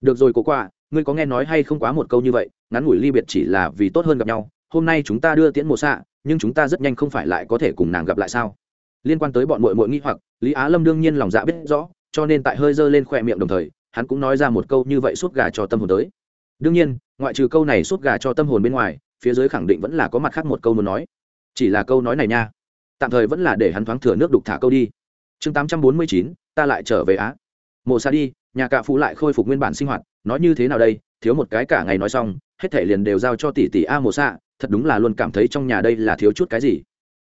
Được rồi cổ Quả, ngươi có nghe nói hay không quá một câu như vậy ngắn ngủi ly biệt chỉ là vì tốt hơn gặp nhau hôm nay chúng ta đưa tiễn mộ xạ nhưng chúng ta rất nhanh không phải lại có thể cùng nàng gặp lại sao? Liên quan tới bọn mội mội nghi hoặc, lý á lâm đương nhiên lòng dạ biết rõ, cho nên tại hơi dơ lên khoe miệng đồng thời, hắn cũng nói ra một câu như vậy suốt gà cho tâm hồn tới. Đương nhiên, ngoại trừ câu này suốt gà cho tâm hồn bên ngoài, phía dưới khẳng định vẫn là có mặt khác một câu muốn nói. Chỉ là câu nói này nha. Tạm thời vẫn là để hắn thoáng thừa nước đục thả câu đi. Chương tám trăm bốn mươi chín, ta lại trở về á. Mộ xa đi, nhà cạ phụ lại khôi phục nguyên bản sinh hoạt, nói như thế nào đây? Thiếu một cái cả ngày nói xong, hết thể liền đều giao cho tỷ tỷ a mộ xạ thật đúng là luôn cảm thấy trong nhà đây là thiếu chút cái gì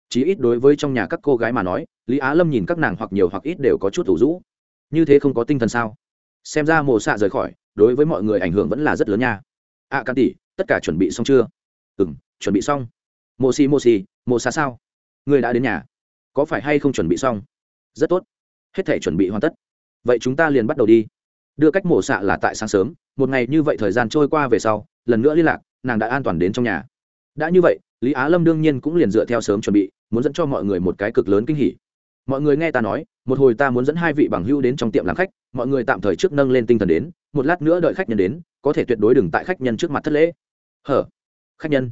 chí ít đối với trong nhà các cô gái mà nói lý á lâm nhìn các nàng hoặc nhiều hoặc ít đều có chút thủ rũ. Như thế không có tinh thần sao? Xem ra mồ xạ rời khỏi đối với mọi người ảnh hưởng vẫn là rất lớn nha. À, căn tỷ tất cả chuẩn bị xong chưa? Ừ m chuẩn bị xong. Mồ xì mồ xì mồ xạ sao? Người đã đến nhà. Có phải hay không chuẩn bị xong? Rất tốt. Hết thể chuẩn bị hoàn tất. Vậy chúng ta liền bắt đầu đi. Đưa cách mổ xạ là tại sáng sớm một ngày như vậy thời gian trôi qua về sau lần nữa liên lạc nàng đã an toàn đến trong nhà. Đã như vậy lý á lâm đương nhiên cũng liền dựa theo sớm chuẩn bị muốn dẫn cho mọi người một cái cực lớn kinh hỉ. Mọi người nghe ta nói, một hồi ta muốn dẫn hai vị bằng hưu đến trong tiệm làm khách, mọi người tạm thời trước nâng lên tinh thần đến, một lát nữa đợi khách nhân đến, có thể tuyệt đối đừng tại khách nhân trước mặt thất lễ. Hở? Khách nhân?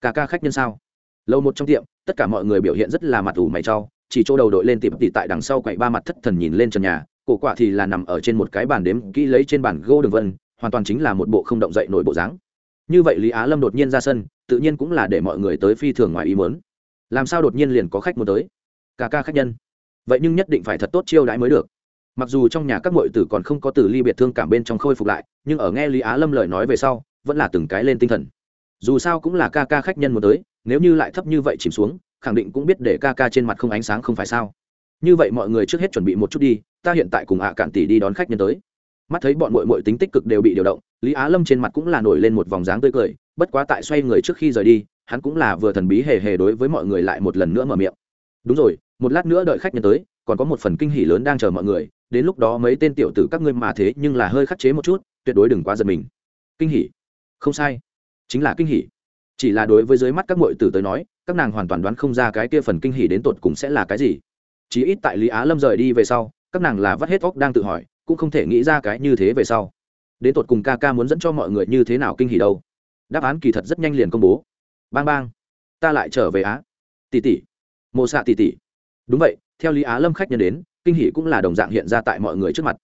Cả ca khách nhân sao? Lâu một trong tiệm, tất cả mọi người biểu hiện rất là mặt ủ mày trao chỉ chỗ đầu đội lên tìm tỉ tại đằng sau quậy ba mặt thất thần nhìn lên trần nhà, cổ quả thì là nằm ở trên một cái bàn đếm kỹ lấy trên bàn gô đường vân, hoàn toàn chính là một bộ không động dậy nổi bộ dáng. Như vậy lý á lâm đột nhiên ra sân, tự nhiên cũng là để mọi người tới phi thường ngoài ý mớn làm sao đột nhiên liền có khách muốn tới? Cả ca khách nhân. Vậy nhưng nhất định phải thật tốt chiêu đãi mới được. Mặc dù trong nhà các m tử còn không có từ ly biệt thương cảm bên trong khôi phục lại, nhưng ở nghe lý á lâm lời nói về sau, vẫn là từng cái lên tinh thần. Dù sao cũng là ca ca khách nhân muốn tới, nếu như lại thấp như vậy chìm xuống, khẳng định cũng biết để ca ca trên mặt không ánh sáng không phải sao. Như vậy mọi người trước hết chuẩn bị một chút đi, ta hiện tại cùng ạ cạn tỷ đi đón khách nhân tới. Mắt thấy bọn mội mội tính tích cực đều bị điều động, lý á lâm trên mặt cũng là nổi lên một vòng dáng tươi cười, bất quá tại xoay người trước khi rời đi hắn cũng là vừa thần bí hề hề đối với mọi người lại một lần nữa mở miệng. Đúng rồi, một lát nữa đợi khách nhân tới, còn có một phần kinh hỉ lớn đang chờ mọi người, đến lúc đó mấy tên tiểu tử các ngươi mà thế nhưng là hơi khắc chế một chút, tuyệt đối đừng quá giật mình. Kinh hỉ? Không sai. Chính là kinh hỉ. Chỉ là đối với dưới mắt các muội tử tới nói, các nàng hoàn toàn đoán không ra cái kia phần kinh hỉ đến tột cùng sẽ là cái gì. Chí ít tại lý á lâm rời đi về sau, các nàng là vắt hết óc đang tự hỏi, cũng không thể nghĩ ra cái như thế về sau. Đến tột cùng ca ca muốn dẫn cho mọi người như thế nào kinh hỉ đâu? Đáp án kỳ thật rất nhanh liền công bố bang bang. Ta lại trở về á. Tỷ tỷ. Mộ xạ tỷ tỷ. Đúng vậy, theo lý á lâm khách nhân đến, kinh hỉ cũng là đồng dạng hiện ra tại mọi người trước mặt.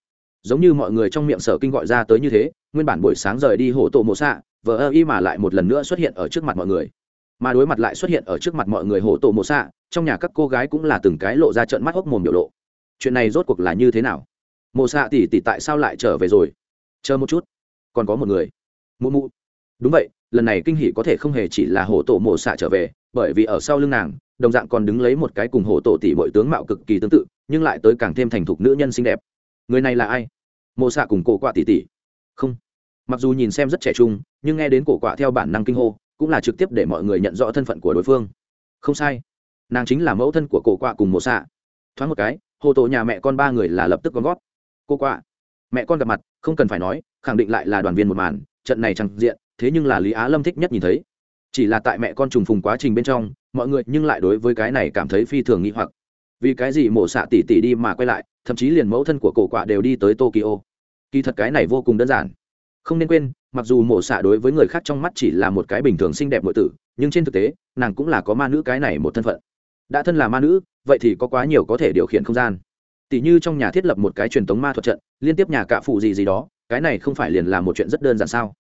Giống như mọi người trong miệng sở kinh gọi ra tới như thế, nguyên bản buổi sáng rời đi hổ tổ mộ xạ, vờ ơ y mà lại một lần nữa xuất hiện ở trước mặt mọi người. Mà đối mặt lại xuất hiện ở trước mặt mọi người hổ tổ mộ xạ, trong nhà các cô gái cũng là từng cái lộ ra trận mắt hốc mồm biểu lộ. Chuyện này rốt cuộc là như thế nào? Mộ xạ tỉ tỉ tại sao lại trở về rồi? Chờ một chút. Còn có một người. Mụ mụ. Đúng vậy lần này kinh hỉ có thể không hề chỉ là hổ tổ mộ xạ trở về, bởi vì ở sau lưng nàng, đồng dạng còn đứng lấy một cái cùng hổ tổ tỷ mọi tướng mạo cực kỳ tương tự, nhưng lại tới càng thêm thành thục nữ nhân xinh đẹp. Người này là ai? Mộ xạ cùng cổ quạ tỷ tỷ. Không. Mặc dù nhìn xem rất trẻ trung, nhưng nghe đến cổ quạ theo bản năng kinh hô, cũng là trực tiếp để mọi người nhận rõ thân phận của đối phương. Không sai. Nàng chính là mẫu thân của cổ quạ cùng mộ xạ. Thoáng một cái hồ tổ nhà mẹ con ba người là lập tức gom gót cô quạ. Mẹ con gặp mặt, không cần phải nói, khẳng định lại là đoàn viên một màn, trận này chẳng diện thế nhưng là lý á lâm thích nhất nhìn thấy. Chỉ là tại mẹ con trùng phùng quá trình bên trong, mọi người nhưng lại đối với cái này cảm thấy phi thường nghĩ hoặc. Vì cái gì mổ xạ tỉ tỉ đi mà quay lại, thậm chí liền mẫu thân của cổ quạ đều đi tới tokyo. Kỳ thật cái này vô cùng đơn giản. Không nên quên, mặc dù mổ xạ đối với người khác trong mắt chỉ là một cái bình thường xinh đẹp nội tử, nhưng trên thực tế, nàng cũng là có ma nữ cái này một thân phận. Đã thân là ma nữ, vậy thì có quá nhiều có thể điều khiển không gian. Tỷ như trong nhà thiết lập một cái truyền thống ma thuật trận, liên tiếp nhà cạ phụ gì gì đó, cái này không phải liền là một chuyện rất đơn giản sao?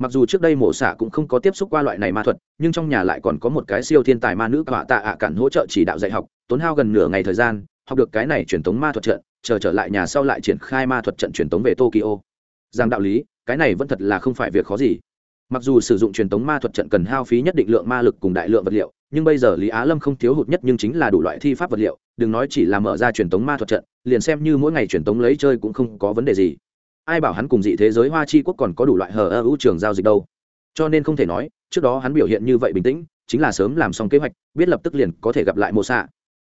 Mặc dù trước đây mổ xạ cũng không có tiếp xúc qua loại này ma thuật, nhưng trong nhà lại còn có một cái siêu thiên tài ma nữ họa tạ ạ cản hỗ trợ chỉ đạo dạy học, tốn hao gần nửa ngày thời gian, học được cái này truyền thống ma thuật trận, chờ trở lại nhà sau lại triển khai ma thuật trận truyền thống về tokyo. Rằng đạo lý, cái này vẫn thật là không phải việc khó gì. Mặc dù sử dụng truyền thống ma thuật trận cần hao phí nhất định lượng ma lực cùng đại lượng vật liệu, nhưng bây giờ lý á lâm không thiếu hụt nhất nhưng chính là đủ loại thi pháp vật liệu, đừng nói chỉ là mở ra truyền thống ma thuật trận, liền xem như mỗi ngày truyền thống lấy chơi cũng không có vấn đề gì ai bảo hắn cùng dị thế giới hoa chi quốc còn có đủ loại hờ ơ ưu trường giao dịch đâu. Cho nên không thể nói, trước đó hắn biểu hiện như vậy bình tĩnh, chính là sớm làm xong kế hoạch, biết lập tức liền có thể gặp lại mộ xạ.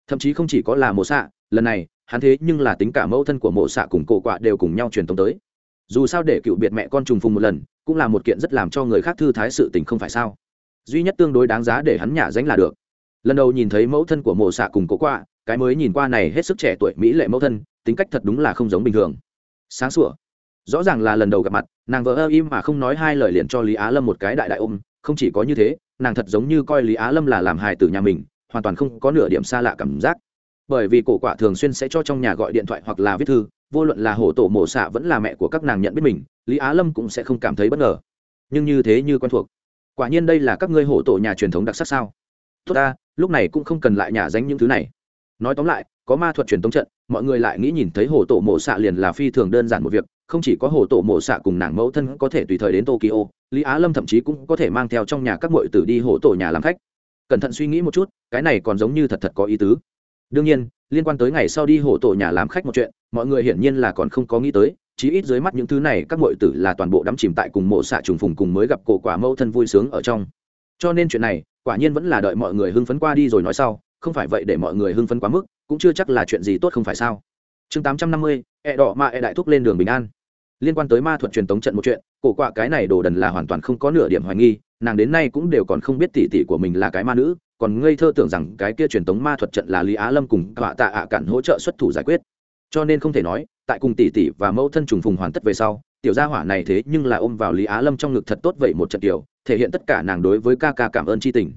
Thậm chí không chỉ có là mộ xạ, lần này, hắn thế nhưng là tính cả mẫu thân của mộ xạ cùng cổ quạ đều cùng nhau truyền thống tới. Dù sao để cựu biệt mẹ con trùng phùng một lần, cũng là một kiện rất làm cho người khác thư thái sự tình không phải sao. Duy nhất tương đối đáng giá để hắn nhả danh là được. Lần đầu nhìn thấy mẫu thân của mộ xạ cùng cố quạ, cái mới nhìn qua này hết sức trẻ tuổi mỹ lệ mẫu thân, tính cách thật đúng là không giống bình thường. Sáng sủa rõ ràng là lần đầu gặp mặt, nàng vợ ơ im mà không nói hai lời liền cho lý á lâm một cái đại đại ôm, không chỉ có như thế, nàng thật giống như coi lý á lâm là làm hài tử nhà mình, hoàn toàn không có nửa điểm xa lạ cảm giác. Bởi vì cổ quả thường xuyên sẽ cho trong nhà gọi điện thoại hoặc là viết thư, vô luận là hổ tổ mổ xạ vẫn là mẹ của các nàng nhận biết mình, lý á lâm cũng sẽ không cảm thấy bất ngờ. Nhưng như thế như quen thuộc. Quả nhiên đây là các ngươi hổ tổ nhà truyền thống đặc sắc sao? Tốt ta, lúc này cũng không cần lại nhà danh những thứ này. Nói tóm lại có ma thuật truyền tống trận, mọi người lại nghĩ nhìn thấy hồ tổ mổ xạ liền là phi thường đơn giản một việc, không chỉ có hồ tổ mổ xạ cùng nàng mẫu thân có thể tùy thời đến tokyo, lý á lâm thậm chí cũng có thể mang theo trong nhà các m tử đi hồ tổ nhà làm khách. Cẩn thận suy nghĩ một chút, cái này còn giống như thật thật có ý tứ. Đương nhiên, liên quan tới ngày sau đi hồ tổ nhà làm khách một chuyện, mọi người hiển nhiên là còn không có nghĩ tới, chí ít dưới mắt những thứ này các m tử là toàn bộ đắm chìm tại cùng mộ xạ trùng phùng cùng mới gặp cổ quả mẫu thân vui sướng ở trong. Cho nên chuyện này, quả nhiên vẫn là đợi mọi người hưng phấn qua đi rồi nói sau không phải vậy để mọi người hưng phấn quá mức, cũng chưa chắc là chuyện gì tốt không phải sao. Chương tám trăm năm mươi, ẹ đỏ ma ẹ đại thúc lên đường bình an. Liên quan tới ma thuật truyền tống trận một chuyện, cổ quạ cái này đồ đần là hoàn toàn không có nửa điểm hoài nghi, nàng đến nay cũng đều còn không biết tỷ tỷ của mình là cái ma nữ, còn ngây thơ tưởng rằng cái kia truyền tống ma thuật trận là lý á lâm cùng họa tạ ạ cản hỗ trợ xuất thủ giải quyết. Cho nên không thể nói, tại cùng tỷ tỷ và mẫu thân trùng phùng hoàn tất về sau, tiểu gia hỏa này thế nhưng là ôm vào lý á lâm trong ngực thật tốt vậy một trận tiểu, thể hiện tất cả nàng đối với ca ca cảm ơn chi tình.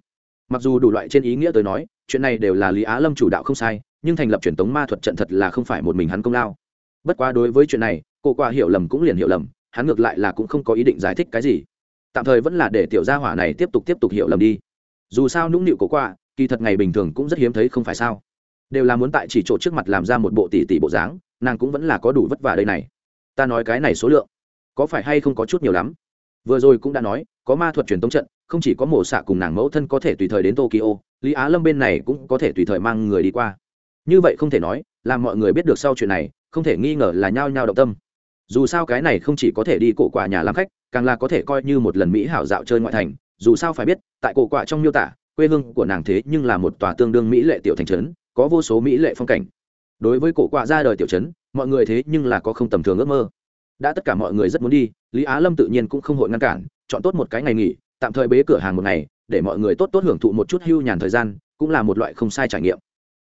Mặc dù đủ loại trên ý nghĩa tới nói chuyện này đều là lý á lâm chủ đạo không sai, nhưng thành lập truyền tống ma thuật trận thật là không phải một mình hắn công lao. Bất quá đối với chuyện này, cô qua hiểu lầm cũng liền hiểu lầm, hắn ngược lại là cũng không có ý định giải thích cái gì. Tạm thời vẫn là để tiểu gia hỏa này tiếp tục tiếp tục hiểu lầm đi. Dù sao nũng nịu cổ qua kỳ thật ngày bình thường cũng rất hiếm thấy không phải sao. Đều là muốn tại chỉ chỗ trước mặt làm ra một bộ tỷ tỷ bộ dáng, nàng cũng vẫn là có đủ vất vả đây này. Ta nói cái này số lượng, có phải hay không có chút nhiều lắm? Vừa rồi cũng đã nói, có ma thuật truyền tống trận, không chỉ có mổ xạ cùng nàng mẫu thân có thể tùy thời đến tokyo, lý á lâm bên này cũng có thể tùy thời mang người đi qua. Như vậy không thể nói, làm mọi người biết được sau chuyện này, không thể nghi ngờ là nhao nhao động tâm. Dù sao cái này không chỉ có thể đi cổ quả nhà làm khách, càng là có thể coi như một lần mỹ hảo dạo chơi ngoại thành. Dù sao phải biết, tại cổ quả trong miêu tả, quê hương của nàng thế nhưng là một tòa tương đương mỹ lệ tiểu thành trấn, có vô số mỹ lệ phong cảnh. Đối với cổ quả ra đời tiểu trấn, mọi người thế nhưng là có không tầm thường ước mơ. Đã tất cả mọi người rất muốn đi lý á lâm tự nhiên cũng không hội ngăn cản, chọn tốt một cái ngày nghỉ, tạm thời bế cửa hàng một ngày, để mọi người tốt tốt hưởng thụ một chút hưu nhàn thời gian, cũng là một loại không sai trải nghiệm.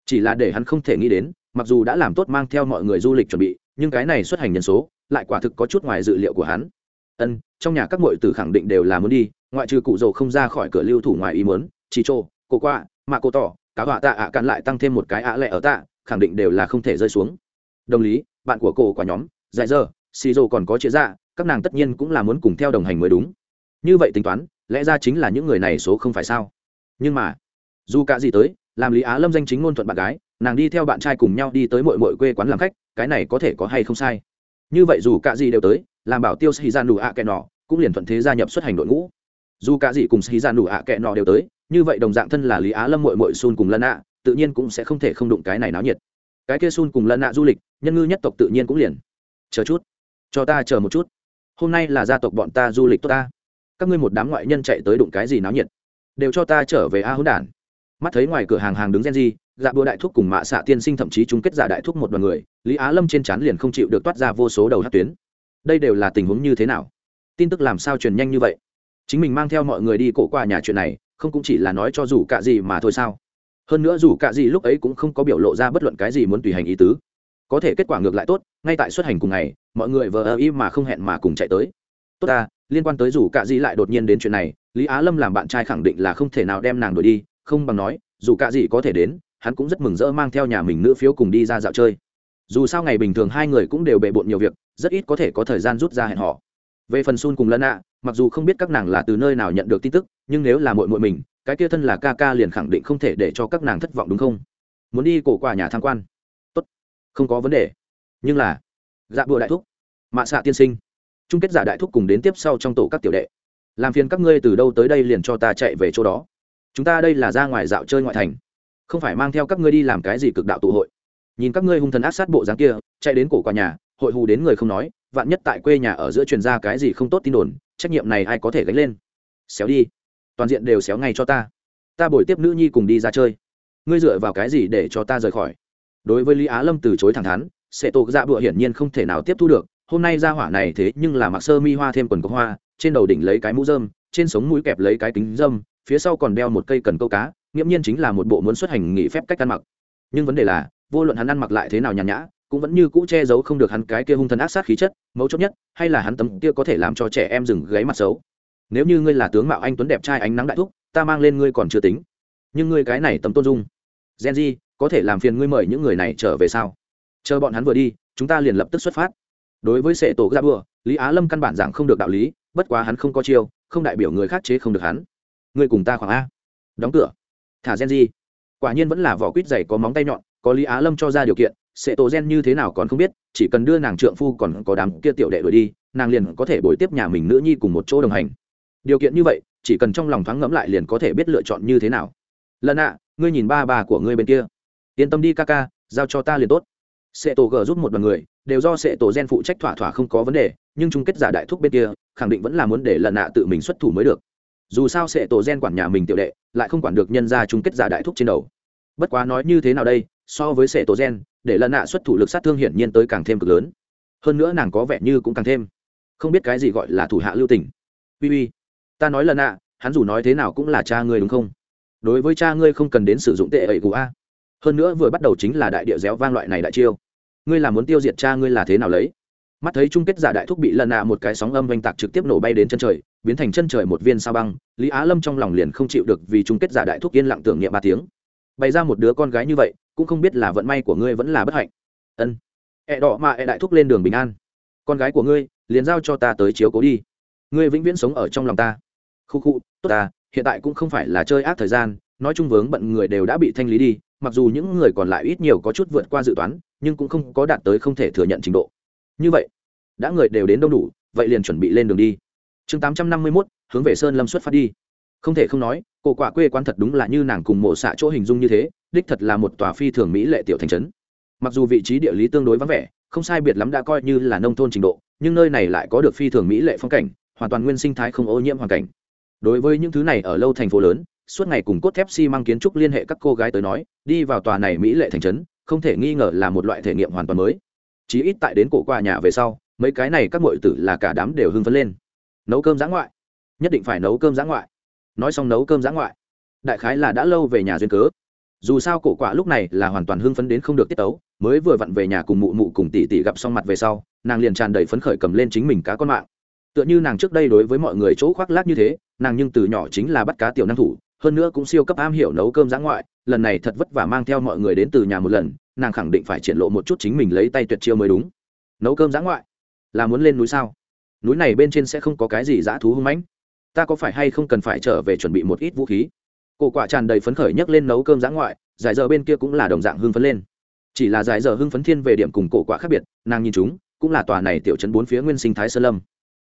Chỉ là để hắn không thể nghĩ đến, mặc dù đã làm tốt mang theo mọi người du lịch chuẩn bị, nhưng cái này xuất hành nhân số, lại quả thực có chút ngoài dự liệu của hắn. Ân, trong nhà các m tử khẳng định đều là muốn đi, ngoại trừ cụ dầu không ra khỏi cửa lưu thủ ngoài ý muốn, chỉ trô cô qua mà cô tỏ, cá họa tạ ạ à cạn lại tăng thêm một cái ạ lẹ ở tạ, khẳng định đều là không thể rơi xuống. Đồng lý, bạn của cô quả nhóm dài giờ xì dô còn có chĩa dạ các nàng tất nhiên cũng là muốn cùng theo đồng hành mới đúng. Như vậy tính toán, lẽ ra chính là những người này số không phải sao? Nhưng mà, dù cả gì tới, làm lý á lâm danh chính ngôn thuận bạn gái, nàng đi theo bạn trai cùng nhau đi tới mọi mọi quê quán làm khách, cái này có thể có hay không sai? Như vậy dù cả gì đều tới, làm bảo tiêu xì gian nụ ạ kẹ nọ cũng liền thuận thế gia nhập xuất hành đội ngũ. Dù cả gì cùng xì gian nụ ạ kẹ nọ đều tới, như vậy đồng dạng thân là lý á lâm mội mội xun cùng lân ạ tự nhiên cũng sẽ không thể không đụng cái này náo nhiệt. Cái kia xun cùng lân ạ du lịch, nhân ngư nhất tộc tự nhiên cũng liền. Chờ chút cho ta chờ một chút. Hôm nay là gia tộc bọn ta du lịch tốt ta. Các ngươi một đám ngoại nhân chạy tới đụng cái gì náo nhiệt? Đều cho ta trở về a hỗn đản. Mắt thấy ngoài cửa hàng hàng đứng gen di dạ bùa đại thúc cùng mạ xạ tiên sinh thậm chí chung kết giả đại thúc một đoàn người, lý á lâm trên trán liền không chịu được toát ra vô số đầu hát tuyến. Đây đều là tình huống như thế nào? Tin tức làm sao truyền nhanh như vậy? Chính mình mang theo mọi người đi cổ qua nhà chuyện này, không cũng chỉ là nói cho dù cạ gì mà thôi sao? Hơn nữa dù cạ gì lúc ấy cũng không có biểu lộ ra bất luận cái gì muốn tùy hành ý tứ. Có thể kết quả ngược lại tốt, ngay tại xuất hành cùng ngày mọi người vờ ơ im mà không hẹn mà cùng chạy tới. Tốt ta, liên quan tới dù cả gì lại đột nhiên đến chuyện này, lý á lâm làm bạn trai khẳng định là không thể nào đem nàng đuổi đi, không bằng nói, dù cả gì có thể đến, hắn cũng rất mừng rỡ mang theo nhà mình nữ phiếu cùng đi ra dạo chơi. Dù sao ngày bình thường hai người cũng đều bề bộn nhiều việc, rất ít có thể có thời gian rút ra hẹn họ về phần sun cùng lân ạ, mặc dù không biết các nàng là từ nơi nào nhận được tin tức, nhưng nếu là mội mội mình, cái kia thân là ca ca liền khẳng định không thể để cho các nàng thất vọng đúng không? Muốn đi cổ quả nhà tham quan. Tốt, không có vấn đề. Nhưng là dạ bùa đại thúc, mạ xạ tiên sinh. Chung kết giả đại thúc cùng đến tiếp sau trong tổ các tiểu đệ. Làm phiền các ngươi từ đâu tới đây liền cho ta chạy về chỗ đó. Chúng ta đây là ra ngoài dạo chơi ngoại thành, không phải mang theo các ngươi đi làm cái gì cực đạo tụ hội. Nhìn các ngươi hung thần ác sát bộ dáng kia, chạy đến cổ qua nhà, hội hù đến người không nói, vạn nhất tại quê nhà ở giữa truyền ra cái gì không tốt tin đồn, trách nhiệm này ai có thể gánh lên? Xéo đi, toàn diện đều xéo ngay cho ta. Ta bồi tiếp nữ nhi cùng đi ra chơi. Ngươi dựa vào cái gì để cho ta rời khỏi? Đối với lý á lâm từ chối thẳng thắn sệ tổ dạ bụa hiển nhiên không thể nào tiếp thu được, hôm nay ra hỏa này thế nhưng là mặc sơ mi hoa thêm quần có hoa, trên đầu đỉnh lấy cái mũ dơm trên sống mũi kẹp lấy cái kính dâm phía sau còn đeo một cây cần câu cá, nghiễm nhiên chính là một bộ muốn xuất hành nghỉ phép cách ăn mặc. Nhưng vấn đề là, vô luận hắn ăn mặc lại thế nào nhàn nhã, cũng vẫn như cũ che giấu không được hắn cái kia hung thần ác sát khí chất, mấu chốt nhất, hay là hắn tấm kia có thể làm cho trẻ em dừng gáy mặt xấu. Nếu như ngươi là tướng mạo anh tuấn đẹp trai ánh nắng đại thúc, ta mang lên ngươi còn chưa tính. Nhưng ngươi cái này tấm tôn dung. Gen di có thể làm phiền ngươi mời những người này trở về sao? Chờ bọn hắn vừa đi, chúng ta liền lập tức xuất phát. Đối với sệ tổ ra bừa lý á lâm căn bản giảng không được đạo lý, bất quá hắn không có chiêu, không đại biểu người khác chế không được hắn. Người cùng ta khoảng a. Đóng cửa. Thả gen di. Quả nhiên vẫn là vỏ quýt dày có móng tay nhọn, có lý á lâm cho ra điều kiện, sệ tổ gen như thế nào còn không biết, chỉ cần đưa nàng trượng phu còn có đám kia tiểu đệ đuổi đi, nàng liền có thể bồi tiếp nhà mình nữ nhi cùng một chỗ đồng hành. Điều kiện như vậy, chỉ cần trong lòng thoáng ngẫm lại liền có thể biết lựa chọn như thế nào. Lần ạ, ngươi nhìn ba bà của ngươi bên kia. Yên tâm đi ca ca, giao cho ta liền tốt sệ tổ g rút một bằng người, đều do sệ tổ gen phụ trách thỏa thỏa không có vấn đề, nhưng chung kết giả đại thúc bên kia, khẳng định vẫn là muốn để lần nạ tự mình xuất thủ mới được. Dù sao sệ tổ gen quản nhà mình tiểu đệ, lại không quản được nhân ra chung kết giả đại thúc trên đầu. Bất quá nói như thế nào đây, so với sệ tổ gen, để lần nạ xuất thủ lực sát thương hiển nhiên tới càng thêm cực lớn. Hơn nữa nàng có vẻ như cũng càng thêm. Không biết cái gì gọi là thủ hạ lưu tình. Uy uy, ta nói lần nạ, hắn dù nói thế nào cũng là cha ngươi đúng không? Đối với cha ngươi không cần đến sử dụng tệ ẩy của a hơn nữa vừa bắt đầu chính là đại địa réo vang loại này đại chiêu. Ngươi là muốn tiêu diệt cha ngươi là thế nào lấy? Mắt thấy chung kết giả đại thúc bị lần nạ một cái sóng âm oanh tạc trực tiếp nổ bay đến chân trời, biến thành chân trời một viên sao băng, lý á lâm trong lòng liền không chịu được vì chung kết giả đại thúc yên lặng tưởng niệm ba tiếng. Bày ra một đứa con gái như vậy, cũng không biết là vận may của ngươi vẫn là bất hạnh. Ân. Ẹ đỏ mà ẹ đại thúc lên đường bình an. Con gái của ngươi, liền giao cho ta tới chiếu cố đi. Ngươi vĩnh viễn sống ở trong lòng ta. Khu khu, tốt ta, hiện tại cũng không phải là chơi ác thời gian, nói chung vướng bận người đều đã bị thanh lý đi mặc dù những người còn lại ít nhiều có chút vượt qua dự toán, nhưng cũng không có đạt tới không thể thừa nhận trình độ. Như vậy, đã người đều đến đông đủ, vậy liền chuẩn bị lên đường đi. Chương tám trăm năm mươi mốt, hướng về sơn lâm xuất phát đi. Không thể không nói, cổ quả quê quán thật đúng là như nàng cùng mộ xạ chỗ hình dung như thế, đích thật là một tòa phi thường mỹ lệ tiểu thành trấn. Mặc dù vị trí địa lý tương đối vắng vẻ, không sai biệt lắm đã coi như là nông thôn trình độ, nhưng nơi này lại có được phi thường mỹ lệ phong cảnh, hoàn toàn nguyên sinh thái không ô nhiễm hoàn cảnh. Đối với những thứ này ở lâu thành phố lớn suốt ngày cùng cốt thép si mang kiến trúc liên hệ các cô gái tới nói, đi vào tòa này mỹ lệ thành trấn, không thể nghi ngờ là một loại thể nghiệm hoàn toàn mới. Chí ít tại đến cổ qua nhà về sau, mấy cái này các muội tử là cả đám đều hưng phấn lên. Nấu cơm giã ngoại. Nhất định phải nấu cơm giã ngoại. Nói xong nấu cơm giã ngoại, đại khái là đã lâu về nhà duyên cớ. Dù sao cổ quả lúc này là hoàn toàn hưng phấn đến không được tiết tấu, mới vừa vặn về nhà cùng mụ mụ cùng tỷ tỷ gặp xong mặt về sau, nàng liền tràn đầy phấn khởi cầm lên chính mình cá con mạng. Tựa như nàng trước đây đối với mọi người chỗ khoác lác như thế, nàng nhưng từ nhỏ chính là bắt cá tiểu năng thủ hơn nữa cũng siêu cấp am hiểu nấu cơm giã ngoại, lần này thật vất vả mang theo mọi người đến từ nhà một lần, nàng khẳng định phải triển lộ một chút chính mình lấy tay tuyệt chiêu mới đúng. Nấu cơm giã ngoại? Là muốn lên núi sao? Núi này bên trên sẽ không có cái gì dã thú hung mãnh. Ta có phải hay không cần phải trở về chuẩn bị một ít vũ khí? Cổ quả tràn đầy phấn khởi nhấc lên nấu cơm giã ngoại, giải giờ bên kia cũng là đồng dạng hưng phấn lên. Chỉ là giải giờ hưng phấn thiên về điểm cùng cổ quả khác biệt, nàng nhìn chúng, cũng là tòa này tiểu trấn bốn phía nguyên sinh thái sơn lâm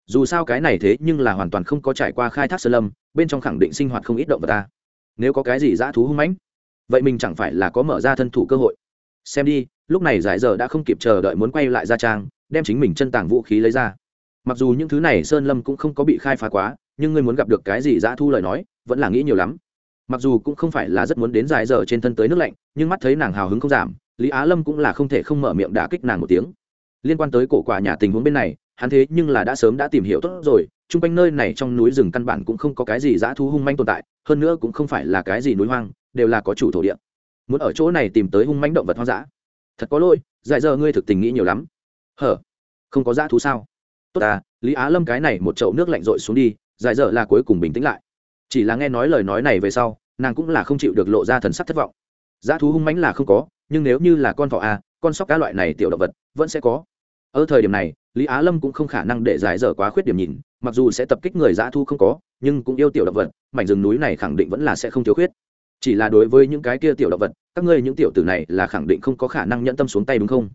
dù sao cái này thế nhưng là hoàn toàn không có trải qua khai thác sơn lâm, bên trong khẳng định sinh hoạt không ít động vật ta. Nếu có cái gì dã thú hung mãnh, vậy mình chẳng phải là có mở ra thân thủ cơ hội. Xem đi, lúc này giải giờ đã không kịp chờ đợi muốn quay lại ra trang, đem chính mình chân tàng vũ khí lấy ra. Mặc dù những thứ này sơn lâm cũng không có bị khai phá quá, nhưng ngươi muốn gặp được cái gì dã thu lời nói, vẫn là nghĩ nhiều lắm. Mặc dù cũng không phải là rất muốn đến dài giờ trên thân tới nước lạnh, nhưng mắt thấy nàng hào hứng không giảm, lý á lâm cũng là không thể không mở miệng đả kích nàng một tiếng. Liên quan tới cổ quả nhà tình huống bên này hắn thế nhưng là đã sớm đã tìm hiểu tốt rồi, chung quanh nơi này trong núi rừng căn bản cũng không có cái gì dã thú hung manh tồn tại, hơn nữa cũng không phải là cái gì núi hoang, đều là có chủ thổ địa. Muốn ở chỗ này tìm tới hung manh động vật hoang dã. Thật có lỗi, dại giờ ngươi thực tình nghĩ nhiều lắm. Hở, không có dã thú sao? Tốt à lý á lâm cái này một chậu nước lạnh rội xuống đi, dại giờ là cuối cùng bình tĩnh lại. Chỉ là nghe nói lời nói này về sau, nàng cũng là không chịu được lộ ra thần sắc thất vọng. Dã thú hung mãnh là không có, nhưng nếu như là con thỏ a con sóc cá loại này tiểu động vật, vẫn sẽ có ở thời điểm này, lý á lâm cũng không khả năng để giải dở quá khuyết điểm nhìn, mặc dù sẽ tập kích người dã thu không có, nhưng cũng yêu tiểu động vật, mảnh rừng núi này khẳng định vẫn là sẽ không thiếu khuyết. Chỉ là đối với những cái kia tiểu động vật, các ngươi những tiểu tử này là khẳng định không có khả năng nhẫn tâm xuống tay đúng không?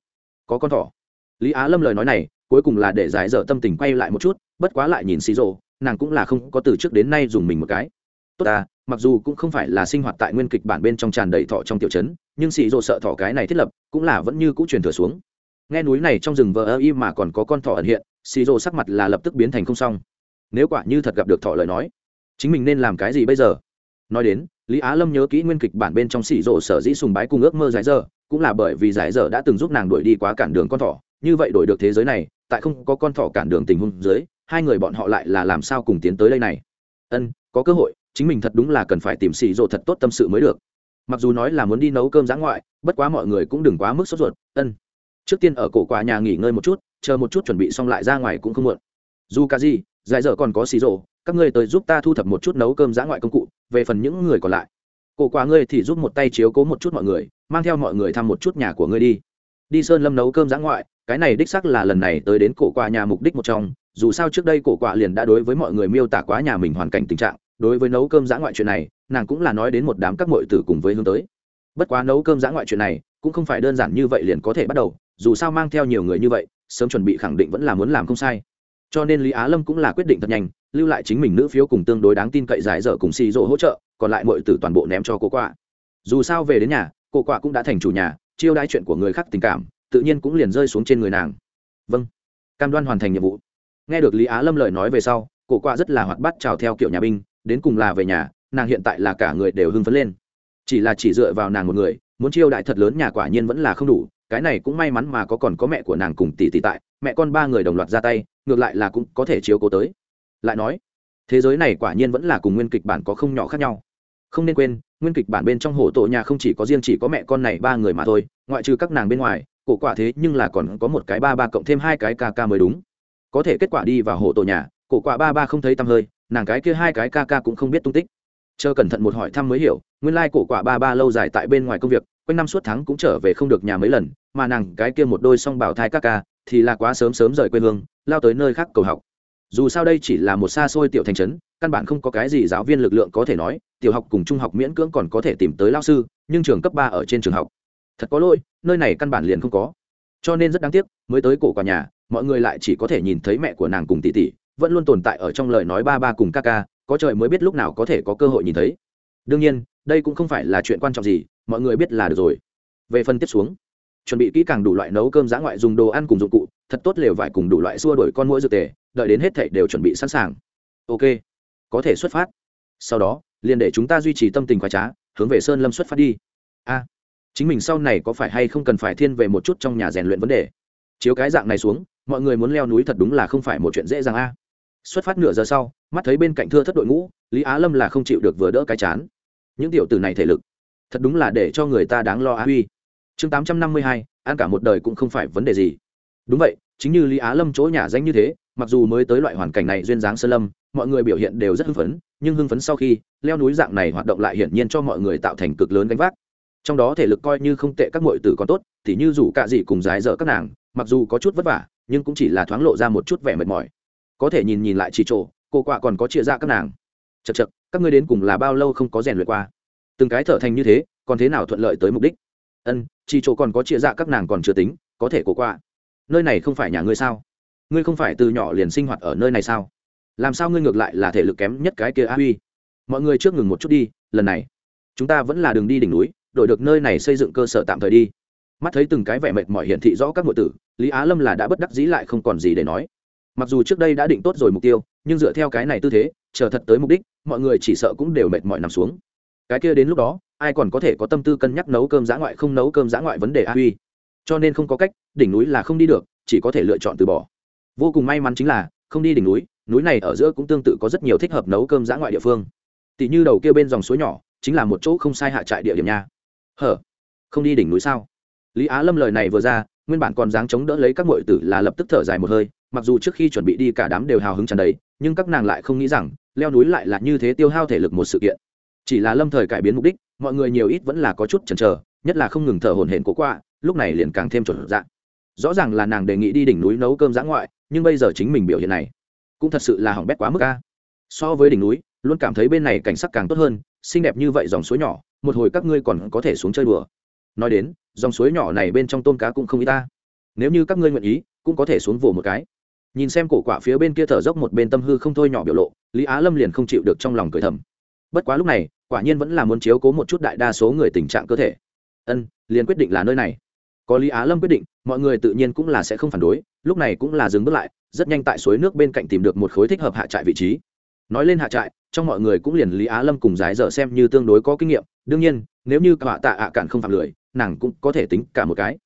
Có con thỏ. Lý á lâm lời nói này, cuối cùng là để giải dở tâm tình quay lại một chút, bất quá lại nhìn xì rộ nàng cũng là không có từ trước đến nay dùng mình một cái. Tốt ta, mặc dù cũng không phải là sinh hoạt tại nguyên kịch bản bên trong tràn đầy thọ trong tiểu trấn, nhưng xì rộ sợ thọ cái này thiết lập, cũng là vẫn như cũ truyền thừa xuống nghe núi này trong rừng vờ ơ y mà còn có con thỏ ẩn hiện, xì rộ sắc mặt là lập tức biến thành không xong. Nếu quả như thật gặp được thỏ lời nói, chính mình nên làm cái gì bây giờ? Nói đến, lý á lâm nhớ kỹ nguyên kịch bản bên trong xì rộ sở dĩ sùng bái cùng ước mơ giải dơ cũng là bởi vì giải dơ đã từng giúp nàng đuổi đi quá cản đường con thỏ. Như vậy đổi được thế giới này, tại không có con thỏ cản đường tình huống dưới, hai người bọn họ lại là làm sao cùng tiến tới đây này? Ân, có cơ hội, chính mình thật đúng là cần phải tìm xì rộ thật tốt tâm sự mới được. Mặc dù nói là muốn đi nấu cơm giã ngoại, bất quá mọi người cũng đừng quá mức sốt ruột. Ân trước tiên ở cổ quả nhà nghỉ ngơi một chút, chờ một chút chuẩn bị xong lại ra ngoài cũng không muộn. Dù cả gì dài giờ còn có xì rộ các ngươi tới giúp ta thu thập một chút nấu cơm giã ngoại công cụ, về phần những người còn lại. Cổ quả ngươi thì giúp một tay chiếu cố một chút mọi người, mang theo mọi người thăm một chút nhà của ngươi đi. Đi sơn lâm nấu cơm giã ngoại, cái này đích sắc là lần này tới đến cổ quả nhà mục đích một trong, dù sao trước đây cổ quả liền đã đối với mọi người miêu tả quá nhà mình hoàn cảnh tình trạng, đối với nấu cơm giã ngoại chuyện này, nàng cũng là nói đến một đám các mội tử cùng với hướng tới bất quá nấu cơm giã ngoại chuyện này, cũng không phải đơn giản như vậy liền có thể bắt đầu, dù sao mang theo nhiều người như vậy, sớm chuẩn bị khẳng định vẫn là muốn làm không sai. Cho nên lý á lâm cũng là quyết định thật nhanh, lưu lại chính mình nữ phiếu cùng tương đối đáng tin cậy giải dở cùng xì rỗ hỗ trợ, còn lại mọi tử toàn bộ ném cho cô quạ. Dù sao về đến nhà, cô quạ cũng đã thành chủ nhà, chiêu đãi chuyện của người khác tình cảm, tự nhiên cũng liền rơi xuống trên người nàng. Vâng. Cam đoan hoàn thành nhiệm vụ. Nghe được lý á lâm lời nói về sau, cô quạ rất là hoạt bắt chào theo kiểu nhà binh, đến cùng là về nhà, nàng hiện tại là cả người đều hưng phấn lên chỉ là chỉ dựa vào nàng một người, muốn chiêu đại thật lớn nhà quả nhiên vẫn là không đủ, cái này cũng may mắn mà có còn có mẹ của nàng cùng tỷ tỷ tại, mẹ con ba người đồng loạt ra tay, ngược lại là cũng có thể chiếu cố tới. Lại nói, thế giới này quả nhiên vẫn là cùng nguyên kịch bản có không nhỏ khác nhau. Không nên quên, nguyên kịch bản bên trong hồ tổ nhà không chỉ có riêng chỉ có mẹ con này ba người mà thôi, ngoại trừ các nàng bên ngoài, cổ quả thế nhưng là còn có một cái ba ba cộng thêm hai cái ca ca mới đúng. Có thể kết quả đi vào hồ tổ nhà, cổ quả ba ba không thấy tăm hơi, nàng cái kia hai cái ca ca cũng không biết tung tích chờ cẩn thận một hỏi thăm mới hiểu, nguyên lai cổ quả ba ba lâu dài tại bên ngoài công việc, quanh năm suốt tháng cũng trở về không được nhà mấy lần, mà nàng cái kia một đôi song bảo thai các ca, thì là quá sớm sớm rời quê hương, lao tới nơi khác cầu học. Dù sao đây chỉ là một xa xôi tiểu thành trấn, căn bản không có cái gì giáo viên lực lượng có thể nói, tiểu học cùng trung học miễn cưỡng còn có thể tìm tới lao sư, nhưng trường cấp ba ở trên trường học. Thật có lỗi, nơi này căn bản liền không có. Cho nên rất đáng tiếc, mới tới cổ quả nhà, mọi người lại chỉ có thể nhìn thấy mẹ của nàng cùng tỷ tỷ, vẫn luôn tồn tại ở trong lời nói ba ba cùng ca ca có trời mới biết lúc nào có thể có cơ hội nhìn thấy. Đương nhiên, đây cũng không phải là chuyện quan trọng gì, mọi người biết là được rồi. Về phần tiếp xuống, chuẩn bị kỹ càng đủ loại nấu cơm giã ngoại dùng đồ ăn cùng dụng cụ, thật tốt lều vải cùng đủ loại xua đổi con mũi dược tề, đợi đến hết thảy đều chuẩn bị sẵn sàng. Ok, có thể xuất phát. Sau đó, liền để chúng ta duy trì tâm tình khoái trá, hướng về sơn lâm xuất phát đi. A, chính mình sau này có phải hay không cần phải thiên về một chút trong nhà rèn luyện vấn đề? Chiếu cái dạng này xuống, mọi người muốn leo núi thật đúng là không phải một chuyện dễ dàng a. Xuất phát nửa giờ sau mắt thấy bên cạnh thưa thất đội ngũ, lý á lâm là không chịu được vừa đỡ cái chán. Những tiểu tử này thể lực, thật đúng là để cho người ta đáng lo á huy. Chương tám trăm năm mươi hai, ăn cả một đời cũng không phải vấn đề gì. Đúng vậy, chính như lý á lâm chỗ nhà danh như thế, mặc dù mới tới loại hoàn cảnh này duyên dáng sơn lâm, mọi người biểu hiện đều rất hưng phấn, nhưng hưng phấn sau khi, leo núi dạng này hoạt động lại hiển nhiên cho mọi người tạo thành cực lớn gánh vác. Trong đó thể lực coi như không tệ các mọi tử còn tốt thì như rủ cả gì cùng dái dở các nàng, mặc dù có chút vất vả, nhưng cũng chỉ là thoáng lộ ra một chút vẻ mệt mỏi. Có thể nhìn nhìn lại chỉ trộ cô quạ còn có chia ra dạ các nàng. Chật chật các ngươi đến cùng là bao lâu không có rèn luyện qua? Từng cái thở thành như thế, còn thế nào thuận lợi tới mục đích? Ân, chỉ chỗ còn có chia ra dạ các nàng còn chưa tính, có thể cô quạ. nơi này không phải nhà ngươi sao? Ngươi không phải từ nhỏ liền sinh hoạt ở nơi này sao? Làm sao ngươi ngược lại là thể lực kém nhất cái kia a huy? Mọi người trước ngừng một chút đi, lần này, chúng ta vẫn là đường đi đỉnh núi, đổi được nơi này xây dựng cơ sở tạm thời đi. Mắt thấy từng cái vẻ mệt mỏi hiển thị rõ các ngụ tử, lý á lâm là đã bất đắc dĩ lại không còn gì để nói. Mặc dù trước đây đã định tốt rồi mục tiêu nhưng dựa theo cái này tư thế, chờ thật tới mục đích, mọi người chỉ sợ cũng đều mệt mỏi nằm xuống. Cái kia đến lúc đó, ai còn có thể có tâm tư cân nhắc nấu cơm giã ngoại không nấu cơm giã ngoại vấn đề a huy. Cho nên không có cách, đỉnh núi là không đi được, chỉ có thể lựa chọn từ bỏ. Vô cùng may mắn chính là, không đi đỉnh núi núi này ở giữa cũng tương tự có rất nhiều thích hợp nấu cơm giã ngoại địa phương. Tỷ như đầu kia bên dòng suối nhỏ, chính là một chỗ không sai hạ trại địa điểm nha. Hở? Không đi đỉnh núi sao? Lý á lâm lời này vừa ra, nguyên bản còn dáng chống đỡ lấy các m tử là lập tức thở dài một hơi, mặc dù trước khi chuẩn bị đi cả đám đều hào hứng tràn đầy nhưng các nàng lại không nghĩ rằng leo núi lại là như thế tiêu hao thể lực một sự kiện. Chỉ là lâm thời cải biến mục đích, mọi người nhiều ít vẫn là có chút chần chờ, nhất là không ngừng thở hổn hển cố qua lúc này liền càng thêm chuẩn dạng rõ ràng là nàng đề nghị đi đỉnh núi nấu cơm giã ngoại, nhưng bây giờ chính mình biểu hiện này cũng thật sự là hỏng bét quá mức ca so với đỉnh núi, luôn cảm thấy bên này cảnh sắc càng tốt hơn, xinh đẹp như vậy dòng suối nhỏ, một hồi các ngươi còn có thể xuống chơi đùa. Nói đến, dòng suối nhỏ này bên trong tôm cá cũng không y ta. Nếu như các ngươi nguyện ý, cũng có thể xuống vồ một cái nhìn xem cổ quả phía bên kia thở dốc một bên tâm hư không thôi nhỏ biểu lộ, lý á lâm liền không chịu được trong lòng cười thầm. Bất quá lúc này, quả nhiên vẫn là muốn chiếu cố một chút đại đa số người tình trạng cơ thể. Ân, liền quyết định là nơi này. Có lý á lâm quyết định, mọi người tự nhiên cũng là sẽ không phản đối, lúc này cũng là dừng bước lại, rất nhanh tại suối nước bên cạnh tìm được một khối thích hợp hạ trại vị trí. Nói lên hạ trại, trong mọi người cũng liền lý á lâm cùng giải dở xem như tương đối có kinh nghiệm, đương nhiên, nếu như cả tạ ạ cạn không phạm lười, nàng cũng có thể tính cả một cái.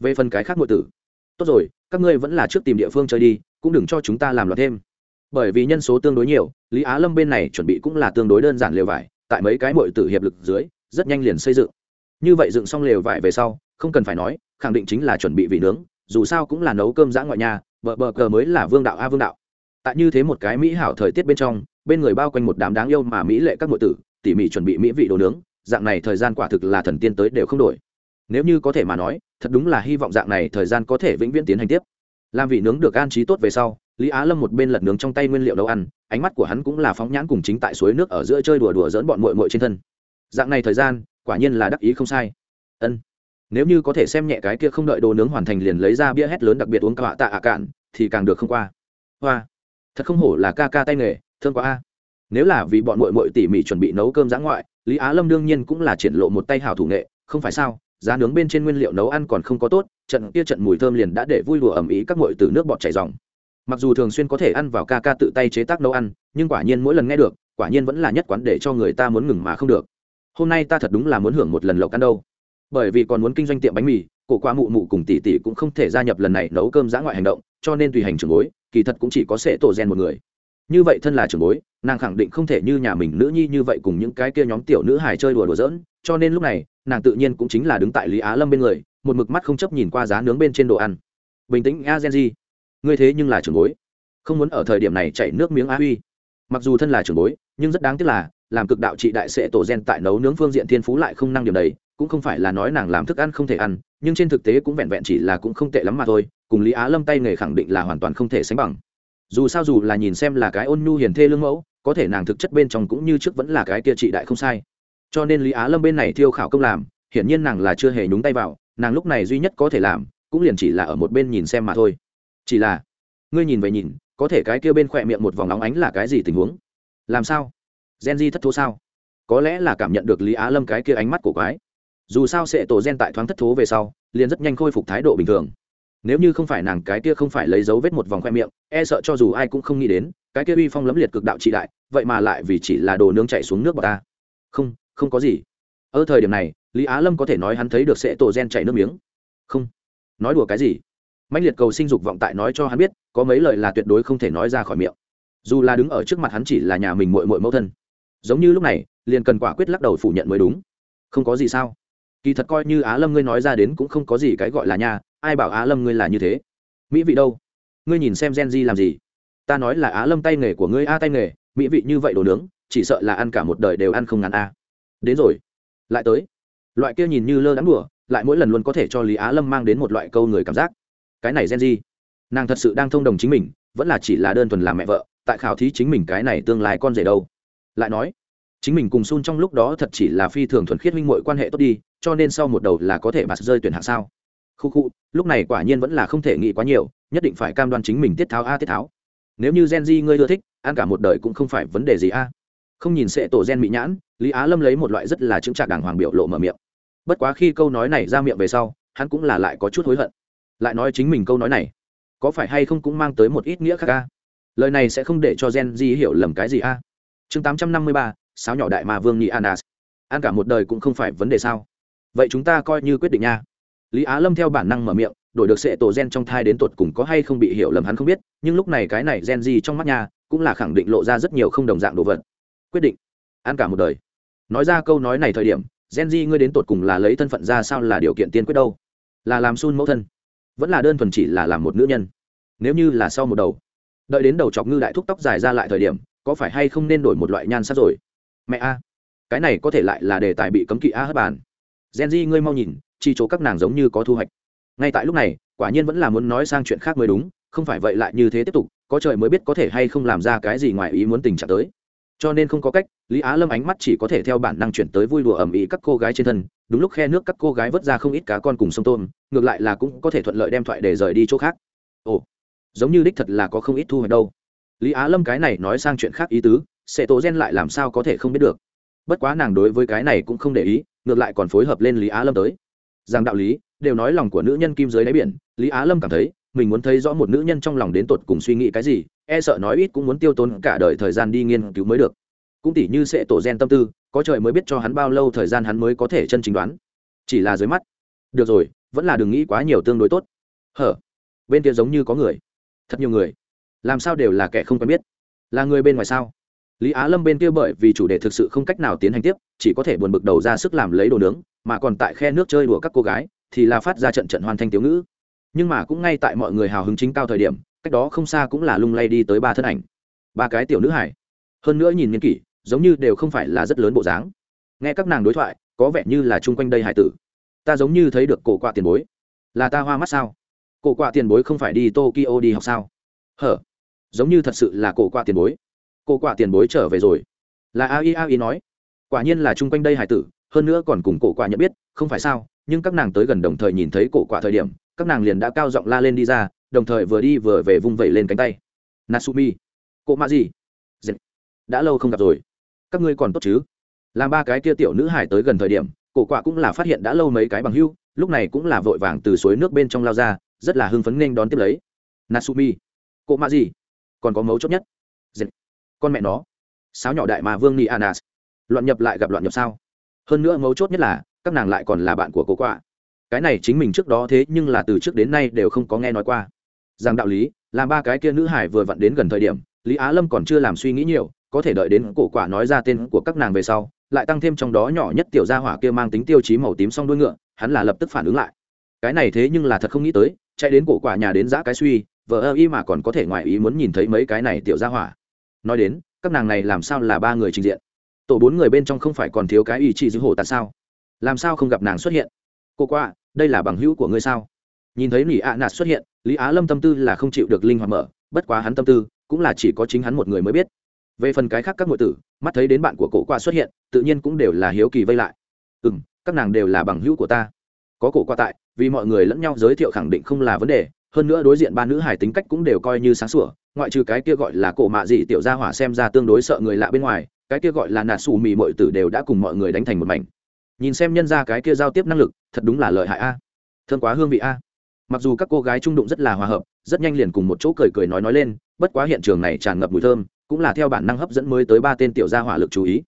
Về phần cái khác ngụy tử, tốt rồi, các ngươi vẫn là trước tìm địa phương chơi đi cũng đừng cho chúng ta làm loạn thêm. Bởi vì nhân số tương đối nhiều, lý á lâm bên này chuẩn bị cũng là tương đối đơn giản lều vải, tại mấy cái mội tử hiệp lực dưới, rất nhanh liền xây dựng. Như vậy dựng xong lều vải về sau, không cần phải nói, khẳng định chính là chuẩn bị vị nướng, dù sao cũng là nấu cơm giã ngoại nhà vợ bờ cờ mới là vương đạo a vương đạo. Tại như thế một cái mỹ hảo thời tiết bên trong, bên người bao quanh một đám đáng yêu mà mỹ lệ các ngụy tử, tỉ mỉ chuẩn bị mỹ vị đồ nướng, dạng này thời gian quả thực là thần tiên tới đều không đổi. Nếu như có thể mà nói, thật đúng là hy vọng dạng này thời gian có thể vĩnh viễn tiến hành tiếp làm vị nướng được an trí tốt về sau, lý á lâm một bên lật nướng trong tay nguyên liệu nấu ăn, ánh mắt của hắn cũng là phóng nhãn cùng chính tại suối nước ở giữa chơi đùa đùa dỡn bọn mội mội trên thân. Dạng này thời gian, quả nhiên là đắc ý không sai. Ân. Nếu như có thể xem nhẹ cái kia không đợi đồ nướng hoàn thành liền lấy ra bia hét lớn đặc biệt uống cạ tạ ạ cạn, thì càng được không qua. Hoa. Thật không hổ là ca ca tay nghề, thương quá a. Nếu là vì bọn mội mội tỉ mỉ chuẩn bị nấu cơm giã ngoại, lý á lâm đương nhiên cũng là triển lộ một tay hảo thủ nghệ, không phải sao, giá nướng bên trên nguyên liệu nấu ăn còn không có tốt trận kia trận mùi thơm liền đã để vui đùa ẩm ý các mội từ nước bọt chảy dòng. Mặc dù thường xuyên có thể ăn vào ca ca tự tay chế tác nấu ăn, nhưng quả nhiên mỗi lần nghe được, quả nhiên vẫn là nhất quán để cho người ta muốn ngừng mà không được. Hôm nay ta thật đúng là muốn hưởng một lần lộc ăn đâu. Bởi vì còn muốn kinh doanh tiệm bánh mì, cổ qua mụ mụ cùng tỷ tỷ cũng không thể gia nhập lần này nấu cơm giã ngoại hành động, cho nên tùy hành trưởng bối, kỳ thật cũng chỉ có sẽ tổ gen một người. Như vậy thân là trưởng bối, nàng khẳng định không thể như nhà mình nữ nhi như vậy cùng những cái kia nhóm tiểu nữ hài chơi đùa đùa giỡn, cho nên lúc này, nàng tự nhiên cũng chính là đứng tại lý á lâm bên người một mực mắt không chấp nhìn qua giá nướng bên trên đồ ăn. Bình tĩnh, a gen di ngươi thế nhưng là trưởng bối. Không muốn ở thời điểm này chảy nước miếng á huy. Mặc dù thân là trưởng bối, nhưng rất đáng tiếc là, làm cực đạo trị đại sẽ tổ gen tại nấu nướng phương diện thiên phú lại không năng điểm đầy cũng không phải là nói nàng làm thức ăn không thể ăn, nhưng trên thực tế cũng vẹn vẹn chỉ là cũng không tệ lắm mà thôi, cùng lý á lâm tay nghề khẳng định là hoàn toàn không thể sánh bằng. Dù sao dù là nhìn xem là cái ôn nhu hiền thê lương mẫu, có thể nàng thực chất bên trong cũng như trước vẫn là cái kia trị đại không sai. Cho nên lý á lâm bên này thiêu khảo công làm, hiển nhiên nàng là chưa hề nhúng tay vào nàng lúc này duy nhất có thể làm, cũng liền chỉ là ở một bên nhìn xem mà thôi. Chỉ là, ngươi nhìn về nhìn, có thể cái kia bên khỏe miệng một vòng nóng ánh là cái gì tình huống? Làm sao? Gen di thất thố sao? Có lẽ là cảm nhận được lý á lâm cái kia ánh mắt của quái. Dù sao sẽ tổ gen tại thoáng thất thố về sau, liền rất nhanh khôi phục thái độ bình thường. Nếu như không phải nàng cái kia không phải lấy dấu vết một vòng khoe miệng e sợ cho dù ai cũng không nghĩ đến, cái kia uy phong lấm liệt cực đạo trị đại, vậy mà lại vì chỉ là đồ nướng chạy xuống nước bờ ta. Không không có gì ở thời điểm này, lý á lâm có thể nói hắn thấy được sẽ tổ gen chạy nước miếng. Không. Nói đùa cái gì? Mạnh liệt cầu sinh dục vọng tại nói cho hắn biết, có mấy lời là tuyệt đối không thể nói ra khỏi miệng. Dù là đứng ở trước mặt hắn chỉ là nhà mình mội mội mẫu thân. Giống như lúc này, liền cần quả quyết lắc đầu phủ nhận mới đúng. Không có gì sao? Kỳ thật coi như á lâm ngươi nói ra đến cũng không có gì cái gọi là nha, ai bảo á lâm ngươi là như thế? Mỹ vị đâu? Ngươi nhìn xem gen di làm gì? Ta nói là á lâm tay nghề của ngươi, a tay nghề, mỹ vị như vậy đồ nướng, chỉ sợ là ăn cả một đời đều ăn không ngắn a. Đến rồi lại tới. Loại kia nhìn như lơ đắng đùa, lại mỗi lần luôn có thể cho lý á lâm mang đến một loại câu người cảm giác. Cái này gen di nàng thật sự đang thông đồng chính mình, vẫn là chỉ là đơn thuần làm mẹ vợ, tại khảo thí chính mình cái này tương lai con rể đâu. Lại nói, chính mình cùng sun trong lúc đó thật chỉ là phi thường thuần khiết minh mội quan hệ tốt đi, cho nên sau một đầu là có thể bạt rơi tuyển hạng sao. Khu khu, lúc này quả nhiên vẫn là không thể nghĩ quá nhiều, nhất định phải cam đoan chính mình tiết tháo a tiết tháo. Nếu như gen di ngươi ưa thích, ăn cả một đời cũng không phải vấn đề gì a không nhìn sệ tổ gen bị nhãn, lý á lâm lấy một loại rất là chững chạc đàng hoàng biểu lộ mở miệng. Bất quá khi câu nói này ra miệng về sau, hắn cũng là lại có chút hối hận. Lại nói chính mình câu nói này, có phải hay không cũng mang tới một ít nghĩa khác a? Lời này sẽ không để cho gen di hiểu lầm cái gì a? Chương tám trăm năm mươi ba, sáo nhỏ đại mà vương nhị anas ăn cả một đời cũng không phải vấn đề sao? Vậy chúng ta coi như quyết định nha. Lý á lâm theo bản năng mở miệng, đổi được sệ tổ gen trong thai đến tột cùng có hay không bị hiểu lầm hắn không biết, nhưng lúc này cái này gen di trong mắt nhà cũng là khẳng định lộ ra rất nhiều không đồng dạng đồ vật quyết định. Ăn cả một đời. Nói ra câu nói này thời điểm, gen di ngươi đến tột cùng là lấy thân phận ra sao là điều kiện tiên quyết đâu? Là làm sun mẫu thân, vẫn là đơn thuần chỉ là làm một nữ nhân? Nếu như là sau một đầu, đợi đến đầu chọc ngư đại thúc tóc dài ra lại thời điểm, có phải hay không nên đổi một loại nhan sắc rồi? Mẹ a, cái này có thể lại là đề tài bị cấm kỵ a hất bàn. Gen di ngươi mau nhìn, chi chỗ các nàng giống như có thu hoạch. Ngay tại lúc này, quả nhiên vẫn là muốn nói sang chuyện khác mới đúng, không phải vậy lại như thế tiếp tục, có trời mới biết có thể hay không làm ra cái gì ngoài ý muốn tình trạng tới cho nên không có cách, lý á lâm ánh mắt chỉ có thể theo bản năng chuyển tới vui đùa ẩm ý các cô gái trên thân, đúng lúc khe nước các cô gái vớt ra không ít cá con cùng sông tôm, ngược lại là cũng có thể thuận lợi đem thoại để rời đi chỗ khác. Ồ, giống như đích thật là có không ít thu hoạch đâu. Lý á lâm cái này nói sang chuyện khác ý tứ, sẽ tố gen lại làm sao có thể không biết được. Bất quá nàng đối với cái này cũng không để ý, ngược lại còn phối hợp lên lý á lâm tới. Rằng đạo lý, đều nói lòng của nữ nhân kim dưới đáy biển, lý á lâm cảm thấy mình muốn thấy rõ một nữ nhân trong lòng đến tột cùng suy nghĩ cái gì e sợ nói ít cũng muốn tiêu tốn cả đời thời gian đi nghiên cứu mới được. Cũng tỉ như sẽ tổ gen tâm tư, có trời mới biết cho hắn bao lâu thời gian hắn mới có thể chân chính đoán. Chỉ là dưới mắt. Được rồi, vẫn là đừng nghĩ quá nhiều tương đối tốt. Hở? Bên kia giống như có người. Thật nhiều người. Làm sao đều là kẻ không quen biết. Là người bên ngoài sao? Lý á lâm bên kia bởi vì chủ đề thực sự không cách nào tiến hành tiếp, chỉ có thể buồn bực đầu ra sức làm lấy đồ nướng, mà còn tại khe nước chơi đùa các cô gái, thì là phát ra trận trận hoàn thanh tiếu ngữ nhưng mà cũng ngay tại mọi người hào hứng chính cao thời điểm, cách đó không xa cũng là lung lay đi tới ba thân ảnh. Ba cái tiểu nữ hải. Hơn nữa nhìn nghiên kỷ, giống như đều không phải là rất lớn bộ dáng. Nghe các nàng đối thoại, có vẻ như là chung quanh đây hải tử. Ta giống như thấy được cổ quạ tiền bối. Là ta hoa mắt sao? Cổ quạ tiền bối không phải đi tokyo đi học sao? Hở, giống như thật sự là cổ quạ tiền bối. Cổ quạ tiền bối trở về rồi. Là a i a i nói. Quả nhiên là chung quanh đây hải tử, hơn nữa còn cùng cổ quạ nhận biết, không phải sao? Nhưng các nàng tới gần đồng thời nhìn thấy cổ quạ thời điểm các nàng liền đã cao giọng la lên đi ra, đồng thời vừa đi vừa về vung vẩy lên cánh tay. Natsumi cộ mạ gì? Dệt. đã lâu không gặp rồi. Các ngươi còn tốt chứ? Làm ba cái kia tiểu nữ hải tới gần thời điểm, cổ quạ cũng là phát hiện đã lâu mấy cái bằng hưu, lúc này cũng là vội vàng từ suối nước bên trong lao ra, rất là hưng phấn nên đón tiếp lấy. Natsumi cộ mạ gì? Còn có mấu chốt nhất. Dệt. con mẹ nó. Sáo nhỏ đại mà vương ni anas loạn nhập lại gặp loạn nhập sao? Hơn nữa mấu chốt nhất là, các nàng lại còn là bạn của cô quạ cái này chính mình trước đó thế nhưng là từ trước đến nay đều không có nghe nói qua. Rằng đạo lý, làm ba cái kia nữ hải vừa vặn đến gần thời điểm, lý á lâm còn chưa làm suy nghĩ nhiều, có thể đợi đến cổ quả nói ra tên của các nàng về sau, lại tăng thêm trong đó nhỏ nhất tiểu gia hỏa kia mang tính tiêu chí màu tím song đuôi ngựa, hắn là lập tức phản ứng lại. Cái này thế nhưng là thật không nghĩ tới, chạy đến cổ quả nhà đến giã cái suy vợ ơ y mà còn có thể ngoài ý muốn nhìn thấy mấy cái này tiểu gia hỏa. Nói đến, các nàng này làm sao là ba người trình diện? Tổ bốn người bên trong không phải còn thiếu cái ý chị giữ hổ tại sao? Làm sao không gặp nàng xuất hiện? Cô qua đây là bằng hữu của ngươi sao? Nhìn thấy nỉ ạ nạt xuất hiện, lý á lâm tâm tư là không chịu được linh hoạt mở, bất quá hắn tâm tư cũng là chỉ có chính hắn một người mới biết. Về phần cái khác các ngụy tử, mắt thấy đến bạn của cổ qua xuất hiện, tự nhiên cũng đều là hiếu kỳ vây lại. Ừ m các nàng đều là bằng hữu của ta. Có cổ qua tại, vì mọi người lẫn nhau giới thiệu khẳng định không là vấn đề, hơn nữa đối diện ba nữ hải tính cách cũng đều coi như sáng sủa, ngoại trừ cái kia gọi là cổ mạ dị tiểu gia hỏa xem ra tương đối sợ người lạ bên ngoài, cái kia gọi là nà xù mì mọi tử đều đã cùng mọi người đánh thành một mảnh nhìn xem nhân ra cái kia giao tiếp năng lực, thật đúng là lợi hại a. À. thương quá hương vị a. Mặc dù các cô gái trung đụng rất là hòa hợp, rất nhanh liền cùng một chỗ cười cười nói nói lên, bất quá hiện trường này tràn ngập mùi thơm, cũng là theo bản năng hấp dẫn mới tới ba tên tiểu gia hỏa lực chú ý.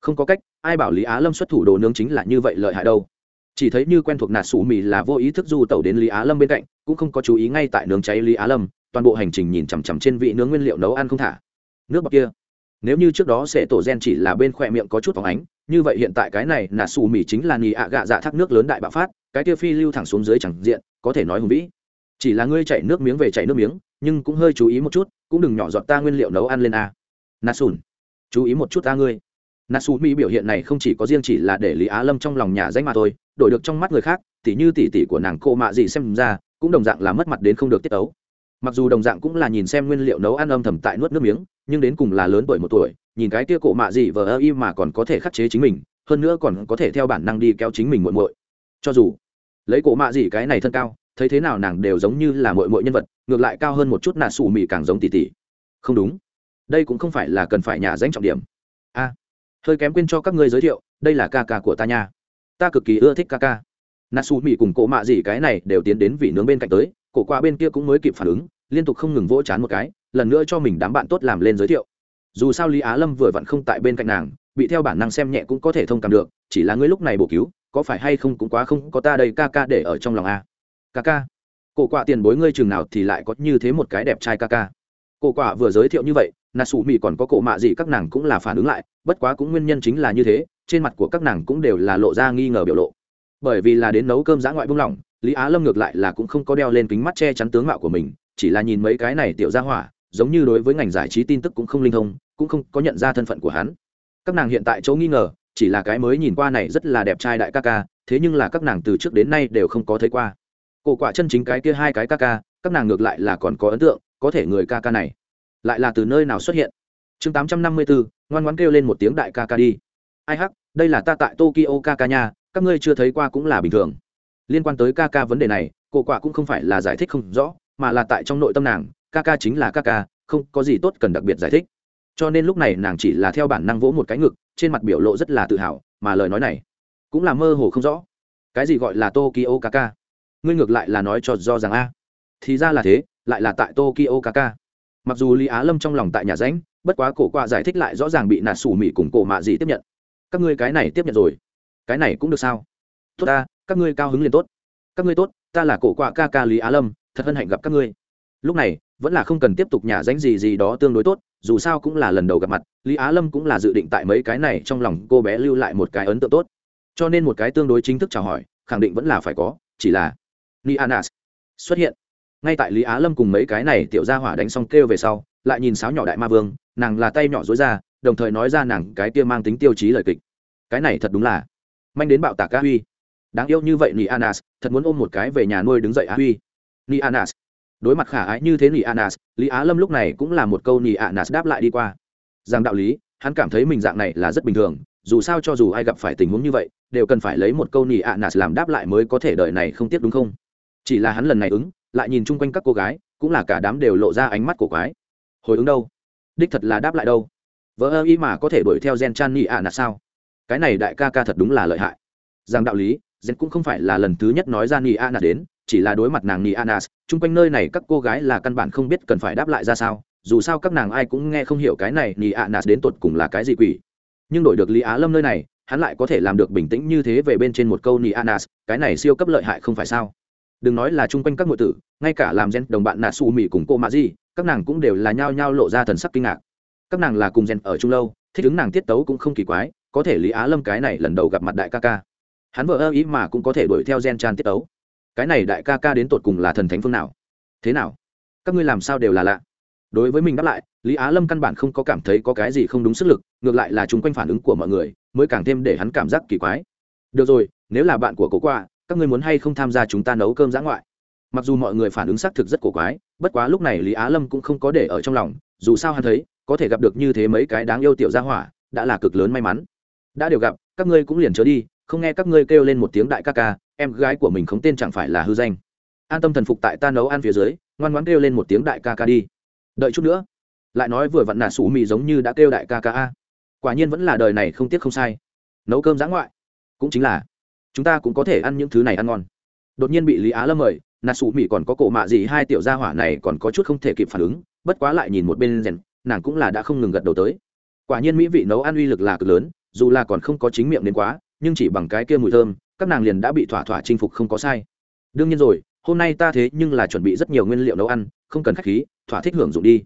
Không có cách, ai bảo lý á lâm xuất thủ đồ nướng chính là như vậy lợi hại đâu. Chỉ thấy như quen thuộc nạt sủ mì là vô ý thức du tẩu đến lý á lâm bên cạnh, cũng không có chú ý ngay tại nướng cháy lý á lâm, toàn bộ hành trình nhìn chằm chằm trên vị nướng nguyên liệu nấu ăn không thả. Nước bọc kia. Nếu như trước đó sẽ tổ gen chỉ là bên khoe miệng có chút phóng ánh như vậy hiện tại cái này nà xù mỹ chính là nì ạ gạ dạ thác nước lớn đại bạo phát, cái kia phi lưu thẳng xuống dưới chẳng diện, có thể nói hùng vĩ. Chỉ là ngươi chạy nước miếng về chạy nước miếng, nhưng cũng hơi chú ý một chút, cũng đừng nhỏ giọt ta nguyên liệu nấu ăn lên a. Nà sùn chú ý một chút ta ngươi. Nà xù mỹ biểu hiện này không chỉ có riêng chỉ là để lý á lâm trong lòng nhà danh mà thôi, đổi được trong mắt người khác, tỉ như tỉ tỉ của nàng cô mạ gì xem ra, cũng đồng dạng là mất mặt đến không được tiết ấu. Mặc dù đồng dạng cũng là nhìn xem nguyên liệu nấu ăn âm thầm tại nuốt nước miếng, nhưng đến cùng là lớn tuổi một tuổi nhìn cái kia cổ mạ gì vờ ơ y mà còn có thể khắc chế chính mình, hơn nữa còn có thể theo bản năng đi kéo chính mình muộn muội. Cho dù lấy cổ mạ gì cái này thân cao, thấy thế nào nàng đều giống như là muội muội nhân vật, ngược lại cao hơn một chút nà xù mì càng giống tỷ tỷ không đúng. Đây cũng không phải là cần phải nhà danh trọng điểm. A. Hơi kém quên cho các ngươi giới thiệu, đây là ca ca của ta nha. Ta cực kỳ ưa thích ca ca. Nà xù mì cùng cổ mạ gì cái này đều tiến đến vị nướng bên cạnh tới, cổ qua bên kia cũng mới kịp phản ứng, liên tục không ngừng vỗ chán một cái, lần nữa cho mình đám bạn tốt làm lên giới thiệu dù sao lý á lâm vừa vặn không tại bên cạnh nàng, bị theo bản năng xem nhẹ cũng có thể thông cảm được, chỉ là ngươi lúc này bổ cứu, có phải hay không cũng quá không có ta đây ca ca để ở trong lòng a? Ca ca, cổ quạ tiền bối ngươi chừng nào thì lại có như thế một cái đẹp trai ca ca. Cổ quạ vừa giới thiệu như vậy nà Sủ mị còn có cổ mạ gì các nàng cũng là phản ứng lại, bất quá cũng nguyên nhân chính là như thế, trên mặt của các nàng cũng đều là lộ ra nghi ngờ biểu lộ. Bởi vì là đến nấu cơm giã ngoại bung lỏng, lý á lâm ngược lại là cũng không có đeo lên kính mắt che chắn tướng mạo của mình, chỉ là nhìn mấy cái này tiểu ra hỏa, giống như đối với ngành giải trí tin tức cũng không linh thông cũng không có nhận ra thân phận của hắn. Các nàng hiện tại chỗ nghi ngờ, chỉ là cái mới nhìn qua này rất là đẹp trai đại ca ca, thế nhưng là các nàng từ trước đến nay đều không có thấy qua. Cổ quả chân chính cái kia hai cái ca ca, các nàng ngược lại là còn có ấn tượng, có thể người ca ca này lại là từ nơi nào xuất hiện? Chương tám trăm năm mươi bốn ngoan ngoãn kêu lên một tiếng đại ca ca đi. Ai hắc, đây là ta tại tokyo ca ca nha, các ngươi chưa thấy qua cũng là bình thường. Liên quan tới ca ca vấn đề này, cổ quả cũng không phải là giải thích không rõ, mà là tại trong nội tâm nàng, ca ca chính là ca ca, không có gì tốt cần đặc biệt giải thích cho nên lúc này nàng chỉ là theo bản năng vỗ một cái ngực, trên mặt biểu lộ rất là tự hào, mà lời nói này cũng là mơ hồ không rõ. Cái gì gọi là tokyo kaka? Ngươi ngược lại là nói cho do rằng a. Thì ra là thế, lại là tại tokyo kaka. Mặc dù lý á lâm trong lòng tại nhà ránh, bất quá cổ qua giải thích lại rõ ràng bị nạt sủ mỹ cùng cổ mạ gì tiếp nhận. Các ngươi cái này tiếp nhận rồi. Cái này cũng được sao? Tốt ta, các ngươi cao hứng liền tốt. Các ngươi tốt, ta là cổ quạ ca ca lý á lâm, thật hân hạnh gặp các ngươi. Lúc này vẫn là không cần tiếp tục nhà danh gì gì đó tương đối tốt, dù sao cũng là lần đầu gặp mặt, lý á lâm cũng là dự định tại mấy cái này trong lòng cô bé lưu lại một cái ấn tượng tốt. Cho nên một cái tương đối chính thức chào hỏi, khẳng định vẫn là phải có, chỉ là nianas xuất hiện. Ngay tại lý á lâm cùng mấy cái này tiểu gia hỏa đánh xong kêu về sau, lại nhìn sáo nhỏ đại ma vương, nàng là tay nhỏ dối ra, đồng thời nói ra nàng cái kia mang tính tiêu chí lời kịch. Cái này thật đúng là manh đến bạo tạc a huy. Đáng yêu như vậy nỉ anas thật muốn ôm một cái về nhà nuôi đứng dậy a huy. Nỉ anas đối mặt khả ái như thế nỉ anas, lý á lâm lúc này cũng là một câu nỉ anas đáp lại đi qua. Rằng đạo lý, hắn cảm thấy mình dạng này là rất bình thường, dù sao cho dù ai gặp phải tình huống như vậy, đều cần phải lấy một câu nỉ anas làm đáp lại mới có thể đợi này không tiếc đúng không? Chỉ là hắn lần này ứng, lại nhìn chung quanh các cô gái, cũng là cả đám đều lộ ra ánh mắt của quái. Hồi ứng đâu? Đích thật là đáp lại đâu? Vỡ ơ ý mà có thể đuổi theo gen chan nỉ anas sao? Cái này đại ca ca thật đúng là lợi hại. Rằng đạo lý, gen cũng không phải là lần thứ nhất nói ra nỉ anas đến chỉ là đối mặt nàng nỉ anas, chung quanh nơi này các cô gái là căn bản không biết cần phải đáp lại ra sao, dù sao các nàng ai cũng nghe không hiểu cái này nỉ anas đến tột cùng là cái gì quỷ. Nhưng đổi được lý á lâm nơi này, hắn lại có thể làm được bình tĩnh như thế về bên trên một câu nỉ anas, cái này siêu cấp lợi hại không phải sao? Đừng nói là chung quanh các ngụy tử, ngay cả làm gen đồng bạn nà su mỹ cùng cô mạ di, các nàng cũng đều là nhao nhao lộ ra thần sắc kinh ngạc. Các nàng là cùng gen ở chung lâu, thích ứng nàng tiết tấu cũng không kỳ quái, có thể lý á lâm cái này lần đầu gặp mặt đại ca ca. Hắn vợ ơ ý mà cũng có thể đuổi theo gen tràn tiết tấu cái này đại ca ca đến tột cùng là thần thánh phương nào? Thế nào? Các ngươi làm sao đều là lạ? Đối với mình đáp lại, lý á lâm căn bản không có cảm thấy có cái gì không đúng sức lực, ngược lại là chung quanh phản ứng của mọi người, mới càng thêm để hắn cảm giác kỳ quái. Được rồi, nếu là bạn của cố qua các ngươi muốn hay không tham gia chúng ta nấu cơm giã ngoại? Mặc dù mọi người phản ứng xác thực rất cổ quái, bất quá lúc này lý á lâm cũng không có để ở trong lòng, dù sao hắn thấy, có thể gặp được như thế mấy cái đáng yêu tiểu gia hỏa, đã là cực lớn may mắn. Đã đều gặp, các ngươi cũng liền chớ đi, không nghe các ngươi kêu lên một tiếng đại ca ca em gái của mình không tên chẳng phải là hư danh. An tâm thần phục tại ta nấu ăn phía dưới, ngoan ngoãn kêu lên một tiếng đại ca ca đi. Đợi chút nữa. Lại nói vừa vặn nà sủ mì giống như đã kêu đại ca ca a. Quả nhiên vẫn là đời này không tiếc không sai. Nấu cơm giã ngoại. Cũng chính là, chúng ta cũng có thể ăn những thứ này ăn ngon. Đột nhiên bị lý á lâm mời, nà sủ mì còn có cổ mạ gì hai tiểu gia hỏa này còn có chút không thể kịp phản ứng, bất quá lại nhìn một bên rèn, nàng cũng là đã không ngừng gật đầu tới. Quả nhiên mỹ vị nấu ăn uy lực là cực lớn, dù là còn không có chính miệng đến quá, nhưng chỉ bằng cái kia mùi thơm các nàng liền đã bị thỏa thỏa chinh phục không có sai. Đương nhiên rồi, hôm nay ta thế nhưng là chuẩn bị rất nhiều nguyên liệu nấu ăn, không cần khách khí, thỏa thích hưởng dụng đi.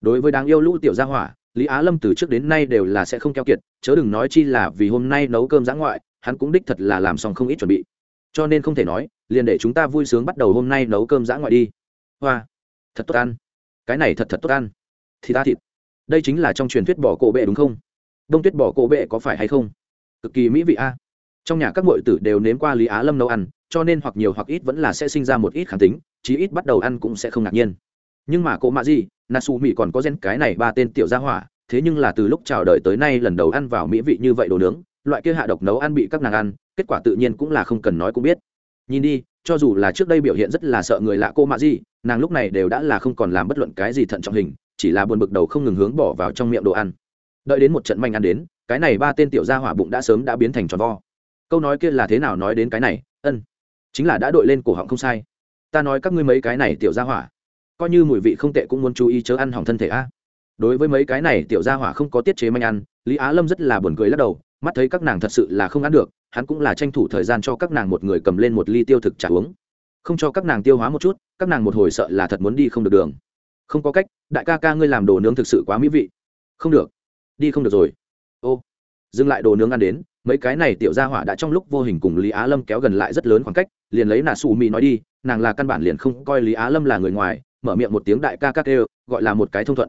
Đối với đáng yêu lũ tiểu gia hỏa, lý á lâm từ trước đến nay đều là sẽ không keo kiệt, chớ đừng nói chi là vì hôm nay nấu cơm giã ngoại, hắn cũng đích thật là làm xong không ít chuẩn bị. Cho nên không thể nói, liền để chúng ta vui sướng bắt đầu hôm nay nấu cơm giã ngoại đi. Hoa, thật tốt ăn. Cái này thật thật tốt ăn. Thì ta thịt. Đây chính là trong truyền thuyết bỏ cổ bệ đúng không? Đông tuyết bỏ cổ bệ có phải hay không? Cực kỳ mỹ vị a trong nhà các ngội tử đều nếm qua lý á lâm nấu ăn, cho nên hoặc nhiều hoặc ít vẫn là sẽ sinh ra một ít kháng tính, chí ít bắt đầu ăn cũng sẽ không ngạc nhiên. Nhưng mà cổ mạ gì nasu mỹ còn có gen cái này ba tên tiểu gia hỏa, thế nhưng là từ lúc chào đời tới nay lần đầu ăn vào mỹ vị như vậy đồ nướng, loại kia hạ độc nấu ăn bị các nàng ăn, kết quả tự nhiên cũng là không cần nói cũng biết. Nhìn đi, cho dù là trước đây biểu hiện rất là sợ người lạ cô mạ gì nàng lúc này đều đã là không còn làm bất luận cái gì thận trọng hình, chỉ là buồn bực đầu không ngừng hướng bỏ vào trong miệng đồ ăn. Đợi đến một trận manh ăn đến, cái này ba tên tiểu gia hỏa bụng đã sớm đã biến thành tròn vo câu nói kia là thế nào nói đến cái này, ân, chính là đã đội lên cổ họng không sai. Ta nói các ngươi mấy cái này tiểu gia hỏa, coi như mùi vị không tệ cũng muốn chú ý chớ ăn hỏng thân thể a. Đối với mấy cái này tiểu gia hỏa không có tiết chế manh ăn, lý á lâm rất là buồn cười lắc đầu, mắt thấy các nàng thật sự là không ăn được, hắn cũng là tranh thủ thời gian cho các nàng một người cầm lên một ly tiêu thực trả uống. Không cho các nàng tiêu hóa một chút, các nàng một hồi sợ là thật muốn đi không được đường. Không có cách, đại ca ca ngươi làm đồ nướng thực sự quá mỹ vị. Không được. Đi không được rồi. Ô dừng lại đồ nướng ăn đến mấy cái này tiểu gia hỏa đã trong lúc vô hình cùng lý á lâm kéo gần lại rất lớn khoảng cách liền lấy nà xù mi nói đi nàng là căn bản liền không coi lý á lâm là người ngoài mở miệng một tiếng đại ca các đều, gọi là một cái thông thuận.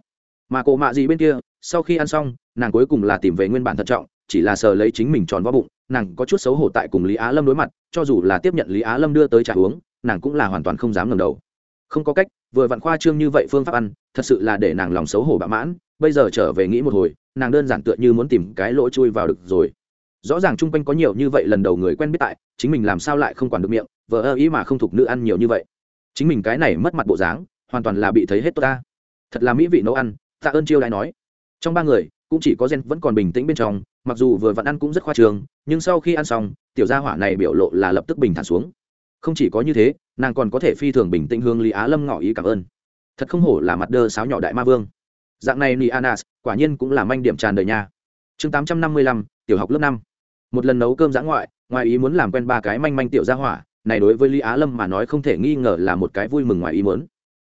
Mà cổ mạ gì bên kia sau khi ăn xong nàng cuối cùng là tìm về nguyên bản thận trọng chỉ là sờ lấy chính mình tròn vo bụng nàng có chút xấu hổ tại cùng lý á lâm đối mặt cho dù là tiếp nhận lý á lâm đưa tới trả uống nàng cũng là hoàn toàn không dám ngầm đầu. Không có cách vừa vặn khoa trương như vậy phương pháp ăn thật sự là để nàng lòng xấu hổ bạ mãn bây giờ trở về nghĩ một hồi nàng đơn giản tựa như muốn tìm cái lỗ chui vào được rồi. Rõ ràng chung quanh có nhiều như vậy lần đầu người quen biết tại, chính mình làm sao lại không quản được miệng vợ ơ ý mà không thục nữ ăn nhiều như vậy. Chính mình cái này mất mặt bộ dáng, hoàn toàn là bị thấy hết tốt ta. Thật là mỹ vị nấu ăn, tạ ơn chiêu đãi nói. Trong ba người, cũng chỉ có gen vẫn còn bình tĩnh bên trong, mặc dù vừa vặn ăn cũng rất khoa trường nhưng sau khi ăn xong, tiểu gia hỏa này biểu lộ là lập tức bình thản xuống. Không chỉ có như thế, nàng còn có thể phi thường bình tĩnh hương lý á lâm ngỏ ý cảm ơn. Thật không hổ là mặt đơ sáo nhỏ đại ma vương dạng này ni anas quả nhiên cũng là manh điểm tràn đời nha. Chương tám trăm năm mươi lăm, tiểu học lớp năm. Một lần nấu cơm giã ngoại, ngoài ý muốn làm quen ba cái manh manh tiểu gia hỏa, này đối với lý á lâm mà nói không thể nghi ngờ là một cái vui mừng ngoài ý muốn.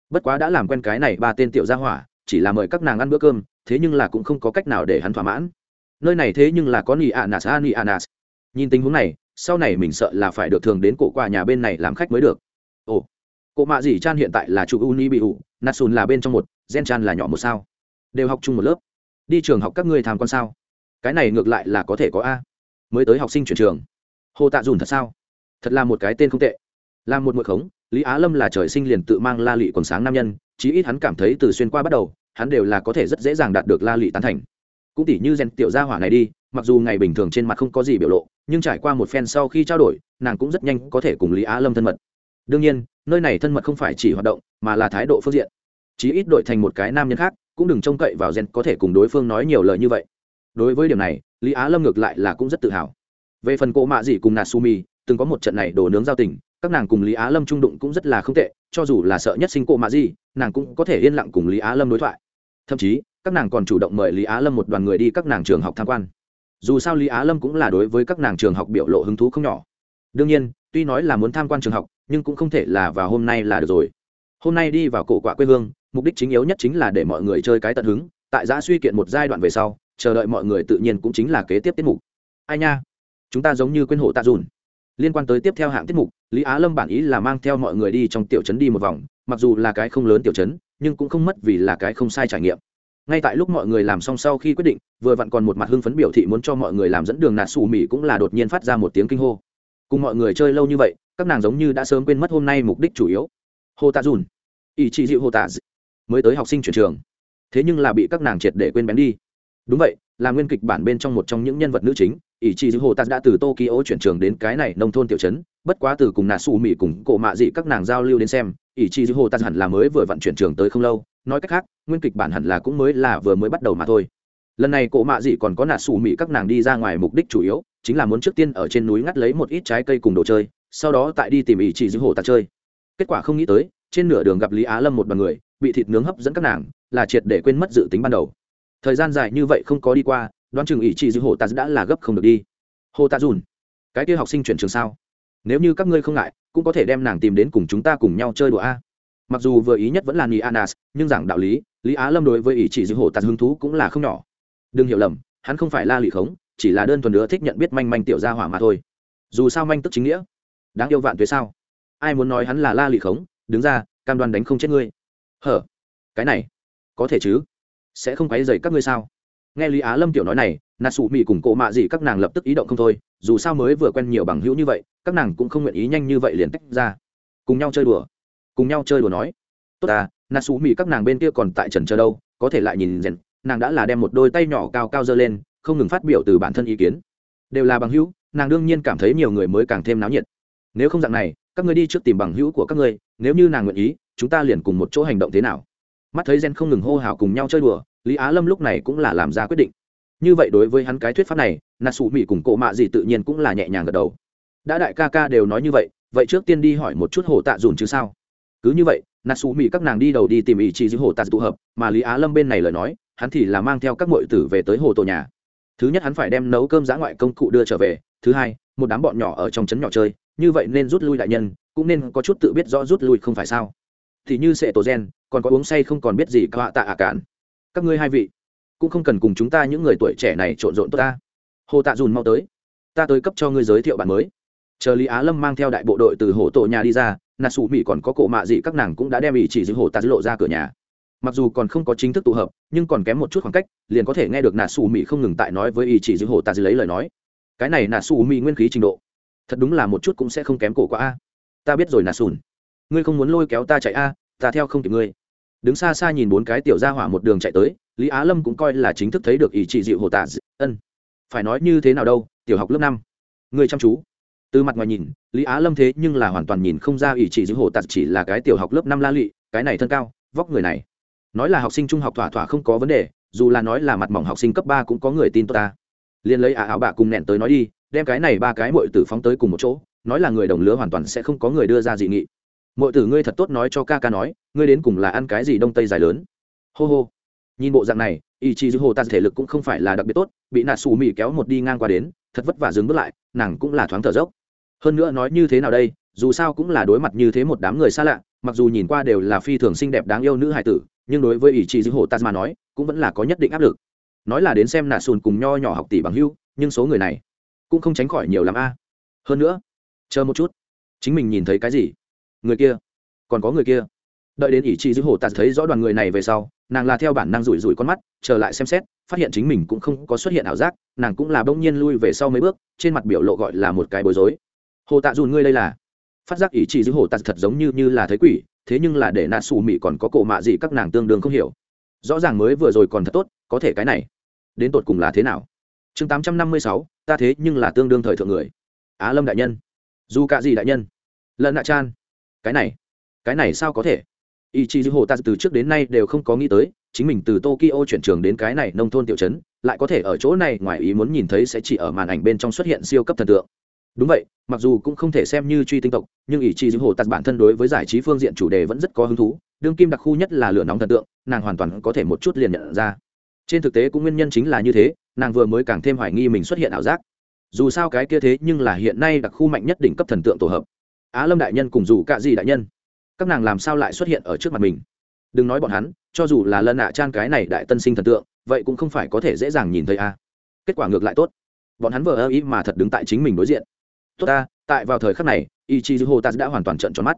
Bất quá đã làm quen cái này ba tên tiểu gia hỏa, chỉ là mời các nàng ăn bữa cơm, thế nhưng là cũng không có cách nào để hắn thỏa mãn. Nơi này thế nhưng là có nị anas a nị anas nhìn tình huống này, sau này mình sợ là phải được thường đến cổ qua nhà bên này làm khách mới được. Ồ cụ mạ dì chan hiện tại là chủ uni bị ủ natsun là bên trong một, gen chan là nhỏ một sao? Đều học chung một lớp. Đi trường học các ngươi tham quan sao? Cái này ngược lại là có thể có a. Mới tới học sinh chuyển trường. Hồ tạ dùn thật sao? Thật là một cái tên không tệ. Là một mượn khống, lý á lâm là trời sinh liền tự mang la lị quần sáng nam nhân, chí ít hắn cảm thấy từ xuyên qua bắt đầu, hắn đều là có thể rất dễ dàng đạt được la lị tán thành. Cũng tỉ như gen tiểu gia hỏa này đi, mặc dù ngày bình thường trên mặt không có gì biểu lộ, nhưng trải qua một phen sau khi trao đổi, nàng cũng rất nhanh có thể cùng lý á lâm thân mật. Đương nhiên, nơi này thân mật không phải chỉ hoạt động, mà là thái độ phương diện. Chí ít đổi thành một cái nam nhân khác cũng đừng trông cậy vào gen có thể cùng đối phương nói nhiều lời như vậy. Đối với điểm này, lý á lâm ngược lại là cũng rất tự hào. Về phần cỗ mạ dị cùng natsumi, từng có một trận này đổ nướng giao tình, các nàng cùng lý á lâm trung đụng cũng rất là không tệ, cho dù là sợ nhất sinh cỗ mạ dị nàng cũng có thể yên lặng cùng lý á lâm đối thoại. Thậm chí, các nàng còn chủ động mời lý á lâm một đoàn người đi các nàng trường học tham quan. Dù sao lý á lâm cũng là đối với các nàng trường học biểu lộ hứng thú không nhỏ. Đương nhiên, tuy nói là muốn tham quan trường học, nhưng cũng không thể là vào hôm nay là được rồi. Hôm nay đi vào cổ quả quê hương mục đích chính yếu nhất chính là để mọi người chơi cái tận hứng, tại giã suy kiện một giai đoạn về sau, chờ đợi mọi người tự nhiên cũng chính là kế tiếp tiết mục. Ai nha? Chúng ta giống như quên hộ tạ dùn. Liên quan tới tiếp theo hạng tiết mục, lý á lâm bản ý là mang theo mọi người đi trong tiểu trấn đi một vòng, mặc dù là cái không lớn tiểu trấn, nhưng cũng không mất vì là cái không sai trải nghiệm. Ngay tại lúc mọi người làm xong sau khi quyết định, vừa vặn còn một mặt hưng phấn biểu thị muốn cho mọi người làm dẫn đường nạt xù mỉ cũng là đột nhiên phát ra một tiếng kinh hô. Cùng mọi người chơi lâu như vậy, các nàng giống như đã sớm quên mất hôm nay mục đích chủ yếu. Hô tạ dùn. Ý chị dịu hô tạ mới tới học sinh chuyển trường. Thế nhưng là bị các nàng triệt để quên bén đi. Đúng vậy, là nguyên kịch bản bên trong một trong những nhân vật nữ chính ỷ chị dịu hồ tạt đã từ tokyo chuyển trường đến cái này nông thôn tiểu trấn, bất quá từ cùng nà xù mỹ cùng cổ mạ dị các nàng giao lưu đến xem ỷ chị dịu hồ tạt hẳn là mới vừa vận chuyển trường tới không lâu. Nói cách khác, nguyên kịch bản hẳn là cũng mới là vừa mới bắt đầu mà thôi. Lần này cổ mạ dị còn có nà xù mỹ các nàng đi ra ngoài mục đích chủ yếu, chính là muốn trước tiên ở trên núi ngắt lấy một ít trái cây cùng đồ chơi, sau đó tại đi tìm Ỷ chỉ giữ hồ tạt chơi. Kết quả không nghĩ tới, trên nửa đường gặp lý á lâm một đoàn người bị thịt nướng hấp dẫn các nàng, là triệt để quên mất dự tính ban đầu. Thời gian dài như vậy không có đi qua, đoán chừng ý chị giữ hồ tạt đã là gấp không được đi. Hồ tạt dùn cái kia học sinh chuyển trường sao? Nếu như các ngươi không ngại, cũng có thể đem nàng tìm đến cùng chúng ta cùng nhau chơi đùa a. Mặc dù vừa ý nhất vẫn là ni anas, nhưng giảng đạo lý lý á lâm đối với ý chị giữ hồ tạt hứng thú cũng là không nhỏ. Đừng hiểu lầm, hắn không phải la lị khống, chỉ là đơn thuần nữa thích nhận biết manh manh tiểu gia hỏa mà thôi. Dù sao manh tức chính nghĩa. Đáng yêu vạn tuế sao? Ai muốn nói hắn là la lị khống? Đứng ra, cam đoan đánh không chết ngươi hở? Cái này, có thể chứ? Sẽ không quấy dày các ngươi sao? Nghe lý á lâm tiểu nói này nà sủ mị cùng cộ mạ gì các nàng lập tức ý động không thôi, dù sao mới vừa quen nhiều bằng hữu như vậy, các nàng cũng không nguyện ý nhanh như vậy liền tách ra. Cùng nhau chơi đùa. Cùng nhau chơi đùa nói. Tốt à nà sủ mị các nàng bên kia còn tại trần chờ đâu, có thể lại nhìn rèn nàng đã là đem một đôi tay nhỏ cao cao dơ lên, không ngừng phát biểu từ bản thân ý kiến. Đều là bằng hữu, nàng đương nhiên cảm thấy nhiều người mới càng thêm náo nhiệt. Nếu không dạng này, các ngươi đi trước tìm bằng hữu của các ngươi, nếu như nàng nguyện ý chúng ta liền cùng một chỗ hành động thế nào? Mắt thấy gen không ngừng hô hào cùng nhau chơi đùa, lý á lâm lúc này cũng là làm ra quyết định. Như vậy đối với hắn cái thuyết pháp này nà sủ mỹ cùng cộ mạ gì tự nhiên cũng là nhẹ nhàng gật đầu. Đã đại ca ca đều nói như vậy vậy trước tiên đi hỏi một chút hồ tạ dùn chứ sao? Cứ như vậy nà sủ mỹ các nàng đi đầu đi tìm ý chí giữ hồ tạ tụ hợp, mà lý á lâm bên này lời nói, hắn thì là mang theo các m tử về tới hồ tổ nhà. Thứ nhất hắn phải đem nấu cơm giã ngoại công cụ đưa trở về, thứ hai, một đám bọn nhỏ ở trong trấn nhỏ chơi, như vậy nên rút lui đại nhân, cũng nên có chút tự biết rõ rút lui không phải sao? Thì như sệ tổ gen, còn có uống say không còn biết gì cả tạ à cản các ngươi hai vị, cũng không cần cùng chúng ta những người tuổi trẻ này trộn rộn tốt ta. Hồ tạ dùn mau tới. Ta tới cấp cho ngươi giới thiệu bạn mới. Chờ lý á lâm mang theo đại bộ đội từ hồ tổ nhà đi ra, nà Sủ mỹ còn có cổ mạ dị các nàng cũng đã đem ý chỉ giữ hồ tạ lộ ra cửa nhà. Mặc dù còn không có chính thức tụ hợp, nhưng còn kém một chút khoảng cách, liền có thể nghe được nà Sủ mỹ không ngừng tại nói với ý chỉ giữ hồ tạ lấy lời nói. Cái này nà Sủ mỹ nguyên khí trình độ, thật đúng là một chút cũng sẽ không kém cổ quá a. Ta biết rồi nà sùn ngươi không muốn lôi kéo ta chạy a, ta theo không kịp ngươi. Đứng xa xa nhìn bốn cái tiểu gia hỏa một đường chạy tới, lý á lâm cũng coi là chính thức thấy được ý chị dịu hồ tạ ân. Phải nói như thế nào đâu, tiểu học lớp năm. Người chăm chú. Từ mặt ngoài nhìn, lý á lâm thế nhưng là hoàn toàn nhìn không ra ý chị dịu hồ tạ chỉ là cái tiểu học lớp năm la lụy cái này thân cao, vóc người này. Nói là học sinh trung học thỏa thỏa không có vấn đề, dù là nói là mặt mỏng học sinh cấp ba cũng có người tin tôi ta. Liền lấy ả áo bạ cùng nẹn tới nói đi, đem cái này ba cái mội tử phóng tới cùng một chỗ, nói là người đồng lứa hoàn toàn sẽ không có người đưa ra dị nghị mọi tử ngươi thật tốt nói cho ca ca nói, ngươi đến cùng là ăn cái gì đông tây dài lớn? Hô hô. Nhìn bộ dạng này, ý chí giữ hồ ta thể lực cũng không phải là đặc biệt tốt, bị nạt xù mì kéo một đi ngang qua đến, thật vất vả dừng bước lại, nàng cũng là thoáng thở dốc. Hơn nữa nói như thế nào đây, dù sao cũng là đối mặt như thế một đám người xa lạ, mặc dù nhìn qua đều là phi thường xinh đẹp đáng yêu nữ hải tử, nhưng đối với ý chí giữ hồ ta mà nói, cũng vẫn là có nhất định áp lực. Nói là đến xem nạt sùn cùng nho nhỏ học tỷ bằng hưu nhưng số người này cũng không tránh khỏi nhiều l a. Hơn nữa, chờ một chút. Chính mình nhìn thấy cái gì? Người kia. Còn có người kia. Đợi đến ỷ trị giữ hồ tạt thấy rõ đoàn người này về sau, nàng là theo bản năng rủi rủi con mắt trở lại xem xét, phát hiện chính mình cũng không có xuất hiện ảo giác, nàng cũng là bỗng nhiên lui về sau mấy bước, trên mặt biểu lộ gọi là một cái bối rối. Hồ tạ dùn ngươi đây là. Phát giác ý chỉ giữ hồ tạt thật giống như như là thấy quỷ, thế nhưng là để nạ xù mị còn có cổ mạ gì các nàng tương đương không hiểu. Rõ ràng mới vừa rồi còn thật tốt, có thể cái này. Đến tột cùng là thế nào? Chương tám trăm năm mươi sáu, ta thế nhưng là tương đương thời thượng người. Á lâm đại nhân. Dù cả gì đại nhân. Lận nạ chan cái này cái này sao có thể? Ý chí dư hồ ta từ trước đến nay đều không có nghĩ tới, chính mình từ tokyo chuyển trường đến cái này nông thôn tiểu trấn, lại có thể ở chỗ này, ngoài ý muốn nhìn thấy sẽ chỉ ở màn ảnh bên trong xuất hiện siêu cấp thần tượng. Đúng vậy, mặc dù cũng không thể xem như truy tinh tộc, nhưng ý chí dư hồ tạt bản thân đối với giải trí phương diện chủ đề vẫn rất có hứng thú, đương kim đặc khu nhất là lửa nóng thần tượng, nàng hoàn toàn có thể một chút liền nhận ra. Trên thực tế cũng nguyên nhân chính là như thế, nàng vừa mới càng thêm hoài nghi mình xuất hiện ảo giác. Dù sao cái kia thế nhưng là hiện nay đặc khu mạnh nhất đỉnh cấp thần tượng tổ hợp á lâm đại nhân cùng dù cạ gì đại nhân. Các nàng làm sao lại xuất hiện ở trước mặt mình? Đừng nói bọn hắn, cho dù là lân ạ à trang cái này đại tân sinh thần tượng, vậy cũng không phải có thể dễ dàng nhìn thấy a. Kết quả ngược lại tốt. Bọn hắn vờ ơ ý mà thật đứng tại chính mình đối diện. Tốt ta, tại vào thời khắc này ý chí hồ Tạ đã hoàn toàn trận tròn mắt.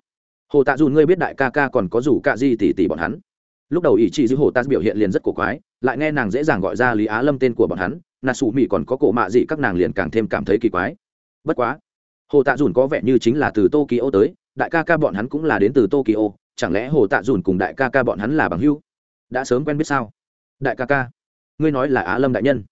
Hồ tạ dù ngươi biết đại ca ca còn có rủ cạ di tỉ tỉ bọn hắn. Lúc đầu ý chí giữ hồ ta biểu hiện liền rất cổ quái, lại nghe nàng dễ dàng gọi ra lý á lâm tên của bọn hắn nà sụ mỹ còn có cổ mạ dị các nàng liền càng thêm cảm thấy kỳ quái. Bất quá hồ tạ dùn có vẻ như chính là từ tokyo tới, đại ca ca bọn hắn cũng là đến từ tokyo, chẳng lẽ hồ tạ dùn cùng đại ca ca bọn hắn là bằng hưu đã sớm quen biết sao? Đại ca ca, ngươi nói là á lâm đại nhân.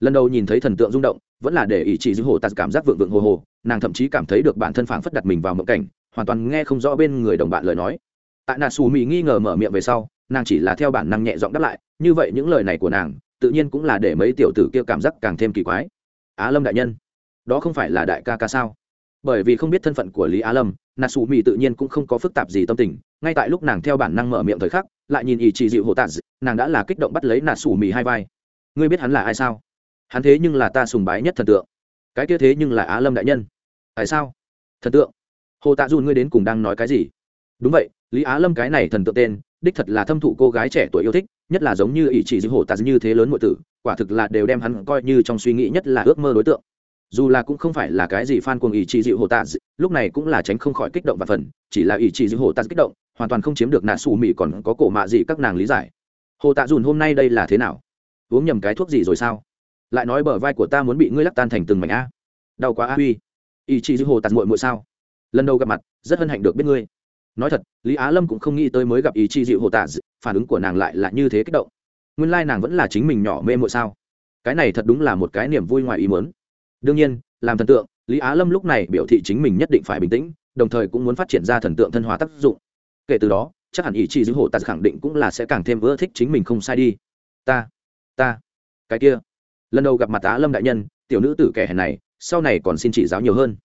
Lần đầu nhìn thấy thần tượng rung động, vẫn là để ý chỉ giữ hồ tạ cảm giác vượng vượng hồ hồ, nàng thậm chí cảm thấy được bản thân phảng phất đặt mình vào mộng cảnh, hoàn toàn nghe không rõ bên người đồng bạn lời nói. Tại nà xù mỹ nghi ngờ mở miệng về sau, nàng chỉ là theo bản năng nhẹ giọng đáp lại, như vậy những lời này của nàng, tự nhiên cũng là để mấy tiểu tử kia cảm giác càng thêm kỳ quái. Á lâm đại nhân, đó không phải là đại ca ca sao? Bởi vì không biết thân phận của lý á lâm nà xù mì tự nhiên cũng không có phức tạp gì tâm tình, ngay tại lúc nàng theo bản năng mở miệng thời khắc, lại nhìn ý chị dịu hồ tạt, nàng đã là kích động bắt lấy nà xù mì hai vai. Ngươi biết hắn là ai sao? Hắn thế nhưng là ta sùng bái nhất thần tượng. Cái kia thế nhưng là á lâm đại nhân. Tại sao? Thần tượng. Hồ tạ dùn ngươi đến cùng đang nói cái gì? Đúng vậy, lý á lâm cái này thần tượng tên, đích thật là thâm thụ cô gái trẻ tuổi yêu thích, nhất là giống như ý chỉ dư hồ tạ như thế lớn mọi tử, quả thực là đều đem hắn coi như trong suy nghĩ nhất là ước mơ đối tượng dù là cũng không phải là cái gì fan cuồng ý chí dịu hồ tạ lúc này cũng là tránh không khỏi kích động và phần, chỉ là ý chí dịu hồ tạ kích động, hoàn toàn không chiếm được nạ xù mị còn có cổ mạ gì các nàng lý giải. Hồ tạ dùn hôm nay đây là thế nào? Uống nhầm cái thuốc gì rồi sao? Lại nói bờ vai của ta muốn bị ngươi lắc tan thành từng mảnh a. Đau quá a, huy. Ý chí dịu hồ tạ muội muội sao? Lần đầu gặp mặt, rất hân hạnh được biết ngươi. Nói thật, lý á lâm cũng không nghĩ tới mới gặp ý chí dịu hồ tạ phản ứng của nàng lại là như thế kích động. Nguyên lai nàng vẫn là chính mình nhỏ mê muội sao? Cái này thật đúng là một cái niềm vui ngoài ý muốn đương nhiên, làm thần tượng, lý á lâm lúc này biểu thị chính mình nhất định phải bình tĩnh, đồng thời cũng muốn phát triển ra thần tượng thân hóa tác dụng. Kể từ đó, chắc hẳn ý chí giữ hồ tạt khẳng định cũng là sẽ càng thêm ưa thích chính mình không sai đi. Ta ta, cái kia. Lần đầu gặp mặt á lâm đại nhân, tiểu nữ tử kẻ hèn này, sau này còn xin chỉ giáo nhiều hơn.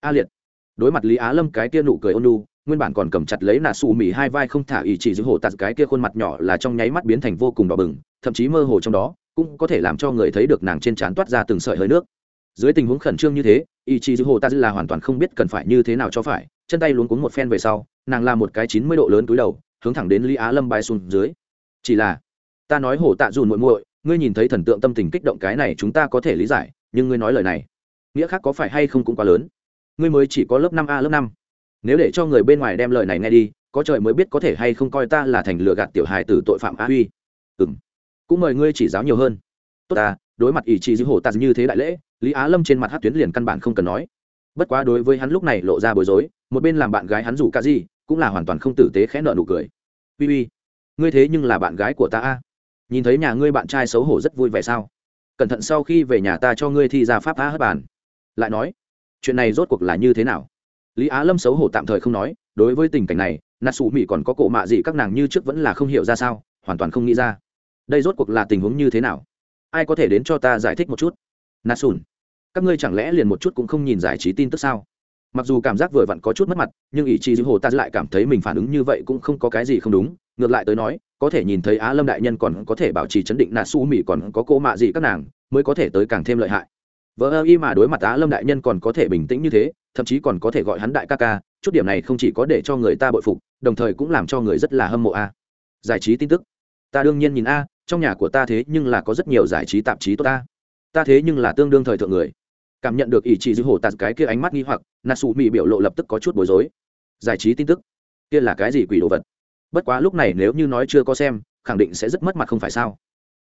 A liệt. Đối mặt lý á lâm cái kia nụ cười ôn lu nguyên bản còn cầm chặt lấy nà xù mì hai vai không thả ý chỉ giữ hồ tạt cái kia khuôn mặt nhỏ là trong nháy mắt biến thành vô cùng đỏ bừng, thậm chí mơ hồ trong đó, cũng có thể làm cho người thấy được nàng trên trán toát ra từng sợi hơi nước dưới tình huống khẩn trương như thế ý chí giữ hồ ta là hoàn toàn không biết cần phải như thế nào cho phải. Chân tay luống cuống một phen về sau, nàng làm một cái chín mươi độ lớn túi đầu, hướng thẳng đến lý á lâm bay xuống dưới. Chỉ là, ta nói Hồ tạ dùn muội muội, ngươi nhìn thấy thần tượng tâm tình kích động cái này chúng ta có thể lý giải, nhưng ngươi nói lời này, nghĩa khác có phải hay không cũng quá lớn. Ngươi mới chỉ có lớp năm a, lớp năm. Nếu để cho người bên ngoài đem lời này nghe đi, có trời mới biết có thể hay không coi ta là thành lừa gạt tiểu hài từ tội phạm a huy. Ừ m cũng mời ngươi chỉ giáo nhiều hơn tốt ta, đối mặt ý chí giữ hổ tạt như thế đại lễ, lý á lâm trên mặt hát tuyến liền căn bản không cần nói. Bất quá đối với hắn lúc này lộ ra bối rối, một bên làm bạn gái hắn rủ cả gì, cũng là hoàn toàn không tử tế khẽ nợ nụ cười. Uy uy, ngươi thế nhưng là bạn gái của ta a. Nhìn thấy nhà ngươi bạn trai xấu hổ rất vui vẻ sao? Cẩn thận sau khi về nhà ta cho ngươi thi ra pháp á hất bàn. Lại nói, chuyện này rốt cuộc là như thế nào? Lý á lâm xấu hổ tạm thời không nói, đối với tình cảnh này nà sủ mỹ còn có cổ mạ gì các nàng như trước vẫn là không hiểu ra sao, hoàn toàn không nghĩ ra. Đây rốt cuộc là tình huống như thế nào? Ai có thể đến cho ta giải thích một chút? Nà sùn, các ngươi chẳng lẽ liền một chút cũng không nhìn giải trí tin tức sao? Mặc dù cảm giác vừa vặn có chút mất mặt, nhưng ý chí dư hồ ta lại cảm thấy mình phản ứng như vậy cũng không có cái gì không đúng. Ngược lại tới nói, có thể nhìn thấy á lâm đại nhân còn có thể bảo trì chấn định nà su mỹ còn có cô mạ gì các nàng, mới có thể tới càng thêm lợi hại. Vợ ơ y mà đối mặt á lâm đại nhân còn có thể bình tĩnh như thế, thậm chí còn có thể gọi hắn đại ca ca, chút điểm này không chỉ có để cho người ta bội phục, đồng thời cũng làm cho người rất là hâm mộ a. Giải trí tin tức, ta đương nhiên nhìn a trong nhà của ta thế nhưng là có rất nhiều giải trí tạp chí tốt ta. Ta thế nhưng là tương đương thời thượng người. Cảm nhận được ý chí dư hồ tạt cái kia ánh mắt nghi hoặc nà sụ mỹ biểu lộ lập tức có chút bối rối. Giải trí tin tức? Kia là cái gì quỷ đồ vật? Bất quá lúc này nếu như nói chưa có xem, khẳng định sẽ rất mất mặt không phải sao?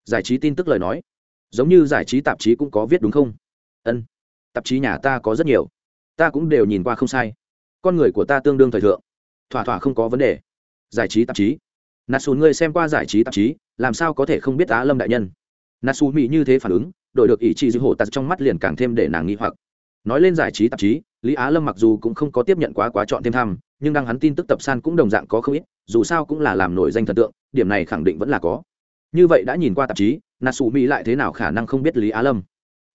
Giải trí tin tức lời nói. Giống như giải trí tạp chí cũng có viết đúng không? Ân. Tạp chí nhà ta có rất nhiều. Ta cũng đều nhìn qua không sai. Con người của ta tương đương thời thượng. Thỏa thỏa không có vấn đề. Giải trí tạp chí. Natsu, ngươi xem qua giải trí tạp chí làm sao có thể không biết á lâm đại nhân natsu mỹ như thế phản ứng đổi được ý chí dư hổ tạt trong mắt liền càng thêm để nàng nghi hoặc nói lên giải trí tạp chí lý á lâm mặc dù cũng không có tiếp nhận quá quá chọn thêm thăm nhưng đăng hắn tin tức tập san cũng đồng dạng có không ít dù sao cũng là làm nổi danh thần tượng điểm này khẳng định vẫn là có như vậy đã nhìn qua tạp chí natsu mỹ lại thế nào khả năng không biết lý á lâm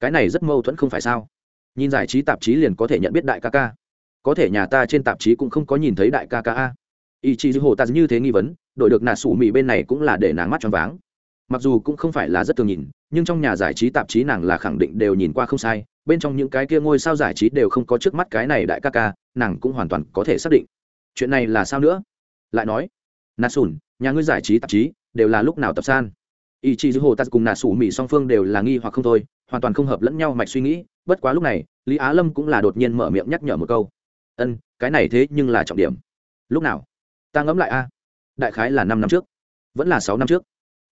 cái này rất mâu thuẫn không phải sao nhìn giải trí tạp chí liền có thể nhận biết đại ca ca có thể nhà ta trên tạp chí cũng không có nhìn thấy đại ca ca a ý chí dư hồ tạt như thế nghi vấn đổi được nà sủ mì bên này cũng là để nàng mắt cho váng. Mặc dù cũng không phải là rất thường nhìn, nhưng trong nhà giải trí tạp chí nàng là khẳng định đều nhìn qua không sai, bên trong những cái kia ngôi sao giải trí đều không có trước mắt cái này đại ca ca, nàng cũng hoàn toàn có thể xác định. Chuyện này là sao nữa? Lại nói, nà sùn nhà ngươi giải trí tạp chí đều là lúc nào tập san? Ý chí dư hồ ta cùng nà sủ mì song phương đều là nghi hoặc không thôi, hoàn toàn không hợp lẫn nhau mạch suy nghĩ, bất quá lúc này, lý á lâm cũng là đột nhiên mở miệng nhắc nhở một câu. Ân, cái này thế nhưng là trọng điểm. Lúc nào? Ta ngẫm lại a đại khái là năm năm trước, vẫn là sáu năm trước.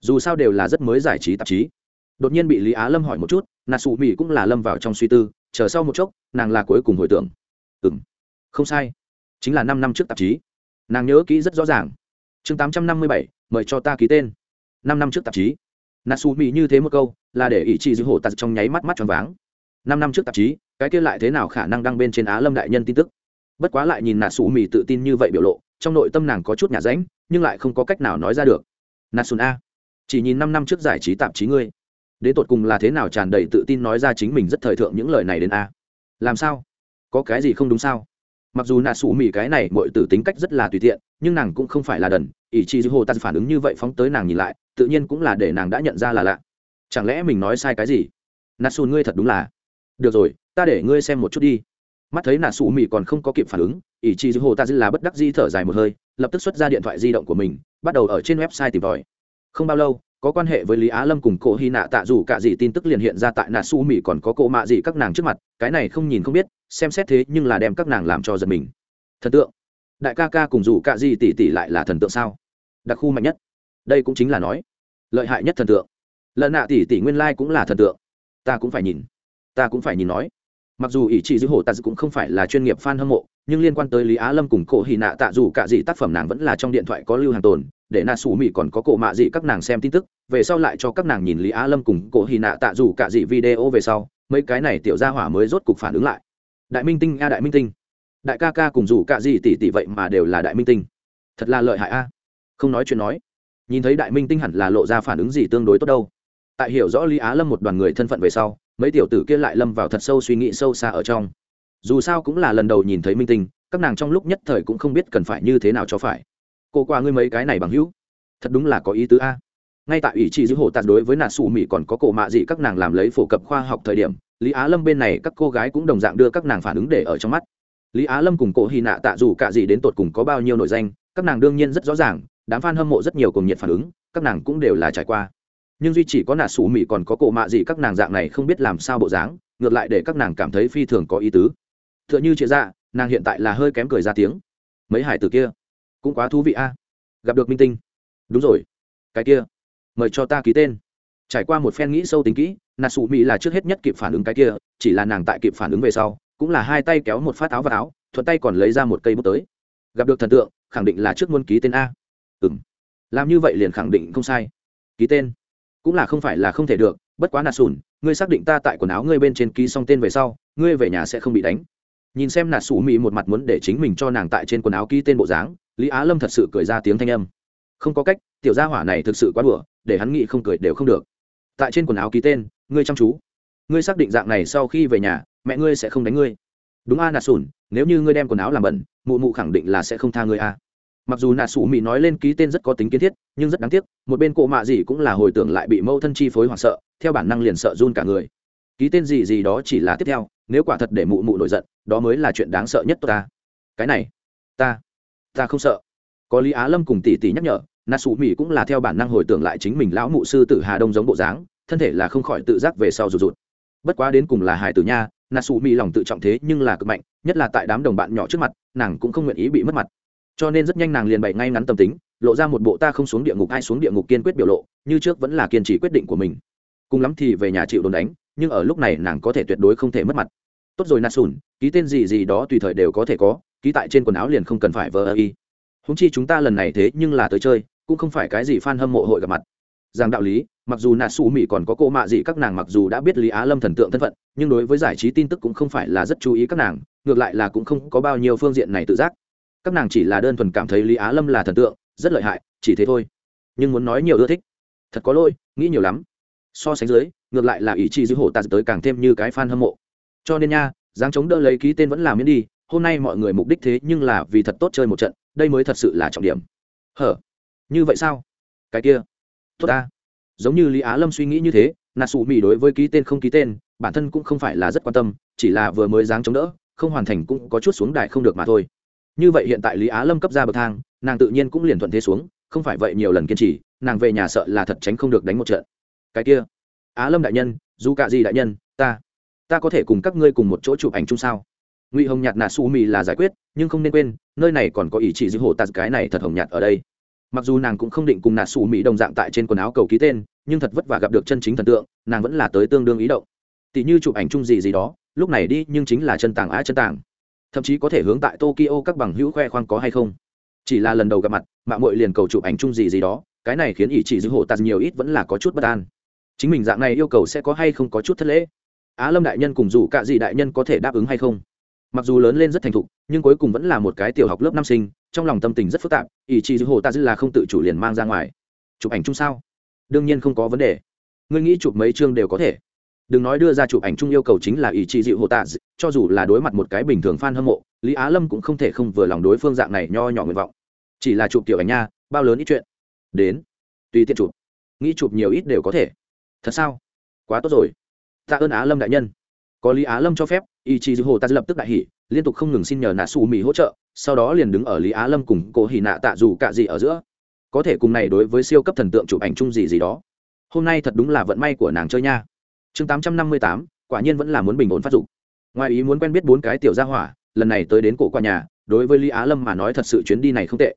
Dù sao đều là rất mới giải trí tạp chí. Đột nhiên bị lý á lâm hỏi một chút nà sụ mỹ cũng là lâm vào trong suy tư, chờ sau một chốc, nàng là cuối cùng hồi tưởng. Ừ m không sai. Chính là năm năm trước tạp chí. Nàng nhớ kỹ rất rõ ràng. Chương tám trăm năm mươi bảy, mời cho ta ký tên. Năm năm trước tạp chí. Nà sụ mỹ như thế một câu, là để ý trị giữ hổ tạt trong nháy mắt mắt tròn váng. Năm năm trước tạp chí, cái kia lại thế nào khả năng đăng bên trên á lâm đại nhân tin tức? Bất quá lại nhìn nà sụ mỹ tự tin như vậy biểu lộ, trong nội tâm nàng có chút nhả ránh nhưng lại không có cách nào nói ra được. Nà a chỉ nhìn năm năm trước giải trí tạp chí ngươi. Đến tột cùng là thế nào tràn đầy tự tin nói ra chính mình rất thời thượng những lời này đến a? Làm sao? Có cái gì không đúng sao? Mặc dù nà Sủ mỹ cái này mọi từ tính cách rất là tùy tiện, nhưng nàng cũng không phải là đần. Ý chí dư hồ ta phản ứng như vậy phóng tới nàng nhìn lại, tự nhiên cũng là để nàng đã nhận ra là lạ. Chẳng lẽ mình nói sai cái gì? Nà sùn ngươi thật đúng là. Được rồi, ta để ngươi xem một chút đi mắt thấy nà xù mỹ còn không có kịp phản ứng ý chí dư hồ ta dư là bất đắc di thở dài một hơi, lập tức xuất ra điện thoại di động của mình, bắt đầu ở trên website tìm tòi. Không bao lâu, có quan hệ với lý á lâm cùng cổ hy nạ tạ dù cả gì tin tức liền hiện ra tại nà su mỹ còn có cổ mạ gì các nàng trước mặt, cái này không nhìn không biết, xem xét thế nhưng là đem các nàng làm cho giật mình. Thần tượng. Đại ca ca cùng dù cả gì tỷ tỷ lại là thần tượng sao? Đặc khu mạnh nhất. Đây cũng chính là nói. Lợi hại nhất thần tượng. Lần nạ tỷ tỷ nguyên lai cũng là thần tượng. Ta cũng phải nhìn. Ta cũng phải nhìn nói mặc dù ý chị giữ hồ tạ cũng không phải là chuyên nghiệp fan hâm mộ, nhưng liên quan tới lý á lâm cùng cổ hì nạ tạ dù cả gì tác phẩm nàng vẫn là trong điện thoại có lưu hàng tồn, để nạ xù mỹ còn có cổ mạ gì các nàng xem tin tức, về sau lại cho các nàng nhìn lý á lâm cùng cổ hì nạ tạ dù cả gì video về sau, mấy cái này tiểu gia hỏa mới rốt cục phản ứng lại. Đại minh tinh, a, đại minh tinh. Đại ca ca cùng dù cả gì tỷ tỷ vậy mà đều là đại minh tinh. Thật là lợi hại, a. Không nói chuyện nói. Nhìn thấy đại minh tinh hẳn là lộ ra phản ứng gì tương đối tốt đâu. Tại hiểu rõ lý á lâm một đoàn người thân phận về sau mấy tiểu tử kia lại lâm vào thật sâu suy nghĩ sâu xa ở trong. Dù sao cũng là lần đầu nhìn thấy minh tinh, các nàng trong lúc nhất thời cũng không biết cần phải như thế nào cho phải. Cô qua ngươi mấy cái này bằng hữu, thật đúng là có ý tứ a. Ngay tại ủy trị giữ hồ tạt đối với nà xù mỹ còn có cổ mạ dị các nàng làm lấy phổ cập khoa học thời điểm, lý á lâm bên này các cô gái cũng đồng dạng đưa các nàng phản ứng để ở trong mắt. Lý á lâm cùng cổ hy nạ tạ dù cả gì đến tột cùng có bao nhiêu nội danh, các nàng đương nhiên rất rõ ràng, đám f a n hâm mộ rất nhiều cùng nhiệt phản ứng, các nàng cũng đều là trải qua nhưng duy chỉ có nà sủ mỹ còn có cổ mạ gì các nàng dạng này không biết làm sao bộ dáng, ngược lại để các nàng cảm thấy phi thường có ý tứ. T h ư ợ n h ư chị dạ nàng hiện tại là hơi kém cười ra tiếng. Mấy hải từ kia, cũng quá thú vị a. À? Gặp được minh tinh. Đúng rồi. Cái kia, mời cho ta ký tên. Trải qua một phen nghĩ sâu tính kỹ nà xù mỹ là trước hết nhất kịp phản ứng cái kia, chỉ là nàng tại kịp phản ứng về sau, cũng là hai tay kéo một phát áo và áo, thuận tay còn lấy ra một cây bút tới. Gặp được thần tượng, khẳng định là trước muốn ký tên a. Ừ m làm như vậy liền khẳng định không sai. Ký tên cũng là không phải là không thể được, bất quá nà sùn ngươi xác định ta tại quần áo ngươi bên trên ký xong tên về sau, ngươi về nhà sẽ không bị đánh. Nhìn xem nà sủ mỹ một mặt muốn để chính mình cho nàng tại trên quần áo ký tên bộ dáng, lý á lâm thật sự cười ra tiếng thanh âm. Không có cách, tiểu gia hỏa này thực sự quá đùa, để hắn nghĩ không cười đều không được. Tại trên quần áo ký tên, ngươi chăm chú. Ngươi xác định dạng này sau khi về nhà, mẹ ngươi sẽ không đánh ngươi. Đúng a nà sùn nếu như ngươi đem quần áo làm bẩn, mụ mụ khẳng định là sẽ không tha ngươi a mặc dù nà sủ mỹ nói lên ký tên rất có tính kiến thiết, nhưng rất đáng tiếc, một bên cộ mạ gì cũng là hồi tưởng lại bị mâu thân chi phối hoảng sợ, theo bản năng liền sợ run cả người. Ký tên gì gì đó chỉ là tiếp theo, nếu quả thật để mụ mụ nổi giận, đó mới là chuyện đáng sợ nhất tôi ta. Cái này, ta ta không sợ. Có lý á lâm cùng tỷ tỷ nhắc nhở nà sủ mỹ cũng là theo bản năng hồi tưởng lại chính mình lão mụ sư tử hà đông giống bộ dáng, thân thể là không khỏi tự giác về sau rụt rụt. Bất quá đến cùng là Hải tử nha nà sủ mỹ lòng tự trọng thế nhưng là cực mạnh, nhất là tại đám đồng bạn nhỏ trước mặt, nàng cũng không nguyện ý bị mất mặt cho nên rất nhanh nàng liền bày ngay ngắn tâm tính, lộ ra một bộ ta không xuống địa ngục ai xuống địa ngục kiên quyết biểu lộ, như trước vẫn là kiên trì quyết định của mình. Cùng lắm thì về nhà chịu đồn đánh, nhưng ở lúc này nàng có thể tuyệt đối không thể mất mặt. Tốt rồi nạt sùn ký tên gì gì đó tùy thời đều có thể có, ký tại trên quần áo liền không cần phải vờ ơ y. Húng chi chúng ta lần này thế nhưng là tới chơi, cũng không phải cái gì f a n hâm mộ hội gặp mặt. Rằng đạo lý, mặc dù nạt xù mỹ còn có cô mạ gì các nàng mặc dù đã biết lý á lâm thần tượng thân phận, nhưng đối với giải trí tin tức cũng không phải là rất chú ý các nàng, ngược lại là cũng không có bao nhiêu phương diện này tự giác các nàng chỉ là đơn thuần cảm thấy lý á lâm là thần tượng rất lợi hại chỉ thế thôi nhưng muốn nói nhiều ưa thích thật có lỗi nghĩ nhiều lắm so sánh dưới ngược lại là ý chí giữ hổ tạt tới càng thêm như cái fan hâm mộ cho nên nha dáng chống đỡ lấy ký tên vẫn làm miễn đi hôm nay mọi người mục đích thế nhưng là vì thật tốt chơi một trận đây mới thật sự là trọng điểm hở như vậy sao cái kia tốt ta giống như lý á lâm suy nghĩ như thế nà sụ mỹ đối với ký tên không ký tên bản thân cũng không phải là rất quan tâm chỉ là vừa mới dáng chống đỡ không hoàn thành cũng có chút xuống đại không được mà thôi như vậy hiện tại lý á lâm cấp ra bậc thang, nàng tự nhiên cũng liền thuận thế xuống, không phải vậy nhiều lần kiên trì, nàng về nhà sợ là thật tránh không được đánh một trận. Cái kia, á lâm đại nhân, dù cả gì đại nhân, ta ta có thể cùng các ngươi cùng một chỗ chụp ảnh chung sao? Ngụy hồng nhạt nà su mì là giải quyết, nhưng không nên quên, nơi này còn có ý chỉ giữ hộ tạt cái này thật hồng nhạt ở đây. Mặc dù nàng cũng không định cùng nà su mỹ đồng dạng tại trên quần áo cầu ký tên, nhưng thật vất vả gặp được chân chính thần tượng, nàng vẫn là tới tương đương ý động. Tỷ như chụp ảnh chung gì gì đó, lúc này đi nhưng chính là chân tàng á chân tàng thậm chí có thể hướng tại tokyo các bằng hữu khoe khoang có hay không. Chỉ là lần đầu gặp mặt mạng mội liền cầu chụp ảnh chung gì gì đó, cái này khiến ý chỉ giữ hộ tạt nhiều ít vẫn là có chút bất an. Chính mình dạng này yêu cầu sẽ có hay không có chút thất lễ. Á lâm đại nhân cùng dù cả gì đại nhân có thể đáp ứng hay không? Mặc dù lớn lên rất thành thục, nhưng cuối cùng vẫn là một cái tiểu học lớp năm sinh, trong lòng tâm tình rất phức tạp ý chí giữ hồ ta dư là không tự chủ liền mang ra ngoài. Chụp ảnh chung sao? Đương nhiên không có vấn đề. Ngươi nghĩ chụp mấy chương đều có thể đừng nói đưa ra chụp ảnh chung yêu cầu chính là ý chí dịu hồ tạ cho dù là đối mặt một cái bình thường f a n hâm mộ, lý á lâm cũng không thể không vừa lòng đối phương dạng này nho nhỏ nguyện vọng. Chỉ là chụp tiểu ảnh nha, bao lớn ít chuyện. Đến, tùy tiện chụp. Nghĩ chụp nhiều ít đều có thể. Thật sao? Quá tốt rồi. Tạ ơn á lâm đại nhân. Có lý á lâm cho phép, ý chí dịu hồ tạ lập tức đại hỉ, liên tục không ngừng xin nhờ nạ xù mỹ hỗ trợ, sau đó liền đứng ở lý á lâm cùng cổ hỉ nạ tạ dù cả gì ở giữa. Có thể cùng này đối với siêu cấp thần tượng chụp ảnh chung gì gì đó. Hôm nay thật đúng là vận may của nàng chơi nha chương tám trăm năm mươi tám, quả nhiên vẫn là muốn bình ổn phát dục. Ngoài ý muốn quen biết bốn cái tiểu gia hỏa, lần này tới đến cổ qua nhà, đối với lý á lâm mà nói thật sự chuyến đi này không tệ.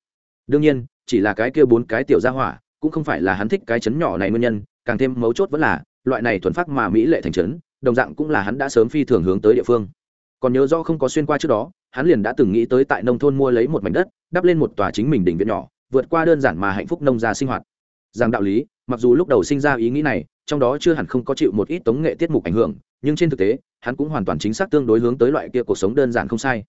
Đương nhiên, chỉ là cái kia bốn cái tiểu gia hỏa, cũng không phải là hắn thích cái chấn nhỏ này nguyên nhân, càng thêm mấu chốt vẫn là, loại này thuần phát mà mỹ lệ thành trấn đồng dạng cũng là hắn đã sớm phi thường hướng tới địa phương. Còn nhớ do không có xuyên qua trước đó, hắn liền đã từng nghĩ tới tại nông thôn mua lấy một mảnh đất, đắp lên một tòa chính mình đỉnh viện nhỏ, vượt qua đơn giản mà hạnh phúc nông gia sinh hoạt. Rằng đạo lý, mặc dù lúc đầu sinh ra ý nghĩ này trong đó chưa hẳn không có chịu một ít tống nghệ tiết mục ảnh hưởng, nhưng trên thực tế, hắn cũng hoàn toàn chính xác tương đối hướng tới loại kia cuộc sống đơn giản không sai.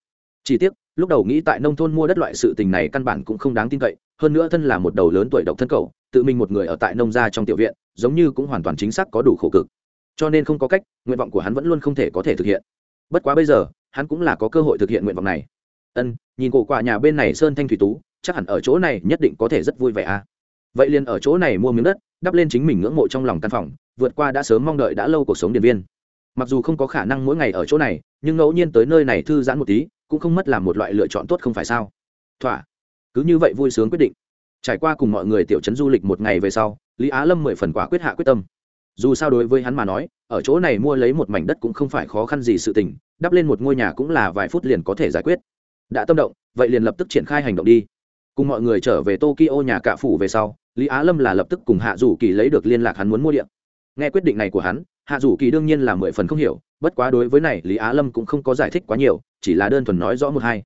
Chỉ tiếc, lúc đầu nghĩ tại nông thôn mua đất loại sự tình này căn bản cũng không đáng tin cậy, hơn nữa thân là một đầu lớn tuổi độc thân cầu tự mình một người ở tại nông gia trong tiểu viện, giống như cũng hoàn toàn chính xác có đủ khổ cực. Cho nên không có cách, nguyện vọng của hắn vẫn luôn không thể có thể thực hiện. Bất quá bây giờ, hắn cũng là có cơ hội thực hiện nguyện vọng này. Ân, nhìn cổ quả nhà bên này sơn thanh thủy tú, chắc hẳn ở chỗ này nhất định có thể rất vui vẻ à. Vậy liền ở chỗ này mua miếng đất đắp lên chính mình ngưỡng mộ trong lòng căn phòng, vượt qua đã sớm mong đợi đã lâu cuộc sống điện viên. Mặc dù không có khả năng mỗi ngày ở chỗ này, nhưng ngẫu nhiên tới nơi này thư giãn một tí, cũng không mất làm một loại lựa chọn tốt không phải sao? Thỏa. Cứ như vậy vui sướng quyết định. Trải qua cùng mọi người tiểu trấn du lịch một ngày về sau, lý á lâm mười phần quả quyết hạ quyết tâm. Dù sao đối với hắn mà nói, ở chỗ này mua lấy một mảnh đất cũng không phải khó khăn gì sự tình, đắp lên một ngôi nhà cũng là vài phút liền có thể giải quyết. Đã tâm động, vậy liền lập tức triển khai hành động đi. Cùng mọi người trở về tokyo nhà cạ phủ về sau lý á lâm là lập tức cùng hạ dù kỳ lấy được liên lạc hắn muốn mua điện. Nghe quyết định này của hắn, hạ dù kỳ đương nhiên là mười phần không hiểu, bất quá đối với này, lý á lâm cũng không có giải thích quá nhiều, chỉ là đơn thuần nói rõ một hai.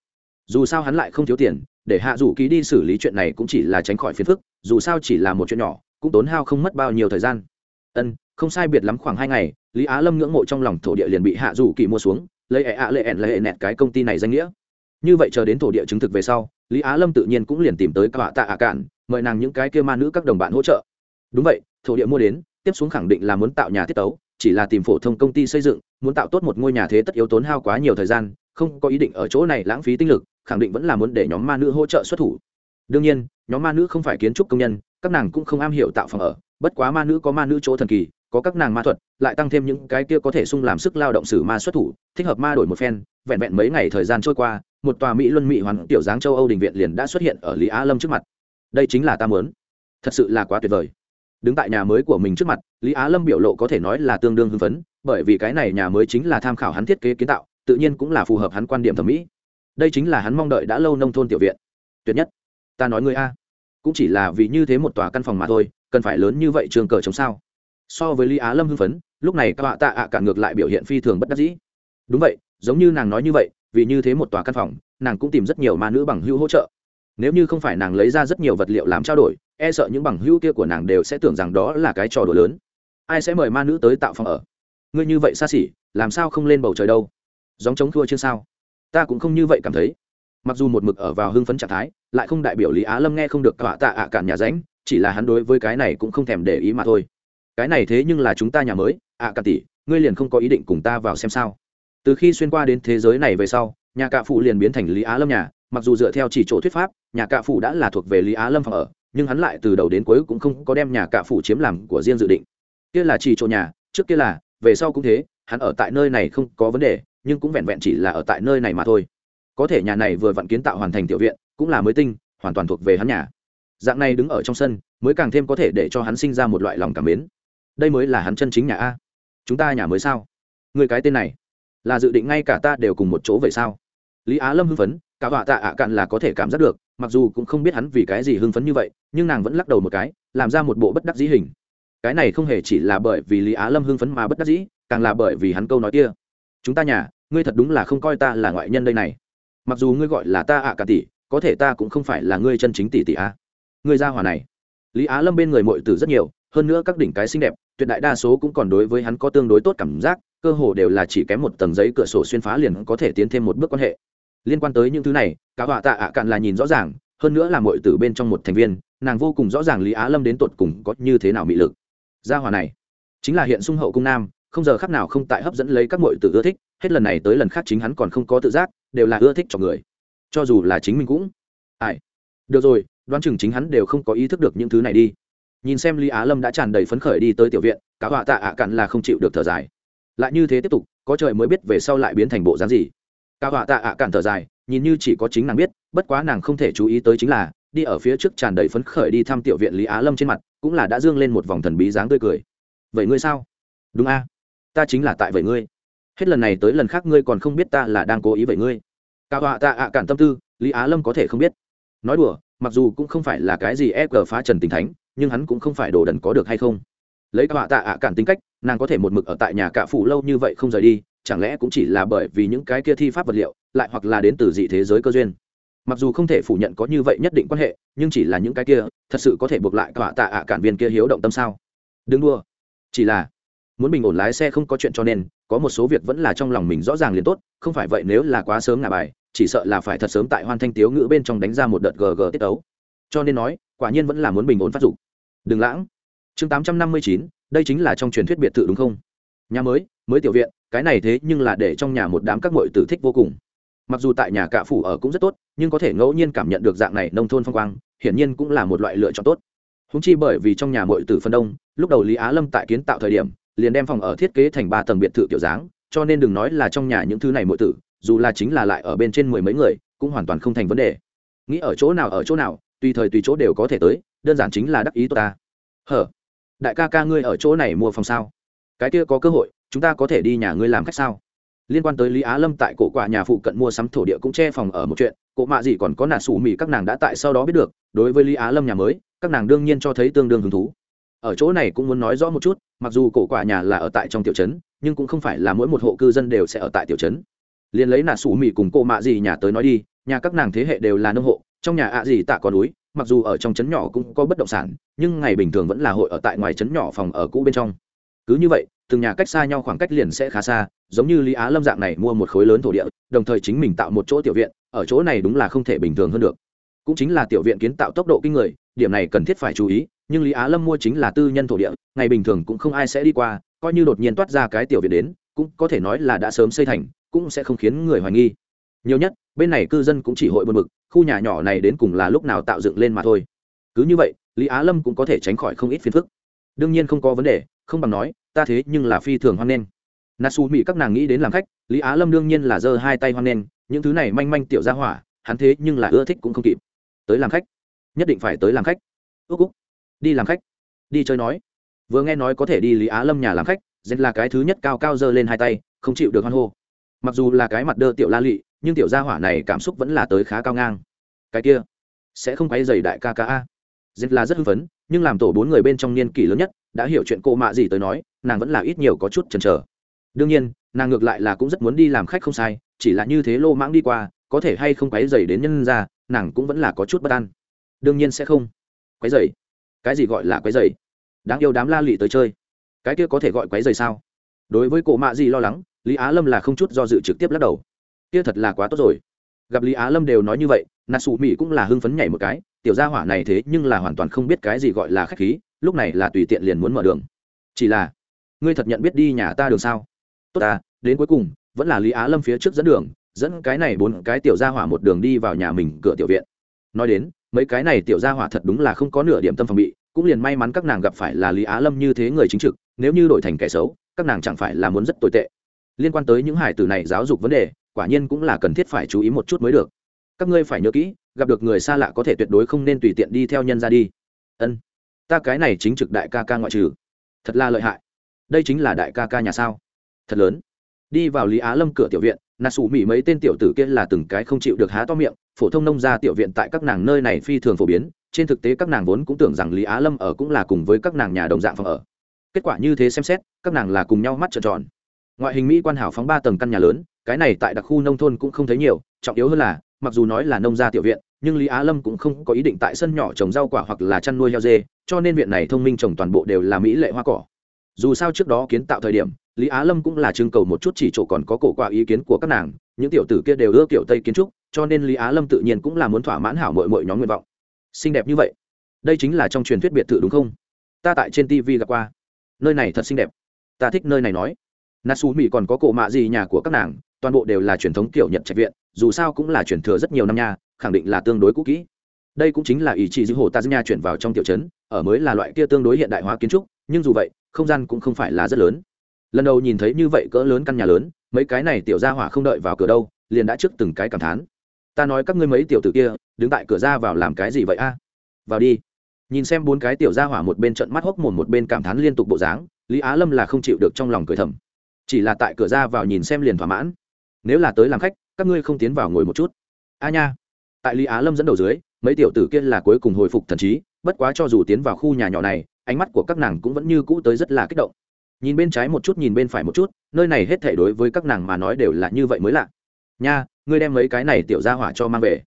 Dù sao hắn lại không thiếu tiền, để hạ dù kỳ đi xử lý chuyện này cũng chỉ là tránh khỏi phiền phức, dù sao chỉ là một chuyện nhỏ, cũng tốn hao không mất bao nhiêu thời gian. Ân, không sai biệt lắm khoảng hai ngày, lý á lâm ngưỡng mộ trong lòng thổ địa liền bị hạ dù kỳ mua xuống, lấy ẹ ạ lệ ẹn lệ nẹt cái công ty này danh nghĩa. Như vậy chờ đến thổ địa chứng thực về sau lý á lâm tự nhiên cũng liền tìm tới cả tạ ạ cạn, mời nàng những cái kia ma nữ các đồng bạn hỗ trợ. Đúng vậy, thổ địa mua đến, tiếp xuống khẳng định là muốn tạo nhà thiết tấu, chỉ là tìm phổ thông công ty xây dựng, muốn tạo tốt một ngôi nhà thế tất yếu tốn hao quá nhiều thời gian, không có ý định ở chỗ này lãng phí tinh lực, khẳng định vẫn là muốn để nhóm ma nữ hỗ trợ xuất thủ. Đương nhiên, nhóm ma nữ không phải kiến trúc công nhân, các nàng cũng không am hiểu tạo phòng ở, bất quá ma nữ có ma nữ chỗ thần kỳ, có các nàng ma thuật, lại tăng thêm những cái kia có thể sung làm sức lao động sử ma xuất thủ, thích hợp ma đổi một phen, vẹn vẹn mấy ngày thời gian trôi qua một tòa mỹ luân mỹ hoàn tiểu dáng châu âu đình viện liền đã xuất hiện ở lý á lâm trước mặt. Đây chính là ta muốn. Thật sự là quá tuyệt vời. Đứng tại nhà mới của mình trước mặt, lý á lâm biểu lộ có thể nói là tương đương hưng phấn, bởi vì cái này nhà mới chính là tham khảo hắn thiết kế kiến tạo, tự nhiên cũng là phù hợp hắn quan điểm thẩm mỹ. Đây chính là hắn mong đợi đã lâu nông thôn tiểu viện. Tuyệt nhất. Ta nói ngươi a. Cũng chỉ là vì như thế một tòa căn phòng mà thôi, cần phải lớn như vậy trường cờ chống sao? So với lý á lâm hưng phấn, lúc này các họa tạ ạ cả ngược lại biểu hiện phi thường bất đắc dĩ. Đúng vậy, giống như nàng nói như vậy vì như thế một tòa căn phòng nàng cũng tìm rất nhiều ma nữ bằng hữu hỗ trợ. Nếu như không phải nàng lấy ra rất nhiều vật liệu làm trao đổi e sợ những bằng hữu kia của nàng đều sẽ tưởng rằng đó là cái trò đùa lớn. Ai sẽ mời ma nữ tới tạo phòng ở? Ngươi như vậy xa xỉ làm sao không lên bầu trời đâu? Giống chống thua chưa sao? Ta cũng không như vậy cảm thấy. Mặc dù một mực ở vào hưng phấn trạng thái lại không đại biểu lý á lâm nghe không được tọa tạ ạ cản nhà ránh chỉ là hắn đối với cái này cũng không thèm để ý mà thôi. Cái này thế nhưng là chúng ta nhà mới ạ à, cả tỷ ngươi liền không có ý định cùng ta vào xem sao? Từ khi xuyên qua đến thế giới này về sau, nhà cạ phụ liền biến thành lý á lâm nhà, mặc dù dựa theo chỉ chỗ thuyết pháp, nhà cạ phụ đã là thuộc về lý á lâm phòng ở, nhưng hắn lại từ đầu đến cuối cũng không có đem nhà cạ phụ chiếm làm của riêng dự định. Kia là chỉ chỗ nhà, trước kia là, về sau cũng thế, hắn ở tại nơi này không có vấn đề, nhưng cũng vẹn vẹn chỉ là ở tại nơi này mà thôi. Có thể nhà này vừa vặn kiến tạo hoàn thành tiểu viện, cũng là mới tinh, hoàn toàn thuộc về hắn nhà. Dạng này đứng ở trong sân, mới càng thêm có thể để cho hắn sinh ra một loại lòng cảm mến. Đây mới là hắn chân chính nhà a. Chúng ta nhà mới sao? Người cái tên này là dự định ngay cả ta đều cùng một chỗ vậy sao? Lý á lâm hưng phấn, cả họa tạ ạ cạn là có thể cảm giác được, mặc dù cũng không biết hắn vì cái gì hưng phấn như vậy, nhưng nàng vẫn lắc đầu một cái, làm ra một bộ bất đắc dĩ hình. Cái này không hề chỉ là bởi vì lý á lâm hưng phấn mà bất đắc dĩ, càng là bởi vì hắn câu nói kia. Chúng ta nhà, ngươi thật đúng là không coi ta là ngoại nhân đây này. Mặc dù ngươi gọi là ta ạ cả tỷ, có thể ta cũng không phải là ngươi chân chính tỷ tỷ a. Ngươi ra hòa này. Lý á lâm bên người mội tử rất nhiều, hơn nữa các đỉnh cái xinh đẹp, tuyệt đại đa số cũng còn đối với hắn có tương đối tốt cảm giác cơ hồ đều là chỉ kém một tầng giấy cửa sổ xuyên phá liền có thể tiến thêm một bước quan hệ. Liên quan tới những thứ này cả họa tạ ạ cạn là nhìn rõ ràng, hơn nữa là muội tử bên trong một thành viên, nàng vô cùng rõ ràng lý á lâm đến tột cùng có như thế nào mị lực. Gia hòa này, chính là hiện sung hậu cung nam, không giờ khác nào không tại hấp dẫn lấy các muội tử ưa thích, hết lần này tới lần khác chính hắn còn không có tự giác, đều là ưa thích cho người. Cho dù là chính mình cũng, ai? Được rồi, đoán chừng chính hắn đều không có ý thức được những thứ này đi. Nhìn xem lý á lâm đã tràn đầy phấn khởi đi tới tiểu viện cả họa tạ ạ à cặn là không chịu được thở dài lại như thế tiếp tục, có trời mới biết về sau lại biến thành bộ dáng gì. Cao họa tạ ạ à thở dài, nhìn như chỉ có chính nàng biết, bất quá nàng không thể chú ý tới chính là, đi ở phía trước tràn đầy phấn khởi đi thăm tiểu viện lý á lâm trên mặt, cũng là đã dương lên một vòng thần bí dáng tươi cười. Vậy ngươi sao? Đúng a, ta chính là tại vậy ngươi. Hết lần này tới lần khác ngươi còn không biết ta là đang cố ý vậy ngươi. Cao họa tạ ạ à cản tâm tư, lý á lâm có thể không biết. Nói đùa, mặc dù cũng không phải là cái gì ép gờ phá trần tình thánh, nhưng hắn cũng không phải đồ đần có được hay không lấy các họa tạ ạ cản tính cách, nàng có thể một mực ở tại nhà cạ phụ lâu như vậy không rời đi, chẳng lẽ cũng chỉ là bởi vì những cái kia thi pháp vật liệu, lại hoặc là đến từ dị thế giới cơ duyên? Mặc dù không thể phủ nhận có như vậy nhất định quan hệ, nhưng chỉ là những cái kia, thật sự có thể buộc lại cả tạ ạ cản viên kia hiếu động tâm sao? Đừng đua chỉ là, muốn bình ổn lái xe không có chuyện cho nên, có một số việc vẫn là trong lòng mình rõ ràng liền tốt, không phải vậy nếu là quá sớm ngả bài, chỉ sợ là phải thật sớm tại hoan thanh tiếu ngữ bên trong đánh ra một đợt gg tiết ấu. Cho nên nói, quả nhiên vẫn là muốn bình ổn phát dục. Đừng lãng chương tám trăm năm mươi chín, đây chính là trong truyền thuyết biệt thự đúng không? Nhà mới mới tiểu viện, cái này thế nhưng là để trong nhà một đám các mội tử thích vô cùng. Mặc dù tại nhà cạ phủ ở cũng rất tốt, nhưng có thể ngẫu nhiên cảm nhận được dạng này nông thôn phong quang, hiển nhiên cũng là một loại lựa chọn tốt. Húng chi bởi vì trong nhà mội tử phân đông, lúc đầu lý á lâm tại kiến tạo thời điểm, liền đem phòng ở thiết kế thành ba tầng biệt thự kiểu dáng, cho nên đừng nói là trong nhà những thứ này mội tử, dù là chính là lại ở bên trên mười mấy người, cũng hoàn toàn không thành vấn đề. Nghĩ ở chỗ nào ở chỗ nào, tùy thời tùy chỗ đều có thể tới, đơn giản chính là đắc ý tốt ta. Hở? Đại ca ca ngươi ở chỗ này mua phòng sao? Cái kia có cơ hội, chúng ta có thể đi nhà ngươi làm khách sao? Liên quan tới lý á lâm tại cổ quả nhà phụ cận mua sắm thổ địa cũng che phòng ở một chuyện, cổ mạ gì còn có nà sủ mì các nàng đã tại sau đó biết được, đối với lý á lâm nhà mới, các nàng đương nhiên cho thấy tương đương hứng thú. Ở chỗ này cũng muốn nói rõ một chút, mặc dù cổ quả nhà là ở tại trong tiểu trấn, nhưng cũng không phải là mỗi một hộ cư dân đều sẽ ở tại tiểu trấn. Liền lấy nà sủ mì cùng cổ mạ gì nhà tới nói đi, nhà các nàng thế hệ đều là nông hộ, trong nhà ạ gì tạ có núi, mặc dù ở trong trấn nhỏ cũng có bất động sản nhưng ngày bình thường vẫn là hội ở tại ngoài trấn nhỏ phòng ở cũ bên trong. Cứ như vậy, từng nhà cách xa nhau khoảng cách liền sẽ khá xa, giống như lý á lâm dạng này mua một khối lớn thổ địa, đồng thời chính mình tạo một chỗ tiểu viện, ở chỗ này đúng là không thể bình thường hơn được. Cũng chính là tiểu viện kiến tạo tốc độ kinh người, điểm này cần thiết phải chú ý, nhưng lý á lâm mua chính là tư nhân thổ địa, ngày bình thường cũng không ai sẽ đi qua, coi như đột nhiên toát ra cái tiểu viện đến, cũng có thể nói là đã sớm xây thành, cũng sẽ không khiến người hoài nghi. Nhiều nhất, bên này cư dân cũng chỉ hội buồn bực, khu nhà nhỏ này đến cùng là lúc nào tạo dựng lên mà thôi. Cứ như vậy lý á lâm cũng có thể tránh khỏi không ít phiền phức. đương nhiên không có vấn đề, không bằng nói, ta thế nhưng là phi thường hoan nghênh. Nasu mỹ các nàng nghĩ đến làm khách, lý á lâm đương nhiên là giơ hai tay hoan nghênh, những thứ này manh manh tiểu ra hỏa, hắn thế nhưng là ưa thích cũng không kịp. tới làm khách. nhất định phải tới làm khách. ước úc đi làm khách. đi chơi nói. vừa nghe nói có thể đi lý á lâm nhà làm khách dệt là cái thứ nhất cao cao giơ lên hai tay, không chịu được hoan hô. mặc dù là cái mặt đơ tiểu la lị, nhưng tiểu gia hỏa này cảm xúc vẫn là tới khá cao ngang. cái kia, sẽ không quay dày đại ca ca a dệt là rất hưng phấn, nhưng làm tổ bốn người bên trong niên kỷ lớn nhất, đã hiểu chuyện cô mạ gì tới nói, nàng vẫn là ít nhiều có chút chần chờ. Đương nhiên, nàng ngược lại là cũng rất muốn đi làm khách không sai, chỉ là như thế lô mãng đi qua, có thể hay không quấy dày đến nhân ra, nàng cũng vẫn là có chút bất an. Đương nhiên sẽ không. Quấy dày cái gì gọi là quấy dày đáng yêu đám la lụy tới chơi. Cái kia có thể gọi quấy dày sao? Đối với cổ mạ gì lo lắng, lý á lâm là không chút do dự trực tiếp lắc đầu. Kia thật là quá tốt rồi. Gặp lý á lâm đều nói như vậy nà Sủ mỹ cũng là hưng phấn nhảy một cái tiểu gia hỏa này thế nhưng là hoàn toàn không biết cái gì gọi là khách khí, lúc này là tùy tiện liền muốn mở đường. Chỉ là, ngươi thật nhận biết đi nhà ta đường sao? Tốt ta, đến cuối cùng, vẫn là lý á lâm phía trước dẫn đường, dẫn cái này bốn cái tiểu gia hỏa một đường đi vào nhà mình cửa tiểu viện. Nói đến, mấy cái này tiểu gia hỏa thật đúng là không có nửa điểm tâm phòng bị, cũng liền may mắn các nàng gặp phải là lý á lâm như thế người chính trực, nếu như đổi thành kẻ xấu, các nàng chẳng phải là muốn rất tồi tệ. Liên quan tới những hải tử này giáo dục vấn đề, quả nhiên cũng là cần thiết phải chú ý một chút mới được. Các ngươi phải nhớ kỹ gặp được người xa lạ có thể tuyệt đối không nên tùy tiện đi theo nhân ra đi. Ân, ta cái này chính trực đại ca ca ngoại trừ. Thật là lợi hại. Đây chính là đại ca ca nhà sao? Thật lớn. Đi vào lý á lâm cửa tiểu viện nà sủ mỹ mấy tên tiểu tử kia là từng cái không chịu được há to miệng, phổ thông nông gia tiểu viện tại các nàng nơi này phi thường phổ biến, trên thực tế các nàng vốn cũng tưởng rằng lý á lâm ở cũng là cùng với các nàng nhà đồng dạng phòng ở. Kết quả như thế xem xét, các nàng là cùng nhau mắt trợn tròn. Ngoại hình mỹ quan hảo phóng ba tầng căn nhà lớn, cái này tại đặc khu nông thôn cũng không thấy nhiều, trọng yếu hơn là mặc dù nói là nông gia tiểu viện, nhưng lý á lâm cũng không có ý định tại sân nhỏ trồng rau quả hoặc là chăn nuôi heo dê, cho nên viện này thông minh trồng toàn bộ đều là mỹ lệ hoa cỏ. Dù sao trước đó kiến tạo thời điểm, lý á lâm cũng là trưng cầu một chút chỉ chỗ còn có cổ qua ý kiến của các nàng, những tiểu tử kia đều ưa kiểu tây kiến trúc, cho nên lý á lâm tự nhiên cũng là muốn thỏa mãn hảo mọi mọi nhóm nguyện vọng. Xinh đẹp như vậy, đây chính là trong truyền thuyết biệt thự đúng không? Ta tại trên tv gặp qua. Nơi này thật xinh đẹp. Ta thích nơi này nói. Nasu mỹ còn có cổ mạ gì nhà của các nàng toàn bộ đều là truyền thống kiểu nhật trạch viện, dù sao cũng là truyền thừa rất nhiều năm nha, khẳng định là tương đối cũ kỹ. Đây cũng chính là ý chí giữ hồ ta nha chuyển vào trong tiểu trấn, ở mới là loại kia tương đối hiện đại hóa kiến trúc, nhưng dù vậy, không gian cũng không phải là rất lớn. Lần đầu nhìn thấy như vậy cỡ lớn căn nhà lớn, mấy cái này tiểu ra hỏa không đợi vào cửa đâu, liền đã trước từng cái cảm thán. Ta nói các ngươi mấy tiểu tử kia, đứng tại cửa ra vào làm cái gì vậy a? Vào đi. Nhìn xem bốn cái tiểu ra hỏa một bên trận mắt hốc mồm một bên cảm thán liên tục bộ dáng, lý á lâm là không chịu được trong lòng cười thầm. Chỉ là tại cửa ra vào nhìn xem liền thỏa mãn nếu là tới làm khách, các ngươi không tiến vào ngồi một chút. A nha. Tại lý á lâm dẫn đầu dưới, mấy tiểu tử kia là cuối cùng hồi phục thần trí, bất quá cho dù tiến vào khu nhà nhỏ này, ánh mắt của các nàng cũng vẫn như cũ tới rất là kích động. Nhìn bên trái một chút, nhìn bên phải một chút, nơi này hết thể đối với các nàng mà nói đều là như vậy mới lạ. Nha, ngươi đem mấy cái này tiểu ra hỏa cho mang về.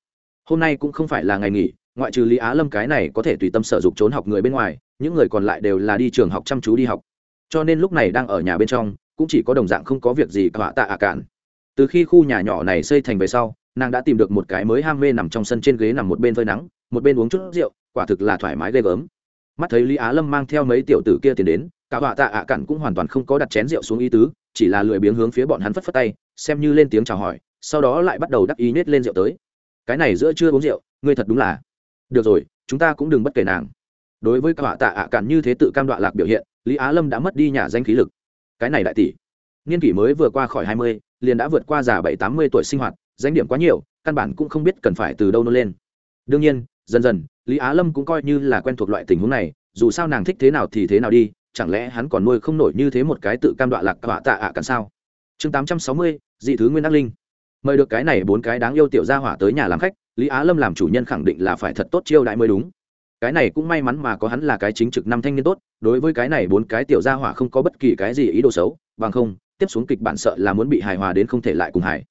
Hôm nay cũng không phải là ngày nghỉ, ngoại trừ lý á lâm cái này có thể tùy tâm sở dục trốn học người bên ngoài, những người còn lại đều là đi trường học chăm chú đi học. Cho nên lúc này đang ở nhà bên trong, cũng chỉ có đồng dạng không có việc gì cả tạ ạ cản từ khi khu nhà nhỏ này xây thành về sau, nàng đã tìm được một cái mới ham mê nằm trong sân trên ghế nằm một bên phơi nắng, một bên uống chút rượu, quả thực là thoải mái ghê gớm. Mắt thấy lý á lâm mang theo mấy tiểu tử kia tiền đến, cả họa tạ ạ cản cũng hoàn toàn không có đặt chén rượu xuống ý tứ, chỉ là lười biếng hướng phía bọn hắn phất phất tay, xem như lên tiếng chào hỏi, sau đó lại bắt đầu đắc ý nết lên rượu tới. Cái này giữa chưa uống rượu, ngươi thật đúng là. Được rồi, chúng ta cũng đừng bất kể nàng. Đối với cả họa tạ ạ cản như thế tự cam đoạ lạc biểu hiện, lý á lâm đã mất đi nhà danh khí lực. Cái này đại tỷ, niên kỷ mới vừa qua khỏi hai mươi liền đã vượt qua già bảy tám mươi tuổi sinh hoạt, danh điểm quá nhiều, căn bản cũng không biết cần phải từ đâu nô lên. Đương nhiên, dần dần, lý á lâm cũng coi như là quen thuộc loại tình huống này, dù sao nàng thích thế nào thì thế nào đi, chẳng lẽ hắn còn nuôi không nổi như thế một cái tự cam đoạ lạc họa tạ ạ à cắn sao? Chương tám trăm sáu mươi, dị thứ nguyên đắc linh. Mời được cái này bốn cái đáng yêu tiểu gia hỏa tới nhà làm khách, lý á lâm làm chủ nhân khẳng định là phải thật tốt chiêu đại mới đúng. Cái này cũng may mắn mà có hắn là cái chính trực năm thanh niên tốt, đối với cái này bốn cái tiểu gia hỏa không có bất kỳ cái gì ý đồ xấu, bằng không tiếp xuống kịch bản sợ là muốn bị hài hòa đến không thể lại cùng hài.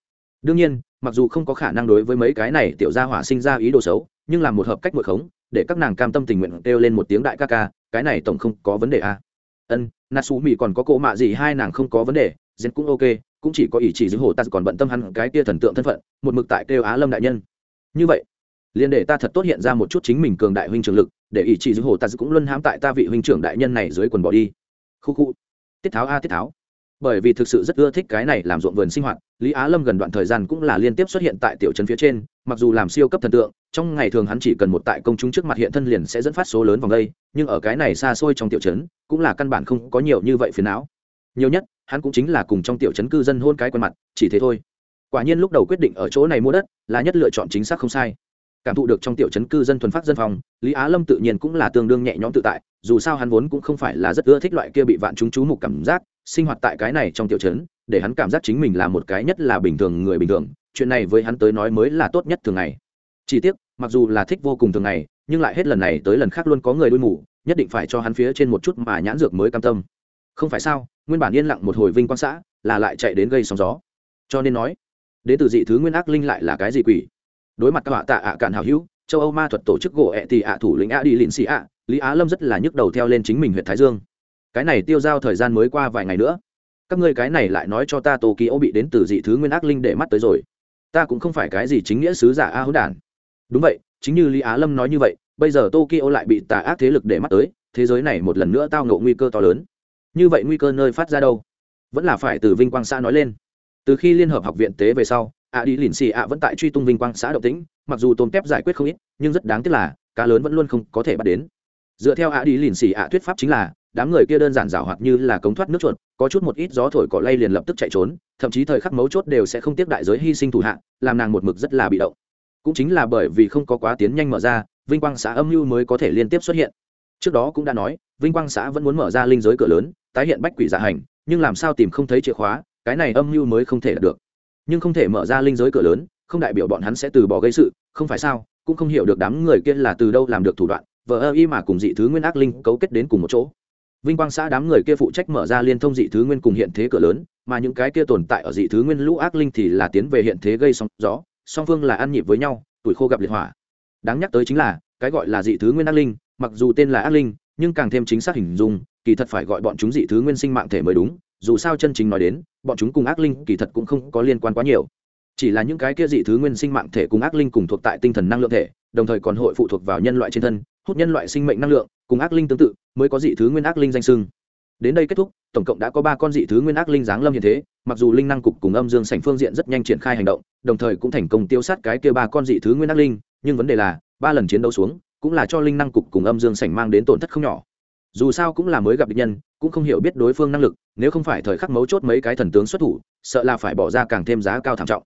Đương nhiên, mặc dù không có khả năng đối với mấy cái này tiểu gia hỏa sinh ra ý đồ xấu, nhưng làm một hợp cách mượn khống, để các nàng cam tâm tình nguyện kêu lên một tiếng đại ca ca, cái này tổng không có vấn đề à. ân nasu mỹ còn có cỗ mạ gì hai nàng không có vấn đề dân cũng ok, cũng chỉ có ý chỉ giữ hồ ta còn bận tâm hắn cái kia thần tượng thân phận, một mực tại kêu á lâm đại nhân. Như vậy, liền để ta thật tốt hiện ra một chút chính mình cường đại huynh trưởng lực, để ý chỉ giữ hồ ta cũng luân hãm tại ta vị huynh trưởng đại nhân này dưới quần bỏ đi. Khu khu. Tiết tháo a, tiết tháo bởi vì thực sự rất ưa thích cái này làm ruộng vườn sinh hoạt, lý á lâm gần đoạn thời gian cũng là liên tiếp xuất hiện tại tiểu trấn phía trên, mặc dù làm siêu cấp thần tượng, trong ngày thường hắn chỉ cần một tại công chúng trước mặt hiện thân liền sẽ dẫn phát số lớn vòng đây, nhưng ở cái này xa xôi trong tiểu trấn, cũng là căn bản không có nhiều như vậy phiền não. Nhiều nhất, hắn cũng chính là cùng trong tiểu trấn cư dân hôn cái quen mặt, chỉ thế thôi. Quả nhiên lúc đầu quyết định ở chỗ này mua đất, là nhất lựa chọn chính xác không sai. Cảm thụ được trong tiểu trấn cư dân thuần phát dân phòng lý á lâm tự nhiên cũng là tương đương nhẹ nhõm tự tại, dù sao hắn vốn cũng không phải là rất ưa thích loại kia bị vạn chúng chú mục cảm giác sinh hoạt tại cái này trong tiểu trấn, để hắn cảm giác chính mình là một cái nhất là bình thường người bình thường, chuyện này với hắn tới nói mới là tốt nhất thường ngày. Chỉ tiếc, mặc dù là thích vô cùng thường ngày, nhưng lại hết lần này tới lần khác luôn có người đuôi mù, nhất định phải cho hắn phía trên một chút mà nhãn dược mới cam tâm. Không phải sao, nguyên bản yên lặng một hồi vinh quang xã, là lại chạy đến gây sóng gió. Cho nên nói đến từ dị thứ nguyên ác linh lại là cái gì quỷ? Đối mặt các họa tạ ạ cạn hảo hữu, châu âu ma thuật tổ chức gỗ ẹ thì ạ thủ lĩnh ạ đi lịn xì ạ lý á lâm rất là nhức đầu theo lên chính mình huyện thái dương cái này tiêu giao thời gian mới qua vài ngày nữa. Các ngươi cái này lại nói cho ta tô ký ô bị đến từ dị thứ nguyên ác linh để mắt tới rồi. Ta cũng không phải cái gì chính nghĩa sứ giả a hữu đản. Đúng vậy, chính như lý á lâm nói như vậy, bây giờ tokyo lại bị tà ác thế lực để mắt tới, thế giới này một lần nữa tao ngộ nguy cơ to lớn. Như vậy nguy cơ nơi phát ra đâu? Vẫn là phải từ vinh quang xã nói lên. Từ khi liên hợp học viện tế về sau, a đi lìn xì a vẫn tại truy tung vinh quang xã động tĩnh, mặc dù tôm tép giải quyết không ít, nhưng rất đáng tiếc là, cá lớn vẫn luôn không có thể bắt đến. Dựa theo a đi lìn xì a thuyết pháp chính là đám người kia đơn giản rào hoạt như là cống thoát nước chuột, có chút một ít gió thổi cỏ lay liền lập tức chạy trốn, thậm chí thời khắc mấu chốt đều sẽ không tiếp đại giới hy sinh thủ hạ, làm nàng một mực rất là bị động. Cũng chính là bởi vì không có quá tiến nhanh mở ra, vinh quang xã âm mưu mới có thể liên tiếp xuất hiện. Trước đó cũng đã nói, vinh quang xã vẫn muốn mở ra linh giới cửa lớn, tái hiện bách quỷ giả hành, nhưng làm sao tìm không thấy chìa khóa, cái này âm mưu mới không thể đạt được. Nhưng không thể mở ra linh giới cửa lớn, không đại biểu bọn hắn sẽ từ bỏ gây sự, không phải sao, cũng không hiểu được đám người kia là từ đâu làm được thủ đoạn, vờ ơ y mà cùng dị thứ nguyên ác linh cấu kết đến cùng một chỗ vinh quang xã đám người kia phụ trách mở ra liên thông dị thứ nguyên cùng hiện thế cửa lớn, mà những cái kia tồn tại ở dị thứ nguyên lũ ác linh thì là tiến về hiện thế gây sóng gió, song phương là ăn nhịp với nhau, tuổi khô gặp liệt hỏa. Đáng nhắc tới chính là, cái gọi là dị thứ nguyên ác linh, mặc dù tên là ác linh, nhưng càng thêm chính xác hình dung, kỳ thật phải gọi bọn chúng dị thứ nguyên sinh mạng thể mới đúng, dù sao chân chính nói đến, bọn chúng cùng ác linh kỳ thật cũng không có liên quan quá nhiều. Chỉ là những cái kia dị thứ nguyên sinh mạng thể cùng ác linh cùng thuộc tại tinh thần năng lượng thể, đồng thời còn hội phụ thuộc vào nhân loại trên thân hút nhân loại sinh mệnh năng lượng, cùng ác linh tương tự, mới có dị thứ nguyên ác linh danh sưng đến đây kết thúc, tổng cộng đã có ba con dị thứ nguyên ác linh giáng lâm hiện thế, mặc dù linh năng cục cùng âm dương sảnh phương diện rất nhanh triển khai hành động, đồng thời cũng thành công tiêu sát cái kia ba con dị thứ nguyên ác linh, nhưng vấn đề là, ba lần chiến đấu xuống, cũng là cho linh năng cục cùng âm dương sảnh mang đến tổn thất không nhỏ. Dù sao cũng là mới gặp địch nhân, cũng không hiểu biết đối phương năng lực, nếu không phải thời khắc mấu chốt mấy cái thần tướng xuất thủ, sợ là phải bỏ ra càng thêm giá cao thảm trọng.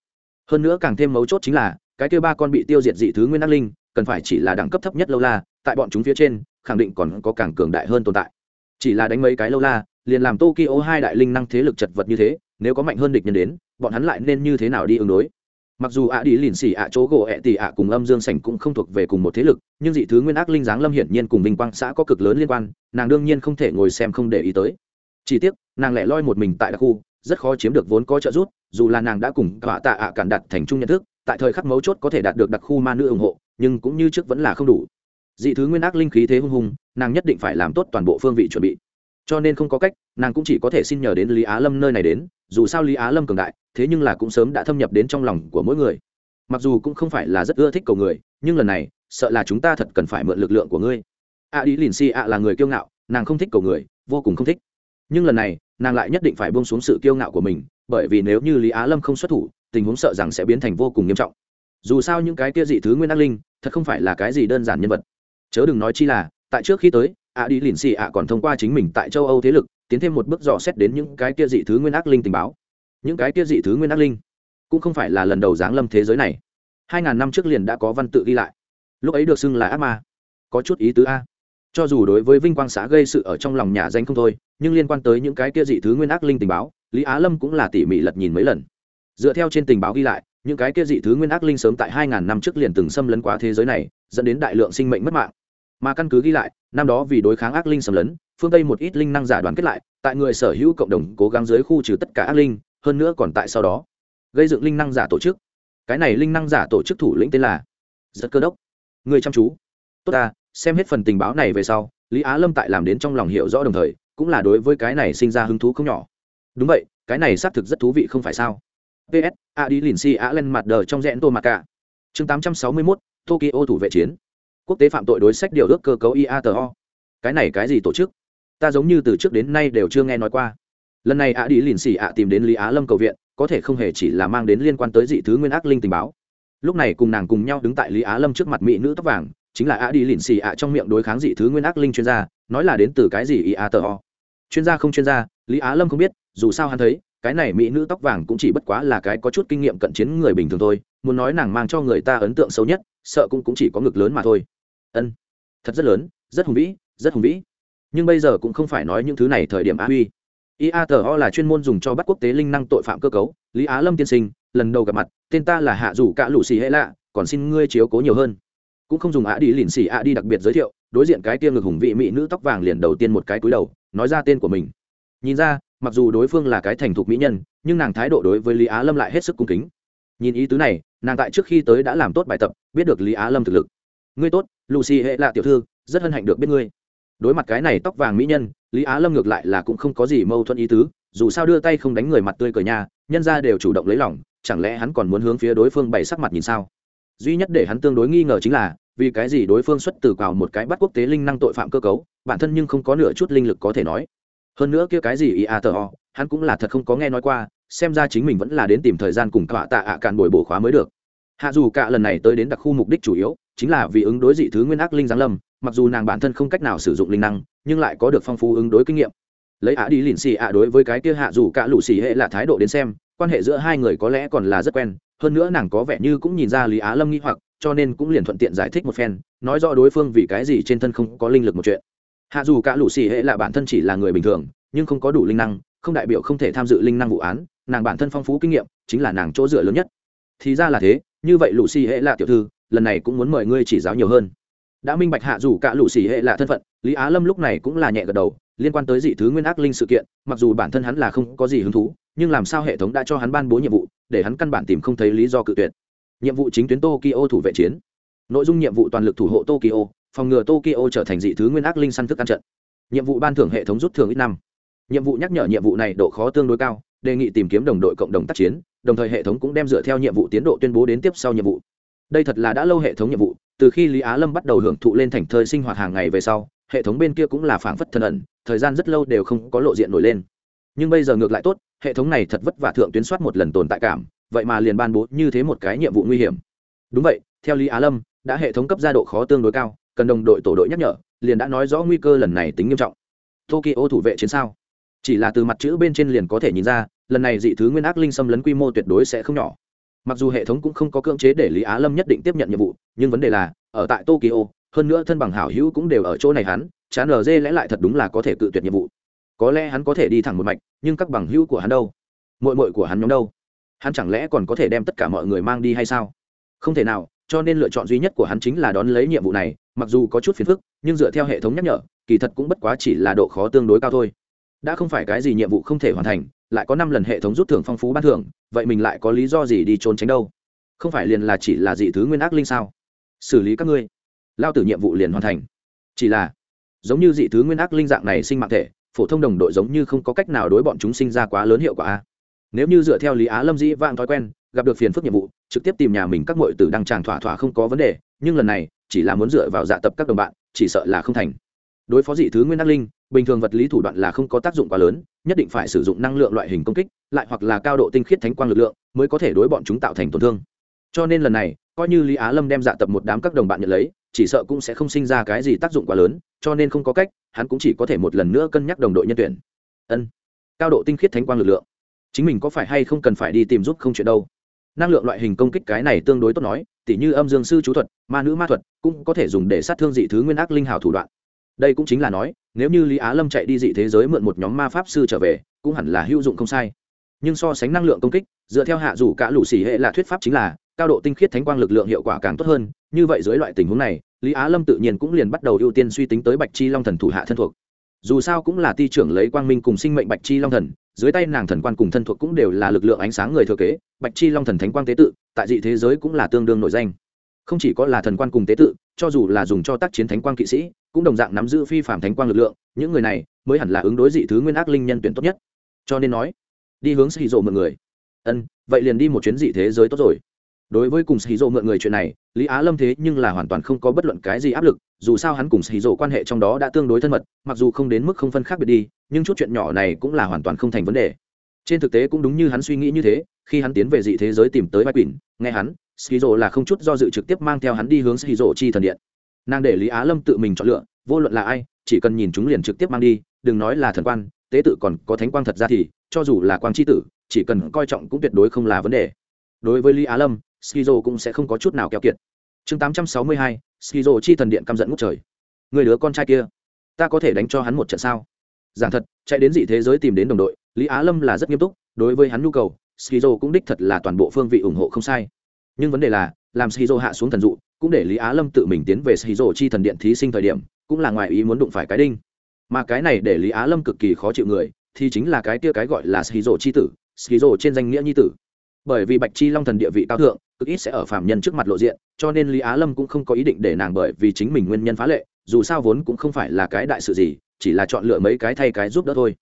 Hơn nữa càng thêm mấu chốt chính là, cái kia ba con bị tiêu diệt dị thứ nguyên ác linh cần phải chỉ là đẳng cấp thấp nhất lâu la, tại bọn chúng phía trên, khẳng định còn có càng cường đại hơn tồn tại. Chỉ là đánh mấy cái lâu la, liền làm tokyo hai đại linh năng thế lực chật vật như thế, nếu có mạnh hơn địch nhân đến, bọn hắn lại nên như thế nào đi ứng đối? Mặc dù ạ đi lìn xỉ ạ chỗ gỗ ẹ tỉ ạ cùng âm dương sảnh cũng không thuộc về cùng một thế lực, nhưng dị thứ nguyên ác linh giáng lâm hiển nhiên cùng vinh quang xã có cực lớn liên quan, nàng đương nhiên không thể ngồi xem không để ý tới. Chỉ tiếc, nàng lại loi một mình tại đặc khu, rất khó chiếm được vốn có trợ giúp, dù là nàng đã cùng tọa tạ ạ cản đặt thành chung nhận thức, tại thời khắc mấu chốt có thể đạt được đặc khu ma nữ ủng hộ nhưng cũng như trước vẫn là không đủ. Dị thứ nguyên ác linh khí thế hung hùng nàng nhất định phải làm tốt toàn bộ phương vị chuẩn bị. Cho nên không có cách, nàng cũng chỉ có thể xin nhờ đến lý á lâm nơi này đến, dù sao lý á lâm cường đại, thế nhưng là cũng sớm đã thâm nhập đến trong lòng của mỗi người. Mặc dù cũng không phải là rất ưa thích cầu người, nhưng lần này, sợ là chúng ta thật cần phải mượn lực lượng của ngươi. A đi lìn si a là người kiêu ngạo, nàng không thích cầu người, vô cùng không thích. Nhưng lần này, nàng lại nhất định phải buông xuống sự kiêu ngạo của mình, bởi vì nếu như lý á lâm không xuất thủ, tình huống sợ rằng sẽ biến thành vô cùng nghiêm trọng. Dù sao những cái kia dị thứ nguyên ác linh thật không phải là cái gì đơn giản nhân vật. Chớ đừng nói chi là, tại trước khi tới, ạ đi lìn xì ạ còn thông qua chính mình tại châu âu thế lực, tiến thêm một bước dò xét đến những cái kia dị thứ nguyên ác linh tình báo. Những cái kia dị thứ nguyên ác linh, cũng không phải là lần đầu giáng lâm thế giới này. Hai ngàn năm trước liền đã có văn tự ghi lại. Lúc ấy được xưng là ác ma. Có chút ý tứ a. Cho dù đối với vinh quang xã gây sự ở trong lòng nhà danh không thôi, nhưng liên quan tới những cái kia dị thứ nguyên ác linh tình báo, lý á lâm cũng là tỉ mỉ lật nhìn mấy lần. Dựa theo trên tình báo ghi lại những cái kia dị thứ nguyên ác linh sớm tại 2000 năm trước liền từng xâm lấn quá thế giới này, dẫn đến đại lượng sinh mệnh mất mạng. Mà căn cứ ghi lại, năm đó vì đối kháng ác linh xâm lấn, phương tây một ít linh năng giả đoàn kết lại, tại người sở hữu cộng đồng cố gắng dưới khu trừ tất cả ác linh, hơn nữa còn tại sau đó, gây dựng linh năng giả tổ chức. Cái này linh năng giả tổ chức thủ lĩnh tên là rất cơ đốc. Người chăm chú. Tốt ta, xem hết phần tình báo này về sau, lý á lâm tại làm đến trong lòng hiểu rõ đồng thời, cũng là đối với cái này sinh ra hứng thú không nhỏ. Đúng vậy, cái này xác thực rất thú vị không phải sao? Ps a đi lìn si a lên mặt đờ trong rẽn tô mặt cả. Chương tám trăm sáu mươi mốt, tokyo thủ vệ chiến. Quốc tế phạm tội đối sách điều ước cơ cấu iato cái này cái gì tổ chức? Ta giống như từ trước đến nay đều chưa nghe nói qua. Lần này a đi lìn xì ạ tìm đến lý á lâm cầu viện, có thể không hề chỉ là mang đến liên quan tới dị thứ nguyên ác linh tình báo. Lúc này cùng nàng cùng nhau đứng tại lý á lâm trước mặt mỹ nữ tóc vàng, chính là a đi lìn xì ạ trong miệng đối kháng dị thứ nguyên ác linh chuyên gia, nói là đến từ cái gì iato chuyên gia không chuyên gia, lý á lâm không biết, dù sao hắn thấy cái này mỹ nữ tóc vàng cũng chỉ bất quá là cái có chút kinh nghiệm cận chiến người bình thường thôi muốn nói nàng mang cho người ta ấn tượng xấu nhất sợ cũng, cũng chỉ có ngực lớn mà thôi. Ân thật rất lớn rất hùng vĩ rất hùng vĩ. Nhưng bây giờ cũng không phải nói những thứ này thời điểm á huy. Iato là chuyên môn dùng cho bắt quốc tế linh năng tội phạm cơ cấu. Lý á lâm tiên sinh lần đầu gặp mặt tên ta là hạ rủ cả lũ xì hệ lạ còn xin ngươi chiếu cố nhiều hơn. Cũng không dùng ạ đi lìn xì ạ đi đặc biệt giới thiệu đối diện cái tiêm ngực hùng vị mỹ nữ tóc vàng liền đầu tiên một cái cúi đầu nói ra tên của mình. Nhìn ra mặc dù đối phương là cái thành thục mỹ nhân, nhưng nàng thái độ đối với lý á lâm lại hết sức cung kính. Nhìn ý tứ này, nàng tại trước khi tới đã làm tốt bài tập, biết được lý á lâm thực lực. Ngươi tốt, lucy hệ là tiểu thư, rất hân hạnh được biết ngươi. Đối mặt cái này tóc vàng mỹ nhân, lý á lâm ngược lại là cũng không có gì mâu thuẫn ý tứ, dù sao đưa tay không đánh người mặt tươi cờ nhà, nhân ra đều chủ động lấy lòng, chẳng lẽ hắn còn muốn hướng phía đối phương bày sắc mặt nhìn sao? Duy nhất để hắn tương đối nghi ngờ chính là, vì cái gì đối phương xuất từ vào một cái bắt quốc tế linh năng tội phạm cơ cấu, bản thân nhưng không có nửa chút linh lực có thể nói hơn nữa kia cái gì ia à tờ ho hắn cũng là thật không có nghe nói qua, xem ra chính mình vẫn là đến tìm thời gian cùng tọa tạ ạ à cạn bồi bổ khóa mới được. Hạ dù cả lần này tới đến đặc khu mục đích chủ yếu, chính là vì ứng đối dị thứ nguyên ác linh giáng lâm, mặc dù nàng bản thân không cách nào sử dụng linh năng, nhưng lại có được phong phú ứng đối kinh nghiệm. Lấy ạ đi lìn xì ạ đối với cái kia hạ dù cả lũ xì hệ là thái độ đến xem, quan hệ giữa hai người có lẽ còn là rất quen, hơn nữa nàng có vẻ như cũng nhìn ra lý á lâm nghĩ hoặc, cho nên cũng liền thuận tiện giải thích một phen, nói rõ đối phương vì cái gì trên thân không có linh lực một chuyện hạ dù cả lũ xì hệ là bản thân chỉ là người bình thường, nhưng không có đủ linh năng, không đại biểu không thể tham dự linh năng vụ án, nàng bản thân phong phú kinh nghiệm chính là nàng chỗ dựa lớn nhất. Thì ra là thế, như vậy lũ xì hệ là tiểu thư, lần này cũng muốn mời ngươi chỉ giáo nhiều hơn. Đã minh bạch hạ dù cả lũ xì hệ là thân phận, lý á lâm lúc này cũng là nhẹ gật đầu, liên quan tới dị thứ nguyên ác linh sự kiện, mặc dù bản thân hắn là không có gì hứng thú, nhưng làm sao hệ thống đã cho hắn ban bố nhiệm vụ, để hắn căn bản tìm không thấy lý do cự tuyệt. Nhiệm vụ chính tuyến tokyo thủ vệ chiến. Nội dung nhiệm vụ toàn lực thủ hộ tokyo phòng ngừa tokyo trở thành dị thứ nguyên ác linh săn thức ăn trận. Nhiệm vụ ban thưởng hệ thống rút thưởng ít năm. Nhiệm vụ nhắc nhở nhiệm vụ này độ khó tương đối cao, đề nghị tìm kiếm đồng đội cộng đồng tác chiến, đồng thời hệ thống cũng đem dựa theo nhiệm vụ tiến độ tuyên bố đến tiếp sau nhiệm vụ. Đây thật là đã lâu hệ thống nhiệm vụ, từ khi lý á lâm bắt đầu hưởng thụ lên thành thơi sinh hoạt hàng ngày về sau, hệ thống bên kia cũng là phảng phất thân ẩn, thời gian rất lâu đều không có lộ diện nổi lên. Nhưng bây giờ ngược lại tốt, hệ thống này thật vất vả thượng tuyến soát một lần tồn tại cảm, vậy mà liền ban bố như thế một cái nhiệm vụ nguy hiểm. Đúng vậy, theo lý á lâm, đã hệ thống cấp gia độ khó tương đối cao cần đồng đội tổ đội nhắc nhở, liền đã nói rõ nguy cơ lần này tính nghiêm trọng. Tokyo thủ vệ chiến sao? Chỉ là từ mặt chữ bên trên liền có thể nhìn ra, lần này dị thứ nguyên ác linh xâm lấn quy mô tuyệt đối sẽ không nhỏ. Mặc dù hệ thống cũng không có cưỡng chế để lý á lâm nhất định tiếp nhận nhiệm vụ, nhưng vấn đề là, ở tại tokyo, hơn nữa thân bằng hảo hữu cũng đều ở chỗ này hắn, chán ở lẽ lại thật đúng là có thể cự tuyệt nhiệm vụ. Có lẽ hắn có thể đi thẳng một mạch, nhưng các bằng hữu của hắn đâu? Mội mội của hắn nhóm đâu? Hắn chẳng lẽ còn có thể đem tất cả mọi người mang đi hay sao? Không thể nào cho nên lựa chọn duy nhất của hắn chính là đón lấy nhiệm vụ này, mặc dù có chút phiền phức, nhưng dựa theo hệ thống nhắc nhở, kỳ thật cũng bất quá chỉ là độ khó tương đối cao thôi. Đã không phải cái gì nhiệm vụ không thể hoàn thành, lại có năm lần hệ thống rút thưởng phong phú ban thưởng, vậy mình lại có lý do gì đi trốn tránh đâu? Không phải liền là chỉ là dị thứ nguyên ác linh sao? Xử lý các ngươi. Lao tử nhiệm vụ liền hoàn thành. Chỉ là, giống như dị thứ nguyên ác linh dạng này sinh mạng thể, phổ thông đồng đội giống như không có cách nào đối bọn chúng sinh ra quá lớn hiệu quả. Nếu như dựa theo lý á lâm dĩ vang thói quen gặp được phiền phức nhiệm vụ, trực tiếp tìm nhà mình các mọi tử đang tràng thỏa thỏa không có vấn đề, nhưng lần này, chỉ là muốn dựa vào dạ tập các đồng bạn, chỉ sợ là không thành. Đối phó dị thứ nguyên ác linh, bình thường vật lý thủ đoạn là không có tác dụng quá lớn, nhất định phải sử dụng năng lượng loại hình công kích, lại hoặc là cao độ tinh khiết thánh quang lực lượng, mới có thể đối bọn chúng tạo thành tổn thương. Cho nên lần này, coi như lý á lâm đem dạ tập một đám các đồng bạn nhận lấy, chỉ sợ cũng sẽ không sinh ra cái gì tác dụng quá lớn, cho nên không có cách, hắn cũng chỉ có thể một lần nữa cân nhắc đồng đội nhân tuyển. Ân. Cao độ tinh khiết thánh quang lực lượng. Chính mình có phải hay không cần phải đi tìm giúp không chuyện đâu? Năng lượng loại hình công kích cái này tương đối tốt nói, tỉ như âm dương sư chú thuật, ma nữ ma thuật, cũng có thể dùng để sát thương dị thứ nguyên ác linh hào thủ đoạn. Đây cũng chính là nói, nếu như lý á lâm chạy đi dị thế giới mượn một nhóm ma pháp sư trở về, cũng hẳn là hữu dụng không sai. Nhưng so sánh năng lượng công kích, dựa theo hạ rủ cả lũ xỉ hệ là thuyết pháp chính là, cao độ tinh khiết thánh quang lực lượng hiệu quả càng tốt hơn, như vậy dưới loại tình huống này, lý á lâm tự nhiên cũng liền bắt đầu ưu tiên suy tính tới bạch chi long thần thủ hạ thân thuộc. Dù sao cũng là ti trưởng lấy quang minh cùng sinh mệnh bạch chi long thần dưới tay nàng thần quan cùng thân thuộc cũng đều là lực lượng ánh sáng người thừa kế, bạch chi long thần thánh quang tế tự, tại dị thế giới cũng là tương đương nổi danh. Không chỉ có là thần quan cùng tế tự, cho dù là dùng cho tác chiến thánh quang kỵ sĩ, cũng đồng dạng nắm giữ phi phạm thánh quang lực lượng, những người này mới hẳn là ứng đối dị thứ nguyên ác linh nhân tuyển tốt nhất. Cho nên nói, đi hướng sĩ rộ mọi người. Ân, vậy liền đi một chuyến dị thế giới tốt rồi đối với cùng sĩ dỗ mượn người chuyện này, lý á lâm thế nhưng là hoàn toàn không có bất luận cái gì áp lực, dù sao hắn cùng sĩ dỗ quan hệ trong đó đã tương đối thân mật, mặc dù không đến mức không phân khác biệt đi, nhưng chút chuyện nhỏ này cũng là hoàn toàn không thành vấn đề. Trên thực tế cũng đúng như hắn suy nghĩ như thế, khi hắn tiến về dị thế giới tìm tới vai quỷ nghe hắn skizo là không chút do dự trực tiếp mang theo hắn đi hướng skizo chi thần điện. Nàng để lý á lâm tự mình chọn lựa, vô luận là ai, chỉ cần nhìn chúng liền trực tiếp mang đi, đừng nói là thần quan, tế tự còn có thánh quang thật ra thì, cho dù là quang c h i tử, chỉ cần coi trọng cũng tuyệt đối không là vấn đề. Đối với lý á lâm skizo cũng sẽ không có chút nào keo kiệt. Chương tám trăm sáu mươi hai, skizo chi thần điện căm giận ngút trời. Người đứa con trai kia, ta có thể đánh cho hắn một trận sao? Giảng thật, chạy đến dị thế giới tìm đến đồng đội, lý á lâm là rất nghiêm túc, đối với hắn nhu cầu, skizo cũng đích thật là toàn bộ phương vị ủng hộ không sai. Nhưng vấn đề là, làm skizo hạ xuống thần dụ, cũng để lý á lâm tự mình tiến về skizo chi thần điện thí sinh thời điểm, cũng là ngoài ý muốn đụng phải cái đinh. Mà cái này để lý á lâm cực kỳ khó chịu người, thì chính là cái tia cái gọi là skizo chi tử, skizo trên danh nghĩa nhi tử bởi vì bạch chi long thần địa vị cao thượng, cực ít sẽ ở phạm nhân trước mặt lộ diện, cho nên lý á lâm cũng không có ý định để nàng bởi vì chính mình nguyên nhân phá lệ, dù sao vốn cũng không phải là cái đại sự gì, chỉ là chọn lựa mấy cái thay cái giúp đỡ thôi.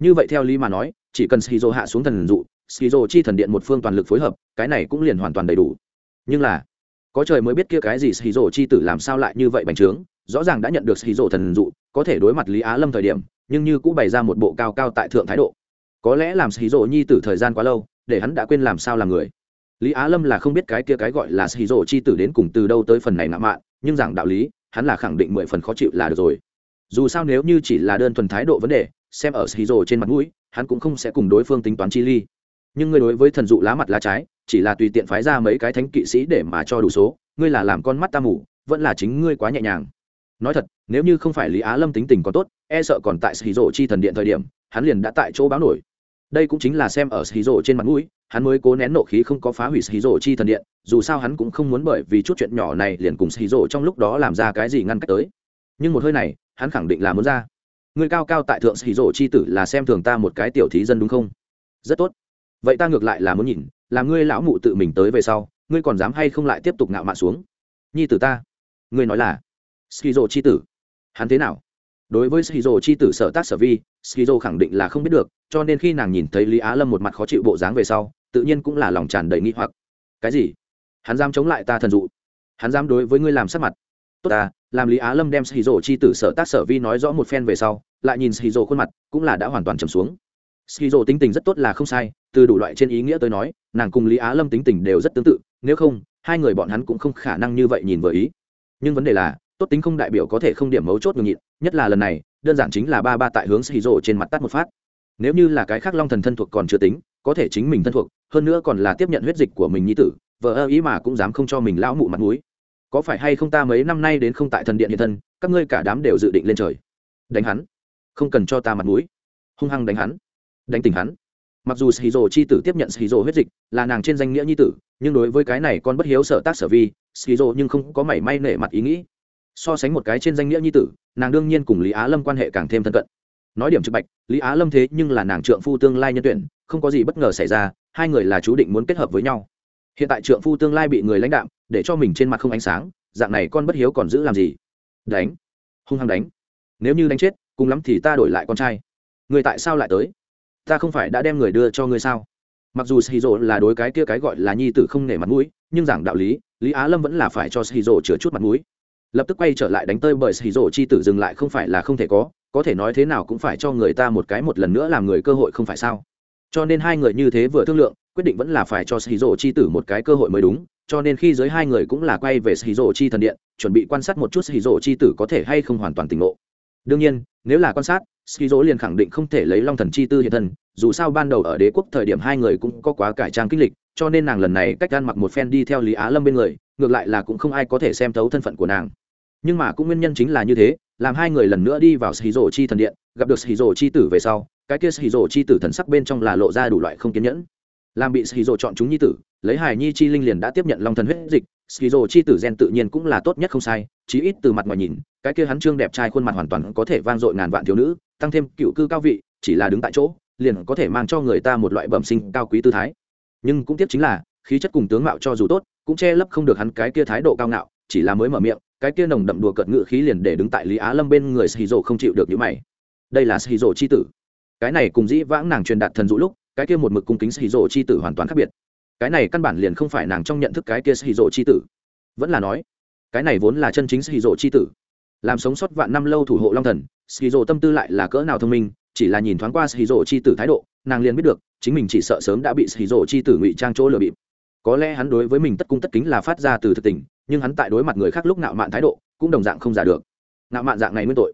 Như vậy theo lý mà nói, chỉ cần skizo hạ xuống thần dụ, skizo chi thần điện một phương toàn lực phối hợp, cái này cũng liền hoàn toàn đầy đủ. Nhưng là, có trời mới biết kia cái gì skizo chi tử làm sao lại như vậy bành trướng, rõ ràng đã nhận được skizo thần dụ, có thể đối mặt lý á lâm thời điểm, nhưng như cũng bày ra một bộ cao cao tại thượng thái độ. Có lẽ làm skizo nhi tử thời gian quá lâu để hắn đã quên làm sao làm người. Lý á lâm là không biết cái kia cái gọi là skizo chi tử đến cùng từ đâu tới phần này ngã mạn, nhưng giảng đạo lý, hắn là khẳng định mười phần khó chịu là được rồi. Dù sao nếu như chỉ là đơn thuần thái độ vấn đề, xem ở skizo trên mặt mũi, hắn cũng không sẽ cùng đối phương tính toán chi ly. Nhưng ngươi đối với thần dụ lá mặt lá trái, chỉ là tùy tiện phái ra mấy cái thánh kỵ sĩ để mà cho đủ số, ngươi là làm con mắt ta mù, vẫn là chính ngươi quá nhẹ nhàng. Nói thật, nếu như không phải lý á lâm tính tình còn tốt e sợ còn tại xì rộ chi thần điện thời điểm, hắn liền đã tại chỗ báo nổi đây cũng chính là xem ở sĩ rộ trên mặt mũi, hắn mới cố nén nộ khí không có phá hủy sĩ rộ chi thần điện, dù sao hắn cũng không muốn bởi vì chút chuyện nhỏ này liền cùng sĩ rộ trong lúc đó làm ra cái gì ngăn cách tới. Nhưng một hơi này, hắn khẳng định là muốn ra. Người cao cao tại thượng sĩ rộ chi tử là xem thường ta một cái tiểu thí dân đúng không? Rất tốt. Vậy ta ngược lại là muốn nhìn, là ngươi lão mụ tự mình tới về sau, ngươi còn dám hay không lại tiếp tục ngạo mạn xuống? Nhi tử ta. Ngươi nói là skizo chi tử. Hắn thế nào? Đối với skizo chi tử sở tác sở vi, skizo khẳng định là không biết được, cho nên khi nàng nhìn thấy lý á lâm một mặt khó chịu bộ dáng về sau, tự nhiên cũng là lòng tràn đầy nghi hoặc. Cái gì? Hắn dám chống lại ta thần dụ? Hắn dám đối với ngươi làm sắc mặt? Tốt ta, làm lý á lâm đem skizo chi tử sở tác sở vi nói rõ một phen về sau, lại nhìn skizo khuôn mặt, cũng là đã hoàn toàn trầm xuống. Skizo tính tình rất tốt là không sai, từ đủ loại trên ý nghĩa tới nói, nàng cùng lý á lâm tính tình đều rất tương tự, nếu không, hai người bọn hắn cũng không khả năng như vậy nhìn vừa ý. Nhưng vấn đề là tốt tính không đại biểu có thể không điểm mấu chốt ngừng nhịn, nhất là lần này, đơn giản chính là ba ba tại hướng xì rộ trên mặt tắt một phát. Nếu như là cái khác long thần thân thuộc còn chưa tính, có thể chính mình thân thuộc, hơn nữa còn là tiếp nhận huyết dịch của mình nhi tử vợ ơ ý mà cũng dám không cho mình lão mụ mặt mũi. Có phải hay không ta mấy năm nay đến không tại thần điện hiện thân, các ngươi cả đám đều dự định lên trời. Đánh hắn. Không cần cho ta mặt mũi. Hung hăng đánh hắn. Đánh tỉnh hắn. Mặc dù shizu chi tử tiếp nhận shizu huyết dịch là nàng trên danh nghĩa nhi tử, nhưng đối với cái này con bất hiếu sở tác sở vi shizu nhưng không có mảy may nể mặt ý nghĩ so sánh một cái trên danh nghĩa nhi tử, nàng đương nhiên cùng lý á lâm quan hệ càng thêm thân cận. Nói điểm trực bạch, lý á lâm thế nhưng là nàng trượng phu tương lai nhân tuyển, không có gì bất ngờ xảy ra, hai người là chú định muốn kết hợp với nhau. Hiện tại trượng phu tương lai bị người lãnh đạm, để cho mình trên mặt không ánh sáng, dạng này con bất hiếu còn giữ làm gì? Đánh. Hung hăng đánh. Nếu như đánh chết, cùng lắm thì ta đổi lại con trai. Người tại sao lại tới? Ta không phải đã đem người đưa cho ngươi sao? Mặc dù shizu là đối cái kia cái gọi là nhi tử không nể mặt mũi, nhưng giảng đạo lý lý á lâm vẫn là phải cho shizu chứa chút mặt mũi lập tức quay trở lại đánh tơi bởi shizu chi tử dừng lại không phải là không thể có có thể nói thế nào cũng phải cho người ta một cái một lần nữa làm người cơ hội không phải sao? Cho nên hai người như thế vừa thương lượng, quyết định vẫn là phải cho shizu chi tử một cái cơ hội mới đúng, cho nên khi giới hai người cũng là quay về shizu chi thần điện, chuẩn bị quan sát một chút shizu chi tử có thể hay không hoàn toàn tỉnh ngộ. Đương nhiên, nếu là quan sát skizo liền khẳng định không thể lấy long thần chi tư hiện thân, dù sao ban đầu ở đế quốc thời điểm hai người cũng có quá cải trang kinh lịch, cho nên nàng lần này cách gan mặc một phen đi theo lý á lâm bên người, ngược lại là cũng không ai có thể xem thấu thân phận của nàng nhưng mà cũng nguyên nhân chính là như thế, làm hai người lần nữa đi vào shizu chi thần điện, gặp được shizu chi tử về sau, cái kia shizu chi tử thần sắc bên trong là lộ ra đủ loại không kiên nhẫn. Làm bị shizu chọn chúng nhi tử, lấy hài nhi chi linh liền đã tiếp nhận long thần huyết dịch skizo chi tử gen tự nhiên cũng là tốt nhất không sai, chí ít từ mặt ngoài nhìn, cái kia hắn trương đẹp trai khuôn mặt hoàn toàn có thể vang dội ngàn vạn thiếu nữ, tăng thêm cựu cư cao vị, chỉ là đứng tại chỗ, liền có thể mang cho người ta một loại bẩm sinh cao quý tư thái. Nhưng cũng tiếc chính là, khí chất cùng tướng mạo cho dù tốt, cũng che lấp không được hắn cái kia thái độ cao ngạo, chỉ là mới mở miệng cái kia nồng đậm đùa cợt ngự khí liền để đứng tại lý á lâm bên người xì không chịu được những mày. Đây là xì chi tử. Cái này cùng dĩ vãng nàng truyền đạt thần dụ lúc, cái kia một mực cung kính xì chi tử hoàn toàn khác biệt. Cái này căn bản liền không phải nàng trong nhận thức cái kia xì chi tử. Vẫn là nói, cái này vốn là chân chính xì chi tử. Làm sống sót vạn năm lâu thủ hộ long thần skizo tâm tư lại là cỡ nào thông minh, chỉ là nhìn thoáng qua skizo chi tử thái độ, nàng liền biết được, chính mình chỉ sợ sớm đã bị skizo chi tử ngụy trang chỗ lừa bịp có lẽ hắn đối với mình tất cung tất kính là phát ra từ thực tình, nhưng hắn tại đối mặt người khác lúc nạo mạn thái độ, cũng đồng dạng không giả được. Nạo mạn dạng này nguyên tội.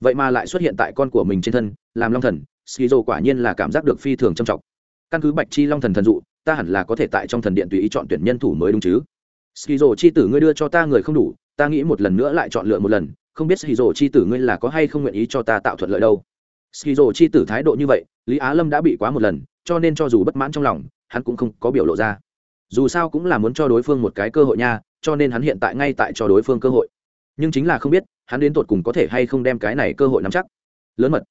Vậy mà lại xuất hiện tại con của mình trên thân, làm long thần, skizo quả nhiên là cảm giác được phi thường trầm trọng. Căn cứ bạch chi long thần thần dụ, ta hẳn là có thể tại trong thần điện tùy ý chọn tuyển nhân thủ mới đúng chứ? Skizo, chi tử ngươi đưa cho ta người không đủ, ta nghĩ một lần nữa lại chọn lựa một lần, không biết skizo, chi tử ngươi là có hay không nguyện ý cho ta tạo thuận lợi đâu? Skizo, chi tử thái độ như vậy, lý á lâm đã bị quá một lần, cho nên cho dù bất mãn trong lòng, hắn cũng không có biểu lộ ra dù sao cũng là muốn cho đối phương một cái cơ hội nha, cho nên hắn hiện tại ngay tại cho đối phương cơ hội. Nhưng chính là không biết, hắn đến tột cùng có thể hay không đem cái này cơ hội nắm chắc. Lớn mật.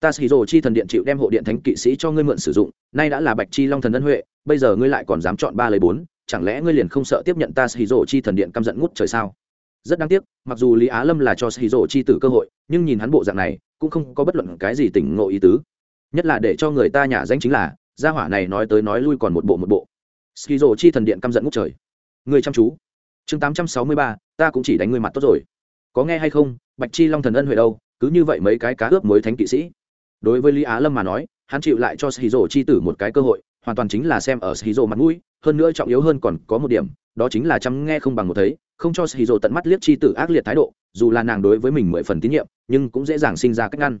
Ta xì rồ chi thần điện chịu đem hộ điện thánh kỵ sĩ cho ngươi mượn sử dụng, nay đã là bạch chi long thần ân huệ, bây giờ ngươi lại còn dám chọn ba lời bốn, chẳng lẽ ngươi liền không sợ tiếp nhận ta xì rồ chi thần điện căm giận ngút trời sao? Rất đáng tiếc, mặc dù lý á lâm là cho xì rồ chi tử cơ hội, nhưng nhìn hắn bộ dạng này, cũng không có bất luận cái gì tỉnh ngộ ý tứ. Nhất là để cho người ta nhả danh chính là, gia hỏa này nói tới nói lui còn một bộ một bộ ski rồ chi thần điện căm giận ngút trời. Người chăm chú. Chương tám trăm sáu mươi ba, ta cũng chỉ đánh người mặt tốt rồi. Có nghe hay không? Bạch chi long thần ân huệ đâu? Cứ như vậy mấy cái cá ướp mới thánh kỵ sĩ. Đối với lý á lâm mà nói, hắn chịu lại cho shizu chi tử một cái cơ hội, hoàn toàn chính là xem ở shizu mặt mũi, hơn nữa trọng yếu hơn còn có một điểm, đó chính là chăm nghe không bằng một thấy, không cho shizu tận mắt liếc chi tử ác liệt thái độ, dù là nàng đối với mình mười phần tín nhiệm, nhưng cũng dễ dàng sinh ra cách ngăn.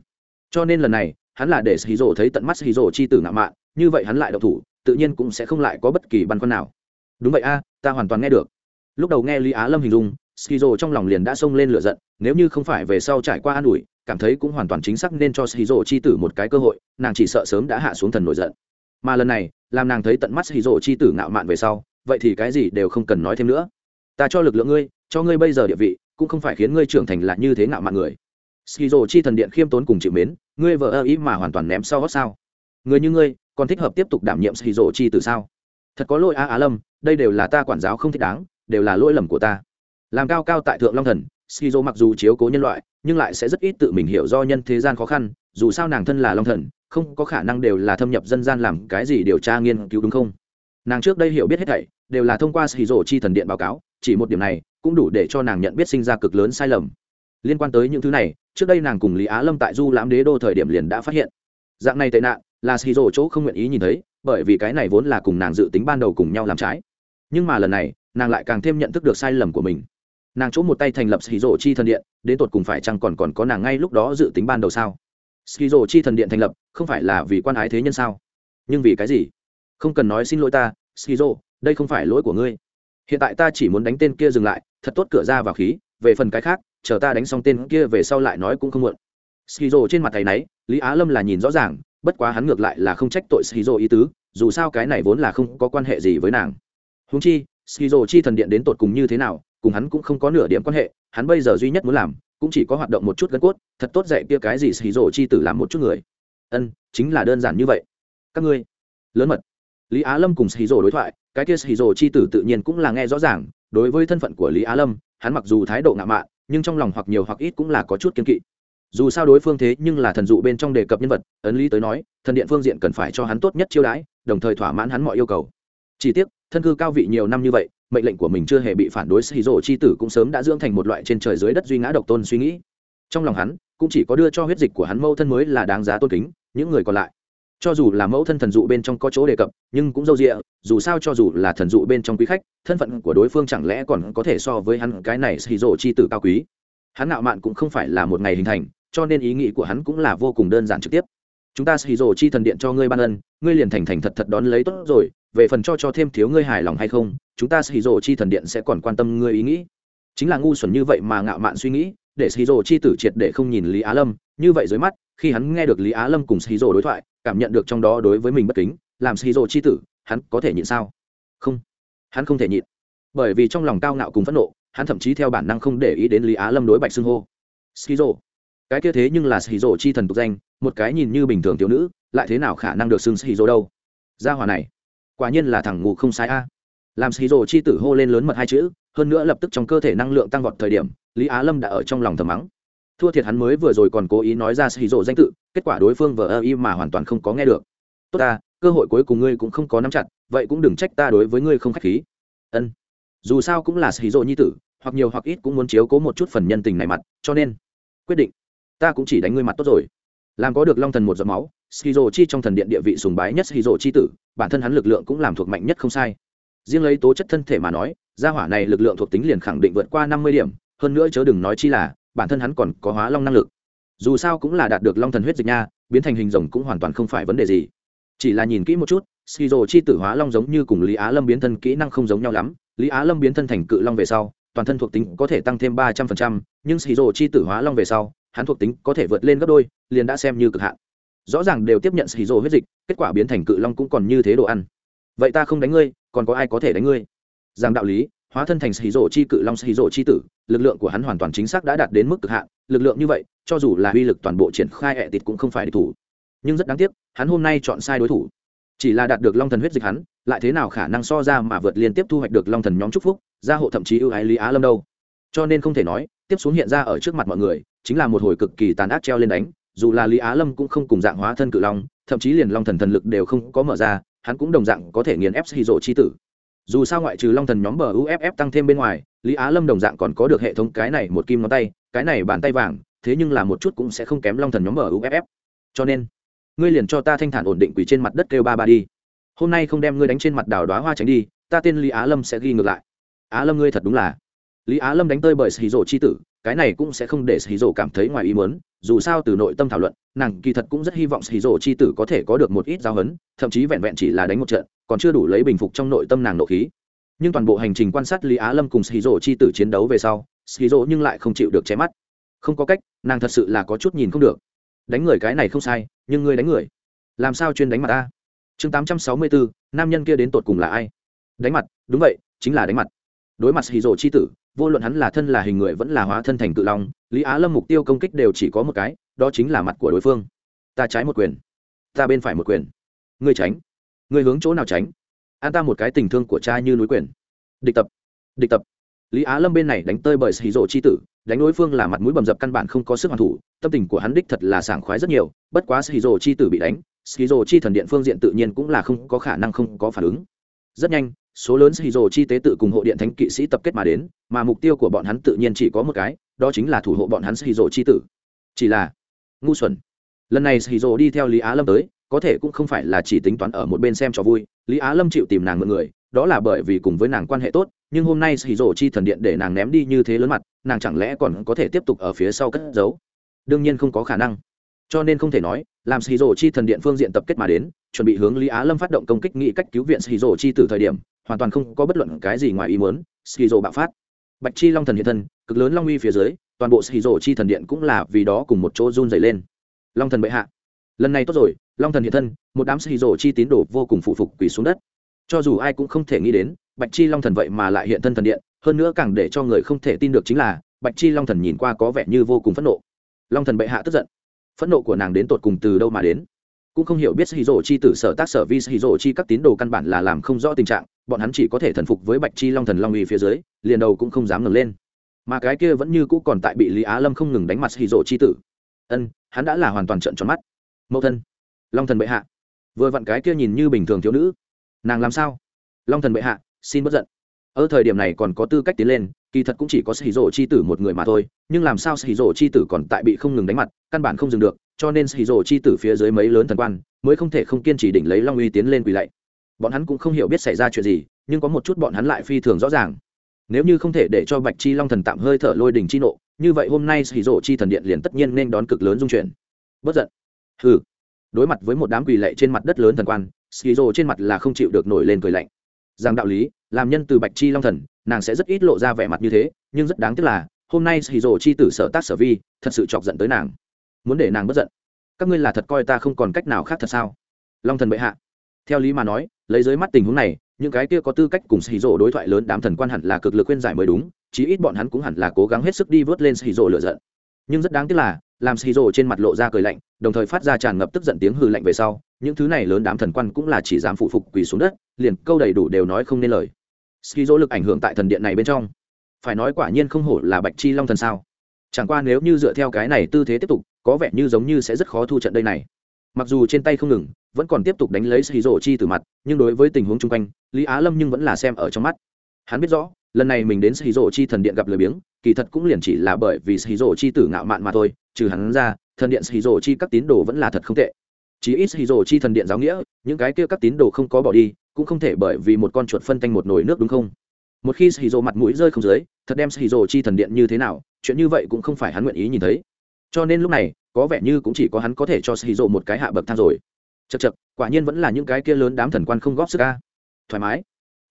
Cho nên lần này, hắn là để shizu thấy tận mắt shizu chi tử ngạo mạn, như vậy hắn lại độc thủ tự nhiên cũng sẽ không lại có bất kỳ băn khoăn nào. Đúng vậy a, ta hoàn toàn nghe được. Lúc đầu nghe lý á lâm hình dung, skizo trong lòng liền đã xông lên lửa giận, nếu như không phải về sau trải qua an ủi, cảm thấy cũng hoàn toàn chính xác nên cho skizo chi tử một cái cơ hội, nàng chỉ sợ sớm đã hạ xuống thần nổi giận. Mà lần này, làm nàng thấy tận mắt skizo chi tử ngạo mạn về sau, vậy thì cái gì đều không cần nói thêm nữa. Ta cho lực lượng ngươi, cho ngươi bây giờ địa vị, cũng không phải khiến ngươi trưởng thành là như thế ngạo mạn người. Skizo chi thần điện khiêm tốn cùng chịu mến, ngươi vợ ơ ý mà hoàn toàn ném sau gót sao. Người như ngươi còn thích hợp tiếp tục đảm nhiệm skizo chi từ sao? Thật có lỗi a á lâm, đây đều là ta quản giáo không thích đáng, đều là lỗi lầm của ta. Làm cao cao tại thượng long thần skizo mặc dù chiếu cố nhân loại, nhưng lại sẽ rất ít tự mình hiểu do nhân thế gian khó khăn, dù sao nàng thân là long thần, không có khả năng đều là thâm nhập dân gian làm cái gì điều tra nghiên cứu đúng không? Nàng trước đây hiểu biết hết thảy, đều là thông qua skizo chi thần điện báo cáo, chỉ một điểm này, cũng đủ để cho nàng nhận biết sinh ra cực lớn sai lầm. Liên quan tới những thứ này, trước đây nàng cùng lý á lâm tại du lãm đế đô thời điểm liền đã phát hiện. Dạng này tệ nạn là skizo chỗ không nguyện ý nhìn thấy, bởi vì cái này vốn là cùng nàng dự tính ban đầu cùng nhau làm trái. Nhưng mà lần này, nàng lại càng thêm nhận thức được sai lầm của mình. Nàng chỗ một tay thành lập skizo chi thần điện, đến tột cùng phải chăng còn còn có nàng ngay lúc đó dự tính ban đầu sao? Skizo chi thần điện thành lập, không phải là vì quan ái thế nhân sao? Nhưng vì cái gì? Không cần nói xin lỗi ta skizo đây không phải lỗi của ngươi. Hiện tại ta chỉ muốn đánh tên kia dừng lại, thật tốt cửa ra vào khí, về phần cái khác, chờ ta đánh xong tên kia về sau lại nói cũng không muộn. Skizo trên mặt thầy náy, lý á lâm là nhìn rõ ràng bất quá hắn ngược lại là không trách tội skizo ý tứ, dù sao cái này vốn là không có quan hệ gì với nàng. Húng chi, skizo chi thần điện đến tột cùng như thế nào, cùng hắn cũng không có nửa điểm quan hệ, hắn bây giờ duy nhất muốn làm, cũng chỉ có hoạt động một chút gân cốt, thật tốt dạy kia cái gì skizo chi tử làm một chút người. Ân, chính là đơn giản như vậy. Các ngươi, lớn mật. Lý á lâm cùng skizo đối thoại, cái kia skizo chi tử tự nhiên cũng là nghe rõ ràng, đối với thân phận của lý á lâm, hắn mặc dù thái độ ngạo mạn, nhưng trong lòng hoặc nhiều hoặc ít cũng là có chút kiên kỵ dù sao đối phương thế nhưng là thần dụ bên trong đề cập nhân vật, ấn lý tới nói, thần điện phương diện cần phải cho hắn tốt nhất chiêu đãi, đồng thời thỏa mãn hắn mọi yêu cầu. Chỉ tiếc, thân cư cao vị nhiều năm như vậy, mệnh lệnh của mình chưa hề bị phản đối xì rổ chi tử cũng sớm đã dưỡng thành một loại trên trời dưới đất duy ngã độc tôn suy nghĩ. Trong lòng hắn, cũng chỉ có đưa cho huyết dịch của hắn mẫu thân mới là đáng giá tôn kính, những người còn lại. Cho dù là mẫu thân thần dụ bên trong có chỗ đề cập, nhưng cũng dâu dịa, dù sao cho dù là thần dụ bên trong quý khách, thân phận của đối phương chẳng lẽ còn có thể so với hắn cái này xì rổ chi tử cao quý. Hắn ngạo mạn cũng không phải là một ngày hình thành cho nên ý nghĩ của hắn cũng là vô cùng đơn giản trực tiếp. Chúng ta xì chi thần điện cho ngươi ban ân, ngươi liền thành thành thật thật đón lấy tốt rồi, về phần cho cho thêm thiếu ngươi hài lòng hay không, chúng ta xì chi thần điện sẽ còn quan tâm ngươi ý nghĩ. Chính là ngu xuẩn như vậy mà ngạo mạn suy nghĩ, để xì chi tử triệt để không nhìn lý á lâm. Như vậy dưới mắt, khi hắn nghe được lý á lâm cùng xì đối thoại, cảm nhận được trong đó đối với mình bất kính, làm xì chi tử, hắn có thể nhịn sao? Không. Hắn không thể nhịn. Bởi vì trong lòng cao ngạo cùng phẫn nộ, hắn thậm chí theo bản năng không để ý đến lý á lâm đối bạch xưng hô. Skizo cái kia thế nhưng là skizo chi thần tục danh, một cái nhìn như bình thường thiếu nữ, lại thế nào khả năng được xưng skizo đâu? Gia hòa này, quả nhiên là thằng ngủ không sai a. Làm skizo chi tử hô lên lớn mật hai chữ, hơn nữa lập tức trong cơ thể năng lượng tăng vọt thời điểm, lý á lâm đã ở trong lòng thầm mắng. Thua thiệt hắn mới vừa rồi còn cố ý nói ra skizo danh tự, kết quả đối phương vờ ơ y mà hoàn toàn không có nghe được. Tốt ta, cơ hội cuối cùng ngươi cũng không có nắm chặt, vậy cũng đừng trách ta đối với ngươi không khách khí. Ân. Dù sao cũng là skizo nhi tử, hoặc nhiều hoặc ít cũng muốn chiếu cố một chút phần nhân tình này mặt, cho nên quyết định ta cũng chỉ đánh ngươi mặt tốt rồi. Làm có được long thần một giọt máu, skizo chi trong thần điện địa vị sùng bái nhất skizo chi tử, bản thân hắn lực lượng cũng làm thuộc mạnh nhất không sai. Riêng lấy tố chất thân thể mà nói, gia hỏa này lực lượng thuộc tính liền khẳng định vượt qua năm mươi điểm, hơn nữa chớ đừng nói chi là, bản thân hắn còn có hóa long năng lực. Dù sao cũng là đạt được long thần huyết dịch nha, biến thành hình rồng cũng hoàn toàn không phải vấn đề gì. Chỉ là nhìn kỹ một chút, skizo chi tử hóa long giống như cùng lý á lâm biến thân kỹ năng không giống nhau lắm. Lý á lâm biến thân thành cự long về sau, toàn thân thuộc tính có thể tăng thêm ba trăm phần trăm, nhưng xì chi tử hóa long về sau hắn thuộc tính có thể vượt lên gấp đôi, liền đã xem như cực hạn. Rõ ràng đều tiếp nhận xì rồ huyết dịch, kết quả biến thành cự long cũng còn như thế đồ ăn. Vậy ta không đánh ngươi, còn có ai có thể đánh ngươi? Rằng đạo lý, hóa thân thành xì rổ chi cự long xì rổ chi tử, lực lượng của hắn hoàn toàn chính xác đã đạt đến mức cực hạn, lực lượng như vậy, cho dù là uy lực toàn bộ triển khai hẹ tịt cũng không phải địch thủ. Nhưng rất đáng tiếc, hắn hôm nay chọn sai đối thủ. Chỉ là đạt được long thần huyết dịch hắn, lại thế nào khả năng so ra mà vượt liên tiếp thu hoạch được long thần nhóm c phúc, gia hộ thậm chí ưu ái lý á lâm đâu? Cho nên không thể nói, tiếp xuống hiện ra ở trước mặt mọi người chính là một hồi cực kỳ tàn ác treo lên đánh, dù là lý á lâm cũng không cùng dạng hóa thân cự long, thậm chí liền long thần thần lực đều không có mở ra, hắn cũng đồng dạng có thể nghiền ép xì rộ chi tử. Dù sao ngoại trừ long thần nhóm bờ uff tăng thêm bên ngoài, lý á lâm đồng dạng còn có được hệ thống cái này một kim ngón tay, cái này bàn tay vàng, thế nhưng là một chút cũng sẽ không kém long thần nhóm bờ uff cho nên, ngươi liền cho ta thanh thản ổn định quỷ trên mặt đất kêu ba ba đi. Hôm nay không đem ngươi đánh trên mặt đào đoá hoa tránh đi, ta tên lý á lâm sẽ ghi ngược lại. Á lâm ngươi thật đúng là. Lý á lâm đánh tơi bởi xì rộ chi tử cái này cũng sẽ không để sĩ cảm thấy ngoài ý muốn, dù sao từ nội tâm thảo luận, nàng kỳ thật cũng rất hy vọng sĩ chi c h i tử có thể có được một ít giao hấn, thậm chí vẹn vẹn chỉ là đánh một trận, còn chưa đủ lấy bình phục trong nội tâm nàng nộ khí. Nhưng toàn bộ hành trình quan sát lý á lâm cùng sĩ chi c h i tử chiến đấu về sau sĩ nhưng lại không chịu được chém mắt. Không có cách, nàng thật sự là có chút nhìn không được. Đánh người cái này không sai, nhưng ngươi đánh người. Làm sao chuyên đánh mặt ta? Chương tám trăm sáu mươi bốn nam nhân kia đến tột cùng là ai? Đánh mặt, đúng vậy, chính là đánh mặt. Đối mặt hì rồ c h i tử vô luận hắn là thân là hình người vẫn là hóa thân thành cự long, lý á lâm mục tiêu công kích đều chỉ có một cái, đó chính là mặt của đối phương. Ta trái một quyền, ta bên phải một quyền. Ngươi tránh, ngươi hướng chỗ nào tránh? An ta một cái tình thương của cha như núi quyền. Địch tập địch tập. Lý á lâm bên này đánh tơi bởi xì rộ c h i tử, đánh đối phương là mặt mũi bầm dập căn bản không có sức hoàn thủ, tâm tình của hắn đích thật là sảng khoái rất nhiều, bất quá hì rồ chi tử bị đánh hì rồ chi thần điện phương diện tự nhiên cũng là không có khả năng không có phản ứng rất nhanh, số lớn xì rồ chi tế tự cùng hộ điện thánh kỵ sĩ tập kết mà đến, mà mục tiêu của bọn hắn tự nhiên chỉ có một cái, đó chính là thủ hộ bọn hắn xì rồ chi tử. Chỉ là ngu xuẩn. Lần này xì rồ đi theo lý á lâm tới, có thể cũng không phải là chỉ tính toán ở một bên xem cho vui, lý á lâm chịu tìm nàng mượn người, đó là bởi vì cùng với nàng quan hệ tốt, nhưng hôm nay xì rồ chi thần điện để nàng ném đi như thế lớn mặt, nàng chẳng lẽ còn có thể tiếp tục ở phía sau cất giấu? Đương nhiên không có khả năng cho nên không thể nói, làm xì rổ chi thần điện phương diện tập kết mà đến, chuẩn bị hướng lý á lâm phát động công kích nghị cách cứu viện xì rổ chi từ thời điểm, hoàn toàn không có bất luận cái gì ngoài ý muốn skizo bạo phát. Bạch chi long thần hiện thân, cực lớn long uy phía dưới, toàn bộ skizo chi thần điện cũng là vì đó cùng một chỗ run dày lên. Long thần bệ hạ. Lần này tốt rồi, long thần hiện thân, một đám skizo chi tín đồ vô cùng phụ phục quỳ xuống đất. Cho dù ai cũng không thể nghĩ đến, bạch chi long thần vậy mà lại hiện thân thần điện, hơn nữa càng để cho người không thể tin được chính là, bạch chi long thần nhìn qua có vẻ như vô cùng phẫn nộ. Long thần bệ hạ tức giận phẫn nộ của nàng đến tột cùng từ đâu mà đến. Cũng không hiểu biết hì chi tử sở tác sở vi hì chi các tín đồ căn bản là làm không rõ tình trạng, bọn hắn chỉ có thể thần phục với bạch chi long thần long uy phía dưới, liền đầu cũng không dám ngẩng lên. Mà cái kia vẫn như cũ còn tại bị lý á lâm không ngừng đánh mặt hì chi tử. Ân, hắn đã là hoàn toàn trận tròn mắt. Mẫu thân, long thần bệ hạ. Vừa vặn cái kia nhìn như bình thường thiếu nữ. Nàng làm sao? Long thần bệ hạ, xin bất giận ở thời điểm này còn có tư cách tiến lên, kỳ thật cũng chỉ có sĩ rổ chi tử một người mà thôi, nhưng làm sao sĩ rổ chi tử còn tại bị không ngừng đánh mặt, căn bản không dừng được, cho nên sĩ rổ chi tử phía dưới mấy lớn thần quan, mới không thể không kiên trì đỉnh lấy long uy tiến lên quỳ lạy. Bọn hắn cũng không hiểu biết xảy ra chuyện gì, nhưng có một chút bọn hắn lại phi thường rõ ràng. Nếu như không thể để cho bạch chi long thần tạm hơi thở lôi đỉnh chi nộ, như vậy hôm nay sĩ rổ chi thần điện liền tất nhiên nên đón cực lớn dung chuyển. Bất giận. Hừ. Đối mặt với một đám quỳ lạy trên mặt đất lớn thần quan sĩ rổ trên mặt là không chịu được nổi lên cười lạnh. Rằng đạo lý làm nhân từ bạch chi long thần, nàng sẽ rất ít lộ ra vẻ mặt như thế, nhưng rất đáng tiếc là, hôm nay hì rồ chi tử sở tác sở vi, thật sự chọc giận tới nàng. Muốn để nàng bất giận. Các ngươi là thật coi ta không còn cách nào khác thật sao? Long thần bệ hạ. Theo lý mà nói, lấy dưới mắt tình huống này, những cái kia có tư cách cùng hì rồ đối thoại lớn đám thần quan hẳn là cực lực khuyên giải mới đúng, chí ít bọn hắn cũng hẳn là cố gắng hết sức đi vớt lên hì rồ lựa giận. Nhưng rất đáng tiếc là, làm hì rồ trên mặt lộ ra cười lạnh, đồng thời phát ra tràn ngập tức giận tiếng hư lạnh về sau, những thứ này lớn đám thần quan cũng là chỉ dám phụ phục quỳ xuống đất, liền câu đầy đủ đều nói không nên lời ski dỗ lực ảnh hưởng tại thần điện này bên trong. Phải nói quả nhiên không hổ là bạch chi long thần sao. Chẳng qua nếu như dựa theo cái này tư thế tiếp tục, có vẻ như giống như sẽ rất khó thu trận đây này. Mặc dù trên tay không ngừng, vẫn còn tiếp tục đánh lấy ski dỗ chi từ mặt, nhưng đối với tình huống chung quanh, lý á lâm nhưng vẫn là xem ở trong mắt. Hắn biết rõ, lần này mình đến ski dỗ chi thần điện gặp lời biếng, kỳ thật cũng liền chỉ là bởi vì ski dỗ chi tử ngạo mạn mà thôi, trừ hắn ra, thần điện ski dỗ chi các tín đồ vẫn là thật không tệ. Chỉ ít ski dỗ chi thần điện giáo nghĩa, những cái kia các tín đồ không có bỏ đi cũng không thể bởi vì một con chuột phân tanh một nồi nước đúng không? Một khi shizu mặt mũi rơi không dưới, thật đem shizu chi thần điện như thế nào, chuyện như vậy cũng không phải hắn nguyện ý nhìn thấy. Cho nên lúc này, có vẻ như cũng chỉ có hắn có thể cho shizu một cái hạ bậc thang rồi. Chật chật quả nhiên vẫn là những cái kia lớn đám thần quan không góp sức ca thoải mái.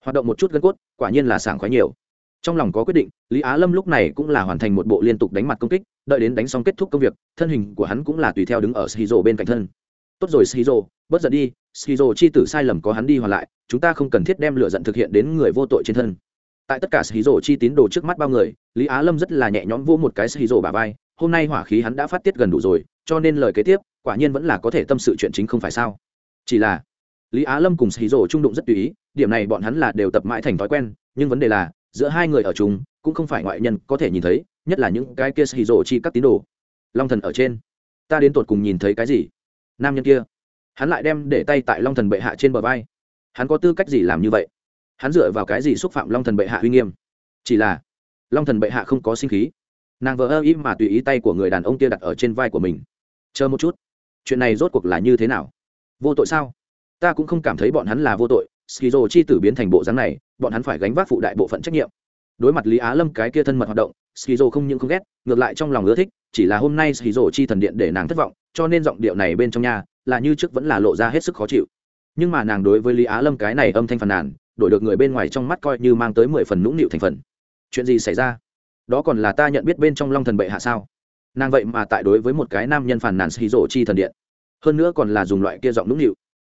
Hoạt động một chút gân cốt, quả nhiên là sảng khoái nhiều. Trong lòng có quyết định, lý á lâm lúc này cũng là hoàn thành một bộ liên tục đánh mặt công kích, đợi đến đánh xong kết thúc công việc, thân hình của hắn cũng là tùy theo đứng ở shizu bên cạnh thân tốt rồi, shizu bất giận đi. Skizo chi tử sai lầm có hắn đi hoàn lại, chúng ta không cần thiết đem lựa giận thực hiện đến người vô tội trên thân. Tại tất cả skizo chi tín đồ trước mắt bao người, lý á lâm rất là nhẹ nhõm vô một cái shizu bà vai. Hôm nay hỏa khí hắn đã phát tiết gần đủ rồi, cho nên lời kế tiếp, quả nhiên vẫn là có thể tâm sự chuyện chính không phải sao. Chỉ là, lý á lâm cùng shizu trung đụng rất tùy ý, điểm này bọn hắn là đều tập mãi thành thói quen, nhưng vấn đề là, giữa hai người ở chung, cũng không phải ngoại nhân có thể nhìn thấy, nhất là những cái kia xì chi các tín đồ. Long thần ở trên. Ta đến tột cùng nhìn thấy cái gì? Nam nhân kia. Hắn lại đem để tay tại long thần bệ hạ trên bờ vai. Hắn có tư cách gì làm như vậy? Hắn dựa vào cái gì xúc phạm long thần bệ hạ uy nghiêm? Chỉ là, long thần bệ hạ không có sinh khí. Nàng vỡ ơ ý mà tùy ý tay của người đàn ông kia đặt ở trên vai của mình. Chờ một chút. Chuyện này rốt cuộc là như thế nào? Vô tội sao? Ta cũng không cảm thấy bọn hắn là vô tội. Skizo chi tử biến thành bộ dáng này, bọn hắn phải gánh vác phụ đại bộ phận trách nhiệm. Đối mặt lý á lâm cái kia thân mật hoạt động, skizo không những không ghét, ngược lại trong lòng ưa thích, chỉ là hôm nay skizo chi thần điện để nàng thất vọng cho nên giọng điệu này bên trong nhà là như trước vẫn là lộ ra hết sức khó chịu. Nhưng mà nàng đối với lý á lâm cái này âm thanh phàn nàn, đổi được người bên ngoài trong mắt coi như mang tới mười phần nũng nịu thành phần. Chuyện gì xảy ra? Đó còn là ta nhận biết bên trong long thần bệ hạ sao? Nàng vậy mà tại đối với một cái nam nhân phàn nàn xì rộ chi thần điện. Hơn nữa còn là dùng loại kia giọng nũng nịu.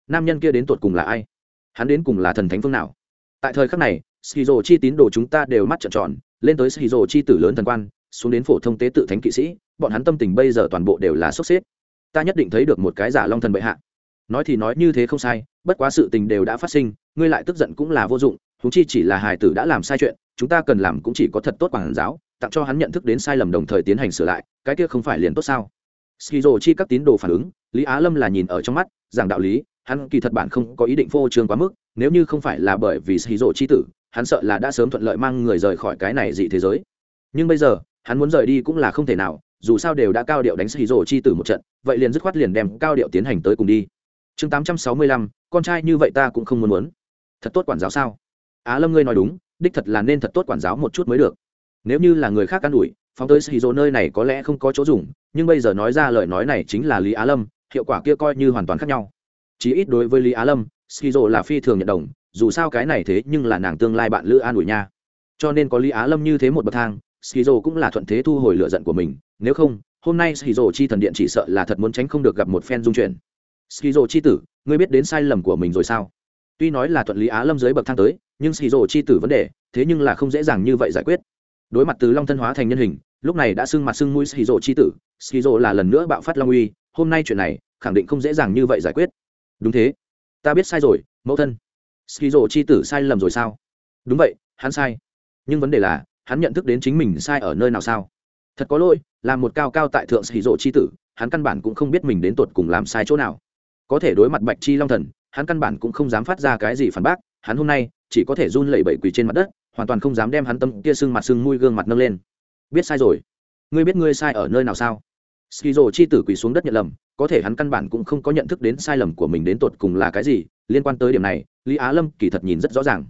Nam nhân kia đến tột cùng là ai? Hắn đến cùng là thần thánh phương nào? Tại thời khắc này xì rộ chi tín đồ chúng ta đều mắt trợn tròn, lên tới xì rộ chi tử lớn thần quan, xuống đến phổ thông tế tự thánh kỵ sĩ, bọn hắn tâm tình bây giờ toàn bộ đều là sốc xếp ta nhất định thấy được một cái giả long thần bệ hạ. Nói thì nói như thế không sai, bất quá sự tình đều đã phát sinh, ngươi lại tức giận cũng là vô dụng húng chi chỉ là hài tử đã làm sai chuyện, chúng ta cần làm cũng chỉ có thật tốt quản giáo, tặng cho hắn nhận thức đến sai lầm đồng thời tiến hành sửa lại, cái kia không phải liền tốt sao? Skizo chi các tín đồ phản ứng, lý á lâm là nhìn ở trong mắt, giảng đạo lý, hắn kỳ thật bản không có ý định phô trương quá mức, nếu như không phải là bởi vì skizo chi tử, hắn sợ là đã sớm thuận lợi mang người rời khỏi cái này dị thế giới. Nhưng bây giờ, hắn muốn rời đi cũng là không thể nào dù sao đều đã cao điệu đánh skizo chi tử một trận, vậy liền dứt khoát liền đem cao điệu tiến hành tới cùng đi. Chương tám trăm sáu mươi lăm, con trai như vậy ta cũng không muốn muốn. Thật tốt quản giáo sao? Á lâm ngươi nói đúng, đích thật là nên thật tốt quản giáo một chút mới được. Nếu như là người khác can đuổi phóng tới shizu nơi này có lẽ không có chỗ dùng, nhưng bây giờ nói ra lời nói này chính là lý á lâm, hiệu quả kia coi như hoàn toàn khác nhau. Chí ít đối với lý á lâm shizu là phi thường nhận đồng, dù sao cái này thế nhưng là nàng tương lai bạn lữ an ủi nha. Cho nên có lý á lâm như thế một bậc thang shizu cũng là thuận thế thu hồi lựa giận của mình, nếu không, hôm nay shizu chi thần điện chỉ sợ là thật muốn tránh không được gặp một phen dung chuyển. Shizu chi tử, ngươi biết đến sai lầm của mình rồi sao? Tuy nói là thuận lý á lâm dưới bậc thang tới, nhưng shizu chi tử vấn đề, thế nhưng là không dễ dàng như vậy giải quyết. Đối mặt từ long thân hóa thành nhân hình, lúc này đã sưng mặt sưng mũi shizu chi tử shizu là lần nữa bạo phát long uy, hôm nay chuyện này, khẳng định không dễ dàng như vậy giải quyết. Đúng thế. Ta biết sai rồi, mẫu thân. Shizu chi tử sai lầm rồi sao? Đúng vậy, hắn sai. Nhưng vấn đề là hắn nhận thức đến chính mình sai ở nơi nào sao? Thật có lỗi, là một cao cao tại thượng sĩ rỗ chi tử, hắn căn bản cũng không biết mình đến tột cùng làm sai chỗ nào. Có thể đối mặt bạch chi long thần, hắn căn bản cũng không dám phát ra cái gì phản bác, hắn hôm nay chỉ có thể run lẩy bẩy quỳ trên mặt đất, hoàn toàn không dám đem hắn tâm kia sưng mặt sưng mũi gương mặt nâng lên. Biết sai rồi. Ngươi biết ngươi sai ở nơi nào sao? Skizo chi tử quỳ xuống đất nhận lầm, có thể hắn căn bản cũng không có nhận thức đến sai lầm của mình đến tột cùng là cái gì, liên quan tới điểm này, lý á lâm kỳ thật nhìn rất rõ ràng.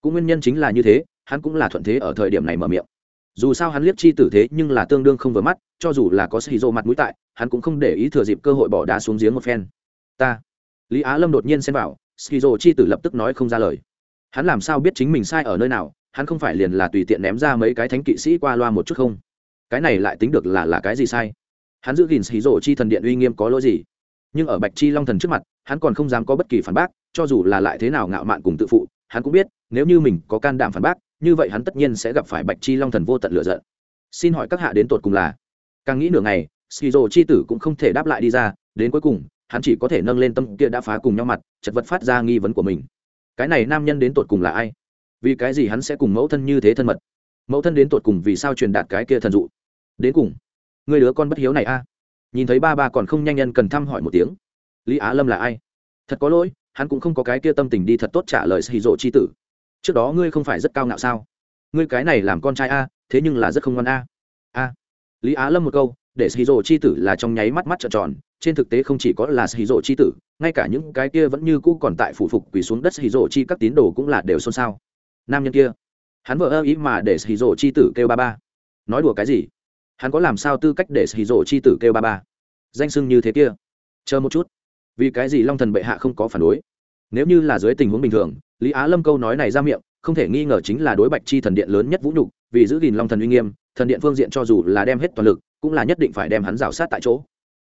Cũng nguyên nhân chính là như thế hắn cũng là thuận thế ở thời điểm này mở miệng. Dù sao hắn liếc chi tử thế nhưng là tương đương không vừa mắt, cho dù là có skizo mặt mũi tại, hắn cũng không để ý thừa dịp cơ hội bỏ đá xuống giếng một phen. Ta. Lý á lâm đột nhiên xen vào skizo chi tử lập tức nói không ra lời. Hắn làm sao biết chính mình sai ở nơi nào, hắn không phải liền là tùy tiện ném ra mấy cái thánh kỵ sĩ qua loa một chút không? Cái này lại tính được là là cái gì sai? Hắn giữ gìn xì rô chi thần điện uy nghiêm có lỗi gì? Nhưng ở bạch chi long thần trước mặt, hắn còn không dám có bất kỳ phản bác, cho dù là lại thế nào ngạo mạn cùng tự phụ, hắn cũng biết, nếu như mình có can đảm phản bác như vậy hắn tất nhiên sẽ gặp phải bạch chi long thần vô tận lựa giận. Xin hỏi các hạ đến tột cùng là? Càng nghĩ nửa ngày, skizo chi tử cũng không thể đáp lại đi ra, đến cuối cùng, hắn chỉ có thể nâng lên tâm kia đã phá cùng nhau mặt, chật vật phát ra nghi vấn của mình. Cái này nam nhân đến tột cùng là ai? Vì cái gì hắn sẽ cùng mẫu thân như thế thân mật? Mẫu thân đến tột cùng vì sao truyền đạt cái kia thần dụ? Đến cùng, người đứa con bất hiếu này a? Nhìn thấy ba ba còn không nhanh nhân cần thăm hỏi một tiếng. Lý á lâm là ai? Thật có lỗi, hắn cũng không có cái kia tâm tình đi thật tốt trả lời xì rộ c h i tử trước đó ngươi không phải rất cao ngạo sao? Ngươi cái này làm con trai a, thế nhưng là rất không ngoan a. A. Lý á lâm một câu, để xì rộ c h i tử là trong nháy mắt mắt trợn tròn, trên thực tế không chỉ có là xì rộ c h i tử, ngay cả những cái kia vẫn như cũ còn tại phủ phục quỳ xuống đất xì rộ chi các tín đồ cũng là đều xôn xao. Nam nhân kia, hắn vợ ơ ý mà để hì rỗ chi tử kêu ba ba. Nói đùa cái gì? Hắn có làm sao tư cách để hì rỗ chi tử kêu ba ba? Danh sưng như thế kia. Chờ một chút. Vì cái gì long thần bệ hạ không có phản đối? Nếu như là dưới tình huống bình thường lý á lâm câu nói này ra miệng, không thể nghi ngờ chính là đối bạch chi thần điện lớn nhất vũ nhục, vì giữ gìn long thần uy nghiêm, thần điện phương diện cho dù là đem hết toàn lực, cũng là nhất định phải đem hắn rào sát tại chỗ.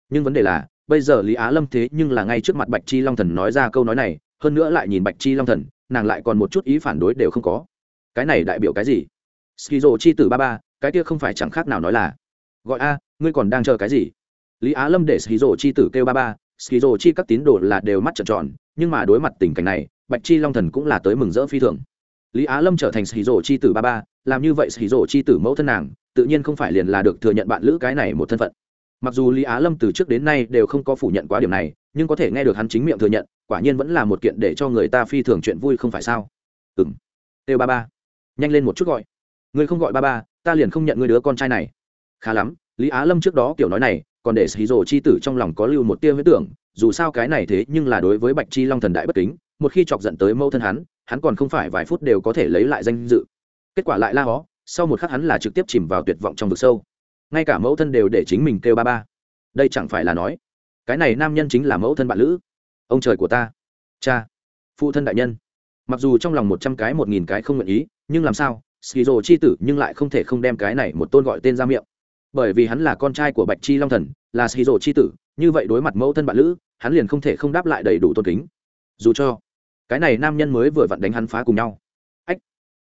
Nhưng vấn đề là, bây giờ lý á lâm thế nhưng là ngay trước mặt bạch chi long thần nói ra câu nói này, hơn nữa lại nhìn bạch chi long thần, nàng lại còn một chút ý phản đối đều không có. Cái này đại biểu cái gì? Skizo chi tử ba ba, cái kia không phải chẳng khác nào nói là, gọi a, ngươi còn đang chờ cái gì? Lý á lâm để skizo chi tử kêu ba ba, skizo chi các tín đồ là đều mắt trợn tròn, nhưng mà đối mặt tình cảnh này bạch chi long thần cũng là tới mừng rỡ phi thường. Lý á lâm trở thành skizo chi tử ba ba, làm như vậy skizo chi tử mẫu thân nàng, tự nhiên không phải liền là được thừa nhận bạn lữ cái này một thân phận. Mặc dù lý á lâm từ trước đến nay đều không có phủ nhận quá điểm này, nhưng có thể nghe được hắn chính miệng thừa nhận, quả nhiên vẫn là một kiện để cho người ta phi thường chuyện vui không phải sao? Ừng m têu ba ba. Nhanh lên một chút gọi. Ngươi không gọi ba ba, ta liền không nhận ngươi đứa con trai này. Khá lắm, lý á lâm trước đó kiểu nói này, còn để xì rổ chi tử trong lòng có lưu một tia huyết tưởng, dù sao cái này thế nhưng là đối với bạch chi long thần đại bất kính một khi chọc giận tới mẫu thân hắn hắn còn không phải vài phút đều có thể lấy lại danh dự. Kết quả lại la hó, sau một khắc hắn là trực tiếp chìm vào tuyệt vọng trong vực sâu. Ngay cả mẫu thân đều để chính mình kêu ba ba. Đây chẳng phải là nói, cái này nam nhân chính là mẫu thân bạn lữ. Ông trời của ta. Cha. Phụ thân đại nhân. Mặc dù trong lòng một trăm cái, một nghìn cái không nguyện ý, nhưng làm sao, skizo chi tử nhưng lại không thể không đem cái này một tôn gọi tên ra miệng. Bởi vì hắn là con trai của bạch chi long thần, là skizo chi tử, như vậy đối mặt mẫu thân bạn lữ, hắn liền không thể không đáp lại đầy đủ tôn kính. Dù cho cái này nam nhân mới vừa vặn đánh hắn phá cùng nhau ách,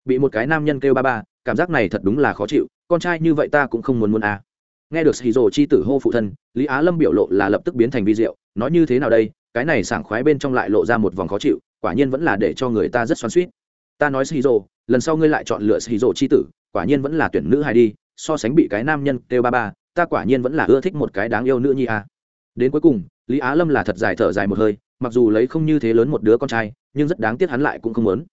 bị một cái nam nhân kêu ba ba, cảm giác này thật đúng là khó chịu, con trai như vậy ta cũng không muốn muốn à. nghe được xì rồ chi tử hô phụ thân, lý á lâm biểu lộ là lập tức biến thành vi diệu, nói như thế nào đây, cái này sảng khoái bên trong lại lộ ra một vòng khó chịu, quả nhiên vẫn là để cho người ta rất xoắn suýt ta nói xì rồ, lần sau ngươi lại chọn lựa xì rồ chi tử, quả nhiên vẫn là tuyển nữ hài đi, so sánh bị cái nam nhân kêu ba ba, ta quả nhiên vẫn là ưa thích một cái đáng yêu nữ nhi à. đến cuối cùng, lý á lâm là thật dài thở dài một hơi, mặc dù lấy không như thế lớn một đứa con trai nhưng rất đáng tiếc hắn lại cũng không muốn.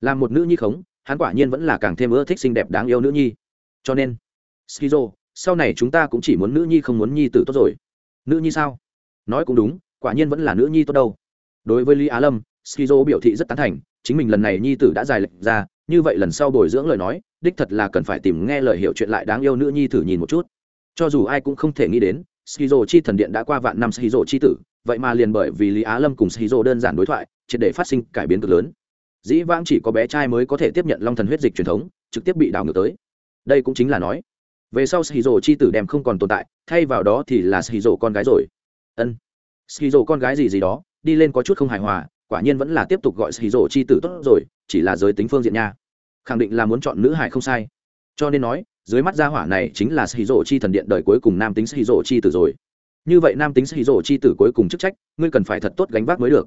Làm một nữ nhi khống, hắn quả nhiên vẫn là càng thêm ưa thích xinh đẹp đáng yêu nữ nhi. Cho nên, skizo, sau này chúng ta cũng chỉ muốn nữ nhi không muốn nhi tử tốt rồi. Nữ nhi sao? Nói cũng đúng, quả nhiên vẫn là nữ nhi tốt đâu. Đối với lý á lâm, skizo biểu thị rất tán thành, chính mình lần này nhi tử đã dài lệch ra, như vậy lần sau bồi dưỡng lời nói, đích thật là cần phải tìm nghe lời hiểu chuyện lại đáng yêu nữ nhi thử nhìn một chút. Cho dù ai cũng không thể nghĩ đến, skizo chi thần điện đã qua vạn năm skizo chi tử vậy mà liền bởi vì lý á lâm cùng skizo đơn giản đối thoại, triệt để phát sinh cải biến cực lớn. Dĩ vãng chỉ có bé trai mới có thể tiếp nhận long thần huyết dịch truyền thống, trực tiếp bị đảo ngược tới. Đây cũng chính là nói, về sau shizu chi tử đem không còn tồn tại, thay vào đó thì là shizu con gái rồi. Ân shizu con gái gì gì đó, đi lên có chút không hài hòa, quả nhiên vẫn là tiếp tục gọi shizu chi tử tốt rồi, chỉ là giới tính phương diện nha. Khẳng định là muốn chọn nữ hải không sai. Cho nên nói, dưới mắt gia hỏa này chính là shizu chi thần điện đời cuối cùng nam tính shizu chi tử rồi như vậy nam tính shizu chi tử cuối cùng chức trách, ngươi cần phải thật tốt gánh vác mới được.